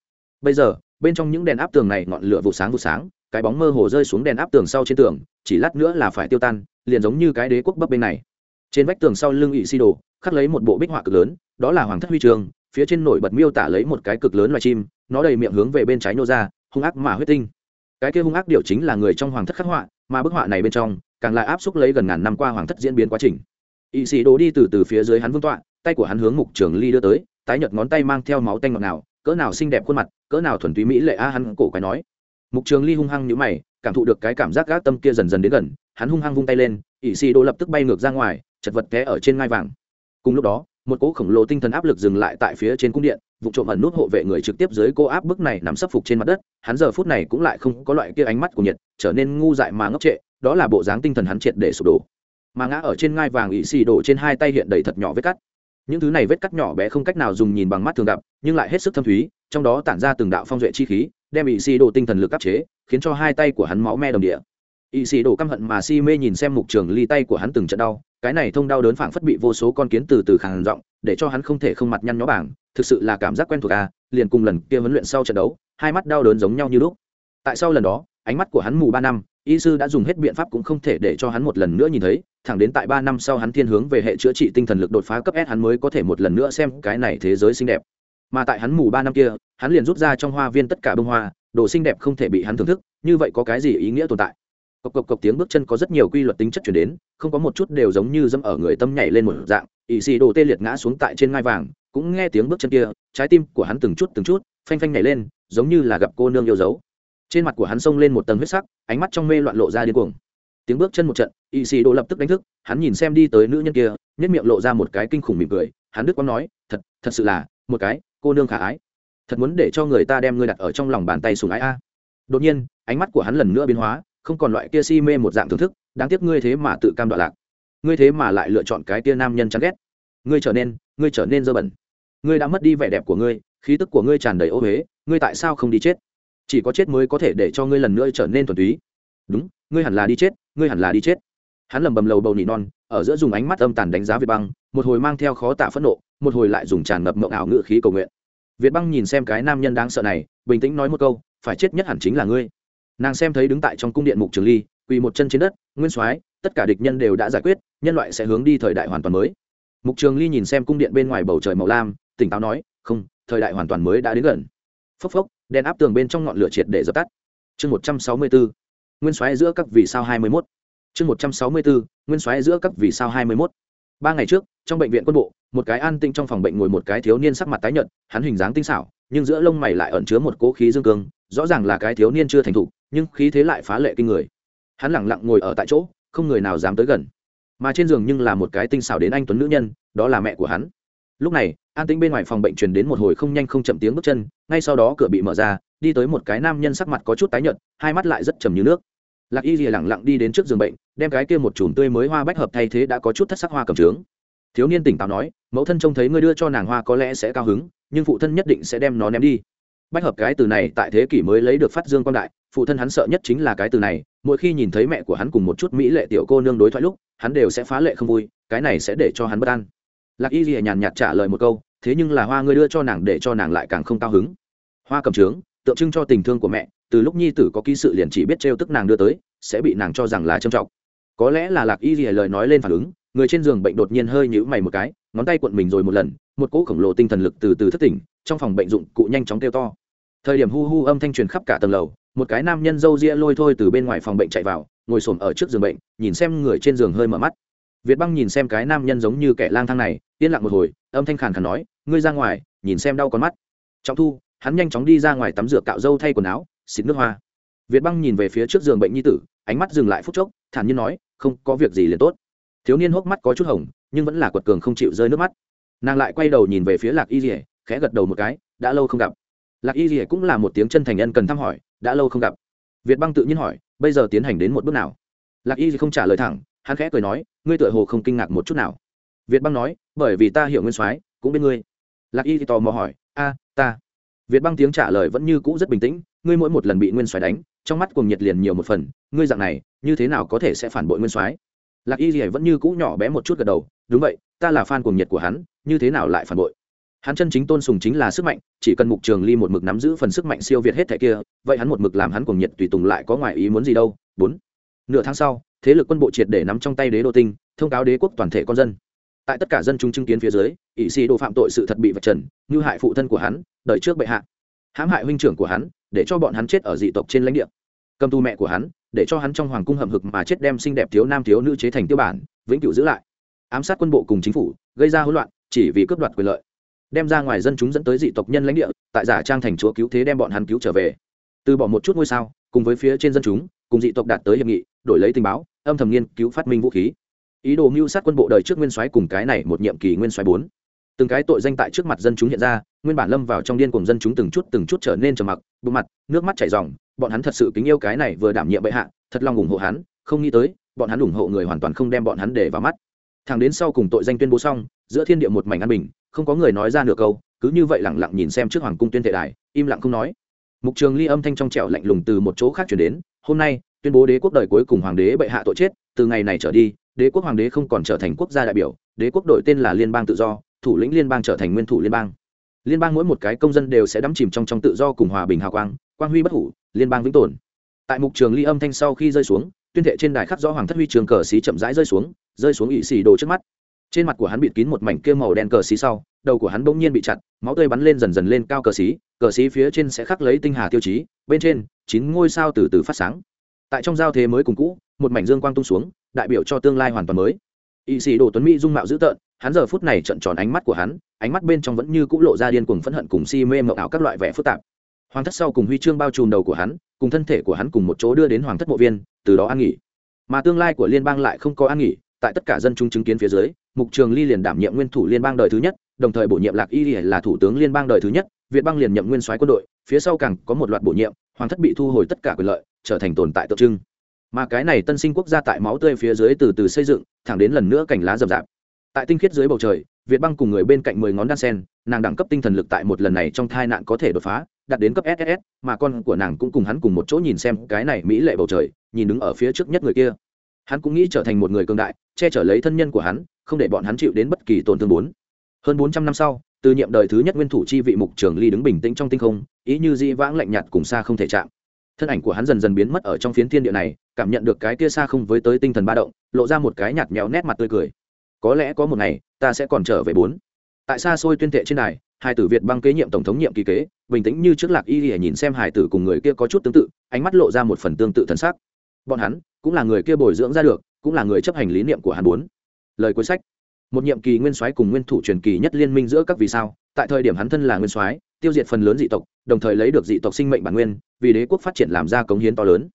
A: Bây giờ, bên trong những đèn áp tường này ngọn lửa vụ sáng vụ sáng, cái bóng mơ hồ rơi xuống đèn áp tường sau trên tường, chỉ lát nữa là phải tiêu tan, liền giống như cái đế quốc bấp bên này. Trên vách tường sau lưng ỵ xi đồ khắc lấy một bộ bích họa cực lớn, đó là hoàng thất huy trường, phía trên nổi bật miêu tả lấy một cái cực lớn loài chim, nó đầy miệng hướng về bên trái nô ra, hung ác mà huyết tinh. Cái kia hung ác điều chính là người trong hoàng thất khắc họa, mà bức họa này bên trong, càng lại áp xúc lấy gần ngàn năm qua hoàng thất diễn biến quá trình ỵ sĩ đồ đi từ từ phía dưới hắn vương tọa, tay của hắn hướng mục trường ly đưa tới, tái nhợt ngón tay mang theo máu tanh ngọt nào cỡ nào xinh đẹp khuôn mặt, cỡ nào thuần túy mỹ lệ a hắn cổ quái nói. Mục trường ly hung hăng nhíu mày, cảm thụ được cái cảm giác gác tâm kia dần dần đến gần, hắn hung hăng vung tay lên ỵ sĩ đồ lập tức bay ngược ra ngoài, chật vật té ở trên ngai vàng. Cùng lúc đó, một cỗ khổng lồ tinh thần áp lực dừng lại tại phía trên cung điện, vụ trộm ẩn nút hộ vệ người trực tiếp dưới cô áp bức này nằm sấp phục trên mặt đất, hắn giờ phút này cũng lại không có loại kia ánh mắt của nhiệt, trở nên ngu dại mà ngốc trệ, đó là bộ dáng tinh thần hắn triệt để sụp đổ mà ngã ở trên ngai vàng ỵ xì đổ trên hai tay hiện đầy thật nhỏ vết cắt. Những thứ này vết cắt nhỏ bé không cách nào dùng nhìn bằng mắt thường gặp, nhưng lại hết sức thâm thúy, trong đó tản ra từng đạo phong duệ chi khí, đem ỵ xì đổ tinh thần lực áp chế, khiến cho hai tay của hắn máu me đồng địa. Ỵ xì đổ căm hận mà si mê nhìn xem mục trường ly tay của hắn từng trận đau, cái này thông đau đớn phảng phất bị vô số con kiến từ từ khàn giọng, để cho hắn không thể không mặt nhăn nhó bảng, thực sự là cảm giác quen thuộc à liền cùng lần kia huấn luyện sau trận đấu, hai mắt đau đớn giống nhau như lúc. Tại sau lần đó ánh mắt của hắn mù ba năm, y sư đã dùng hết biện pháp cũng không thể để cho hắn một lần nữa nhìn thấy, thẳng đến tại ba năm sau hắn thiên hướng về hệ chữa trị tinh thần lực đột phá cấp s hắn mới có thể một lần nữa xem cái này thế giới xinh đẹp. Mà tại hắn mù ba năm kia, hắn liền rút ra trong hoa viên tất cả bông hoa, đồ xinh đẹp không thể bị hắn thưởng thức, như vậy có cái gì ý nghĩa tồn tại? Cộc cộc cộc tiếng bước chân có rất nhiều quy luật tính chất chuyển đến, không có một chút đều giống như dâm ở người tâm nhảy lên một dạng ỵ xì đồ tê liệt ngã xuống tại trên ngai vàng, cũng nghe tiếng bước chân kia, trái tim của hắn từng chút từng chút, phanh phanh nhảy lên, giống như là gặp cô nương yêu dấu trên mặt của hắn xông lên một tầng huyết sắc, ánh mắt trong mê loạn lộ ra điên cuồng. Tiếng bước chân một trận y sĩ đồ lập tức đánh thức, hắn nhìn xem đi tới nữ nhân kia nhất miệng lộ ra một cái kinh khủng mỉm cười, hắn đức quang nói, thật thật sự là, một cái, cô nương khả ái. Thật muốn để cho người ta đem ngươi đặt ở trong lòng bàn tay sùng ái a. Đột nhiên, ánh mắt của hắn lần nữa biến hóa, không còn loại kia si mê một dạng thưởng thức, đáng tiếc ngươi thế mà tự cam đoạn lạc. Ngươi thế mà lại lựa chọn cái tia nam nhân chán ghét. Ngươi trở nên, ngươi trở nên dơ bẩn. Ngươi đã mất đi vẻ đẹp của ngươi, khí tức của ngươi tràn đầy ô huế ngươi tại sao không đi chết? Chỉ có chết mới có thể để cho ngươi lần nữa trở nên thuần túy. Đúng, ngươi hẳn là đi chết, ngươi hẳn là đi chết. Hắn lầm bầm lầu bầu nỉ non, ở giữa dùng ánh mắt âm tàn đánh giá việt băng, một hồi mang theo khó tạ phẫn nộ, một hồi lại dùng tràn ngập mộng ảo ngự khí cầu nguyện. Việt băng nhìn xem cái nam nhân đáng sợ này, bình tĩnh nói một câu, phải chết nhất hẳn chính là ngươi. Nàng xem thấy đứng tại trong cung điện mục trường ly, quỳ một chân trên đất, nguyên soái, tất cả địch nhân đều đã giải quyết, nhân loại sẽ hướng đi thời đại hoàn toàn mới. Mục trường ly nhìn xem cung điện bên ngoài bầu trời màu lam, tỉnh táo nói, không, thời đại hoàn toàn mới đã đến gần. Phốc phốc đèn áp tường bên trong ngọn lửa triệt để dập tắt. Chương một trăm sáu mươi bốn nguyên soái giữa các vì sao hai mươi mốt. Chương một trăm sáu mươi bốn nguyên soái giữa các vì sao hai mươi mốt. Ba ngày trước, trong bệnh viện quân bộ, một cái an tinh trong phòng bệnh ngồi một cái thiếu niên sắc mặt tái nhợt, hắn hình dáng tinh xảo, nhưng giữa lông mày lại ẩn chứa một cỗ khí dương cương, rõ ràng là cái thiếu niên chưa thành thục, nhưng khí thế lại phá lệ kinh người. Hắn lẳng lặng ngồi ở tại chỗ, không người nào dám tới gần. Mà trên giường nhưng là một cái tinh xảo đến anh tuấn nữ nhân, đó là mẹ của hắn. Lúc này an tĩnh bên ngoài phòng bệnh truyền đến một hồi không nhanh không chậm tiếng bước chân, ngay sau đó cửa bị mở ra, đi tới một cái nam nhân sắc mặt có chút tái nhợt, hai mắt lại rất trầm như nước. Lạc y lìa lẳng lặng đi đến trước giường bệnh, đem cái kia một chùm tươi mới hoa bách hợp thay thế đã có chút thất sắc hoa cầm trướng. Thiếu niên tỉnh táo nói, mẫu thân trông thấy ngươi đưa cho nàng hoa có lẽ sẽ cao hứng, nhưng phụ thân nhất định sẽ đem nó ném đi. Bách hợp cái từ này tại thế kỷ mới lấy được phát dương quan đại, phụ thân hắn sợ nhất chính là cái từ này, mỗi khi nhìn thấy mẹ của hắn cùng một chút mỹ lệ tiểu cô nương đối thoại lúc, hắn đều sẽ phá lệ không vui, cái này sẽ để cho hắn bất an. Lạc y lìa nhàn nhạt trả lời một câu thế nhưng là hoa ngươi đưa cho nàng để cho nàng lại càng không cao hứng. Hoa cầm trướng, tượng trưng cho tình thương của mẹ, từ lúc nhi tử có ký sự liền chỉ biết trêu tức nàng đưa tới, sẽ bị nàng cho rằng là trầm trọng. Có lẽ là lạc y lìa lời nói lên phản ứng, người trên giường bệnh đột nhiên hơi nhũ mày một cái, ngón tay cuộn mình rồi một lần, một cỗ khổng lồ tinh thần lực từ từ thất tỉnh, trong phòng bệnh dụng cụ nhanh chóng kêu to. Thời điểm hu hu âm thanh truyền khắp cả tầng lầu, một cái nam nhân râu ria lôi thôi từ bên ngoài phòng bệnh chạy vào, ngồi xổm ở trước giường bệnh, nhìn xem người trên giường hơi mở mắt. Việt băng nhìn xem cái nam nhân giống như kẻ lang thang này, yên lặng một hồi, âm thanh khàn khàn nói ngươi ra ngoài, nhìn xem đau con mắt. Trọng thu, hắn nhanh chóng đi ra ngoài tắm rửa cạo râu thay quần áo, xịt nước hoa. Việt băng nhìn về phía trước giường bệnh nhi tử, ánh mắt dừng lại phút chốc, thản nhiên nói, không, có việc gì liền tốt. Thiếu niên hốc mắt có chút hồng, nhưng vẫn là quật cường không chịu rơi nước mắt. Nàng lại quay đầu nhìn về phía lạc y rỉa khẽ gật đầu một cái, đã lâu không gặp. Lạc y rỉa cũng là một tiếng chân thành nhân cần thăm hỏi, đã lâu không gặp. Việt băng tự nhiên hỏi, bây giờ tiến hành đến một bước nào? Lạc y không trả lời thẳng, hắn khẽ cười nói, ngươi tựa hồ không kinh ngạc một chút nào. Việt băng nói, bởi vì ta hiểu nguyên soái, cũng biết ngươi lạc y thì tò mò hỏi, a, ta. Việt băng tiếng trả lời vẫn như cũ rất bình tĩnh, ngươi mỗi một lần bị nguyên soái đánh, trong mắt cùng nhiệt liền nhiều một phần, ngươi dạng này, như thế nào có thể sẽ phản bội nguyên soái? Lạc y thì vẫn như cũ nhỏ bé một chút gật đầu, đúng vậy, ta là fan cuồng nhiệt của hắn, như thế nào lại phản bội? Hắn chân chính tôn sùng chính là sức mạnh, chỉ cần mục trường ly một mực nắm giữ phần sức mạnh siêu việt hết thẻ kia, vậy hắn một mực làm hắn cuồng nhiệt tùy tùng lại có ngoài ý muốn gì đâu. Bốn, nửa tháng sau, thế lực quân bộ triệt để nắm trong tay đế đô tinh, thông cáo đế quốc toàn thể con dân. Tại tất cả dân chúng chứng kiến phía dưới ỷ sĩ đồ phạm tội sự thật bị vạch trần, như hại phụ thân của hắn đợi trước bệ hạ. Hãm hại huynh trưởng của hắn, để cho bọn hắn chết ở dị tộc trên lãnh địa. Cầm tu mẹ của hắn, để cho hắn trong hoàng cung hầm hực mà chết đem xinh đẹp thiếu nam thiếu nữ chế thành tiêu bản, vĩnh cửu giữ lại. Ám sát quân bộ cùng chính phủ, gây ra hỗn loạn, chỉ vì cướp đoạt quyền lợi. Đem ra ngoài dân chúng dẫn tới dị tộc nhân lãnh địa, tại giả trang thành chúa cứu thế đem bọn hắn cứu trở về. Từ bỏ một chút ngôi sao, cùng với phía trên dân chúng, cùng dị tộc đạt tới hiệp nghị, đổi lấy tình báo, âm thầm nghiên cứu phát minh vũ khí. Ý đồ mưu sát quân bộ đời trước nguyên soái cùng cái này một nhiệm kỳ nguyên soái bốn từng cái tội danh tại trước mặt dân chúng hiện ra, nguyên bản lâm vào trong điên cùng dân chúng từng chút từng chút trở nên trầm mặc bộ mặt, nước mắt chảy ròng, bọn hắn thật sự kính yêu cái này vừa đảm nhiệm bệ hạ, thật lòng ủng hộ hắn, không nghĩ tới, bọn hắn ủng hộ người hoàn toàn không đem bọn hắn để vào mắt. Thằng đến sau cùng tội danh tuyên bố xong, giữa thiên địa một mảnh an bình, không có người nói ra nửa câu, cứ như vậy lẳng lặng nhìn xem trước hoàng cung tuyên tệ đài, im lặng không nói. Mục trường ly âm thanh trong trẻo lạnh lùng từ một chỗ khác chuyển đến, hôm nay, tuyên bố đế quốc đời cuối cùng hoàng đế bệ hạ tội chết, từ ngày này trở đi, đế quốc hoàng đế không còn trở thành quốc gia đại biểu, đế quốc đổi tên là liên bang tự do thủ lĩnh liên bang trở thành nguyên thủ liên bang. Liên bang mỗi một cái công dân đều sẽ đắm chìm trong trong tự do cùng hòa bình hào quang quang huy bất hủ, liên bang vĩnh tồn. Tại mục trường ly âm thanh sau khi rơi xuống, tuyên thệ trên đài khắc rõ hoàng thất huy trường cờ xí chậm rãi rơi xuống rơi xuống ỵ xì đồ trước mắt. Trên mặt của hắn bịt kín một mảnh kia màu đen cờ xí sau, đầu của hắn bỗng nhiên bị chặt, máu tươi bắn lên dần dần lên cao cờ xí cờ xí phía trên sẽ khắc lấy tinh hà tiêu chí, bên trên, chín ngôi sao từ từ phát sáng. Tại trong giao thế mới cùng cũ, một mảnh dương quang tung xuống, đại biểu cho tương lai hoàn toàn mới. Y sĩ đồ tuấn mỹ dung mạo dữ tợn hắn giờ phút này trận tròn ánh mắt của hắn, ánh mắt bên trong vẫn như cũ lộ ra điên cuồng phẫn hận cùng si mê mậu ảo các loại vẻ phức tạp. Hoàng thất sau cùng huy chương bao trùm đầu của hắn, cùng thân thể của hắn cùng một chỗ đưa đến hoàng thất mộ viên, từ đó an nghỉ. Mà tương lai của liên bang lại không có an nghỉ, tại tất cả dân chúng chứng kiến phía dưới, mục trường ly liền đảm nhiệm nguyên thủ liên bang đời thứ nhất, đồng thời bổ nhiệm lạc y là thủ tướng liên bang đời thứ nhất, việt bang liền nhậm nguyên soái quân đội, phía sau càng có một loạt bổ nhiệm, hoàng thất bị thu hồi tất cả quyền lợi, trở thành tồn tại tượng trưng. Mà cái này tân sinh quốc gia tại máu tươi phía dưới từ từ xây dựng, thẳng đến lần nữa cành lá rậm rạp tại tinh khiết dưới bầu trời, việt băng cùng người bên cạnh mười ngón đan sen, nàng đẳng cấp tinh thần lực tại một lần này trong thai nạn có thể đột phá, đạt đến cấp ss mà con của nàng cũng cùng hắn cùng một chỗ nhìn xem cái này mỹ lệ bầu trời, nhìn đứng ở phía trước nhất người kia. Hắn cũng nghĩ trở thành một người cường đại, che chở lấy thân nhân của hắn, không để bọn hắn chịu đến bất kỳ tổn thương bốn. Hơn bốn trăm năm sau, từ nhiệm đời thứ nhất nguyên thủ chi vị mục trường ly đứng bình tĩnh trong tinh không, ý như di vãng lạnh nhạt cùng xa không thể chạm. Thân ảnh của hắn dần dần biến mất ở trong phiến thiên địa này, cảm nhận được cái kia xa không với tới tinh thần ba động, lộ ra một cái nhạt nhẽo nét mặt tươi cười có lẽ có một ngày, ta sẽ còn trở về bốn. Tại xa xôi tuyên tệ trên đài, hai tử việt băng kế nhiệm tổng thống nhiệm kỳ kế, bình tĩnh như trước lạc y lìa nhìn xem hải tử cùng người kia có chút tương tự, ánh mắt lộ ra một phần tương tự thân sắc. Bọn hắn cũng là người kia bồi dưỡng ra được, cũng là người chấp hành lý niệm của hắn bốn. Lời cuối sách. Một nhiệm kỳ nguyên soái cùng nguyên thủ truyền kỳ nhất liên minh giữa các vì sao, tại thời điểm hắn thân là nguyên soái, tiêu diệt phần lớn dị tộc, đồng thời lấy được dị tộc sinh mệnh bản nguyên, vì đế quốc phát triển làm ra cống hiến to lớn.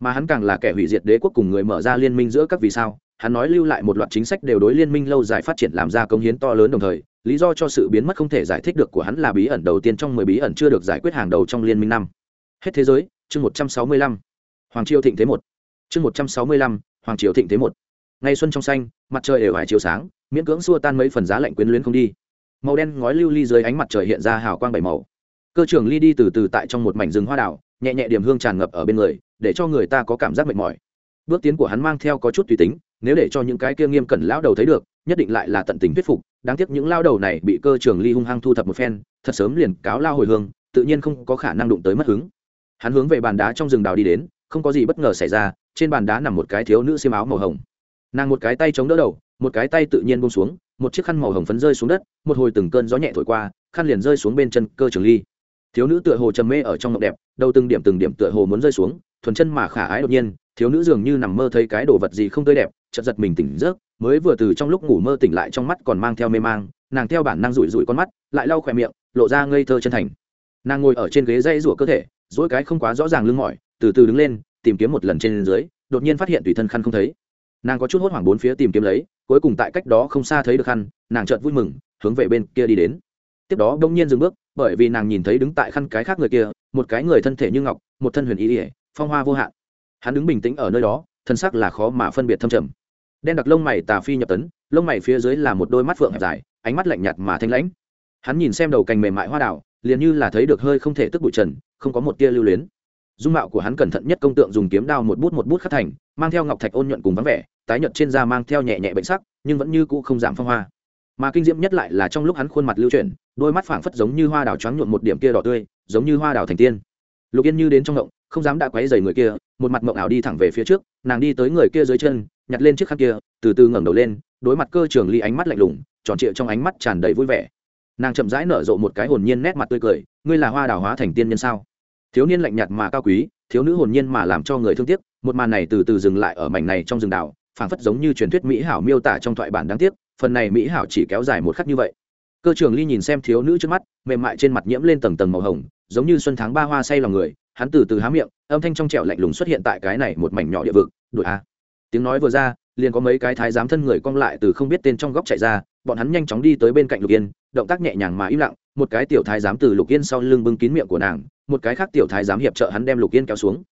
A: Mà hắn càng là kẻ hủy diệt đế quốc cùng người mở ra liên minh giữa các vì sao hắn nói lưu lại một loạt chính sách đều đối liên minh lâu dài phát triển làm ra công hiến to lớn đồng thời, lý do cho sự biến mất không thể giải thích được của hắn là bí ẩn đầu tiên trong mười bí ẩn chưa được giải quyết hàng đầu trong liên minh năm. Hết thế giới, chương một trăm sáu mươi lăm. Hoàng triều thịnh thế một. Chương một trăm sáu mươi lăm, hoàng triều thịnh thế một. Ngày xuân trong xanh, mặt trời đều hải chiều sáng, miễn cưỡng xua tan mấy phần giá lạnh quyến luyến không đi. Màu đen ngói lưu ly dưới ánh mặt trời hiện ra hào quang bảy màu. Cơ trưởng ly đi từ từ tại trong một mảnh rừng hoa đảo, nhẹ nhẹ điểm hương tràn ngập ở bên người, để cho người ta có cảm giác mệt mỏi. Bước tiến của hắn mang theo có chút tùy tính nếu để cho những cái kia nghiêm cẩn lão đầu thấy được, nhất định lại là tận tình thuyết phục. Đáng tiếc những lao đầu này bị cơ trưởng ly hung hăng thu thập một phen, thật sớm liền cáo lao hồi hương, tự nhiên không có khả năng đụng tới mất hứng. Hắn hướng về bàn đá trong rừng đào đi đến, không có gì bất ngờ xảy ra, trên bàn đá nằm một cái thiếu nữ xiêm áo màu hồng. Nàng một cái tay chống đỡ đầu, một cái tay tự nhiên bông xuống, một chiếc khăn màu hồng phấn rơi xuống đất, một hồi từng cơn gió nhẹ thổi qua, khăn liền rơi xuống bên chân cơ trường ly. Thiếu nữ tựa hồ trầm mê ở trong mộng đẹp, đầu từng điểm từng điểm tựa hồ muốn rơi xuống, thuần chân mà khả ái đột nhiên, thiếu nữ dường như nằm mơ thấy cái đồ vật gì không tươi đẹp chợt giật mình tỉnh giấc, mới vừa từ trong lúc ngủ mơ tỉnh lại trong mắt còn mang theo mê mang, nàng theo bản năng rủi rủi con mắt, lại lau khỏe miệng, lộ ra ngây thơ chân thành. Nàng ngồi ở trên ghế dây rủa cơ thể dỗi cái không quá rõ ràng lưng mỏi, từ từ đứng lên, tìm kiếm một lần trên dưới, đột nhiên phát hiện tùy thân khăn không thấy. Nàng có chút hốt hoảng bốn phía tìm kiếm lấy, cuối cùng tại cách đó không xa thấy được khăn, nàng chợt vui mừng, hướng về bên kia đi đến. Tiếp đó đông nhiên dừng bước, bởi vì nàng nhìn thấy đứng tại khăn cái khác người kia, một cái người thân thể như ngọc, một thân huyền ý ỉa phong hoa vô hạn. Hắn đứng bình tĩnh ở nơi đó, thân sắc là khó mà phân biệt thâm trầm đen đặc lông mày tà phi nhập tấn, lông mày phía dưới là một đôi mắt phượng hẹp dài, ánh mắt lạnh nhạt mà thanh lãnh. Hắn nhìn xem đầu cành mềm mại hoa đào, liền như là thấy được hơi không thể tức bụi trần, không có một tia lưu luyến. Dung mạo của hắn cẩn thận nhất công tượng dùng kiếm đao một bút một bút khắc thành, mang theo ngọc thạch ôn nhuận cùng vắng vẻ, tái nhợt trên da mang theo nhẹ nhẹ bệnh sắc, nhưng vẫn như cũ không giảm phong hoa. Mà kinh diễm nhất lại là trong lúc hắn khuôn mặt lưu chuyển, đôi mắt phảng phất giống như hoa đào choáng nhuộm một điểm kia đỏ tươi, giống như hoa đào thành tiên. Lục yên như đến trong ngộng, không dám đã quấy dày người kia, một mặt mộng ảo đi thẳng về phía trước, nàng đi tới người kia dưới chân nhặt lên chiếc khăn kia, từ từ ngẩng đầu lên, đối mặt cơ trường ly ánh mắt lạnh lùng, tròn trịa trong ánh mắt tràn đầy vui vẻ. Nàng chậm rãi nở rộ một cái hồn nhiên nét mặt tươi cười, ngươi là hoa đào hóa thành tiên nhân sao? Thiếu niên lạnh nhạt mà cao quý, thiếu nữ hồn nhiên mà làm cho người thương tiếc, một màn này từ từ dừng lại ở mảnh này trong rừng đảo, phảng phất giống như truyền thuyết mỹ hảo miêu tả trong thoại bản đáng tiếc, phần này mỹ hảo chỉ kéo dài một khắc như vậy. Cơ trường ly nhìn xem thiếu nữ trước mắt, mềm mại trên mặt nhiễm lên tầng tầng màu hồng, giống như xuân tháng ba hoa say lòng người, hắn từ từ há miệng, âm thanh trong trẻo lạnh lùng xuất hiện tại cái này một mảnh nhỏ địa vực đội a à tiếng nói vừa ra, liền có mấy cái thái giám thân người cong lại từ không biết tên trong góc chạy ra, bọn hắn nhanh chóng đi tới bên cạnh lục yên, động tác nhẹ nhàng mà im lặng, một cái tiểu thái giám từ lục yên sau lưng bưng kín miệng của nàng, một cái khác tiểu thái giám hiệp trợ hắn đem lục yên kéo xuống.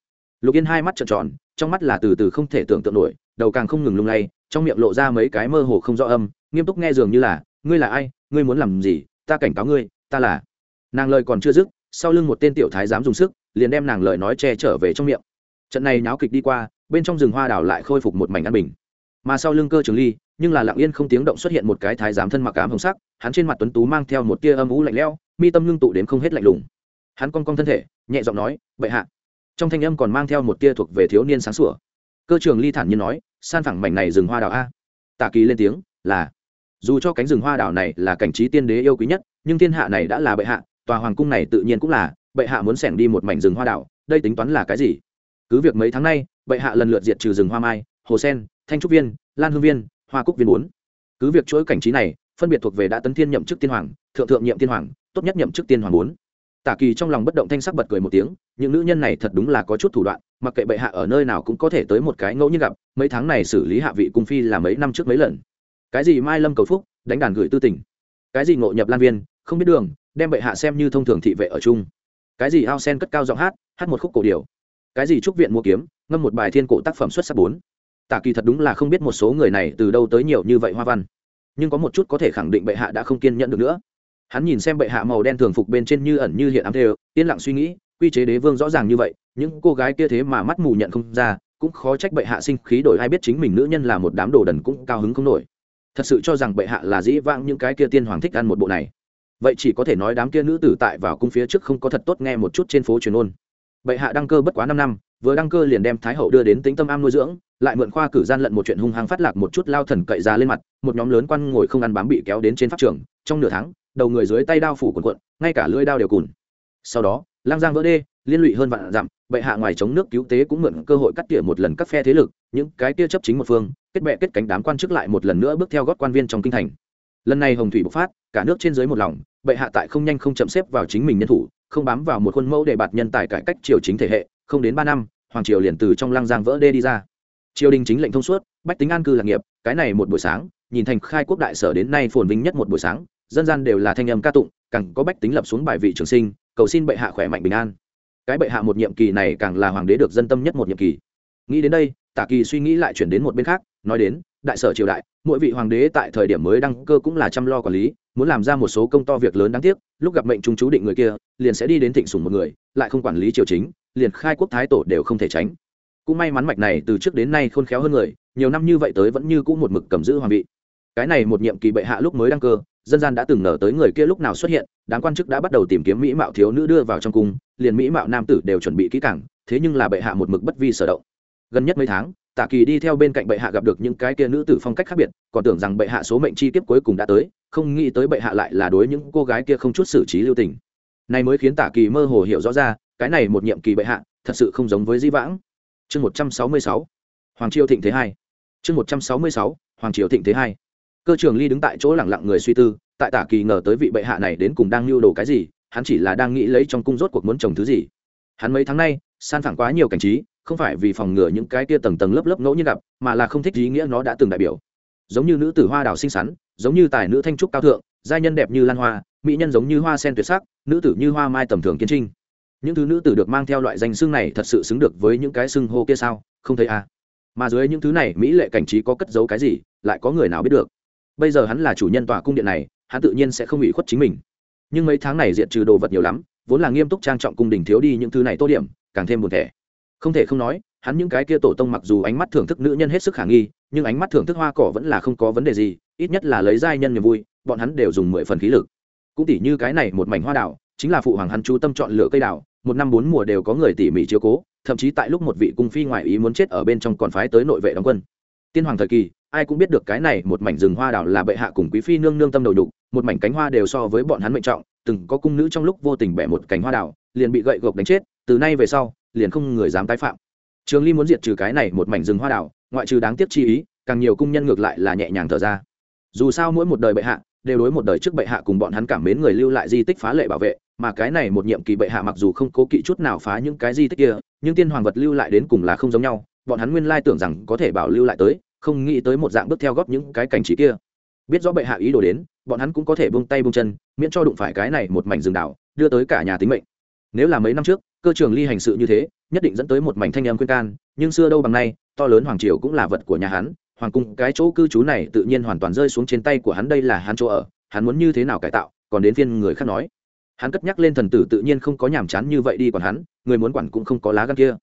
A: Lục yên hai mắt trợn tròn, trong mắt là từ từ không thể tưởng tượng nổi, đầu càng không ngừng lung lay, trong miệng lộ ra mấy cái mơ hồ không rõ âm, nghiêm túc nghe dường như là, ngươi là ai? Ngươi muốn làm gì? Ta cảnh cáo ngươi, ta là nàng lời còn chưa dứt, sau lưng một tên tiểu thái dám dùng sức, liền đem nàng lời nói che trở về trong miệng. Trận này náo kịch đi qua bên trong rừng hoa đảo lại khôi phục một mảnh an bình. Mà sau lưng cơ trường ly, nhưng là lặng yên không tiếng động xuất hiện một cái thái giám thân mặc ám hồng sắc, hắn trên mặt tuấn tú mang theo một tia âm ú lạnh lẽo, mi tâm ngưng tụ đến không hết lạnh lùng. Hắn cong cong thân thể, nhẹ giọng nói, bệ hạ. Trong thanh âm còn mang theo một tia thuộc về thiếu niên sáng sủa. Cơ trường ly thản nhiên nói, san phẳng mảnh này rừng hoa đào a. Tạ kỳ lên tiếng, là. Dù cho cánh rừng hoa đào này là cảnh trí tiên đế yêu quý nhất, nhưng thiên hạ này đã là bệ hạ, tòa hoàng cung này tự nhiên cũng là, bệ hạ muốn xẻng đi một mảnh rừng hoa đào, đây tính toán là cái gì? Cứ việc mấy tháng nay bệ hạ lần lượt diệt trừ rừng hoa mai, hồ sen, thanh trúc viên, lan hương viên, hoa cúc viên bốn. Cứ việc chuỗi cảnh trí này phân biệt thuộc về đã tấn thiên nhậm chức tiên hoàng, thượng thượng nhiệm tiên hoàng, tốt nhất nhậm chức tiên hoàng bốn. Tả kỳ trong lòng bất động thanh sắc bật cười một tiếng, những nữ nhân này thật đúng là có chút thủ đoạn, mặc kệ bệ hạ ở nơi nào cũng có thể tới một cái ngẫu nhiên gặp, mấy tháng này xử lý hạ vị cung phi là mấy năm trước mấy lần. Cái gì mai lâm cầu phúc, đánh đàn gửi tư tình. Cái gì ngộ nhập lan viên, không biết đường, đem bệ hạ xem như thông thường thị vệ ở chung. Cái gì ao sen cất cao giọng hát hát một khúc cổ điều cái gì trúc viện mua kiếm, ngâm một bài thiên cổ tác phẩm xuất sắc bốn. Tả kỳ thật đúng là không biết một số người này từ đâu tới nhiều như vậy hoa văn. Nhưng có một chút có thể khẳng định bệ hạ đã không kiên nhẫn được nữa. Hắn nhìn xem bệ hạ màu đen thường phục bên trên như ẩn như hiện ám thê yên lặng suy nghĩ, quy chế đế vương rõ ràng như vậy, những cô gái kia thế mà mắt mù nhận không ra, cũng khó trách bệ hạ sinh khí đổi ai biết chính mình nữ nhân là một đám đồ đần cũng cao hứng không nổi. Thật sự cho rằng bệ hạ là dĩ vãng những cái kia tiên hoàng thích ăn một bộ này. Vậy chỉ có thể nói đám kia nữ tử tại vào cung phía trước không có thật tốt nghe một chút trên phố truyền ôn bệ hạ đăng cơ bất quá năm năm, vừa đăng cơ liền đem thái hậu đưa đến tính tâm am nuôi dưỡng, lại mượn khoa cử gian lận một chuyện hung hăng phát lạc một chút lao thần cậy ra lên mặt, một nhóm lớn quan ngồi không ăn bám bị kéo đến trên pháp trường, trong nửa tháng, đầu người dưới tay đao phủ quần quận ngay cả lưỡi đao đều cùn. Sau đó, lang giang vỡ đê, liên lụy hơn vạn dặm, bệ hạ ngoài chống nước cứu tế cũng mượn cơ hội cắt tỉa một lần các phe thế lực, những cái kia chấp chính một phương, kết bệ kết cánh đám quan chức lại một lần nữa bước theo gót quan viên trong kinh thành. Lần này hồng thủy bộc phát, cả nước trên dưới một lòng, bệ hạ tại không nhanh không chậm xếp vào chính mình nhân thủ không bám vào một khuôn mẫu để bạt nhân tài cải cách triều chính thể hệ, không đến ba năm, hoàng triều liền từ trong lăng giang vỡ đê đi ra. Triều đình chính lệnh thông suốt, bách tính an cư lạc nghiệp, cái này một buổi sáng, nhìn thành khai quốc đại sở đến nay phồn vinh nhất một buổi sáng, dân gian đều là thanh âm ca tụng, càng có bách tính lập xuống bài vị trường sinh, cầu xin bệ hạ khỏe mạnh bình an. Cái bệ hạ một nhiệm kỳ này càng là hoàng đế được dân tâm nhất một nhiệm kỳ. Nghĩ đến đây, tả kỳ suy nghĩ lại chuyển đến một bên khác, nói đến, đại sở triều đại, mỗi vị hoàng đế tại thời điểm mới đăng cơ cũng là chăm lo quản lý muốn làm ra một số công to việc lớn đáng tiếc, lúc gặp mệnh trung chú định người kia, liền sẽ đi đến thịnh sùng một người, lại không quản lý triều chính, liền khai quốc thái tổ đều không thể tránh. Cũng may mắn mạch này từ trước đến nay khôn khéo hơn người, nhiều năm như vậy tới vẫn như cũ một mực cầm giữ hoàng vị. Cái này một nhiệm kỳ bệ hạ lúc mới đăng cơ, dân gian đã từng nở tới người kia lúc nào xuất hiện, đám quan chức đã bắt đầu tìm kiếm mỹ mạo thiếu nữ đưa vào trong cung, liền mỹ mạo nam tử đều chuẩn bị kỹ càng, thế nhưng là bệ hạ một mực bất vi sở động. Gần nhất mấy tháng tạ kỳ đi theo bên cạnh bệ hạ gặp được những cái kia nữ tử phong cách khác biệt, còn tưởng rằng bệ hạ số mệnh chi kiếp cuối cùng đã tới, không nghĩ tới bệ hạ lại là đối những cô gái kia không chút xử trí lưu tình. Này mới khiến tạ kỳ mơ hồ hiểu rõ ra, cái này một nhiệm kỳ bệ hạ, thật sự không giống với di vãng. Chương một trăm sáu mươi sáu, hoàng triều thịnh thế hai. Chương một trăm sáu mươi sáu, hoàng triều thịnh thế hai. Cơ trường ly đứng tại chỗ lẳng lặng người suy tư, tại tả kỳ ngờ tới vị bệ hạ này đến cùng đang lưu đồ cái gì, hắn chỉ là đang nghĩ lấy trong cung rốt cuộc muốn trồng thứ gì. Hắn mấy tháng nay, san phẳng quá nhiều cảnh trí không phải vì phòng ngừa những cái kia tầng tầng lớp lớp ngẫu nhiên gặp, mà là không thích ý nghĩa nó đã từng đại biểu. Giống như nữ tử hoa đào xinh xắn, giống như tài nữ thanh trúc cao thượng, giai nhân đẹp như lan hoa, mỹ nhân giống như hoa sen tuyệt sắc, nữ tử như hoa mai tầm thường kiên trinh. Những thứ nữ tử được mang theo loại danh xưng này thật sự xứng được với những cái xưng hô kia sao? Không thấy à? Mà dưới những thứ này, mỹ lệ cảnh trí có cất giấu cái gì, lại có người nào biết được? Bây giờ hắn là chủ nhân tòa cung điện này, hắn tự nhiên sẽ không bị khuất chính mình. Nhưng mấy tháng này diện trừ đồ vật nhiều lắm, vốn là nghiêm túc trang trọng cung đình thiếu đi những thứ này tô điểm, càng thêm buồn thẻ không thể không nói, hắn những cái kia tổ tông mặc dù ánh mắt thưởng thức nữ nhân hết sức khả nghi, nhưng ánh mắt thưởng thức hoa cỏ vẫn là không có vấn đề gì, ít nhất là lấy giai nhân niềm vui, bọn hắn đều dùng mười phần khí lực. Cũng tỉ như cái này một mảnh hoa đảo, chính là phụ hoàng hắn chú tâm chọn lựa cây đảo, một năm bốn mùa đều có người tỉ mỉ chiếu cố, thậm chí tại lúc một vị cung phi ngoại ý muốn chết ở bên trong còn phái tới nội vệ đóng quân. Tiên hoàng thời kỳ, ai cũng biết được cái này một mảnh rừng hoa đảo là bệ hạ cùng quý phi nương nương tâm đầu đục một mảnh cánh hoa đều so với bọn hắn mệnh trọng, từng có cung nữ trong lúc vô tình bẻ một cánh hoa đảo, liền bị gậy gộc đánh chết, từ nay về sau liền không người dám tái phạm. Trường ly muốn diệt trừ cái này một mảnh rừng hoa đảo, ngoại trừ đáng tiếc chi ý, càng nhiều cung nhân ngược lại là nhẹ nhàng thở ra. Dù sao mỗi một đời bệ hạ, đều đối một đời trước bệ hạ cùng bọn hắn cảm mến người lưu lại di tích phá lệ bảo vệ, mà cái này một nhiệm kỳ bệ hạ mặc dù không cố kỵ chút nào phá những cái di tích kia, nhưng tiên hoàng vật lưu lại đến cùng là không giống nhau, bọn hắn nguyên lai tưởng rằng có thể bảo lưu lại tới, không nghĩ tới một dạng bước theo góp những cái cảnh trí kia. Biết rõ bệ hạ ý đồ đến, bọn hắn cũng có thể buông tay buông chân, miễn cho đụng phải cái này một mảnh rừng đảo, đưa tới cả nhà tính mệnh. Nếu là mấy năm trước cơ trường ly hành sự như thế, nhất định dẫn tới một mảnh thanh âm khuyên can, nhưng xưa đâu bằng nay, to lớn hoàng triều cũng là vật của nhà hắn, hoàng cung cái chỗ cư trú này tự nhiên hoàn toàn rơi xuống trên tay của hắn, đây là hắn chỗ ở, hắn muốn như thế nào cải tạo, còn đến phiên người khác nói. Hắn cất nhắc lên thần tử tự nhiên không có nhàm chán như vậy đi còn hắn, người muốn quản cũng không có lá gan kia.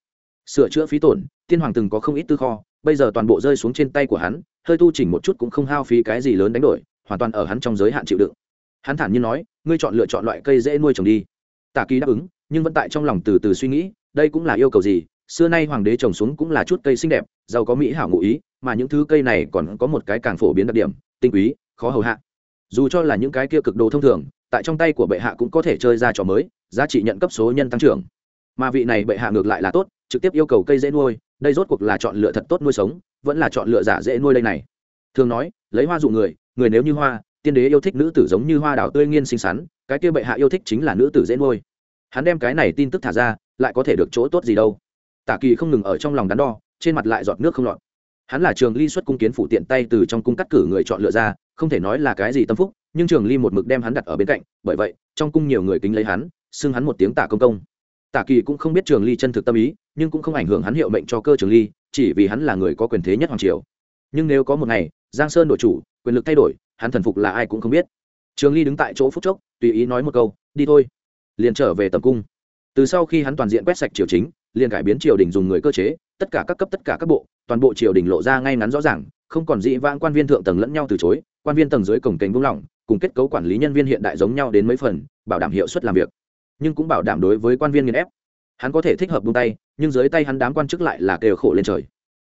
A: Sửa chữa phí tổn, tiên hoàng từng có không ít tư kho, bây giờ toàn bộ rơi xuống trên tay của hắn, hơi tu chỉnh một chút cũng không hao phí cái gì lớn đánh đổi, hoàn toàn ở hắn trong giới hạn chịu đựng. Hắn thản nhiên nói, ngươi chọn lựa chọn loại cây dễ nuôi trồng đi. Tả kỳ đáp ứng nhưng vẫn tại trong lòng từ từ suy nghĩ, đây cũng là yêu cầu gì, xưa nay hoàng đế trồng xuống cũng là chút cây xinh đẹp, giàu có mỹ hảo ngụ ý, mà những thứ cây này còn có một cái càng phổ biến đặc điểm, tinh quý khó hầu hạ. Dù cho là những cái kia cực đồ thông thường, tại trong tay của bệ hạ cũng có thể chơi ra trò mới, giá trị nhận cấp số nhân tăng trưởng. Mà vị này bệ hạ ngược lại là tốt, trực tiếp yêu cầu cây dễ nuôi, đây rốt cuộc là chọn lựa thật tốt nuôi sống, vẫn là chọn lựa giả dễ nuôi đây này. Thường nói, lấy hoa dụ người người nếu như hoa, tiên đế yêu thích nữ tử giống như hoa đào tươi nghiên xinh xắn, cái kia bệ hạ yêu thích chính là nữ tử dễ nuôi hắn đem cái này tin tức thả ra, lại có thể được chỗ tốt gì đâu. Tả kỳ không ngừng ở trong lòng đắn đo, trên mặt lại giọt nước không lọt. Hắn là trường ly xuất cung kiến phủ tiện tay từ trong cung cắt cử người chọn lựa ra, không thể nói là cái gì tâm phúc, nhưng trường ly một mực đem hắn đặt ở bên cạnh, bởi vậy, trong cung nhiều người kính lấy hắn, xưng hắn một tiếng tả công công. Tả kỳ cũng không biết trường ly chân thực tâm ý, nhưng cũng không ảnh hưởng hắn hiệu mệnh cho cơ trường ly, chỉ vì hắn là người có quyền thế nhất hoàng triều. Nhưng nếu có một ngày, giang sơn đổi chủ, quyền lực thay đổi, hắn thần phục là ai cũng không biết. Trường ly đứng tại chỗ phút chốc, tùy ý nói một câu, đi thôi liền trở về tầm cung. Từ sau khi hắn toàn diện quét sạch triều chính, liền cải biến triều đình dùng người cơ chế, tất cả các cấp, tất cả các bộ, toàn bộ triều đình lộ ra ngay ngắn rõ ràng, không còn dị vãng quan viên thượng tầng lẫn nhau từ chối, quan viên tầng dưới cổng kênh buông lỏng cùng kết cấu quản lý nhân viên hiện đại giống nhau đến mấy phần, bảo đảm hiệu suất làm việc, nhưng cũng bảo đảm đối với quan viên nghiền ép. Hắn có thể thích hợp buông tay, nhưng dưới tay hắn đám quan chức lại là kêu khổ lên trời.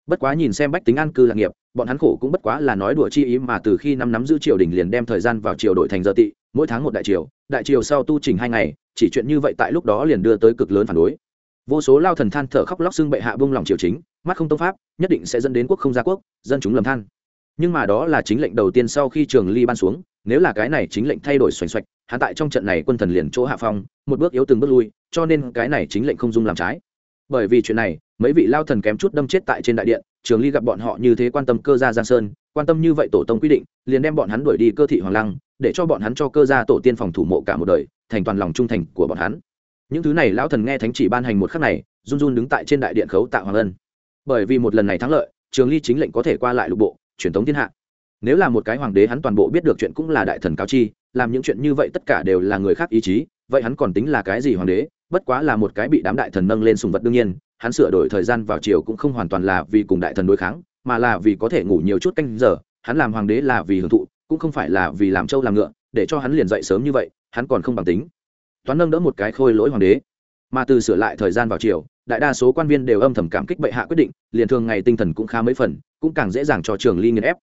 A: Bất quá nhìn xem bách tính an cư lạc nghiệp, bọn hắn khổ cũng bất quá là nói đùa chi ý mà từ khi năm nắm giữ triều đình liền đem thời gian vào triều đổi thành giờ tị mỗi tháng một đại triều đại triều sau tu trình hai ngày, chỉ chuyện như vậy tại lúc đó liền đưa tới cực lớn phản đối. Vô số lao thần than thở khóc lóc xưng bệ hạ buông lòng triều chính, mắt không tông pháp, nhất định sẽ dẫn đến quốc không gia quốc, dân chúng lầm than. Nhưng mà đó là chính lệnh đầu tiên sau khi trường ly ban xuống, nếu là cái này chính lệnh thay đổi xoành xoạch hạ tại trong trận này quân thần liền chỗ hạ phong, một bước yếu từng bước lui, cho nên cái này chính lệnh không dung làm trái. Bởi vì chuyện này, mấy vị lao thần kém chút đâm chết tại trên đại điện, trường ly gặp bọn họ như thế quan tâm cơ gia giang sơn, quan tâm như vậy tổ tông quy định, liền đem bọn hắn đuổi đi cơ thị hoàng lăng để cho bọn hắn cho cơ gia tổ tiên phòng thủ mộ cả một đời, thành toàn lòng trung thành của bọn hắn. Những thứ này lão thần nghe thánh chỉ ban hành một khắc này, run run đứng tại trên đại điện khấu tạ hoàng ân. Bởi vì một lần này thắng lợi, trường ly chính lệnh có thể qua lại lục bộ, truyền thống thiên hạ. Nếu là một cái hoàng đế hắn toàn bộ biết được chuyện cũng là đại thần cao chi, làm những chuyện như vậy tất cả đều là người khác ý chí, vậy hắn còn tính là cái gì hoàng đế? Bất quá là một cái bị đám đại thần nâng lên sùng vật đương nhiên, hắn sửa đổi thời gian vào chiều cũng không hoàn toàn là vì cùng đại thần đối kháng, mà là vì có thể ngủ nhiều chút canh giờ, hắn làm hoàng đế là vì hưởng thụ cũng không phải là vì làm trâu làm ngựa, để cho hắn liền dậy sớm như vậy, hắn còn không bằng tính. Toán nâng đỡ một cái khôi lỗi hoàng đế. Mà từ sửa lại thời gian vào chiều, đại đa số quan viên đều âm thầm cảm kích bệ hạ quyết định, liền thường ngày tinh thần cũng khá mấy phần, cũng càng dễ dàng cho trường ly nghiền ép.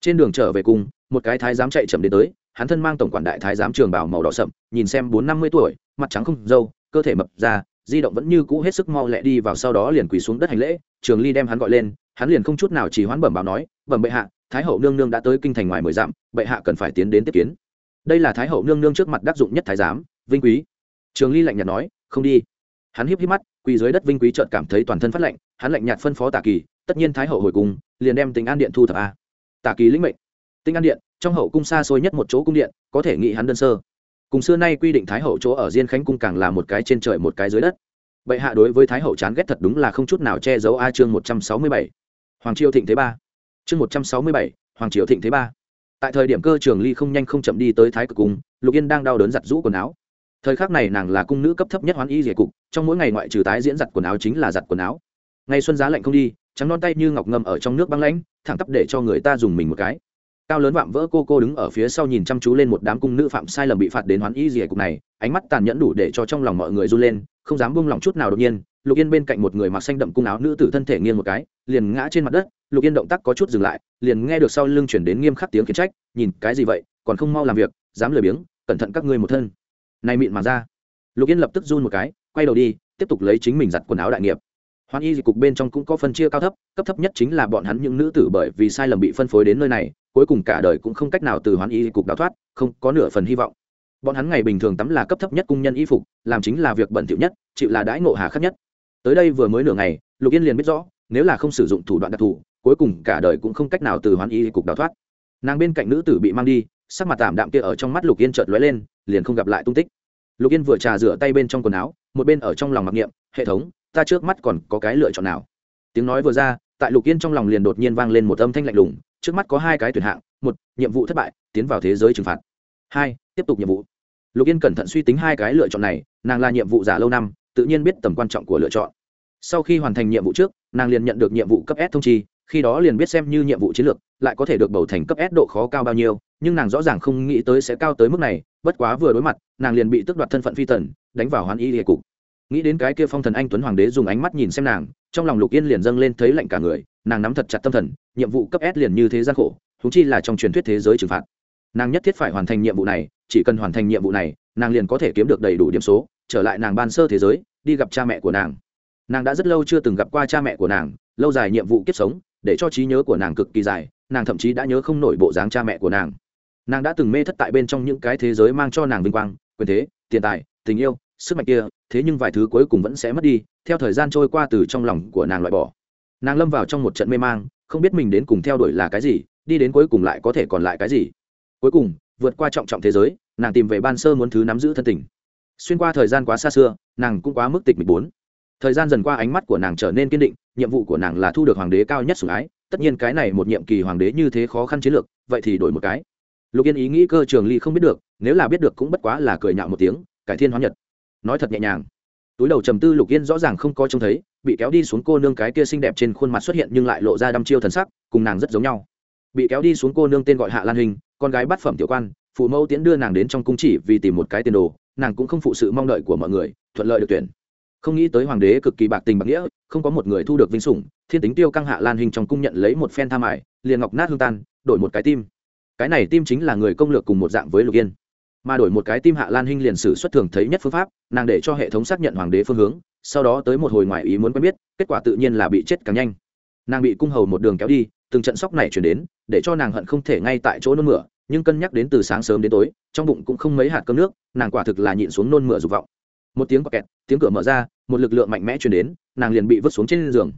A: Trên đường trở về cùng, một cái thái giám chạy chậm đến tới, hắn thân mang tổng quản đại thái giám trường bảo màu đỏ sậm, nhìn xem bốn năm mươi tuổi, mặt trắng không dâu cơ thể mập ra, di động vẫn như cũ hết sức mau lẹ đi vào sau đó liền quỳ xuống đất hành lễ, trường ly đem hắn gọi lên, hắn liền không chút nào chỉ hoán bẩm báo nói, bẩm bệ hạ thái hậu nương nương đã tới kinh thành ngoài mười dặm bệ hạ cần phải tiến đến tiếp kiến. Đây là thái hậu nương nương trước mặt đắc dụng nhất thái giám vinh quý. Trường ly lạnh nhạt nói không đi. Hắn hiếp hiếp mắt quỳ dưới đất vinh quý chợt cảm thấy toàn thân phát lạnh hắn lạnh nhạt phân phó tả kỳ tất nhiên thái hậu hồi cùng, liền đem tình an điện thu thập a. Tả kỳ lĩnh mệnh. Tinh an điện trong hậu cung xa xôi nhất một chỗ cung điện có thể nghĩ hắn đơn sơ. Cùng xưa nay quy định thái hậu chỗ ở diên khánh cung càng là một cái trên trời một cái dưới đất. Bệ hạ đối với thái hậu chán ghét thật đúng là không chút nào che giấu a chương một trăm sáu mươi bảy. Hoàng triều thịnh thế ba chương một trăm sáu mươi bảy, hoàng triều thịnh thế ba. Tại thời điểm cơ trường ly không nhanh không chậm đi tới thái cực cung, lục yên đang đau đớn giặt rũ quần áo. Thời khắc này nàng là cung nữ cấp thấp nhất hoán y dề cục, trong mỗi ngày ngoại trừ tái diễn giặt quần áo chính là giặt quần áo. Ngày xuân giá lạnh không đi, trắng non tay như ngọc ngâm ở trong nước băng lãnh, thẳng tắp để cho người ta dùng mình một cái. Cao lớn vạm vỡ cô cô đứng ở phía sau nhìn chăm chú lên một đám cung nữ phạm sai lầm bị phạt đến hoán y dề cục này, ánh mắt tàn nhẫn đủ để cho trong lòng mọi người run lên, không dám buông lòng chút nào đột nhiên, lục yên bên cạnh một người mặc xanh đậm cung áo nữ tử thân thể nghiêng một cái, liền ngã trên mặt đất lục yên động tác có chút dừng lại, liền nghe được sau lưng chuyển đến nghiêm khắc tiếng khiển trách, nhìn, cái gì vậy? Còn không mau làm việc, dám lười biếng, cẩn thận các ngươi một thân. Này mịn mà ra. Lục yên lập tức run một cái, quay đầu đi, tiếp tục lấy chính mình giặt quần áo đại nghiệp. Hoan y dịch cục bên trong cũng có phân chia cao thấp, cấp thấp nhất chính là bọn hắn những nữ tử bởi vì sai lầm bị phân phối đến nơi này, cuối cùng cả đời cũng không cách nào từ hoan y dịch cục đào thoát, không có nửa phần hy vọng. Bọn hắn ngày bình thường tắm là cấp thấp nhất cung nhân y phục, làm chính là việc bẩn thỉu nhất, chịu là đãi ngộ hà khắc nhất. Tới đây vừa mới nửa ngày, lục yên liền biết rõ, nếu là không sử dụng thủ đoạn đặc thù cuối cùng cả đời cũng không cách nào từ hoán y cục đào thoát. Nàng bên cạnh nữ tử bị mang đi, sắc mặt tạm đạm kia ở trong mắt lục yên chợt lóe lên, liền không gặp lại tung tích. Lục yên vừa trà rửa tay bên trong quần áo, một bên ở trong lòng mặc niệm, hệ thống, ta trước mắt còn có cái lựa chọn nào? Tiếng nói vừa ra, tại lục yên trong lòng liền đột nhiên vang lên một âm thanh lạnh lùng, trước mắt có hai cái tuyển hạng, một, nhiệm vụ thất bại, tiến vào thế giới trừng phạt. Hai, tiếp tục nhiệm vụ. Lục yên cẩn thận suy tính hai cái lựa chọn này, nàng là nhiệm vụ giả lâu năm, tự nhiên biết tầm quan trọng của lựa chọn. Sau khi hoàn thành nhiệm vụ trước, nàng liền nhận được nhiệm vụ cấp s thông chi khi đó liền biết xem như nhiệm vụ chiến lược, lại có thể được bầu thành cấp s độ khó cao bao nhiêu, nhưng nàng rõ ràng không nghĩ tới sẽ cao tới mức này, bất quá vừa đối mặt, nàng liền bị tước đoạt thân phận phi tần, đánh vào hoán y hệ cục. Nghĩ đến cái kia phong thần anh tuấn hoàng đế dùng ánh mắt nhìn xem nàng, trong lòng lục yên liền dâng lên thấy lạnh cả người, nàng nắm thật chặt tâm thần, nhiệm vụ cấp s liền như thế gian khổ thú chi là trong truyền thuyết thế giới trừng phạt. Nàng nhất thiết phải hoàn thành nhiệm vụ này, chỉ cần hoàn thành nhiệm vụ này, nàng liền có thể kiếm được đầy đủ điểm số, trở lại nàng ban sơ thế giới, đi gặp cha mẹ của nàng. Nàng đã rất lâu chưa từng gặp qua cha mẹ của nàng, lâu dài nhiệm vụ kiếp sống để cho trí nhớ của nàng cực kỳ dài, nàng thậm chí đã nhớ không nổi bộ dáng cha mẹ của nàng. Nàng đã từng mê thất tại bên trong những cái thế giới mang cho nàng vinh quang, quyền thế, tiền tài, tình yêu, sức mạnh kia, thế nhưng vài thứ cuối cùng vẫn sẽ mất đi, theo thời gian trôi qua từ trong lòng của nàng loại bỏ. Nàng lâm vào trong một trận mê mang, không biết mình đến cùng theo đuổi là cái gì, đi đến cuối cùng lại có thể còn lại cái gì. Cuối cùng, vượt qua trọng trọng thế giới, nàng tìm về ban sơ muốn thứ nắm giữ thân tình. Xuyên qua thời gian quá xa xưa, nàng cũng quá mức tịch mịch bốn. Thời gian dần qua ánh mắt của nàng trở nên kiên định nhiệm vụ của nàng là thu được hoàng đế cao nhất sủng ái, tất nhiên cái này một nhiệm kỳ hoàng đế như thế khó khăn chiến lược, vậy thì đổi một cái. Lục yên ý nghĩ cơ trường ly không biết được, nếu là biết được cũng bất quá là cười nhạo một tiếng, cải thiên hóa nhật. Nói thật nhẹ nhàng. Túi đầu trầm tư lục yên rõ ràng không có trông thấy, bị kéo đi xuống cô nương cái kia xinh đẹp trên khuôn mặt xuất hiện nhưng lại lộ ra đăm chiêu thần sắc, cùng nàng rất giống nhau. Bị kéo đi xuống cô nương tên gọi hạ lan hình, con gái bắt phẩm tiểu quan, phụ mẫu tiễn đưa nàng đến trong cung chỉ vì tìm một cái tiền đồ, nàng cũng không phụ sự mong đợi của mọi người, thuận lợi được tuyển không nghĩ tới hoàng đế cực kỳ bạc tình bạc nghĩa, không có một người thu được vinh sủng, thiên tính tiêu căng hạ lan hình trong cung nhận lấy một phen tham ải liền ngọc nát hương tan, đổi một cái tim. Cái này tim chính là người công lược cùng một dạng với lục yên. Mà đổi một cái tim hạ lan hinh liền sử xuất thường thấy nhất phương pháp, nàng để cho hệ thống xác nhận hoàng đế phương hướng, sau đó tới một hồi ngoài ý muốn quen biết, kết quả tự nhiên là bị chết càng nhanh. Nàng bị cung hầu một đường kéo đi, từng trận sóc này chuyển đến, để cho nàng hận không thể ngay tại chỗ nôn mửa, nhưng cân nhắc đến từ sáng sớm đến tối, trong bụng cũng không mấy hạt cơm nước, nàng quả thực là nhịn xuống nôn mửa dục vọng một tiếng quạt kẹt, tiếng cửa mở ra, một lực lượng mạnh mẽ chuyển đến, nàng liền bị vứt xuống trên giường.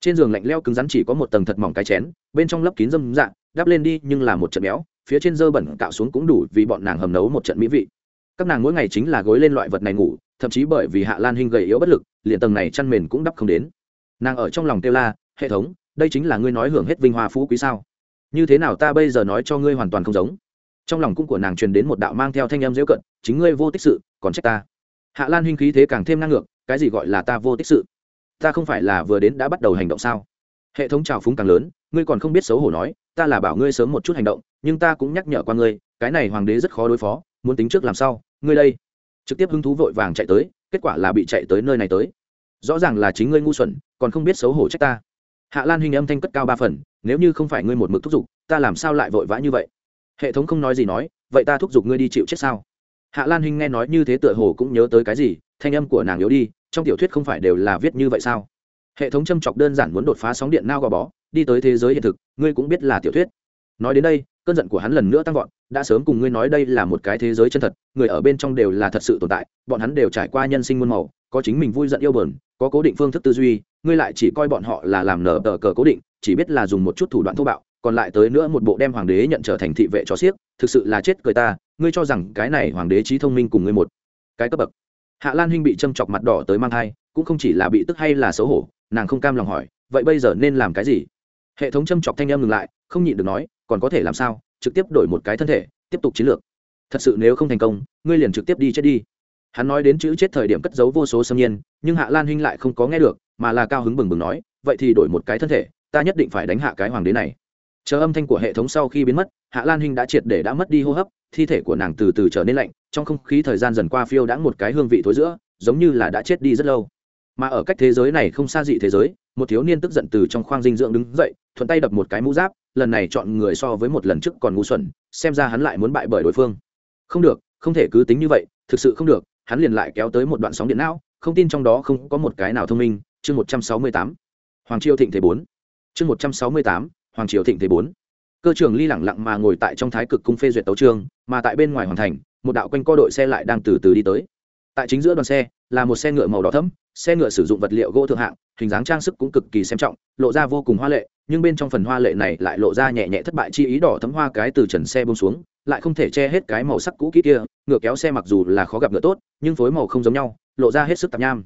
A: Trên giường lạnh leo cứng rắn chỉ có một tầng thật mỏng cái chén, bên trong lấp kín dâm dạ đắp lên đi nhưng là một trận béo, phía trên dơ bẩn cạo xuống cũng đủ vì bọn nàng hầm nấu một trận mỹ vị. Các nàng mỗi ngày chính là gối lên loại vật này ngủ, thậm chí bởi vì hạ lan hinh gầy yếu bất lực, liền tầng này chăn mền cũng đắp không đến. Nàng ở trong lòng kêu la, hệ thống, đây chính là ngươi nói hưởng hết vinh hoa phú quý sao? Như thế nào ta bây giờ nói cho ngươi hoàn toàn không giống? Trong lòng cung của nàng truyền đến một đạo mang theo thanh em dễu cận chính ngươi vô tích sự, còn trách ta hạ lan hinh khí thế càng thêm năng ngược, cái gì gọi là ta vô tích sự? Ta không phải là vừa đến đã bắt đầu hành động sao? Hệ thống trào phúng càng lớn, ngươi còn không biết xấu hổ nói, ta là bảo ngươi sớm một chút hành động, nhưng ta cũng nhắc nhở qua ngươi, cái này hoàng đế rất khó đối phó, muốn tính trước làm sao? Ngươi đây. Trực tiếp hứng thú vội vàng chạy tới, kết quả là bị chạy tới nơi này tới. Rõ ràng là chính ngươi ngu xuẩn, còn không biết xấu hổ trách ta. Hạ lan huynh âm thanh cất cao ba phần, nếu như không phải ngươi một mực thúc giục, ta làm sao lại vội vã như vậy? Hệ thống không nói gì nói, vậy ta thúc giục ngươi đi chịu chết sao? Hạ lan Hinh nghe nói như thế tựa hồ cũng nhớ tới cái gì, thanh âm của nàng yếu đi, trong tiểu thuyết không phải đều là viết như vậy sao? Hệ thống châm chọc đơn giản muốn đột phá sóng điện nao gò bó, đi tới thế giới hiện thực, ngươi cũng biết là tiểu thuyết. Nói đến đây, cơn giận của hắn lần nữa tăng vọt, đã sớm cùng ngươi nói đây là một cái thế giới chân thật, người ở bên trong đều là thật sự tồn tại, bọn hắn đều trải qua nhân sinh muôn màu, có chính mình vui giận yêu bờn có cố định phương thức tư duy, ngươi lại chỉ coi bọn họ là làm nở tờ cờ cố định, chỉ biết là dùng một chút thủ đoạn thô bạo, còn lại tới nữa một bộ đem hoàng đế nhận trở thành thị vệ cho xiếc thực sự là chết cười ta ngươi cho rằng cái này hoàng đế trí thông minh cùng ngươi một cái cấp bậc. Hạ lan huynh bị châm chọc mặt đỏ tới mang thai, cũng không chỉ là bị tức hay là xấu hổ, nàng không cam lòng hỏi, vậy bây giờ nên làm cái gì? Hệ thống châm chọc thanh em ngừng lại, không nhịn được nói, còn có thể làm sao? Trực tiếp đổi một cái thân thể, tiếp tục chiến lược. Thật sự nếu không thành công, ngươi liền trực tiếp đi chết đi. Hắn nói đến chữ chết thời điểm cất giấu vô số xâm nhiên, nhưng hạ lan huynh lại không có nghe được, mà là cao hứng bừng bừng nói, vậy thì đổi một cái thân thể, ta nhất định phải đánh hạ cái hoàng đế này. Chờ âm thanh của hệ thống sau khi biến mất, hạ lan huynh đã triệt để đã mất đi hô hấp thi thể của nàng từ từ trở nên lạnh, trong không khí thời gian dần qua phiêu đã một cái hương vị thối giữa, giống như là đã chết đi rất lâu. Mà ở cách thế giới này không xa dị thế giới, một thiếu niên tức giận từ trong khoang dinh dưỡng đứng dậy, thuận tay đập một cái mũ giáp, lần này chọn người so với một lần trước còn ngu xuẩn, xem ra hắn lại muốn bại bởi đối phương. Không được, không thể cứ tính như vậy, thực sự không được, hắn liền lại kéo tới một đoạn sóng điện não, không tin trong đó không có một cái nào thông minh. Chương một trăm sáu mươi tám. Hoàng triều thịnh thế bốn. Chương một trăm sáu mươi tám. Hoàng triều thịnh thế bốn. Cơ trường ly lẳng lặng mà ngồi tại trong thái cực cung phê duyệt tấu trương mà tại bên ngoài hoàn thành, một đạo quanh co đội xe lại đang từ từ đi tới. Tại chính giữa đoàn xe, là một xe ngựa màu đỏ thẫm, xe ngựa sử dụng vật liệu gỗ thượng hạng, hình dáng trang sức cũng cực kỳ xem trọng, lộ ra vô cùng hoa lệ, nhưng bên trong phần hoa lệ này lại lộ ra nhẹ nhẹ thất bại chi ý đỏ thấm hoa cái từ trần xe bông xuống, lại không thể che hết cái màu sắc cũ kỹ kia, ngựa kéo xe mặc dù là khó gặp ngựa tốt, nhưng phối màu không giống nhau, lộ ra hết sức tạp nham.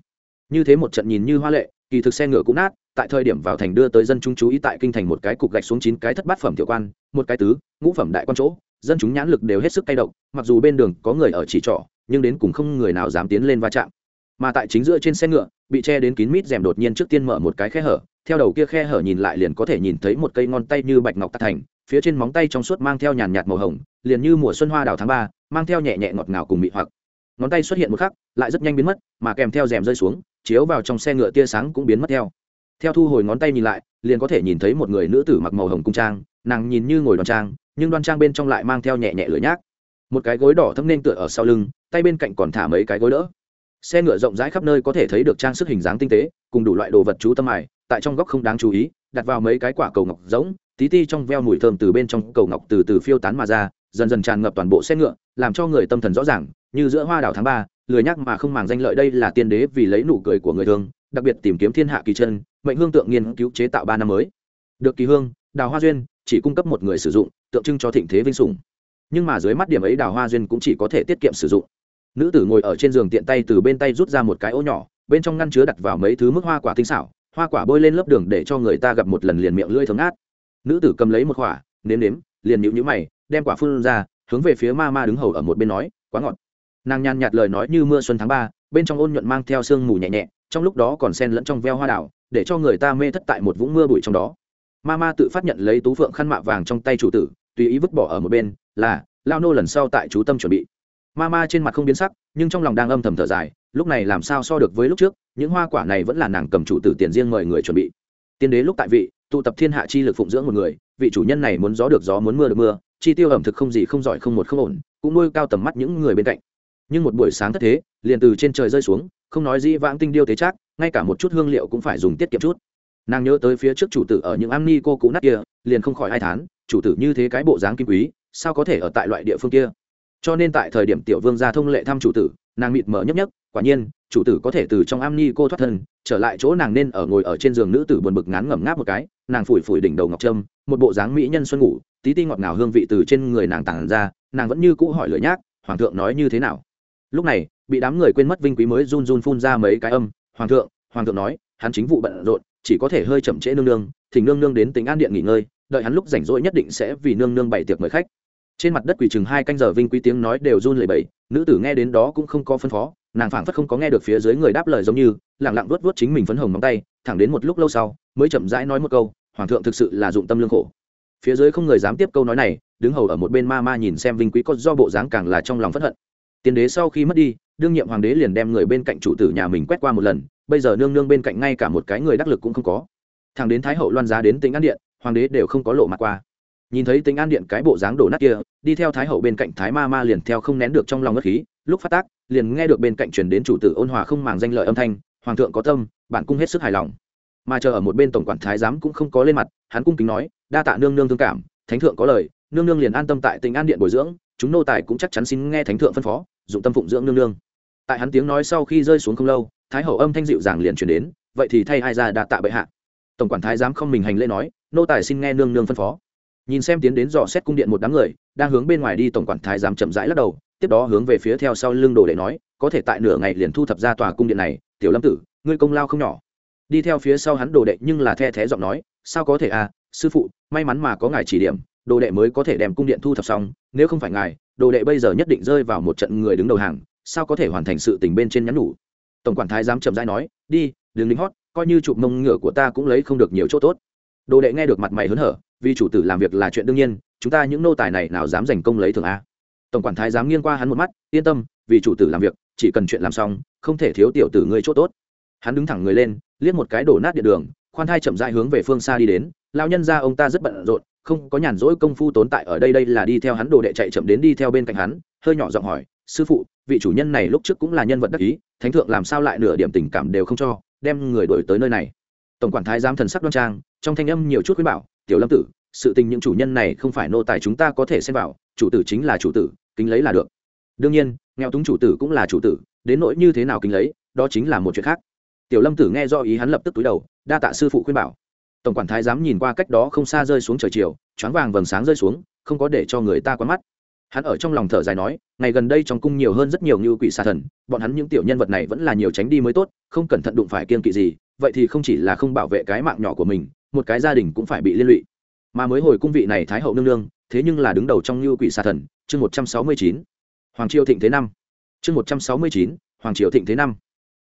A: Như thế một trận nhìn như hoa lệ, kỳ thực xe ngựa cũng nát, tại thời điểm vào thành đưa tới dân chúng chú ý tại kinh thành một cái cục gạch xuống chín cái thất bát phẩm tiểu quan, một cái tứ, ngũ phẩm đại quan chỗ dân chúng nhãn lực đều hết sức cay động mặc dù bên đường có người ở chỉ trỏ, nhưng đến cùng không người nào dám tiến lên va chạm. Mà tại chính giữa trên xe ngựa, bị che đến kín mít rèm đột nhiên trước tiên mở một cái khe hở, theo đầu kia khe hở nhìn lại liền có thể nhìn thấy một cây ngón tay như bạch ngọc tạc thành, phía trên móng tay trong suốt mang theo nhàn nhạt màu hồng, liền như mùa xuân hoa đào tháng ba, mang theo nhẹ nhẹ ngọt ngào cùng mị hoặc. Ngón tay xuất hiện một khắc, lại rất nhanh biến mất, mà kèm theo rèm rơi xuống, chiếu vào trong xe ngựa tia sáng cũng biến mất theo. Theo thu hồi ngón tay nhìn lại, liền có thể nhìn thấy một người nữ tử mặc màu hồng cung trang, nàng nhìn như ngồi đoan trang nhưng đoan trang bên trong lại mang theo nhẹ nhẹ lửa nhác. Một cái gối đỏ thâm nên tựa ở sau lưng, tay bên cạnh còn thả mấy cái gối đỡ. Xe ngựa rộng rãi khắp nơi có thể thấy được trang sức hình dáng tinh tế, cùng đủ loại đồ vật chú tâm ải, tại trong góc không đáng chú ý, đặt vào mấy cái quả cầu ngọc giống tí ti trong veo mùi thơm từ bên trong cầu ngọc từ từ phiêu tán mà ra, dần dần tràn ngập toàn bộ xe ngựa, làm cho người tâm thần rõ ràng, như giữa hoa đảo tháng ba, lười nhắc mà không màng danh lợi đây là tiên đế vì lấy nụ cười của người thường đặc biệt tìm kiếm thiên hạ kỳ chân, mệnh hương tượng nghiên cứu chế tạo ba năm mới. Được kỳ hương, đào hoa duyên, chỉ cung cấp một người sử dụng tượng trưng cho thịnh thế vinh sủng. Nhưng mà dưới mắt điểm ấy đào hoa duyên cũng chỉ có thể tiết kiệm sử dụng. Nữ tử ngồi ở trên giường tiện tay từ bên tay rút ra một cái ô nhỏ, bên trong ngăn chứa đặt vào mấy thứ mức hoa quả tinh xảo, hoa quả bôi lên lớp đường để cho người ta gặp một lần liền miệng lưỡi thấm át nữ tử cầm lấy một quả, nếm nếm, liền nhịu nhữ mày, đem quả phun ra, hướng về phía ma ma đứng hầu ở một bên nói, quá ngọt. Nàng nhàn nhạt lời nói như mưa xuân tháng ba, bên trong ôn nhuận mang theo sương mù nhẹ nhẹ, trong lúc đó còn sen lẫn trong veo hoa đảo để cho người ta mê thất tại một vũng mưa bụi trong đó. Ma ma tự phát nhận lấy tú phượng khăn mạ vàng trong tay chủ tử tùy ý vứt bỏ ở một bên, là lao nô lần sau tại chú tâm chuẩn bị. Ma ma trên mặt không biến sắc, nhưng trong lòng đang âm thầm thở dài, lúc này làm sao so được với lúc trước, những hoa quả này vẫn là nàng cầm chủ tử tiền riêng mời người chuẩn bị. Tiên đế lúc tại vị, tụ tập thiên hạ chi lực phụng dưỡng một người, vị chủ nhân này muốn gió được gió, muốn mưa được mưa, chi tiêu ẩm thực không gì không giỏi, không một không ổn, cũng nuôi cao tầm mắt những người bên cạnh. Nhưng một buổi sáng thất thế, liền từ trên trời rơi xuống, không nói gì vãng tinh điêu tế trác, ngay cả một chút hương liệu cũng phải dùng tiết kiệm chút nàng nhớ tới phía trước chủ tử ở những am ni cô cũ nát kia, liền không khỏi hai thán, chủ tử như thế cái bộ dáng kim quý, sao có thể ở tại loại địa phương kia? Cho nên tại thời điểm tiểu vương ra thông lệ thăm chủ tử, nàng mịt mờ nhấp nhấp, quả nhiên, chủ tử có thể từ trong am ni cô thoát thân, trở lại chỗ nàng nên ở ngồi ở trên giường nữ tử buồn bực ngán ngẩm ngáp một cái, nàng phủi phủi đỉnh đầu ngọc trâm, một bộ dáng mỹ nhân xuân ngủ, tí ti ngọt ngào hương vị từ trên người nàng tản ra, nàng vẫn như cũ hỏi lửa nhác, hoàng thượng nói như thế nào? Lúc này, bị đám người quên mất vinh quý mới run run phun ra mấy cái âm, hoàng thượng hoàng thượng nói, hắn chính vụ bận rộn chỉ có thể hơi chậm trễ nương nương, thỉnh nương nương đến tính an điện nghỉ ngơi, đợi hắn lúc rảnh rỗi nhất định sẽ vì nương nương bày tiệc mời khách. Trên mặt đất quỳ chừng hai canh giờ vinh quý tiếng nói đều run lẩy bẩy, nữ tử nghe đến đó cũng không có phân phó, nàng phảng phất không có nghe được phía dưới người đáp lời giống như lẳng lặng vuốt vuốt chính mình phấn hồng móng tay, thẳng đến một lúc lâu sau, mới chậm rãi nói một câu, hoàng thượng thực sự là dụng tâm lương khổ. Phía dưới không người dám tiếp câu nói này, đứng hầu ở một bên ma ma nhìn xem vinh quý có do bộ dáng càng là trong lòng phất hận. Tiên đế sau khi mất đi, đương nhiệm hoàng đế liền đem người bên cạnh chủ tử nhà mình quét qua một lần bây giờ nương nương bên cạnh ngay cả một cái người đắc lực cũng không có. Thằng đến thái hậu loan giá đến tính an điện, hoàng đế đều không có lộ mặt qua. Nhìn thấy tính an điện cái bộ dáng đổ nát kia, đi theo thái hậu bên cạnh thái ma ma liền theo không nén được trong lòng ngất khí, lúc phát tác, liền nghe được bên cạnh chuyển đến chủ tử ôn hòa không màng danh lợi âm thanh, hoàng thượng có tâm bản cung hết sức hài lòng. Mà chờ ở một bên tổng quản thái giám cũng không có lên mặt, hắn cung kính nói, đa tạ nương nương thương cảm, thánh thượng có lời, nương nương liền an tâm tại tỉnh an điện bồi dưỡng, chúng nô tài cũng chắc chắn xin nghe thánh thượng phân phó, dụng tâm phụng dưỡng nương nương. Tại hắn tiếng nói sau khi rơi xuống không lâu thái hậu âm thanh dịu dàng liền chuyển đến, vậy thì thay ai ra đa tạ bệ hạ. Tổng quản thái giám không mình hành lễ nói, nô tài xin nghe nương nương phân phó. Nhìn xem tiến đến dò xét cung điện một đám người, đang hướng bên ngoài đi, tổng quản thái giám chậm rãi lắc đầu, tiếp đó hướng về phía theo sau lưng đồ để nói, có thể tại nửa ngày liền thu thập ra tòa cung điện này, tiểu lâm tử, ngươi công lao không nhỏ. Đi theo phía sau hắn đồ đệ nhưng là the thé giọng nói, sao có thể à sư phụ, may mắn mà có ngài chỉ điểm, đồ đệ mới có thể đem cung điện thu thập xong, nếu không phải ngài, đồ đệ bây giờ nhất định rơi vào một trận người đứng đầu hàng, sao có thể hoàn thành sự tình bên trên nhắn nhủ? Tổng quản thái giám chậm rãi nói, đi, đừng lính hót, coi như chụp mông ngựa của ta cũng lấy không được nhiều chỗ tốt. Đồ đệ nghe được mặt mày hớn hở, vì chủ tử làm việc là chuyện đương nhiên, chúng ta những nô tài này nào dám giành công lấy thường a. Tổng quản thái dám nghiêng qua hắn một mắt, yên tâm, vì chủ tử làm việc, chỉ cần chuyện làm xong, không thể thiếu tiểu tử ngươi chỗ tốt. Hắn đứng thẳng người lên, liếc một cái đổ nát điện đường, khoan thai chậm dại hướng về phương xa đi đến lao nhân ra ông ta rất bận rộn, không có nhàn rỗi công phu tốn tại ở đây đây là đi theo hắn. Đồ đệ chạy chậm đến đi theo bên cạnh hắn, hơi nhỏ giọng hỏi sư phụ, vị chủ nhân này lúc trước cũng là nhân vật đắc ý, thánh thượng làm sao lại nửa điểm tình cảm đều không cho, đem người đổi tới nơi này. Tổng quản thái giám thần sắc đoan trang, trong thanh âm nhiều chút khuyên bảo, tiểu lâm tử, sự tình những chủ nhân này không phải nô tài chúng ta có thể xem vào, chủ tử chính là chủ tử, kính lấy là được. Đương nhiên, nghèo túng chủ tử cũng là chủ tử, đến nỗi như thế nào kính lấy, đó chính là một chuyện khác. Tiểu lâm tử nghe do ý hắn lập tức túi đầu, đa tạ sư phụ khuyên bảo. Tổng quản thái giám nhìn qua cách đó không xa rơi xuống trời chiều, choáng vàng vầng sáng rơi xuống, không có để cho người ta quá mắt hắn ở trong lòng thở dài nói, ngày gần đây trong cung nhiều hơn rất nhiều như quỷ xà thần, bọn hắn những tiểu nhân vật này vẫn là nhiều tránh đi mới tốt, không cẩn thận đụng phải kiên kỵ gì, vậy thì không chỉ là không bảo vệ cái mạng nhỏ của mình, một cái gia đình cũng phải bị liên lụy. Mà mới hồi cung vị này thái hậu nương nương, thế nhưng là đứng đầu trong như quỷ xà thần, chương một trăm sáu mươi chín. Hoàng triều thịnh thế năm. Chương một trăm sáu mươi chín, hoàng triều thịnh thế năm.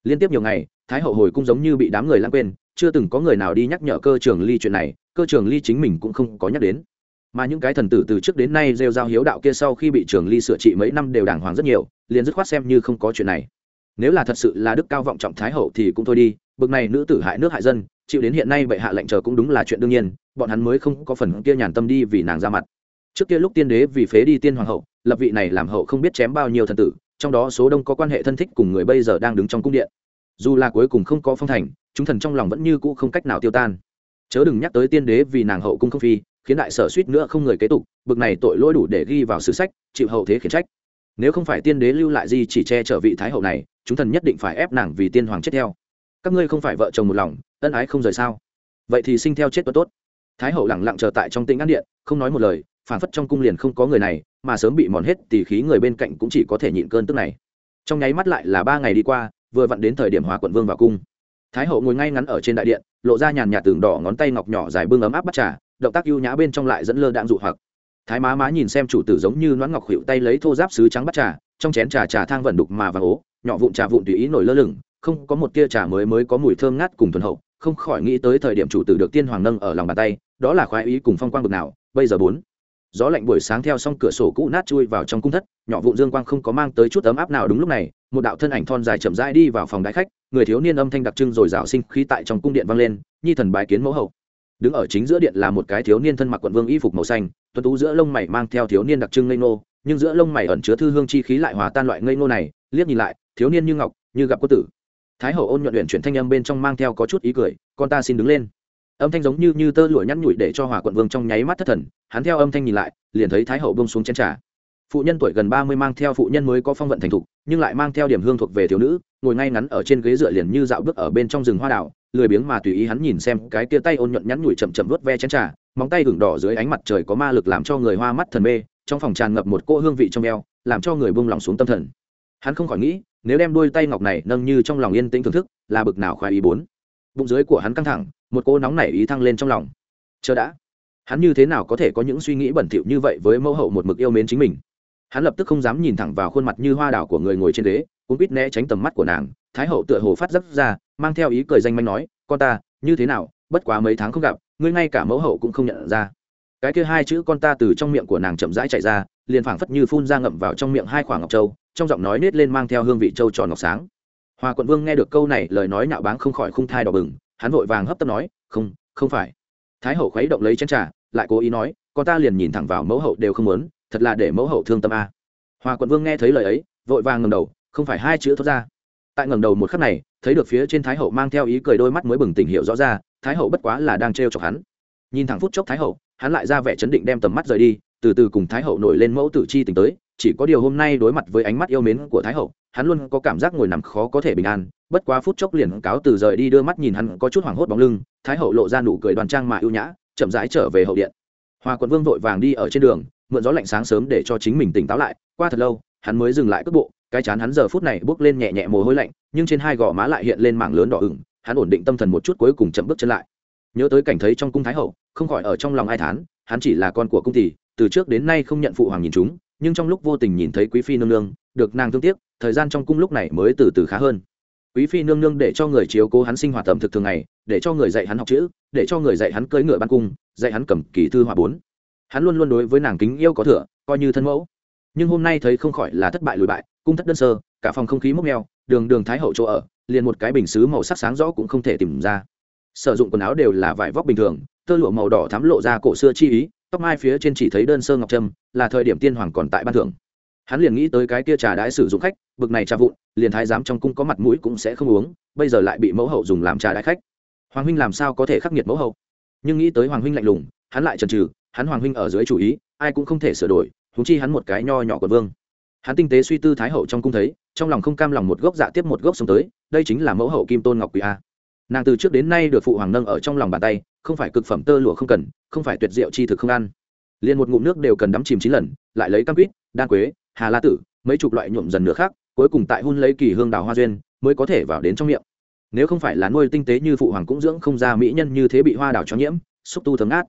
A: Liên tiếp nhiều ngày, thái hậu hồi cung giống như bị đám người lãng quên, chưa từng có người nào đi nhắc nhở cơ trường ly chuyện này, cơ trường ly chính mình cũng không có nhắc đến mà những cái thần tử từ trước đến nay rêu giao hiếu đạo kia sau khi bị trường ly sửa trị mấy năm đều đàng hoàng rất nhiều, liền dứt khoát xem như không có chuyện này. Nếu là thật sự là đức cao vọng trọng thái hậu thì cũng thôi đi, bực này nữ tử hại nước hại dân, chịu đến hiện nay bệ hạ lệnh chờ cũng đúng là chuyện đương nhiên, bọn hắn mới không có phần kia nhàn tâm đi vì nàng ra mặt. Trước kia lúc tiên đế vì phế đi tiên hoàng hậu, lập vị này làm hậu không biết chém bao nhiêu thần tử, trong đó số đông có quan hệ thân thích cùng người bây giờ đang đứng trong cung điện. Dù là cuối cùng không có phong thành, chúng thần trong lòng vẫn như cũ không cách nào tiêu tan. Chớ đừng nhắc tới tiên đế vì nàng hậu cung không phi khiến đại sở suýt nữa không người kế tục, bực này tội lỗi đủ để ghi vào sử sách, chịu hậu thế khiển trách. Nếu không phải tiên đế lưu lại gì chỉ che chở vị thái hậu này, chúng thần nhất định phải ép nàng vì tiên hoàng chết theo. Các ngươi không phải vợ chồng một lòng, ân ái không rời sao? Vậy thì sinh theo chết tốt tốt. Thái hậu lẳng lặng chờ tại trong tĩnh ăn điện, không nói một lời phản phất trong cung liền không có người này, mà sớm bị mòn hết tỉ khí người bên cạnh cũng chỉ có thể nhịn cơn tức này. Trong nháy mắt lại là ba ngày đi qua, vừa vặn đến thời điểm hòa quận vương vào cung. Thái hậu ngồi ngay ngắn ở trên đại điện, lộ ra nhàn nhạt tường đỏ ngón tay ngọc nhỏ dài bưng ấm áp bắt trà động tác ưu nhã bên trong lại dẫn lơ đạn dụ hoặc. Thái má má nhìn xem chủ tử giống như noãn ngọc hiệu tay lấy thô giáp sứ trắng bắt trà, trong chén trà trà thang vẩn đục mà vàng ố, nhỏ vụn trà vụn tùy ý nổi lơ lửng, không có một tia trà mới mới có mùi thơm ngát cùng thuần hậu, không khỏi nghĩ tới thời điểm chủ tử được tiên hoàng nâng ở lòng bàn tay, đó là khoái ý cùng phong quang bực nào, bây giờ bốn, gió lạnh buổi sáng theo xong cửa sổ cũ nát chui vào trong cung thất, nhỏ vụn dương quang không có mang tới chút ấm áp nào đúng lúc này, một đạo thân ảnh thon dài chậm rãi đi vào phòng đại khách, người thiếu niên âm thanh đặc trưng rồi rào sinh khí tại trong cung điện vang lên, nhi thần bái kiến mẫu hậu đứng ở chính giữa điện là một cái thiếu niên thân mặc quận vương y phục màu xanh tuấn tú giữa lông mày mang theo thiếu niên đặc trưng ngây ngô, nhưng giữa lông mày ẩn chứa thư hương chi khí lại hòa tan loại ngây ngô này liếc nhìn lại thiếu niên như ngọc như gặp cô tử. Thái hậu ôn nhuận luyện chuyển thanh âm bên trong mang theo có chút ý cười con ta xin đứng lên. Âm thanh giống như như tơ lụa nhăn nhủi để cho hòa quận vương trong nháy mắt thất thần hắn theo âm thanh nhìn lại liền thấy thái hậu bông xuống chén trà. Phụ nhân tuổi gần ba mươi mang theo phụ nhân mới có phong vận thành thục nhưng lại mang theo điểm hương thuộc về thiếu nữ ngồi ngay ngắn ở trên ghế dựa liền như dạo bước ở bên trong rừng hoa đảo lười biếng mà tùy ý hắn nhìn xem cái tia tay ôn nhuận nhắn nhủi chậm chậm vớt ve chén trà móng tay gừng đỏ dưới ánh mặt trời có ma lực làm cho người hoa mắt thần mê trong phòng tràn ngập một cỗ hương vị trong eo làm cho người buông lỏng xuống tâm thần. Hắn không khỏi nghĩ nếu đem đôi tay ngọc này nâng như trong lòng yên tĩnh thưởng thức là bực nào khoái ý bốn. Bụng dưới của hắn căng thẳng một cô nóng nảy ý thăng lên trong lòng. Chờ đã. Hắn như thế nào có thể có những suy nghĩ bẩn thỉu như vậy với mẫu hậu một mực yêu mến chính mình? Hắn lập tức không dám nhìn thẳng vào khuôn mặt như hoa đảo của người ngồi trên đế, cũng biết né tránh tầm mắt của nàng thái hậu tựa hồ phát giấc ra mang theo ý cười danh manh nói, con ta, như thế nào? Bất quá mấy tháng không gặp, ngươi ngay cả mẫu hậu cũng không nhận ra. Cái kia hai chữ con ta từ trong miệng của nàng chậm rãi chạy ra, liền phảng phất như phun ra ngậm vào trong miệng hai khoảng ngọc châu, trong giọng nói nết lên mang theo hương vị châu tròn ngọc sáng. Hòa quận vương nghe được câu này, lời nói nạo báng không khỏi khung thai đỏ bừng, hắn vội vàng hấp tấp nói, không không phải. Thái hậu khuấy động lấy chén trà, lại cố ý nói, con ta liền nhìn thẳng vào mẫu hậu đều không muốn, thật là để mẫu hậu thương tâm a. Hòa quận vương nghe thấy lời ấy, vội vàng ngầm đầu, không phải hai chữ thốt ra. Tại ngầm đầu một khắc này thấy được phía trên thái hậu mang theo ý cười đôi mắt mới bừng tỉnh hiểu rõ ra, thái hậu bất quá là đang trêu chọc hắn. Nhìn thẳng phút chốc thái hậu, hắn lại ra vẻ chấn định đem tầm mắt rời đi, từ từ cùng thái hậu nổi lên mẫu tử chi tình tới, chỉ có điều hôm nay đối mặt với ánh mắt yêu mến của thái hậu, hắn luôn có cảm giác ngồi nằm khó có thể bình an, bất quá phút chốc liền cáo từ rời đi đưa mắt nhìn hắn có chút hoảng hốt bóng lưng, thái hậu lộ ra nụ cười đoàn trang mà ưu nhã, chậm rãi trở về hậu điện. Hoa quận vương vội vàng đi ở trên đường, mượn gió lạnh sáng sớm để cho chính mình tỉnh táo lại, qua thật lâu, hắn mới dừng lại cước bộ cái chán hắn giờ phút này bước lên nhẹ nhẹ mồ hôi lạnh, nhưng trên hai gò má lại hiện lên mảng lớn đỏ ửng, hắn ổn định tâm thần một chút cuối cùng chậm bước chân lại. Nhớ tới cảnh thấy trong cung thái hậu, không khỏi ở trong lòng ai thán, hắn chỉ là con của cung tỷ từ trước đến nay không nhận phụ hoàng nhìn chúng, nhưng trong lúc vô tình nhìn thấy quý phi nương nương, được nàng thương tiếc, thời gian trong cung lúc này mới từ từ khá hơn. Quý phi nương nương để cho người chiếu cố hắn sinh hoạt tầm thực thường ngày, để cho người dạy hắn học chữ, để cho người dạy hắn cưỡi ngựa ban cung, dạy hắn cầm kỳ thư hòa bốn. Hắn luôn luôn đối với nàng kính yêu có thừa, coi như thân mẫu nhưng hôm nay thấy không khỏi là thất bại lùi bại, cung thất đơn sơ, cả phòng không khí mốc meo, đường đường thái hậu chỗ ở, liền một cái bình xứ màu sắc sáng rõ cũng không thể tìm ra. Sử dụng quần áo đều là vải vóc bình thường, tơ lụa màu đỏ thắm lộ ra cổ xưa chi ý, tóc mai phía trên chỉ thấy đơn sơ ngọc trâm, là thời điểm tiên hoàng còn tại ban thưởng. Hắn liền nghĩ tới cái kia trà đãi sử dụng khách, bực này trà vụn, liền thái giám trong cung có mặt mũi cũng sẽ không uống, bây giờ lại bị mẫu hậu dùng làm trà đãi khách. Hoàng huynh làm sao có thể khắc nghiệt mẫu hậu? Nhưng nghĩ tới hoàng huynh lạnh lùng, hắn lại chần trừ hắn hoàng huynh ở dưới chủ ý, ai cũng không thể sửa đổi huống chi hắn một cái nho nhỏ của vương. Hắn tinh tế suy tư thái hậu trong cung thấy, trong lòng không cam lòng một gốc dạ tiếp một gốc sống tới, đây chính là mẫu hậu kim tôn ngọc quý a. Nàng từ trước đến nay được phụ hoàng nâng ở trong lòng bàn tay, không phải cực phẩm tơ lụa không cần, không phải tuyệt diệu chi thực không ăn. Liền một ngụm nước đều cần đắm chìm chín lần, lại lấy cam quýt, đan quế, hà la tử, mấy chục loại nhuộm dần nữa khác, cuối cùng tại hun lấy kỳ hương đào hoa duyên, mới có thể vào đến trong miệng. Nếu không phải là nuôi tinh tế như phụ hoàng cũng dưỡng không ra mỹ nhân như thế bị hoa đào cho nhiễm, xúc tu thơm ngát.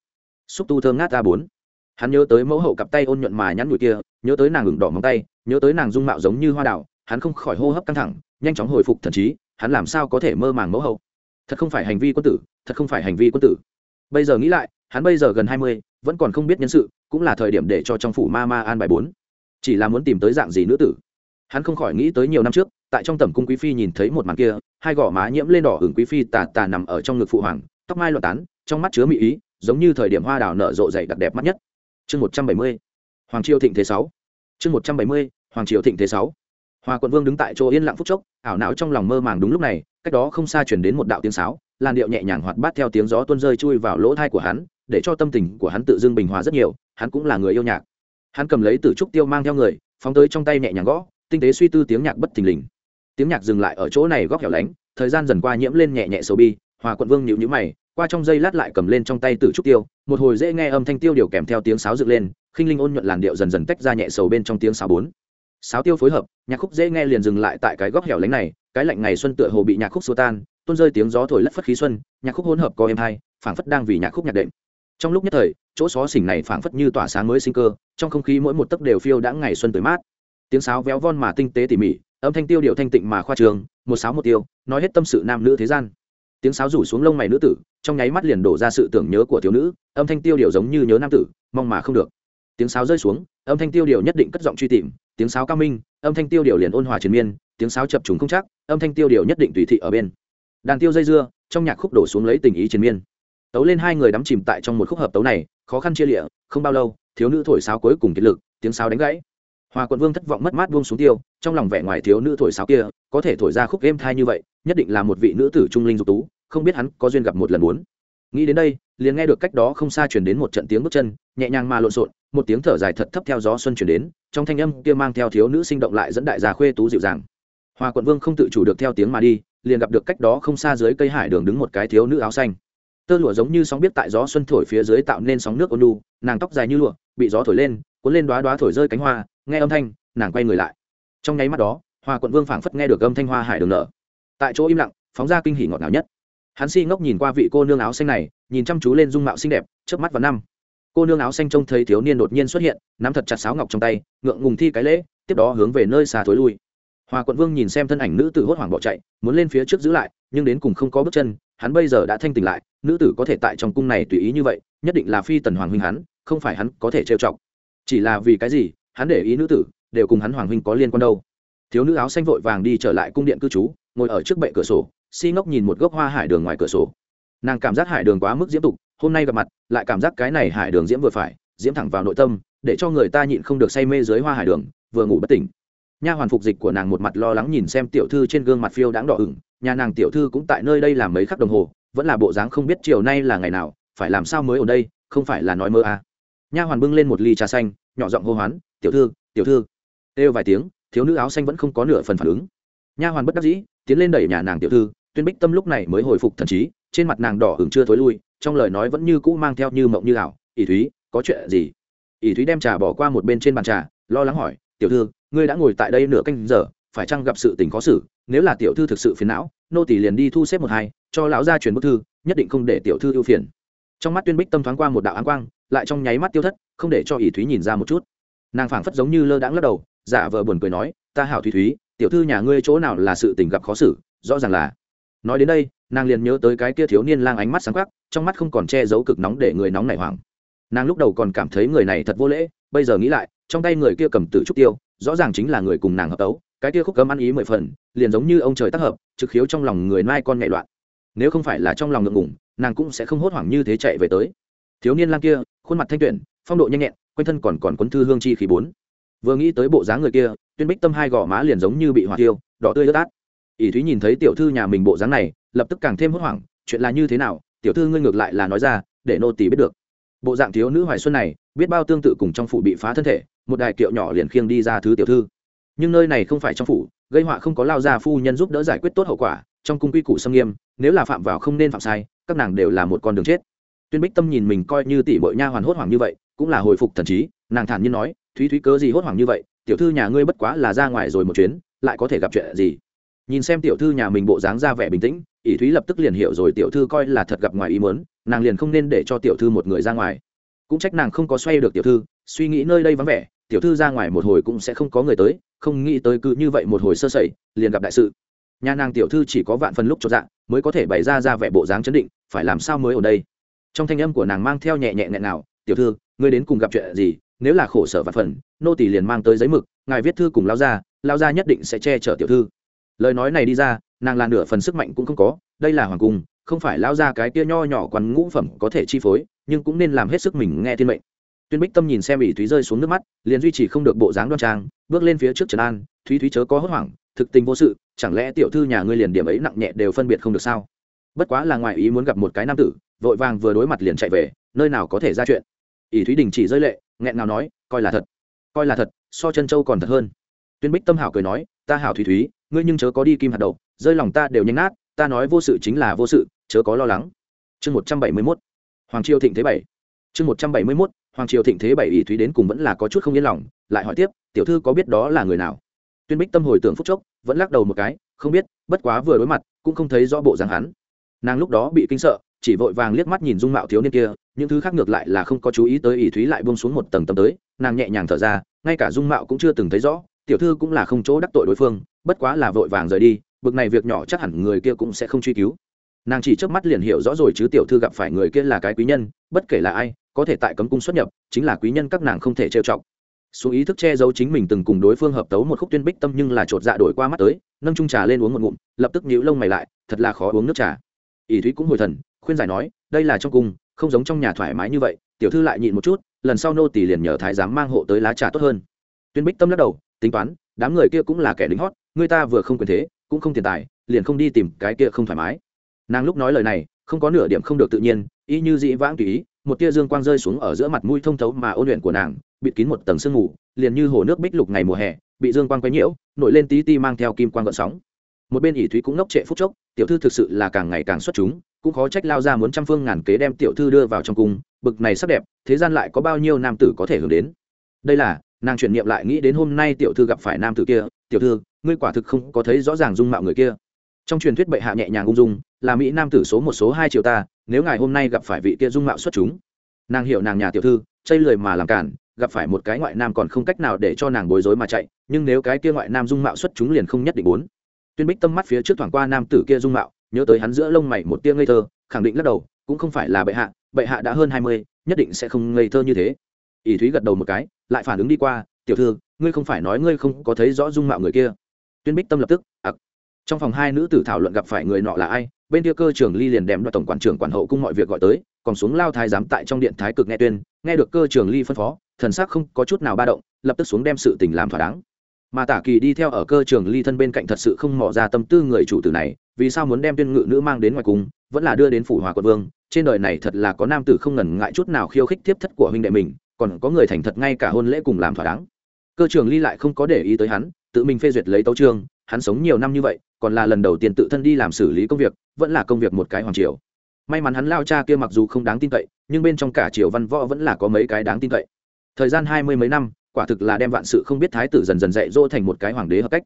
A: Xúc tu thơm ngát a bốn hắn nhớ tới mẫu hậu cặp tay ôn nhuận mà nhắn nhủi kia, nhớ tới nàng ửng đỏ móng tay, nhớ tới nàng dung mạo giống như hoa đào, hắn không khỏi hô hấp căng thẳng, nhanh chóng hồi phục thần trí, hắn làm sao có thể mơ màng mẫu hậu? Thật không phải hành vi quân tử, thật không phải hành vi quân tử. Bây giờ nghĩ lại, hắn bây giờ gần hai mươi, vẫn còn không biết nhân sự, cũng là thời điểm để cho trong phủ ma ma an bài bốn. Chỉ là muốn tìm tới dạng gì nữ tử. Hắn không khỏi nghĩ tới nhiều năm trước, tại trong tầm cung quý phi nhìn thấy một màn kia, hai gò má nhiễm lên đỏ hưởng quý phi tà tà nằm ở trong ngực phụ hoàng, tóc mai loạn tán, trong mắt chứa mỹ ý, giống như thời điểm hoa đào nở rộ dày đặc đẹp mắt nhất chương một trăm bảy mươi, hoàng triều thịnh thế sáu. Chương một trăm bảy mươi, hoàng triều thịnh thế sáu. Hoa quận vương đứng tại chỗ yên lặng phút chốc, ảo não trong lòng mơ màng đúng lúc này, cách đó không xa chuyển đến một đạo tiếng sáo, làn điệu nhẹ nhàng hoạt bát theo tiếng gió tuôn rơi chui vào lỗ thai của hắn, để cho tâm tình của hắn tự dưng bình hòa rất nhiều, hắn cũng là người yêu nhạc. Hắn cầm lấy từ trúc tiêu mang theo người, phóng tới trong tay nhẹ nhàng gõ, tinh tế suy tư tiếng nhạc bất thình lình. Tiếng nhạc dừng lại ở chỗ này góc hẻo lánh, thời gian dần qua nhiễm lên nhẹ nhẹ sầu bi hòa quận vương nhịu nhữ mày qua trong giây lát lại cầm lên trong tay từ trúc tiêu, một hồi dễ nghe âm thanh tiêu điều kèm theo tiếng sáo dựng lên, khinh linh ôn nhuận làn điệu dần dần tách ra nhẹ sầu bên trong tiếng sáo bốn. Sáo tiêu phối hợp, nhạc khúc dễ nghe liền dừng lại tại cái góc hẻo lánh này, cái lạnh ngày xuân tựa hồ bị nhạc khúc xô tan, tuôn rơi tiếng gió thổi lất phất khí xuân, nhạc khúc hỗn hợp có êm hai phảng phất đang vì nhạc khúc nhạc đệm. Trong lúc nhất thời, chỗ xó xỉnh này phảng phất như tỏa sáng mới sinh cơ, trong không khí mỗi một tấc đều phiêu đã ngày xuân tới mát. Tiếng sáo véo von mà tinh tế tỉ mỉ, âm thanh tiêu điệu thanh tịnh mà khoa trường, một sáo một tiêu, nói hết tâm sự nam nữ thế gian tiếng sáo rủ xuống lông mày nữ tử, trong nháy mắt liền đổ ra sự tưởng nhớ của thiếu nữ, âm thanh tiêu điệu giống như nhớ nam tử, mong mà không được. Tiếng sáo rơi xuống, âm thanh tiêu điệu nhất định cất giọng truy tìm, tiếng sáo cao minh, âm thanh tiêu điệu liền ôn hòa triền miên, tiếng sáo chập trùng không chắc, âm thanh tiêu điệu nhất định tùy thị ở bên. Đàn tiêu dây dưa, trong nhạc khúc đổ xuống lấy tình ý triền miên. Tấu lên hai người đắm chìm tại trong một khúc hợp tấu này, khó khăn chia lịa, không bao lâu, thiếu nữ thổi sáo cuối cùng kiệt lực, tiếng sáo đánh gãy. Hòa quận vương thất vọng mất mát buông xuống tiêu, trong lòng vẻ ngoài thiếu nữ thổi sáo kia, có thể thổi ra khúc êm thai như vậy nhất định là một vị nữ tử trung linh dục tú, không biết hắn có duyên gặp một lần muốn. Nghĩ đến đây, liền nghe được cách đó không xa chuyển đến một trận tiếng bước chân, nhẹ nhàng mà lộn xộn, một tiếng thở dài thật thấp theo gió xuân chuyển đến, trong thanh âm kia mang theo thiếu nữ sinh động lại dẫn đại già khuê tú dịu dàng. Hòa quận vương không tự chủ được theo tiếng mà đi, liền gặp được cách đó không xa dưới cây hải đường đứng một cái thiếu nữ áo xanh. Tơ lụa giống như sóng biết tại gió xuân thổi phía dưới tạo nên sóng nước ôn lu nàng tóc dài như lụa, bị gió thổi lên, cuốn lên đoá đoá thổi rơi cánh hoa, nghe âm thanh, nàng quay người lại. Trong nháy mắt đó, hoa quận vương phảng phất nghe được âm thanh hoa hải đường nở tại chỗ im lặng, phóng ra kinh hỉ ngọt ngào nhất. Hắn si ngốc nhìn qua vị cô nương áo xanh này, nhìn chăm chú lên dung mạo xinh đẹp trước mắt và năm. Cô nương áo xanh trông thấy thiếu niên đột nhiên xuất hiện, nắm thật chặt sáo ngọc trong tay, ngượng ngùng thi cái lễ, tiếp đó hướng về nơi xa thối lui. Hoa quận vương nhìn xem thân ảnh nữ tử hốt hoảng bỏ chạy, muốn lên phía trước giữ lại, nhưng đến cùng không có bước chân, hắn bây giờ đã thanh tỉnh lại, nữ tử có thể tại trong cung này tùy ý như vậy, nhất định là phi tần hoàng huynh hắn, không phải hắn có thể trêu chọc. Chỉ là vì cái gì, hắn để ý nữ tử, đều cùng hắn hoàng huynh có liên quan đâu. Thiếu nữ áo xanh vội vàng đi trở lại cung điện cư trú ngồi ở trước bệ cửa sổ, si ngốc nhìn một gốc hoa hải đường ngoài cửa sổ. Nàng cảm giác hải đường quá mức diễm tục, hôm nay gặp mặt, lại cảm giác cái này hải đường diễm vừa phải, diễm thẳng vào nội tâm, để cho người ta nhịn không được say mê dưới hoa hải đường, vừa ngủ bất tỉnh. Nha hoàn phục dịch của nàng một mặt lo lắng nhìn xem tiểu thư trên gương mặt phiêu đáng đỏ ửng, nhà nàng tiểu thư cũng tại nơi đây làm mấy khắc đồng hồ, vẫn là bộ dáng không biết chiều nay là ngày nào, phải làm sao mới ở đây, không phải là nói mơ à. nha hoàn bưng lên một ly trà xanh, nhỏ giọng hô hoán, tiểu thư tiểu thư. Kêu vài tiếng, thiếu nữ áo xanh vẫn không có nửa phần phản ứng. Nha hoàn bất đắc dĩ tiến lên đẩy nhà nàng tiểu thư, tuyên bích tâm lúc này mới hồi phục thần trí, trên mặt nàng đỏ hừng chưa thối lui, trong lời nói vẫn như cũ mang theo như mộng như ảo, ỷ thúy, có chuyện gì? Ỷ thúy đem trà bỏ qua một bên trên bàn trà, lo lắng hỏi, tiểu thư, ngươi đã ngồi tại đây nửa canh giờ, phải chăng gặp sự tình khó xử? Nếu là tiểu thư thực sự phiền não, nô tỷ liền đi thu xếp một hai, cho lão gia truyền bức thư, nhất định không để tiểu thư ưu phiền. Trong mắt tuyên bích tâm thoáng qua một đạo áng quang, lại trong nháy mắt tiêu thất, không để cho ỷ thúy nhìn ra một chút. Nàng phảng phất giống như lơ đãng lắc đầu, giả vờ buồn cười nói, ta hảo thúy thúy tiểu thư nhà ngươi chỗ nào là sự tình gặp khó xử, rõ ràng là. Nói đến đây, nàng liền nhớ tới cái kia thiếu niên lang ánh mắt sáng khắc trong mắt không còn che giấu cực nóng để người nóng nảy hoảng. Nàng lúc đầu còn cảm thấy người này thật vô lễ, bây giờ nghĩ lại, trong tay người kia cầm tử trúc tiêu, rõ ràng chính là người cùng nàng hợp tấu, cái kia khúc cấm ăn ý mười phần, liền giống như ông trời tác hợp, trực khiếu trong lòng người mai con nhạy loạn. Nếu không phải là trong lòng ngượng ngủng nàng cũng sẽ không hốt hoảng như thế chạy về tới. Thiếu niên lang kia, khuôn mặt thanh tuyển, phong độ nhanh nhẹn, quanh thân còn còn quấn thư hương chi khí bốn vừa nghĩ tới bộ dáng người kia, tuyên bích tâm hai gò má liền giống như bị hỏa tiêu đỏ tươi ướt át. Ỷ thúy nhìn thấy tiểu thư nhà mình bộ dáng này, lập tức càng thêm hốt hoảng, chuyện là như thế nào, tiểu thư ngươi ngược lại là nói ra, để nô tỳ biết được. Bộ dạng thiếu nữ hoài xuân này, biết bao tương tự cùng trong phủ bị phá thân thể, một đài kiệu nhỏ liền khiêng đi ra thứ tiểu thư. Nhưng nơi này không phải trong phủ, gây họa không có lao ra phu nhân giúp đỡ giải quyết tốt hậu quả, trong cung quy củ xâm nghiêm, nếu là phạm vào không nên phạm sai, các nàng đều là một con đường chết. Tuyên bích tâm nhìn mình coi như tỷ bội nha hoàn hốt hoảng như vậy, cũng là hồi phục thần trí, nàng thản nhiên nói thúy thúy cớ gì hốt hoảng như vậy, tiểu thư nhà ngươi bất quá là ra ngoài rồi một chuyến, lại có thể gặp chuyện gì? Nhìn xem tiểu thư nhà mình bộ dáng ra vẻ bình tĩnh, ỷ thúy lập tức liền hiểu rồi tiểu thư coi là thật gặp ngoài ý muốn, nàng liền không nên để cho tiểu thư một người ra ngoài. Cũng trách nàng không có xoay được tiểu thư, suy nghĩ nơi đây vắng vẻ, tiểu thư ra ngoài một hồi cũng sẽ không có người tới, không nghĩ tới cứ như vậy một hồi sơ sẩy, liền gặp đại sự. Nhà nàng tiểu thư chỉ có vạn phần lúc cho dạng mới có thể bày ra ra vẻ bộ dáng chấn định, phải làm sao mới ở đây? Trong thanh âm của nàng mang theo nhẹ nhẹ nghẹn nào tiểu thư, ngươi đến cùng gặp chuyện gì? Nếu là khổ sở và phần, nô tỷ liền mang tới giấy mực, ngài viết thư cùng lao ra lao ra nhất định sẽ che chở tiểu thư. Lời nói này đi ra, nàng là nửa phần sức mạnh cũng không có, đây là hoàng cung, không phải lao ra cái kia nho nhỏ quán ngũ phẩm có thể chi phối, nhưng cũng nên làm hết sức mình nghe thiên mệnh. Tuyên bích tâm nhìn xem ỷ thúy rơi xuống nước mắt, liền duy trì không được bộ dáng đoan trang, bước lên phía trước trần an, thúy thúy chớ có hốt hoảng, thực tình vô sự, chẳng lẽ tiểu thư nhà ngươi liền điểm ấy nặng nhẹ đều phân biệt không được sao? Bất quá là ngoại ý muốn gặp một cái nam tử, vội vàng vừa đối mặt liền chạy về, nơi nào có thể ra chuyện. Ỷ thúy đình chỉ rơi lệ nghẹn nào nói, coi là thật, coi là thật, so chân châu còn thật hơn. Tuyên bích tâm hảo cười nói, ta hảo thủy thúy, ngươi nhưng chớ có đi kim hạt đậu, rơi lòng ta đều nhanh nát, ta nói vô sự chính là vô sự, chớ có lo lắng. Chương một trăm bảy mươi mốt, hoàng triều thịnh thế bảy. Chương một trăm bảy mươi mốt, hoàng triều thịnh thế bảy ỷ thúy đến cùng vẫn là có chút không yên lòng, lại hỏi tiếp, tiểu thư có biết đó là người nào? Tuyên bích tâm hồi tưởng phúc chốc, vẫn lắc đầu một cái, không biết, bất quá vừa đối mặt, cũng không thấy rõ bộ dáng hắn. Nàng lúc đó bị kinh sợ chỉ vội vàng liếc mắt nhìn dung mạo thiếu niên kia những thứ khác ngược lại là không có chú ý tới ỷ thúy lại buông xuống một tầng tầm tới nàng nhẹ nhàng thở ra ngay cả dung mạo cũng chưa từng thấy rõ tiểu thư cũng là không chỗ đắc tội đối phương bất quá là vội vàng rời đi bực này việc nhỏ chắc hẳn người kia cũng sẽ không truy cứu. Nàng chỉ trước mắt liền hiểu rõ rồi chứ tiểu thư gặp phải người kia là cái quý nhân bất kể là ai có thể tại cấm cung xuất nhập chính là quý nhân các nàng không thể trêu trọng, số ý thức che giấu chính mình từng cùng đối phương hợp tấu một khúc tuyên bích tâm nhưng là chột dạ đổi qua mắt tới nâng trung trà lên uống một ngụm lập tức nhíu lông mày lại thật là khó uống nước trà. Ỷ thúy cũng hồi thần khuyên giải nói, đây là trong cung, không giống trong nhà thoải mái như vậy, tiểu thư lại nhịn một chút, lần sau nô tỷ liền nhờ thái giám mang hộ tới lá trà tốt hơn. Tuyên bích tâm lắc đầu, tính toán, đám người kia cũng là kẻ lính hót, người ta vừa không quyền thế, cũng không tiền tài, liền không đi tìm cái kia không thoải mái. Nàng lúc nói lời này, không có nửa điểm không được tự nhiên, y như dĩ vãng tùy ý, một tia dương quang rơi xuống ở giữa mặt mũi thông thấu mà ôn luyện của nàng, bịt kín một tầng sương mù, liền như hồ nước bích lục ngày mùa hè, bị dương quang quấy nhiễu, nổi lên tí ti mang theo kim quang gợn sóng. Một bên ỷ thúy cũng ngốc trệ phút chốc, tiểu thư thực sự là càng ngày càng xuất chúng cũng khó trách lao ra muốn trăm phương ngàn kế đem tiểu thư đưa vào trong cung, bực này sắc đẹp, thế gian lại có bao nhiêu nam tử có thể hưởng đến. Đây là, nàng chuyển niệm lại nghĩ đến hôm nay tiểu thư gặp phải nam tử kia, tiểu thư, ngươi quả thực không có thấy rõ ràng dung mạo người kia. Trong truyền thuyết bệ hạ nhẹ nhàng ung dung, là mỹ nam tử số một số hai triệu ta, nếu ngài hôm nay gặp phải vị kia dung mạo xuất chúng. Nàng hiểu nàng nhà tiểu thư, chây lười mà làm cản, gặp phải một cái ngoại nam còn không cách nào để cho nàng bối rối mà chạy, nhưng nếu cái kia ngoại nam dung mạo xuất chúng liền không nhất định bốn tuyên bích tâm mắt phía trước thoảng qua nam tử kia dung mạo nhớ tới hắn giữa lông mày một tia ngây thơ, khẳng định lắc đầu, cũng không phải là bệ hạ bệ hạ đã hơn hai mươi, nhất định sẽ không ngây thơ như thế. Ỷ thúy gật đầu một cái, lại phản ứng đi qua, tiểu thư, ngươi không phải nói ngươi không có thấy rõ dung mạo người kia. Tuyên bích tâm lập tức, ặc. Trong phòng hai nữ tử thảo luận gặp phải người nọ là ai, bên kia cơ trưởng ly liền đem đoạt tổng quản trưởng quản hậu cung mọi việc gọi tới, còn xuống lao thái giám tại trong điện thái cực nghe tuyên, nghe được cơ trưởng ly phân phó, thần sắc không có chút nào ba động, lập tức xuống đem sự tình làm thỏa đáng mà tả kỳ đi theo ở cơ trường ly thân bên cạnh thật sự không mò ra tâm tư người chủ tử này, vì sao muốn đem tuyên ngự nữ mang đến ngoài cung, vẫn là đưa đến phủ hòa quận vương, trên đời này thật là có nam tử không ngần ngại chút nào khiêu khích tiếp thất của huynh đệ mình, còn có người thành thật ngay cả hôn lễ cùng làm thỏa đáng. Cơ trường ly lại không có để ý tới hắn, tự mình phê duyệt lấy tấu trương hắn sống nhiều năm như vậy, còn là lần đầu tiên tự thân đi làm xử lý công việc, vẫn là công việc một cái hoàng triều. May mắn hắn lao cha kia mặc dù không đáng tin cậy, nhưng bên trong cả triều văn võ vẫn là có mấy cái đáng tin cậy. Thời gian hai mươi mấy năm quả thực là đem vạn sự không biết thái tử dần dần dạy dỗ thành một cái hoàng đế hợp cách.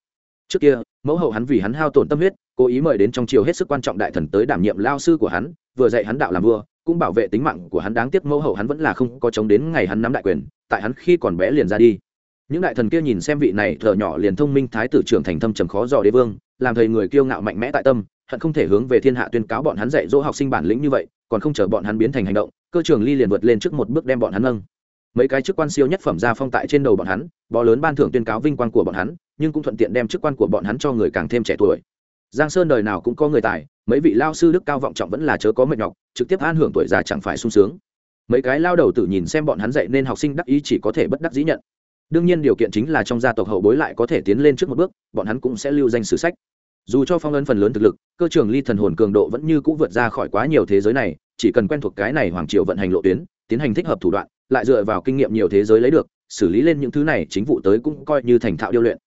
A: Trước kia, mẫu hậu hắn vì hắn hao tổn tâm huyết, cố ý mời đến trong triều hết sức quan trọng đại thần tới đảm nhiệm lao sư của hắn, vừa dạy hắn đạo làm vua, cũng bảo vệ tính mạng của hắn. Đáng tiếc mẫu hậu hắn vẫn là không có chống đến ngày hắn nắm đại quyền, tại hắn khi còn bé liền ra đi. Những đại thần kia nhìn xem vị này thợ nhỏ liền thông minh thái tử trưởng thành thâm trầm khó dò đế vương, làm thầy người kiêu ngạo mạnh mẽ tại tâm, hận không thể hướng về thiên hạ tuyên cáo bọn hắn dạy dỗ học sinh bản lĩnh như vậy, còn không chờ bọn hắn biến thành hành động, cơ trường ly liền vượt lên trước một bước đem bọn hắn nâng mấy cái chức quan siêu nhất phẩm ra phong tại trên đầu bọn hắn, bó lớn ban thưởng tuyên cáo vinh quang của bọn hắn, nhưng cũng thuận tiện đem chức quan của bọn hắn cho người càng thêm trẻ tuổi. Giang sơn đời nào cũng có người tài, mấy vị lao sư đức cao vọng trọng vẫn là chớ có mệt nhọc, trực tiếp an hưởng tuổi già chẳng phải sung sướng. Mấy cái lao đầu tự nhìn xem bọn hắn dạy nên học sinh đắc ý chỉ có thể bất đắc dĩ nhận. Đương nhiên điều kiện chính là trong gia tộc hậu bối lại có thể tiến lên trước một bước, bọn hắn cũng sẽ lưu danh sử sách. Dù cho phong ấn phần lớn thực lực, cơ trường ly thần hồn cường độ vẫn như c ũ vượt ra khỏi quá nhiều thế giới này, chỉ cần quen thuộc cái này hoàng triều vận hành lộ tuyến, tiến hành thích hợp thủ đoạn lại dựa vào kinh nghiệm nhiều thế giới lấy được, xử lý lên những thứ này chính vụ tới cũng coi như thành thạo điêu luyện.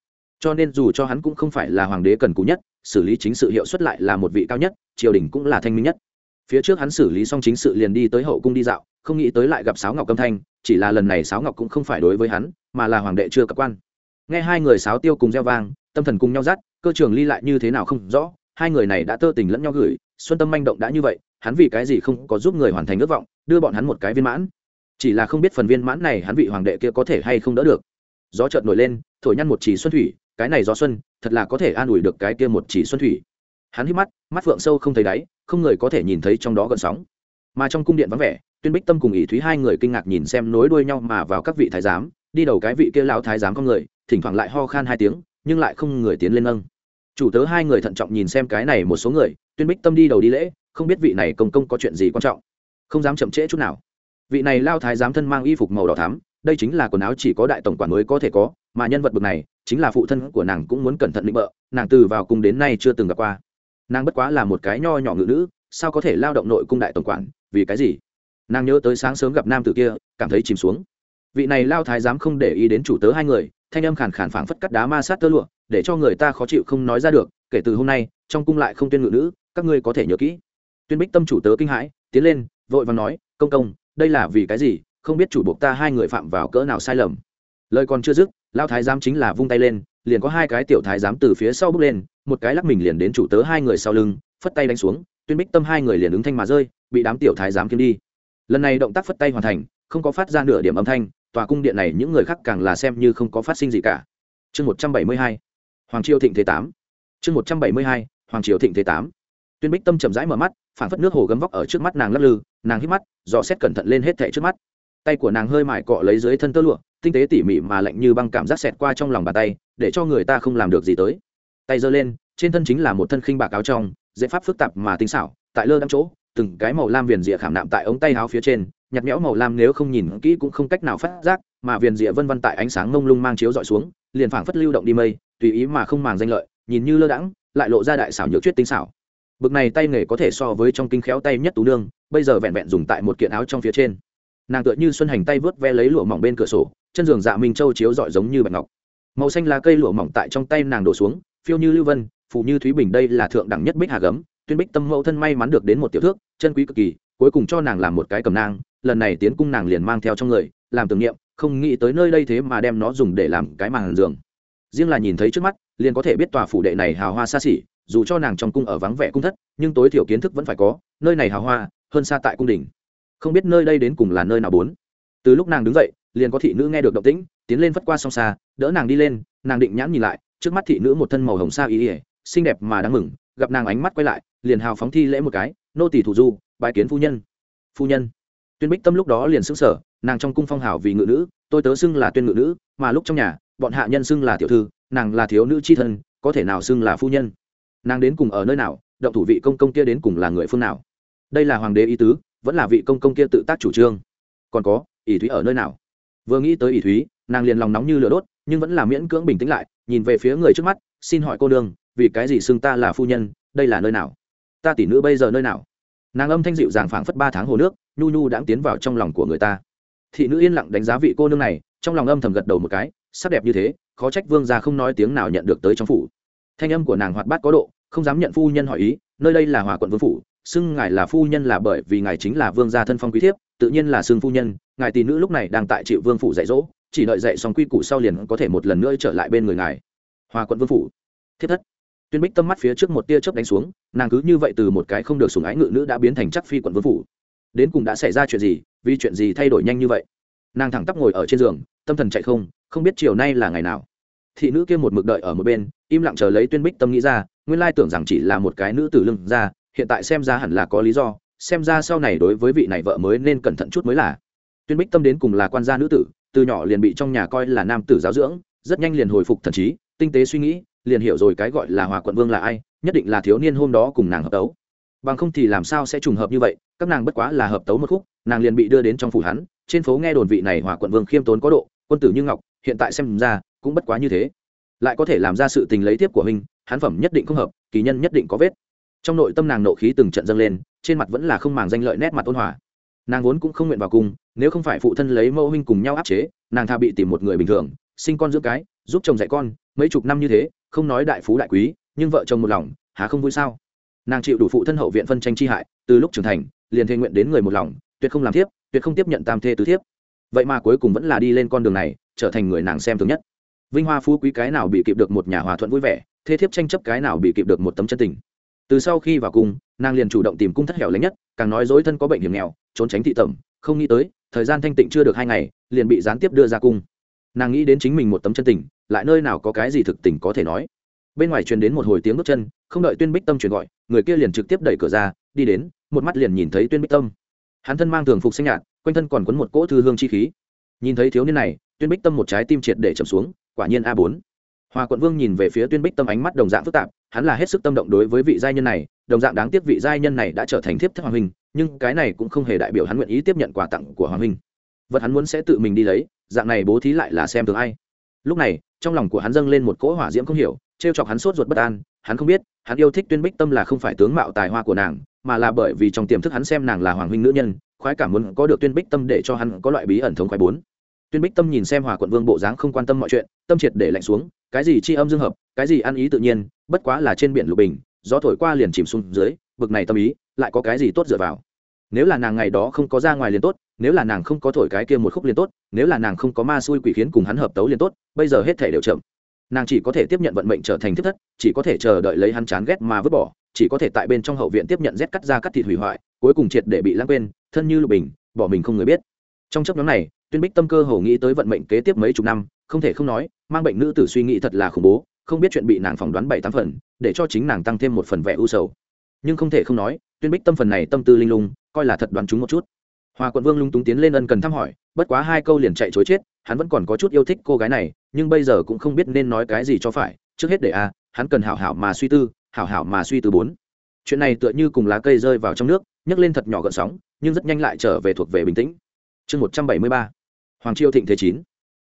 A: Cho nên dù cho hắn cũng không phải là hoàng đế cần cú nhất, xử lý chính sự hiệu suất lại là một vị cao nhất, triều đình cũng là thanh minh nhất. Phía trước hắn xử lý xong chính sự liền đi tới hậu cung đi dạo, không nghĩ tới lại gặp sáo ngọc âm thanh, chỉ là lần này sáo ngọc cũng không phải đối với hắn, mà là hoàng đệ chưa cập quan. Nghe hai người sáo tiêu cùng gieo vang, tâm thần cùng nhau dắt, cơ trường ly lại như thế nào không rõ, hai người này đã tơ tình lẫn nhau gửi, xuân tâm manh động đã như vậy, hắn vì cái gì không có giúp người hoàn thành ước vọng, đưa bọn hắn một cái viên mãn chỉ là không biết phần viên mãn này hắn vị hoàng đệ kia có thể hay không đỡ được. Gió chợt nổi lên, thổi nhăn một chỉ xuân thủy, cái này gió xuân, thật là có thể an ủi được cái kia một chỉ xuân thủy. Hắn hít mắt mắt phượng sâu không thấy đáy, không người có thể nhìn thấy trong đó gần sóng. Mà trong cung điện vắng vẻ, tuyên bích tâm cùng ỷ thúy hai người kinh ngạc nhìn xem nối đuôi nhau mà vào các vị thái giám, đi đầu cái vị kia lao thái giám con người, thỉnh thoảng lại ho khan hai tiếng, nhưng lại không người tiến lên nâng. Chủ tớ hai người thận trọng nhìn xem cái này một số người, tuyên bích tâm đi đầu đi lễ, không biết vị này công công có chuyện gì quan trọng. Không dám chậm trễ chút nào vị này lao thái giám thân mang y phục màu đỏ thắm, đây chính là quần áo chỉ có đại tổng quản mới có thể có, mà nhân vật bực này chính là phụ thân của nàng cũng muốn cẩn thận định bợ, nàng từ vào cung đến nay chưa từng gặp qua. Nàng bất quá là một cái nho nhỏ ngự nữ, sao có thể lao động nội cung đại tổng quản, vì cái gì? Nàng nhớ tới sáng sớm gặp nam tử kia, cảm thấy chìm xuống. Vị này lao thái giám không để ý đến chủ tớ hai người, thanh âm khàn khàn phảng phất cắt đá ma sát tơ lụa, để cho người ta khó chịu không nói ra được, kể từ hôm nay, trong cung lại không tuyên ngự nữ, các ngươi có thể nhớ kỹ. Tuyên bích tâm chủ tớ kinh hãi, tiến lên, vội và nói, công công đây là vì cái gì? Không biết chủ buộc ta hai người phạm vào cỡ nào sai lầm. Lời còn chưa dứt lao thái giám chính là vung tay lên, liền có hai cái tiểu thái giám từ phía sau bước lên, một cái lắc mình liền đến chủ tớ hai người sau lưng, phất tay đánh xuống, tuyên bích tâm hai người liền ứng thanh mà rơi, bị đám tiểu thái giám kiếm đi. Lần này động tác phất tay hoàn thành, không có phát ra nửa điểm âm thanh, tòa cung điện này những người khác càng là xem như không có phát sinh gì cả. Chương một trăm bảy mươi hai, hoàng triều thịnh thế tám. Chương một trăm bảy mươi hai, hoàng triều thịnh thế tám tuyên bích tâm chậm rãi mở mắt phản phất nước hồ gấm vóc ở trước mắt nàng lắc lư, nàng hít mắt, dò xét cẩn thận lên hết thẻ trước mắt. Tay của nàng hơi mải cọ lấy dưới thân tơ lụa, tinh tế tỉ mỉ mà lạnh như băng cảm giác xẹt qua trong lòng bàn tay, để cho người ta không làm được gì tới. Tay giơ lên, trên thân chính là một thân khinh bạc áo trong, dễ pháp phức tạp mà tinh xảo, tại lơ đắm chỗ, từng cái màu lam viền rịa khảm nạm tại ống tay áo phía trên nhặt nhẽo màu lam nếu không nhìn kỹ cũng không cách nào phát giác, mà viền rịa vân vân tại ánh sáng mông lung mang chiếu dọi xuống, liền phảng phất lưu động đi mây, tùy ý mà không màng danh lợi, nhìn như lơ đãng, lại lộ ra đại xảo nhược chuyết tinh xảo bực này tay nghề có thể so với trong kinh khéo tay nhất tú nương, bây giờ vẹn vẹn dùng tại một kiện áo trong phía trên. Nàng tựa như xuân hành tay vớt ve lấy lụa mỏng bên cửa sổ, chân giường dạ minh châu chiếu rọi giống như bạch ngọc. Màu xanh lá cây lụa mỏng tại trong tay nàng đổ xuống, phiêu như lưu vân phụ như thúy bình đây là thượng đẳng nhất bích hà gấm, tuyên bích tâm mẫu thân may mắn được đến một tiểu thước, chân quý cực kỳ, cuối cùng cho nàng làm một cái cầm nang, lần này tiến cung nàng liền mang theo trong người, làm tưởng niệm, không nghĩ tới nơi đây thế mà đem nó dùng để làm cái màn giường. Riêng là nhìn thấy trước mắt, liền có thể biết tòa phủ đệ này hào hoa xa xỉ dù cho nàng trong cung ở vắng vẻ cung thất, nhưng tối thiểu kiến thức vẫn phải có, nơi này hào hoa, hơn xa tại cung đình. Không biết nơi đây đến cùng là nơi nào bốn. Từ lúc nàng đứng dậy, liền có thị nữ nghe được động tĩnh, tiến lên phất qua song xa, đỡ nàng đi lên, nàng định nhãn nhìn lại, trước mắt thị nữ một thân màu hồng sa ý ỉa xinh đẹp mà đáng mừng, gặp nàng ánh mắt quay lại, liền hào phóng thi lễ một cái, nô tỷ thủ du, bái kiến phu nhân. Phu nhân? Tuyên bích tâm lúc đó liền xứng sở nàng trong cung phong hào vì ngự nữ, tôi tớ xưng là tuyên ngự nữ, mà lúc trong nhà, bọn hạ nhân xưng là tiểu thư, nàng là thiếu nữ c h i thân, có thể nào xưng là phu nhân? Nàng đến cùng ở nơi nào, động thủ vị công công kia đến cùng là người phương nào? Đây là hoàng đế ý tứ, vẫn là vị công công kia tự tác chủ trương. Còn có, ỷ thúy ở nơi nào? Vừa nghĩ tới ỷ thúy, nàng liền lòng nóng như lửa đốt, nhưng vẫn là miễn cưỡng bình tĩnh lại, nhìn về phía người trước mắt, xin hỏi cô đương vì cái gì xưng ta là phu nhân, đây là nơi nào? Ta tỷ nữ bây giờ nơi nào? Nàng âm thanh dịu dàng phảng phất ba tháng hồ nước, nhu nhu đãng tiến vào trong lòng của người ta. Thị nữ yên lặng đánh giá vị cô nương này, trong lòng âm thầm gật đầu một cái, sắc đẹp như thế, khó trách vương gia không nói tiếng nào nhận được tới trong phủ thanh âm của nàng hoạt bát có độ, không dám nhận phu nhân hỏi ý, nơi đây là hòa quận vương phủ, xưng ngài là phu nhân là bởi vì ngài chính là vương gia thân phong quý thiếp, tự nhiên là xưng phu nhân, ngài tỷ nữ lúc này đang tại chịu vương phủ dạy dỗ, chỉ đợi dạy xong quy củ sau liền có thể một lần nữa trở lại bên người ngài. Hòa quận vương phủ. Thiết thất. Tuyên bích tâm mắt phía trước một tia chớp đánh xuống, nàng cứ như vậy từ một cái không được sùng ái ngự nữ đã biến thành chắc phi quận vương phủ. Đến cùng đã xảy ra chuyện gì, vì chuyện gì thay đổi nhanh như vậy? Nàng thẳng tắp ngồi ở trên giường, tâm thần chạy không không biết chiều nay là ngày nào thị nữ kia một mực đợi ở một bên, im lặng chờ lấy tuyên bích tâm nghĩ ra, nguyên lai tưởng rằng chỉ là một cái nữ tử lưng ra, hiện tại xem ra hẳn là có lý do, xem ra sau này đối với vị này vợ mới nên cẩn thận chút mới là. Tuyên bích tâm đến cùng là quan gia nữ tử, từ nhỏ liền bị trong nhà coi là nam tử giáo dưỡng, rất nhanh liền hồi phục thần trí, tinh tế suy nghĩ, liền hiểu rồi cái gọi là hòa quận vương là ai, nhất định là thiếu niên hôm đó cùng nàng hợp tấu. Bằng không thì làm sao sẽ trùng hợp như vậy, các nàng bất quá là hợp tấu một khúc, nàng liền bị đưa đến trong phủ hắn, trên phố nghe đồn vị này hòa quận vương khiêm tốn có độ, quân tử như ngọc, hiện tại xem ra cũng bất quá như thế. Lại có thể làm ra sự tình lấy tiếp của huynh, hắn phẩm nhất định không hợp kỳ nhân nhất định có vết. Trong nội tâm nàng nộ khí từng trận dâng lên trên mặt vẫn là không màng danh lợi nét mặt ôn hòa. Nàng vốn cũng không nguyện vào cung nếu không phải phụ thân lấy mẫu huynh cùng nhau áp chế nàng tha bị tìm một người bình thường sinh con dưỡng cái giúp chồng dạy con mấy chục năm như thế không nói đại phú đại quý nhưng vợ chồng một lòng há không vui sao? Nàng chịu đủ phụ thân hậu viện phân tranh chi hại từ lúc trưởng thành liền thề nguyện đến người một lòng tuyệt không làm thiếp tuyệt không tiếp nhận tam thê tứ thiếp. Vậy mà cuối cùng vẫn là đi lên con đường này trở thành người nàng xem thường nhất vinh hoa phú quý cái nào bị kịp được một nhà hòa thuận vui vẻ, thế thiếp tranh chấp cái nào bị kịp được một tấm chân tình. Từ sau khi vào cung, nàng liền chủ động tìm cung thất hẻo lánh nhất, càng nói dối thân có bệnh hiểm nghèo, trốn tránh thị tẩm, không nghĩ tới, thời gian thanh tịnh chưa được hai ngày, liền bị gián tiếp đưa ra cung. Nàng nghĩ đến chính mình một tấm chân tình, lại nơi nào có cái gì thực tình có thể nói. Bên ngoài truyền đến một hồi tiếng bước chân, không đợi tuyên bích tâm truyền gọi, người kia liền trực tiếp đẩy cửa ra, đi đến, một mắt liền nhìn thấy tuyên bích tâm. Hắn thân mang thường phục xanh nhạt, quanh thân còn quấn một cỗ thư hương chi khí. Nhìn thấy thiếu niên này, tuyên bích tâm một trái tim triệt để chầm xuống quả nhiên a bốn. Hòa quận vương nhìn về phía tuyên bích tâm ánh mắt đồng dạng phức tạp, hắn là hết sức tâm động đối với vị giai nhân này, đồng dạng đáng tiếc vị giai nhân này đã trở thành thiếp thất hoàng huynh, nhưng cái này cũng không hề đại biểu hắn nguyện ý tiếp nhận quà tặng của hoàng huynh. Vật hắn muốn sẽ tự mình đi lấy, dạng này bố thí lại là xem thường ai. Lúc này, trong lòng của hắn dâng lên một cỗ hỏa diễm không hiểu, trêu chọc hắn sốt ruột bất an, hắn không biết, hắn yêu thích tuyên bích tâm là không phải tướng mạo tài hoa của nàng, mà là bởi vì trong tiềm thức hắn xem nàng là hoàng huynh nữ nhân, khoái cảm muốn có được tuyên bích tâm để cho hắn có loại bí ẩn thống khoái bốn tuyên bích tâm nhìn xem hòa quận vương bộ dáng không quan tâm mọi chuyện, tâm triệt để lạnh xuống, cái gì chi âm dương hợp, cái gì ăn ý tự nhiên, bất quá là trên biển lục bình, gió thổi qua liền chìm xuống dưới, bực này tâm ý, lại có cái gì tốt dựa vào? Nếu là nàng ngày đó không có ra ngoài liền tốt, nếu là nàng không có thổi cái kia một khúc liền tốt, nếu là nàng không có ma xui quỷ khiến cùng hắn hợp tấu liền tốt, bây giờ hết thể đều chậm. Nàng chỉ có thể tiếp nhận vận mệnh trở thành thiết thất, chỉ có thể chờ đợi lấy hắn chán ghét mà vứt bỏ, chỉ có thể tại bên trong hậu viện tiếp nhận rét cắt ra cắt thịt hủy hoại, cuối cùng triệt để bị lãng quên, thân như lục bình, bỏ mình không người biết. Trong chấp nhóm này tuyên bích tâm cơ hồ nghĩ tới vận mệnh kế tiếp mấy chục năm, không thể không nói, mang bệnh nữ tử suy nghĩ thật là khủng bố, không biết chuyện bị nàng phỏng đoán bảy tám phần, để cho chính nàng tăng thêm một phần vẻ u sầu. Nhưng không thể không nói, tuyên bích tâm phần này tâm tư linh lung, coi là thật đoán chúng một chút. Hòa quận vương lung túng tiến lên ân cần thăm hỏi, bất quá hai câu liền chạy chối chết, hắn vẫn còn có chút yêu thích cô gái này, nhưng bây giờ cũng không biết nên nói cái gì cho phải, trước hết để a, hắn cần hảo hảo mà suy tư, hảo hảo mà suy tư bốn. Chuyện này tựa như cùng lá cây rơi vào trong nước, nhấc lên thật nhỏ gợn sóng, nhưng rất nhanh lại trở về thuộc về bình tĩnh. Chương một trăm bảy mươi ba hoàng triều thịnh thế chín.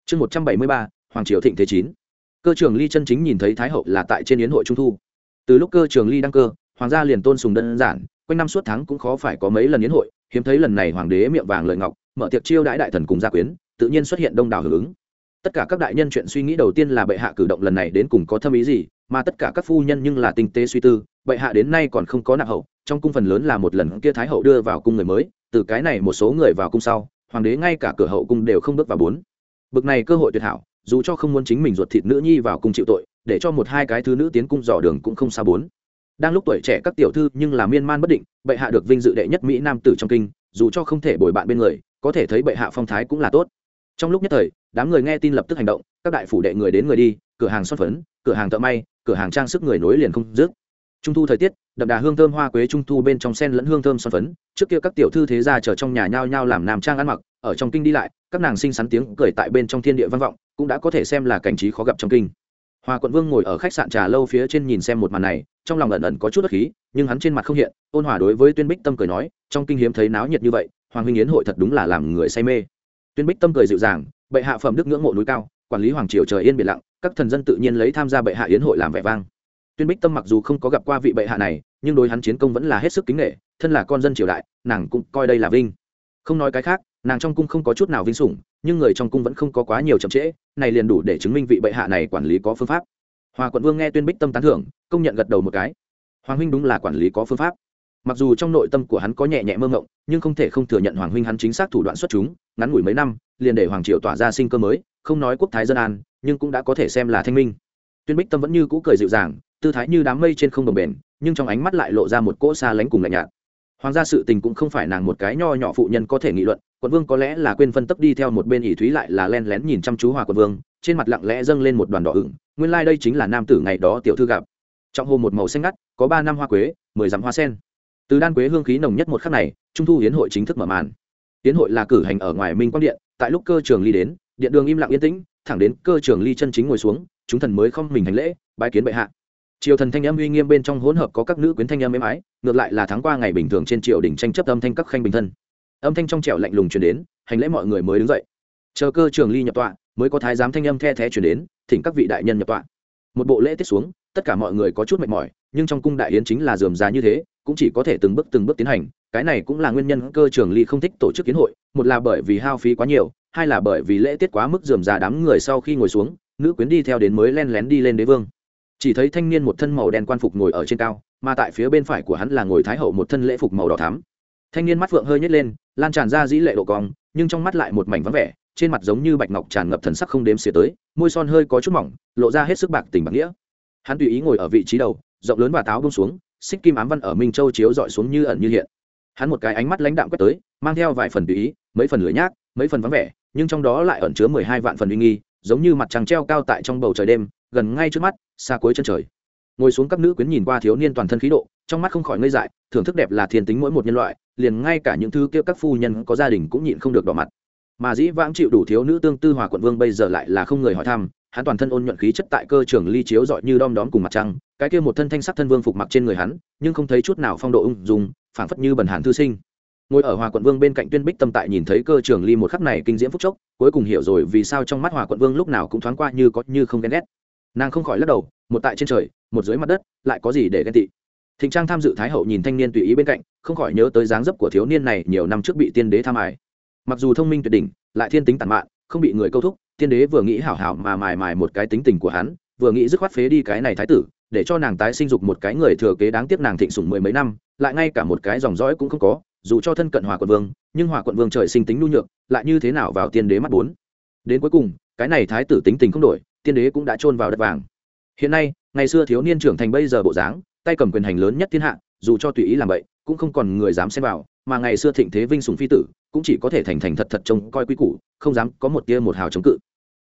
A: Chương một trăm bảy mươi ba, hoàng triều thịnh thế chín. Cơ trường ly chân chính nhìn thấy thái hậu là tại trên yến hội trung thu. Từ lúc cơ trường ly đăng cơ, hoàng gia liền tôn sùng đơn giản, quanh năm suốt tháng cũng khó phải có mấy lần yến hội, hiếm thấy lần này hoàng đế miệng vàng lời ngọc, mở tiệc chiêu đãi đại thần cùng gia quyến, tự nhiên xuất hiện đông đảo hưởng ứng. Tất cả các đại nhân chuyện suy nghĩ đầu tiên là bệ hạ cử động lần này đến cùng có thâm ý gì, mà tất cả các phu nhân nhưng là tinh tế suy tư, bệ hạ đến nay còn không có nạp hậu, trong cung phần lớn là một lần kia thái hậu đưa vào cung người mới, từ cái này một số người vào cung sau hoàng đế ngay cả cửa hậu cung đều không bước vào bốn. Bực này cơ hội tuyệt hảo, dù cho không muốn chính mình ruột thịt nữ nhi vào cung chịu tội, để cho một hai cái thứ nữ tiến cung dò đường cũng không xa bốn. Đang lúc tuổi trẻ các tiểu thư nhưng là miên man bất định, bệ hạ được vinh dự đệ nhất mỹ nam tử trong kinh, dù cho không thể bồi bạn bên người, có thể thấy bệ hạ phong thái cũng là tốt. Trong lúc nhất thời, đám người nghe tin lập tức hành động, các đại phủ đệ người đến người đi, cửa hàng son phấn, cửa hàng thợ may, cửa hàng trang sức người nối liền không dứt trung thu thời tiết, đậm đà hương thơm hoa quế trung thu bên trong sen lẫn hương thơm son phấn, trước kia các tiểu thư thế gia chờ trong nhà nhao nhao làm nam trang ăn mặc, ở trong kinh đi lại, các nàng xinh xắn tiếng cười tại bên trong thiên địa vang vọng, cũng đã có thể xem là cảnh trí khó gặp trong kinh. Hoa quận vương ngồi ở khách sạn trà lâu phía trên nhìn xem một màn này, trong lòng ẩn ẩn có chút bất khí, nhưng hắn trên mặt không hiện, ôn hòa đối với tuyên bích tâm cười nói, trong kinh hiếm thấy náo nhiệt như vậy, hoàng huynh yến hội thật đúng là làm người say mê. Tuyên bích tâm cười dịu dàng, bệ hạ phẩm đức ngưỡng mộ núi cao, quản lý hoàng triều trời yên biển lặng, các thần dân tự nhiên lấy tham gia bệ hạ yến hội làm vẻ vang tuyên bích tâm mặc dù không có gặp qua vị bệ hạ này, nhưng đối hắn chiến công vẫn là hết sức kính nghệ thân là con dân triều đại, nàng cũng coi đây là vinh. Không nói cái khác, nàng trong cung không có chút nào vinh sủng, nhưng người trong cung vẫn không có quá nhiều chậm trễ, này liền đủ để chứng minh vị bệ hạ này quản lý có phương pháp. Hòa quận vương nghe tuyên bích tâm tán thưởng, công nhận gật đầu một cái. Hoàng huynh đúng là quản lý có phương pháp. Mặc dù trong nội tâm của hắn có nhẹ nhẹ mơ ngộng nhưng không thể không thừa nhận hoàng huynh hắn chính xác thủ đoạn xuất chúng, ngắn ngủi mấy năm, liền để hoàng triều tỏa ra sinh cơ mới, không nói quốc thái dân an, nhưng cũng đã có thể xem là thanh minh. Tuyên bích tâm vẫn như cũ cười dịu dàng tư thái như đám mây trên không đồng bền nhưng trong ánh mắt lại lộ ra một cỗ xa lánh cùng lạnh nhạt. Hoàng gia sự tình cũng không phải nàng một cái nho nhỏ phụ nhân có thể nghị luận, quận vương có lẽ là quên phân tấp đi theo một bên ỷ thúy lại là len lén nhìn chăm chú hòa quận vương, trên mặt lặng lẽ dâng lên một đoàn đỏ ửng, nguyên lai、like、đây chính là nam tử ngày đó tiểu thư gặp. Trong hồ một màu xanh ngắt, có ba năm hoa quế, mười dặm hoa sen. Từ đan quế hương khí nồng nhất một khắc này, trung thu hiến hội chính thức mở màn. Hiến hội là cử hành ở ngoài minh quang điện, tại lúc cơ trường ly đến, điện đường im lặng yên tĩnh, thẳng đến cơ trường ly chân chính ngồi xuống, chúng thần mới không mình hành lễ, bái kiến bệ hạ triều thần thanh âm uy nghiêm bên trong hỗn hợp có các nữ quyến thanh âm êm ái, ngược lại là tháng qua ngày bình thường trên triều đình tranh chấp âm thanh các khanh bình thân. Âm thanh trong trẻo lạnh lùng truyền đến, hành lễ mọi người mới đứng dậy. Chờ cơ trường ly nhập tọa, mới có thái giám thanh âm the thé truyền đến, thỉnh các vị đại nhân nhập tọa. Một bộ lễ tiết xuống, tất cả mọi người có chút mệt mỏi, nhưng trong cung đại yến chính là dườm già như thế, cũng chỉ có thể từng bước từng bước tiến hành, cái này cũng là nguyên nhân cơ trường ly không thích tổ chức kiến hội, một là bởi vì hao phí quá nhiều, hai là bởi vì lễ tiết quá mức dườm già đám người sau khi ngồi xuống, nữ quyến đi theo đến mới len lén đi lên đế vương chỉ thấy thanh niên một thân màu đen quan phục ngồi ở trên cao, mà tại phía bên phải của hắn là ngồi thái hậu một thân lễ phục màu đỏ thắm. Thanh niên mắt phượng hơi nhét lên, lan tràn ra dĩ lệ độ cong, nhưng trong mắt lại một mảnh vắng vẻ, trên mặt giống như bạch ngọc tràn ngập thần sắc không đếm xỉa tới, môi son hơi có chút mỏng, lộ ra hết sức bạc tình bạc nghĩa. Hắn tùy ý ngồi ở vị trí đầu, rộng lớn và táo bông xuống, xích kim ám văn ở minh châu chiếu dọi xuống như ẩn như hiện. Hắn một cái ánh mắt lãnh đạm quét tới, mang theo vài phần tùy ý, mấy phần lưỡi nhác, mấy phần vắng vẻ, nhưng trong đó lại ẩn chứa mười hai vạn phần uy nghi giống như mặt trăng treo cao tại trong bầu trời đêm, gần ngay trước mắt, xa cuối chân trời. Ngồi xuống các nữ quyến nhìn qua thiếu niên toàn thân khí độ, trong mắt không khỏi ngây dại, thưởng thức đẹp là thiên tính mỗi một nhân loại, liền ngay cả những thứ kia các phu nhân có gia đình cũng nhịn không được đỏ mặt. Mà dĩ vãng chịu đủ thiếu nữ tương tư hòa quận vương bây giờ lại là không người hỏi thăm, hắn toàn thân ôn nhuận khí chất tại cơ trường ly chiếu dọi như đom đóm cùng mặt trăng, cái kia một thân thanh sắc thân vương phục mặc trên người hắn, nhưng không thấy chút nào phong độ ung dung, phảng phất như bần hàn thư sinh ngồi ở hòa quận vương bên cạnh tuyên bích tâm tại nhìn thấy cơ trường ly một khắc này kinh diễm phúc chốc, cuối cùng hiểu rồi vì sao trong mắt hòa quận vương lúc nào cũng thoáng qua như có như không ghen ghét. Nàng không khỏi lắc đầu, một tại trên trời, một dưới mặt đất, lại có gì để ghen tị? Thịnh trang tham dự thái hậu nhìn thanh niên tùy ý bên cạnh, không khỏi nhớ tới dáng dấp của thiếu niên này nhiều năm trước bị tiên đế tham ải mặc dù thông minh tuyệt đỉnh, lại thiên tính tàn mạn, không bị người câu thúc, tiên đế vừa nghĩ hảo hảo mà mài mài một cái tính tình của hắn, vừa nghĩ dứt khoát phế đi cái này thái tử, để cho nàng tái sinh dục một cái người thừa kế đáng tiếc nàng thịnh sủng mười mấy năm, lại ngay cả một cái dòng dõi cũng không có dù cho thân cận hòa quận vương, nhưng hòa quận vương trời sinh tính nhu nhược, lại như thế nào vào tiên đế mắt bốn? Đến cuối cùng, cái này thái tử tính tình không đổi, tiên đế cũng đã chôn vào đất vàng. Hiện nay, ngày xưa thiếu niên trưởng thành bây giờ bộ dáng, tay cầm quyền hành lớn nhất thiên hạ, dù cho tùy ý làm vậy cũng không còn người dám xem vào, mà ngày xưa thịnh thế vinh sùng phi tử, cũng chỉ có thể thành thành thật thật trông coi quy củ, không dám có một tia một hào chống cự.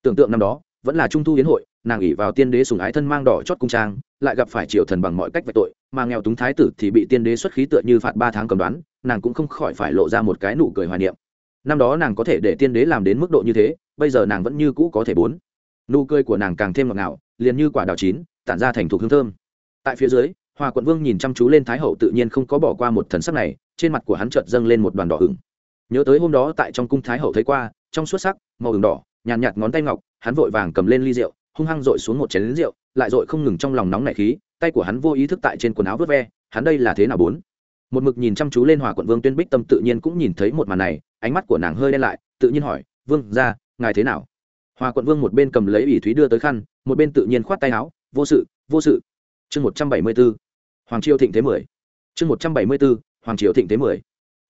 A: Tưởng tượng năm đó, vẫn là trung thu hiến hội, nàng ỉ vào tiên đế sùng ái thân mang đỏ chót cung trang, lại gặp phải triều thần bằng mọi cách vạch tội, mà nghèo túng thái tử thì bị tiên đế xuất khí tựa như phạt ba tháng cầm đoán nàng cũng không khỏi phải lộ ra một cái nụ cười hoài niệm. Năm đó nàng có thể để tiên đế làm đến mức độ như thế bây giờ nàng vẫn như cũ có thể bốn. Nụ cười của nàng càng thêm ngọt ngào liền như quả đào chín tản ra thành thục hương thơm. Tại phía dưới hòa quận vương nhìn chăm chú lên thái hậu tự nhiên không có bỏ qua một thần sắc này trên mặt của hắn chợt dâng lên một đoàn đỏ ửng. Nhớ tới hôm đó tại trong cung thái hậu thấy qua trong suốt sắc màu ửng đỏ nhàn nhạt, nhạt ngón tay ngọc hắn vội vàng cầm lên ly rượu hung hăng dội xuống một chén lính rượu lại dội không ngừng trong lòng nóng nảy khí tay của hắn vô ý thức tại trên quần áo vớt ve hắn đây là thế nào bốn? Một mực nhìn chăm chú lên hòa quận vương tuyên bích tâm tự nhiên cũng nhìn thấy một màn này, ánh mắt của nàng hơi đen lại, tự nhiên hỏi, vương ra ngài thế nào? Hòa quận vương một bên cầm lấy ủy thúy đưa tới khăn, một bên tự nhiên khoát tay áo, vô sự vô sự. Chương một trăm bảy mươi b ố hoàng triều thịnh thế mười. Chương một trăm bảy mươi b ố hoàng triều thịnh thế mười.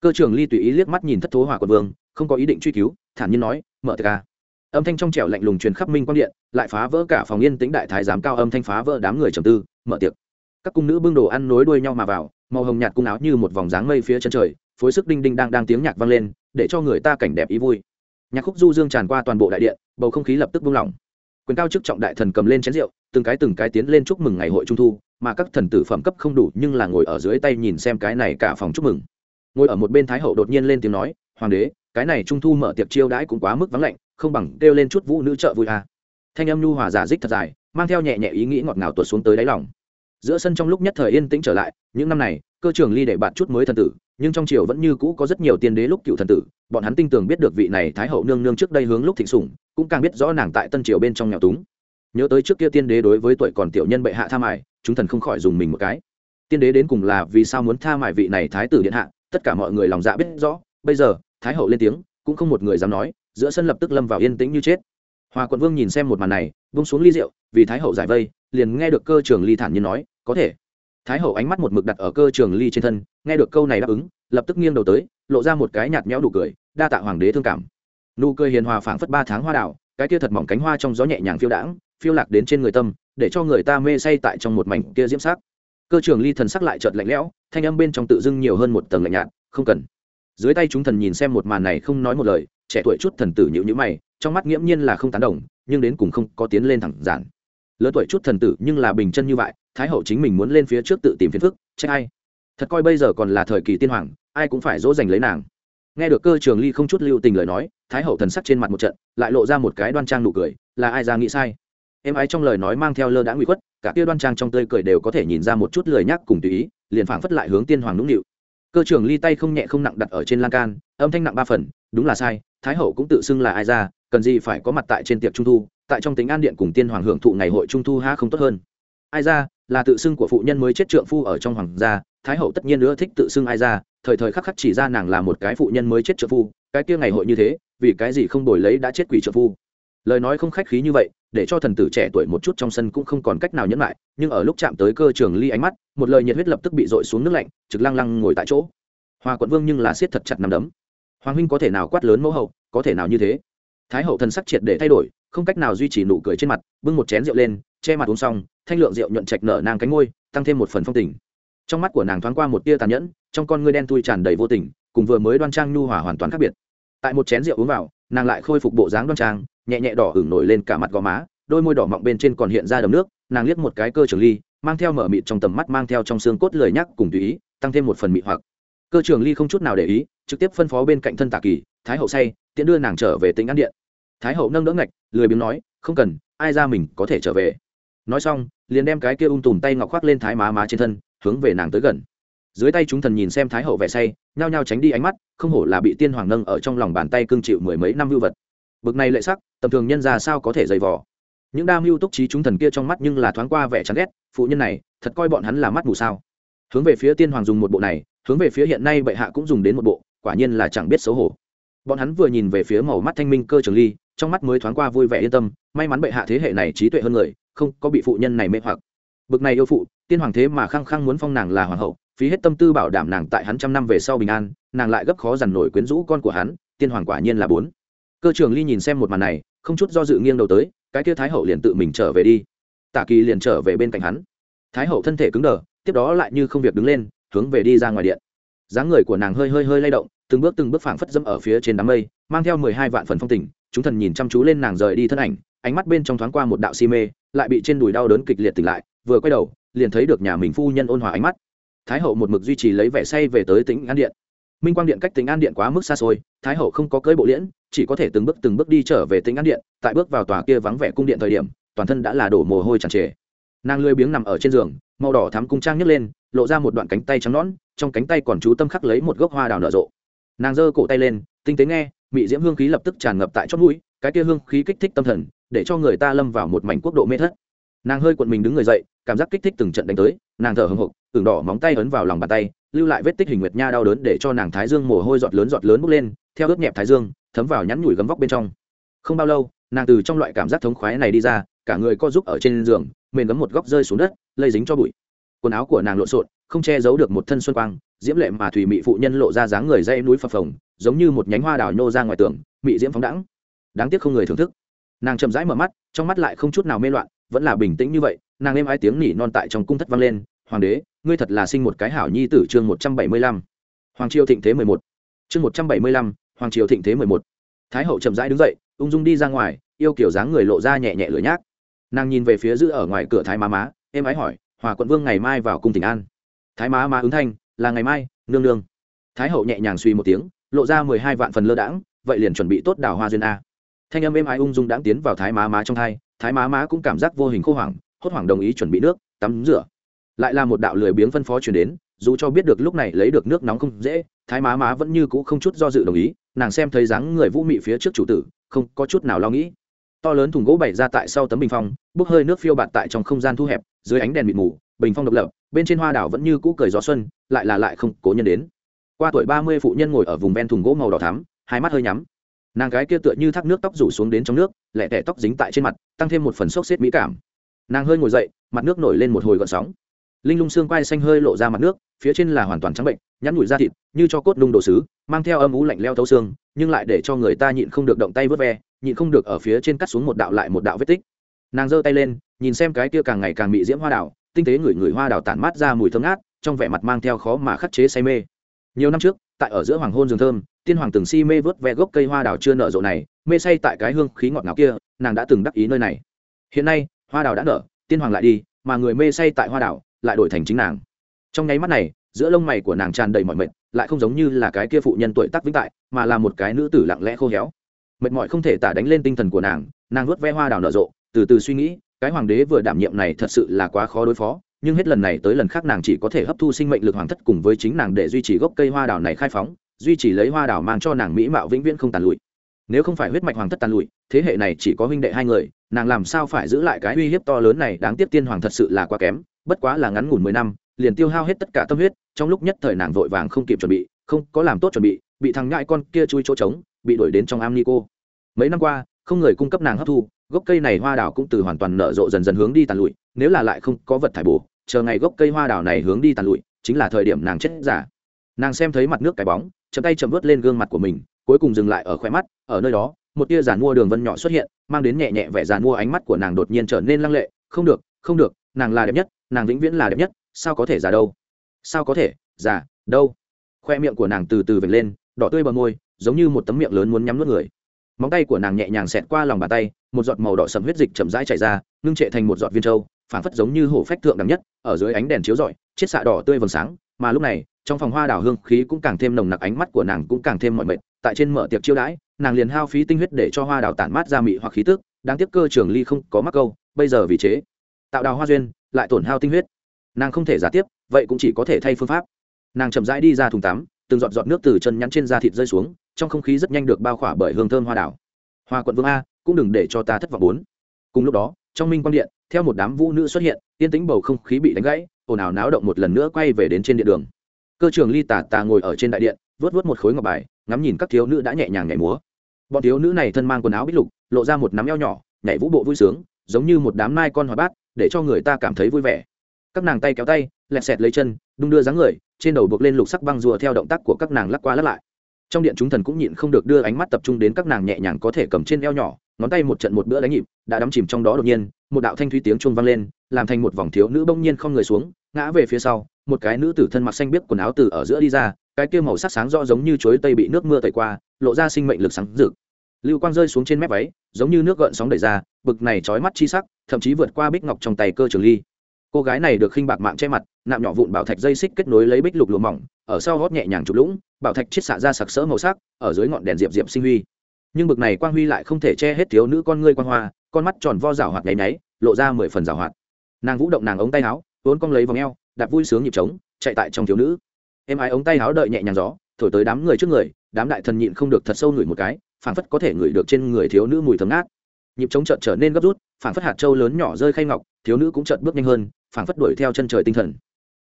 A: Cơ trưởng ly tùy ý liếc mắt nhìn thất thố hòa quận vương, không có ý định truy cứu, thản nhiên nói, mở tờ ca à. âm thanh trong trẻo lạnh lùng truyền khắp minh quang điện, lại phá vỡ cả phòng yên tĩnh đại thái giám cao âm thanh phá vỡ đám người trầm tư, mở tiệc. Các cung nữ bưng đồ ăn nối đuôi nhau mà vào màu hồng nhạt cung áo như một vòng dáng mây phía chân trời, phối sức đinh đinh đang đang tiếng nhạc vang lên, để cho người ta cảnh đẹp ý vui. Nhạc khúc du dương tràn qua toàn bộ đại điện, bầu không khí lập tức buông lỏng. Quyền cao chức trọng đại thần cầm lên chén rượu, từng cái từng cái tiến lên chúc mừng ngày hội trung thu, mà các thần tử phẩm cấp không đủ nhưng là ngồi ở dưới tay nhìn xem cái này cả phòng chúc mừng. Ngồi ở một bên thái hậu đột nhiên lên tiếng nói, hoàng đế, cái này trung thu mở tiệc chiêu đãi cũng quá mức vắng lạnh, không bằng kêu lên chút vũ nữ trợ vui à. thanh âm nhu hòa giả dích thật dài, mang theo nhẹ nhẹ ý nghĩ ngọt ngào tuột xuống tới đáy lòng giữa sân trong lúc nhất thời yên tĩnh trở lại, những năm này, cơ trường ly để bạn chút mới thần tử, nhưng trong triều vẫn như cũ có rất nhiều tiên đế lúc cựu thần tử, bọn hắn tin tưởng biết được vị này thái hậu nương nương trước đây hướng lúc thịnh sủng, cũng càng biết rõ nàng tại tân triều bên trong nghèo túng. Nhớ tới trước kia tiên đế đối với tuổi còn tiểu nhân bệ hạ tha mải chúng thần không khỏi dùng mình một cái. Tiên đế đến cùng là vì sao muốn tha mải vị này thái tử điện hạ, tất cả mọi người lòng dạ biết rõ, bây giờ, thái hậu lên tiếng, cũng không một người dám nói, giữa sân lập tức lâm vào yên tĩnh như chết. Hòa quận vương nhìn xem một màn này bung xuống ly rượu, vì thái hậu giải vây liền nghe được cơ trường ly thản nhiên nói, có thể. Thái hậu ánh mắt một mực đặt ở cơ trường ly trên thân, nghe được câu này đáp ứng, lập tức nghiêng đầu tới, lộ ra một cái nhạt nhẽo đủ cười, đa tạ hoàng đế thương cảm. Nụ cười hiền hòa phảng phất ba tháng hoa đảo, cái kia thật mỏng cánh hoa trong gió nhẹ nhàng phiêu đãng, phiêu lạc đến trên người tâm, để cho người ta mê say tại trong một mảnh kia diễm sắc. Cơ trường ly thần sắc lại chợt lạnh lẽo, thanh âm bên trong tự dưng nhiều hơn một tầng lạnh nhạt, không cần. Dưới tay chúng thần nhìn xem một màn này không nói một lời, trẻ tuổi chút thần tử nhịu nhữ mày, trong mắt nghiễm nhiên là không tán đồng, nhưng đến cùng không có tiến lên thẳng giản lớn tuổi chút thần tử nhưng là bình chân như vậy, thái hậu chính mình muốn lên phía trước tự tìm phiền phức, trách ai? Thật coi bây giờ còn là thời kỳ tiên hoàng, ai cũng phải dỗ dành lấy nàng. Nghe được cơ trường ly không chút lưu tình lời nói, thái hậu thần sắc trên mặt một trận, lại lộ ra một cái đoan trang nụ cười, là ai ra nghĩ sai? Em ái trong lời nói mang theo lơ đã nguy khuất, cả kia đoan trang trong tươi cười đều có thể nhìn ra một chút lời nhắc cùng tùy ý, liền phảng phất lại hướng tiên hoàng nũng nịu. Cơ trường ly tay không nhẹ không nặng đặt ở trên lan can, âm thanh nặng ba phần, đúng là sai, thái hậu cũng tự xưng là ai ra cần gì phải có mặt tại trên tiệc trung thu, tại trong tính an điện cùng tiên hoàng hưởng thụ ngày hội trung thu ha không tốt hơn. Ai ra, là tự xưng của phụ nhân mới chết trượng phu ở trong hoàng gia, thái hậu tất nhiên nữa thích tự xưng ai ra, thời thời khắc khắc chỉ ra nàng là một cái phụ nhân mới chết trượng phu, cái kia ngày hội như thế, vì cái gì không đổi lấy đã chết quỷ trượng phu? Lời nói không khách khí như vậy, để cho thần tử trẻ tuổi một chút trong sân cũng không còn cách nào nhẫn lại, nhưng ở lúc chạm tới cơ trường ly ánh mắt, một lời nhiệt huyết lập tức bị dội xuống nước lạnh, trực lăng lăng ngồi tại chỗ. Hoa quận vương nhưng là siết thật chặt nằm đấm. Hoàng huynh có thể nào quát lớn mẫu hậu, có thể nào như thế? Thái hậu thần sắc triệt để thay đổi, không cách nào duy trì nụ cười trên mặt, bưng một chén rượu lên, che mặt uống xong, thanh lượng rượu nhuận trạch nở nàng cánh ngôi tăng thêm một phần phong tình. Trong mắt của nàng thoáng qua một tia tàn nhẫn, trong con ngươi đen tui tràn đầy vô tình, cùng vừa mới đoan trang nhu hòa hoàn toàn khác biệt. Tại một chén rượu uống vào, nàng lại khôi phục bộ dáng đoan trang, nhẹ nhẹ đỏ hửng nổi lên cả mặt gò má, đôi môi đỏ mọng bên trên còn hiện ra đầm nước, nàng liếc một cái cơ trường ly, mang theo mở mịt trong tầm mắt mang theo trong xương cốt lời nhắc cùng tùy ý, tăng thêm một phần mị hoặc. Cơ trường ly không chút nào để ý, trực tiếp phân phó bên cạnh thân tạ kỳ thái hậu say tiễn đưa nàng trở về tỉnh an điện. Thái hậu nâng đỡ ngạch, lười biếng nói, không cần, ai ra mình có thể trở về. Nói xong, liền đem cái kia ung tùm tay ngọc khoác lên thái má má trên thân, hướng về nàng tới gần. Dưới tay chúng thần nhìn xem thái hậu vẻ say, nhao nhao tránh đi ánh mắt, không hổ là bị tiên hoàng nâng ở trong lòng bàn tay cương chịu mười mấy năm hưu vật. Bực này lệ sắc, tầm thường nhân ra sao có thể dày vò. Những đam mưu túc trí chúng thần kia trong mắt nhưng là thoáng qua vẻ chán ghét, phụ nhân này, thật coi bọn hắn là mắt mù sao? Hướng về phía tiên hoàng dùng một bộ này, hướng về phía hiện nay bệ hạ cũng dùng đến một bộ, quả nhiên là chẳng biết xấu hổ bọn hắn vừa nhìn về phía màu mắt thanh minh cơ trường ly, trong mắt mới thoáng qua vui vẻ yên tâm, may mắn bệ hạ thế hệ này trí tuệ hơn người, không có bị phụ nhân này mê hoặc. Bực này yêu phụ, tiên hoàng thế mà khăng khăng muốn phong nàng là hoàng hậu, phí hết tâm tư bảo đảm nàng tại hắn trăm năm về sau bình an, nàng lại gấp khó dằn nổi quyến rũ con của hắn, tiên hoàng quả nhiên là bốn. Cơ trường ly nhìn xem một màn này, không chút do dự nghiêng đầu tới, cái kia thái hậu liền tự mình trở về đi. Tạ kỳ liền trở về bên cạnh hắn. Thái hậu thân thể cứng đờ, tiếp đó lại như không việc đứng lên, hướng về đi ra ngoài điện. Dáng người của nàng hơi hơi hơi lay động từng bước từng bước phảng phất dẫm ở phía trên đám mây, mang theo mười hai vạn phần phong tình, chúng thần nhìn chăm chú lên nàng rời đi thân ảnh, ánh mắt bên trong thoáng qua một đạo si mê, lại bị trên đùi đau đớn kịch liệt tỉnh lại, vừa quay đầu, liền thấy được nhà mình phu nhân ôn hòa ánh mắt. Thái hậu một mực duy trì lấy vẻ say về tới tỉnh an điện. Minh quang điện cách tỉnh an điện quá mức xa xôi, thái hậu không có cưỡi bộ liễn, chỉ có thể từng bước từng bước đi trở về tỉnh an điện, tại bước vào tòa kia vắng vẻ cung điện thời điểm, toàn thân đã là đổ mồ hôi tràn trề. Nàng lười biếng nằm ở trên giường, màu đỏ thắm cung trang nhấc lên, lộ ra một đoạn cánh tay trắng nõn, trong cánh tay còn chú tâm khắc lấy một gốc hoa đào nở rộ nàng giơ cổ tay lên, tinh tế nghe, mị diễm hương khí lập tức tràn ngập tại chót mũi, cái kia hương khí kích thích tâm thần, để cho người ta lâm vào một mảnh quốc độ mê thất. Nàng hơi cuộn mình đứng người dậy, cảm giác kích thích từng trận đánh tới, nàng thở hồng hộc tưởng đỏ móng tay ấn vào lòng bàn tay, lưu lại vết tích hình nguyệt nha đau đớn để cho nàng thái dương mồ hôi giọt lớn giọt lớn bốc lên, theo ướt nhẹp thái dương, thấm vào nhắn nhủi gấm vóc bên trong. Không bao lâu, nàng từ trong loại cảm giác thống khoái này đi ra, cả người co giúp ở trên giường, mền gấm một góc rơi xuống đất, lây dính cho bụi. Quần áo của nàng lộn xộn không che giấu được một thân xuân quang, diễm lệ mà thủy mị phụ nhân lộ ra dáng người dây núi phập phồng, giống như một nhánh hoa đào nhô ra ngoài tường, mị diễm phóng đẳng đáng tiếc không người thưởng thức. Nàng chậm rãi mở mắt, trong mắt lại không chút nào mê loạn, vẫn là bình tĩnh như vậy, nàng êm ái tiếng nỉ non tại trong cung thất vang lên, hoàng đế, ngươi thật là sinh một cái hảo nhi tử chương một trăm bảy mươi lăm. Hoàng triều thịnh thế mười một. Chương một trăm bảy mươi lăm, hoàng triều thịnh thế mười một. Thái hậu chậm rãi đứng dậy, ung dung đi ra ngoài, yêu kiểu dáng người lộ ra nhẹ nhẹ lửa nhác. Nàng nhìn về phía giữ ở ngoài cửa thái má má em ái hỏi, hòa quận vương ngày mai vào cung tỉnh an thái má má ứng thanh, là ngày mai, nương nương. Thái hậu nhẹ nhàng suy một tiếng, lộ ra mười hai vạn phần lơ đãng, vậy liền chuẩn bị tốt đào hoa duyên a. Thanh âm êm ái ung dung đãng tiến vào thái má má trong thai, thái má má cũng cảm giác vô hình khô hoảng, hốt hoảng đồng ý chuẩn bị nước, tắm, rửa. Lại là một đạo lười biếng phân phó chuyển đến, dù cho biết được lúc này lấy được nước nóng không dễ, thái má má vẫn như cũ không chút do dự đồng ý, nàng xem thấy dáng người vũ mị phía trước chủ tử, không có chút nào lo nghĩ. To lớn thùng gỗ bày ra tại sau tấm bình phong, bốc hơi nước phiêu bạt tại trong không gian thu hẹp, dưới ánh đèn mịt mù bình phong độc lập, bên trên hoa đảo vẫn như cũ cười gió xuân, lại là lại không cố nhân đến. Qua tuổi ba mươi phụ nhân ngồi ở vùng ven thùng gỗ màu đỏ thắm, hai mắt hơi nhắm. Nàng gái kia tựa như thác nước tóc rủ xuống đến trong nước lẹ tẻ tóc dính tại trên mặt, tăng thêm một phần sốc xếp mỹ cảm. Nàng hơi ngồi dậy, mặt nước nổi lên một hồi gọn sóng. Linh lung xương quai xanh hơi lộ ra mặt nước, phía trên là hoàn toàn trắng bệnh, nhắn nhủi da thịt, như cho cốt nung đồ sứ, mang theo âm ú lạnh leo thấu xương, nhưng lại để cho người ta nhịn không được động tay vớt ve, nhịn không được ở phía trên cắt xuống một đạo lại một đạo vết tích. Nàng giơ tay lên, nhìn xem cái kia càng ngày càng bị diễm hoa đào tinh tế người người hoa đào tản mát ra mùi thơm ngát, trong vẻ mặt mang theo khó mà khắc chế say mê. Nhiều năm trước, tại ở giữa hoàng hôn rừng thơm, tiên hoàng từng si mê vớt ve gốc cây hoa đào chưa nở rộ này, mê say tại cái hương khí ngọt ngào kia, nàng đã từng đắc ý nơi này. Hiện nay, hoa đào đã nở, tiên hoàng lại đi, mà người mê say tại hoa đào lại đổi thành chính nàng. Trong nháy mắt này, giữa lông mày của nàng tràn đầy mọi mệt, lại không giống như là cái kia phụ nhân tuổi tác vĩnh tại, mà là một cái nữ tử lặng lẽ khô héo. Mệt mỏi không thể tả đánh lên tinh thần của nàng nàng nuốt ve hoa đào nở rộ, từ từ suy nghĩ cái hoàng đế vừa đảm nhiệm này thật sự là quá khó đối phó, nhưng hết lần này tới lần khác nàng chỉ có thể hấp thu sinh mệnh lực hoàng thất cùng với chính nàng để duy trì gốc cây hoa đào này khai phóng, duy trì lấy hoa đào mang cho nàng mỹ mạo vĩnh viễn không tàn lụi. Nếu không phải huyết mạch hoàng thất tàn lụi, thế hệ này chỉ có huynh đệ hai người, nàng làm sao phải giữ lại cái uy hiếp to lớn này đáng tiếc tiên hoàng thật sự là quá kém, bất quá là ngắn ngủn mười năm, liền tiêu hao hết tất cả tâm huyết, trong lúc nhất thời nàng vội vàng không kịp chuẩn bị, không có làm tốt chuẩn bị bị thằng ngại con kia chui chỗ trống, bị đuổi đến trong am ni cô. Mấy năm qua, không người cung cấp nàng hấp thu gốc cây này hoa đào cũng từ hoàn toàn nở rộ dần dần hướng đi tàn lụi, nếu là lại không có vật thải bổ, chờ ngày gốc cây hoa đào này hướng đi tàn lụi, chính là thời điểm nàng chết giả. Nàng xem thấy mặt nước cái bóng, chậm tay chậm vớt lên gương mặt của mình, cuối cùng dừng lại ở khoe mắt, ở nơi đó, một tia giàn mua đường vân nhỏ xuất hiện, mang đến nhẹ nhẹ vẻ giàn mua ánh mắt của nàng đột nhiên trở nên lăng lệ, không được không được, nàng là đẹp nhất, nàng vĩnh viễn là đẹp nhất, sao có thể già đâu? Sao có thể già đâu? Khoe miệng của nàng từ từ vệt lên, đỏ tươi bờ môi, giống như một tấm miệng lớn muốn nhắm nuốt người. Móng tay của nàng nhẹ nhàng xẹt qua lòng bàn tay một giọt màu đỏ sầm huyết dịch chậm rãi chảy ra, ngưng trệ thành một giọt viên trâu phảng phất giống như hổ phách thượng đẳng nhất, ở dưới ánh đèn chiếu rọi, chiết xạ đỏ tươi vầng sáng. Mà lúc này, trong phòng hoa đào hương khí cũng càng thêm nồng nặc, ánh mắt của nàng cũng càng thêm mọi mệt. Tại trên mở tiệc chiêu đãi, nàng liền hao phí tinh huyết để cho hoa đào tản mát ra mị hoặc khí tức. Đáng tiếc cơ trường ly không có mắc câu, bây giờ vì chế, tạo đào hoa duyên, lại tổn hao tinh huyết. Nàng không thể giả tiếp, vậy cũng chỉ có thể thay phương pháp. Nàng chậm rãi đi ra thùng tắm, từng giọt giọt nước từ chân nhắn trên da thịt rơi xuống, trong không khí rất nhanh được bao khỏa bởi hương thơm hoa đảo. Hoa quận vương a cũng đừng để cho ta thất vọng bốn. Cùng lúc đó, trong minh quang điện, theo một đám vũ nữ xuất hiện yên tĩnh bầu không khí bị đánh gãy, ồn ào náo động một lần nữa quay về đến trên điện đường. Cơ trường ly tà tà ngồi ở trên đại điện vớt vớt một khối ngọc bài, ngắm nhìn các thiếu nữ đã nhẹ nhàng nhảy múa. Bọn thiếu nữ này thân mang quần áo bích lục, lộ ra một nắm eo nhỏ, nhảy vũ bộ vui sướng, giống như một đám nai con hoa bát, để cho người ta cảm thấy vui vẻ. Các nàng tay kéo tay, lẹt xẹt lấy chân, đung đưa dáng người, trên đầu buộc lên lục sắc băng rùa theo động tác của các nàng lắc qua lắc lại trong điện chúng thần cũng nhịn không được đưa ánh mắt tập trung đến các nàng nhẹ nhàng có thể cầm trên eo nhỏ, ngón tay một trận một bữa đánh nhịp, đã đắm chìm trong đó đột nhiên, một đạo thanh thúy tiếng chuông vang lên, làm thành một vòng thiếu nữ bỗng nhiên không người xuống, ngã về phía sau, một cái nữ tử thân mặc xanh biếc quần áo từ ở giữa đi ra, cái kia màu sắc sáng rõ giống như chuối tây bị nước mưa tẩy qua, lộ ra sinh mệnh lực sáng rực. Lưu quang rơi xuống trên mép váy, giống như nước gợn sóng đẩy ra, bực này trói mắt chi sắc, thậm chí vượt qua bích ngọc trong tay cơ trường ly. Cô gái này được khinh bạc mạng che mặt, nạm nhỏ vụn bảo thạch dây xích kết nối lấy bích lục lụa mỏng ở sau gót nhẹ nhàng chụp lũng, bảo thạch chiết xạ ra sặc sỡ màu sắc, ở dưới ngọn đèn diệp diệp sinh huy. Nhưng bực này quang huy lại không thể che hết thiếu nữ con ngươi quan hoa, con mắt tròn vo rào hoạt nháy náy lộ ra mười phần rào hoạt. Nàng vũ động nàng ống tay áo, vốn cong lấy vòng eo, đạp vui sướng nhịp trống, chạy tại trong thiếu nữ. Em ai ống tay áo đợi nhẹ nhàng gió, thổi tới đám người trước người, đám đại thần nhịn không được thật sâu ngửi một cái, phảng phất có thể ngửi được trên người thiếu nữ mùi thơm ngát. Nhịp trống chợt trở nên gấp rút, phảng phất hạt trâu lớn nhỏ rơi khay ngọc, thiếu nữ cũng chợt bước nhanh hơn, phảng phất đuổi theo chân trời tinh thần.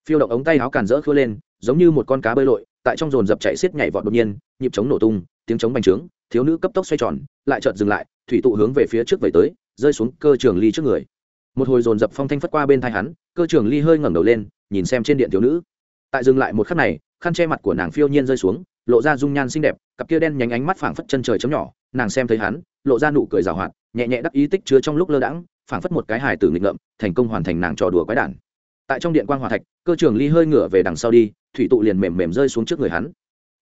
A: Phiêu động ống tay áo càn rỡ khưa lên giống như một con cá bơi lội, tại trong dồn dập chạy xiết nhảy vọt đột nhiên, nhịp trống nổ tung, tiếng trống bành trướng, thiếu nữ cấp tốc xoay tròn, lại chợt dừng lại, thủy tụ hướng về phía trước vẩy tới, rơi xuống cơ trường ly trước người. Một hồi dồn dập phong thanh phất qua bên thai hắn, cơ trường ly hơi ngẩng đầu lên, nhìn xem trên điện thiếu nữ. Tại dừng lại một khắc này, khăn che mặt của nàng phiêu nhiên rơi xuống, lộ ra dung nhan xinh đẹp, cặp kia đen nhánh ánh mắt phảng phất chân trời chấm nhỏ, nàng xem thấy hắn, lộ ra nụ cười rào hoạt, nhẹ nhẹ đắc ý tích chứa trong lúc lơ đãng, phảng phất một cái hài tử nghịch ngợm, thành công hoàn thành nàng trò đùa quái đản. Tại trong điện quan hòa thạch, cơ trường ly hơi ngửa về đằng sau đi thủy tụ liền mềm mềm rơi xuống trước người hắn.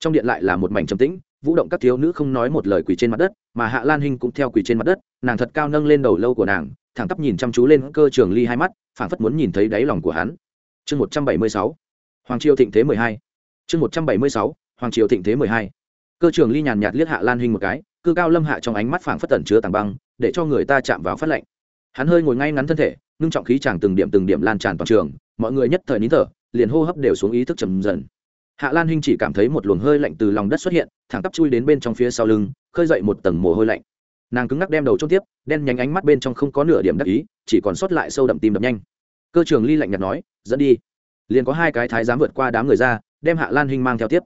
A: Trong điện lại là một mảnh trầm tĩnh, vũ động các thiếu nữ không nói một lời quỳ trên mặt đất, mà hạ lan hinh cũng theo quỳ trên mặt đất, nàng thật cao nâng lên đầu lâu của nàng, thẳng tắp nhìn chăm chú lên cơ trường ly hai mắt, phảng phất muốn nhìn thấy đáy lòng của hắn. Chương một trăm bảy mươi sáu, hoàng triều thịnh thế mười hai. Chương một trăm bảy mươi sáu, hoàng triều thịnh thế mười hai. Cơ trường ly nhàn nhạt liếc hạ lan hinh một cái, cư cao lâm hạ trong ánh mắt phảng phất tẩn chứa tàng băng, để cho người ta chạm vào phát lạnh. Hắn hơi ngồi ngay ngắn thân thể, ngưng trọng khí chàng từng điểm từng điểm lan tràn toàn trường, mọi người nhất thời nín thở liền hô hấp đều xuống ý thức trầm dần. Hạ lan hinh chỉ cảm thấy một luồng hơi lạnh từ lòng đất xuất hiện, thẳng tắp chui đến bên trong phía sau lưng, khơi dậy một tầng mồ hôi lạnh. Nàng cứng ngắc đem đầu trôn tiếp, đen nhánh ánh mắt bên trong không có nửa điểm đắc ý, chỉ còn sót lại sâu đậm tim đập nhanh. Cơ trường ly lạnh nhạt nói, dẫn đi. Liền có hai cái thái dám vượt qua đám người ra, đem hạ lan hinh mang theo tiếp.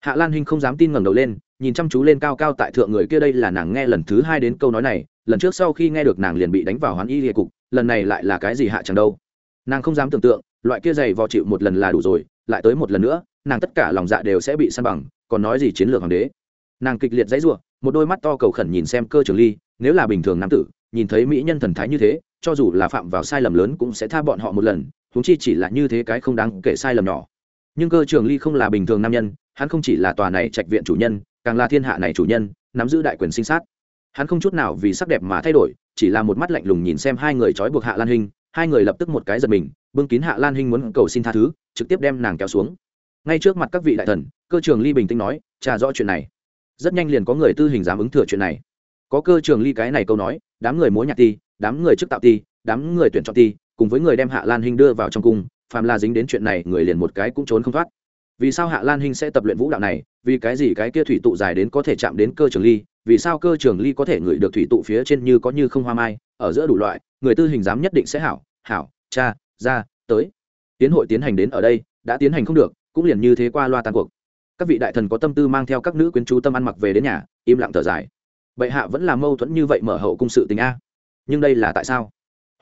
A: Hạ lan hinh không dám tin ngẩng đầu lên, nhìn chăm chú lên cao cao tại thượng người kia đây là nàng nghe lần thứ hai đến câu nói này, lần trước sau khi nghe được nàng liền bị đánh vào hoán y liệt cục, lần này lại là cái gì hạ chẳng đâu. Nàng không dám tưởng tượng loại kia dày vò chịu một lần là đủ rồi, lại tới một lần nữa, nàng tất cả lòng dạ đều sẽ bị săn bằng, còn nói gì chiến lược hoàng đế. Nàng kịch liệt dãy r u ộ một đôi mắt to cầu khẩn nhìn xem cơ trường ly, nếu là bình thường nam tử, nhìn thấy mỹ nhân thần thái như thế, cho dù là phạm vào sai lầm lớn cũng sẽ tha bọn họ một lần húng chi chỉ là như thế cái không đáng kể sai lầm nhỏ. Nhưng cơ trường ly không là bình thường nam nhân, hắn không chỉ là tòa này trạch viện chủ nhân, càng là thiên hạ này chủ nhân, nắm giữ đại quyền sinh sát. Hắn không chút nào vì sắc đẹp mà thay đổi, chỉ là một mắt lạnh lùng nhìn xem hai người trói buộc hạ lan hình hai người lập tức một cái giật mình, bưng kín hạ lan hình muốn cầu xin tha thứ, trực tiếp đem nàng kéo xuống. Ngay trước mặt các vị đại thần, cơ trường ly bình tĩnh nói, trả rõ chuyện này. Rất nhanh liền có người tư hình dám ứng thừa chuyện này. Có cơ trường ly cái này câu nói, đám người múa nhạc ti, đám người chức tạo ti, đám người tuyển chọn ti, cùng với người đem hạ lan hình đưa vào trong cung, phàm là dính đến chuyện này, người liền một cái cũng trốn không thoát. Vì sao hạ lan hình sẽ tập luyện vũ đạo này? Vì cái gì cái kia thủy tụ dài đến có thể chạm đến cơ trường ly? Vì sao cơ trường ly có thể ngửi được thủy tụ phía trên như có như không hoa mai, ở giữa đủ loại người tư hình giám nhất định sẽ hảo hảo, cha, ra, tới. Tiến hội tiến hành đến ở đây, đã tiến hành không được, cũng liền như thế qua loa tan cuộc. Các vị đại thần có tâm tư mang theo các nữ quyến chú tâm ăn mặc về đến nhà, im lặng thở dài. Bệ hạ vẫn là mâu thuẫn như vậy mở hậu cung sự tình a. Nhưng đây là tại sao?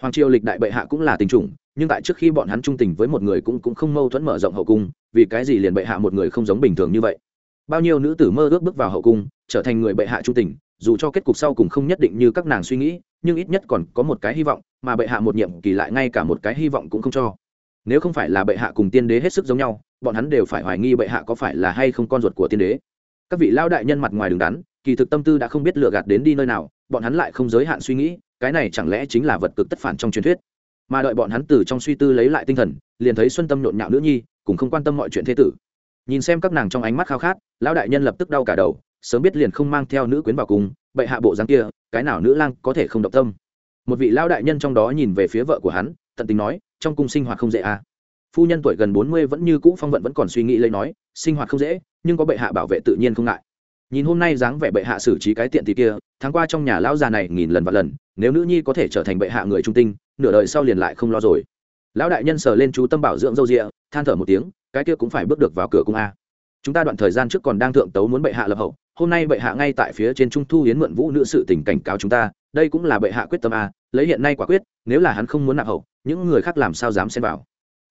A: Hoàng triều lịch đại bệ hạ cũng là tình chủng, nhưng tại trước khi bọn hắn trung tình với một người cũng cũng không mâu thuẫn mở rộng hậu cung, vì cái gì liền bệ hạ một người không giống bình thường như vậy? Bao nhiêu nữ tử mơ ước bước vào hậu cung, trở thành người bệ hạ trung tình dù cho kết cục sau cùng không nhất định như các nàng suy nghĩ, nhưng ít nhất còn có một cái hy vọng, mà bệ hạ một nhiệm kỳ lại ngay cả một cái hy vọng cũng không cho. Nếu không phải là bệ hạ cùng tiên đế hết sức giống nhau, bọn hắn đều phải hoài nghi bệ hạ có phải là hay không con ruột của tiên đế. Các vị lao đại nhân mặt ngoài đứng đắn, kỳ thực tâm tư đã không biết lừa gạt đến đi nơi nào, bọn hắn lại không giới hạn suy nghĩ, cái này chẳng lẽ chính là vật cực tất phản trong truyền thuyết. Mà đợi bọn hắn từ trong suy tư lấy lại tinh thần, liền thấy xuân tâm nhộn nhạo nữ nhi cũng không quan tâm mọi chuyện thế tử. Nhìn xem các nàng trong ánh mắt khao khát, lão đại nhân lập tức đau cả đầu sớm biết liền không mang theo nữ quyến vào cùng, bệ hạ bộ dáng kia, cái nào nữ lang có thể không động tâm? Một vị lão đại nhân trong đó nhìn về phía vợ của hắn, tận tình nói, trong cung sinh hoạt không dễ à. Phu nhân tuổi gần bốn mươi vẫn như cũ phong vận vẫn còn suy nghĩ lấy nói, sinh hoạt không dễ, nhưng có bệ hạ bảo vệ tự nhiên không ngại. Nhìn hôm nay dáng vẻ bệ hạ xử trí cái tiện thì kia, tháng qua trong nhà lão già này nghìn lần và lần, nếu nữ nhi có thể trở thành bệ hạ người trung tinh, nửa đời sau liền lại không lo rồi. Lão đại nhân sờ lên chú tâm bảo dưỡng dâu rịa, than thở một tiếng, cái kia cũng phải bước được vào cửa cung a. Chúng ta đoạn thời gian trước còn đang thượng tấu muốn bệ hạ lập hậu hôm nay bệ hạ ngay tại phía trên trung thu hiến mượn vũ nữ sự tình cảnh cáo chúng ta, đây cũng là bệ hạ quyết tâm a, lấy hiện nay quả quyết, nếu là hắn không muốn nạp hậu, những người khác làm sao dám xen vào?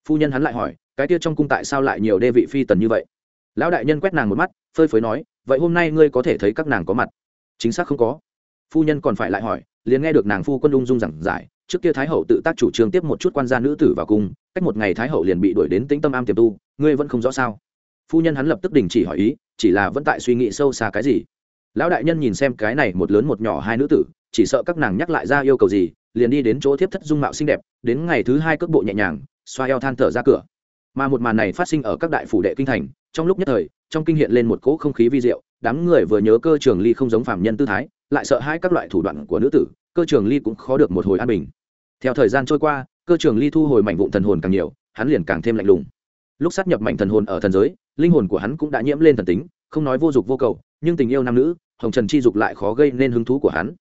A: Phu nhân hắn lại hỏi, cái kia trong cung tại sao lại nhiều đê vị phi tần như vậy? Lão đại nhân quét nàng một mắt, phơi phới nói, vậy hôm nay ngươi có thể thấy các nàng có mặt. Chính xác không có. Phu nhân còn phải lại hỏi, liền nghe được nàng phu quân ung dung giảng giải, trước kia thái hậu tự tác chủ trương tiếp một chút quan gia nữ tử vào cung, cách một ngày thái hậu liền bị đuổi đến tĩnh tâm am tiềm tu, ngươi vẫn không rõ sao? Phu nhân hắn lập tức đình chỉ hỏi ý chỉ là vẫn tại suy nghĩ sâu xa cái gì. Lão đại nhân nhìn xem cái này một lớn một nhỏ hai nữ tử, chỉ sợ các nàng nhắc lại ra yêu cầu gì, liền đi đến chỗ tiếp thất dung mạo xinh đẹp, đến ngày thứ hai cước bộ nhẹ nhàng, xoa eo than thở ra cửa. Mà một màn này phát sinh ở các đại phủ đệ kinh thành, trong lúc nhất thời, trong kinh hiện lên một cỗ không khí vi diệu, đám người vừa nhớ cơ trường ly không giống phạm nhân tư thái, lại sợ hai các loại thủ đoạn của nữ tử, cơ trường ly cũng khó được một hồi an bình. Theo thời gian trôi qua, cơ trường ly thu hồi mảnh vụn thần hồn càng nhiều, hắn liền càng thêm lạnh lùng. Lúc sát nhập mảnh thần hồn ở thần giới linh hồn của hắn cũng đã nhiễm lên thần tính, không nói vô dục vô cầu, nhưng tình yêu nam nữ, hồng trần chi dục lại khó gây nên hứng thú của hắn.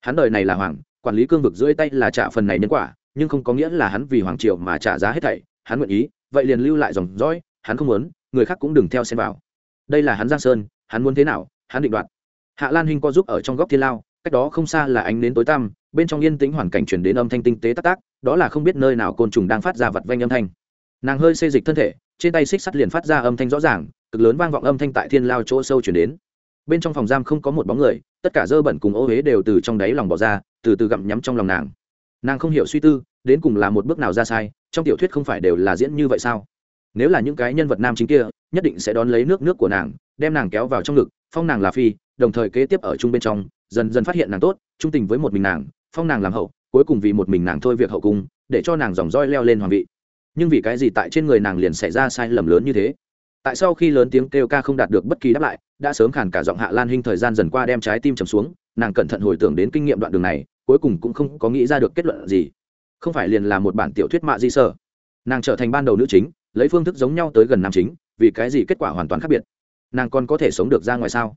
A: Hắn đời này là hoàng, quản lý cương vực dưới tay là trả phần này nhân quả, nhưng không có nghĩa là hắn vì hoàng triều mà trả giá hết thảy. Hắn nguyện ý, vậy liền lưu lại dòng dõi, hắn không muốn, người khác cũng đừng theo xem vào. Đây là hắn giang sơn, hắn muốn thế nào, hắn định đoạt. Hạ lan hinh co giúp ở trong góc thiên lao, cách đó không xa là ánh nến tối tăm, bên trong yên tĩnh hoàn cảnh chuyển đến âm thanh tinh tế tác tác đó là không biết nơi nào côn trùng đang phát ra vật vanh âm thanh. Nàng hơi xê dịch thân thể trên tay xích sắt liền phát ra âm thanh rõ ràng, cực lớn vang vọng âm thanh tại thiên lao chỗ sâu chuyển đến. Bên trong phòng giam không có một bóng người, tất cả dơ bẩn cùng ô huế đều từ trong đáy lòng bỏ ra, từ từ gặm nhắm trong lòng nàng. Nàng không hiểu suy tư, đến cùng là một bước nào ra sai, trong tiểu thuyết không phải đều là diễn như vậy sao? Nếu là những cái nhân vật nam chính kia, nhất định sẽ đón lấy nước nước của nàng, đem nàng kéo vào trong ngực, phong nàng là phi, đồng thời kế tiếp ở chung bên trong, dần dần phát hiện nàng tốt trung tình với một mình nàng, phong nàng làm hậu, cuối cùng vì một mình nàng thôi việc hậu cung, để cho nàng dòng roi leo lên hoàng vị nhưng vì cái gì tại trên người nàng liền xảy ra sai lầm lớn như thế? Tại sau khi lớn tiếng kêu ca không đạt được bất kỳ đáp lại, đã sớm khản cả giọng hạ lan hinh thời gian dần qua đem trái tim trầm xuống, nàng cẩn thận hồi tưởng đến kinh nghiệm đoạn đường này, cuối cùng cũng không có nghĩ ra được kết luận gì. Không phải liền là một bản tiểu thuyết mạ di sơ nàng trở thành ban đầu nữ chính, lấy phương thức giống nhau tới gần nam chính, vì cái gì kết quả hoàn toàn khác biệt? Nàng còn có thể sống được ra ngoài sao?